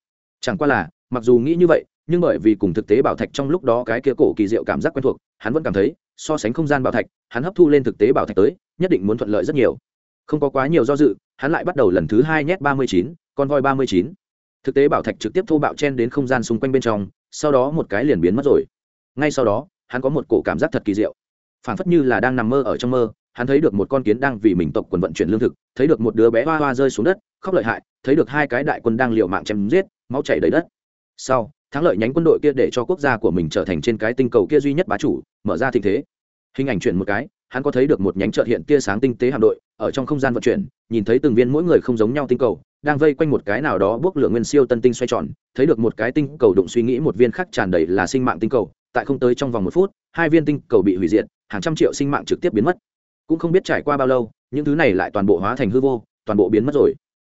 Chẳng qua là, mặc dù nghĩ như vậy, nhưng bởi vì cùng thực tế bảo thạch trong lúc đó cái kia cổ kỳ diệu cảm giác quen thuộc, hắn vẫn cảm thấy, so sánh không gian bảo thạch, hắn hấp thu lên thực tế bảo thạch tới, nhất định muốn thuận lợi rất nhiều. Không có quá nhiều do dự, hắn lại bắt đầu lần thứ hai nhét ba mươi chín con voi ba mươi chín. Thực tế bảo thạch trực tiếp thô bạo chen đến không gian xung quanh bên trong, sau đó một cái liền biến mất rồi. Ngay sau đó hắn có một cổ cảm giác thật kỳ diệu. Phản phất như là đang nằm mơ ở trong mơ, hắn thấy được một con kiến đang vì mình tộc quần vận chuyển lương thực, thấy được một đứa bé hoa hoa rơi xuống đất, khóc lợi hại, thấy được hai cái đại quân đang liều mạng chém giết, máu chảy đầy đất. Sau, thắng lợi nhánh quân đội kia để cho quốc gia của mình trở thành trên cái tinh cầu kia duy nhất bá chủ, mở ra tình thế. Hình ảnh chuyển một cái, hắn có thấy được một nhánh trợt hiện tia sáng tinh tế hạm đội, ở trong không gian vận chuyển, nhìn thấy từng viên mỗi người không giống nhau tinh cầu, đang vây quanh một cái nào đó bước lửa nguyên siêu tân tinh xoay tròn, thấy được một cái tinh cầu đụng suy nghĩ một viên khác tràn đầy là sinh mạng tinh cầu tại không tới trong vòng một phút, hai viên tinh cầu bị hủy diệt, hàng trăm triệu sinh mạng trực tiếp biến mất. Cũng không biết trải qua bao lâu, những thứ này lại toàn bộ hóa thành hư vô, toàn bộ biến mất rồi.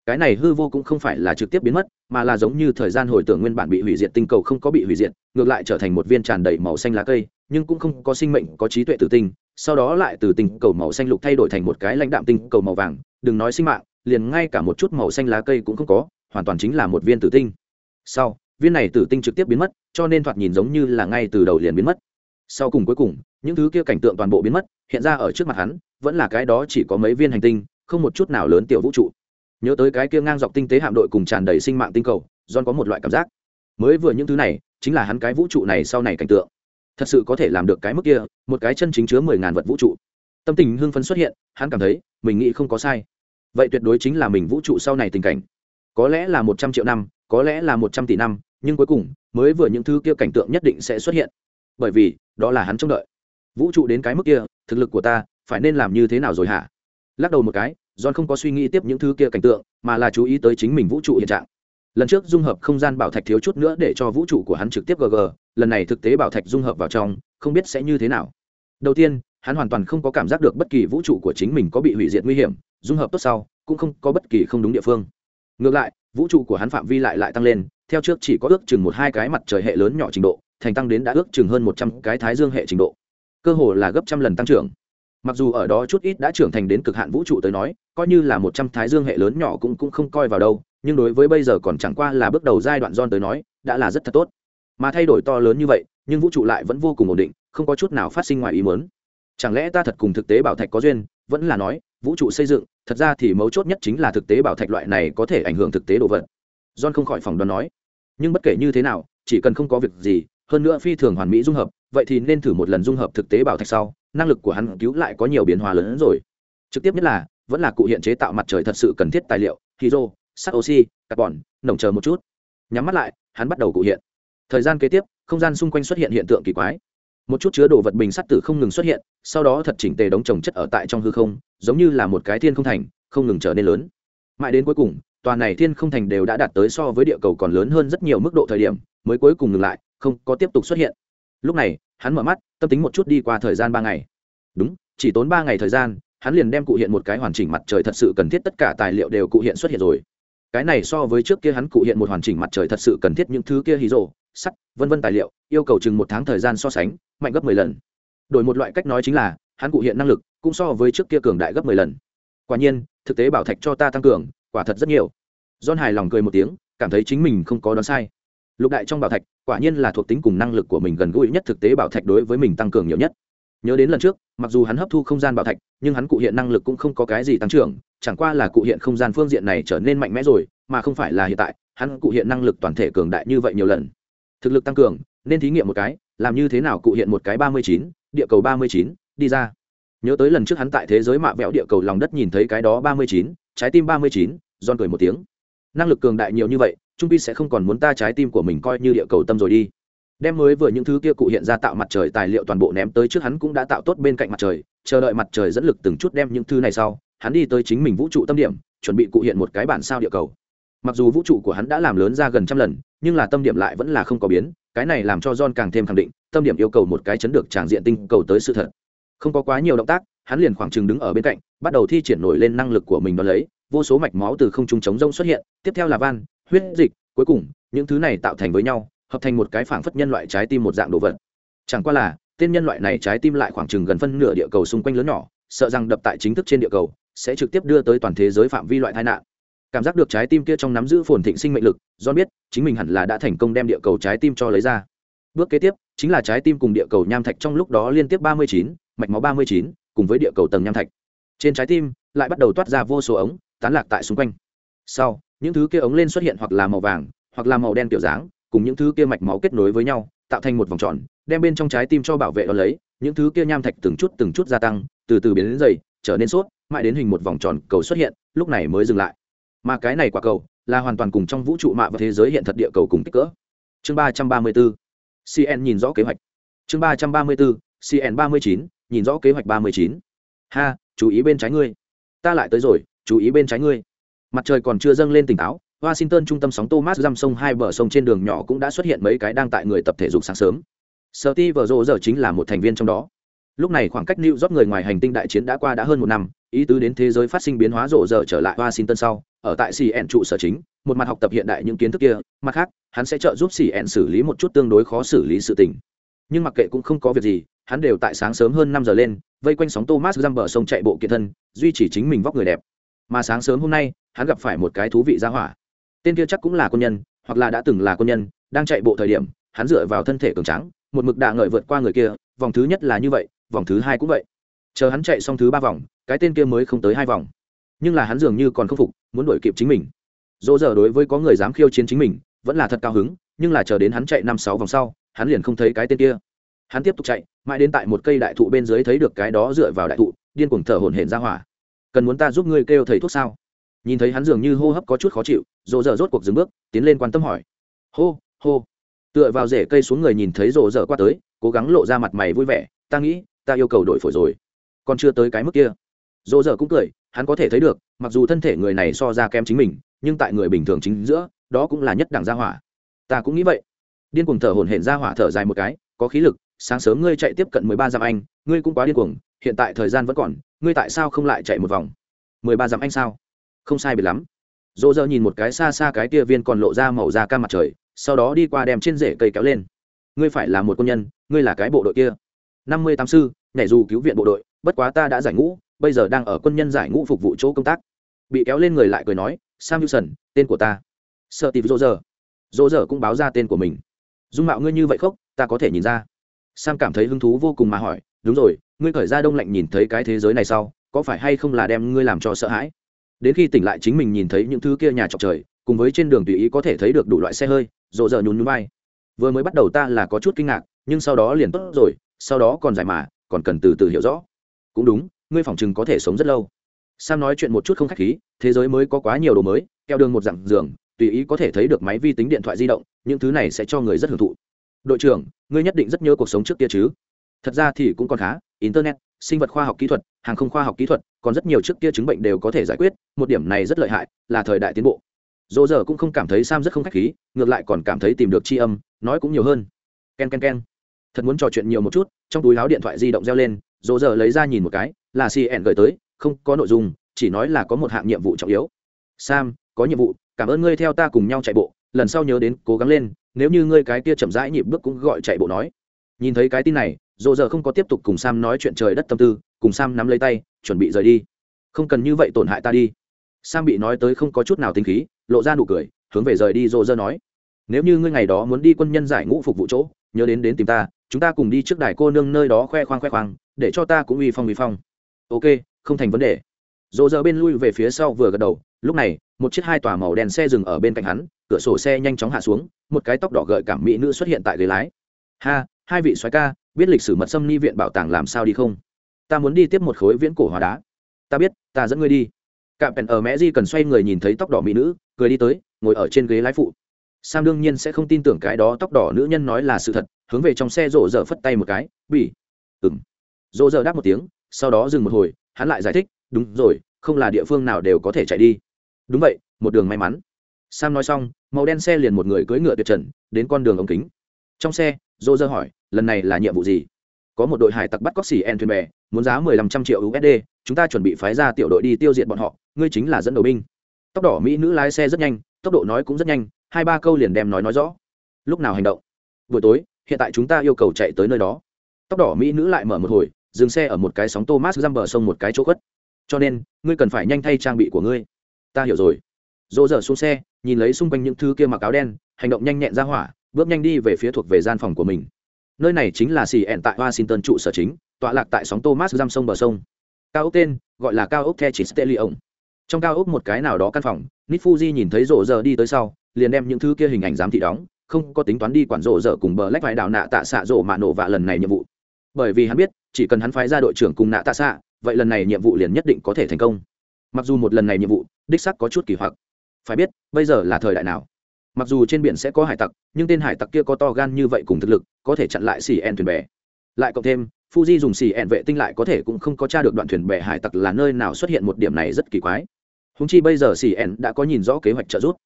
Cái này hư vô cũng không phải là trực tiếp biến mất, mà là giống như thời gian hồi tưởng nguyên bản bị hủy diệt tinh cầu không có bị hủy diệt, ngược lại trở thành một viên tràn đầy màu xanh lá cây, nhưng cũng không có sinh mệnh, có trí tuệ tử tinh. Sau đó lại từ tinh cầu màu xanh lục thay đổi thành một cái lãnh đạm tinh cầu màu vàng, đừng nói sinh mạng, liền ngay cả một chút màu xanh lá cây cũng không có, hoàn toàn chính là một viên tử tinh. Sau viên này tử tinh trực tiếp biến mất, cho nên thoạt nhìn giống như là ngay từ đầu liền biến mất. Sau cùng cuối cùng, những thứ kia cảnh tượng toàn bộ biến mất, hiện ra ở trước mặt hắn, vẫn là cái đó chỉ có mấy viên hành tinh, không một chút nào lớn tiểu vũ trụ. Nhớ tới cái kia ngang dọc tinh tế hạm đội cùng tràn đầy sinh mạng tinh cầu, john có một loại cảm giác. Mới vừa những thứ này, chính là hắn cái vũ trụ này sau này cảnh tượng. Thật sự có thể làm được cái mức kia, một cái chân chính chứa mười ngàn vật vũ trụ. Tâm tình hưng phấn xuất hiện, hắn cảm thấy, mình nghĩ không có sai. Vậy tuyệt đối chính là mình vũ trụ sau này tình cảnh. Có lẽ là một trăm triệu năm có lẽ là một trăm tỷ năm, nhưng cuối cùng, mới vừa những thứ kia cảnh tượng nhất định sẽ xuất hiện. Bởi vì, đó là hắn trông đợi. Vũ trụ đến cái mức kia, thực lực của ta, phải nên làm như thế nào rồi hả? Lắc đầu một cái, john không có suy nghĩ tiếp những thứ kia cảnh tượng, mà là chú ý tới chính mình vũ trụ hiện trạng. Lần trước dung hợp không gian bảo thạch thiếu chút nữa để cho vũ trụ của hắn trực tiếp gg, lần này thực tế bảo thạch dung hợp vào trong, không biết sẽ như thế nào. Đầu tiên, hắn hoàn toàn không có cảm giác được bất kỳ vũ trụ của chính mình có bị hủy diệt nguy hiểm, dung hợp tốt sau, cũng không có bất kỳ không đúng địa phương. Ngược lại vũ trụ của hắn phạm vi lại lại tăng lên, theo trước chỉ có ước chừng một hai cái mặt trời hệ lớn nhỏ trình độ, thành tăng đến đã ước chừng hơn một trăm cái thái dương hệ trình độ. Cơ hồ là gấp trăm lần tăng trưởng. Mặc dù ở đó chút ít đã trưởng thành đến cực hạn vũ trụ tới nói, coi như là một trăm thái dương hệ lớn nhỏ cũng cũng không coi vào đâu, nhưng đối với bây giờ còn chẳng qua là bước đầu giai đoạn don tới nói, đã là rất thật tốt. Mà thay đổi to lớn như vậy, nhưng vũ trụ lại vẫn vô cùng ổn định, không có chút nào phát sinh ngoài ý mớn chẳng lẽ ta thật cùng thực tế bảo thạch có duyên, vẫn là nói vũ trụ xây dựng, thật ra thì mấu chốt nhất chính là thực tế bảo thạch loại này có thể ảnh hưởng thực tế đồ vật. John không khỏi phòng đoán nói. Nhưng bất kể như thế nào, chỉ cần không có việc gì, hơn nữa phi thường hoàn mỹ dung hợp, vậy thì nên thử một lần dung hợp thực tế bảo thạch sau, năng lực của hắn cứu lại có nhiều biến hóa lớn hơn rồi. Trực tiếp nhất là, vẫn là cụ hiện chế tạo mặt trời thật sự cần thiết tài liệu, hydro, sắt oxy, carbon, nồng chờ một chút. Nhắm mắt lại, hắn bắt đầu cụ hiện. Thời gian kế tiếp, không gian xung quanh xuất hiện hiện tượng kỳ quái một chút chứa đồ vật bình sắt tử không ngừng xuất hiện, sau đó thật chỉnh tề đống trồng chất ở tại trong hư không, giống như là một cái thiên không thành, không ngừng trở nên lớn. Mãi đến cuối cùng, tòa này thiên không thành đều đã đạt tới so với địa cầu còn lớn hơn rất nhiều mức độ thời điểm, mới cuối cùng ngừng lại, không có tiếp tục xuất hiện. Lúc này, hắn mở mắt, tâm tính một chút đi qua thời gian ba ngày. Đúng, chỉ tốn ba ngày thời gian, hắn liền đem cụ hiện một cái hoàn chỉnh mặt trời thật sự cần thiết tất cả tài liệu đều cụ hiện xuất hiện rồi. Cái này so với trước kia hắn cụ hiện một hoàn chỉnh mặt trời thật sự cần thiết những thứ kia hí rồ sắt, vân vân tài liệu, yêu cầu chừng một tháng thời gian so sánh, mạnh gấp mười lần. Đổi một loại cách nói chính là, hắn cụ hiện năng lực cũng so với trước kia cường đại gấp mười lần. Quả nhiên, thực tế bảo thạch cho ta tăng cường, quả thật rất nhiều. John hài lòng cười một tiếng, cảm thấy chính mình không có đoán sai. Lục đại trong bảo thạch, quả nhiên là thuộc tính cùng năng lực của mình gần gũi nhất thực tế bảo thạch đối với mình tăng cường nhiều nhất. Nhớ đến lần trước, mặc dù hắn hấp thu không gian bảo thạch, nhưng hắn cụ hiện năng lực cũng không có cái gì tăng trưởng, chẳng qua là cụ hiện không gian phương diện này trở nên mạnh mẽ rồi, mà không phải là hiện tại, hắn cụ hiện năng lực toàn thể cường đại như vậy nhiều lần thực lực tăng cường, nên thí nghiệm một cái, làm như thế nào cụ hiện một cái ba mươi chín, địa cầu ba mươi chín, đi ra. Nhớ tới lần trước hắn tại thế giới mạ vẹo địa cầu lòng đất nhìn thấy cái đó ba mươi chín, trái tim ba mươi chín giòn cười một tiếng. Năng lực cường đại nhiều như vậy, trung pi sẽ không còn muốn ta trái tim của mình coi như địa cầu tâm rồi đi. Đem mới vừa những thứ kia cụ hiện ra tạo mặt trời tài liệu toàn bộ ném tới trước hắn cũng đã tạo tốt bên cạnh mặt trời, chờ đợi mặt trời dẫn lực từng chút đem những thứ này sau, hắn đi tới chính mình vũ trụ tâm điểm, chuẩn bị cụ hiện một cái bản sao địa cầu mặc dù vũ trụ của hắn đã làm lớn ra gần trăm lần, nhưng là tâm điểm lại vẫn là không có biến, cái này làm cho john càng thêm khẳng định, tâm điểm yêu cầu một cái chấn được tràng diện tinh cầu tới sự thật. Không có quá nhiều động tác, hắn liền khoảng chừng đứng ở bên cạnh, bắt đầu thi triển nổi lên năng lực của mình đ ó lấy, vô số mạch máu từ không trung chống rông xuất hiện, tiếp theo là van, huyết dịch, cuối cùng, những thứ này tạo thành với nhau, hợp thành một cái phảng phất nhân loại trái tim một dạng đồ vật. Chẳng qua là, tên nhân loại này trái tim lại khoảng chừng gần phân nửa địa cầu xung quanh lớn nhỏ, sợ rằng đập tại chính thức trên địa cầu, sẽ trực tiếp đưa tới toàn thế giới phạm vi loại tai nạn cảm giác được trái tim kia trong nắm giữ phồn thịnh sinh mệnh lực do biết, chính mình hẳn là đã thành công đem địa cầu trái tim cho lấy ra. Bước kế tiếp, chính là trái tim cùng địa cầu nham thạch trong lúc đó liên tiếp ba mươi chín, mạch máu ba mươi chín, cùng với địa cầu tầng nham thạch. Trên trái tim, lại bắt đầu toát ra vô số ống, tán lạc tại xung quanh. Sau, những thứ kia ống lên xuất hiện hoặc là màu vàng, hoặc là màu đen kiểu dáng, cùng những thứ kia mạch máu kết nối với nhau, tạo thành một vòng tròn, đem bên trong trái tim cho bảo vệ đó lấy. Những thứ kia nham thạch từng chút từng chút gia tăng, từ từ biến đến dày, trở nên sốt, mãi đến hình một vòng tròn cầu xuất hiện, lúc này mới dừng lại mà cái này quả cầu là hoàn toàn cùng trong vũ trụ mạ và thế giới hiện thật địa cầu cùng kích cỡ. Chương ba trăm ba mươi bốn cn nhìn rõ kế hoạch. Chương ba trăm ba mươi bốn cn ba mươi chín, nhìn rõ kế hoạch ba mươi chín. Ha, chú ý bên trái ngươi. Ta lại tới rồi, chú ý bên trái ngươi. Mặt trời còn chưa dâng lên tỉnh táo, washington trung tâm sóng thomas răm sông hai bờ sông trên đường nhỏ cũng đã xuất hiện mấy cái đang tại người tập thể dục sáng sớm. Sở ti vợ rộ giờ chính là một thành viên trong đó. Lúc này khoảng cách new york người ngoài hành tinh đại chiến đã qua đã hơn một năm, ý tứ đến thế giới phát sinh biến hóa rộ giờ trở lại washington sau ở tại cn trụ sở chính, một mặt học tập hiện đại những kiến thức kia, mặt khác, hắn sẽ trợ giúp cn xử lý một chút tương đối khó xử lý sự tình. Nhưng mặc kệ cũng không có việc gì, hắn đều tại sáng sớm hơn năm giờ lên, vây quanh sóng thomas răm bờ sông chạy bộ kiện thân, duy trì chính mình vóc người đẹp. Mà sáng sớm hôm nay, hắn gặp phải một cái thú vị ra hỏa. Tên kia chắc cũng là quân nhân, hoặc là đã từng là quân nhân, đang chạy bộ thời điểm, hắn dựa vào thân thể cường trắng một mực đạ ngợi vượt qua người kia, vòng thứ nhất là như vậy, vòng thứ hai cũng vậy. Chờ hắn chạy xong thứ ba vòng, cái tên kia mới không tới hai vòng nhưng là hắn dường như còn không phục, muốn đuổi kịp chính mình. Dỗ giờ đối với có người dám khiêu chiến chính mình, vẫn là thật cao hứng, nhưng là chờ đến hắn chạy năm sáu vòng sau, hắn liền không thấy cái tên kia. Hắn tiếp tục chạy, mãi đến tại một cây đại thụ bên dưới thấy được cái đó dựa vào đại thụ, điên cuồng thở hổn hển ra hỏa. Cần muốn ta giúp ngươi kêu thầy thuốc sao? Nhìn thấy hắn dường như hô hấp có chút khó chịu rộ dở rốt cuộc dừng bước, tiến lên quan tâm hỏi. Hô hô. Tựa vào rễ cây xuống người nhìn thấy rộ dở qua tới, cố gắng lộ ra mặt mày vui vẻ, ta nghĩ, ta yêu cầu đổi phổi rồi. Còn chưa tới cái mức kia dỗ dở cũng cười, hắn có thể thấy được, mặc dù thân thể người này so ra kém chính mình, nhưng tại người bình thường chính giữa, đó cũng là nhất đẳng gia hỏa. Ta cũng nghĩ vậy. Điên cuồng thở hổn hển gia hỏa thở dài một cái, có khí lực, sáng sớm ngươi chạy tiếp cận mười ba dặm anh, ngươi cũng quá điên cuồng, hiện tại thời gian vẫn còn, ngươi tại sao không lại chạy một vòng? mười ba dặm anh sao? Không sai biệt lắm. Dỗ dơ nhìn một cái xa xa cái kia viên còn lộ ra màu da ca mặt trời, sau đó đi qua đem trên rễ cây kéo lên. Ngươi phải là một quân nhân, ngươi là cái bộ đội kia. Năm mươi tám sư, nhảy dù cứu viện bộ đội, bất quá ta đã giải ngũ bây giờ đang ở quân nhân giải ngũ phục vụ chỗ công tác. Bị kéo lên người lại cười nói, sam hewson tên của ta. Sợ tìm dỗ dơ dỗ dơ cũng báo ra tên của mình. Dung mạo ngươi như vậy khóc ta có thể nhìn ra. Sam cảm thấy hứng thú vô cùng mà hỏi, đúng rồi, ngươi khởi ra đông lạnh nhìn thấy cái thế giới này sau, có phải hay không là đem ngươi làm cho sợ hãi? Đến khi tỉnh lại chính mình nhìn thấy những thứ kia nhà trọc trời, cùng với trên đường tùy ý có thể thấy được đủ loại xe hơi rộ rợ nhún nhún vai. Vừa mới bắt đầu ta là có chút kinh ngạc, nhưng sau đó liền tốt rồi, sau đó còn dài mà, còn cần từ từ hiểu rõ. Cũng đúng ngươi phỏng chừng có thể sống rất lâu. Sam nói chuyện một chút không khách khí thế giới mới có quá nhiều đồ mới keo đường một dặm, giường tùy ý có thể thấy được máy vi tính điện thoại di động những thứ này sẽ cho người rất hưởng thụ. Đội trưởng ngươi nhất định rất nhớ cuộc sống trước kia chứ? Thật ra thì cũng còn khá internet sinh vật khoa học kỹ thuật hàng không khoa học kỹ thuật còn rất nhiều trước kia chứng bệnh đều có thể giải quyết một điểm này rất lợi hại là thời đại tiến bộ. Dỗ giờ cũng không cảm thấy sam rất không k h á c h khí ngược lại còn cảm thấy tìm được tri âm nói cũng nhiều hơn. K e n k e n k e n thật muốn trò chuyện nhiều một chút trong túi láo điện thoại di động reo lên dỗ giờ lấy ra nhìn một cái là cn gửi tới, không có nội dung, chỉ nói là có một hạng nhiệm vụ trọng yếu. Sam, có nhiệm vụ, cảm ơn ngươi theo ta cùng nhau chạy bộ, lần sau nhớ đến, cố gắng lên, nếu như ngươi cái kia chậm rãi nhịp bước cũng gọi chạy bộ nói. Nhìn thấy cái tin này dồ giờ không có tiếp tục cùng sam nói chuyện trời đất tâm tư, cùng sam nắm lấy tay, chuẩn bị rời đi. Không cần như vậy tổn hại ta đi. Sam bị nói tới không có chút nào tính khí, lộ ra nụ cười, hướng về rời đi dồ giờ nói. Nếu như ngươi ngày đó muốn đi quân nhân giải ngũ phục vụ chỗ, nhớ đến đến tìm ta, chúng ta cùng đi trước đài cô nương nơi đó khoe khoang khoe khoang, để cho ta cũng uy phong uy phong ok, không thành vấn đề. Dỗ dở bên lui về phía sau vừa gật đầu, lúc này, một chiếc hai tòa màu đèn xe dừng ở bên cạnh hắn, cửa sổ xe nhanh chóng hạ xuống, một cái tóc đỏ gợi cảm mỹ nữ xuất hiện tại ghế lái. Ha, hai vị soái ca, biết lịch sử mật xâm ni viện bảo tàng làm sao đi không? Ta muốn đi tiếp một khối viễn cổ hóa đá. Ta biết, ta dẫn ngươi đi. Cạm pèn ở mẹ di cần xoay người nhìn thấy tóc đỏ mỹ nữ, cười đi tới, ngồi ở trên ghế lái phụ. Sam đương nhiên sẽ không tin tưởng cái đó tóc đỏ nữ nhân nói là sự thật, hướng về trong xe rộ dở phất tay một cái, bỉ. ừng rộ dở đáp một tiếng sau đó dừng một hồi, hắn lại giải thích, đúng rồi, không là địa phương nào đều có thể chạy đi. Đúng vậy, một đường may mắn. Sam nói xong, màu đen xe liền một người cưỡi ngựa tuyệt trần, đến con đường ống kính. Trong xe dô dơ hỏi, lần này là nhiệm vụ gì? Có một đội hải tặc bắt cóc xỉ en thuyền bè, muốn giá mười lăm trăm triệu usd chúng ta chuẩn bị phái ra tiểu đội đi tiêu diệt bọn họ, ngươi chính là dẫn đầu binh. Tóc đỏ mỹ nữ lái xe rất nhanh, tốc độ nói cũng rất nhanh, hai ba câu liền đem nói nói rõ. Lúc nào hành động? Buổi tối, hiện tại chúng ta yêu cầu chạy tới nơi đó. Tóc đỏ mỹ nữ lại mở một hồi dừng xe ở một cái sóng thomas răm bờ sông một cái chỗ khuất. Cho nên, ngươi cần phải nhanh thay trang bị của ngươi. Ta hiểu rồi. Dỗ dở xuống xe, nhìn lấy xung quanh những thứ kia mặc áo đen, hành động nhanh nhẹn ra hỏa, bước nhanh đi về phía thuộc về gian phòng của mình. Nơi này chính là xì ẹn tại washington trụ sở chính, tọa lạc tại sóng thomas giam sông bờ sông. Cao ốc tên, gọi là cao ốc the chỉ stelion trong cao ốc một cái nào đó căn phòng nít fuji nhìn thấy rộ giờ đi tới sau, liền đem những thứ kia hình ảnh giám thị đóng, không có tính toán đi quản rộ giờ cùng bờ lách vải đảo nạ tạ xạ rộ mạ nổ vạ lần này nhiệm vụ. Bởi vì hắn biết chỉ cần hắn phái ra đội trưởng cùng nạ tạ xạ, vậy lần này nhiệm vụ liền nhất định có thể thành công. Mặc dù một lần này nhiệm vụ, đích sắc có chút kỳ hoặc. Phải biết, bây giờ là thời đại nào? Mặc dù trên biển sẽ có hải tặc, nhưng tên hải tặc kia có to gan như vậy cùng thực lực, có thể chặn lại xì en thuyền bè. Lại cộng thêm, fuji dùng xì en vệ tinh lại có thể cũng không có t r a được đoạn thuyền bè hải tặc là nơi nào xuất hiện một điểm này rất kỳ quái. Húng chi bây giờ xì en đã có nhìn rõ kế hoạch trợ giúp.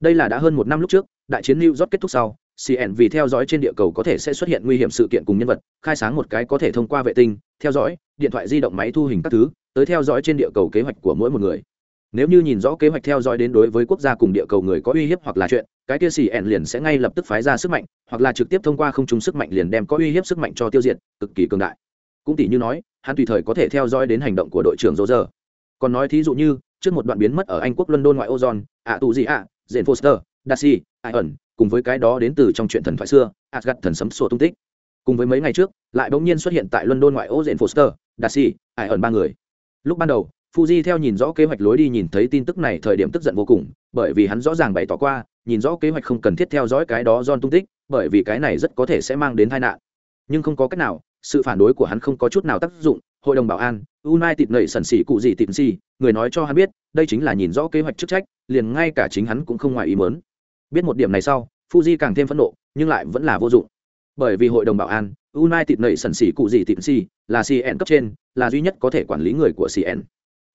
Đây là đã hơn một năm lúc trước, đại chiến new york kết thúc sau cn vì theo dõi trên địa cầu có thể sẽ xuất hiện nguy hiểm sự kiện cùng nhân vật, khai sáng một cái có thể thông qua vệ tinh, theo dõi, điện thoại di động máy thu hình các thứ, tới theo dõi trên địa cầu kế hoạch của mỗi một người. Nếu như nhìn rõ kế hoạch theo dõi đến đối với quốc gia cùng địa cầu người có uy hiếp hoặc là chuyện, cái kia xì ẻn liền sẽ ngay lập tức phái ra sức mạnh, hoặc là trực tiếp thông qua không trung sức mạnh liền đem có uy hiếp sức mạnh cho tiêu diệt, cực kỳ cường đại. Cũng tỷ như nói, hắn tùy thời có thể theo dõi đến hành động của đội trưởng dỗ dơ còn nói thí dụ như, trước một đoạn biến mất ở anh quốc london ngoại ô giòn ạ tù gì ạ dện foster, darcy ai ẩn cùng với cái đó đến từ trong chuyện thần thoại xưa asgad thần sấm sổ tung tích cùng với mấy ngày trước lại bỗng nhiên xuất hiện tại london ngoại ô diện foster darcy ai ẩn ba người lúc ban đầu Fuji theo nhìn rõ kế hoạch lối đi nhìn thấy tin tức này thời điểm tức giận vô cùng, bởi vì hắn rõ ràng bày tỏ qua, nhìn rõ kế hoạch không cần thiết theo dõi cái đó John tung tích, bởi vì cái này rất có thể sẽ mang đến tai nạn. Nhưng không có cách nào, sự phản đối của hắn không có chút nào tác dụng, hội đồng bảo an, United nảy sần sỉ cụ gì tịm gì, người nói cho hắn biết, đây chính là nhìn rõ kế hoạch chức trách, liền ngay cả chính hắn cũng không ngoài ý muốn. Biết một điểm này sau, Fuji càng thêm phẫn nộ, nhưng lại vẫn là vô dụng. Bởi vì hội đồng bảo an, United nảy sần xỉ cụ gì tịm gì, là CN cấp trên, là duy nhất có thể quản lý người của CN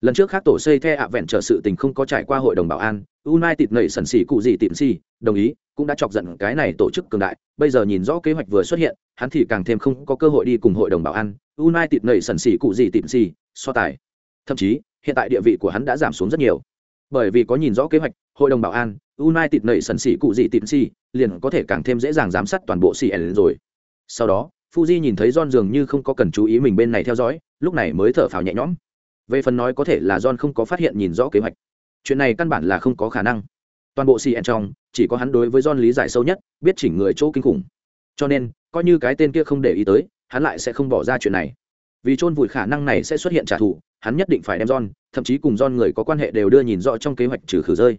lần trước khác tổ xây the ạ vẹn trở sự tình không có trải qua hội đồng bảo an united nảy sần xỉ cụ gì tịm si đồng ý cũng đã chọc giận cái này tổ chức cường đại. Bây giờ nhìn rõ kế hoạch vừa xuất hiện hắn thì càng thêm không có cơ hội đi cùng hội đồng bảo an united nảy sần xỉ cụ gì tịm si so tài. Thậm chí hiện tại địa vị của hắn đã giảm xuống rất nhiều. Bởi vì có nhìn rõ kế hoạch hội đồng bảo an united nảy sần sĩ cụ gì tìm si liền có thể càng thêm dễ dàng giám sát toàn bộ cn rồi. Sau đó Fuji nhìn thấy John dường như không có cần chú ý mình bên này theo dõi, lúc này mới thở phào nhẹ nhõm. Về phần nói có thể là john không có phát hiện nhìn rõ kế hoạch. Chuyện này căn bản là không có khả năng. Toàn bộ cn trong chỉ có hắn đối với john lý giải sâu nhất biết chỉnh người chỗ kinh khủng. Cho nên coi như cái tên kia không để ý tới hắn lại sẽ không bỏ ra chuyện này. Vì chôn vùi khả năng này sẽ xuất hiện trả thù hắn nhất định phải đem john thậm chí cùng john người có quan hệ đều đưa nhìn rõ trong kế hoạch trừ khử rơi.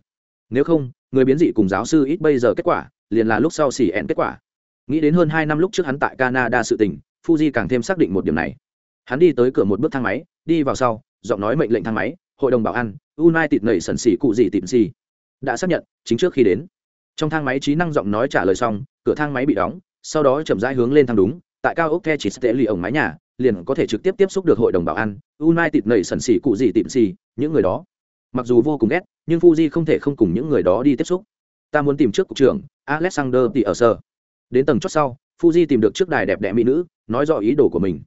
Nếu không người biến dị cùng giáo sư ít bây giờ kết quả, liền là lúc sau xỉ ẹn kết quả. Nghĩ đến hơn hai năm lúc trước hắn tại canada sự tình, fuji càng thêm xác định một điểm này. Hắn đi tới cửa một bước thang máy, đi vào sau, giọng nói mệnh lệnh thang máy, hội đồng bảo an, united nảy sần xỉ cụ gì tìm xì. Đã xác nhận, chính trước khi đến. Trong thang máy trí năng giọng nói trả lời xong, cửa thang máy bị đóng, sau đó chậm rãi hướng lên thang đúng, tại cao ốc the chỉ tệ lì ổng mái nhà, liền có thể trực tiếp tiếp xúc được hội đồng bảo an, united nảy sần xỉ cụ gì tìm xì, những người đó mặc dù vô cùng ghét, nhưng fuji không thể không cùng những người đó đi tiếp xúc. Ta muốn tìm trước cục trưởng, alexander thì ở sơ đến tầng chót sau, fuji tìm được trước đài đẹp đẽ mỹ nữ, nói rõ ý đồ của mình.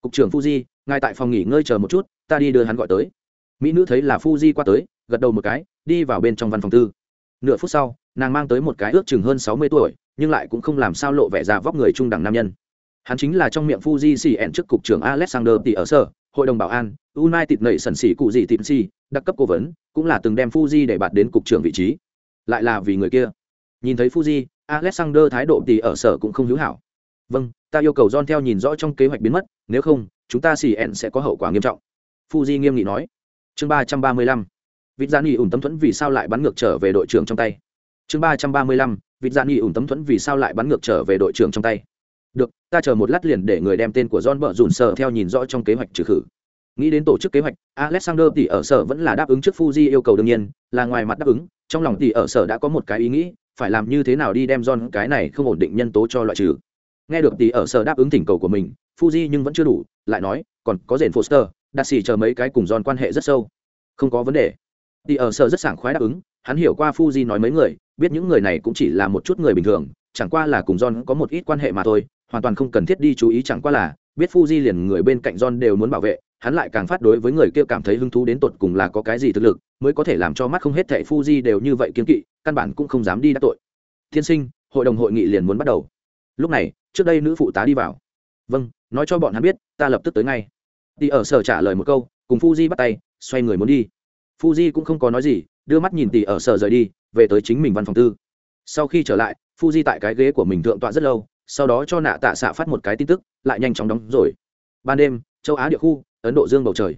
Cục trưởng fuji, ngài tại phòng nghỉ ngơi chờ một chút, ta đi đưa hắn gọi tới. Mỹ nữ thấy là fuji qua tới, gật đầu một cái, đi vào bên trong văn phòng tư. Nửa phút sau, nàng mang tới một cái ước chừng hơn sáu mươi tuổi, nhưng lại cũng không làm sao lộ vẻ già vóc người trung đẳng nam nhân hắn chính là trong miệng fuji xì trước cục trưởng alexander tỷ ở sở hội đồng bảo an, united nảy sần xỉ cụ gì tịm si đặc cấp cố vấn, cũng là từng đem fuji để bạt đến cục trưởng vị trí. Lại là vì người kia. Nhìn thấy fuji, alexander thái độ tỷ ở sở cũng không hữu hảo. Vâng ta yêu cầu John theo nhìn rõ trong kế hoạch biến mất, nếu không, chúng ta xì sẽ có hậu quả nghiêm trọng. Fuji nghiêm nghị nói. Chương ba trăm ba mươi lăm. Vịt dạ gian nghỉ ủn tấm thuẫn vì sao lại bắn ngược trở về đội trưởng trong tay? Chương ba trăm ba mươi lăm, vịt dạ gian nghỉ ủn tấm thuẫn vì sao lại bắn ngược trở về đội trưởng trong tay? Được, ta chờ một lát liền để người đem tên của john bợ dùn sờ theo nhìn rõ trong kế hoạch trừ khử. Nghĩ đến tổ chức kế hoạch, alexander tỷ ở sở vẫn là đáp ứng trước fuji yêu cầu đương nhiên, là ngoài mặt đáp ứng, trong lòng tỷ ở sở đã có một cái ý nghĩ, phải làm như thế nào đi đem john cái này không ổn định nhân tố cho loại trừ. Nghe được tỷ ở sở đáp ứng thỉnh cầu của mình, fuji nhưng vẫn chưa đủ, lại nói, còn có rền foster, đạt xỉ chờ mấy cái cùng John quan hệ rất sâu. Không có vấn đề. Tỷ ở sở rất sảng khoái đáp ứng, hắn hiểu qua fuji nói mấy người, biết những người này cũng chỉ là một chút người bình thường chẳng qua là cùng John có một ít quan hệ mà thôi, hoàn toàn không cần thiết đi chú ý chẳng qua là, biết Fuji liền người bên cạnh John đều muốn bảo vệ, hắn lại càng phát đối với người kia cảm thấy hứng thú đến tột cùng là có cái gì thực lực, mới có thể làm cho mắt không hết thảy Fuji đều như vậy kiên kỵ, căn bản cũng không dám đi đắc tội. Thiên sinh, hội đồng hội nghị liền muốn bắt đầu. Lúc này, trước đây nữ phụ tá đi vào. "Vâng, nói cho bọn hắn biết, ta lập tức tới ngay." Đi ở sở trả lời một câu, cùng Fuji bắt tay, xoay người muốn đi. Fuji cũng không có nói gì, đưa mắt nhìn tỷ ở sở rời đi, về tới chính mình văn phòng tư. Sau khi trở lại, Fuji tại cái ghế của mình thượng tọa rất lâu, sau đó cho nạ tạ xạ phát một cái tin tức, lại nhanh chóng đóng rồi. Ban đêm, châu Á địa khu, Ấn Độ dương bầu trời.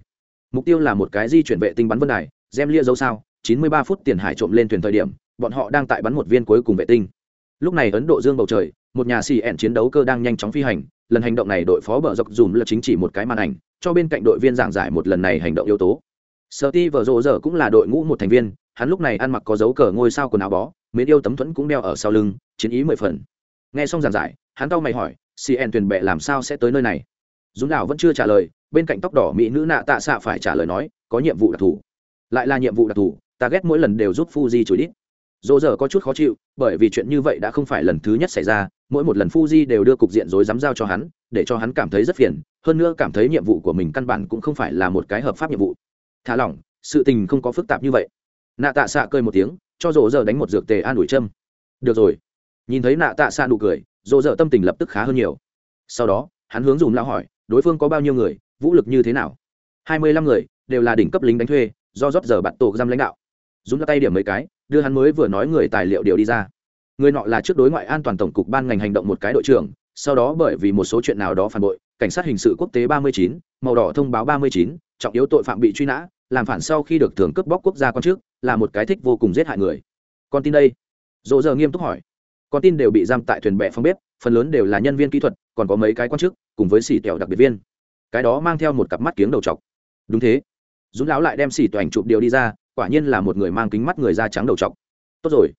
Mục tiêu là một cái di chuyển vệ tinh bắn vân đài, gem lia dấu sao 93 phút tiền hải trộm lên thuyền thời điểm bọn họ đang tại bắn một viên cuối cùng vệ tinh lúc này ấn độ dương bầu trời một nhà xì ẹn chiến đấu cơ đang nhanh chóng phi hành lần hành động này đội phó bờ dọc dùm là chính chỉ một cái màn ảnh cho bên cạnh đội viên giảng giải một lần này hành động yếu tố sợ ti vợ rộ giờ cũng là đội ngũ một thành viên hắn lúc này ăn mặc có dấu cờ ngôi sao quần áo bó mến yêu tấm thuẫn cũng đeo ở sau lưng, chiến ý mười phần. Nghe xong giảng giải, hắn tao mày hỏi cn tuyền bệ làm sao sẽ tới nơi này? Dũng đảo vẫn chưa trả lời, bên cạnh tóc đỏ mỹ nữ nạ tạ xạ phải trả lời nói, có nhiệm vụ đặc thù. Lại là nhiệm vụ đặc thù, ta ghét mỗi lần đều giúp fuji chửi đít. Dỗ dở có chút khó chịu, bởi vì chuyện như vậy đã không phải lần thứ nhất xảy ra, mỗi một lần fuji đều đưa cục diện rối dám giao cho hắn, để cho hắn cảm thấy rất phiền, hơn nữa cảm thấy nhiệm vụ của mình căn bản cũng không phải là một cái hợp pháp nhiệm vụ. Thả lỏng, sự tình không có phức tạp như vậy. Nạ tạ xạ cơi một tiếng cho rỗ giờ đánh một dược tề an ủi châm. Được rồi. Nhìn thấy nạ tạ xạ nụ cười, rỗ giờ tâm tình lập tức khá hơn nhiều. Sau đó, hắn hướng dùng lão hỏi, đối phương có bao nhiêu người, vũ lực như thế nào? Hai mươi lăm người, đều là đỉnh cấp lính đánh thuê, do rót giờ bạn tổ giam lãnh đạo. Dùng ra tay điểm mấy cái, đưa hắn mới vừa nói người tài liệu điều đi ra. Người nọ là trước đối ngoại an toàn tổng cục ban ngành hành động một cái đội trưởng, sau đó bởi vì một số chuyện nào đó phản bội, cảnh sát hình sự quốc tế ba mươi chín, màu đỏ thông báo ba mươi chín, trọng yếu tội phạm bị truy nã, làm phản sau khi được thưởng cướp bóc quốc gia con trước là một cái thích vô cùng giết hại người. Con tin đây. Dỗ giờ nghiêm túc hỏi. Con tin đều bị giam tại thuyền bè phong bếp, phần lớn đều là nhân viên kỹ thuật, còn có mấy cái quan chức, cùng với xỉ tèo đặc biệt viên. Cái đó mang theo một cặp mắt kiếng đầu chọc. đúng thế. Dũng lão lại đem xỉ tòa ảnh chụp điều đi ra, quả nhiên là một người mang kính mắt người da trắng đầu chọc. tốt rồi.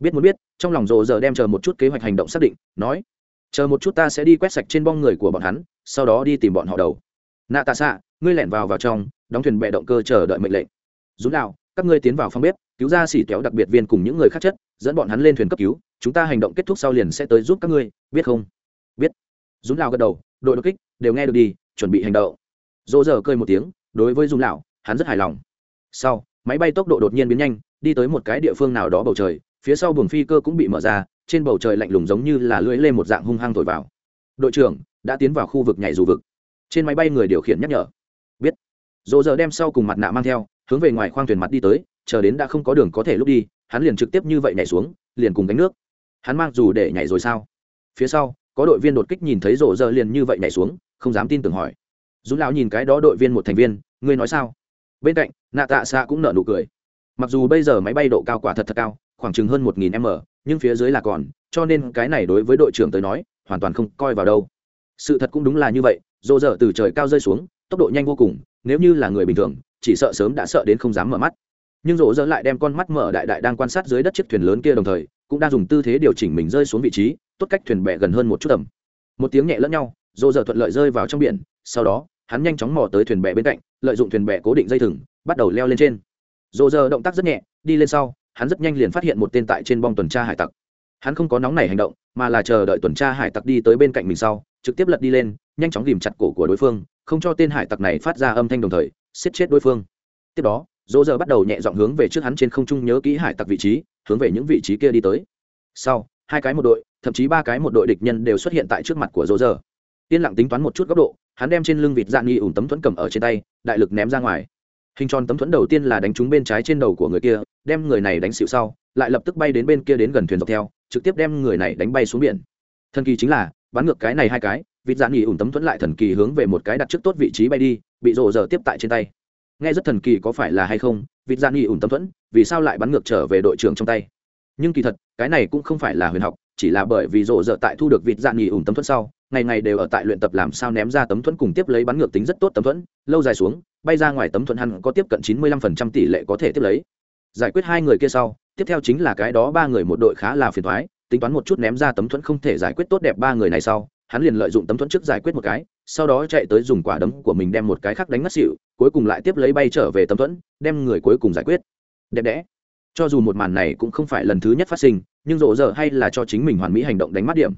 Biết muốn biết, trong lòng rộ giờ đem chờ một chút kế hoạch hành động xác định, nói, chờ một chút ta sẽ đi quét sạch trên bong người của bọn hắn, sau đó đi tìm bọn họ đầu. Nạ tạ xạ, ngươi lẻn vào vào trong, đóng thuyền bệ động cơ chờ đợi mệnh lệnh. Dũng đạo các ngươi tiến vào phòng bếp, cứu ra xỉ kéo đặc biệt viên cùng những người khác chất, dẫn bọn hắn lên thuyền cấp cứu, chúng ta hành động kết thúc sau liền sẽ tới giúp các ngươi, biết không? Biết. Dũng đạo gật đầu, đội đột kích, đều nghe được đi, chuẩn bị hành động. Dỗ dở cơi một tiếng, đối với dũng lão, hắn rất hài lòng. Sau, máy bay tốc độ đột nhiên biến nhanh, đi tới một cái địa phương nào đó bầu trời, phía sau buồng phi cơ cũng bị mở ra, trên bầu trời lạnh lùng giống như là lưỡi lên một dạng hung hăng thổi vào. Đội trưởng, đã tiến vào khu vực nhảy dù vực. Trên máy bay người điều khiển nhắc nhở. Biết. Dỗ dở đem sau cùng mặt nạ mang theo hướng về ngoài khoang thuyền mặt đi tới, chờ đến đã không có đường có thể lúc đi, hắn liền trực tiếp như vậy nhảy xuống, liền cùng cánh nước. Hắn mang dù để nhảy rồi sao? Phía sau, có đội viên đột kích nhìn thấy rổ giờ liền như vậy nhảy xuống, không dám tin tưởng hỏi. Dũng lão nhìn cái đó đội viên một thành viên, ngươi nói sao? Bên cạnh, nạ tạ xạ cũng nở nụ cười. Mặc dù bây giờ máy bay độ cao quả thật thật cao, khoảng chừng hơn một nghìn m, nhưng phía dưới là còn, cho nên cái này đối với đội trưởng tới nói, hoàn toàn không coi vào đâu. Sự thật cũng đúng là như vậy rộ rỡ từ trời cao rơi xuống, tốc độ nhanh vô cùng nếu như là người bình thường, chỉ sợ sớm đã sợ đến không dám mở mắt. Nhưng rỗ rỡ lại đem con mắt mở đại đại đang quan sát dưới đất chiếc thuyền lớn kia đồng thời, cũng đang dùng tư thế điều chỉnh mình rơi xuống vị trí, tốt cách thuyền bè gần hơn một chút tầm một tiếng nhẹ lẫn nhau, rỗ rỡ thuận lợi rơi vào trong biển, sau đó, hắn nhanh chóng mò tới thuyền bè bên cạnh, lợi dụng thuyền bè cố định dây thừng, bắt đầu leo lên trên. Rỗ rỡ động tác rất nhẹ, đi lên sau, hắn rất nhanh liền phát hiện một tên tại trên bong tuần tra hải tặc. Hắn không có nóng nảy hành động, mà là chờ đợi tuần tra hải tặc đi tới bên cạnh mình sau, trực tiếp lật đi lên, nhanh chóng tìm chặt cổ của đối phương không cho tên hải tặc này phát ra âm thanh đồng thời xiết chết đối phương. Tiếp đó, dỗ dơ bắt đầu nhẹ dọn hướng về trước hắn trên không trung nhớ kỹ hải tặc vị trí, hướng về những vị trí kia đi tới. Sau, hai cái một đội, thậm chí ba cái một đội địch nhân đều xuất hiện tại trước mặt của dỗ dơ yên lặng tính toán một chút góc độ, hắn đem trên lưng vịt dạng nghi ủng tấm thuẫn cầm ở trên tay, đại lực ném ra ngoài. Hình tròn tấm thuẫn đầu tiên là đánh trúng bên trái trên đầu của người kia, đem người này đánh xịu sau, lại lập tức bay đến bên kia đến gần thuyền dọc theo, trực tiếp đem người này đánh bay xuống biển. Thần kỳ chính là, bắn ngược cái này hai cái vịt dạn nghỉ ủn tấm thuẫn lại thần kỳ hướng về một cái đặt trước tốt vị trí bay đi, bị rộ giờ tiếp tại trên tay. Nghe rất thần kỳ có phải là hay không, vịt dạn nghỉ ủn tấm thuẫn, vì sao lại bắn ngược trở về đội trưởng trong tay? Nhưng kỳ thật, cái này cũng không phải là huyền học, chỉ là bởi vì rộ giờ tại thu được vịt dạn nghỉ ủn tấm thuẫn sau, ngày ngày đều ở tại luyện tập làm sao ném ra tấm thuẫn cùng tiếp lấy bắn ngược tính rất tốt tấm thuẫn, lâu dài xuống, bay ra ngoài tấm thuẫn hắn có tiếp cận chín mươi lăm phần trăm tỷ lệ có thể tiếp lấy. Giải quyết hai người kia sau, tiếp theo chính là cái đó ba người một đội khá là phiền thoái, tính toán một chút ném ra tấm thuẫn không thể giải quyết tốt đẹp ba người này sau hắn liền lợi dụng tấm thuẫn trước giải quyết một cái, sau đó chạy tới dùng quả đấm của mình đem một cái khác đánh ngất xịu cuối cùng lại tiếp lấy bay trở về tấm thuẫn, đem người cuối cùng giải quyết. Đẹp đẽ. Cho dù một màn này cũng không phải lần thứ nhất phát sinh, nhưng rộ rỡ hay là cho chính mình hoàn mỹ hành động đánh mắt điểm.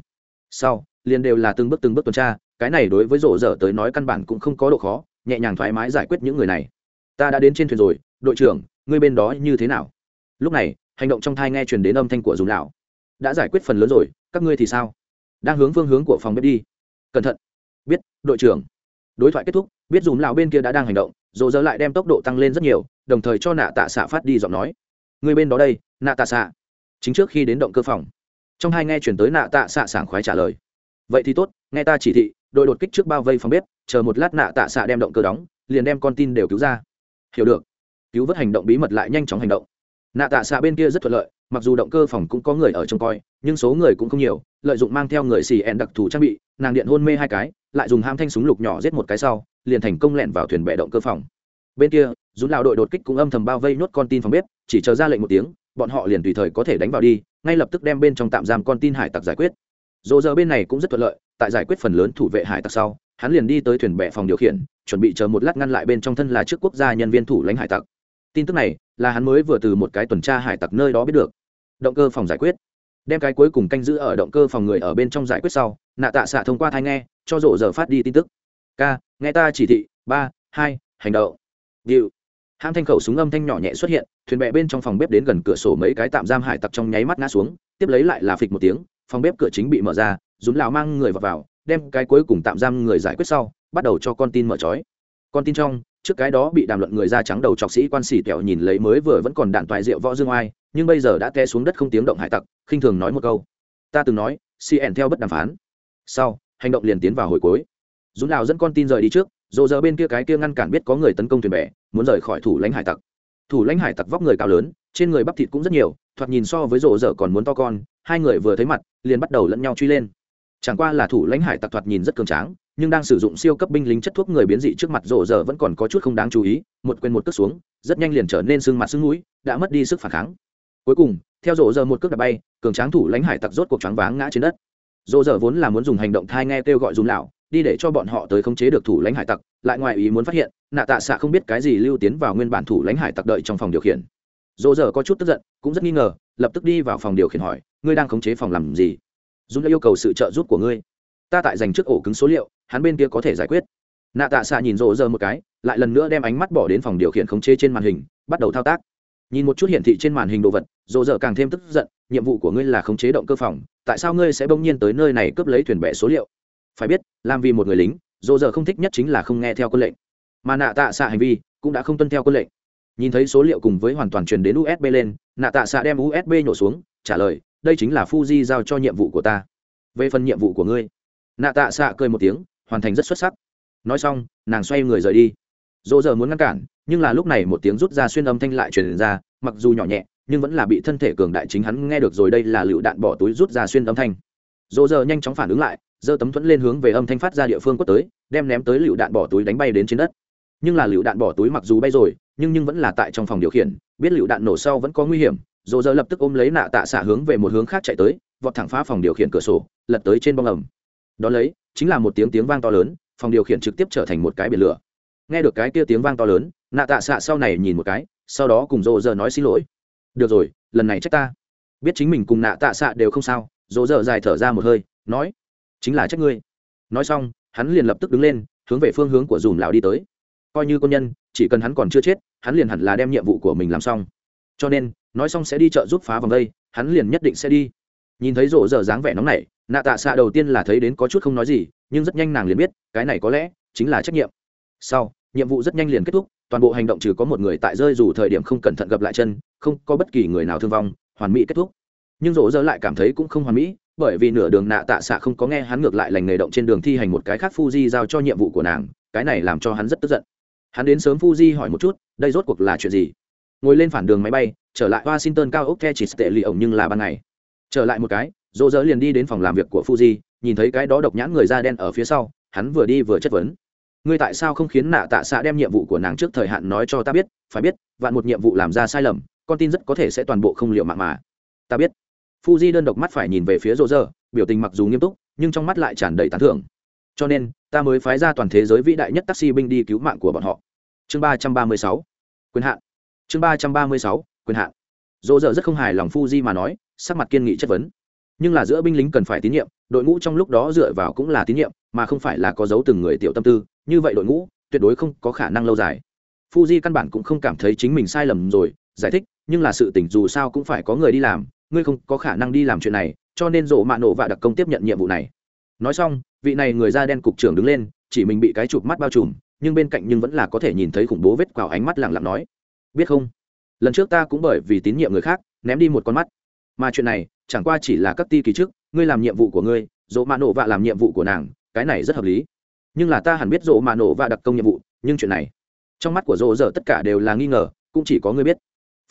Sau, liền đều là từng bước từng bước tuần tra, cái này đối với rộ rỡ tới nói căn bản cũng không có độ khó, nhẹ nhàng thoải mái giải quyết những người này. Ta đã đến trên thuyền rồi, đội trưởng, ngươi bên đó như thế nào? Lúc này, hành động trong thai nghe truyền đến âm thanh của dùng lão. Đã giải quyết phần lớn rồi, các ngươi thì sao? Đang hướng phương hướng của phòng bếp đi. Cẩn thận. Biết, đội trưởng. Đối thoại kết thúc, biết dùm lão bên kia đã đang hành động, rồi giờ lại đem tốc độ tăng lên rất nhiều, đồng thời cho nạ tạ xạ phát đi giọng nói. Người bên đó đây, nạ tạ xạ. Chính trước khi đến động cơ phòng. Trong hai nghe chuyển tới nạ tạ xạ sảng khoái trả lời. Vậy thì tốt, nghe ta chỉ thị, đội đột kích trước bao vây phòng bếp, chờ một lát nạ tạ xạ đem động cơ đóng, liền đem con tin đều cứu ra. Hiểu được. Cứu vớt hành động bí mật lại nhanh chóng hành động. Nạ tạ xạ bên kia rất thuận lợi mặc dù động cơ phòng cũng có người ở trông coi, nhưng số người cũng không nhiều, lợi dụng mang theo người xì ẹn đặc thù trang bị, nàng điện hôn mê hai cái, lại dùng ham thanh súng lục nhỏ giết một cái sau, liền thành công lẹn vào thuyền bệ động cơ phòng. Bên kia dũng lao đội đột kích cũng âm thầm bao vây nhốt con tin phòng bếp, chỉ chờ ra lệnh một tiếng, bọn họ liền tùy thời có thể đánh vào đi, ngay lập tức đem bên trong tạm giam con tin hải tặc giải quyết. Dỗ giờ bên này cũng rất thuận lợi, tại giải quyết phần lớn thủ vệ hải tặc sau, hắn liền đi tới thuyền bệ phòng điều khiển, chuẩn bị chờ một lát ngăn lại bên trong thân là trước quốc gia nhân viên thủ lãnh hải tặc. Tin tức này là hắn mới vừa từ một cái tuần tra hải tặc nơi đó biết được động cơ phòng giải quyết. Đem cái cuối cùng canh giữ ở động cơ phòng người ở bên trong giải quyết sau nạ tạ xạ thông qua thai nghe cho rộ giờ phát đi tin tức. K nghe ta chỉ thị ba hai hành động. Điệu. Ham thanh khẩu súng âm thanh nhỏ nhẹ xuất hiện thuyền bè bên trong phòng bếp đến gần cửa sổ mấy cái tạm giam hải tặc trong nháy mắt ngã xuống tiếp lấy lại là phịch một tiếng phòng bếp cửa chính bị mở ra dún lào mang người vào, vào đem cái cuối cùng tạm giam người giải quyết sau bắt đầu cho con tin mở trói. Con tin trong trước cái đó bị đàm luận người da trắng đầu trọc sĩ quan xỉ kẹo nhìn lấy mới vừa vẫn còn đạn toại rượu võ dương oai, nhưng bây giờ đã té xuống đất không tiếng động hải tặc, khinh thường nói một câu. Ta từng nói cn theo bất đàm phán. Sau, hành động liền tiến vào hồi cuối. Dũng đào dẫn con tin rời đi trước dỗ giờ bên kia cái kia ngăn cản biết có người tấn công thuyền bè, muốn rời khỏi thủ lãnh hải tặc. Thủ lãnh hải tặc vóc người cao lớn, trên người bắp thịt cũng rất nhiều, thoạt nhìn so với rộ dở còn muốn to con, hai người vừa thấy mặt, liền bắt đầu lẫn nhau truy lên. Chẳng qua là thủ lãnh hải tặc thoạt nhìn rất cường tráng nhưng đang sử dụng siêu cấp binh lính chất thuốc người biến dị trước mặt rộ dở vẫn còn có chút không đáng chú ý, một quên một cước xuống, rất nhanh liền trở nên sưng mặt sưng mũi, đã mất đi sức phản kháng. Cuối cùng, theo rộ dở một cước đạp bay, cường tráng thủ lãnh hải tặc rốt cuộc choáng váng ngã trên đất. Rộ dở vốn là muốn dùng hành động thai nghe kêu gọi dùng lão, đi để cho bọn họ tới khống chế được thủ lãnh hải tặc, lại ngoài ý muốn phát hiện, nạ tạ xạ không biết cái gì lưu tiến vào nguyên bản thủ lãnh hải tặc đợi trong phòng điều khiển. Dỗ dở có chút tức giận, cũng rất nghi ngờ, lập tức đi vào phòng điều khiển hỏi, ngươi đang khống chế phòng làm gì? Dũng đã yêu cầu sự trợ giúp của ngươi. Ta tại dành trước ổ cứng số liệu hắn bên kia có thể giải quyết. Nạ tạ xạ nhìn rộ rơ một cái, lại lần nữa đem ánh mắt bỏ đến phòng điều khiển khống chế trên màn hình, bắt đầu thao tác. Nhìn một chút hiển thị trên màn hình đồ vật, rộ rơ càng thêm tức giận, nhiệm vụ của ngươi là khống chế động cơ phòng, tại sao ngươi sẽ bỗng nhiên tới nơi này cướp lấy thuyền bè số liệu? Phải biết, làm vì một người lính, rộ rơ không thích nhất chính là không nghe theo quân lệnh. Mà nạ tạ xạ hành vi cũng đã không tuân theo quân lệnh. Nhìn thấy số liệu cùng với hoàn toàn truyền đến usb lên, nạ tạ xạ đem usb nhổ xuống, trả lời, đây chính là fuji giao cho nhiệm vụ của ta. Về phần nhiệm vụ của ngươi. Nạ tạ xạ cười một tiếng hoàn thành rất xuất sắc. Nói xong, nàng xoay người rời đi. Dỗ giờ muốn ngăn cản, nhưng là lúc này một tiếng rút ra xuyên âm thanh lại truyền ra, mặc dù nhỏ nhẹ, nhưng vẫn là bị thân thể cường đại chính hắn nghe được rồi đây là lựu đạn bỏ túi rút ra xuyên âm thanh. Dỗ giờ nhanh chóng phản ứng lại, giơ tấm thuẫn lên hướng về âm thanh phát ra địa phương quất tới, đem ném tới lựu đạn bỏ túi đánh bay đến trên đất. Nhưng là lựu đạn bỏ túi mặc dù bay rồi, nhưng nhưng vẫn là tại trong phòng điều khiển, biết lựu đạn nổ sau vẫn có nguy hiểm, dỗ giờ lập tức ôm lấy nạ tạ xả hướng về một hướng khác chạy tới, vọt thẳng phá phòng điều khiển cửa sổ, lật tới trên bong ẩm đó lấy, chính là một tiếng tiếng vang to lớn, phòng điều khiển trực tiếp trở thành một cái biển lửa. Nghe được cái kia tiếng vang to lớn, nạ tạ xạ sau này nhìn một cái, sau đó cùng rô giờ nói xin lỗi. Được rồi, lần này trách ta. Biết chính mình cùng nạ tạ xạ đều không sao, rô giờ dài thở ra một hơi, nói, chính là trách ngươi. Nói xong, hắn liền lập tức đứng lên, hướng về phương hướng của dùm lão đi tới. Coi như công nhân, chỉ cần hắn còn chưa chết, hắn liền hẳn là đem nhiệm vụ của mình làm xong. Cho nên, nói xong sẽ đi chợ giúp phá vòng đây, hắn liền nhất định sẽ đi nhìn thấy rộ giờ dáng vẻ nóng này nạ tạ xạ đầu tiên là thấy đến có chút không nói gì nhưng rất nhanh nàng liền biết cái này có lẽ chính là trách nhiệm. Sau nhiệm vụ rất nhanh liền kết thúc toàn bộ hành động trừ có một người tại rơi dù thời điểm không cẩn thận gặp lại chân không có bất kỳ người nào thương vong hoàn mỹ kết thúc. Nhưng rộ giờ lại cảm thấy cũng không hoàn mỹ bởi vì nửa đường nạ tạ xạ không có nghe hắn ngược lại lành nghề động trên đường thi hành một cái khác Fuji giao cho nhiệm vụ của nàng, cái này làm cho hắn rất tức giận. Hắn đến sớm fuji hỏi một chút đây rốt cuộc là chuyện gì? Ngồi lên phản đường máy bay trở lại washington cao ốc the chỉ tệ lì ổng nhưng là ban ngày trở lại một cái, dỗ dỡ liền đi đến phòng làm việc của fuji, nhìn thấy cái đó độc nhãn người da đen ở phía sau, hắn vừa đi vừa chất vấn. Ngươi tại sao không khiến nạ tạ xạ đem nhiệm vụ của nàng trước thời hạn nói cho ta biết? Phải biết, vạn một nhiệm vụ làm ra sai lầm, con tin rất có thể sẽ toàn bộ không liệu mạng mà. Ta biết. Fuji đơn độc mắt phải nhìn về phía rô rơ biểu tình mặc dù nghiêm túc, nhưng trong mắt lại tràn đầy tán thưởng. Cho nên, ta mới phái ra toàn thế giới vĩ đại nhất taxi binh đi cứu mạng của bọn họ. Chương ba trăm ba mươi sáu. Quyền hạn. Chương ba trăm ba mươi sáu. Quyền hạn dỗ dở rất không hài lòng Fuji mà nói, sắc mặt kiên nghị chất vấn. Nhưng là giữa binh lính cần phải tín nhiệm, đội ngũ trong lúc đó dựa vào cũng là tín nhiệm, mà không phải là có dấu từng người tiểu tâm tư, như vậy đội ngũ, tuyệt đối không có khả năng lâu dài. Fuji căn bản cũng không cảm thấy chính mình sai lầm rồi, giải thích, nhưng là sự tỉnh dù sao cũng phải có người đi làm, ngươi không có khả năng đi làm chuyện này, cho nên rộ mạ nổ và đặc công tiếp nhận nhiệm vụ này. Nói xong, vị này người da đen cục trưởng đứng lên, chỉ mình bị cái chụp mắt bao trùm, nhưng bên cạnh nhưng vẫn là có thể nhìn thấy khủng bố vết quào ánh mắt lẳng lặng nói, biết không? Lần trước ta cũng bởi vì tín nhiệm người khác, ném đi một con mắt. Mà chuyện này, chẳng qua chỉ là các ti kỳ trước, ngươi làm nhiệm vụ của ngươi, dỗ mạ nổ và làm nhiệm vụ của nàng, cái này rất hợp lý. Nhưng là ta hẳn biết dỗ mạ nổ và đặc công nhiệm vụ, nhưng chuyện này, trong mắt của dỗ giờ tất cả đều là nghi ngờ, cũng chỉ có ngươi biết.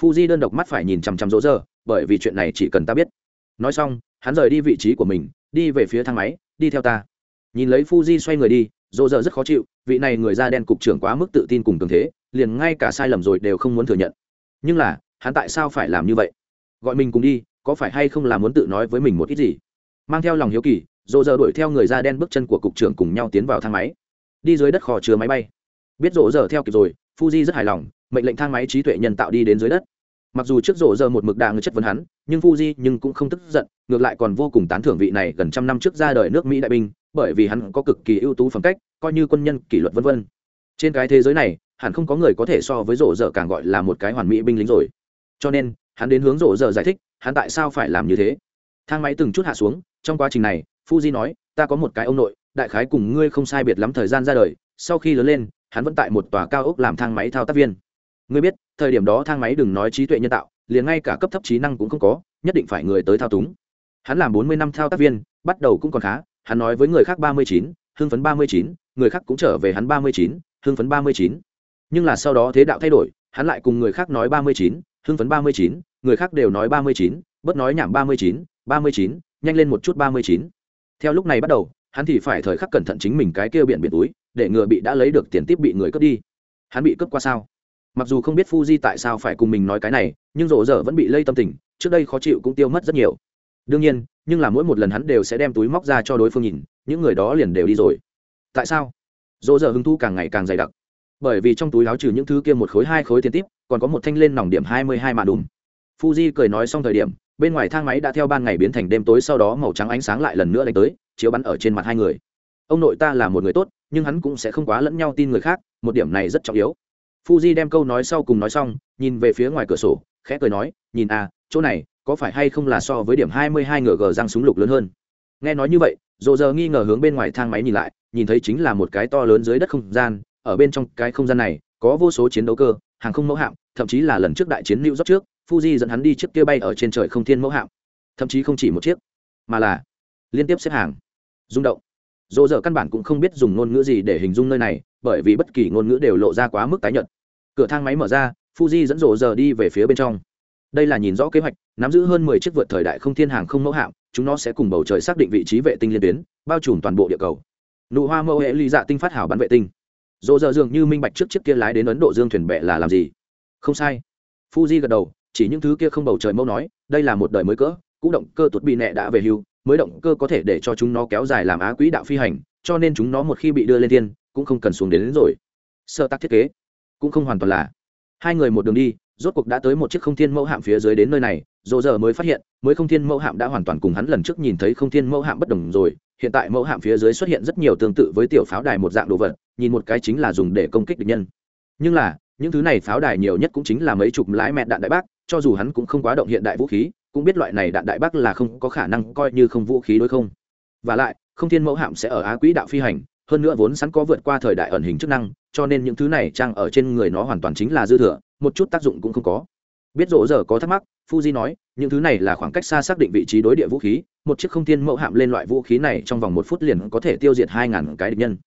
Fuji đơn độc mắt phải nhìn chằm chằm dỗ giờ bởi vì chuyện này chỉ cần ta biết. Nói xong, hắn rời đi vị trí của mình, đi về phía thang máy, đi theo ta. Nhìn lấy fuji xoay người đi, dỗ giờ rất khó chịu, vị này người da đen cục trưởng quá mức tự tin cùng cường thế, liền ngay cả sai lầm rồi đều không muốn thừa nhận nhưng là, hắn tại sao phải làm như vậy? Gọi mình cùng đi, có phải hay không là muốn tự nói với mình một ít gì? Mang theo lòng hiếu kỳ rộ giờ đuổi theo người da đen bước chân của cục trưởng cùng nhau tiến vào thang máy. Đi dưới đất kho chứa máy bay. Biết rộ giờ theo kịp rồi, fuji rất hài lòng, mệnh lệnh thang máy trí tuệ nhân tạo đi đến dưới đất. Mặc dù trước rộ giờ một mực đà chất vấn hắn, nhưng fuji nhưng cũng không tức giận, ngược lại còn vô cùng tán thưởng vị này gần trăm năm trước ra đời nước mỹ đại binh, bởi vì hắn có cực kỳ ưu tú phẩm cách, coi như quân nhân, kỷ luật vân vân. Trên cái thế giới này hẳn không có người có thể so với Rổ Dở càng gọi là một cái hoàn mỹ binh lính rồi. Cho nên, hắn đến hướng Rổ Dở giải thích, hắn tại sao phải làm như thế? Thang máy từng chút hạ xuống, trong quá trình này, fuji nói, ta có một cái ông nội, đại khái cùng ngươi không sai biệt lắm thời gian ra đời, sau khi lớn lên, hắn vẫn tại một tòa cao ốc làm thang máy thao tác viên. Ngươi biết, thời điểm đó thang máy đừng nói trí tuệ nhân tạo, liền ngay cả cấp thấp trí năng cũng không có, nhất định phải người tới thao túng. Hắn làm bốn mươi năm thao tác viên, bắt đầu cũng còn khá, hắn nói với người khác ba mươi chín, hưng phấn ba mươi chín, người khác cũng trở về hắn ba mươi chín, hưng phấn ba mươi chín nhưng là sau đó thế đạo thay đổi, hắn lại cùng người khác nói ba mươi chín, hưng phấn ba mươi chín, người khác đều nói ba mươi chín, bớt nói nhảm ba mươi chín, ba mươi chín, nhanh lên một chút ba mươi chín. Theo lúc này bắt đầu, hắn thì phải thời khắc cẩn thận chính mình cái kia biển biển túi, để ngừa bị đã lấy được tiền tiếp bị người cướp đi. Hắn bị cướp qua sao? Mặc dù không biết Fuji tại sao phải cùng mình nói cái này, nhưng rộ rỡ vẫn bị lây tâm tình, trước đây khó chịu cũng tiêu mất rất nhiều. Đương nhiên, nhưng là mỗi một lần hắn đều sẽ đem túi móc ra cho đối phương nhìn, những người đó liền đều đi rồi. Tại sao? Rộ rỡ hứng thu càng ngày càng dày đặc bởi vì trong túi áo trừ những thứ kia một khối, hai khối tiền tiếp, còn có một thanh lên nòng điểm hai mươi hai mạ đùm. Fuji cười nói xong thời điểm, bên ngoài thang máy đã theo ban ngày biến thành đêm tối, sau đó màu trắng ánh sáng lại lần nữa đánh tới, chiếu bắn ở trên mặt hai người. Ông nội ta là một người tốt, nhưng hắn cũng sẽ không quá lẫn nhau tin người khác, một điểm này rất trọng yếu. Fuji đem câu nói sau cùng nói xong, nhìn về phía ngoài cửa sổ, khẽ cười nói, nhìn à chỗ này, có phải hay không là so với điểm hai mươi hai ngựa gờ răng súng lục lớn hơn? Nghe nói như vậy dồ giờ nghi ngờ hướng bên ngoài thang máy nhìn lại, nhìn thấy chính là một cái to lớn dưới đất không gian ở bên trong cái không gian này, có vô số chiến đấu cơ, hàng không mẫu hạm, thậm chí là lần trước đại chiến lưu dốc trước, fuji dẫn hắn đi chiếc kia bay ở trên trời không thiên mẫu hạm. Thậm chí không chỉ một chiếc, mà là liên tiếp xếp hàng. Rung động. Dỗ dở căn bản cũng không biết dùng ngôn ngữ gì để hình dung nơi này, bởi vì bất kỳ ngôn ngữ đều lộ ra quá mức tái nhợt. Cửa thang máy mở ra, fuji dẫn dỗ dở đi về phía bên trong. Đây là nhìn rõ kế hoạch, nắm giữ hơn mười chiếc vượt thời đại không thiên hàng không mẫu hạm, chúng nó sẽ cùng bầu trời xác định vị trí vệ tinh liên tuyến, bao trùm toàn bộ địa cầu. Nụ hoa mẫu hệ ly dạ tinh phát hảo bắn vệ tinh dỗ dở dường như minh bạch trước chiếc kia lái đến ấn độ dương thuyền bệ là làm gì. Không sai. Fuji gật đầu chỉ những thứ kia không bầu trời mẫu nói đây là một đời mới cỡ cũ động cơ tuột bị nẹ đã về hưu mới động cơ có thể để cho chúng nó kéo dài làm á quỹ đạo phi hành cho nên chúng nó một khi bị đưa lên thiên cũng không cần xuống đến, đến rồi. Sơ tác thiết kế cũng không hoàn toàn là. Hai người một đường đi rốt cuộc đã tới một chiếc không thiên mẫu hạm phía dưới đến nơi này dỗ giờ mới phát hiện mới không thiên mẫu hạm đã hoàn toàn cùng hắn lần trước nhìn thấy không thiên mẫu hạm bất đồng rồi hiện tại mẫu hạm phía dưới xuất hiện rất nhiều tương tự với tiểu pháo đài một dạng đồ vật nhìn một cái chính là dùng để công kích địch nhân. Nhưng là, những thứ này pháo đài nhiều nhất cũng chính là mấy chục lái mẹ đạn đại bác, cho dù hắn cũng không quá động hiện đại vũ khí, cũng biết loại này đạn đại bác là không có khả năng coi như không vũ khí đối không. Và lại, không thiên mẫu hạm sẽ ở á quỹ đạo phi hành, hơn nữa vốn sẵn có vượt qua thời đại ẩn hình chức năng, cho nên những thứ này trang ở trên người nó hoàn toàn chính là dư thừa, một chút tác dụng cũng không có. Biết rỗ giờ có thắc mắc, fuji nói, những thứ này là khoảng cách xa xác định vị trí đối địa vũ khí, một chiếc không thiên mẫu hạm lên loại vũ khí này trong vòng một phút liền có thể tiêu diệt hai ngàn cái địch nhân.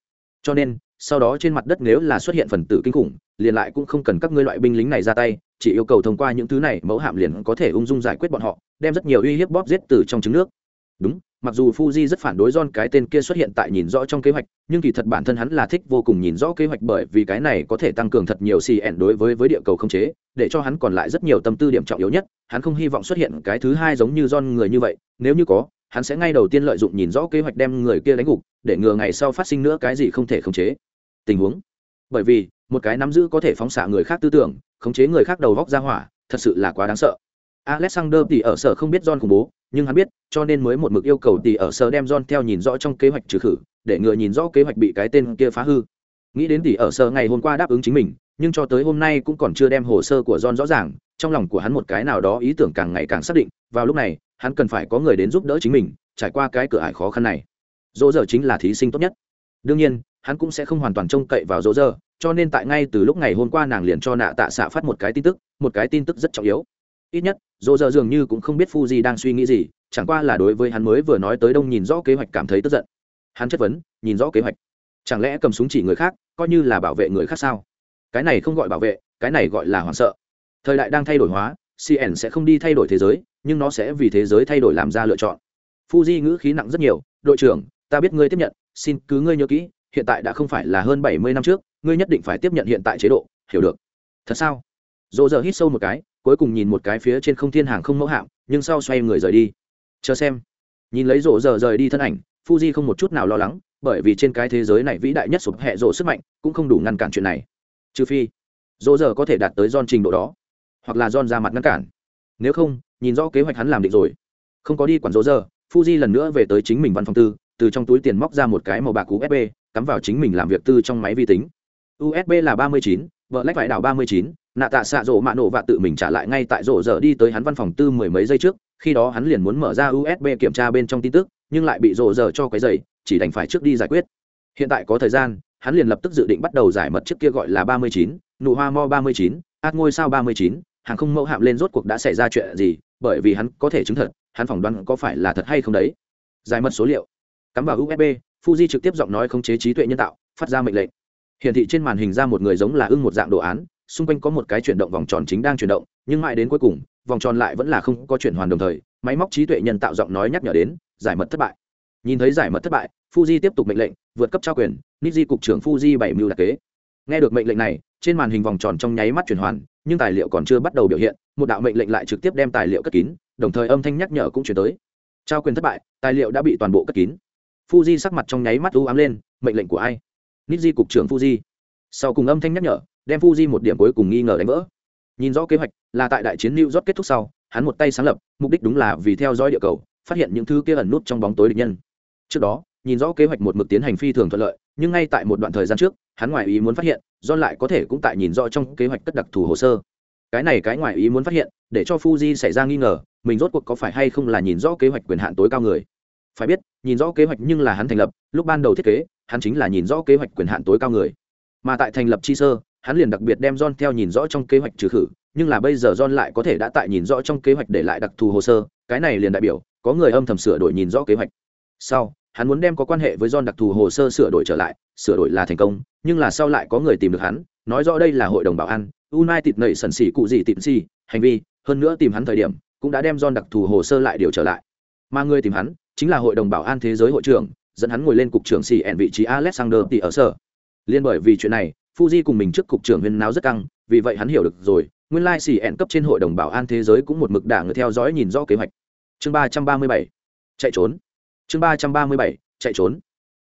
Cho nên sau đó trên mặt đất nếu là xuất hiện phần tử kinh khủng, liền lại cũng không cần các ngươi loại binh lính này ra tay, chỉ yêu cầu thông qua những thứ này mẫu hạm liền có thể ung dung giải quyết bọn họ, đem rất nhiều uy hiếp bóp giết từ trong trứng nước. Đúng, mặc dù fuji rất phản đối don cái tên kia xuất hiện tại nhìn rõ trong kế hoạch, nhưng kỳ thật bản thân hắn là thích vô cùng nhìn rõ kế hoạch bởi vì cái này có thể tăng cường thật nhiều cn đối với với địa cầu không chế, để cho hắn còn lại rất nhiều tâm tư điểm trọng yếu nhất, hắn không hy vọng xuất hiện cái thứ hai giống như don người như vậy, nếu như có, hắn sẽ ngay đầu tiên lợi dụng nhìn rõ kế hoạch đem người kia đánh gục, để ngừa ngày sau phát sinh nữa cái gì không thể khống chế tình huống. Bởi vì, một cái nắm giữ có thể phóng xạ người khác tư tưởng, khống chế người khác đầu góc ra hỏa, thật sự là quá đáng sợ. Alexander thì ở sở không biết john khủng bố, nhưng hắn biết, cho nên mới một mực yêu cầu thì ở sở đem john theo nhìn rõ trong kế hoạch trừ khử, để ngừa nhìn rõ kế hoạch bị cái tên kia phá hư. Nghĩ đến thì ở sở ngày hôm qua đáp ứng chính mình, nhưng cho tới hôm nay cũng còn chưa đem hồ sơ của john rõ ràng, trong lòng của hắn một cái nào đó ý tưởng càng ngày càng xác định, vào lúc này, hắn cần phải có người đến giúp đỡ chính mình, trải qua cái cửa ải khó khăn này. Dỗ giờ chính là thí sinh tốt nhất. Đương nhiên hắn cũng sẽ không hoàn toàn trông cậy vào dỗ dơ cho nên tại ngay từ lúc ngày hôm qua nàng liền cho nạ tạ xạ phát một cái tin tức, một cái tin tức rất trọng yếu. Ít nhất dỗ dơ dường như cũng không biết phu di đang suy nghĩ gì, chẳng qua là đối với hắn mới vừa nói tới đông nhìn rõ kế hoạch cảm thấy tức giận. Hắn chất vấn, nhìn rõ kế hoạch. Chẳng lẽ cầm súng chỉ người khác, coi như là bảo vệ người khác sao? Cái này không gọi bảo vệ, cái này gọi là hoảng sợ. Thời đại đang thay đổi hóa cn sẽ không đi thay đổi thế giới, nhưng nó sẽ vì thế giới thay đổi làm ra lựa chọn. Fuji ngữ khí nặng rất nhiều, đội trưởng, ta biết ngươi tiếp nhận, xin cứ ngươi nhớ kỹ hiện tại đã không phải là hơn bảy mươi năm trước, ngươi nhất định phải tiếp nhận hiện tại chế độ, hiểu được. Thật sao? Dỗ dở hít sâu một cái, cuối cùng nhìn một cái phía trên không thiên hàng không mẫu hạm, nhưng sau xoay người rời đi. Chờ xem. Nhìn lấy rộ giờ rời đi thân ảnh, fuji không một chút nào lo lắng, bởi vì trên cái thế giới này vĩ đại nhất sụp hệ rộ sức mạnh, cũng không đủ ngăn cản chuyện này. Trừ phi rộ giờ có thể đạt tới don trình độ đó, hoặc là don ra mặt ngăn cản. Nếu không, nhìn rõ kế hoạch hắn làm định rồi. Không có đi quản rộ giờ fuji lần nữa về tới chính mình văn phòng tư, từ trong túi tiền móc ra một cái màu bạc usb cắm vào chính mình làm việc tư trong máy vi tính. Usb là ba mươi chín, vợ lách vải đảo ba mươi chín, nạ tạ xạ rộ mạ nổ và tự mình trả lại ngay tại rộ giờ đi tới hắn văn phòng tư mười mấy giây trước, khi đó hắn liền muốn mở ra usb kiểm tra bên trong tin tức, nhưng lại bị rộ giờ cho cái giày chỉ đành phải trước đi giải quyết. Hiện tại có thời gian, hắn liền lập tức dự định bắt đầu giải mật trước kia gọi là ba mươi chín, nụ hoa mo ba mươi chín, át ngôi sao ba mươi chín, hàng không mẫu hạm lên rốt cuộc đã xảy ra chuyện gì, bởi vì hắn có thể chứng thật, hắn phỏng đoán có phải là thật hay không đấy. Giải mật số liệu. Cắm vào usb fuji trực tiếp giọng nói khống chế trí tuệ nhân tạo, phát ra mệnh lệnh. Hiển thị trên màn hình ra một người giống là ưng một dạng đồ án, xung quanh có một cái chuyển động vòng tròn chính đang chuyển động, nhưng mãi đến cuối cùng, vòng tròn lại vẫn là không có chuyển hoàn đồng thời, máy móc trí tuệ nhân tạo giọng nói nhắc nhở đến, giải mật thất bại. Nhìn thấy giải mật thất bại, fuji tiếp tục mệnh lệnh, vượt cấp trao quyền, niji cục trưởng fuji bảy mưu đặc kế. Nghe được mệnh lệnh này, trên màn hình vòng tròn trong nháy mắt chuyển hoàn, nhưng tài liệu còn chưa bắt đầu biểu hiện, một đạo mệnh lệnh lại trực tiếp đem tài liệu cất kín, đồng thời âm thanh nhắc nhở cũng chuyển tới. Trao quyền thất bại, tài liệu đã bị toàn bộ cất kín fuji sắc mặt trong nháy mắt u ám lên, mệnh lệnh của ai? Niji cục trưởng fuji. Sau cùng âm thanh nhắc nhở, đem fuji một điểm cuối cùng nghi ngờ đánh vỡ. Nhìn rõ kế hoạch là tại đại chiến new york kết thúc sau, hắn một tay sáng lập, mục đích đúng là vì theo dõi địa cầu, phát hiện những thứ kia ẩn nút trong bóng tối địch nhân. Trước đó, nhìn rõ kế hoạch một mực tiến hành phi thường thuận lợi, nhưng ngay tại một đoạn thời gian trước, hắn ngoài ý muốn phát hiện do lại có thể cũng tại nhìn rõ trong kế hoạch cất đặc thù hồ sơ. Cái này cái ngoài ý muốn phát hiện, để cho fuji xảy ra nghi ngờ, mình rốt cuộc có phải hay không là nhìn rõ kế hoạch quyền hạn tối cao người phải biết nhìn rõ kế hoạch nhưng là hắn thành lập lúc ban đầu thiết kế hắn chính là nhìn rõ kế hoạch quyền hạn tối cao người mà tại thành lập chi sơ hắn liền đặc biệt đem John theo nhìn rõ trong kế hoạch trừ khử, nhưng là bây giờ John lại có thể đã tại nhìn rõ trong kế hoạch để lại đặc thù hồ sơ, cái này liền đại biểu có người âm thầm sửa đổi nhìn rõ kế hoạch. Sau, hắn muốn đem có quan hệ với John đặc thù hồ sơ sửa đổi trở lại, sửa đổi là thành công, nhưng là sau lại có người tìm được hắn, nói rõ đây là hội đồng bảo an, United nảy sần xỉ cụ gì tìm gì, hành vi, hơn nữa tìm hắn thời điểm, cũng đã đem John đặc thù hồ sơ lại điều trở lại. Mà người tìm hắn, chính là hội đồng bảo an thế giới hội trưởng, dẫn hắn ngồi lên cục trưởng CN vị trí Alexander tỷ ở sở. Liên bởi vì chuyện này, Fuji cùng mình trước cục trưởng huyên náo rất căng, vì vậy hắn hiểu được rồi, nguyên lai xì CN cấp trên hội đồng bảo an thế giới cũng một mực đả người theo dõi nhìn rõ kế hoạch. Chương ba trăm ba mươi bảy chạy trốn. Chương ba trăm ba mươi bảy chạy trốn.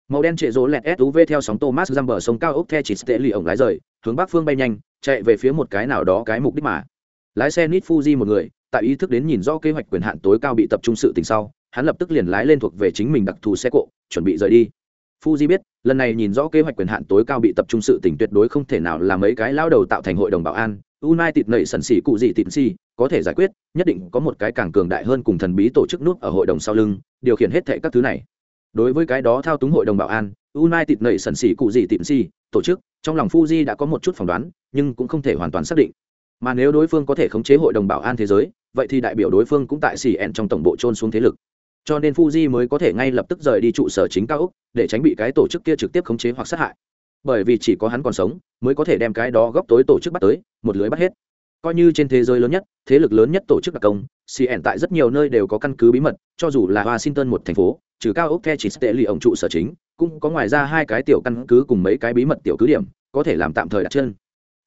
Màu đen trệ rỗ lẹt SUV theo sóng Thomas bờ sông cao ốc the chỉ tệ lì ổng lái rời, hướng bắc phương bay nhanh, chạy về phía một cái nào đó cái mục đích mà. Lái xe Nit Fuji một người, tại ý thức đến nhìn rõ kế hoạch quyền hạn tối cao bị tập trung sự tình sau, hắn lập tức liền lái lên thuộc về chính mình đặc thù xe cộ, chuẩn bị rời đi. Fuji biết, lần này nhìn rõ kế hoạch quyền hạn tối cao bị tập trung sự tình tuyệt đối không thể nào là mấy cái lao đầu tạo thành hội đồng bảo an, United nảy sần xỉ cụ gì tịn si, có thể giải quyết, nhất định có một cái càng cường đại hơn cùng thần bí tổ chức nút ở hội đồng sau lưng, điều khiển hết thảy các thứ này. Đối với cái đó thao túng hội đồng bảo an, United nảy sần xỉ cụ gì tịn si, tổ chức, trong lòng Fuji đã có một chút phỏng đoán, nhưng cũng không thể hoàn toàn xác định. Mà nếu đối phương có thể khống chế hội đồng bảo an thế giới, vậy thì đại biểu đối phương cũng tại CN trong tổng bộ trôn xuống thế lực cho nên Fuji mới có thể ngay lập tức rời đi trụ sở chính cao ốc, để tránh bị cái tổ chức kia trực tiếp khống chế hoặc sát hại. Bởi vì chỉ có hắn còn sống, mới có thể đem cái đó góc tối tổ chức bắt tới, một lưới bắt hết. Coi như trên thế giới lớn nhất, thế lực lớn nhất tổ chức đặc công cn tại rất nhiều nơi đều có căn cứ bí mật, cho dù là washington một thành phố, trừ cao ốc the chỉ tệ lì ổng trụ sở chính, cũng có ngoài ra hai cái tiểu căn cứ cùng mấy cái bí mật tiểu cứ điểm, có thể làm tạm thời đặt chân.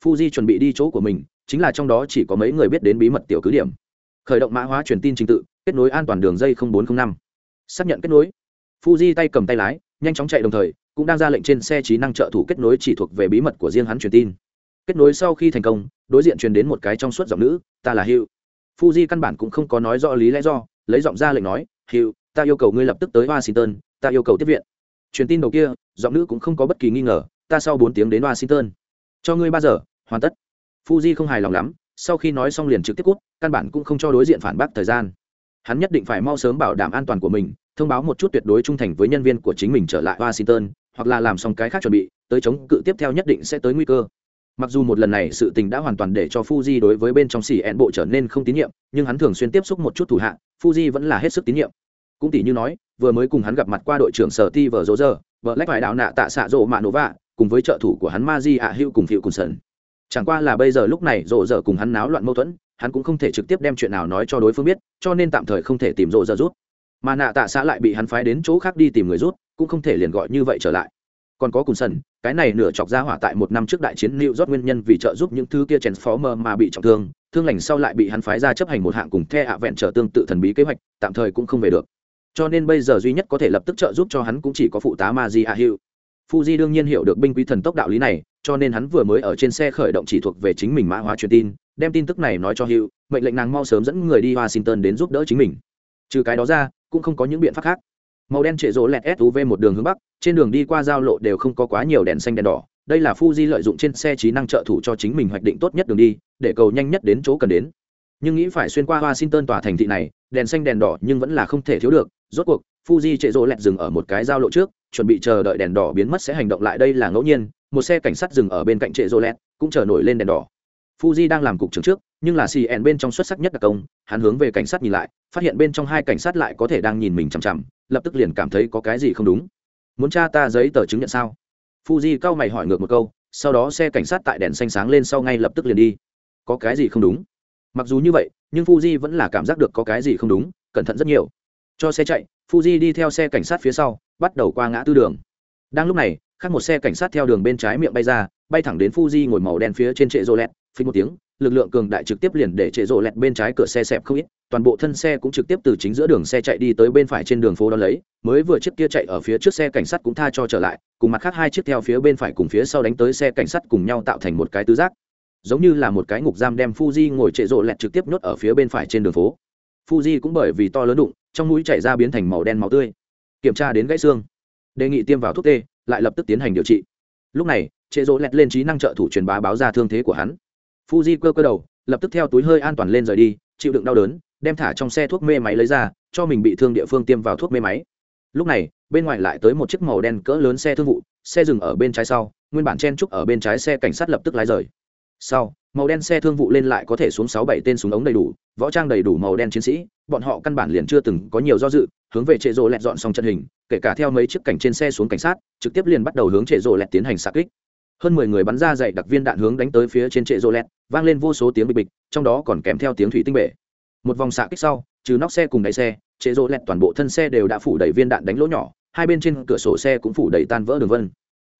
Fuji chuẩn bị đi chỗ của mình, chính là trong đó chỉ có mấy người biết đến bí mật tiểu cứ điểm. Khởi động mã hóa truyền tin trình tự kết nối an toàn đường dây 0405. xác nhận kết nối. Fuji tay cầm tay lái, nhanh chóng chạy đồng thời, cũng đang ra lệnh trên xe trí năng trợ thủ kết nối chỉ thuộc về bí mật của riêng hắn truyền tin. Kết nối sau khi thành công, đối diện truyền đến một cái trong suốt giọng nữ, ta là hữu. Fuji căn bản cũng không có nói rõ lý lẽ do, lấy giọng ra lệnh nói, hữu, ta yêu cầu ngươi lập tức tới washington, ta yêu cầu tiếp viện. Truyền tin đầu kia, giọng nữ cũng không có bất kỳ nghi ngờ, ta sau bốn tiếng đến washington, cho ngươi ba giờ, hoàn tất. Fuji không hài lòng lắm, sau khi nói xong liền trực tiếp cút, căn bản cũng không cho đối diện phản bác thời gian hắn nhất định phải mau sớm bảo đảm an toàn của mình, thông báo một chút tuyệt đối trung thành với nhân viên của chính mình trở lại washington, hoặc là làm xong cái khác chuẩn bị, tới chống cự tiếp theo nhất định sẽ tới nguy cơ. Mặc dù một lần này sự tình đã hoàn toàn để cho fuji đối với bên trong xì ẹn bộ trở nên không tín nhiệm, nhưng hắn thường xuyên tiếp xúc một chút thủ hạ, fuji vẫn là hết sức tín nhiệm. Cũng tỷ như nói, vừa mới cùng hắn gặp mặt qua đội trưởng sở ti vờ dỗ giờ, vợ lách phải đạo nạ tạ xạ rộ mạ nổ vạ, cùng với trợ thủ của hắn ma di ạ hữu cùng phiệu cùng sần. Chẳng qua là bây giờ lúc này rộ rợ cùng hắn náo loạn mâu thuẫn hắn cũng không thể trực tiếp đem chuyện nào nói cho đối phương biết, cho nên tạm thời không thể tìm rộ ra rút. Mà nạ tạ xã lại bị hắn phái đến chỗ khác đi tìm người rút, cũng không thể liền gọi như vậy trở lại. Còn có cùng sân cái này nửa chọc ra hỏa tại một năm trước đại chiến lưu rót nguyên nhân vì trợ giúp những thứ kia chèn phó mơ mà bị trọng thương thương lành sau lại bị hắn phái ra chấp hành một hạng cùng the ạ vẹn trở tương tự thần bí kế hoạch, tạm thời cũng không về được. Cho nên bây giờ duy nhất có thể lập tức trợ giúp cho hắn cũng chỉ có phụ tá ma di a hữu fuji đương nhiên hiểu được binh quý thần tốc đạo lý này, cho nên hắn vừa mới ở trên xe khởi động chỉ thuộc về chính mình mã hóa truyền tin đem tin tức này nói cho hữu, mệnh lệnh nàng mau sớm dẫn người đi washington đến giúp đỡ chính mình. Trừ cái đó ra, cũng không có những biện pháp khác. Màu đen trệ rỗ lẹt suv một đường hướng bắc, trên đường đi qua giao lộ đều không có quá nhiều đèn xanh đèn đỏ. Đây là fuji lợi dụng trên xe trí năng trợ thủ cho chính mình hoạch định tốt nhất đường đi, để cầu nhanh nhất đến chỗ cần đến. Nhưng nghĩ phải xuyên qua washington tòa thành thị này, đèn xanh đèn đỏ nhưng vẫn là không thể thiếu được. Rốt cuộc, fuji trệ rỗ lẹt dừng ở một cái giao lộ trước, chuẩn bị chờ đợi đèn đỏ biến mất sẽ hành động lại. Đây là ngẫu nhiên, một xe cảnh sát dừng ở bên cạnh trệ rỗ lẹt, cũng chờ nổi lên đèn đỏ fuji đang làm cục trưởng trước, nhưng là cn bên trong xuất sắc nhất đặc công, hắn hướng về cảnh sát nhìn lại, phát hiện bên trong hai cảnh sát lại có thể đang nhìn mình chằm chằm, lập tức liền cảm thấy có cái gì không đúng. Muốn tra ta giấy tờ chứng nhận sao? Fuji cau mày hỏi ngược một câu, sau đó xe cảnh sát tại đèn xanh sáng lên sau ngay lập tức liền đi. Có cái gì không đúng? Mặc dù như vậy, nhưng fuji vẫn là cảm giác được có cái gì không đúng, cẩn thận rất nhiều. Cho xe chạy, fuji đi theo xe cảnh sát phía sau, bắt đầu qua ngã tư đường. Đang lúc này, khác một xe cảnh sát theo đường bên trái miệng bay ra, bay thẳng đến fuji ngồi màu đen phía trên trệ rô lẹt phí một tiếng, lực lượng cường đại trực tiếp liền để trệ rộ lẹt bên trái cửa xe xẹp không ít, toàn bộ thân xe cũng trực tiếp từ chính giữa đường xe chạy đi tới bên phải trên đường phố đó lấy, mới vừa chiếc kia chạy ở phía trước xe cảnh sát cũng tha cho trở lại, cùng mặt khác hai chiếc theo phía bên phải cùng phía sau đánh tới xe cảnh sát cùng nhau tạo thành một cái tứ giác. Giống như là một cái ngục giam đem Fuji ngồi trệ rộ lẹt trực tiếp nhốt ở phía bên phải trên đường phố. Fuji cũng bởi vì to lớn đụng, trong mũi chảy ra biến thành màu đen máu tươi. Kiểm tra đến gãy xương. Đề nghị tiêm vào thuốc tê, lại lập tức tiến hành điều trị. Lúc này, trệ rộ lẹt lên trí năng trợ thủ truyền bá báo ra thương thế của hắn. Fuji cơ cơ đầu, lập tức theo túi hơi an toàn lên rời đi, chịu đựng đau đớn, đem thả trong xe thuốc mê máy lấy ra, cho mình bị thương địa phương tiêm vào thuốc mê máy. Lúc này, bên ngoài lại tới một chiếc màu đen cỡ lớn xe thương vụ, xe dừng ở bên trái sau, nguyên bản chen trúc ở bên trái xe cảnh sát lập tức lái rời. Sau, màu đen xe thương vụ lên lại có thể xuống sáu bảy tên súng ống đầy đủ, võ trang đầy đủ màu đen chiến sĩ, bọn họ căn bản liền chưa từng có nhiều do dự, hướng về trệ rồ lẹt dọn xong trận hình, kể cả theo mấy chiếc cảnh trên xe xuống cảnh sát, trực tiếp liền bắt đầu hướng trệ rồ lẹt tiến hành xạ kích hơn mười người bắn ra dày đặc viên đạn hướng đánh tới phía trên trệ rô lẹt vang lên vô số tiếng bịch bịch, trong đó còn kèm theo tiếng thủy tinh bể. Một vòng xạ kích sau, trừ nóc xe cùng đáy xe, trệ rô lẹt toàn bộ thân xe đều đã phủ đầy viên đạn đánh lỗ nhỏ, hai bên trên cửa sổ xe cũng phủ đầy tan vỡ đường vân.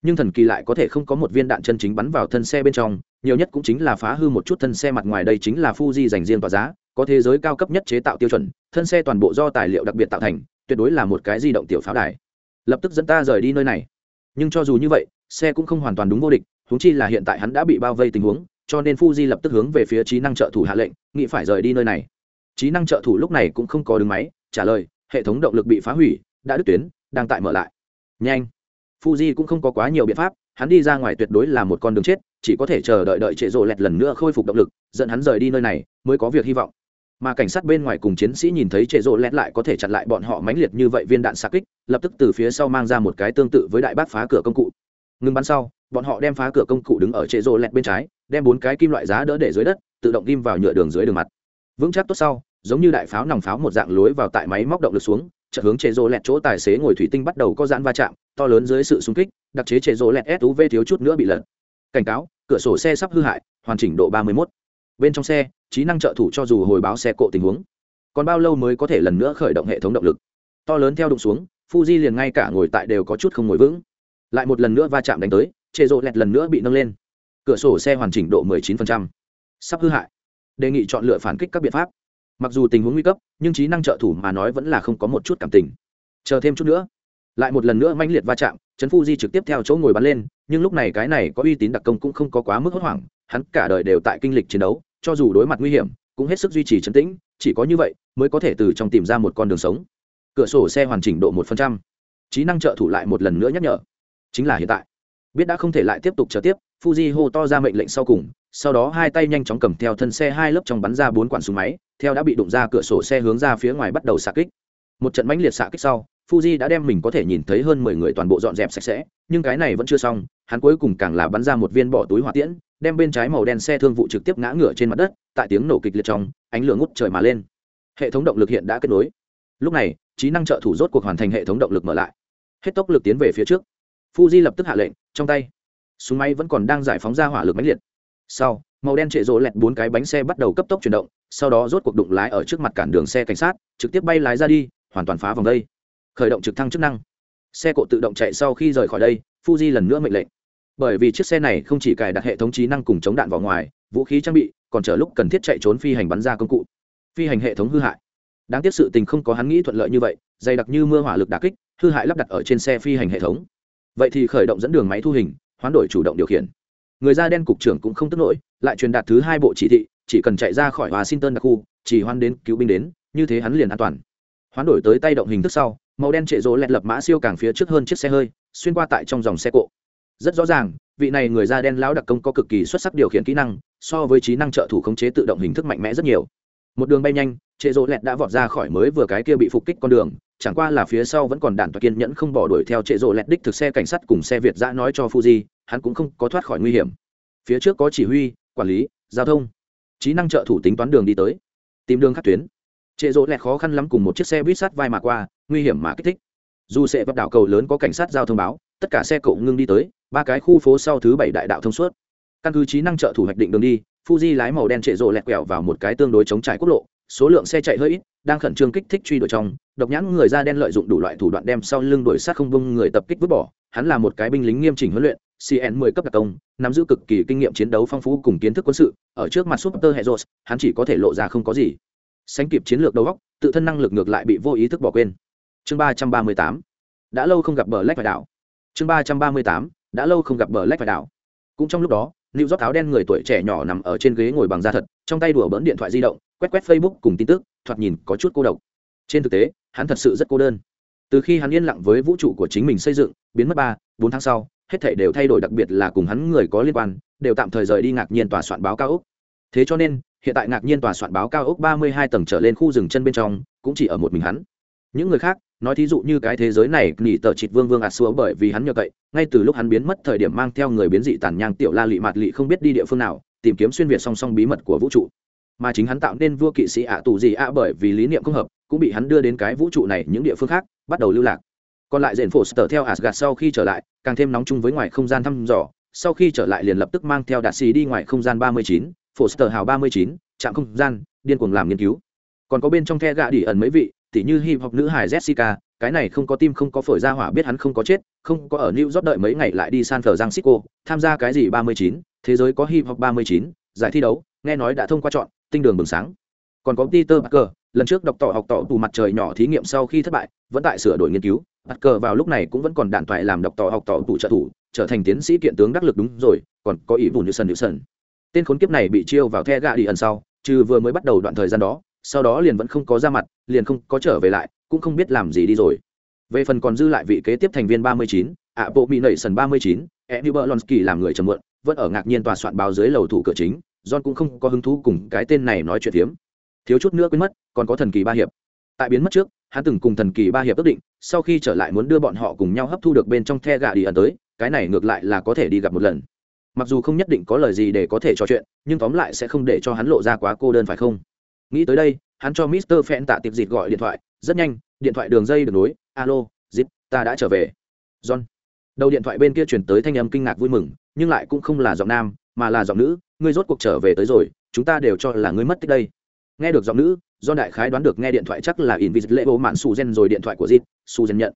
Nhưng thần kỳ lại có thể không có một viên đạn chân chính bắn vào thân xe bên trong, nhiều nhất cũng chính là phá hư một chút thân xe mặt ngoài đây chính là fuji dành riêng tòa giá, có thế giới cao cấp nhất chế tạo tiêu chuẩn, thân xe toàn bộ do tài liệu đặc biệt tạo thành, tuyệt đối là một cái di động tiểu pháo đài. Lập tức dẫn ta rời đi nơi này. Nhưng cho dù như vậy xe cũng không hoàn toàn đúng vô địch, huống chi là hiện tại hắn đã bị bao vây tình huống, cho nên fuji lập tức hướng về phía trí năng trợ thủ hạ lệnh nghị phải rời đi nơi này. Trí năng trợ thủ lúc này cũng không có đứng máy, trả lời, hệ thống động lực bị phá hủy, đã đứt tuyến, đang tại mở lại. Nhanh. Fuji cũng không có quá nhiều biện pháp, hắn đi ra ngoài tuyệt đối là một con đường chết, chỉ có thể chờ đợi đợi trệ rộ lẹt lần nữa khôi phục động lực, dẫn hắn rời đi nơi này, mới có việc hy vọng. Mà cảnh sát bên ngoài cùng chiến sĩ nhìn thấy trệ rộ lẹt lại có thể chặn lại bọn họ mãnh liệt như vậy viên đạn xa kích, lập tức từ phía sau mang ra một cái tương tự với đại bác phá cửa công cụ ngừng bắn sau, bọn họ đem phá cửa công cụ đứng ở trệ rô lẹt bên trái, đem bốn cái kim loại giá đỡ để dưới đất, tự động ghim vào nhựa đường dưới đường mặt. Vững chắc tốt sau, giống như đại pháo nòng pháo một dạng lối vào tại máy móc động lực xuống, chợt hướng chế rô lẹt chỗ tài xế ngồi thủy tinh bắt đầu có giãn va chạm, to lớn dưới sự xung kích, đặc chế chế rô lẹt suv thiếu chút nữa bị lật. Cảnh cáo, cửa sổ xe sắp hư hại, hoàn chỉnh độ ba mươi 31. bên trong xe, trí năng trợ thủ cho dù hồi báo xe cộ tình huống. Còn bao lâu mới có thể lần nữa khởi động hệ thống động lực? To lớn theo đụng xuống, fuji liền ngay cả ngồi tại đều có chút không ngồi vững lại một lần nữa va chạm đánh tới chê rô lẹt lần nữa bị nâng lên. Cửa sổ xe hoàn chỉnh độ 19%. sắp hư hại. Đề nghị chọn lựa phản kích các biện pháp. Mặc dù tình huống nguy cấp, nhưng trí năng trợ thủ mà nói vẫn là không có một chút cảm tình. Chờ thêm chút nữa. Lại một lần nữa manh liệt va chạm, trấn phu di trực tiếp theo chỗ ngồi bắn lên, nhưng lúc này cái này có uy tín đặc công cũng không có quá mức hốt hoảng, hắn cả đời đều tại kinh lịch chiến đấu, cho dù đối mặt nguy hiểm, cũng hết sức duy trì trấn tĩnh, chỉ có như vậy mới có thể từ trong tìm ra một con đường sống. Cửa sổ xe hoàn chỉnh độ một phần trăm. Trí năng trợ thủ lại một lần nữa nhắc nhở chính là hiện tại. Biết đã không thể lại tiếp tục chờ tiếp, fuji hô to ra mệnh lệnh sau cùng, sau đó hai tay nhanh chóng cầm theo thân xe hai lớp trong bắn ra bốn quản súng máy, theo đã bị đụng ra cửa sổ xe hướng ra phía ngoài bắt đầu xạ kích. Một trận mãnh liệt xạ kích sau, fuji đã đem mình có thể nhìn thấy hơn mười người toàn bộ dọn dẹp sạch sẽ, nhưng cái này vẫn chưa xong, hắn cuối cùng càng là bắn ra một viên bỏ túi hỏa tiễn, đem bên trái màu đen xe thương vụ trực tiếp ngã ngửa trên mặt đất, tại tiếng nổ kịch liệt trong, ánh lửa ngút trời mà lên. Hệ thống động lực hiện đã kết nối. Lúc này, trí năng trợ thủ rốt cuộc hoàn thành hệ thống động lực mở lại. Hết tốc lực tiến về phía trước fuji lập tức hạ lệnh, trong tay. Súng máy vẫn còn đang giải phóng ra hỏa lực mãnh liệt. Sau, màu đen trệ rộ lẹt bốn cái bánh xe bắt đầu cấp tốc chuyển động, sau đó rốt cuộc đụng lái ở trước mặt cản đường xe cảnh sát, trực tiếp bay lái ra đi, hoàn toàn phá vòng đây. Khởi động trực thăng chức năng. Xe cộ tự động chạy sau khi rời khỏi đây, fuji lần nữa mệnh lệnh. Bởi vì chiếc xe này không chỉ cài đặt hệ thống trí năng cùng chống đạn vào ngoài, vũ khí trang bị, còn chờ lúc cần thiết chạy trốn phi hành bắn ra công cụ. Phi hành hệ thống hư hại. Đáng tiếc sự tình không có hắn nghĩ thuận lợi như vậy, dày đặc như mưa hỏa lực đà kích, hư hại lắp đặt ở trên xe phi hành hệ thống vậy thì khởi động dẫn đường máy thu hình, hoán đổi chủ động điều khiển. Người da đen cục trưởng cũng không tức nổi, lại truyền đạt thứ hai bộ chỉ thị, chỉ cần chạy ra khỏi washington đặc khu, chỉ hoan đến cứu binh đến, như thế hắn liền an toàn. Hoán đổi tới tay động hình thức sau, màu đen trệ rỗ lẹt lập mã siêu càng phía trước hơn chiếc xe hơi, xuyên qua tại trong dòng xe cộ. Rất rõ ràng, vị này người da đen lão đặc công có cực kỳ xuất sắc điều khiển kỹ năng, so với trí năng trợ thủ khống chế tự động hình thức mạnh mẽ rất nhiều. Một đường bay nhanh, trệ rỗ lẹt đã vọt ra khỏi mới vừa cái kia bị phục kích con đường chẳng qua là phía sau vẫn còn đạn toa kiên nhẫn không bỏ đuổi theo trệ rộ lẹt đích thực xe cảnh sát cùng xe việt giã nói cho fuji, hắn cũng không có thoát khỏi nguy hiểm. Phía trước có chỉ huy, quản lý, giao thông, trí năng trợ thủ tính toán đường đi tới, tìm đường khắc tuyến. Trệ rộ lẹt khó khăn lắm cùng một chiếc xe buýt sắt vai mà qua, nguy hiểm mà kích thích. Dù sẽ vấp đảo cầu lớn có cảnh sát giao thông báo, tất cả xe cộ ngưng đi tới, ba cái khu phố sau thứ bảy đại đạo thông suốt. Căn cứ trí năng trợ thủ hoạch định đường đi, fuji lái màu đen trệ rộ lẹt quẹo vào một cái tương đối chống trải quốc lộ số lượng xe chạy hơi ít, đang khẩn trương kích thích truy đuổi trong, độc nhãn người da đen lợi dụng đủ loại thủ đoạn đem sau lưng đuổi sát không bông người tập kích vứt bỏ. Hắn là một cái binh lính nghiêm chỉnh huấn luyện cn 10 cấp đặc công, nắm giữ cực kỳ kinh nghiệm chiến đấu phong phú cùng kiến thức quân sự, ở trước mặt super heroes, hắn chỉ có thể lộ ra không có gì. Sánh kịp chiến lược đầu góc tự thân năng lực ngược lại bị vô ý thức bỏ quên. Chương ba trăm ba mươi tám. Đã lâu không gặp bờ lách phải đảo. Chương ba trăm ba mươi tám. Đã lâu không gặp bờ lách phải đảo. Cũng trong lúc đó lưu rót áo đen người tuổi trẻ nhỏ nằm ở trên ghế ngồi bằng da thật, trong tay đùa bỡn điện thoại di động quét quét facebook cùng tin tức, thoạt nhìn có chút cô độc. Trên thực tế, hắn thật sự rất cô đơn. Từ khi hắn yên lặng với vũ trụ của chính mình xây dựng, biến mất ba, bốn tháng sau, hết thảy đều thay đổi đặc biệt là cùng hắn người có liên quan, đều tạm thời rời đi ngạc nhiên tòa soạn báo cao ốc. Thế cho nên, hiện tại ngạc nhiên tòa soạn báo cao ốc ba mươi hai tầng trở lên khu rừng chân bên trong, cũng chỉ ở một mình hắn. Những người khác, nói thí dụ như cái thế giới này, nghỉ tờ trịt vương vương ạt xua bởi vì hắn nhờ cậy, ngay từ lúc hắn biến mất thời điểm mang theo người biến dị tàn nhang tiểu la lị mạt lị không biết đi địa phương nào, tìm kiếm xuyên việt song song bí mật của vũ trụ mà chính hắn tạo nên vua kỵ sĩ ạ tù gì ạ bởi vì lý niệm không hợp cũng bị hắn đưa đến cái vũ trụ này những địa phương khác bắt đầu lưu lạc còn lại rền phổ sở theo asgad sau khi trở lại càng thêm nóng chung với ngoài không gian thăm dò sau khi trở lại liền lập tức mang theo đạt xì đi ngoài không gian ba mươi chín Foster hào 39, trạm không gian, điên cuồng làm nghiên cứu. Còn có bên trong the gạ đỉ ẩn mấy vị, tỉ như hip hop nữ hài Jessica, cái này không có tim không có phổi ra hỏa biết hắn không có chết, không có ở New York đợi mấy ngày lại đi San Francisco, tham gia cái gì 39, thế giới có hip hop 39, giải thi đấu, nghe nói đã thông qua chọn, tinh đường bừng sáng. Còn có Peter Parker, lần trước đọc tỏ học tỏ tù mặt trời nhỏ thí nghiệm sau khi thất bại, vẫn tại sửa đổi nghiên cứu, Parker vào lúc này cũng vẫn còn đạn thoại làm đọc tỏ học tỏ tù trợ thủ, trở thành tiến sĩ kiện tướng đắc lực đúng rồi, còn có ý vụ như sân như sân tên khốn kiếp này bị chiêu vào the gạ đi ẩn sau trừ vừa mới bắt đầu đoạn thời gian đó sau đó liền vẫn không có ra mặt liền không có trở về lại cũng không biết làm gì đi rồi. Về phần còn dư lại vị kế tiếp thành viên ba mươi chín ạ bộ bị nảy sần ba mươi chín Eddie Berlonsky làm người trầm mượn vẫn ở ngạc nhiên tòa soạn báo dưới lầu thủ cửa chính. John cũng không có hứng thú cùng cái tên này nói chuyện hiếm. thiếu chút nữa quên mất, còn có thần kỳ ba hiệp. Tại biến mất trước, hắn từng cùng thần kỳ ba hiệp ước định, sau khi trở lại muốn đưa bọn họ cùng nhau hấp thu được bên trong the gạ đi ẩn tới, cái này ngược lại là có thể đi gặp một lần. Mặc dù không nhất định có lời gì để có thể trò chuyện, nhưng tóm lại sẽ không để cho hắn lộ ra quá cô đơn phải không? Nghĩ tới đây, hắn cho mister phen tạ tiệp dịt gọi điện thoại, rất nhanh, điện thoại đường dây được nối, alo, dịp, ta đã trở về. John. Đầu điện thoại bên kia chuyển tới thanh âm kinh ngạc vui mừng, nhưng lại cũng không là giọng nam, mà là giọng nữ ngươi rốt cuộc trở về tới rồi chúng ta đều cho là ngươi mất tích đây nghe được giọng nữ do đại khái đoán được nghe điện thoại chắc là in visit lễ bố mạn su gen rồi điện thoại của jit su gen nhận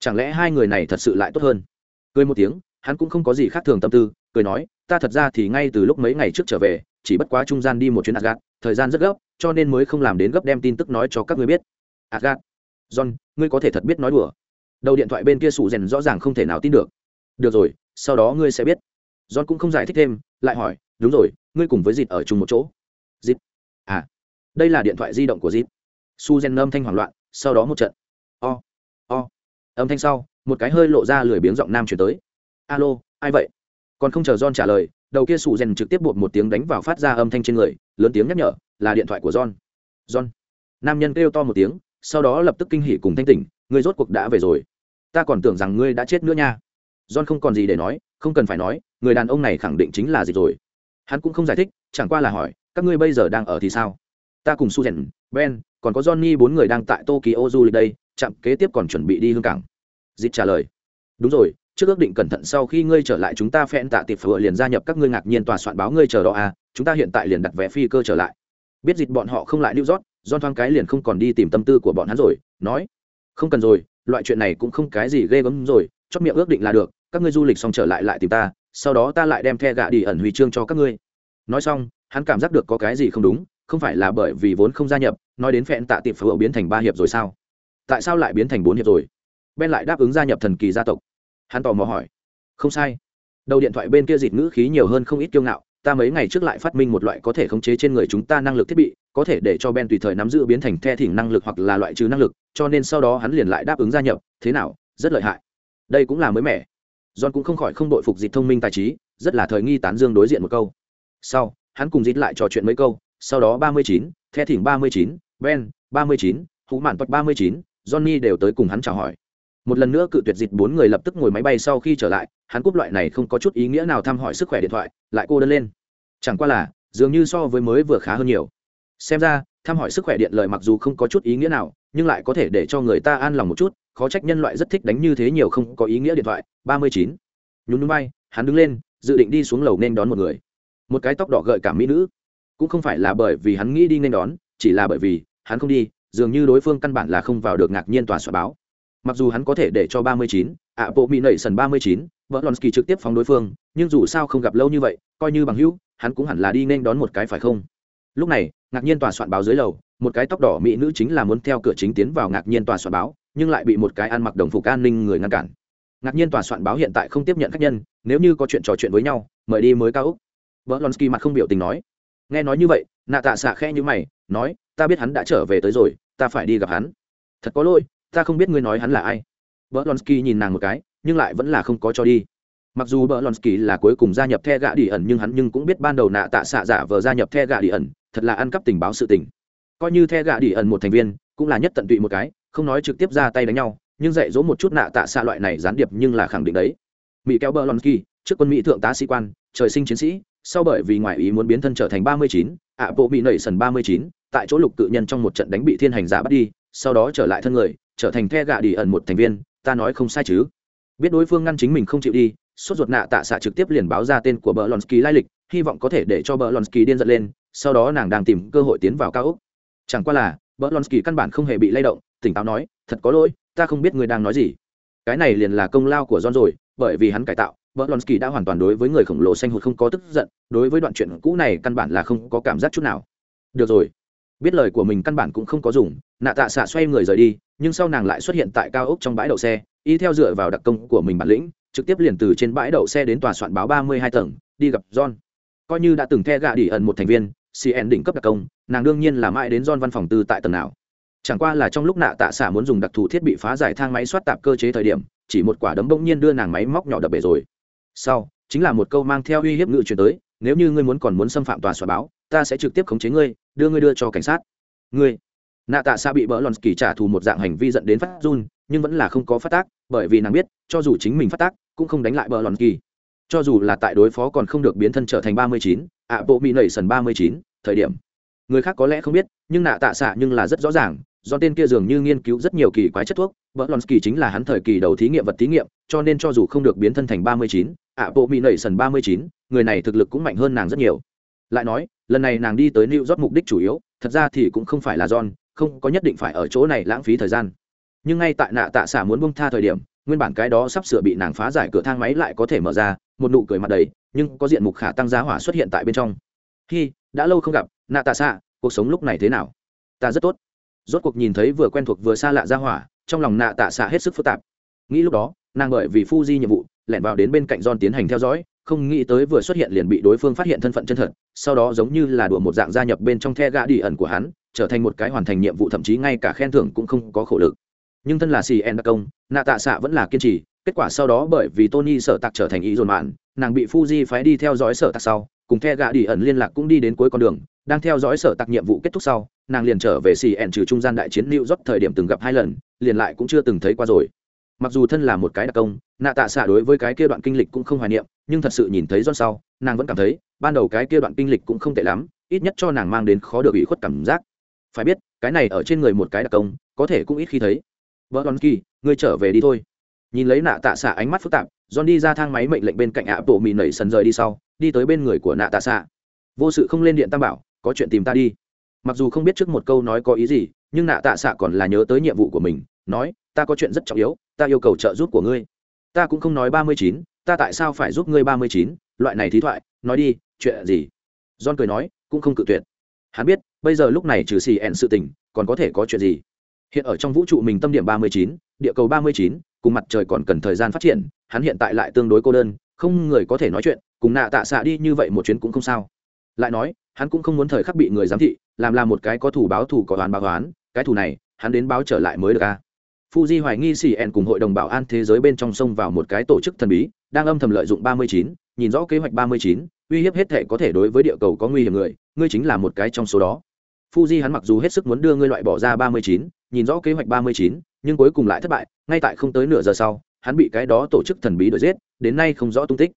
chẳng lẽ hai người này thật sự lại tốt hơn cười một tiếng hắn cũng không có gì khác thường tâm tư cười nói ta thật ra thì ngay từ lúc mấy ngày trước trở về chỉ bất quá trung gian đi một chuyến Asgard, thời gian rất gấp, cho nên mới không làm đến gấp đem tin tức nói cho các ngươi biết. Asgard. John, ngươi có thể thật biết nói đùa. Đầu điện thoại bên kia sủ rèn rõ ràng không thể nào tin được. Được rồi, sau đó ngươi sẽ biết. John cũng không giải thích thêm, lại hỏi, đúng rồi, ngươi cùng với dịp ở chung một chỗ. dịp À, đây là điện thoại di động của dịp Su Gen âm thanh hoảng loạn, sau đó một trận. O, o. Âm thanh sau, một cái hơi lộ ra lười biếng giọng nam truyền tới. Alo, ai vậy? còn không chờ john trả lời đầu kia Suzen trực tiếp buộc một tiếng đánh vào phát ra âm thanh trên người lớn tiếng nhắc nhở là điện thoại của john john nam nhân kêu to một tiếng sau đó lập tức kinh hỉ cùng thanh tỉnh ngươi rốt cuộc đã về rồi ta còn tưởng rằng ngươi đã chết nữa nha john không còn gì để nói không cần phải nói người đàn ông này khẳng định chính là gì rồi. Hắn cũng không giải thích, chẳng qua là hỏi, các ngươi bây giờ đang ở thì sao? Ta cùng susan ben, còn có johnny bốn người đang tại tokyo du lịch đây, chạm kế tiếp còn chuẩn bị đi hương cảng. Dịch trả lời, đúng rồi, trước ước định cẩn thận sau khi ngươi trở lại chúng ta phen tạ tiệp phở liền gia nhập các ngươi ngạc nhiên tòa soạn báo ngươi chờ đó à chúng ta hiện tại liền đặt vé phi cơ trở lại. Biết dịch bọn họ không lại new york don thoáng cái liền không còn đi tìm tâm tư của bọn hắn rồi, nói, không cần rồi, loại chuyện này cũng không cái gì ghê gớm rồi, chót miệng ước định là được, các ngươi du lịch xong trở lại lại tìm ta sau đó ta lại đem the gạ đi ẩn huy chương cho các ngươi. Nói xong, hắn cảm giác được có cái gì không đúng, không phải là bởi vì vốn không gia nhập, nói đến phẹn tạ tiệp phở biến thành ba hiệp rồi sao? Tại sao lại biến thành bốn hiệp rồi? Ben lại đáp ứng gia nhập thần kỳ gia tộc. Hắn tò mò hỏi. Không sai. Đầu điện thoại bên kia dịt ngữ khí nhiều hơn không ít kiêu ngạo, ta mấy ngày trước lại phát minh một loại có thể khống chế trên người chúng ta năng lực thiết bị, có thể để cho ben tùy thời nắm giữ biến thành the thỉnh năng lực hoặc là loại trừ năng lực, cho nên sau đó hắn liền lại đáp ứng gia nhập. Thế nào? Rất lợi hại. Đây cũng là mới mẻ john cũng không khỏi không đội phục dịch thông minh tài trí, rất là thời nghi tán dương đối diện một câu. Sau, hắn cùng dít lại trò chuyện mấy câu, sau đó ba mươi chín, the thỉnh ba mươi chín, ben ba mươi chín hú mạn toạch ba mươi chín, johnny đều tới cùng hắn chào hỏi. Một lần nữa cự tuyệt dịch bốn người lập tức ngồi máy bay sau khi trở lại, hắn cúp loại này không có chút ý nghĩa nào thăm hỏi sức khỏe điện thoại, lại cô đơn lên. Chẳng qua là, dường như so với mới vừa khá hơn nhiều. Xem ra, thăm hỏi sức khỏe điện lời mặc dù không có chút ý nghĩa nào nhưng lại có thể để cho người ta an lòng một chút khó trách nhân loại rất thích đánh như thế nhiều không có ý nghĩa điện thoại. ba mươi chín. Nhún núi bay hắn đứng lên dự định đi xuống lầu nên đón một người. Một cái tóc đỏ gợi cảm mỹ nữ. Cũng không phải là bởi vì hắn nghĩ đi nên đón chỉ là bởi vì hắn không đi dường như đối phương căn bản là không vào được ngạc nhiên tòa soạn báo. Mặc dù hắn có thể để cho 39, ạ bộ mỹ nẩy sần 39, vợ lonsky trực tiếp phóng đối phương nhưng dù sao không gặp lâu như vậy coi như bằng hữu hắn cũng hẳn là đi nên đón một cái phải không? Lúc này ngạc nhiên tòa soạn báo dưới lầu một cái tóc đỏ mỹ nữ chính là muốn theo cửa chính tiến vào ngạc nhiên tòa soạn báo, nhưng lại bị một cái ăn mặc đồng phục an ninh người ngăn cản. Ngạc nhiên tòa soạn báo hiện tại không tiếp nhận khách nhân, nếu như có chuyện trò chuyện với nhau, mời đi mới cao úc vợ lonsky mặt không biểu tình nói. Nghe nói như vậy, nạ tạ xạ khe như mày, nói, ta biết hắn đã trở về tới rồi, ta phải đi gặp hắn. Thật có lỗi, ta không biết ngươi nói hắn là ai. Vợ lonsky nhìn nàng một cái, nhưng lại vẫn là không có cho đi. Mặc dù bờ lonsky là cuối cùng gia nhập the gạ đi ẩn nhưng hắn nhưng cũng biết ban đầu nạ tạ xạ giả vờ gia nhập the gạ đi ẩn thật là ăn cắp tình báo sự tình coi như the gạ đi ẩn một thành viên, cũng là nhất tận tụy một cái, không nói trực tiếp ra tay đánh nhau, nhưng dạy dỗ một chút nạ tạ xạ loại này gián điệp nhưng là khẳng định đấy mỹ kéo bờ lonsky trước quân mỹ thượng tá sĩ quan, trời sinh chiến sĩ, sau bởi vì ngoại ý muốn biến thân trở thành ba mươi chín, ạ bộ bị nảy sần ba mươi chín, tại chỗ lục tự nhân trong một trận đánh bị thiên hành giả bắt đi, sau đó trở lại thân người, trở thành the gạ đi ẩn một thành viên, ta nói không sai chứ biết đối phương ngăn chính mình không chịu đi, sốt ruột nạ tạ xạ trực tiếp liền báo ra tên của bờ lonsky lai lịch, hy vọng có thể để cho bờ lonsky điên giận lên, sau đó nàng đang tìm cơ hội tiến vào cao úc chẳng qua là bờ kỳ căn bản không hề bị lay động, tỉnh táo nói, thật có lỗi, ta không biết người đang nói gì. Cái này liền là công lao của john rồi, bởi vì hắn cải tạo bờ kỳ đã hoàn toàn đối với người khổng lồ xanh hụt không có tức giận, đối với đoạn chuyện cũ này căn bản là không có cảm giác chút nào. Được rồi. Biết lời của mình căn bản cũng không có dùng, nạ tạ xạ xoay người rời đi, nhưng sau nàng lại xuất hiện tại cao ốc trong bãi đậu xe, y theo dựa vào đặc công của mình bản lĩnh, trực tiếp liền từ trên bãi đậu xe đến tòa soạn báo ba mươi hai tầng, đi gặp john. Coi như đã từng the gạ đi ẩn một thành viên cn đỉnh cấp đặc công, nàng đương nhiên là mãi đến don văn phòng tư tại tầng nào. Chẳng qua là trong lúc nạ tạ Xả muốn dùng đặc thù thiết bị phá giải thang máy soát tạp cơ chế thời điểm, chỉ một quả đấm bỗng nhiên đưa nàng máy móc nhỏ đập bể rồi. Sau, chính là một câu mang theo uy hiếp ngự chuyển tới, nếu như ngươi muốn còn muốn xâm phạm tòa soạn báo, ta sẽ trực tiếp khống chế ngươi, đưa ngươi đưa cho cảnh sát. Ngươi, nạ tạ xa bị bỡ lòn kỳ trả thù một dạng hành vi dẫn đến phát run, nhưng vẫn là không có phát tác, bởi vì nàng biết, cho dù chính mình phát tác, cũng không đánh lại bỡ lòn kỳ. Cho dù là tại đối phó còn không được biến thân trở thành ba mươi chín, ạ bộ mỹ nảy sần ba mươi chín thời điểm. Người khác có lẽ không biết, nhưng nạ tạ xạ nhưng là rất rõ ràng, do tên kia dường như nghiên cứu rất nhiều kỳ quái chất thuốc vợ lòn kỳ chính là hắn thời kỳ đầu thí nghiệm vật thí nghiệm, cho nên cho dù không được biến thân thành ba mươi chín, ạ bộ mỹ nẩy sần ba mươi chín, người này thực lực cũng mạnh hơn nàng rất nhiều. Lại nói, lần này nàng đi tới new york mục đích chủ yếu, thật ra thì cũng không phải là john, không có nhất định phải ở chỗ này lãng phí thời gian. Nhưng ngay tại nạ tạ xả muốn bông tha thời điểm, nguyên bản cái đó sắp sửa bị nàng phá giải cửa thang máy lại có thể mở ra, một nụ cười mặt đầy, nhưng có diện mục khả tăng giá hỏa xuất hiện tại bên trong. Khi đã lâu không gặp nạ tạ xạ cuộc sống lúc này thế nào? Ta rất tốt. Rốt cuộc nhìn thấy vừa quen thuộc vừa xa lạ ra hỏa trong lòng nạ tạ xạ hết sức phức tạp. Nghĩ lúc đó nàng bởi vì phu di nhiệm vụ lẻn vào đến bên cạnh don tiến hành theo dõi, không nghĩ tới vừa xuất hiện liền bị đối phương phát hiện thân phận chân thật, sau đó giống như là đùa một dạng gia nhập bên trong the gã đi ẩn của hắn, trở thành một cái hoàn thành nhiệm vụ thậm chí ngay cả khen thưởng cũng không có khổ lực. Nhưng thân là CN công, nạ tạ xạ vẫn là kiên trì, kết quả sau đó bởi vì Tony sở tạc trở thành ý dồn mạn, nàng bị Fuji phái đi theo dõi sở tạc sau, cùng the gạ đi ẩn liên lạc cũng đi đến cuối con đường, đang theo dõi sở tạc nhiệm vụ kết thúc sau, nàng liền trở về CN trừ trung gian đại chiến lưu York thời điểm từng gặp hai lần, liền lại cũng chưa từng thấy qua rồi. Mặc dù thân là một cái đặc công nạ tạ xạ đối với cái kia đoạn kinh lịch cũng không hoài niệm nhưng thật sự nhìn thấy John sau nàng vẫn cảm thấy ban đầu cái kia đoạn kinh lịch cũng không tệ lắm ít nhất cho nàng mang đến khó được ủy khuất cảm giác. Phải biết cái này ở trên người một cái đặc công có thể cũng ít khi thấy. Vợ đón kỳ ngươi trở về đi thôi. Nhìn lấy nạ tạ xạ ánh mắt phức tạp john đi ra thang máy mệnh lệnh bên cạnh ạ bộ mì nảy sần rời đi sau đi tới bên người của nạ tạ xạ. Vô sự không lên điện tam bảo, có chuyện tìm ta đi. Mặc dù không biết trước một câu nói có ý gì, nhưng nạ tạ xạ còn là nhớ tới nhiệm vụ của mình, nói, ta có chuyện rất trọng yếu, ta yêu cầu trợ giúp của ngươi. Ta cũng không nói ba mươi chín, ta tại sao phải giúp ngươi ba mươi chín? Loại này thí thoại, nói đi, chuyện gì? John cười nói, cũng không cự tuyệt. Hắn biết, bây giờ lúc này trừ xì ẹn sự tình, còn có thể có chuyện gì? Hiện ở trong vũ trụ mình tâm điểm ba mươi chín, địa cầu ba mươi chín, cùng mặt trời còn cần thời gian phát triển, hắn hiện tại lại tương đối cô đơn, không người có thể nói chuyện cùng nạ tạ xạ đi như vậy một chuyến cũng không sao lại nói hắn cũng không muốn thời khắc bị người giám thị làm là một cái có thủ báo thủ có đoán báo đoán cái thủ này hắn đến báo trở lại mới được a Fuji hoài nghi xì ẻn cùng hội đồng bảo an thế giới bên trong sông vào một cái tổ chức thần bí, đang âm thầm lợi dụng 39, nhìn rõ kế hoạch 39, uy hiếp hết thể có thể đối với địa cầu có nguy hiểm người, ngươi chính là một cái trong số đó. Fuji hắn mặc dù hết sức muốn đưa ngươi loại bỏ ra 39, nhìn rõ kế hoạch 39, nhưng cuối cùng lại thất bại, ngay tại không tới nửa giờ sau, hắn bị cái đó tổ chức thần bí đuổi giết, đến nay không rõ tung tích.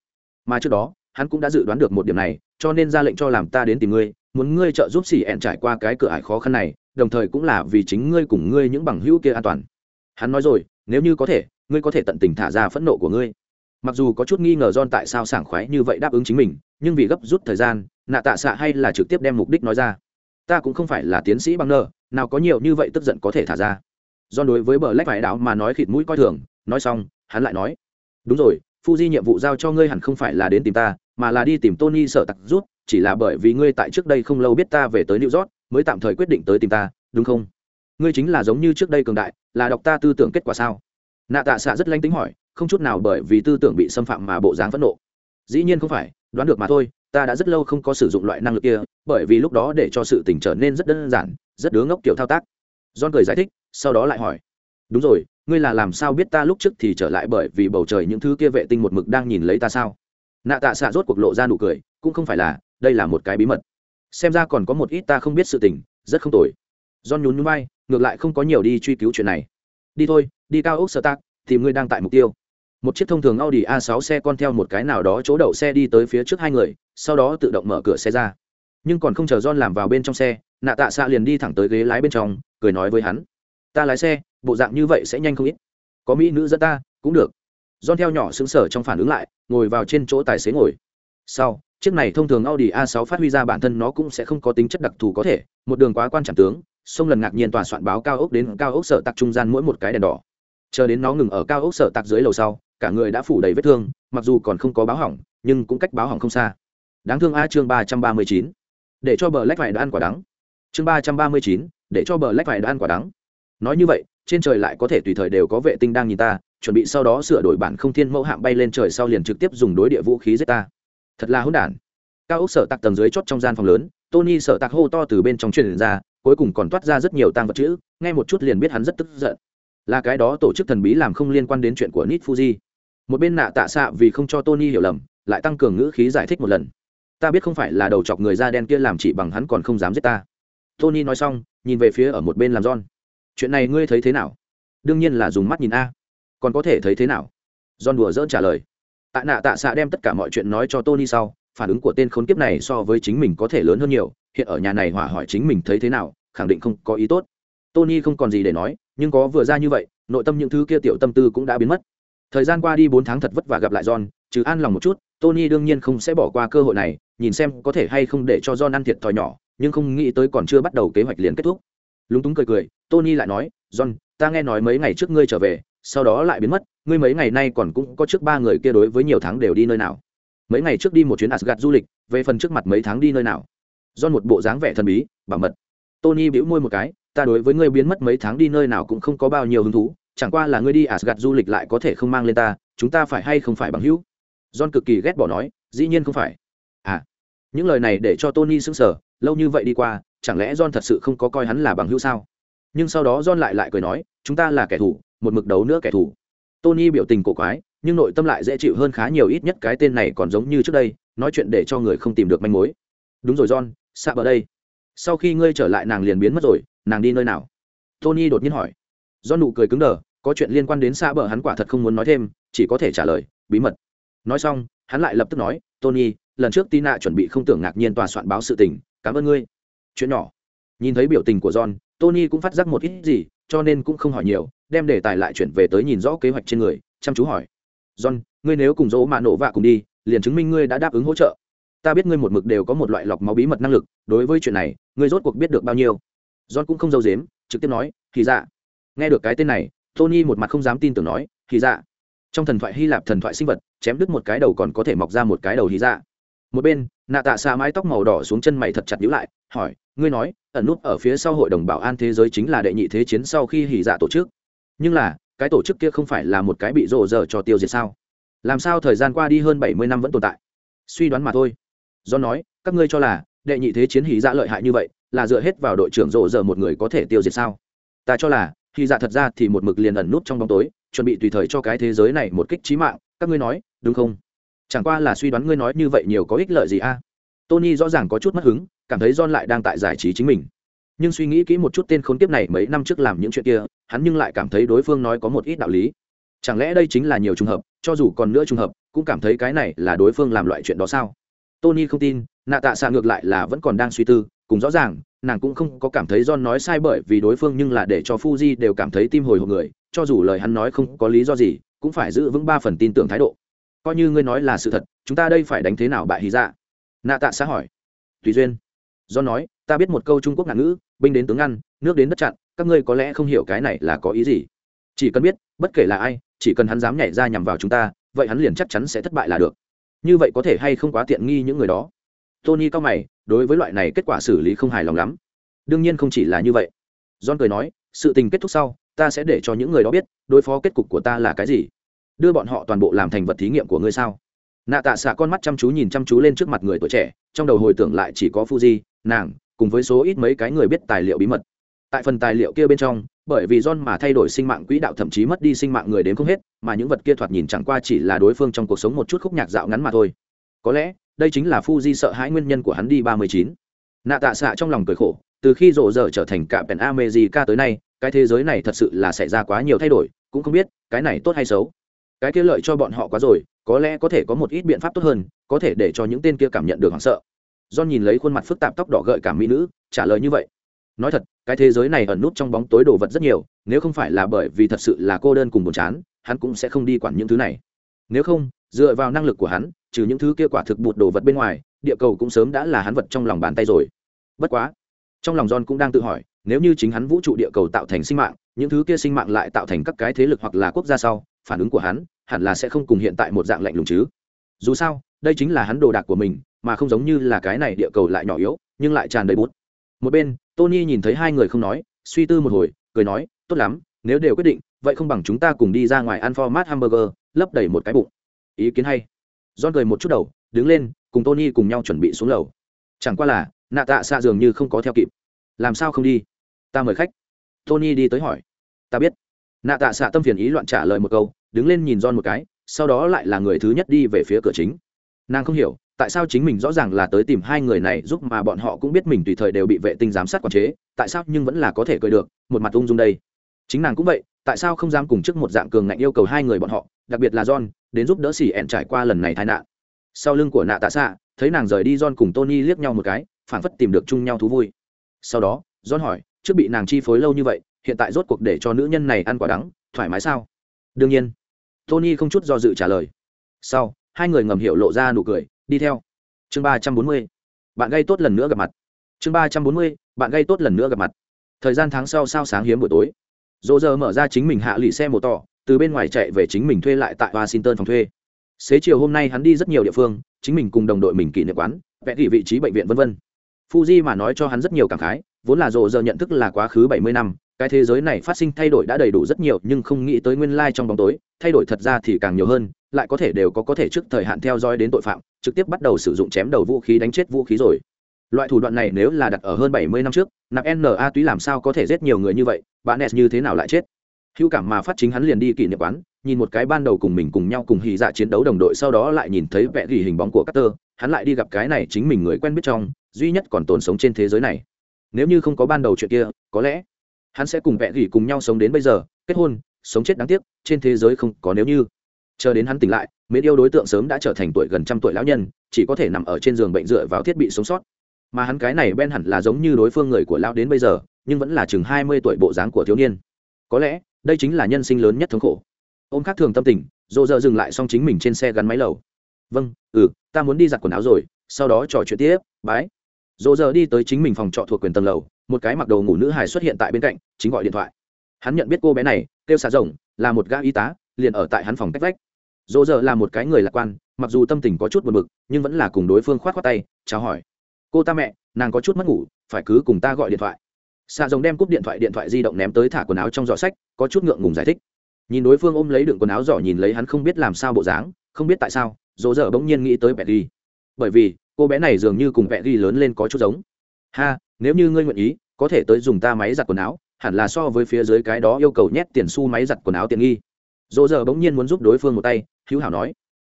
Mà trước đó, hắn cũng đã dự đoán được một điểm này, cho nên ra lệnh cho làm ta đến tìm ngươi, muốn ngươi trợ giúp CN trải qua cái cửa ải khó khăn này, đồng thời cũng là vì chính ngươi cùng ngươi những bằng hữu kia an toàn. Hắn nói rồi nếu như có thể ngươi có thể tận tình thả ra phẫn nộ của ngươi. Mặc dù có chút nghi ngờ john tại sao sảng khoái như vậy đáp ứng chính mình nhưng vì gấp rút thời gian nạ tạ xạ hay là trực tiếp đem mục đích nói ra. Ta cũng không phải là tiến sĩ bằng nơ nào có nhiều như vậy tức giận có thể thả ra. John đối với bờ lách vải đảo mà nói khịt mũi coi thường nói xong hắn lại nói đúng rồi Fuji nhiệm vụ giao cho ngươi hẳn không phải là đến tìm ta, mà là đi tìm tony sợ tặc rút, chỉ là bởi vì ngươi tại trước đây không lâu biết ta về tới new york, mới tạm thời quyết định tới tìm ta, đúng không? Ngươi chính là giống như trước đây cường đại, là đọc ta tư tưởng kết quả sao? Nạ tạ Sạ rất lanh tính hỏi, không chút nào bởi vì tư tưởng bị xâm phạm mà bộ dáng phẫn nộ. Dĩ nhiên không phải, đoán được mà thôi, ta đã rất lâu không có sử dụng loại năng lực kia, bởi vì lúc đó để cho sự tình trở nên rất đơn giản, rất đứa ngốc kiểu thao tác. John cười giải thích, sau đó lại hỏi, đúng rồi ngươi là làm sao biết ta lúc trước thì trở lại bởi vì bầu trời những thứ kia vệ tinh một mực đang nhìn lấy ta sao? Nạ tạ xạ rốt cuộc lộ ra nụ cười, cũng không phải là, đây là một cái bí mật. Xem ra còn có một ít ta không biết sự tình, rất không tồi. John nhún nhún vai, ngược lại không có nhiều đi truy cứu chuyện này. Đi thôi, đi cao ốc sơ tác tìm ngươi đang tại mục tiêu. Một chiếc thông thường audi a 6 xe con theo một cái nào đó chỗ đậu xe đi tới phía trước hai người, sau đó tự động mở cửa xe ra. Nhưng còn không chờ john làm vào bên trong xe, nạ tạ xạ liền đi thẳng tới ghế lái bên trong, cười nói với hắn ta lái xe, bộ dạng như vậy sẽ nhanh không ít. Có mỹ nữ dẫn ta, cũng được. Don theo nhỏ xứng sở trong phản ứng lại, ngồi vào trên chỗ tài xế ngồi. Sau, chiếc này thông thường audi a 6 phát huy ra bản thân nó cũng sẽ không có tính chất đặc thù có thể, một đường quá quan trọng tướng, sông lần ngạc nhiên tòa soạn báo cao ốc đến cao ốc sở tặc trung gian mỗi một cái đèn đỏ. Chờ đến nó ngừng ở cao ốc sở tặc dưới lầu sau, cả người đã phủ đầy vết thương, mặc dù còn không có báo hỏng, nhưng cũng cách báo hỏng không xa. Đáng thương a chương ba trăm ba mươi chín. Để cho bờ lách vải đã ăn quả đắng. Chương ba trăm ba mươi chín. Để cho bờ lách vải đã ăn quả đắng nói như vậy, trên trời lại có thể tùy thời đều có vệ tinh đang nhìn ta, chuẩn bị sau đó sửa đổi bản không thiên mẫu hạng bay lên trời sau liền trực tiếp dùng đối địa vũ khí giết ta. Thật là hỗn đản. Cao ốc sở tạc tầng dưới chót trong gian phòng lớn, tony sở tạc hô to từ bên trong truyền ra, cuối cùng còn toát ra rất nhiều tang vật chữ, nghe một chút liền biết hắn rất tức giận. Là cái đó tổ chức thần bí làm không liên quan đến chuyện của nit fuji. Một bên nạ tạ xạ vì không cho tony hiểu lầm, lại tăng cường ngữ khí giải thích một lần. Ta biết không phải là đầu chọc người da đen kia làm chỉ bằng hắn còn không dám giết ta. Tony nói xong, nhìn về phía ở một bên làm john chuyện này ngươi thấy thế nào? Đương nhiên là dùng mắt nhìn a. Còn có thể thấy thế nào? John đùa dỡn trả lời. Tạ nạ tạ xạ đem tất cả mọi chuyện nói cho tony sau, phản ứng của tên khốn kiếp này so với chính mình có thể lớn hơn nhiều. Hiện ở nhà này hỏa hỏi chính mình thấy thế nào, khẳng định không có ý tốt. Tony không còn gì để nói, nhưng có vừa ra như vậy, nội tâm những thứ kia tiểu tâm tư cũng đã biến mất. Thời gian qua đi bốn tháng thật vất vả gặp lại john, trừ an lòng một chút, tony đương nhiên không sẽ bỏ qua cơ hội này, nhìn xem có thể hay không để cho john ăn thiệt thòi nhỏ, nhưng không nghĩ tới còn chưa bắt đầu kế hoạch liền kết thúc lúng túng cười cười, tony lại nói, john, ta nghe nói mấy ngày trước ngươi trở về, sau đó lại biến mất, ngươi mấy ngày nay còn cũng có trước ba người kia đối với nhiều tháng đều đi nơi nào? Mấy ngày trước đi một chuyến asgad du lịch, về phần trước mặt mấy tháng đi nơi nào? John một bộ dáng vẻ thần bí, bảo mật. Tony bĩu môi một cái, ta đối với ngươi biến mất mấy tháng đi nơi nào cũng không có bao nhiêu hứng thú, chẳng qua là ngươi đi asgad du lịch lại có thể không mang lên ta, chúng ta phải hay không phải bằng hữu? John cực kỳ ghét bỏ nói, dĩ nhiên không phải. À những lời này để cho tony sững sờ, lâu như vậy đi qua chẳng lẽ john thật sự không có coi hắn là bằng hữu sao? Nhưng sau đó john lại lại cười nói, chúng ta là kẻ thù, một mực đấu nữa kẻ thù. Tony biểu tình cổ quái, nhưng nội tâm lại dễ chịu hơn khá nhiều ít nhất cái tên này còn giống như trước đây, nói chuyện để cho người không tìm được manh mối. Đúng rồi john sạ bờ đây. Sau khi ngươi trở lại nàng liền biến mất rồi, nàng đi nơi nào? Tony đột nhiên hỏi. John nụ cười cứng đờ, có chuyện liên quan đến xa bờ hắn quả thật không muốn nói thêm, chỉ có thể trả lời, bí mật. Nói xong, hắn lại lập tức nói, tony, lần trước tina chuẩn bị không tưởng ngạc nhiên tòa soạn báo sự tình, cảm ơn ngươi chuyện nhỏ. Nhìn thấy biểu tình của john, tony cũng phát giác một ít gì, cho nên cũng không hỏi nhiều, đem đề tài lại chuyển về tới nhìn rõ kế hoạch trên người, chăm chú hỏi. John, ngươi nếu cùng dỗ mạ nổ vạ cùng đi, liền chứng minh ngươi đã đáp ứng hỗ trợ. Ta biết ngươi một mực đều có một loại lọc máu bí mật năng lực, đối với chuyện này, ngươi rốt cuộc biết được bao nhiêu? John cũng không giấu dếm trực tiếp nói, thì dạ. Nghe được cái tên này, tony một mặt không dám tin tưởng nói, thì dạ. Trong thần thoại hy lạp thần thoại sinh vật, chém đứt một cái đầu còn có thể mọc ra một cái đầu hí dạ. Một bên, nạ tạ xa mái tóc màu đỏ xuống chân mày thật chặt nhữ lại hỏi, ngươi nói, ẩn nút ở phía sau hội đồng bảo an thế giới chính là đệ nhị thế chiến sau khi hỉ dạ tổ chức. Nhưng là, cái tổ chức kia không phải là một cái bị rộ rờ cho tiêu diệt sao? Làm sao thời gian qua đi hơn bảy mươi năm vẫn tồn tại? Suy đoán mà thôi. Do nói, các ngươi cho là, đệ nhị thế chiến hỉ dạ lợi hại như vậy, là dựa hết vào đội trưởng rộ rờ một người có thể tiêu diệt sao? Ta cho là, hỉ dạ thật ra thì một mực liền ẩn nút trong bóng tối, chuẩn bị tùy thời cho cái thế giới này một kích trí mạng. Các ngươi nói, đúng không? Chẳng qua là suy đoán ngươi nói như vậy nhiều có ích lợi gì a? Tony rõ ràng có chút mất hứng, cảm thấy john lại đang tại giải trí chính mình. Nhưng suy nghĩ kỹ một chút tên khốn kiếp này mấy năm trước làm những chuyện kia, hắn nhưng lại cảm thấy đối phương nói có một ít đạo lý. Chẳng lẽ đây chính là nhiều trùng hợp, cho dù còn nữa trùng hợp, cũng cảm thấy cái này là đối phương làm loại chuyện đó sao? Tony không tin nạ tạ xạ ngược lại là vẫn còn đang suy tư, cùng rõ ràng, nàng cũng không có cảm thấy john nói sai bởi vì đối phương nhưng là để cho fuji đều cảm thấy tim hồi hộp người, cho dù lời hắn nói không có lý do gì, cũng phải giữ vững ba phần tin tưởng thái độ. Coi như ngươi nói là sự thật, chúng ta đây phải đánh thế nào bại hí dạ nạ tạ xã hỏi. Tùy duyên. Do nói, ta biết một câu trung quốc ngạn ngữ, binh đến tướng ngăn nước đến đất chặn, các ngươi có lẽ không hiểu cái này là có ý gì. Chỉ cần biết, bất kể là ai, chỉ cần hắn dám nhảy ra nhằm vào chúng ta, vậy hắn liền chắc chắn sẽ thất bại là được. Như vậy có thể hay không quá tiện nghi những người đó? Tony cao mày, đối với loại này kết quả xử lý không hài lòng lắm. Đương nhiên không chỉ là như vậy. John cười nói, sự tình kết thúc sau, ta sẽ để cho những người đó biết, đối phó kết cục của ta là cái gì. Đưa bọn họ toàn bộ làm thành vật thí nghiệm của ngươi sao? Nạ tạ xạ con mắt chăm chú nhìn chăm chú lên trước mặt người tuổi trẻ, trong đầu hồi tưởng lại chỉ có fuji, nàng, cùng với số ít mấy cái người biết tài liệu bí mật. Tại phần tài liệu kia bên trong, bởi vì john mà thay đổi sinh mạng quỹ đạo thậm chí mất đi sinh mạng người đến không hết, mà những vật kia thoạt nhìn chẳng qua chỉ là đối phương trong cuộc sống một chút khúc nhạc dạo ngắn mà thôi. Có lẽ, đây chính là fuji sợ hãi nguyên nhân của hắn đi ba mươi chín. Nạ tạ xạ trong lòng cười khổ, từ khi rộ rợ trở thành cả pèn amejica tới nay, cái thế giới này thật sự là xảy ra quá nhiều thay đổi, cũng không biết, cái này tốt hay xấu. Cái kia lợi cho bọn họ quá rồi có lẽ có thể có một ít biện pháp tốt hơn, có thể để cho những tên kia cảm nhận được hoảng sợ. Do nhìn lấy khuôn mặt phức tạp tóc đỏ gợi cảm mỹ nữ, trả lời như vậy. Nói thật, cái thế giới này ẩn nút trong bóng tối đồ vật rất nhiều, nếu không phải là bởi vì thật sự là cô đơn cùng buồn chán, hắn cũng sẽ không đi quản những thứ này. Nếu không, dựa vào năng lực của hắn, trừ những thứ kia quả thực bụt đồ vật bên ngoài, địa cầu cũng sớm đã là hắn vật trong lòng bàn tay rồi. Bất quá, trong lòng john cũng đang tự hỏi, nếu như chính hắn vũ trụ địa cầu tạo thành sinh mạng, những thứ kia sinh mạng lại tạo thành các cái thế lực hoặc là quốc gia sau, phản ứng của hắn hẳn là sẽ không cùng hiện tại một dạng lạnh lùng chứ. Dù sao, đây chính là hắn đồ đạc của mình, mà không giống như là cái này địa cầu lại nhỏ yếu, nhưng lại tràn đầy bút một bên, tony nhìn thấy hai người không nói, suy tư một hồi, cười nói, tốt lắm, nếu đều quyết định, vậy không bằng chúng ta cùng đi ra ngoài ăn format hamburger, lấp đầy một cái bụng. Ý kiến hay. John cười một chút đầu, đứng lên, cùng tony cùng nhau chuẩn bị xuống lầu. Chẳng qua là, nạ tạ xạ dường như không có theo kịp. Làm sao không đi? Ta mời khách. Tony đi tới hỏi. Ta biết. Nạ tạ xạ tâm phiền ý loạn trả lời một câu đứng lên nhìn John một cái, sau đó lại là người thứ nhất đi về phía cửa chính. Nàng không hiểu, tại sao chính mình rõ ràng là tới tìm hai người này giúp mà bọn họ cũng biết mình tùy thời đều bị vệ tinh giám sát quản chế, tại sao nhưng vẫn là có thể cười được, một mặt ung dung đây. Chính nàng cũng vậy, tại sao không dám cùng trước một dạng cường ngạnh yêu cầu hai người bọn họ, đặc biệt là john, đến giúp đỡ xỉ ẹn trải qua lần này tai nạn. Sau lưng của nạ tạ xạ, thấy nàng rời đi john cùng tony liếc nhau một cái phản phất tìm được chung nhau thú vui. Sau đó, john hỏi, trước bị nàng chi phối lâu như vậy, hiện tại rốt cuộc để cho nữ nhân này ăn quả đắng, thoải mái sao? Đương nhiên tony không chút do dự trả lời. Sau, hai người ngầm hiểu lộ ra nụ cười, đi theo. Chương ba trăm bốn mươi, bạn gây tốt lần nữa gặp mặt. Chương ba trăm bốn mươi, bạn gây tốt lần nữa gặp mặt. Thời gian tháng sau sao sáng hiếm buổi tối. Dỗ giờ mở ra chính mình hạ lụy xe mô tỏ từ bên ngoài chạy về chính mình thuê lại tại washington phòng thuê. Xế chiều hôm nay hắn đi rất nhiều địa phương, chính mình cùng đồng đội mình kỷ niệm quán, vẽ kỷ vị trí bệnh viện v v fuji mà nói cho hắn rất nhiều cảm khái, vốn là dỗ giờ nhận thức là quá khứ bảy mươi năm cái thế giới này phát sinh thay đổi đã đầy đủ rất nhiều nhưng không nghĩ tới nguyên lai trong bóng tối thay đổi thật ra thì càng nhiều hơn lại có thể đều có có thể trước thời hạn theo dõi đến tội phạm trực tiếp bắt đầu sử dụng chém đầu vũ khí đánh chết vũ khí rồi. Loại thủ đoạn này nếu là đặt ở hơn bảy mươi năm trước nạp na túy làm sao có thể giết nhiều người như vậy bạn nes như thế nào lại chết? Hữu cảm mà phát chính hắn liền đi kỷ niệm quán nhìn một cái ban đầu cùng mình cùng nhau cùng hì dạ chiến đấu đồng đội sau đó lại nhìn thấy vẽ gỉ hình bóng của Carter, hắn lại đi gặp cái này chính mình người quen biết trong duy nhất còn tồn sống trên thế giới này. Nếu như không có ban đầu chuyện kia có lẽ hắn sẽ cùng vẽ gỉ cùng nhau sống đến bây giờ, kết hôn, sống chết đáng tiếc, trên thế giới không có nếu như. Chờ đến hắn tỉnh lại, mến yêu đối tượng sớm đã trở thành tuổi gần trăm tuổi lão nhân, chỉ có thể nằm ở trên giường bệnh dựa vào thiết bị sống sót. Mà hắn cái này ben hẳn là giống như đối phương người của lão đến bây giờ, nhưng vẫn là chừng hai mươi tuổi bộ dáng của thiếu niên. Có lẽ, đây chính là nhân sinh lớn nhất thống khổ. Ôm khác thường tâm tình dỗ dợ dừng lại xong chính mình trên xe gắn máy lầu. Vâng ừ ta muốn đi giặt quần áo rồi, sau đó trò chuyện tiếp, bái dỗ giờ đi tới chính mình phòng trọ thuộc quyền tầng lầu, một cái mặc đồ ngủ nữ hải xuất hiện tại bên cạnh, chính gọi điện thoại. Hắn nhận biết cô bé này, kêu xà rồng, là một gã y tá, liền ở tại hắn phòng cách vách. Dỗ giờ là một cái người lạc quan, mặc dù tâm tình có chút buồn bực, nhưng vẫn là cùng đối phương khoát khoát tay, chào hỏi. Cô ta mẹ, nàng có chút mất ngủ, phải cứ cùng ta gọi điện thoại. Xà rồng đem cúp điện thoại điện thoại di động ném tới thả quần áo trong giỏ sách, có chút ngượng ngùng giải thích. Nhìn đối phương ôm lấy đựng quần áo giỏ nhìn lấy hắn không biết làm sao bộ dáng, không biết tại sao, dỗ dở bỗng nhiên nghĩ tới bẹt đi bởi vì cô bé này dường như cùng vẹt ghi lớn lên có chút giống. Ha, nếu như ngươi nguyện ý, có thể tới dùng ta máy giặt quần áo, hẳn là so với phía dưới cái đó yêu cầu nhét tiền xu máy giặt quần áo tiện nghi. Dỗ dở bỗng nhiên muốn giúp đối phương một tay, hữu hảo nói.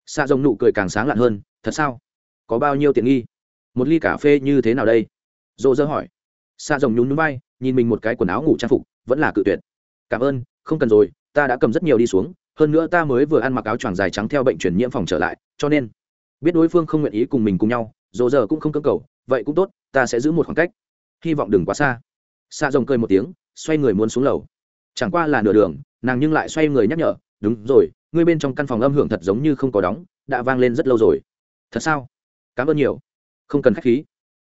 Xạ rồng nụ cười càng sáng lạn hơn, thật sao? Có bao nhiêu tiện nghi? Một ly cà phê như thế nào đây? Dỗ dơ hỏi. Xạ rồng nhún núi bay nhìn mình một cái quần áo ngủ trang phục, vẫn là cự tuyệt. Cảm ơn, không cần rồi, ta đã cầm rất nhiều đi xuống, hơn nữa ta mới vừa ăn mặc áo choàng dài trắng theo bệnh truyền nhiễm phòng trở lại, cho nên biết đối phương không nguyện ý cùng mình cùng nhau dỗ giờ cũng không cưỡng cầu, vậy cũng tốt, ta sẽ giữ một khoảng cách. Hy vọng đừng quá xa. Xa rồng cười một tiếng, xoay người muốn xuống lầu. Chẳng qua là nửa đường, nàng nhưng lại xoay người nhắc nhở, đúng rồi, ngươi bên trong căn phòng âm hưởng thật giống như không có đóng, đã vang lên rất lâu rồi. Thật sao? Cảm ơn nhiều. Không cần k h á c h khí.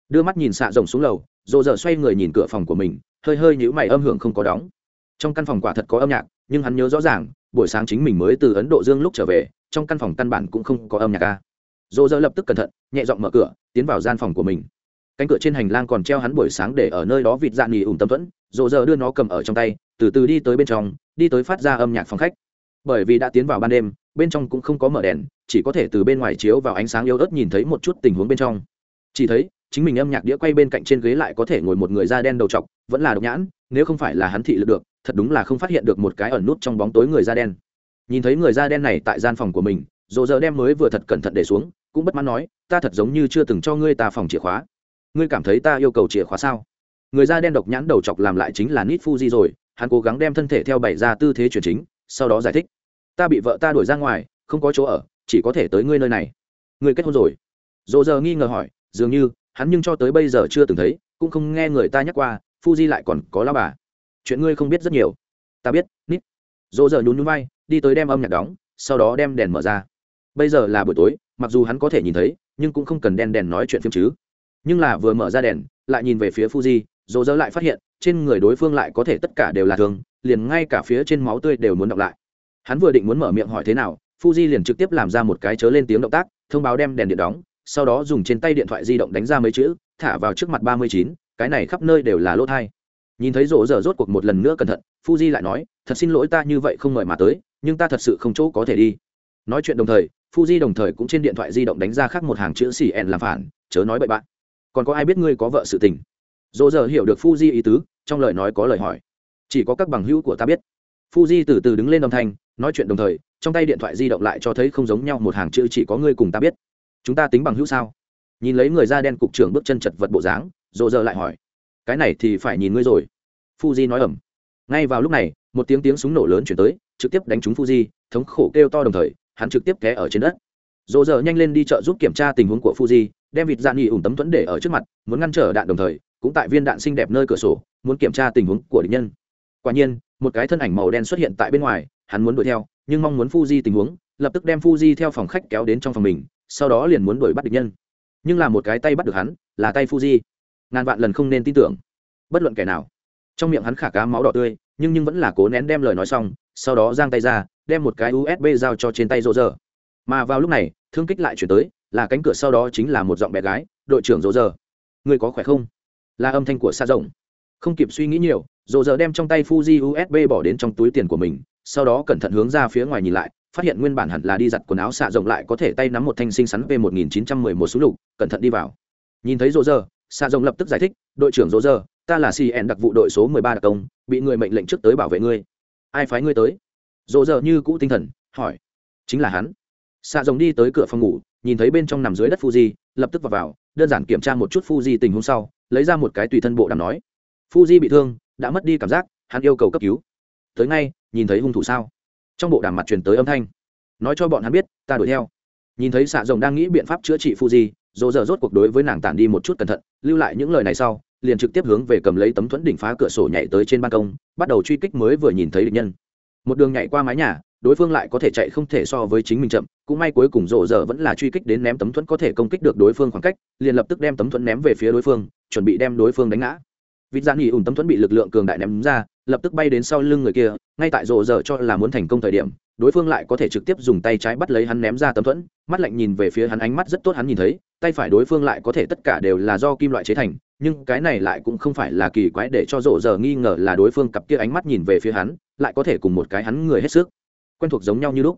Đưa mắt nhìn xạ rồng xuống lầu rộ dở xoay người nhìn cửa phòng của mình, hơi hơi nhữ mày âm hưởng không có đóng. Trong căn phòng quả thật có âm nhạc, nhưng hắn nhớ rõ ràng, buổi sáng chính mình mới từ ấn độ dương lúc trở về, trong căn phòng căn bản cũng không có âm nhạc ca rộ dơ lập tức cẩn thận, nhẹ giọng mở cửa, tiến vào gian phòng của mình. Cánh cửa trên hành lang còn treo hắn buổi sáng để ở nơi đó vịt dạ nghỉ ủng tâm thuẫn. Rộ dơ đưa nó cầm ở trong tay, từ từ đi tới bên trong, đi tới phát ra âm nhạc phòng khách. Bởi vì đã tiến vào ban đêm, bên trong cũng không có mở đèn, chỉ có thể từ bên ngoài chiếu vào ánh sáng yếu ớt nhìn thấy một chút tình huống bên trong. Chỉ thấy, chính mình âm nhạc đĩa quay bên cạnh trên ghế lại có thể ngồi một người da đen đầu t vẫn là độc nhãn, nếu không phải là hắn thị lực được, thật đúng là không phát hiện được một cái ẩn nút trong bóng tối người da đen. Nhìn thấy người da đen này tại gian phòng của mình dồ dơ đem mới vừa thật cẩn thận để xuống, cũng bất mãn nói, ta thật giống như chưa từng cho ngươi ta phòng chìa khóa. Ngươi cảm thấy ta yêu cầu chìa khóa sao? Người da đen độc nhãn đầu chọc làm lại chính là nít fuji rồi, hắn cố gắng đem thân thể theo bảy ra tư thế chuyển chính, sau đó giải thích, ta bị vợ ta đuổi ra ngoài, không có chỗ ở, chỉ có thể tới ngươi nơi này. Ngươi kết hôn rồi? Dồ dơ nghi ngờ hỏi, dường như, hắn nhưng cho tới bây giờ chưa từng thấy, cũng không nghe người ta nhắc qua, fuji lại còn có lao bà. Chuyện ngươi không biết rất nhiều. Ta biết nít dồ giờ nhún nhún vai, đi tới đem âm nhạc đóng, sau đó đem đèn mở ra bây giờ là buổi tối, mặc dù hắn có thể nhìn thấy, nhưng cũng không cần đèn đèn nói chuyện phim chứ. Nhưng là vừa mở ra đèn, lại nhìn về phía fuji dỗ dơ lại phát hiện, trên người đối phương lại có thể tất cả đều là thương liền ngay cả phía trên máu tươi đều muốn đọc lại. Hắn vừa định muốn mở miệng hỏi thế nào, fuji liền trực tiếp làm ra một cái chớ lên tiếng động tác, thông báo đem đèn điện đóng, sau đó dùng trên tay điện thoại di động đánh ra mấy chữ, thả vào trước mặt ba mươi chín, cái này khắp nơi đều là lỗ thai. Nhìn thấy rổ dở rốt cuộc một lần nữa cẩn thận, fuji lại nói, thật xin lỗi ta như vậy không mời mà tới, nhưng ta thật sự không chỗ có thể đi. Nói chuyện đồng thời fuji đồng thời cũng trên điện thoại di động đánh ra khác một hàng chữ xì en làm phản, chớ nói bậy bạn. Còn có ai biết ngươi có vợ sự tình? Dỗ giờ hiểu được fuji ý tứ, trong lời nói có lời hỏi. Chỉ có các bằng hữu của ta biết. Fuji từ từ đứng lên đồng thanh, nói chuyện đồng thời, trong tay điện thoại di động lại cho thấy không giống nhau một hàng chữ chỉ có ngươi cùng ta biết. Chúng ta tính bằng hữu sao? Nhìn lấy người da đen cục trưởng bước chân chật vật bộ dáng, Dỗ giờ lại hỏi. Cái này thì phải nhìn ngươi rồi. Fuji nói ầm. ngay vào lúc này, một tiếng tiếng súng nổ lớn chuyển tới, trực tiếp đánh trúng fuji, thống khổ kêu to đồng thời hắn trực tiếp té ở trên đất. Dỗ dở nhanh lên đi chợ giúp kiểm tra tình huống của fuji, đem vịt dạn nghỉ ủng tấm thuẫn để ở trước mặt, muốn ngăn trở đạn đồng thời, cũng tại viên đạn xinh đẹp nơi cửa sổ, muốn kiểm tra tình huống của địch nhân. Quả nhiên, một cái thân ảnh màu đen xuất hiện tại bên ngoài, hắn muốn đuổi theo, nhưng mong muốn fuji tình huống, lập tức đem fuji theo phòng khách kéo đến trong phòng mình, sau đó liền muốn đuổi bắt địch nhân. Nhưng là một cái tay bắt được hắn, là tay fuji. Ngàn vạn lần không nên tin tưởng. Bất luận kẻ nào. Trong miệng hắn khả cá máu đỏ tươi, nhưng nhưng vẫn là cố nén đem lời nói xong, sau đó giang tay ra đem một cái usb giao cho trên tay rô rơ mà vào lúc này, thương kích lại chuyển tới, là cánh cửa sau đó chính là một giọng bé gái, đội trưởng rô rơ người có khỏe không? Là âm thanh của xa rộng. Không kịp suy nghĩ nhiều rô rơ đem trong tay fuji usb bỏ đến trong túi tiền của mình, sau đó cẩn thận hướng ra phía ngoài nhìn lại, phát hiện nguyên bản hẳn là đi giặt quần áo xạ rộng lại có thể tay nắm một thanh sinh sắn P một nghìn chín trăm mười một súng lục, cẩn thận đi vào. Nhìn thấy rô rơ xạ rộng lập tức giải thích, đội trưởng rô rơ ta là cn đặc vụ đội số mười ba đặc công, bị người mệnh lệnh trước tới bảo vệ ngươi. Ai phái ngươi tới? Rộ rơ như cũ tinh thần, hỏi. Chính là hắn. Xạ rồng đi tới cửa phòng ngủ, nhìn thấy bên trong nằm dưới đất fuji, lập tức vào vào, đơn giản kiểm tra một chút fuji tình huống sau, lấy ra một cái tùy thân bộ đàm nói. Fuji bị thương, đã mất đi cảm giác, hắn yêu cầu cấp cứu. Tới ngay, nhìn thấy hung thủ sao? Trong bộ đàm mặt truyền tới âm thanh. Nói cho bọn hắn biết, ta đuổi theo. Nhìn thấy xạ rồng đang nghĩ biện pháp chữa trị fuji dỗ dở rốt cuộc đối với nàng tản đi một chút cẩn thận, lưu lại những lời này sau, liền trực tiếp hướng về cầm lấy tấm thuẫn đỉnh phá cửa sổ nhảy tới trên ban công, bắt đầu truy kích mới vừa nhìn thấy địch nhân một đường nhảy qua mái nhà, đối phương lại có thể chạy không thể so với chính mình chậm, cũng may cuối cùng rộ rỡ vẫn là truy kích đến ném tấm thuẫn có thể công kích được đối phương khoảng cách, liền lập tức đem tấm thuẫn ném về phía đối phương, chuẩn bị đem đối phương đánh ngã. Vịt gian nghỉ ủn tấm thuẫn bị lực lượng cường đại ném ra, lập tức bay đến sau lưng người kia, ngay tại rộ rỡ cho là muốn thành công thời điểm, đối phương lại có thể trực tiếp dùng tay trái bắt lấy hắn ném ra tấm thuẫn, mắt lạnh nhìn về phía hắn ánh mắt rất tốt hắn nhìn thấy, tay phải đối phương lại có thể tất cả đều là do kim loại chế thành nhưng cái này lại cũng không phải là kỳ quái để cho rộ giờ nghi ngờ là đối phương cặp kia ánh mắt nhìn về phía hắn, lại có thể cùng một cái hắn người hết sức. Quen thuộc giống nhau như lúc.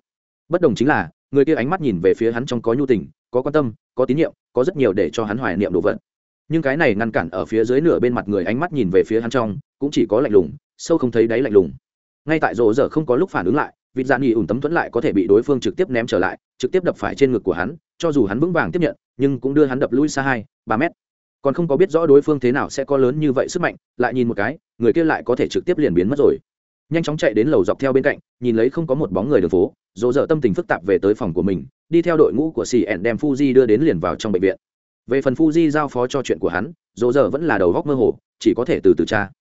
Bất đồng chính là, người kia ánh mắt nhìn về phía hắn trong có nhu tình, có quan tâm, có tín nhiệm, có rất nhiều để cho hắn hoài niệm đồ vật. Nhưng cái này ngăn cản ở phía dưới nửa bên mặt người ánh mắt nhìn về phía hắn trong, cũng chỉ có lạnh lùng, sâu không thấy đáy lạnh lùng. Ngay tại rộ giờ không có lúc phản ứng lại, vịt dạn nghỉ ủn tấm thuẫn lại có thể bị đối phương trực tiếp ném trở lại, trực tiếp đập phải trên ngực của hắn, cho dù hắn vững vàng tiếp nhận, nhưng cũng đưa hắn đập lui xa hai, ba mét còn không có biết rõ đối phương thế nào sẽ có lớn như vậy sức mạnh, lại nhìn một cái, người kia lại có thể trực tiếp liền biến mất rồi. Nhanh chóng chạy đến lầu dọc theo bên cạnh, nhìn lấy không có một bóng người đường phố, dỗ dở tâm tình phức tạp về tới phòng của mình, đi theo đội ngũ của xì ẻn đem fuji đưa đến liền vào trong bệnh viện. Về phần fuji giao phó cho chuyện của hắn, dỗ dở vẫn là đầu góc mơ hồ, chỉ có thể từ từ cha